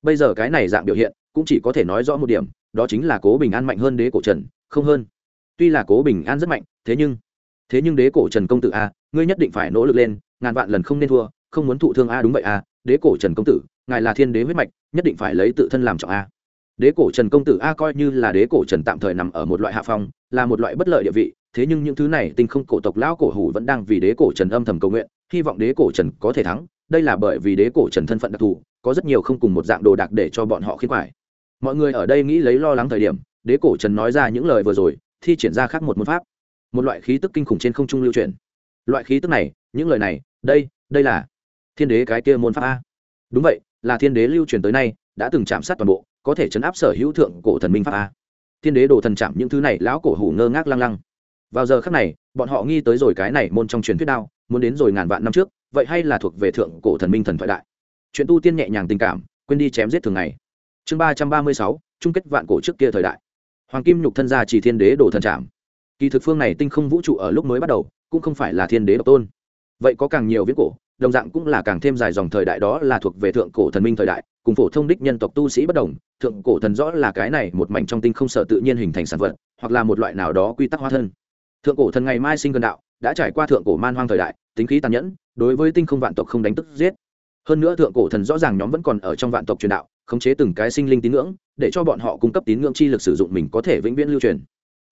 Bây giờ cái này dạng biểu hiện, cũng chỉ có thể nói rõ một điểm, đó chính là cố bình an mạnh hơn đế cổ trần, không hơn. Tuy là cố bình an rất mạnh, thế nhưng thế nhưng đế cổ trần công tử a, ngươi nhất định phải nỗ lực lên, ngàn vạn lần không nên thua, không muốn thụ thương a đúng vậy a, đế cổ trần công tử, ngài là thiên đế huyết mạch, nhất định phải lấy tự thân làm trọng a. Đế cổ trần công tử a coi như là đế cổ trần tạm thời nằm ở một loại hạ phong, là một loại bất lợi địa vị, thế nhưng những thứ này tinh không cổ tộc lão cổ hủ vẫn đang vì đế cổ trần âm thầm cầu nguyện, hy vọng đế cổ trần có thể thắng đây là bởi vì đế cổ trần thân phận đặc thù, có rất nhiều không cùng một dạng đồ đạc để cho bọn họ khiến quải mọi người ở đây nghĩ lấy lo lắng thời điểm, đế cổ trần nói ra những lời vừa rồi, thi triển ra khác một môn pháp. Một loại khí tức kinh khủng trên không trung lưu truyền loại khí tức này, những lời này, đây đây là thiên đế cái kia môn pháp a. Đúng vậy, là thiên đế lưu truyền tới nay, đã từng chạm sát toàn bộ, có thể chấn áp sở hữu thượng cổ thần minh pháp a. Thiên đế đồ thần chạm những thứ này, lão cổ hủ ngơ ngác lăng lăng. Vào giờ khắc này, bọn họ nghi tới rồi cái này môn trong truyền thuyết đao, muốn đến rồi ngàn vạn năm trước vậy hay là thuộc về thượng cổ thần minh thần thoại đại? Chuyện tu tiên nhẹ nhàng tình cảm, quên đi chém giết thường ngày. Chương ba trăm ba mươi sáu, chung kết vạn cổ trước kia thời đại. Hoàng kim nhục thân gia chỉ thiên đế đồ thần trạm kỳ thực phương này tinh không vũ trụ ở lúc mới bắt đầu, cũng không phải là thiên đế độc tôn. Vậy có càng nhiều viết cổ, đồng dạng cũng là càng thêm dài dòng thời đại đó là thuộc về thượng cổ thần minh thời đại, cùng phổ thông đích nhân tộc tu sĩ bất đồng, thượng cổ thần rõ là cái này một mảnh trong tinh không sợ tự nhiên hình thành sản vật, hoặc là một loại nào đó quy tắc hóa thân. Thượng cổ thần ngày mai sinh gần đạo, đã trải qua thượng cổ man hoang thời đại tính khí tàn nhẫn, đối với tinh không vạn tộc không đánh tức giết. Hơn nữa thượng cổ thần rõ ràng nhóm vẫn còn ở trong vạn tộc truyền đạo, khống chế từng cái sinh linh tín ngưỡng, để cho bọn họ cung cấp tín ngưỡng chi lực sử dụng mình có thể vĩnh viễn lưu truyền.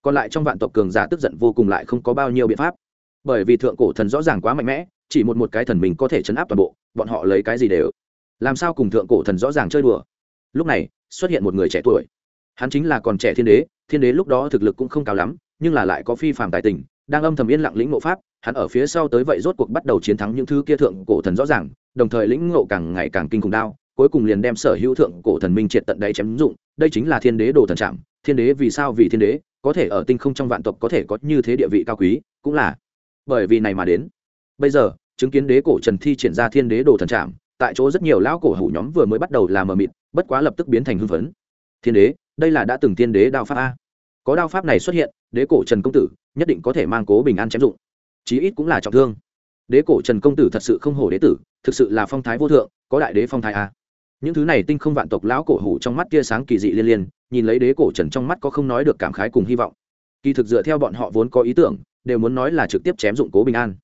Còn lại trong vạn tộc cường giả tức giận vô cùng lại không có bao nhiêu biện pháp. Bởi vì thượng cổ thần rõ ràng quá mạnh mẽ, chỉ một một cái thần mình có thể chấn áp toàn bộ, bọn họ lấy cái gì đều. Làm sao cùng thượng cổ thần rõ ràng chơi đùa? Lúc này, xuất hiện một người trẻ tuổi. Hắn chính là còn trẻ thiên đế thiên đế lúc đó thực lực cũng không cao lắm, nhưng là lại có phi phạm tài tình, đang âm thầm yên lặng lĩnh ngộ pháp hắn ở phía sau tới vậy rốt cuộc bắt đầu chiến thắng những thứ kia thượng cổ thần rõ ràng, đồng thời lĩnh ngộ càng ngày càng kinh khủng đao, cuối cùng liền đem sở hữu thượng cổ thần minh triệt tận đáy chém dụng. Đây chính là thiên đế đồ thần trạm thiên đế vì sao vì thiên đế, có thể ở tinh không trong vạn tộc có thể có như thế địa vị cao quý, cũng là bởi vì này mà đến. Bây giờ, chứng kiến đế cổ trần thi triển ra thiên đế đồ thần trạm tại chỗ rất nhiều lão cổ hủ nhóm vừa mới bắt đầu làm mờ mịt, bất quá lập tức biến thành hưng phấn. Thiên đế, đây là đã từng thiên đế đao pháp a. Có đao pháp này xuất hiện, đế cổ trần công tử nhất định có thể mang cố bình an chém dụng chí ít cũng là trọng thương. Đế cổ trần công tử thật sự không hổ đế tử, thực sự là phong thái vô thượng, có đại đế phong thái a những thứ này tinh không vạn tộc lão cổ hủ trong mắt tia sáng kỳ dị liên liên, nhìn lấy đế cổ trần trong mắt có không nói được cảm khái cùng hy vọng. Kỳ thực dựa theo bọn họ vốn có ý tưởng, đều muốn nói là trực tiếp chém dụng cố bình an.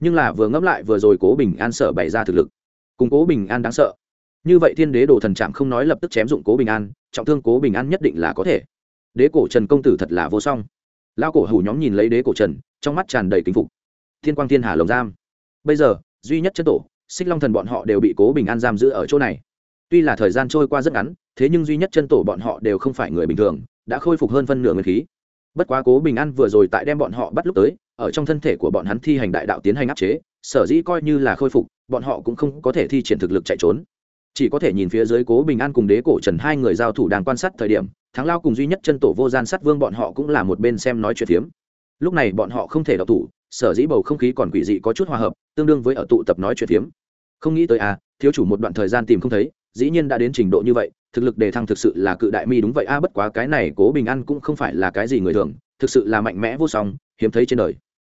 Nhưng là vừa ngẫm lại vừa rồi cố bình an sợ bày ra thực lực. Cùng cố bình an đáng sợ. Như vậy thiên đế đồ thần trạm không nói lập tức chém dụng cố bình an, trọng thương cố bình an nhất định là có thể. Đế cổ trần công tử thật là vô song. Lao cổ hủ nhóm nhìn lấy đế cổ trần, trong mắt tràn đầy kính phục thiên quang thiên hà lồng giam. Bây giờ, duy nhất chân tổ, xích long thần bọn họ đều bị cố bình an giam giữ ở chỗ này. Tuy là thời gian trôi qua rất ngắn, thế nhưng duy nhất chân tổ bọn họ đều không phải người bình thường, đã khôi phục hơn phân nửa nguyên khí. Bất quá cố bình an vừa rồi tại đem bọn họ bắt lúc tới, ở trong thân thể của bọn hắn thi hành đại đạo tiến hành áp chế, sở dĩ coi như là khôi phục, bọn họ cũng không có thể thi triển thực lực chạy trốn. Chỉ có thể nhìn phía dưới cố bình an cùng đế cổ trần hai người giao thủ đang quan sát thời điểm, thắng lao cùng duy nhất chân tổ vô gian sát vương bọn họ cũng là một bên xem nói chuyện phiếm lúc này bọn họ không thể đọc thủ, sở dĩ bầu không khí còn quỷ dị có chút hòa hợp, tương đương với ở tụ tập nói chuyện phiếm. Không nghĩ tới à thiếu chủ một đoạn thời gian tìm không thấy, dĩ nhiên đã đến trình độ như vậy, thực lực đề thăng thực sự là cự đại mi đúng vậy a bất quá cái này cố bình an cũng không phải là cái gì người thường, thực sự là mạnh mẽ vô song, hiếm thấy trên đời.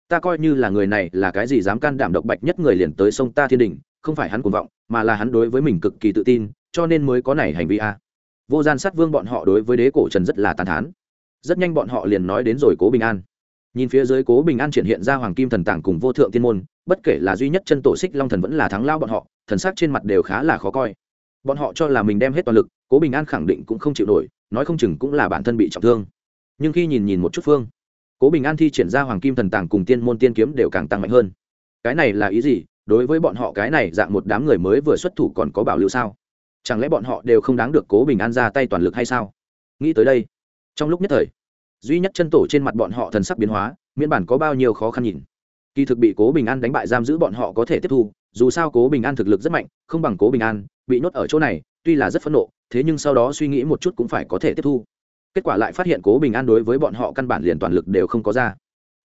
Ta coi như là người này là cái gì dám can đảm độc bạch nhất người liền tới sông ta thiên đình, không phải hắn cuồng vọng, mà là hắn đối với mình cực kỳ tự tin, cho nên mới có này hành vi a vô gian sát vương bọn họ đối với đế cổ trần rất là tàn thán. Rất nhanh bọn họ liền nói đến rồi cố bình an nhìn phía dưới cố bình an triển hiện ra hoàng kim thần tảng cùng vô thượng tiên môn, bất kể là duy nhất chân tổ xích long thần vẫn là thắng lao bọn họ, thần sắc trên mặt đều khá là khó coi. Bọn họ cho là mình đem hết toàn lực, cố bình an khẳng định cũng không chịu nổi, nói không chừng cũng là bản thân bị trọng thương. Nhưng khi nhìn nhìn một chút phương, cố bình an thi triển ra hoàng kim thần tàng cùng tiên môn tiên kiếm đều càng tăng mạnh hơn. Cái này là ý gì? Đối với bọn họ cái này dạng một đám người mới vừa xuất thủ còn có bảo lưu sao? Chẳng lẽ bọn họ đều không đáng được cố bình an ra tay toàn lực hay sao? Nghĩ tới đây, trong lúc nhất thời duy nhất chân tổ trên mặt bọn họ thần sắc biến hóa, miễn bản có bao nhiêu khó khăn nhìn. Kỳ thực bị cố bình an đánh bại giam giữ bọn họ có thể tiếp thu, dù sao cố bình an thực lực rất mạnh, không bằng cố bình an, bị nhốt ở chỗ này, tuy là rất phẫn nộ, thế nhưng sau đó suy nghĩ một chút cũng phải có thể tiếp thu. Kết quả lại phát hiện cố bình an đối với bọn họ căn bản liền toàn lực đều không có ra.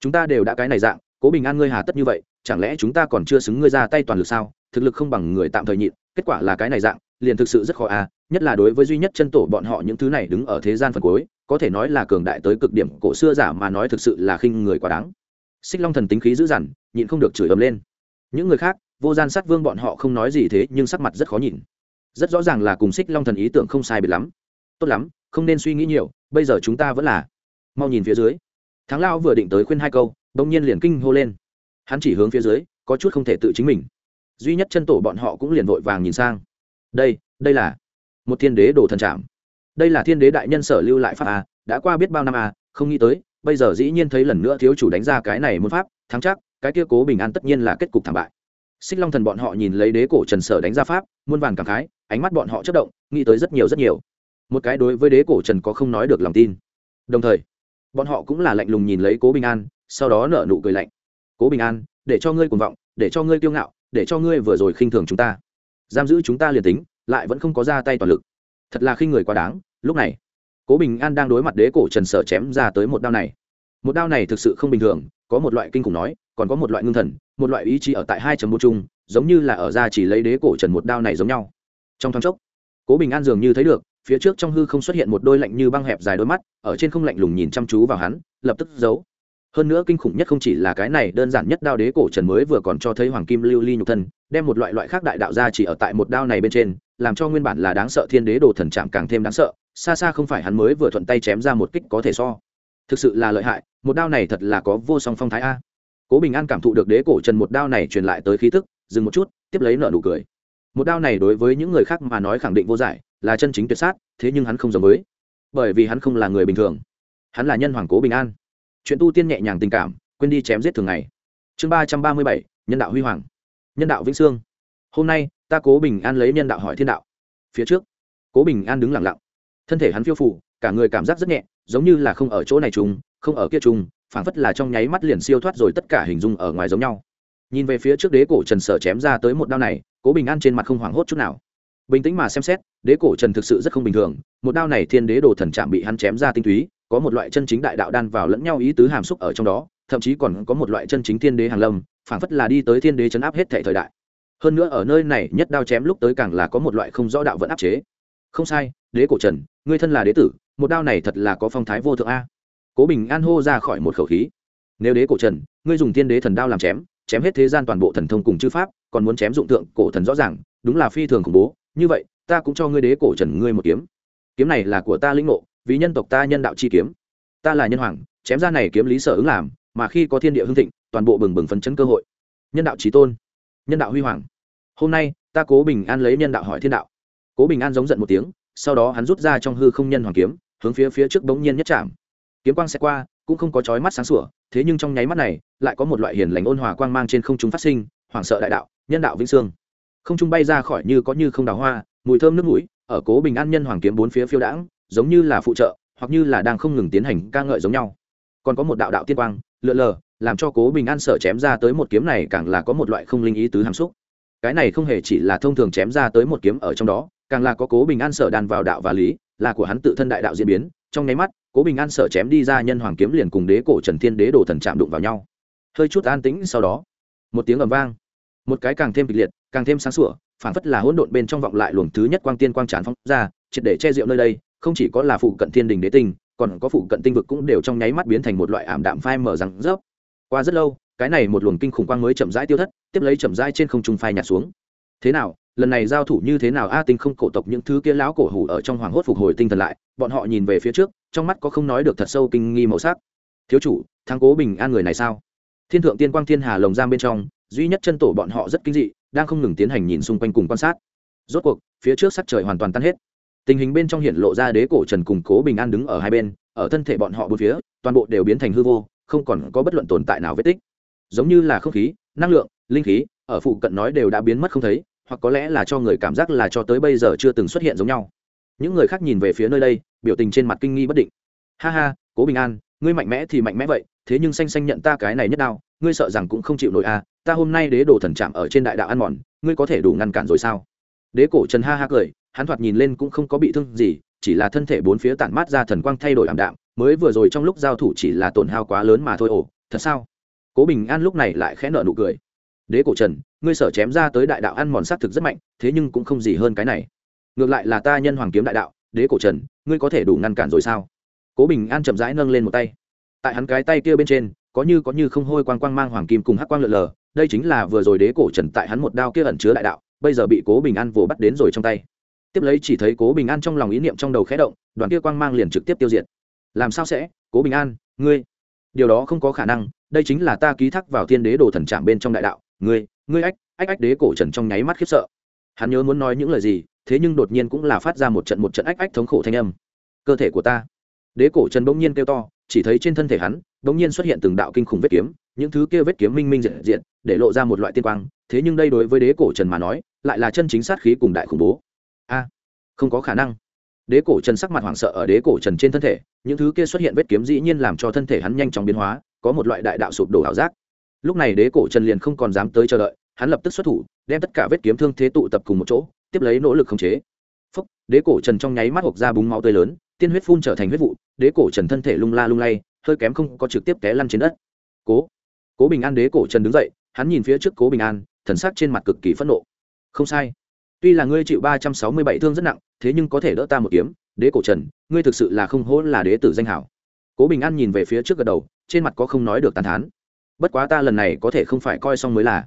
Chúng ta đều đã cái này dạng, cố bình an ngươi hà tất như vậy, chẳng lẽ chúng ta còn chưa xứng ngươi ra tay toàn lực sao? Thực lực không bằng người tạm thời nhịn kết quả là cái này dạng, liền thực sự rất khó à nhất là đối với duy nhất chân tổ bọn họ những thứ này đứng ở thế gian phần cuối, có thể nói là cường đại tới cực điểm, cổ xưa giả mà nói thực sự là khinh người quá đáng. Xích long thần tính khí dữ dằn, nhịn không được chửi ầm lên. Những người khác, vô gian sát vương bọn họ không nói gì thế, nhưng sắc mặt rất khó nhìn. Rất rõ ràng là cùng xích long thần ý tưởng không sai biệt lắm. Tốt lắm, không nên suy nghĩ nhiều, bây giờ chúng ta vẫn là mau nhìn phía dưới. Thắng lao vừa định tới khuyên hai câu, bỗng nhiên liền kinh hô lên. Hắn chỉ hướng phía dưới, có chút không thể tự chính mình duy nhất chân tổ bọn họ cũng liền vội vàng nhìn sang. Đây đây là một thiên đế đồ thần trạm đây là thiên đế đại nhân sở lưu lại pháp a, đã qua biết bao năm a, không nghĩ tới, bây giờ dĩ nhiên thấy lần nữa thiếu chủ đánh ra cái này muốn pháp, thắng chắc, cái kia cố bình an tất nhiên là kết cục thảm bại. Xích long thần bọn họ nhìn lấy đế cổ trần sở đánh ra pháp, muôn vàn cảm khái, ánh mắt bọn họ chất động, nghĩ tới rất nhiều rất nhiều. Một cái đối với đế cổ trần có không nói được lòng tin. Đồng thời, bọn họ cũng là lạnh lùng nhìn lấy cố bình an, sau đó nở nụ cười lạnh. Cố bình an, để cho ngươi cuồng vọng, để cho ngươi kiêu ngạo để cho ngươi vừa rồi khinh thường chúng ta. Giam giữ chúng ta liền tính, lại vẫn không có ra tay toàn lực. Thật là khi người quá đáng, lúc này, cố bình an đang đối mặt đế cổ trần sở chém ra tới một đao này. Một đao này thực sự không bình thường, có một loại kinh khủng nói, còn có một loại ngưng thần, một loại ý chí ở tại hai một chung, giống như là ở ra chỉ lấy đế cổ trần một đao này giống nhau. Trong thoáng chốc, cố bình an dường như thấy được, phía trước trong hư không xuất hiện một đôi lạnh như băng hẹp dài đôi mắt, ở trên không lạnh lùng nhìn chăm chú vào hắn, lập tức giấu hơn nữa kinh khủng nhất không chỉ là cái này, đơn giản nhất đao đế cổ trần mới vừa còn cho thấy hoàng kim lưu ly nhục thân, đem một loại loại khác đại đạo ra chỉ ở tại một đao này bên trên, làm cho nguyên bản là đáng sợ thiên đế đồ thần chạm càng thêm đáng sợ, xa xa không phải hắn mới vừa thuận tay chém ra một kích có thể so. Thực sự là lợi hại, một đao này thật là có vô song phong thái a. Cố bình an cảm thụ được đế cổ trần một đao này truyền lại tới khí tức, dừng một chút, tiếp lấy nợ nụ cười. Một đao này đối với những người khác mà nói khẳng định vô giải, là chân chính tuyệt sát, thế nhưng hắn không giống với. Bởi vì hắn không là người bình thường. Hắn là nhân hoàng cố bình an chuyện tu tiên nhẹ nhàng tình cảm quên đi chém giết thường ngày. Chương ba trăm ba mươi bảy nhân đạo huy hoàng. Nhân đạo vĩnh sương hôm nay ta cố bình an lấy nhân đạo hỏi thiên đạo. Phía trước cố bình an đứng lặng lặng. Thân thể hắn phiêu phủ cả người cảm giác rất nhẹ giống như là không ở chỗ này trùng, không ở kia trùng, phảng phất là trong nháy mắt liền siêu thoát rồi tất cả hình dung ở ngoài giống nhau. Nhìn về phía trước đế cổ trần sở chém ra tới một đao này cố bình an trên mặt không hoảng hốt chút nào. Bình tĩnh mà xem xét đế cổ trần thực sự rất không bình thường một đao này thiên đế đồ thần chạm bị hắn chém ra tinh túy có một loại chân chính đại đạo đan vào lẫn nhau ý tứ hàm xúc ở trong đó, thậm chí còn có một loại chân chính thiên đế hàng lâm, phảng phất là đi tới thiên đế chấn áp hết thệ thời đại. Hơn nữa ở nơi này, nhất đao chém lúc tới càng là có một loại không rõ đạo vẫn áp chế. Không sai, đế cổ trần, ngươi thân là đế tử, một đao này thật là có phong thái vô thượng a. Cố bình an hô ra khỏi một khẩu khí. Nếu đế cổ trần, ngươi dùng thiên đế thần đao làm chém chém hết thế gian toàn bộ thần thông cùng chư pháp, còn muốn chém dụng tượng cổ thần rõ ràng, đúng là phi thường khủng bố. Như vậy, ta cũng cho ngươi đế cổ trần ngươi một kiếm. Kiếm này là của ta linh ngộ vì nhân tộc ta nhân đạo chi kiếm. Ta là nhân hoàng, chém ra này kiếm lý sở ứng làm, mà khi có thiên địa hưng thịnh, toàn bộ bừng bừng phấn chấn cơ hội. Nhân đạo trí tôn, nhân đạo huy hoàng. Hôm nay, ta cố bình an lấy nhân đạo hỏi thiên đạo. Cố bình an giống giận một tiếng, sau đó hắn rút ra trong hư không nhân hoàng kiếm, hướng phía phía trước bỗng nhiên nhất chạm. Kiếm quang sẽ qua, cũng không có chói mắt sáng sủa, thế nhưng trong nháy mắt này, lại có một loại hiền lành ôn hòa quang mang trên không trung phát sinh, hoảng sợ đại đạo, nhân đạo vĩnh sương không trung bay ra khỏi như có như không đào hoa, mùi thơm nước mũi, ở cố bình an nhân hoàng kiếm bốn phía phiêu đãng giống như là phụ trợ, hoặc như là đang không ngừng tiến hành ca ngợi giống nhau. Còn có một đạo đạo tiên quang, lượn lờ, làm cho cố bình an sở chém ra tới một kiếm này càng là có một loại không linh ý tứ hàm xúc. Cái này không hề chỉ là thông thường chém ra tới một kiếm ở trong đó, càng là có cố bình an sở đàn vào đạo và lý, là của hắn tự thân đại đạo diễn biến. Trong nháy mắt, cố bình an sở chém đi ra nhân hoàng kiếm liền cùng đế cổ trần thiên đế đồ thần chạm đụng vào nhau. Hơi chút an tĩnh sau đó, một tiếng ầm vang, một cái càng thêm kịch liệt, càng thêm sáng sủa phản phất là hỗn độn bên trong vọng lại luồng thứ nhất quang tiên quang tràn phóng ra, triệt để che rượu nơi đây không chỉ có là phụ cận thiên đình đế tinh, còn có phụ cận tinh vực cũng đều trong nháy mắt biến thành một loại ảm đạm phai mở răng rớp. Qua rất lâu, cái này một luồng kinh khủng quang mới chậm rãi tiêu thất, tiếp lấy chậm rãi trên không trung phai nhạt xuống. Thế nào, lần này giao thủ như thế nào? A tinh không cổ tộc những thứ kia lão cổ hủ ở trong hoàng hốt phục hồi tinh thần lại, bọn họ nhìn về phía trước, trong mắt có không nói được thật sâu kinh nghi màu sắc. Thiếu chủ, thắng cố bình an người này sao? Thiên thượng tiên quang thiên hà lồng giam bên trong, duy nhất chân tổ bọn họ rất kinh dị, đang không ngừng tiến hành nhìn xung quanh cùng quan sát. Rốt cuộc, phía trước sắc trời hoàn toàn tan hết tình hình bên trong hiện lộ ra đế cổ trần cùng cố bình an đứng ở hai bên ở thân thể bọn họ bốn phía toàn bộ đều biến thành hư vô không còn có bất luận tồn tại nào vết tích. Giống như là không khí năng lượng linh khí ở phụ cận nói đều đã biến mất không thấy hoặc có lẽ là cho người cảm giác là cho tới bây giờ chưa từng xuất hiện giống nhau. Những người khác nhìn về phía nơi đây biểu tình trên mặt kinh nghi bất định. Ha ha cố bình an ngươi mạnh mẽ thì mạnh mẽ vậy thế nhưng xanh xanh nhận ta cái này nhất đao ngươi sợ rằng cũng không chịu nổi a à, ta hôm nay đế đồ thần chạm ở trên đại đạo ăn mòn ngươi có thể đủ ngăn cản rồi sao? Đế cổ trần ha ha cười hắn thoạt nhìn lên cũng không có bị thương gì, chỉ là thân thể bốn phía tản mát ra thần quang thay đổi ảm đạm, mới vừa rồi trong lúc giao thủ chỉ là tổn hao quá lớn mà thôi ồ, thật sao? Cố bình an lúc này lại khẽ nợ nụ cười. Đế cổ trần, ngươi sở chém ra tới đại đạo ăn mòn s á t thực rất mạnh, thế nhưng cũng không gì hơn cái này. Ngược lại là ta nhân hoàng kiếm đại đạo, đế cổ trần, ngươi có thể đủ ngăn cản rồi sao? Cố bình an chậm rãi nâng lên một tay. Tại hắn cái tay kia bên trên, có như có như không hôi quang quang mang hoàng kim cùng hắc quang lượn lờ, đây chính là vừa rồi đế cổ trần tại hắn một đao kia ẩn chứa đại đạo, bây giờ bị cố bình an vồ bắt đến rồi trong tay tiếp lấy chỉ thấy cố bình an trong lòng ý niệm trong đầu khẽ động, đoàn kia quang mang liền trực tiếp tiêu diệt. Làm sao sẽ? Cố bình an, ngươi. Điều đó không có khả năng, đây chính là ta ký thác vào thiên đế đồ thần trạm bên trong đại đạo. Ngươi ngươi ách ách ách đế cổ trần trong nháy mắt khiếp sợ. Hắn nhớ muốn nói những lời gì, thế nhưng đột nhiên cũng là phát ra một trận một trận ách ách thống khổ thanh âm. Cơ thể của ta. Đế cổ trần bỗng nhiên kêu to, chỉ thấy trên thân thể hắn, bỗng nhiên xuất hiện từng đạo kinh khủng vết kiếm, những thứ kia vết kiếm minh minh diện diện, để lộ ra một loại tiên quang, thế nhưng đây đối với đế cổ trần mà nói, lại là chân chính sát khí cùng đại khủng bố a, không có khả năng. Đế cổ trần sắc mặt hoảng sợ ở đế cổ trần trên thân thể, những thứ kia xuất hiện vết kiếm dĩ nhiên làm cho thân thể hắn nhanh chóng biến hóa, có một loại đại đạo sụp đổ ảo giác. Lúc này đế cổ trần liền không còn dám tới chờ đợi, hắn lập tức xuất thủ, đem tất cả vết kiếm thương thế tụ tập cùng một chỗ, tiếp lấy nỗ lực khống chế. Phúc, đế cổ trần trong nháy mắt hộc ra búng máu tươi lớn, tiên huyết phun trở thành huyết vụ, đế cổ trần thân thể lung la lung lay, hơi kém không có trực tiếp té lăn trên đất. Cố cố bình an đế cổ trần đứng dậy, hắn nhìn phía trước cố bình an, thần sắc trên mặt cực kỳ phẫn nộ. Không sai tuy là ngươi chịu ba trăm sáu mươi bảy thương rất nặng, thế nhưng có thể đỡ ta một kiếm. Đế cổ trần, ngươi thực sự là không hỗ là đế tử danh hảo. Cố bình an nhìn về phía trước gật đầu, trên mặt có không nói được tàn thán. Bất quá ta lần này có thể không phải coi xong mới là.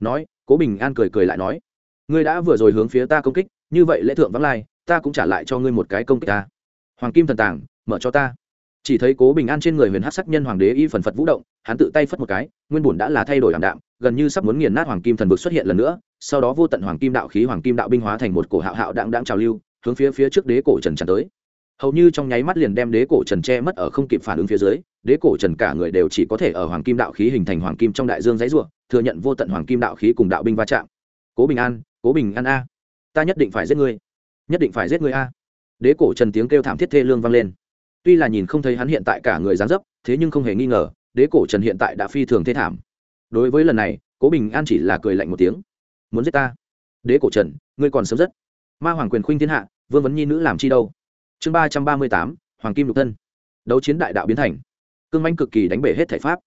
Nói, cố bình an cười cười lại nói, ngươi đã vừa rồi hướng phía ta công kích, như vậy lễ thượng vắng lai, ta cũng trả lại cho ngươi một cái công kích ta. Hoàng kim thần tàng, mở cho ta. Chỉ thấy cố bình an trên người huyền hát sắc nhân hoàng đế y phần phật vũ động, hắn tự tay phất một cái, nguyên bùn đã là thay đổi ảm đạm, gần như sắp muốn nghiền nát hoàng kim thần vực xuất hiện lần nữa sau đó vô tận hoàng kim đạo khí, hoàng kim đạo binh hóa thành một cổ hạo hạo đang đang trào lưu, hướng phía phía trước đế cổ trần tràn tới. Hầu như trong nháy mắt liền đem đế cổ trần che mất ở không kịp phản ứng phía dưới, đế cổ trần cả người đều chỉ có thể ở hoàng kim đạo khí hình thành hoàng kim trong đại dương giấy ruộng thừa nhận vô tận hoàng kim đạo khí cùng đạo binh va chạm. Cố bình an, cố bình an a, ta nhất định phải giết ngươi, nhất định phải giết ngươi a. Đế cổ trần tiếng kêu thảm thiết thê lương vang lên. Tuy là nhìn không thấy hắn hiện tại cả người dán dấp, thế nhưng không hề nghi ngờ, đế cổ trần hiện tại đã phi thường thê thảm. Đối với lần này, cố bình an chỉ là cười lạnh một tiếng muốn giết ta? Đế cổ trần, ngươi còn sớm rất. Ma hoàng quyền khuynh thiên hạ, vương vấn nhi nữ làm chi đâu? Chương ba trăm ba mươi tám, hoàng kim lục thân. Đấu chiến đại đạo biến thành. Cương manh cực kỳ đánh bể hết thể pháp.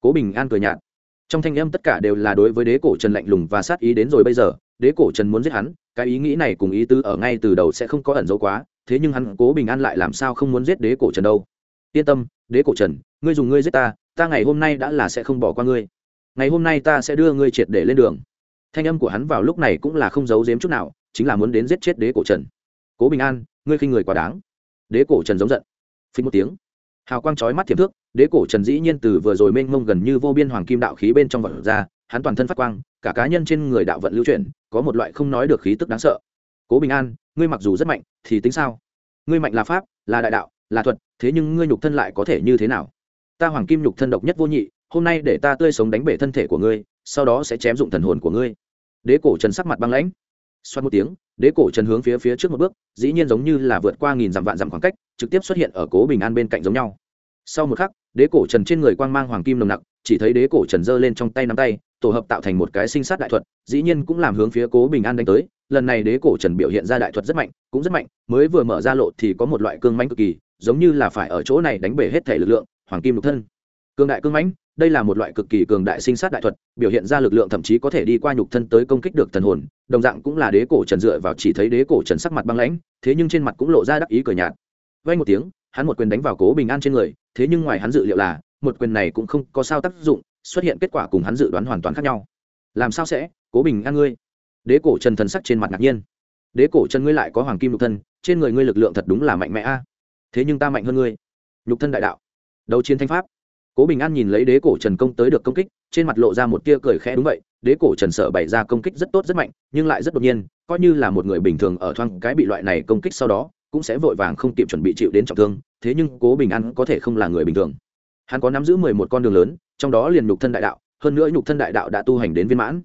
Cố bình an cười nhạt. Trong thanh âm tất cả đều là đối với đế cổ trần lạnh lùng và sát ý đến rồi bây giờ, đế cổ trần muốn giết hắn, cái ý nghĩ này cùng ý tứ ở ngay từ đầu sẽ không có ẩn dấu quá, thế nhưng hắn cố bình an lại làm sao không muốn giết đế cổ trần đâu? Yên tâm, đế cổ trần, ngươi dùng ngươi giết ta ta ngày hôm nay đã là sẽ không bỏ qua ngươi. Ngày hôm nay ta sẽ đưa ngươi triệt để lên đường thanh âm của hắn vào lúc này cũng là không giấu giếm chút nào, chính là muốn đến giết chết đế cổ trần. Cố bình an, ngươi khi người quá đáng. Đế cổ trần giống giận. Phí một tiếng. Hào quang chói mắt thiệp thước, đế cổ trần dĩ nhiên từ vừa rồi mênh mông gần như vô biên hoàng kim đạo khí bên trong vật ra, hắn toàn thân phát quang, cả cá nhân trên người đạo vận lưu chuyển, có một loại không nói được khí tức đáng sợ. Cố bình an, ngươi mặc dù rất mạnh, thì tính sao? Ngươi mạnh là pháp, là đại đạo, là thuật, thế nhưng ngươi nhục thân lại có thể như thế nào? Ta hoàng kim nhục thân độc nhất vô nhị, hôm nay để ta tươi sống đánh bể thân thể của ngươi sau đó sẽ chém dụng thần hồn của ngươi. Đế cổ trần sắc mặt băng lãnh. Xoát một tiếng, đế cổ trần hướng phía phía trước một bước, dĩ nhiên giống như là vượt qua nghìn dặm vạn dặm khoảng cách, trực tiếp xuất hiện ở cố bình an bên cạnh giống nhau. Sau một khắc, đế cổ trần trên người quang mang hoàng kim nồng nặc, chỉ thấy đế cổ trần giơ lên trong tay nắm tay, tổ hợp tạo thành một cái sinh sát đại thuật, dĩ nhiên cũng làm hướng phía cố bình an đánh tới. Lần này đế cổ trần biểu hiện ra đại thuật rất mạnh, cũng rất mạnh, mới vừa mở ra lộ thì có một loại cương mãnh cực kỳ, giống như là phải ở chỗ này đánh bể hết thể lực lượng, hoàng kim lục thân cường đại cương mãnh, đây là một loại cực kỳ cường đại sinh sát đại thuật, biểu hiện ra lực lượng thậm chí có thể đi qua nhục thân tới công kích được thần hồn, đồng dạng cũng là đế cổ trần dựa vào chỉ thấy đế cổ trần sắc mặt băng lãnh, thế nhưng trên mặt cũng lộ ra đắc ý cờ nhạt. Vay một tiếng, hắn một quyền đánh vào cố bình an trên người, thế nhưng ngoài hắn dự liệu là, một quyền này cũng không có sao tác dụng, xuất hiện kết quả cùng hắn dự đoán hoàn toàn khác nhau. Làm sao sẽ? Cố bình an ngươi. Đế cổ trần thần sắc trên mặt ngạc nhiên. Đế cổ trần ngươi lại có hoàng kim nhục thân, trên người ngươi lực lượng thật đúng là mạnh mẽ a. Thế nhưng ta mạnh hơn ngươi. Nhục thân đại đạo. Đấu chiến thanh pháp cố bình an nhìn lấy đế cổ trần công tới được công kích, trên mặt lộ ra một tia cười khẽ đúng vậy, đế cổ trần sợ bày ra công kích rất tốt rất mạnh, nhưng lại rất đột nhiên, coi như là một người bình thường ở thoang cái bị loại này công kích sau đó, cũng sẽ vội vàng không kịp chuẩn bị chịu đến trọng thương, thế nhưng cố bình an có thể không là người bình thường. Hắn có nắm giữ mười một con đường lớn, trong đó liền nhục thân đại đạo, hơn nữa nhục thân đại đạo đã tu hành đến viên mãn.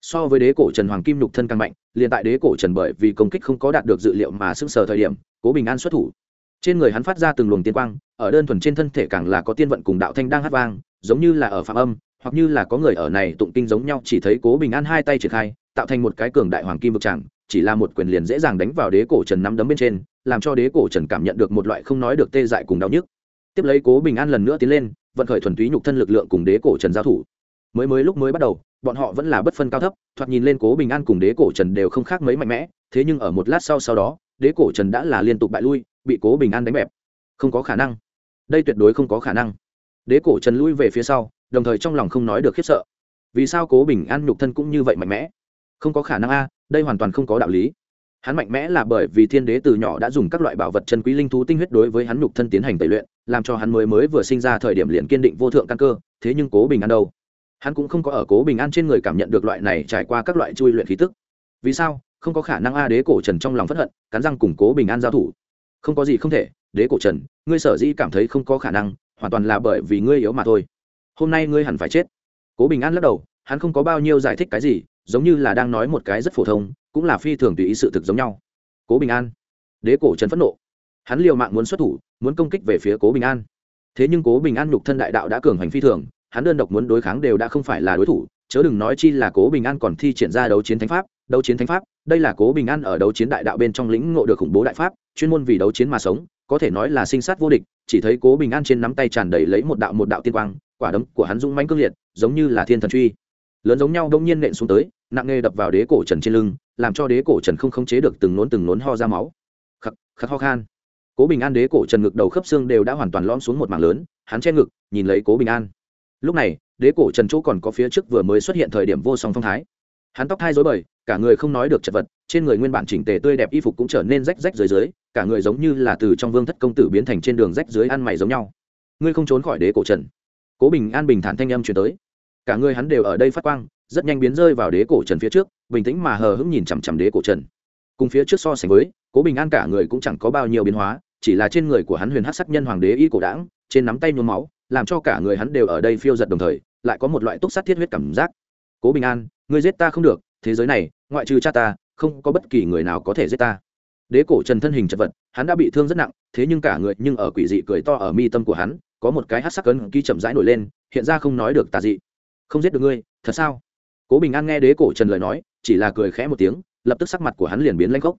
So với đế cổ trần hoàng kim nhục thân càng mạnh, liền tại đế cổ trần bởi vì công kích không có đạt được dự liệu mà sưng sờ thời điểm, cố bình an xuất thủ trên người hắn phát ra từng luồng tiên quang, ở đơn thuần trên thân thể càng là có tiên vận cùng đạo thanh đang hát vang, giống như là ở phạm âm, hoặc như là có người ở này tụng kinh giống nhau, chỉ thấy cố bình an hai tay triển khai, tạo thành một cái cường đại hoàng kim vực tràng, chỉ là một quyền liền dễ dàng đánh vào đế cổ trần nắm đấm bên trên, làm cho đế cổ trần cảm nhận được một loại không nói được tê dại cùng đau nhức. Tiếp lấy cố bình an lần nữa tiến lên, vận khởi thuần túy nhục thân lực lượng cùng đế cổ trần giao thủ. Mới mới lúc mới bắt đầu, bọn họ vẫn là bất phân cao thấp, thoạt nhìn lên cố bình an cùng đế cổ trần đều không khác mấy mạnh mẽ, thế nhưng ở một lát sau sau đó, đế cổ trần đã là liên tục bại lui bị cố bình an đánh bẹp. Không có khả năng. Đây tuyệt đối không có khả năng. Đế cổ trần lui về phía sau, đồng thời trong lòng không nói được khiếp sợ. Vì sao cố bình an nhục thân cũng như vậy mạnh mẽ? Không có khả năng a, đây hoàn toàn không có đạo lý. Hắn mạnh mẽ là bởi vì thiên đế từ nhỏ đã dùng các loại bảo vật chân quý linh thú tinh huyết đối với hắn nhục thân tiến hành tẩy luyện, làm cho hắn mới mới vừa sinh ra thời điểm liền kiên định vô thượng căn cơ, thế nhưng cố bình an đâu? Hắn cũng không có ở cố bình an trên người cảm nhận được loại này trải qua các loại chui luyện khí tức. Vì sao? Không có khả năng a, đế cổ trần trong lòng p hận, cắn răng củng cố bình an giao thủ không có gì không thể, đế cổ trần, ngươi sở dĩ cảm thấy không có khả năng, hoàn toàn là bởi vì ngươi yếu mà thôi. Hôm nay ngươi hẳn phải chết. Cố bình an lắc đầu, hắn không có bao nhiêu giải thích cái gì, giống như là đang nói một cái rất phổ thông, cũng là phi thường tùy ý sự thực giống nhau. Cố bình an. Đế cổ trần phẫn nộ. Hắn liều mạng muốn xuất thủ, muốn công kích về phía cố bình an. Thế nhưng cố bình an nhục thân đại đạo đã cường hành phi thường, hắn đơn độc muốn đối kháng đều đã không phải là đối thủ, chớ đừng nói chi là cố bình an còn thi triển ra đấu chiến thánh pháp đấu chiến thánh pháp, đây là cố bình an ở đấu chiến đại đạo bên trong lĩnh ngộ được khủng bố đại pháp, chuyên môn vì đấu chiến mà sống, có thể nói là sinh sát vô địch, chỉ thấy cố bình an trên nắm tay tràn đầy lấy một đạo một đạo tiên quang, quả đấm của hắn dũng mãnh cương liệt, giống như là thiên thần truy. Lớn giống nhau đông nhiên nện xuống tới, nặng nghề đập vào đế cổ trần trên lưng, làm cho đế cổ trần không khống chế được từng nốn từng nốn ho ra máu. Khắc khắc ho khan. Cố bình an đế cổ trần ngực đầu khớp xương đều đã hoàn toàn lõm xuống một mảng lớn, hắn che ngực, nhìn lấy cố bình an. Lúc này, đế cổ trần chỗ còn có phía trước vừa mới xuất hiện thời điểm vô song phong thái. Hắn tóc hai dối bời cả người không nói được chật vật, trên người nguyên bản chỉnh tề tươi đẹp y phục cũng trở nên rách rách dưới dưới, cả người giống như là từ trong vương thất công tử biến thành trên đường rách dưới ăn mày giống nhau. Ngươi không trốn khỏi đế cổ trần. Cố bình an bình thản thanh âm chuyển tới. Cả người hắn đều ở đây phát quang, rất nhanh biến rơi vào đế cổ trần phía trước, bình tĩnh mà hờ hững nhìn chằm chằm đế cổ trần. Cùng phía trước so sánh với, cố bình an cả người cũng chẳng có bao nhiêu biến hóa, chỉ là trên người của hắn huyền hát sắc nhân hoàng đế y cổ đảng trên nắm tay nhuốm máu, làm cho cả người hắn đều ở đây phiêu giật đồng thời, lại có một loại túc sát thiết huyết cảm giác. Cố bình an, ngươi giết ta không được, thế giới này ngoại trừ cha ta, không có bất kỳ người nào có thể giết ta. Đế cổ trần thân hình chật vật, hắn đã bị thương rất nặng, thế nhưng cả người nhưng ở quỷ dị cười to ở mi tâm của hắn, có một cái hát sắc cấn ký chậm rãi nổi lên, hiện ra không nói được tà dị. Không giết được ngươi, thật sao? Cố bình an nghe đế cổ trần lời nói, chỉ là cười khẽ một tiếng, lập tức sắc mặt của hắn liền biến lanh gốc.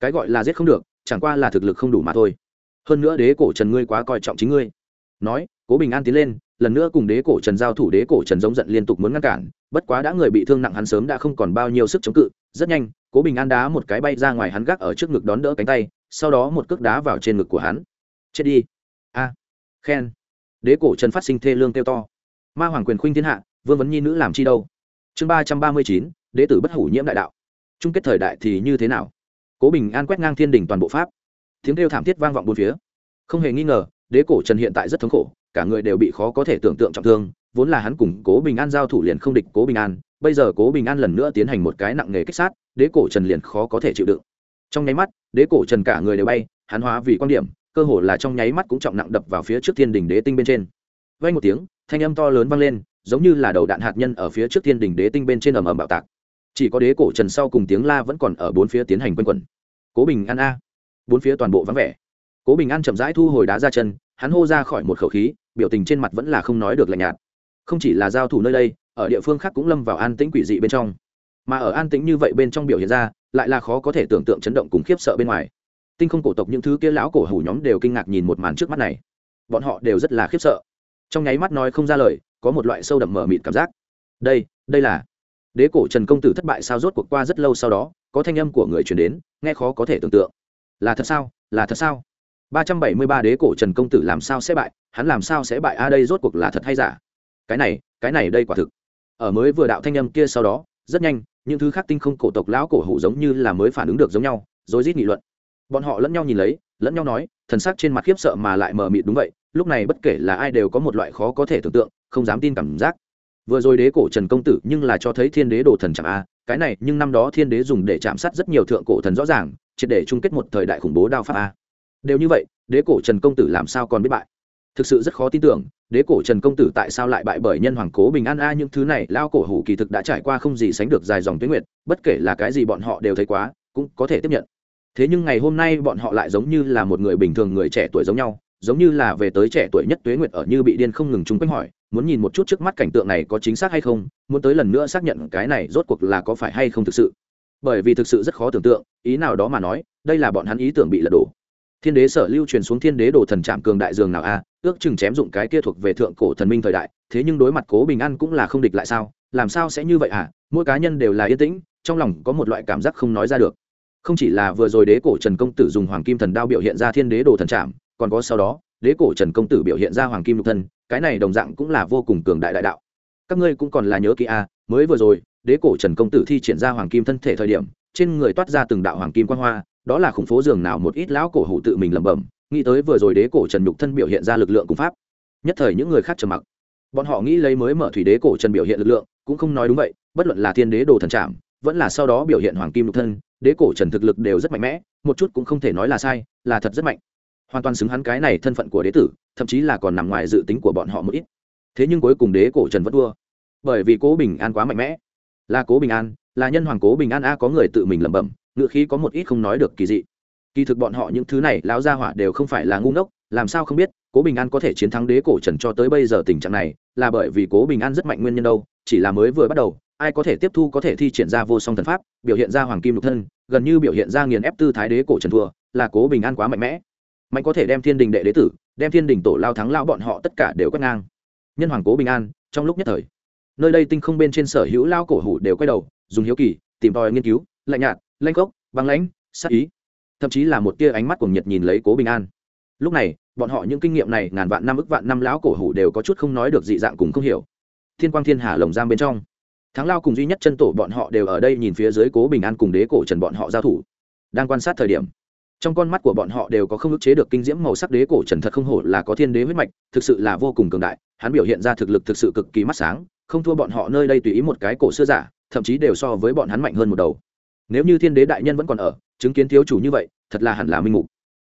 Cái gọi là giết không được, chẳng qua là thực lực không đủ mà thôi. Hơn nữa đế cổ trần ngươi quá coi trọng chính ngươi. Nói cố bình an tiến lên, lần nữa cùng đế cổ trần giao thủ, đế cổ trần giống giận liên tục muốn ngăn cản, bất quá đã người bị thương nặng hắn sớm đã không còn bao nhiêu sức chống cự. Rất nhanh, cố bình an đá một cái bay ra ngoài hắn gác ở trước ngực đón đỡ cánh tay, sau đó một cước đá vào trên ngực của hắn. Chết đi. A. À. Khen. Đế cổ trần phát sinh thê lương kêu to. Ma hoàng quyền khuynh thiên hạ, vương vấn nhi nữ làm chi đâu? Chương ba trăm ba mươi chín, đế tử bất hủ nhiễm đại đạo. Chung kết thời đại thì như thế nào? Cố bình an quét ngang thiên đình toàn bộ pháp. Tiếng kêu thảm thiết vang vọng bốn phía. Không hề nghi ngờ, đế cổ trần hiện tại rất thống khổ cả người đều bị khó có thể tưởng tượng trọng thương, vốn là hắn cùng cố bình an giao thủ liền không địch cố bình an, bây giờ cố bình an lần nữa tiến hành một cái nặng nghề kích sát, đế cổ trần liền khó có thể chịu đựng. Trong nháy mắt, đế cổ trần cả người đều bay, hắn hóa vì quan điểm, cơ hồ là trong nháy mắt cũng trọng nặng đập vào phía trước thiên đình đế tinh bên trên. Vay một tiếng, thanh âm to lớn vang lên, giống như là đầu đạn hạt nhân ở phía trước thiên đình đế tinh bên trên ầm ầm bạo tạc. Chỉ có đế cổ trần sau cùng tiếng la vẫn còn ở bốn phía tiến hành quanh quẩn. Cố bình an a. Bốn phía toàn bộ vắng vẻ. Cố bình an chậm rãi thu hồi đá ra chân, hắn hô ra khỏi một khẩu khí biểu tình trên mặt vẫn là không nói được lạnh nhạt. Không chỉ là giao thủ nơi đây, ở địa phương khác cũng lâm vào an tĩnh quỷ dị bên trong. Mà ở an tĩnh như vậy bên trong biểu hiện ra, lại là khó có thể tưởng tượng chấn động cùng khiếp sợ bên ngoài. Tinh không cổ tộc những thứ kia lão cổ hủ nhóm đều kinh ngạc nhìn một màn trước mắt này. Bọn họ đều rất là khiếp sợ. Trong nháy mắt nói không ra lời, có một loại sâu đậm mờ mịt cảm giác. Đây đây là đế cổ trần công tử thất bại sao rốt cuộc qua rất lâu sau đó, có thanh âm của người truyền đến, nghe khó có thể tưởng tượng. Là thật sao? Là thật sao? Ba trăm bảy mươi ba đế cổ trần công tử làm sao sẽ bại? Hắn làm sao sẽ bại? A đây rốt cuộc là thật hay giả? Cái này cái này đây quả thực. Ở mới vừa đạo thanh âm kia sau đó, rất nhanh, những thứ khác tinh không cổ tộc lão cổ hủ giống như là mới phản ứng được giống nhau, rồi rít nghị luận. Bọn họ lẫn nhau nhìn lấy, lẫn nhau nói, thần sắc trên mặt khiếp sợ mà lại mờ mịt đúng vậy, lúc này bất kể là ai đều có một loại khó có thể tưởng tượng, không dám tin cảm giác. Vừa rồi đế cổ trần công tử nhưng là cho thấy thiên đế đồ thần chẳng a cái này, nhưng năm đó thiên đế dùng để chạm sát rất nhiều thượng cổ thần rõ ràng, triệt để chung kết một thời đại khủng bố đao pháp a đều như vậy đế cổ trần công tử làm sao còn biết bại? Thực sự rất khó tin tưởng đế cổ trần công tử tại sao lại bại bởi nhân hoàng cố bình an a những thứ này lao cổ hủ kỳ thực đã trải qua không gì sánh được dài dòng tuyến nguyệt, bất kể là cái gì bọn họ đều thấy quá cũng có thể tiếp nhận. Thế nhưng ngày hôm nay bọn họ lại giống như là một người bình thường người trẻ tuổi giống nhau giống như là về tới trẻ tuổi nhất tuế nguyệt ở như bị điên không ngừng chung quanh hỏi muốn nhìn một chút trước mắt cảnh tượng này có chính xác hay không muốn tới lần nữa xác nhận cái này rốt cuộc là có phải hay không thực sự. Bởi vì thực sự rất khó tưởng tượng ý nào đó mà nói đây là bọn hắn ý tưởng bị lật đổ thiên đế sở lưu truyền xuống thiên đế đồ thần trạm cường đại dường nào a, ước chừng chém dụng cái kia thuộc về thượng cổ thần minh thời đại, thế nhưng đối mặt cố bình an cũng là không địch lại sao, làm sao sẽ như vậy à? Mỗi cá nhân đều là yên tĩnh, trong lòng có một loại cảm giác không nói ra được. Không chỉ là vừa rồi đế cổ trần công tử dùng hoàng kim thần đao biểu hiện ra thiên đế đồ thần trạm, còn có sau đó, đế cổ trần công tử biểu hiện ra hoàng kim lục thân cái này đồng dạng cũng là vô cùng cường đại đại đạo. Các ngươi cũng còn là nhớ kỹ a, mới vừa rồi, đế cổ trần công tử thi triển ra hoàng kim thân thể thời điểm, trên người toát ra từng đạo hoàng kim quan hoa đó là khủng phố giường nào một ít lão cổ hủ tự mình lẩm bẩm, nghĩ tới vừa rồi đế cổ trần nhục thân biểu hiện ra lực lượng cùng pháp. Nhất thời những người khác trầm mặc. Bọn họ nghĩ lấy mới mở thủy đế cổ trần biểu hiện lực lượng, cũng không nói đúng vậy, bất luận là thiên đế đồ thần trạm vẫn là sau đó biểu hiện hoàng kim nhục thân, đế cổ trần thực lực đều rất mạnh mẽ, một chút cũng không thể nói là sai, là thật rất mạnh. Hoàn toàn xứng hắn cái này thân phận của đế tử, thậm chí là còn nằm ngoài dự tính của bọn họ một ít. Thế nhưng cuối cùng đế cổ trần vẫn thua. Bởi vì cố bình an quá mạnh mẽ. Là cố bình an, là nhân hoàng cố bình an a có người tự mình lẩm bẩm ngựa khí có một ít không nói được kỳ dị. Kỳ thực bọn họ những thứ này, lão gia hỏa đều không phải là ngu ngốc, làm sao không biết, cố bình an có thể chiến thắng đế cổ trần cho tới bây giờ tình trạng này, là bởi vì cố bình an rất mạnh nguyên nhân đâu, chỉ là mới vừa bắt đầu, ai có thể tiếp thu có thể thi triển ra vô song thần pháp, biểu hiện ra hoàng kim lục thân, gần như biểu hiện ra nghiền ép tư thái đế cổ trần thua, là cố bình an quá mạnh mẽ. Mạnh có thể đem thiên đình đệ đế tử, đem thiên đình tổ lao thắng lao bọn họ tất cả đều quét ngang. Nhân hoàng cố bình an, trong lúc nhất thời, nơi đây tinh không bên trên sở hữu lao cổ hủ đều quay đầu, dùng hiếu kỳ, tìm tòi nghiên cứu, lạnh nhạt lanh gốc băng lãnh sắc ý. Thậm chí là một tia ánh mắt cuồng nhiệt nhìn lấy cố bình an. Lúc này, bọn họ những kinh nghiệm này ngàn vạn năm ức vạn năm lão cổ hủ đều có chút không nói được dị dạng cùng không hiểu. Thiên quang thiên hà lồng giam bên trong. Thắng lao cùng duy nhất chân tổ bọn họ đều ở đây nhìn phía dưới cố bình an cùng đế cổ trần bọn họ giao thủ. Đang quan sát thời điểm, trong con mắt của bọn họ đều có không ức chế được kinh diễm màu sắc đế cổ trần thật không hổ là có thiên đế huyết mạch, thực sự là vô cùng cường đại, hắn biểu hiện ra thực lực thực sự cực kỳ mắt sáng, không thua bọn họ nơi đây tùy ý một cái cổ xưa giả, thậm chí đều so với bọn hắn mạnh hơn một đầu nếu như thiên đế đại nhân vẫn còn ở, chứng kiến thiếu chủ như vậy, thật là hẳn là minh mục.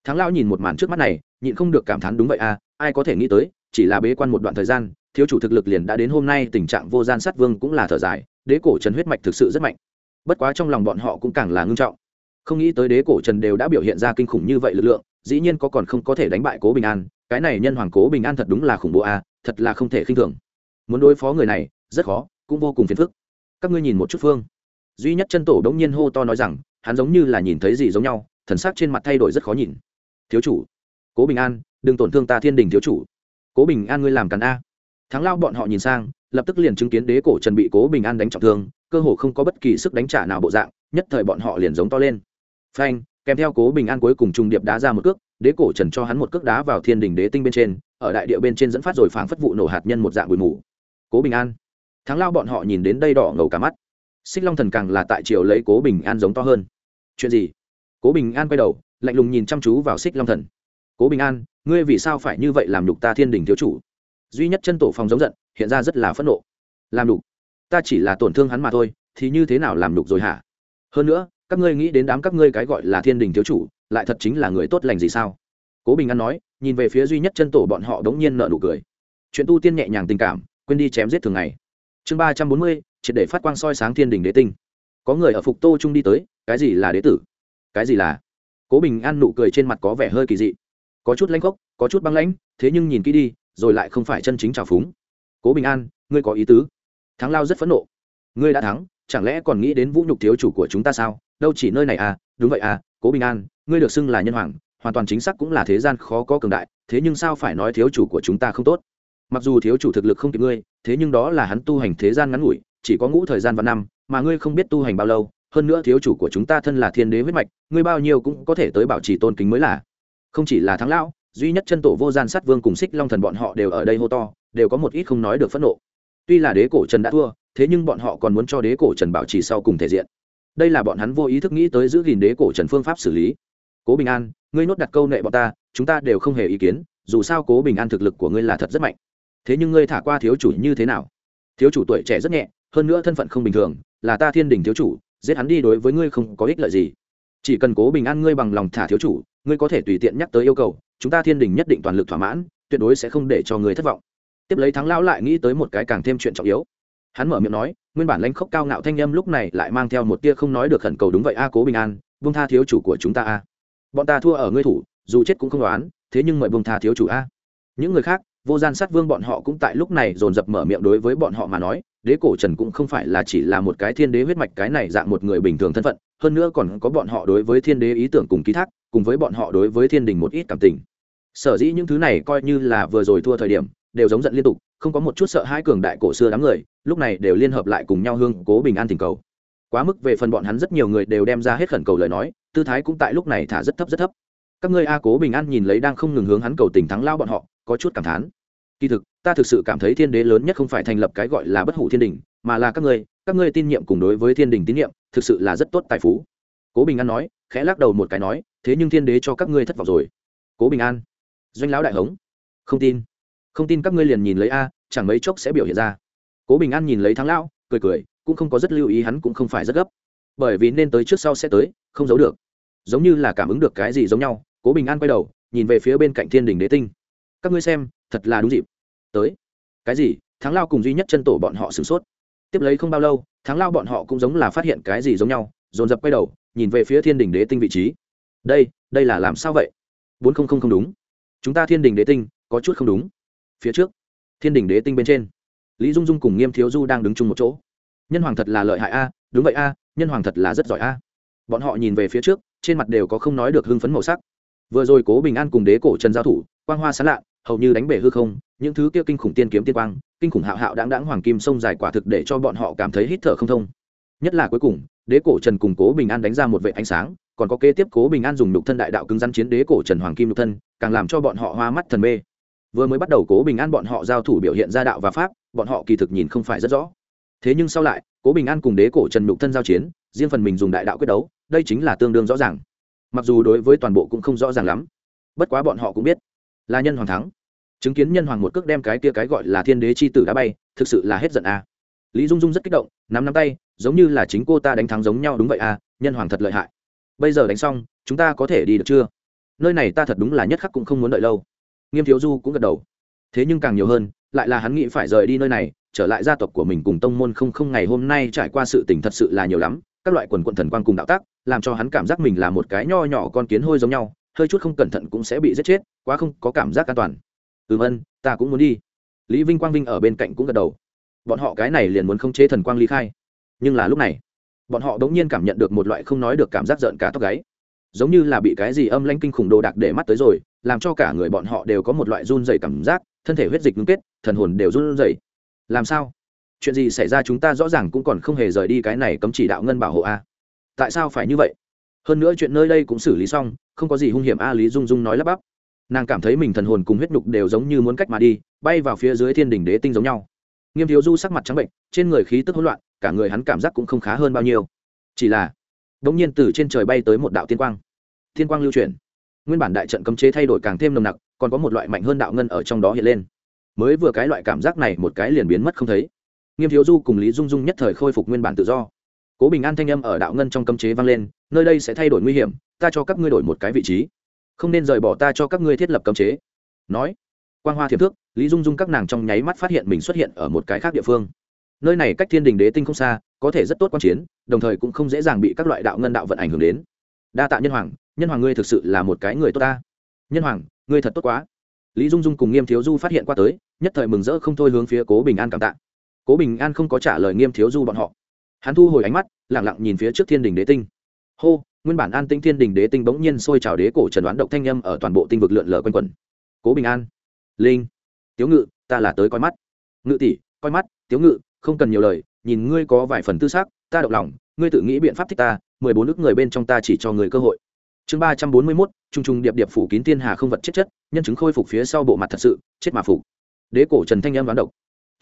Thắng lao nhìn một màn trước mắt này, nhịn không được cảm thán đúng vậy à ai có thể nghĩ tới, chỉ là bế quan một đoạn thời gian, thiếu chủ thực lực liền đã đến hôm nay, tình trạng vô gian sát vương cũng là thở dài, đế cổ trần huyết mạch thực sự rất mạnh. Bất quá trong lòng bọn họ cũng càng là ngưng trọng. Không nghĩ tới đế cổ trần đều đã biểu hiện ra kinh khủng như vậy lực lượng, dĩ nhiên có còn không có thể đánh bại cố bình an, cái này nhân hoàng cố bình an thật đúng là khủng bố a thật là không thể khinh thường. Muốn đối phó người này, rất khó, cũng vô cùng phiền phức. Các ngươi nhìn một chút phương duy nhất chân tổ đống nhiên hô to nói rằng, hắn giống như là nhìn thấy gì giống nhau, thần sắc trên mặt thay đổi rất khó nhìn. Thiếu chủ, cố bình an, đừng tổn thương ta thiên đình thiếu chủ. Cố bình an ngươi làm càn a. Thắng lao bọn họ nhìn sang, lập tức liền chứng kiến đế cổ trần bị cố bình an đánh trọng thương, cơ hồ không có bất kỳ sức đánh trả nào bộ dạng, nhất thời bọn họ liền giống to lên. Phanh, kèm theo cố bình an cuối cùng trung điệp đá ra một cước, đế cổ trần cho hắn một cước đá vào thiên đình đế tinh bên trên, ở đại địa bên trên dẫn phát rồi phảng phất vụ nổ hạt nhân một dạng bụi mù. Cố bình an, thắng lao bọn họ nhìn đến đây đỏ ngầu cả mắt xích long thần càng là tại triều lấy cố bình an giống to hơn. Chuyện gì? Cố bình an quay đầu, lạnh lùng nhìn chăm chú vào xích long thần. Cố bình an, ngươi vì sao phải như vậy làm nhục ta thiên đình thiếu chủ? Duy nhất chân tổ phòng giống giận, hiện ra rất là phẫn nộ. Làm nhục? Ta chỉ là tổn thương hắn mà thôi, thì như thế nào làm nhục rồi hả? Hơn nữa, các ngươi nghĩ đến đám các ngươi cái gọi là thiên đình thiếu chủ, lại thật chính là người tốt lành gì sao? Cố bình an nói, nhìn về phía duy nhất chân tổ bọn họ đống nhiên nợ nụ cười. Chuyện tu tiên nhẹ nhàng tình cảm, quên đi chém giết thường ngày. Chương ba trăm bốn mươi triệt để phát quang soi sáng thiên đình đế tinh. Có người ở phục tô trung đi tới, cái gì là đế tử? Cái gì là? Cố bình an nụ cười trên mặt có vẻ hơi kỳ dị. Có chút lãnh khốc, có chút băng lãnh, thế nhưng nhìn kỹ đi, rồi lại không phải chân chính trào phúng. Cố bình an, ngươi có ý tứ. Thắng lao rất phẫn nộ. Ngươi đã thắng, chẳng lẽ còn nghĩ đến vũ nhục thiếu chủ của chúng ta sao? Đâu chỉ nơi này à? Đúng vậy à cố bình an, ngươi được xưng là nhân hoàng, hoàn toàn chính xác cũng là thế gian khó có cường đại, thế nhưng sao phải nói thiếu chủ của chúng ta không tốt? Mặc dù thiếu chủ thực lực không kịp ngươi, thế nhưng đó là hắn tu hành thế gian ngắn ngủi chỉ có ngũ thời gian và năm, mà ngươi không biết tu hành bao lâu, hơn nữa thiếu chủ của chúng ta thân là thiên đế huyết mạch, ngươi bao nhiêu cũng có thể tới bảo trì tôn kính mới là. Không chỉ là thắng lão, duy nhất chân tổ vô gian sát vương cùng xích long thần bọn họ đều ở đây hô to, đều có một ít không nói được phẫn nộ. Tuy là đế cổ trần đã thua, thế nhưng bọn họ còn muốn cho đế cổ trần bảo trì sau cùng thể diện. Đây là bọn hắn vô ý thức nghĩ tới giữ gìn đế cổ trần phương pháp xử lý. Cố bình an, ngươi nốt đặt câu nệ bọn ta, chúng ta đều không hề ý kiến, dù sao cố bình an thực lực của ngươi là thật rất mạnh. Thế nhưng ngươi thả qua thiếu chủ như thế nào? Thiếu chủ tuổi trẻ rất nhẹ hơn nữa thân phận không bình thường, là ta thiên đình thiếu chủ, giết hắn đi đối với ngươi không có ích lợi gì. Chỉ cần cố bình an ngươi bằng lòng thả thiếu chủ, ngươi có thể tùy tiện nhắc tới yêu cầu, chúng ta thiên đình nhất định toàn lực thỏa mãn, tuyệt đối sẽ không để cho người thất vọng. Tiếp lấy thắng lão lại nghĩ tới một cái càng thêm chuyện trọng yếu. Hắn mở miệng nói, nguyên bản lãnh khốc cao ngạo thanh â lúc này lại mang theo một tia không nói được khẩn cầu đúng vậy a, cố bình an vương tha thiếu chủ của chúng ta a. Bọn ta thua ở ngươi thủ, dù chết cũng không đoán thế nhưng mời vương tha thiếu chủ a. Những người khác, vô gian sát vương bọn họ cũng tại lúc này dồn dập mở miệng đối với bọn họ mà nói đế cổ trần cũng không phải là chỉ là một cái thiên đế huyết mạch cái này dạng một người bình thường thân phận, hơn nữa còn có bọn họ đối với thiên đế ý tưởng cùng ký thác, cùng với bọn họ đối với thiên đình một ít cảm tình. Sở dĩ những thứ này coi như là vừa rồi thua thời điểm, đều giống giận liên tục, không có một chút sợ hai cường đại cổ xưa đám người, lúc này đều liên hợp lại cùng nhau hương cố bình an tình cầu. Quá mức về phần bọn hắn rất nhiều người đều đem ra hết khẩn cầu lời nói, tư thái cũng tại lúc này thả rất thấp rất thấp. Các ngươi a cố bình an nhìn lấy đang không ngừng hướng hắn cầu tình thắng lao bọn họ, có chút cảm thán. Kỳ thực ta thực sự cảm thấy thiên đế lớn nhất không phải thành lập cái gọi là bất hủ thiên đình, mà là các ngươi các ngươi tin nhiệm cùng đối với thiên đình tín nhiệm, thực sự là rất tốt tài phú. Cố bình an nói, khẽ lắc đầu một cái nói, thế nhưng thiên đế cho các ngươi thất vọng rồi. Cố bình an, doanh lão đại hống, không tin. Không tin các ngươi liền nhìn lấy a, chẳng mấy chốc sẽ biểu hiện ra. Cố bình an nhìn lấy thắng lão, cười cười, cũng không có rất lưu ý hắn cũng không phải rất gấp. Bởi vì nên tới trước sau sẽ tới, không giấu được. Giống như là cảm ứng được cái gì giống nhau, cố bình an quay đầu, nhìn về phía bên cạnh thiên đình đế tinh. Các ngươi xem, thật là đúng dịp tới. Cái gì? Thắng lao cùng duy nhất chân tổ bọn họ sửng sốt. Tiếp lấy không bao lâu, thắng lao bọn họ cũng giống là phát hiện cái gì giống nhau, dồn dập quay đầu, nhìn về phía thiên đình đế tinh vị trí. Đây đây là làm sao vậy? Bốn không không không đúng. Chúng ta thiên đình đế tinh, có chút không đúng. Phía trước, thiên đình đế tinh bên trên, lý dung dung cùng nghiêm thiếu du đang đứng chung một chỗ. Nhân hoàng thật là lợi hại a, đúng vậy a, nhân hoàng thật là rất giỏi a. Bọn họ nhìn về phía trước, trên mặt đều có không nói được hưng phấn màu sắc. Vừa rồi cố bình an cùng đế cổ trần giao thủ, quang hoa sán lạ hầu như đánh bể hư không, những thứ kia kinh khủng tiên kiếm tiên quang, kinh khủng hạo hạo đáng đáng hoàng kim sông dài quả thực để cho bọn họ cảm thấy hít thở không thông. Nhất là cuối cùng, đế cổ trần cùng cố bình an đánh ra một vệ ánh sáng, còn có kế tiếp cố bình an dùng nhục thân đại đạo cứng rắn chiến đế cổ trần hoàng kim nhục thân, càng làm cho bọn họ hoa mắt thần mê. Vừa mới bắt đầu cố bình an bọn họ giao thủ biểu hiện ra đạo và pháp, bọn họ kỳ thực nhìn không phải rất rõ. Thế nhưng sau lại, cố bình an cùng đế cổ trần nhục thân giao chiến, riêng phần mình dùng đại đạo quyết đấu, đây chính là tương đương rõ ràng. Mặc dù đối với toàn bộ cũng không rõ ràng lắm, bất quá bọn họ cũng biết là nhân hoàng thắng. Chứng kiến nhân hoàng một cước đem cái kia cái gọi là thiên đế c h i tử đã bay, thực sự là hết giận à. lý dung dung rất kích động, nắm nắm tay, giống như là chính cô ta đánh thắng giống nhau, đúng vậy à nhân hoàng thật lợi hại. Bây giờ đánh xong, chúng ta có thể đi được chưa? Nơi này ta thật đúng là nhất khắc cũng không muốn đợi lâu. Nghiêm thiếu du cũng gật đầu. Thế nhưng càng nhiều hơn, lại là hắn nghĩ phải rời đi nơi này, trở lại gia tộc của mình cùng tông môn không không ngày hôm nay trải qua sự tình thật sự là nhiều lắm, các loại quần quận thần quang cùng đạo tác, làm cho hắn cảm giác mình là một cái nho nhỏ con kiến hôi giống nhau hơi chút không cẩn thận cũng sẽ bị giết chết, quá không có cảm giác an toàn. Ừ vân, ta cũng muốn đi. Lý vinh quang vinh ở bên cạnh cũng gật đầu. Bọn họ cái này liền muốn không chế thần quang ly khai. Nhưng là lúc này, bọn họ đống nhiên cảm nhận được một loại không nói được cảm giác giận cả tóc gáy. Giống như là bị cái gì âm lanh kinh khủng đồ đạc để mắt tới rồi, làm cho cả người bọn họ đều có một loại run dày cảm giác, thân thể huyết dịch ngưng kết, thần hồn đều run dày làm sao? Chuyện gì xảy ra chúng ta rõ ràng cũng còn không hề rời đi cái này cấm chỉ đạo ngân bảo hộ a. Tại sao phải như vậy? Hơn nữa chuyện nơi đây cũng xử lý xong, không có gì hung hiểm a lý dung dung nói lắp bắp. Nàng cảm thấy mình thần hồn cùng huyết nhục đều giống như muốn cách mà đi, bay vào phía dưới thiên đình đế tinh giống nhau. Nghiêm thiếu du sắc mặt trắng bệnh, trên người khí tức hỗn loạn, cả người hắn cảm giác cũng không khá hơn bao nhiêu. Chỉ là đ ỗ n g nhiên từ trên trời bay tới một đạo tiên quang. Thiên quang lưu chuyển. Nguyên bản đại trận cấm chế thay đổi càng thêm nồng nặc, còn có một loại mạnh hơn đạo ngân ở trong đó hiện lên. Mới vừa cái loại cảm giác này một cái liền biến mất không thấy. Nghiêm thiếu du cùng lý dung dung nhất thời khôi phục nguyên bản tự do. Cố bình an thanh âm ở đạo ngân trong cấm chế vang lên nơi đây sẽ thay đổi nguy hiểm, ta cho các ngươi đổi một cái vị trí. Không nên rời bỏ ta cho các ngươi thiết lập cấm chế. Nói, quang hoa thiệp thước, lý dung dung các nàng trong nháy mắt phát hiện mình xuất hiện ở một cái khác địa phương. Nơi này cách thiên đình đế tinh không xa, có thể rất tốt quan chiến, đồng thời cũng không dễ dàng bị các loại đạo ngân đạo vận ảnh hưởng đến. Đa tạ nhân hoàng nhân hoàng ngươi thực sự là một cái người tốt ta. Nhân hoàng, ngươi thật tốt quá. Lý dung dung cùng nghiêm thiếu du phát hiện qua tới, nhất thời mừng rỡ không thôi hướng phía cố bình an cảm tạ. Cố bình an không có trả lời nghiêm thiếu du bọn họ. Hắn thu hồi ánh mắt lẳng lặng nhìn phía trước thiên đình đế tinh hô, nguyên bản an tinh thiên đình đế tinh bỗng nhiên sôi trào đế cổ trần đoán động thanh â m ở toàn bộ tinh vực lượn lờ quanh quẩn. Cố bình an, linh, tiếu ngự, ta là tới coi mắt. Ngự tỷ, coi mắt, tiếu ngự, không cần nhiều lời, nhìn ngươi có vài phần tư xác ta động lòng, ngươi tự nghĩ biện pháp thích ta, mười bốn nước người bên trong ta chỉ cho người cơ hội. Chương ba trăm bốn mươi mốt t r u n g t r u n g điệp điệp phủ kín thiên hà không vật chết chất, nhân chứng khôi phục phía sau bộ mặt thật sự, chết mà phục. Đế cổ trần thanh â m đoán độc.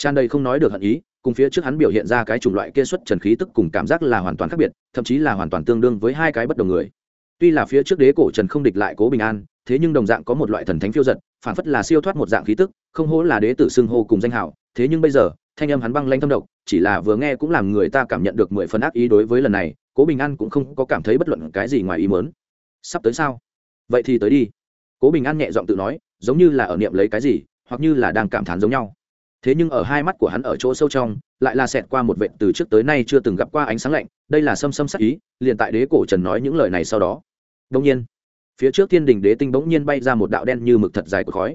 Tràn đầy không nói được hận ý cùng phía trước hắn biểu hiện ra cái chủng loại kia xuất trần khí tức cùng cảm giác là hoàn toàn khác biệt, thậm chí là hoàn toàn tương đương với hai cái bất đồng người. Tuy là phía trước đế cổ trần không địch lại cố bình an, thế nhưng đồng dạng có một loại thần thánh phiêu giật, phản phất là siêu thoát một dạng khí tức, không hố là đế tử xưng hô cùng danh hảo thế nhưng bây giờ, thanh âm hắn băng lanh thâm độc, chỉ là vừa nghe cũng làm người ta cảm nhận được mười phần ác ý đối với lần này, cố bình an cũng không có cảm thấy bất luận cái gì ngoài ý mớn sắp tới sao? Vậy thì tới đi. Cố bình an nhẹ giọng tự nói, giống như là ở niệm lấy cái gì, hoặc như là đang cảm thán giống nhau thế nhưng ở hai mắt của hắn ở chỗ sâu trong, lại là xẹt qua một vệ từ trước tới nay chưa từng gặp qua ánh sáng lạnh, đây là xâm xâm sắc ý, liền tại đế cổ trần nói những lời này sau đó. Đông nhiên, phía trước thiên đình đế tinh bỗng nhiên bay ra một đạo đen như mực thật dài của khói.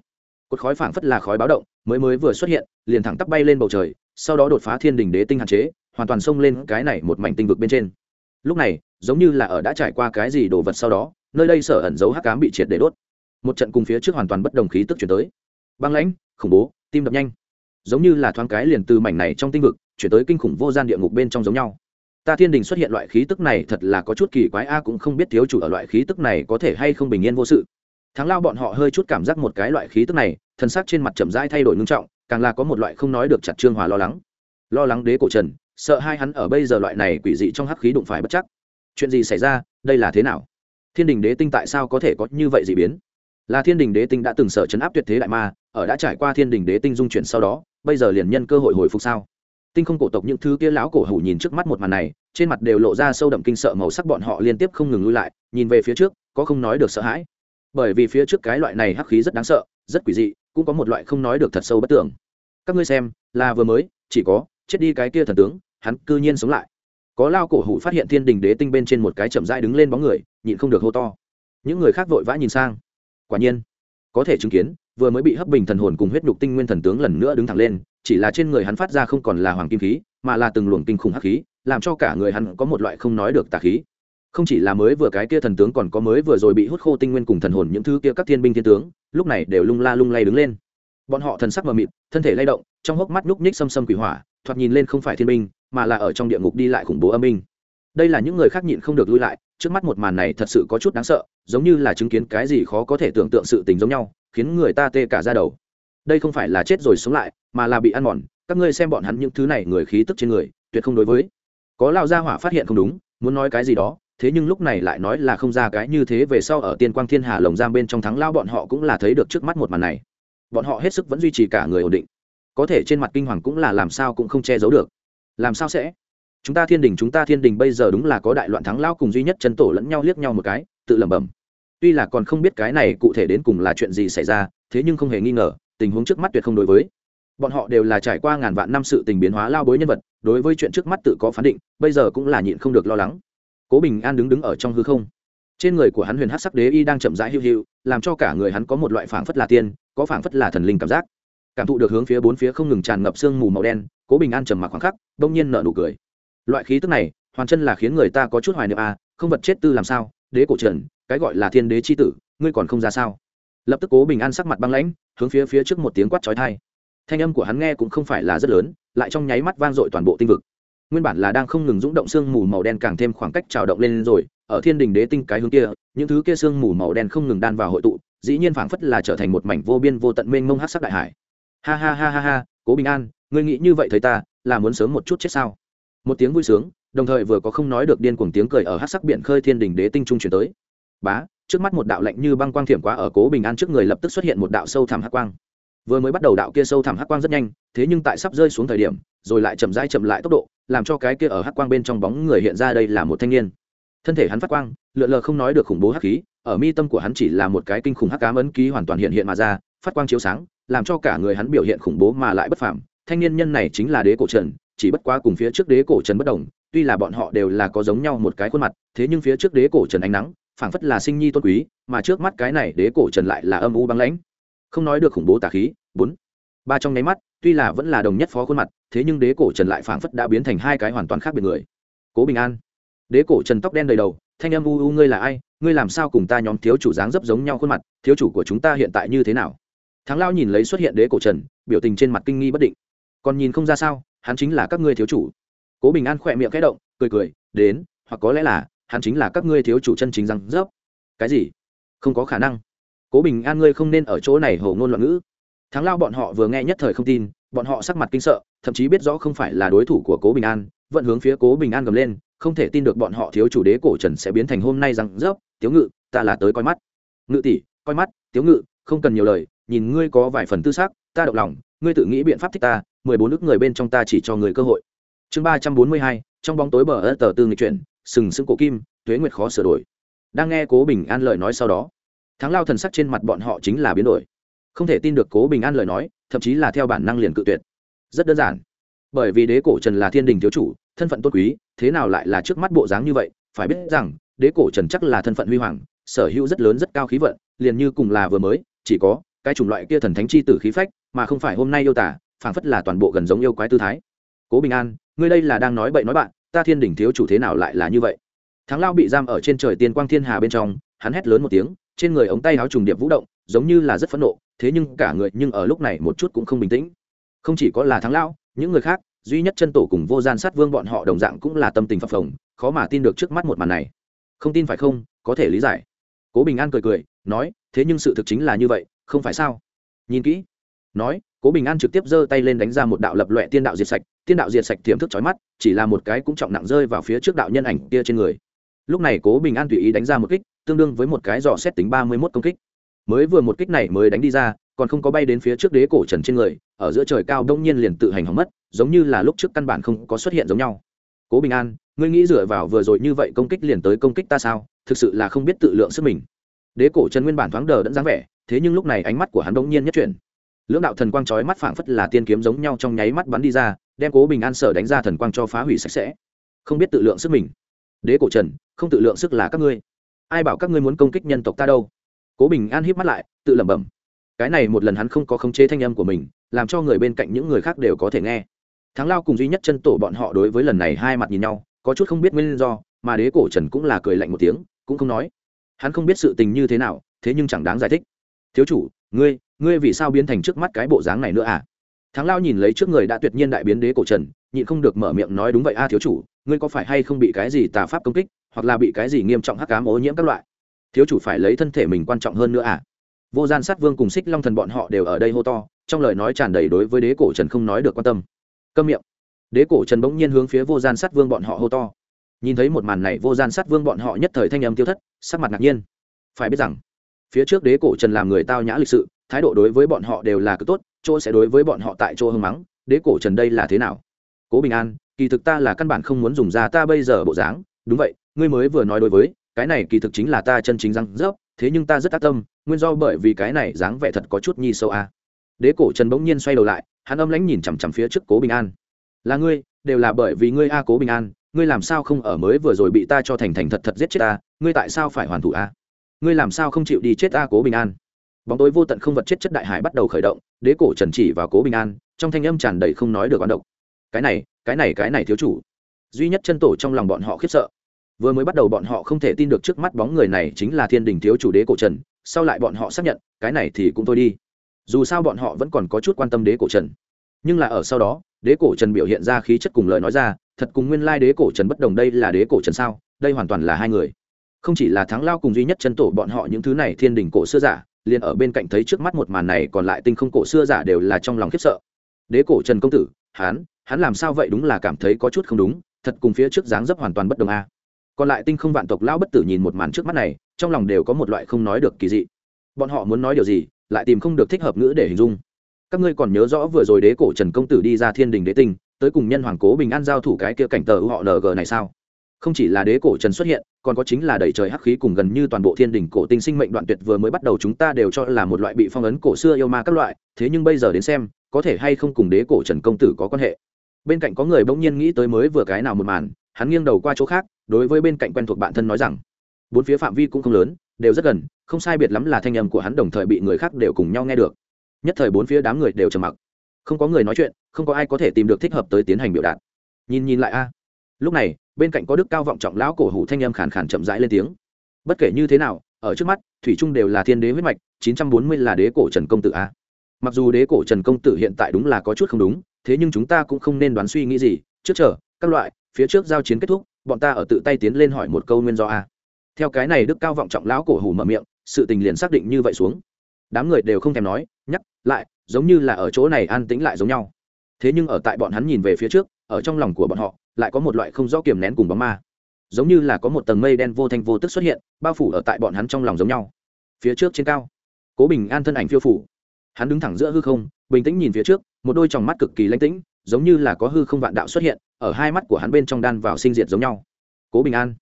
Cột khói phảng phất là khói báo động, mới mới vừa xuất hiện, liền thẳng tắp bay lên bầu trời, sau đó đột phá thiên đình đế tinh hạn chế, hoàn toàn xông lên cái này một mảnh tinh vực bên trên. Lúc này, giống như là ở đã trải qua cái gì đồ vật sau đó, nơi đây sở ẩn giấu hắc cám bị triệt để đốt. Một trận cùng phía trước hoàn toàn bất đồng khí tức chuyển tới. Băng lãnh, khủng bố, tim đập nhanh giống như là thoáng cái liền từ mảnh này trong tinh vực, chuyển tới kinh khủng vô gian địa ngục bên trong giống nhau. Ta thiên đình xuất hiện loại khí tức này thật là có chút kỳ quái, a cũng không biết thiếu chủ ở loại khí tức này có thể hay không bình yên vô sự. Thắng lao bọn họ hơi chút cảm giác một cái loại khí tức này, thân xác trên mặt chậm rãi thay đổi ngưng trọng, càng là có một loại không nói được chặt trương hòa lo lắng. Lo lắng đế cổ trần, sợ hai hắn ở bây giờ loại này quỷ dị trong hắc khí đụng phải bất chắc. Chuyện gì xảy ra, đây là thế nào? Thiên đình đế tinh tại sao có thể có như vậy dị biến? Là thiên đình đế tinh đã từng sợ chấn áp tuyệt thế đại ma, ở đã trải qua thiên đình đế tinh dung chuyển sau đó bây giờ liền nhân cơ hội hồi phục sao? Tinh không cổ tộc những thứ kia lão cổ hủ nhìn trước mắt một màn này, trên mặt đều lộ ra sâu đậm kinh sợ màu sắc bọn họ liên tiếp không ngừng lui lại, nhìn về phía trước, có không nói được sợ hãi. Bởi vì phía trước cái loại này hắc khí rất đáng sợ, rất quỷ dị, cũng có một loại không nói được thật sâu bất tưởng các ngươi xem, là vừa mới, chỉ có, chết đi cái kia thần tướng, hắn cư nhiên sống lại. Có lao cổ hủ phát hiện thiên đình đế tinh bên trên một cái chậm rãi đứng lên bóng người, nhịn không được hô to. Những người khác vội vã nhìn sang. Quả nhiên, có thể chứng kiến vừa mới bị hấp bình thần hồn cùng huyết nhục tinh nguyên thần tướng lần nữa đứng thẳng lên, chỉ là trên người hắn phát ra không còn là hoàng kim khí, mà là từng luồng kinh khủng hắc khí, làm cho cả người hắn có một loại không nói được tà khí. Không chỉ là mới vừa cái kia thần tướng còn có mới vừa rồi bị hút khô tinh nguyên cùng thần hồn những thứ kia các thiên binh thiên tướng, lúc này đều lung la lung lay đứng lên. Bọn họ thần sắc mờ mịt, thân thể lay động, trong hốc mắt nhúc nhích xâm xâm quỷ hỏa, thoạt nhìn lên không phải thiên binh, mà là ở trong địa ngục đi lại khủng bố âm binh. Đây là những người khác nhịn không được lui lại trước mắt một màn này thật sự có chút đáng sợ, giống như là chứng kiến cái gì khó có thể tưởng tượng sự tình giống nhau, khiến người ta tê cả ra đầu. Đây không phải là chết rồi sống lại, mà là bị ăn mòn, các ngươi xem bọn hắn những thứ này người khí tức trên người, tuyệt không đối với. Có lao gia hỏa phát hiện không đúng, muốn nói cái gì đó, thế nhưng lúc này lại nói là không ra cái như thế về sau ở tiên quang thiên hà lồng giam bên trong thắng lao bọn họ cũng là thấy được trước mắt một màn này. Bọn họ hết sức vẫn duy trì cả người ổn định. Có thể trên mặt kinh hoàng cũng là làm sao cũng không che giấu được. Làm sao sẽ? Chúng ta thiên đình, chúng ta thiên đình bây giờ đúng là có đại loạn thắng lao cùng duy nhất chân tổ lẫn nhau liếc nhau một cái, tự lẩm bẩm. Tuy là còn không biết cái này cụ thể đến cùng là chuyện gì xảy ra, thế nhưng không hề nghi ngờ, tình huống trước mắt tuyệt không đối với. Bọn họ đều là trải qua ngàn vạn năm sự tình biến hóa lao bối nhân vật, đối với chuyện trước mắt tự có phán định, bây giờ cũng là nhịn không được lo lắng. Cố bình an đứng đứng ở trong hư không. Trên người của hắn huyền hát sắc đế y đang chậm rãi hiu hiu, làm cho cả người hắn có một loại phảng phất là tiên, có phảng phất là thần linh cảm giác. Cảm thụ được hướng phía bốn phía không ngừng tràn ngập sương mù màu đen, cố bình an trầm mặc khoảng khắc đông nhiên nở nụ cười loại khí tức này, hoàn chân là khiến người ta có chút hoài niệm à không vật chết tư làm sao, đế cổ trần, cái gọi là thiên đế c h i tử, ngươi còn không ra sao? Lập tức cố bình an sắc mặt băng lãnh, hướng phía phía trước một tiếng quát trói thai thanh âm của hắn nghe cũng không phải là rất lớn, lại trong nháy mắt vang dội toàn bộ tinh vực. Nguyên bản là đang không ngừng rúng động sương mù màu đen càng thêm khoảng cách trào động lên rồi, ở thiên đình đế tinh cái hướng kia, những thứ kia sương mù màu đen không ngừng đan vào hội tụ, dĩ nhiên phảng phất là trở thành một mảnh vô biên vô tận mênh mông hát sắc đại hải. Ha ha ha ha ha, cố bình an, ngươi nghĩ như vậy thấy ta, là muốn sớm một chút chết sao? Một tiếng vui sướng, đồng thời vừa có không nói được điên cuồng tiếng cười ở hát sắc biển khơi thiên đình đế tinh trung chuyển tới. Bá, trước mắt một đạo lạnh như băng quang thiểm quá ở cố bình an trước người lập tức xuất hiện một đạo sâu thẳm hắc quang. Vừa mới bắt đầu đạo kia sâu thẳm hắc quang rất nhanh, thế nhưng tại sắp rơi xuống thời điểm, rồi lại chậm rãi chậm lại tốc độ, làm cho cái kia ở hắc quang bên trong bóng người hiện ra đây là một thanh niên. Thân thể hắn phát quang, lượn lờ không nói được khủng bố hắc khí, ở mi tâm của hắn chỉ là một cái kinh khủng hắc cám ấn ký hoàn toàn hiện hiện mà ra, phát quang chiếu sáng, làm cho cả người hắn biểu hiện khủng bố mà lại bất phàm. Thanh niên nhân này chính là đế cổ trần chỉ bất quá cùng phía trước đế cổ trần bất đồng, tuy là bọn họ đều là có giống nhau một cái khuôn mặt, thế nhưng phía trước đế cổ trần ánh nắng, phảng phất là sinh nhi tôn quý, mà trước mắt cái này đế cổ trần lại là âm u băng lãnh. Không nói được khủng bố tà khí, bốn. Ba trong nháy mắt, tuy là vẫn là đồng nhất phó khuôn mặt, thế nhưng đế cổ trần lại phảng phất đã biến thành hai cái hoàn toàn khác biệt người. Cố bình an. Đế cổ trần tóc đen đầy đầu, thanh âm u u, ngươi là ai? Ngươi làm sao cùng ta nhóm thiếu chủ dáng dấp giống nhau khuôn mặt? Thiếu chủ của chúng ta hiện tại như thế nào? Thắng lao nhìn lấy xuất hiện đế cổ trần, biểu tình trên mặt kinh nghi bất định. Còn nhìn không ra sao? Hắn chính là các ngươi thiếu chủ. Cố bình an khỏe miệng kẽ động, cười cười, đến, hoặc có lẽ là, hắn chính là các ngươi thiếu chủ chân chính răng rớp cái gì? Không có khả năng. Cố bình an ngươi không nên ở chỗ này hầu ngôn loạn ngữ. Thắng lao bọn họ vừa nghe nhất thời không tin, bọn họ sắc mặt kinh sợ, thậm chí biết rõ không phải là đối thủ của cố bình an, vẫn hướng phía cố bình an gầm lên, không thể tin được bọn họ thiếu chủ đế cổ trần sẽ biến thành hôm nay răng rớp tiếu ngự, ta là tới coi mắt. Ngự tỷ, coi mắt, tiếu ngự, không cần nhiều lời, nhìn ngươi có vài phần tư xác ta động lòng ngươi tự nghĩ biện pháp thích ta, mười bốn nước người bên trong ta chỉ cho người cơ hội. Chương ba trăm bốn mươi hai, trong bóng tối bờ ớt tờ tư nghịch chuyển, sừng sững cổ kim thuế nguyệt khó sửa đổi. Đang nghe cố bình an lời nói sau đó, thắng lao thần sắc trên mặt bọn họ chính là biến đổi. Không thể tin được cố bình an lời nói, thậm chí là theo bản năng liền cự tuyệt. Rất đơn giản. Bởi vì đế cổ trần là thiên đình thiếu chủ, thân phận tôn quý, thế nào lại là trước mắt bộ dáng như vậy? Phải biết rằng, đế cổ trần chắc là thân phận huy hoàng, sở hữu rất lớn rất cao khí vận, liền như cùng là vừa mới, chỉ có cái chủng loại kia thần thánh chi tử khí phách, mà không phải hôm nay yêu tả, phảng phất là toàn bộ gần giống yêu quái tư thái. Cố bình an, ngươi đây là đang nói bậy nói bạn, ta thiên đỉnh thiếu chủ thế nào lại là như vậy? Thắng lao bị giam ở trên trời tiên quang thiên hà bên trong, hắn hét lớn một tiếng, trên người ống tay áo trùng điệp vũ động, giống như là rất phẫn nộ, thế nhưng cả người nhưng ở lúc này một chút cũng không bình tĩnh. Không chỉ có là thắng lao, những người khác, duy nhất chân tổ cùng vô gian sát vương bọn họ đồng dạng cũng là tâm tình phập phồng, khó mà tin được trước mắt một màn này. Không tin phải không, có thể lý giải. Cố bình an cười cười, nói, thế nhưng sự thực chính là như vậy không phải sao? Nhìn kỹ. Nói, cố bình an trực tiếp giơ tay lên đánh ra một đạo lập loẹ tiên đạo diệt sạch, tiên đạo diệt sạch tiềm thức chói mắt, chỉ là một cái cũng trọng nặng rơi vào phía trước đạo nhân ảnh kia trên người. Lúc này cố bình an tùy ý đánh ra một kích, tương đương với một cái dò xét tính ba mươi mốt công kích. Mới vừa một kích này mới đánh đi ra, còn không có bay đến phía trước đế cổ trần trên người, ở giữa trời cao đông nhiên liền tự hành hỏng mất, giống như là lúc trước căn bản không có xuất hiện giống nhau. Cố bình an, ngươi nghĩ dựa vào vừa rồi như vậy công kích liền tới công kích ta sao? Thực sự là không biết tự lượng sức mình. Đế cổ trần nguyên bản thoáng đờ đẫn dáng vẻ thế nhưng lúc này ánh mắt của hắn đông nhiên nhất chuyển. Lưỡng đạo thần quang chói mắt phảng phất là tiên kiếm giống nhau trong nháy mắt bắn đi ra, đem cố bình an sở đánh ra thần quang cho phá hủy sạch sẽ. Không biết tự lượng sức mình. Đế cổ trần, không tự lượng sức là các ngươi. Ai bảo các ngươi muốn công kích nhân tộc ta đâu? Cố bình an híp mắt lại, tự lẩm bẩm. Cái này một lần hắn không có khống chế thanh âm của mình, làm cho người bên cạnh những người khác đều có thể nghe. Thắng lao cùng duy nhất chân tổ bọn họ đối với lần này hai mặt nhìn nhau, có chút không biết nguyên do, mà đế cổ trần cũng là cười lạnh một tiếng, cũng không nói. Hắn không biết sự tình như thế nào, thế nhưng chẳng đáng giải thích thiếu chủ, ngươi ngươi vì sao biến thành trước mắt cái bộ dáng này nữa à? Thắng lao nhìn lấy trước người đã tuyệt nhiên đại biến đế cổ trần, nhịn không được mở miệng nói đúng vậy a, thiếu chủ, ngươi có phải hay không bị cái gì tà pháp công kích, hoặc là bị cái gì nghiêm trọng hắc cám ô nhiễm các loại? Thiếu chủ phải lấy thân thể mình quan trọng hơn nữa à? Vô gian sát vương cùng xích long thần bọn họ đều ở đây hô to, trong lời nói tràn đầy đối với đế cổ trần không nói được quan tâm. Câm miệng. Đế cổ trần bỗng nhiên hướng phía vô gian sát vương bọn họ hô to. Nhìn thấy một màn này, vô gian sát vương bọn họ nhất thời thanh âm tiêu thất, sắc mặt ngạc nhiên. Phải biết rằng phía trước đế cổ trần làm người tao nhã lịch sự, thái độ đối với bọn họ đều là cực tốt, chỗ sẽ đối với bọn họ tại chỗ hưng mắng, đế cổ trần đây là thế nào? Cố bình an, kỳ thực ta là căn bản không muốn dùng ra ta bây giờ bộ dáng. Đúng vậy, ngươi mới vừa nói đối với, cái này kỳ thực chính là ta chân chính răng rớp, thế nhưng ta rất tác tâm, nguyên do bởi vì cái này dáng vẻ thật có chút nhi sâu a. Đế cổ trần bỗng nhiên xoay đầu lại, hắn âm lãnh nhìn chằm chằm phía trước cố bình an. Là ngươi, đều là bởi vì ngươi a cố bình an, ngươi làm sao không ở mới vừa rồi bị ta cho thành thành thật thật giết chết ta, ngươi tại sao phải hoàn thủ a? Ngươi làm sao không chịu đi chết a cố bình an? Bóng tối vô tận không vật chết chất đại hải bắt đầu khởi động, đế cổ trần chỉ vào cố bình an, trong thanh âm tràn đầy không nói được quán độc. Cái này cái này cái này thiếu chủ. Duy nhất chân tổ trong lòng bọn họ khiếp sợ. Vừa mới bắt đầu bọn họ không thể tin được trước mắt bóng người này chính là thiên đình thiếu chủ đế cổ trần, sau lại bọn họ xác nhận, cái này thì cũng thôi đi. Dù sao bọn họ vẫn còn có chút quan tâm đế cổ trần. Nhưng là ở sau đó, đế cổ trần biểu hiện ra khí chất cùng lời nói ra, thật cùng nguyên lai đế cổ trần bất đồng đây là đế cổ trần sao? Đây hoàn toàn là hai người không chỉ là thắng lao cùng duy nhất chân tổ bọn họ những thứ này thiên đình cổ xưa giả, liền ở bên cạnh thấy trước mắt một màn này còn lại tinh không cổ xưa giả đều là trong lòng khiếp sợ. Đế cổ trần công tử hán hắn làm sao vậy đúng là cảm thấy có chút không đúng, thật cùng phía trước dáng dấp hoàn toàn bất đồng a. Còn lại tinh không vạn tộc lão bất tử nhìn một màn trước mắt này, trong lòng đều có một loại không nói được kỳ dị. Bọn họ muốn nói điều gì, lại tìm không được thích hợp ngữ để hình dung. Các ngươi còn nhớ rõ vừa rồi đế cổ trần công tử đi ra thiên đình đế tinh, tới cùng nhân hoàng cố bình an giao thủ cái kia cảnh tờ họ ng này sao? Không chỉ là đế cổ trần xuất hiện còn có chính là đẩy trời hắc khí cùng gần như toàn bộ thiên đình cổ tinh sinh mệnh đoạn tuyệt vừa mới bắt đầu chúng ta đều cho là một loại bị phong ấn cổ xưa yêu ma các loại, thế nhưng bây giờ đến xem, có thể hay không cùng đế cổ trần công tử có quan hệ. Bên cạnh có người bỗng nhiên nghĩ tới mới vừa cái nào một màn, hắn nghiêng đầu qua chỗ khác, đối với bên cạnh quen thuộc bạn thân nói rằng, bốn phía phạm vi cũng không lớn, đều rất gần, không sai biệt lắm là thanh âm của hắn đồng thời bị người khác đều cùng nhau nghe được. Nhất thời bốn phía đám người đều trầm mặc. Không có người nói chuyện, không có ai có thể tìm được thích hợp tới tiến hành biểu đạt. Nhìn nhìn lại a. Lúc này bên cạnh có đức cao vọng trọng lão cổ hủ thanh âm khàn khàn chậm rãi lên tiếng. Bất kể như thế nào, ở trước mắt, thủy trung đều là thiên đế huyết mạch, chín trăm bốn mươi là đế cổ trần công tử a. Mặc dù đế cổ trần công tử hiện tại đúng là có chút không đúng, thế nhưng chúng ta cũng không nên đoán suy nghĩ gì. Trước chờ, các loại, phía trước giao chiến kết thúc, bọn ta ở tự tay tiến lên hỏi một câu nguyên do a. Theo cái này đức cao vọng trọng lão cổ hủ mở miệng, sự tình liền xác định như vậy xuống. Đám người đều không thèm nói, nhắc lại, giống như là ở chỗ này an tĩnh lại giống nhau. Thế nhưng ở tại bọn hắn nhìn về phía trước ở trong lòng của bọn họ, lại có một loại không rõ kiềm nén cùng bóng ma. Giống như là có một tầng mây đen vô thanh vô tức xuất hiện, bao phủ ở tại bọn hắn trong lòng giống nhau. Phía trước trên cao, cố bình an thân ảnh phiêu phủ. Hắn đứng thẳng giữa hư không, bình tĩnh nhìn phía trước, một đôi tròng mắt cực kỳ lãnh tĩnh, giống như là có hư không vạn đạo xuất hiện, ở hai mắt của hắn bên trong đan vào sinh diệt giống nhau. Cố bình an,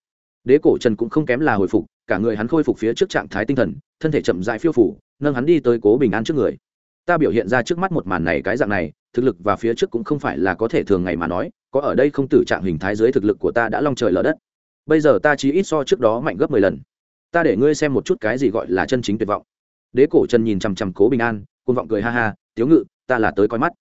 đế cổ trần cũng không kém là hồi phục, cả người hắn khôi phục phía trước trạng thái tinh thần, thân thể chậm dại phiêu phủ, nâng hắn đi tới cố bình an trước người ta biểu hiện ra trước mắt một màn này cái dạng này, thực lực và phía trước cũng không phải là có thể thường ngày mà nói, có ở đây không tử trạng hình thái dưới thực lực của ta đã long trời lở đất. Bây giờ ta chỉ ít so trước đó mạnh gấp mười lần. Ta để ngươi xem một chút cái gì gọi là chân chính tuyệt vọng. Đế cổ trần nhìn chằm chằm cố bình an côn vọng cười ha ha, tiếu ngự, ta là tới coi mắt.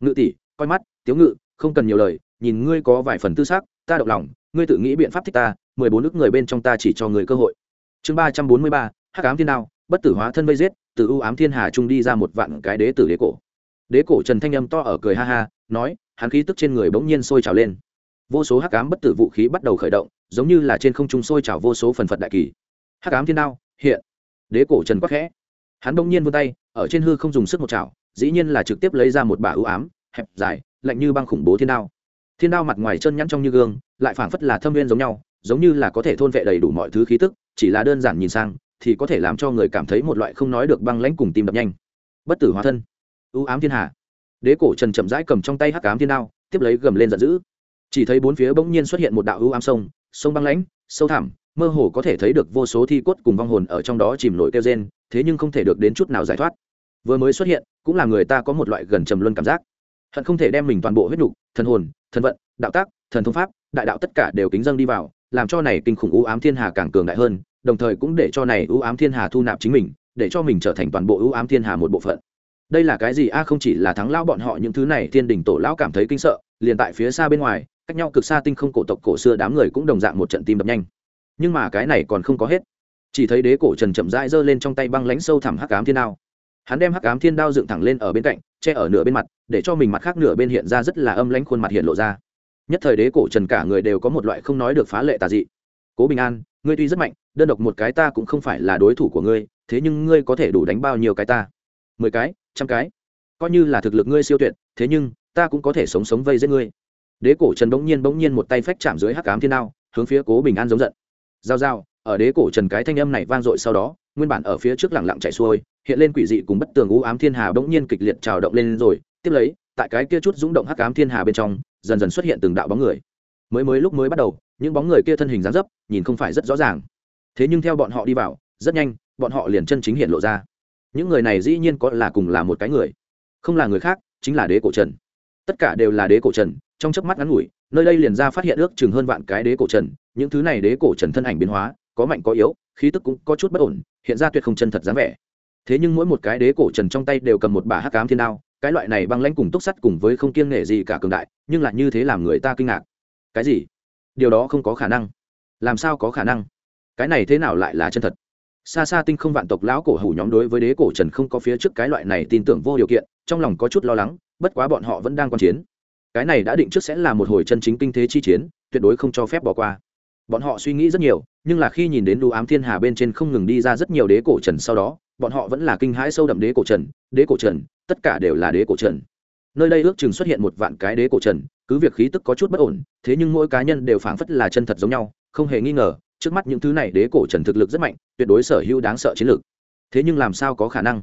Ngự tỷ, coi mắt, tiếu ngự, không cần nhiều lời, nhìn ngươi có vài phần tư xác ta động lòng, ngươi tự nghĩ biện pháp thích ta, mười bốn nước người bên trong ta chỉ cho người cơ hội. Chương ba trăm bốn mươi ba, hắc ám thiên đao, bất tử hóa thân vây giết từ ưu ám thiên hà trung đi ra một vạn cái đế tử đế cổ. Đế cổ trần thanh âm to ở cười ha ha, nói, hắn khí tức trên người bỗng nhiên sôi trào lên. Vô số hắc ám bất tử vũ khí bắt đầu khởi động, giống như là trên không trung sôi trào vô số phần phật đại kỳ. Hắc ám thiên đao, hiện. Đế cổ trần quắc khẽ. Hắn bỗng nhiên vươn tay, ở trên hư không dùng sức một chảo, dĩ nhiên là trực tiếp lấy ra một bả ưu ám, hẹp, dài, lạnh như băng khủng bố thiên đao. Thiên đao mặt ngoài chân nhẵn trong như gương, lại phảng phất là thâm viên giống nhau, giống như là có thể thôn vệ đầy đủ mọi thứ khí tức, chỉ là đơn giản nhìn sang thì có thể làm cho người cảm thấy một loại không nói được băng lãnh cùng tim đập nhanh. Bất tử hóa thân. Ưu ám thiên hà. Đế cổ trần chậm rãi cầm trong tay hắc ám thiên đao, tiếp lấy gầm lên giận dữ. Chỉ thấy bốn phía bỗng nhiên xuất hiện một đạo ưu ám sông sông băng lãnh, sâu thẳm, mơ hồ có thể thấy được vô số thi cốt cùng vong hồn ở trong đó chìm nổi kêu rên, thế nhưng không thể được đến chút nào giải thoát. Vừa mới xuất hiện, cũng là người ta có một loại gần trầm luân cảm giác. Hận không thể đem mình toàn bộ huyết nhục, thần hồn, thần vận, đạo tác, thần thông pháp, đại đạo tất cả đều kính dâng đi vào, làm cho này kinh khủng ưu ám thiên hà càng cường đại hơn đồng thời cũng để cho này ưu ám thiên hà thu nạp chính mình, để cho mình trở thành toàn bộ ưu ám thiên hà một bộ phận. Đây là cái gì? A, không chỉ là thắng lão bọn họ, những thứ này thiên đình tổ lão cảm thấy kinh sợ, liền tại phía xa bên ngoài, cách nhau cực xa tinh không cổ tộc cổ xưa đám người cũng đồng dạng một trận tim đập nhanh. Nhưng mà cái này còn không có hết. Chỉ thấy đế cổ trần chậm rãi giơ lên trong tay băng lãnh sâu thẳm hắc ám thiên đao. Hắn đem hắc ám thiên đao dựng thẳng lên ở bên cạnh, che ở nửa bên mặt, để cho mình mặt khác nửa bên hiện ra rất là âm lãnh khuôn mặt hiện lộ ra. Nhất thời đế cổ trần cả người đều có một loại không nói được phá lệ tà dị. Cố bình an ngươi tuy rất mạnh, đơn độc một cái ta cũng không phải là đối thủ của ngươi, thế nhưng ngươi có thể đủ đánh bao nhiêu cái ta? Mười cái, trăm cái? Coi như là thực lực ngươi siêu tuyệt, thế nhưng, ta cũng có thể sống sống vây giết ngươi. Đế cổ trần bỗng nhiên bỗng nhiên một tay phách chạm dưới hắc ám thiên đao, hướng phía cố bình an giống giận. Giao giao, ở đế cổ trần cái thanh âm này vang dội sau đó, nguyên bản ở phía trước lẳng lặng chạy xuôi, hiện lên quỷ dị cùng bất tường u ám thiên hà bỗng nhiên kịch liệt trào động lên rồi. Tiếp lấy, tại cái kia chút rung động hắc ám thiên hà bên trong, dần dần xuất hiện từng đạo bóng người. Mới mới lúc mới bắt đầu những bóng người kia thân hình dáng dấp, nhìn không phải rất rõ ràng. Thế nhưng theo bọn họ đi vào, rất nhanh, bọn họ liền chân chính hiện lộ ra. Những người này dĩ nhiên có là cùng là một cái người, không là người khác, chính là đế cổ trần. Tất cả đều là đế cổ trần, trong chớp mắt ngắn ngủi, nơi đây liền ra phát hiện ước chừng hơn vạn cái đế cổ trần, những thứ này đế cổ trần thân ảnh biến hóa, có mạnh có yếu, khí tức cũng có chút bất ổn, hiện ra tuyệt không chân thật dáng vẻ. Thế nhưng mỗi một cái đế cổ trần trong tay đều cầm một bả hắc cám thiên đao, cái loại này băng lãnh cùng túc sắt cùng với không kiêng nể gì cả cường đại, nhưng lại như thế làm người ta kinh ngạc. Cái gì? Điều đó không có khả năng. Làm sao có khả năng? Cái này thế nào lại là chân thật? Xa xa tinh không vạn tộc lão cổ hủ nhóm đối với đế cổ trần không có phía trước cái loại này tin tưởng vô điều kiện, trong lòng có chút lo lắng, bất quá bọn họ vẫn đang quan chiến. Cái này đã định trước sẽ là một hồi chân chính kinh thế chi chiến, tuyệt đối không cho phép bỏ qua. Bọn họ suy nghĩ rất nhiều, nhưng là khi nhìn đến đu ám thiên hà bên trên không ngừng đi ra rất nhiều đế cổ trần sau đó, bọn họ vẫn là kinh hãi sâu đậm đế cổ trần, đế cổ trần, tất cả đều là đế cổ trần. Nơi đây ước chừng xuất hiện một vạn cái đế cổ trần cứ việc khí tức có chút bất ổn, thế nhưng mỗi cá nhân đều phảng phất là chân thật giống nhau, không hề nghi ngờ, trước mắt những thứ này đế cổ trần thực lực rất mạnh, tuyệt đối sở hữu đáng sợ chiến lược thế nhưng làm sao có khả năng?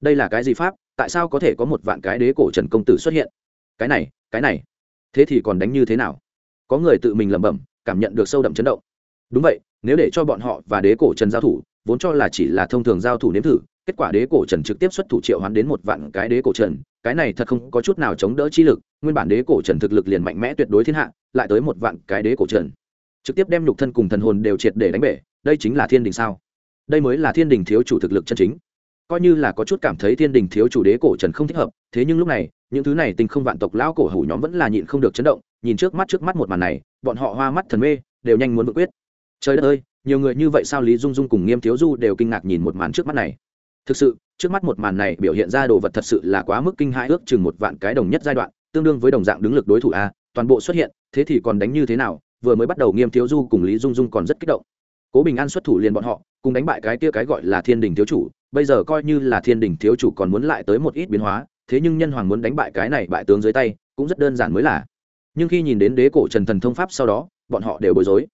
Đây là cái gì pháp? Tại sao có thể có một vạn cái đế cổ trần công tử xuất hiện? Cái này cái này. Thế thì còn đánh như thế nào? Có người tự mình lẩm bẩm, cảm nhận được sâu đậm chấn động. Đúng vậy, nếu để cho bọn họ và đế cổ trần giao thủ, vốn cho là chỉ là thông thường giao thủ nếm thử kết quả đế cổ trần trực tiếp xuất thủ triệu hoán đến một vạn cái đế cổ trần, cái này thật không có chút nào chống đỡ chi lực, nguyên bản đế cổ trần thực lực liền mạnh mẽ tuyệt đối thiên hạ, lại tới một vạn cái đế cổ trần. Trực tiếp đem nhục thân cùng thần hồn đều triệt để đánh bể, đây chính là thiên đình sao? Đây mới là thiên đình thiếu chủ thực lực chân chính. Coi như là có chút cảm thấy thiên đình thiếu chủ đế cổ trần không thích hợp, thế nhưng lúc này, những thứ này tình không vạn tộc lão cổ hủ nhóm vẫn là nhịn không được chấn động, nhìn trước mắt trước mắt một màn này, bọn họ hoa mắt thần mê, đều nhanh muốn vượt quyết. Trời đất ơi, nhiều người như vậy sao lý dung dung cùng nghiêm thiếu du đều kinh ngạc nhìn một màn trước mắt này? Thực sự, trước mắt một màn này biểu hiện ra đồ vật thật sự là quá mức kinh hãi, ước chừng một vạn cái đồng nhất giai đoạn, tương đương với đồng dạng đứng lực đối thủ a, toàn bộ xuất hiện, thế thì còn đánh như thế nào, vừa mới bắt đầu nghiêm thiếu du cùng lý dung dung còn rất kích động. Cố bình an xuất thủ liền bọn họ, cùng đánh bại cái kia cái gọi là thiên đình thiếu chủ, bây giờ coi như là thiên đình thiếu chủ còn muốn lại tới một ít biến hóa, thế nhưng nhân hoàng muốn đánh bại cái này bại tướng dưới tay, cũng rất đơn giản mới là. Nhưng khi nhìn đến đế cổ trần thần thông pháp sau đó, bọn họ đều bối rối.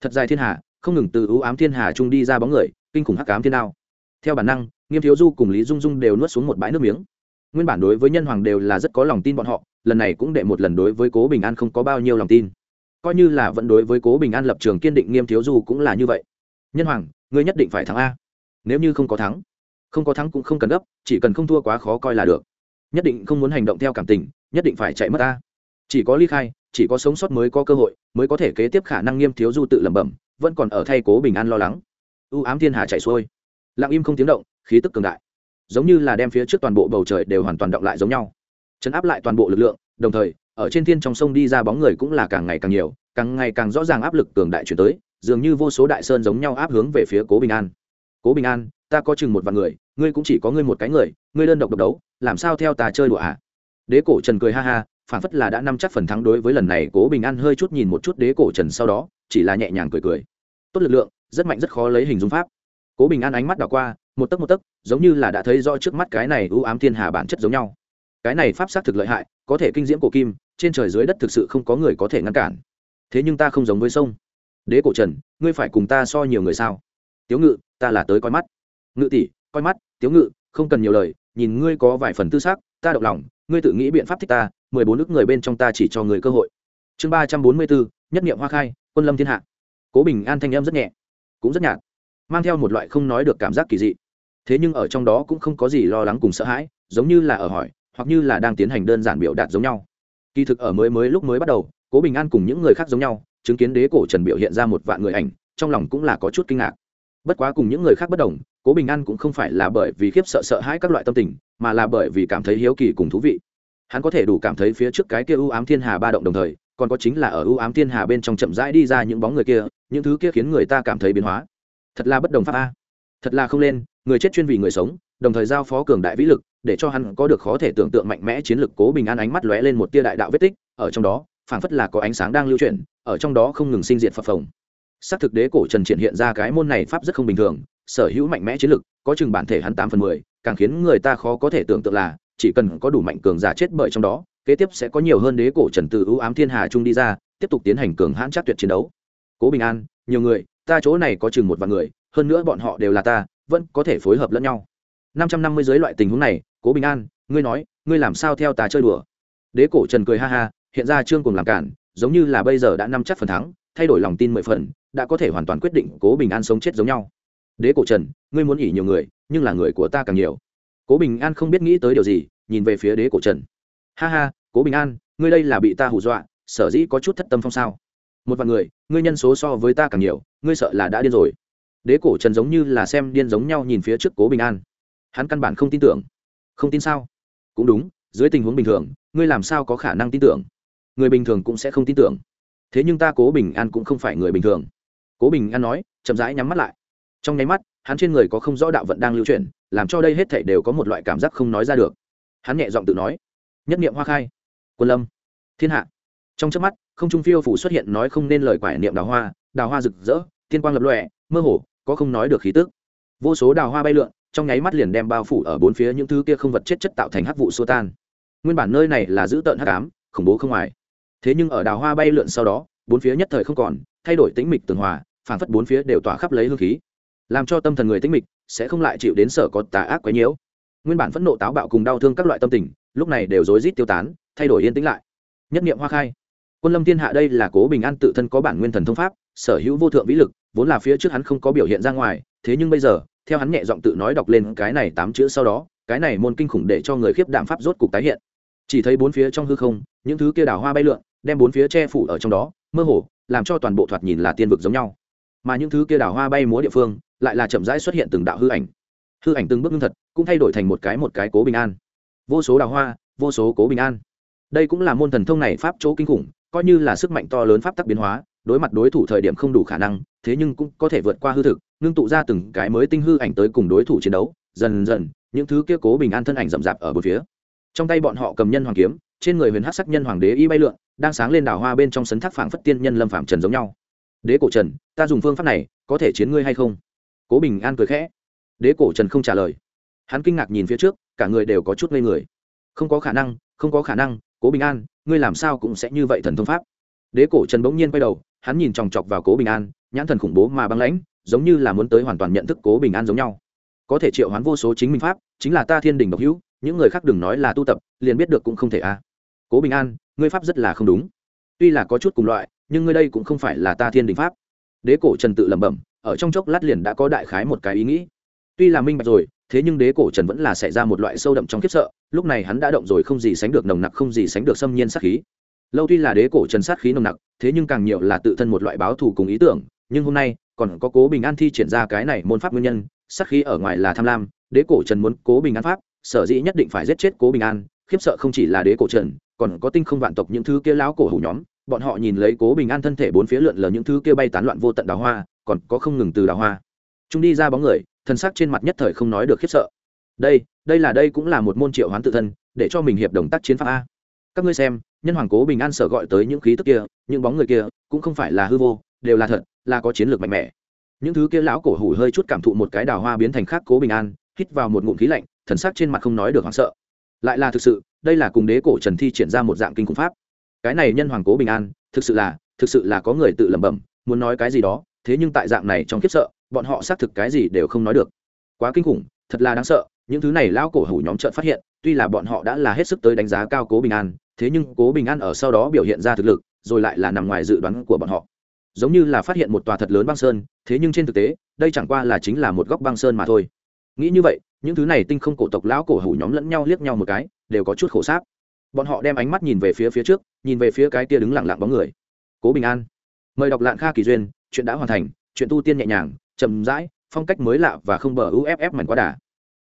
Thật dài thiên hà, không ngừng từ ưu ám thiên hà trung đi ra bóng người, kinh khủng hắc ám thiên đao. Theo bản năng nghiêm thiếu du cùng lý dung dung đều nuốt xuống một bãi nước miếng. Nguyên bản đối với nhân hoàng đều là rất có lòng tin bọn họ, lần này cũng đệ một lần đối với cố bình an không có bao nhiêu lòng tin. Coi như là vẫn đối với cố bình an lập trường kiên định, nghiêm thiếu du cũng là như vậy. Nhân hoàng, ngươi nhất định phải thắng a. Nếu như không có thắng, không có thắng cũng không cần gấp, chỉ cần không thua quá khó coi là được. Nhất định không muốn hành động theo cảm tình, nhất định phải chạy mất ta chỉ có ly khai, chỉ có sống sót mới có cơ hội, mới có thể kế tiếp khả năng nghiêm thiếu du tự lẩm bẩm, vẫn còn ở thay cố bình an lo lắng. U ám thiên hà chạy xuôi lặng im không tiếng động, khí tức cường đại. Giống như là đem phía trước toàn bộ bầu trời đều hoàn toàn động lại giống nhau. Chấn áp lại toàn bộ lực lượng, đồng thời, ở trên thiên trong sông đi ra bóng người cũng là càng ngày càng nhiều, càng ngày càng rõ ràng áp lực cường đại chuyển tới, dường như vô số đại sơn giống nhau áp hướng về phía cố bình an. Cố bình an, ta có chừng một vạn người, ngươi cũng chỉ có ngươi một cái người, ngươi đơn độc độc đấu, làm sao theo ta chơi đùa ạ à? đế cổ trần cười ha ha, phản phất là đã nắm chắc phần thắng đối với lần này cố bình an hơi chút nhìn một chút đế cổ trần sau đó, chỉ là nhẹ nhàng cười cười. Tốt lực lượng, rất mạnh, rất khó lấy hình dung pháp cố bình an ánh mắt đảo qua, một tấc một tấc, giống như là đã thấy rõ trước mắt cái này ưu ám thiên hà bản chất giống nhau. Cái này pháp xác thực lợi hại, có thể kinh diễm cổ kim, trên trời dưới đất thực sự không có người có thể ngăn cản. Thế nhưng ta không giống với sông. Đế cổ trần, ngươi phải cùng ta so nhiều người sao? Tiếu ngự, ta là tới coi mắt. Ngự tỷ, coi mắt, tiếu ngự, không cần nhiều lời, nhìn ngươi có vài phần tư xác ta động lòng, ngươi tự nghĩ biện pháp thích ta, mười bốn nước người bên trong ta chỉ cho người cơ hội. Chương ba trăm bốn mươi bốn, nhất nghiệm hoa khai, quân lâm thiên hạ. Cố bình an thanh âm rất nhẹ, cũng rất nhạt mang theo một loại không nói được cảm giác kỳ dị. Thế nhưng ở trong đó cũng không có gì lo lắng cùng sợ hãi, giống như là ở hỏi, hoặc như là đang tiến hành đơn giản biểu đạt giống nhau. Kỳ thực ở mới mới lúc mới bắt đầu, cố bình an cùng những người khác giống nhau, chứng kiến đế cổ trần biểu hiện ra một vạn người ảnh, trong lòng cũng là có chút kinh ngạc. Bất quá cùng những người khác bất đồng, cố bình an cũng không phải là bởi vì khiếp sợ sợ hãi các loại tâm tình, mà là bởi vì cảm thấy hiếu kỳ cùng thú vị. Hắn có thể đủ cảm thấy phía trước cái kia ưu ám thiên hà ba động đồng thời, còn có chính là ở ưu ám thiên hà bên trong chậm rãi đi ra những bóng người kia, những thứ kia khiến người ta cảm thấy biến hóa thật là bất đồng pháp a. Thật là không lên, người chết chuyên vì người sống, đồng thời giao phó cường đại vĩ lực, để cho hắn có được khó thể tưởng tượng mạnh mẽ chiến lực cố bình an ánh mắt lóe lên một tia đại đạo vết tích, ở trong đó, phảng phất là có ánh sáng đang lưu chuyển, ở trong đó không ngừng sinh diện phập phồng. Xác thực đế cổ trần triển hiện ra cái môn này pháp rất không bình thường, sở hữu mạnh mẽ chiến lực, có chừng bản thể hắn tám phần mười, càng khiến người ta khó có thể tưởng tượng là, chỉ cần có đủ mạnh cường giả chết bởi trong đó, kế tiếp sẽ có nhiều hơn đế cổ trần từ ưu ám thiên hà trung đi ra, tiếp tục tiến hành cường hãn chắc tuyệt chiến đấu. Cố bình an, nhiều người ta chỗ này có chừng một vài người, hơn nữa bọn họ đều là ta, vẫn có thể phối hợp lẫn nhau. Năm trăm năm mươi dưới loại tình huống này, cố bình an, ngươi nói, ngươi làm sao theo ta chơi đùa? Đế cổ trần cười ha ha, hiện ra trương cùng làm cản, giống như là bây giờ đã năm chắc phần thắng, thay đổi lòng tin mười phần, đã có thể hoàn toàn quyết định cố bình an sống chết giống nhau. Đế cổ trần, ngươi muốn nghỉ nhiều người, nhưng là người của ta càng nhiều. Cố bình an không biết nghĩ tới điều gì, nhìn về phía đế cổ trần. Ha ha, cố bình an, ngươi đây là bị ta hù dọa, sở dĩ có chút thất tâm phong sao? Một vài người, ngươi nhân số so với ta càng nhiều ngươi sợ là đã điên rồi. Đế cổ trần giống như là xem điên giống nhau nhìn phía trước cố bình an. Hắn căn bản không tin tưởng. Không tin sao? Cũng đúng, dưới tình huống bình thường, ngươi làm sao có khả năng tin tưởng? Người bình thường cũng sẽ không tin tưởng. Thế nhưng ta cố bình an cũng không phải người bình thường. Cố bình an nói, chậm rãi nhắm mắt lại. Trong nháy mắt, hắn trên người có không rõ đạo vận đang lưu chuyển, làm cho đây hết thảy đều có một loại cảm giác không nói ra được. Hắn nhẹ giọng tự nói, nhất niệm hoa khai, quân lâm, thiên hạ. Trong trước mắt, không trung phiêu phủ xuất hiện nói không nên lời quải niệm đào hoa đào hoa rực rỡ thiên quang lập lòe, mơ hồ, có không nói được khí tức. Vô số đào hoa bay lượn, trong nháy mắt liền đem bao phủ ở bốn phía những thứ kia không vật chết chất tạo thành hắc vụ xô tan. Nguyên bản nơi này là giữ tợn hắc ám, khủng bố không ngoài. Thế nhưng ở đào hoa bay lượn sau đó, bốn phía nhất thời không còn, thay đổi tĩnh mịch tường hòa phản phất bốn phía đều tỏa khắp lấy hương khí. Làm cho tâm thần người tĩnh mịch, sẽ không lại chịu đến sở có tà ác quấy nhiễu. Nguyên bản phẫn nộ táo bạo cùng đau thương các loại tâm tình, lúc này đều rối rít tiêu tán, thay đổi yên tĩnh lại. Nhất niệm hoa khai quân lâm thiên hạ đây là cố bình an tự thân có bản nguyên thần thông pháp, sở hữu vô thượng vĩ lực, vốn là phía trước hắn không có biểu hiện ra ngoài, thế nhưng bây giờ, theo hắn nhẹ giọng tự nói đọc lên cái này tám chữ sau đó, cái này môn kinh khủng để cho người khiếp đạm pháp rốt cục tái hiện. Chỉ thấy bốn phía trong hư không, những thứ kia đào hoa bay lượn, đem bốn phía che phủ ở trong đó, mơ hồ, làm cho toàn bộ thoạt nhìn là tiên vực giống nhau. Mà những thứ kia đào hoa bay múa địa phương, lại là chậm rãi xuất hiện từng đạo hư ảnh. Hư ảnh từng bước ngưng thật, cũng thay đổi thành một cái một cái cố bình an. Vô số đào hoa, vô số cố bình an đây cũng là môn thần thông này pháp chỗ kinh khủng, coi như là sức mạnh to lớn pháp tắc biến hóa, đối mặt đối thủ thời điểm không đủ khả năng, thế nhưng cũng có thể vượt qua hư thực, ngưng tụ ra từng cái mới tinh hư ảnh tới cùng đối thủ chiến đấu. Dần dần, những thứ kia cố bình an thân ảnh rậm rạp ở một phía. Trong tay bọn họ cầm nhân hoàng kiếm, trên người huyền hát sắc nhân hoàng đế y bay lượn, đang sáng lên đảo hoa bên trong sấn thác phảng phất tiên nhân lâm phạm trần giống nhau. Đế cổ trần, ta dùng phương pháp này, có thể chiến ngươi hay không? Cố bình an cười khẽ. Đế cổ trần không trả lời. Hắn kinh ngạc nhìn phía trước, cả người đều có chút ngây người. Không có khả năng, không có khả năng cố bình an, ngươi làm sao cũng sẽ như vậy thần thông pháp. Đế cổ trần bỗng nhiên quay đầu, hắn nhìn chòng chọc vào cố bình an, nhãn thần khủng bố mà băng lãnh, giống như là muốn tới hoàn toàn nhận thức cố bình an giống nhau. Có thể triệu hoán vô số chính minh pháp, chính là ta thiên đình độc hữu, những người khác đừng nói là tu tập, liền biết được cũng không thể a. Cố bình an, ngươi pháp rất là không đúng. Tuy là có chút cùng loại, nhưng ngươi đây cũng không phải là ta thiên đình pháp. Đế cổ trần tự lẩm bẩm, ở trong chốc lát liền đã có đại khái một cái ý nghĩ. Tuy là minh bạch rồi thế nhưng đế cổ trần vẫn là xảy ra một loại sâu đậm trong kiếp sợ, lúc này hắn đã động rồi không gì sánh được nồng nặc, không gì sánh được xâm nhiên sát khí. Lâu tuy là đế cổ trần sát khí nồng nặc, thế nhưng càng nhiều là tự thân một loại báo thù cùng ý tưởng, nhưng hôm nay, còn có cố bình an thi triển ra cái này môn pháp nguyên nhân, sát khí ở ngoài là tham lam, đế cổ trần muốn cố bình an pháp, sở dĩ nhất định phải giết chết cố bình an, khiếp sợ không chỉ là đế cổ trần, còn có tinh không vạn tộc những thứ kia lão cổ hủ nhóm, bọn họ nhìn lấy cố bình an thân thể bốn phía lượn lờ những thứ kia bay tán loạn vô tận đào hoa, còn có không ngừng từ đào hoa. Chúng đi ra bóng người thân sắc trên mặt nhất thời không nói được khiếp sợ. Đây đây là đây cũng là một môn triệu hoán tự thân, để cho mình hiệp đồng tác chiến pháp a. Các ngươi xem, nhân hoàng cố bình an sở gọi tới những khí tức kia, những bóng người kia, cũng không phải là hư vô, đều là thật, là có chiến lược mạnh mẽ. Những thứ kia lão cổ hủ hơi chút cảm thụ một cái đào hoa biến thành khác cố bình an, hít vào một ngụm khí lạnh, thần sắc trên mặt không nói được hoảng sợ. Lại là thực sự, đây là cùng đế cổ trần thi triển ra một dạng kinh khủng pháp. Cái này nhân hoàng cố bình an, thực sự là, thực sự là có người tự lẩm bẩm, muốn nói cái gì đó thế nhưng tại dạng này trong khiếp sợ, bọn họ xác thực cái gì đều không nói được. Quá kinh khủng, thật là đáng sợ, những thứ này lão cổ hủ nhóm trợn phát hiện, tuy là bọn họ đã là hết sức tới đánh giá cao cố bình an, thế nhưng cố bình an ở sau đó biểu hiện ra thực lực, rồi lại là nằm ngoài dự đoán của bọn họ. Giống như là phát hiện một tòa thật lớn băng sơn, thế nhưng trên thực tế, đây chẳng qua là chính là một góc băng sơn mà thôi. Nghĩ như vậy, những thứ này tinh không cổ tộc lão cổ hủ nhóm lẫn nhau liếc nhau một cái, đều có chút khổ sáp. Bọn họ đem ánh mắt nhìn về phía phía trước, nhìn về phía cái kia đứng lặng lặng bóng người. Cố bình an, mời đọc lạng kha kỳ duyên chuyện đã hoàn thành, chuyện tu tiên nhẹ nhàng, chậm rãi, phong cách mới lạ và không bờ uff mảnh quá đà.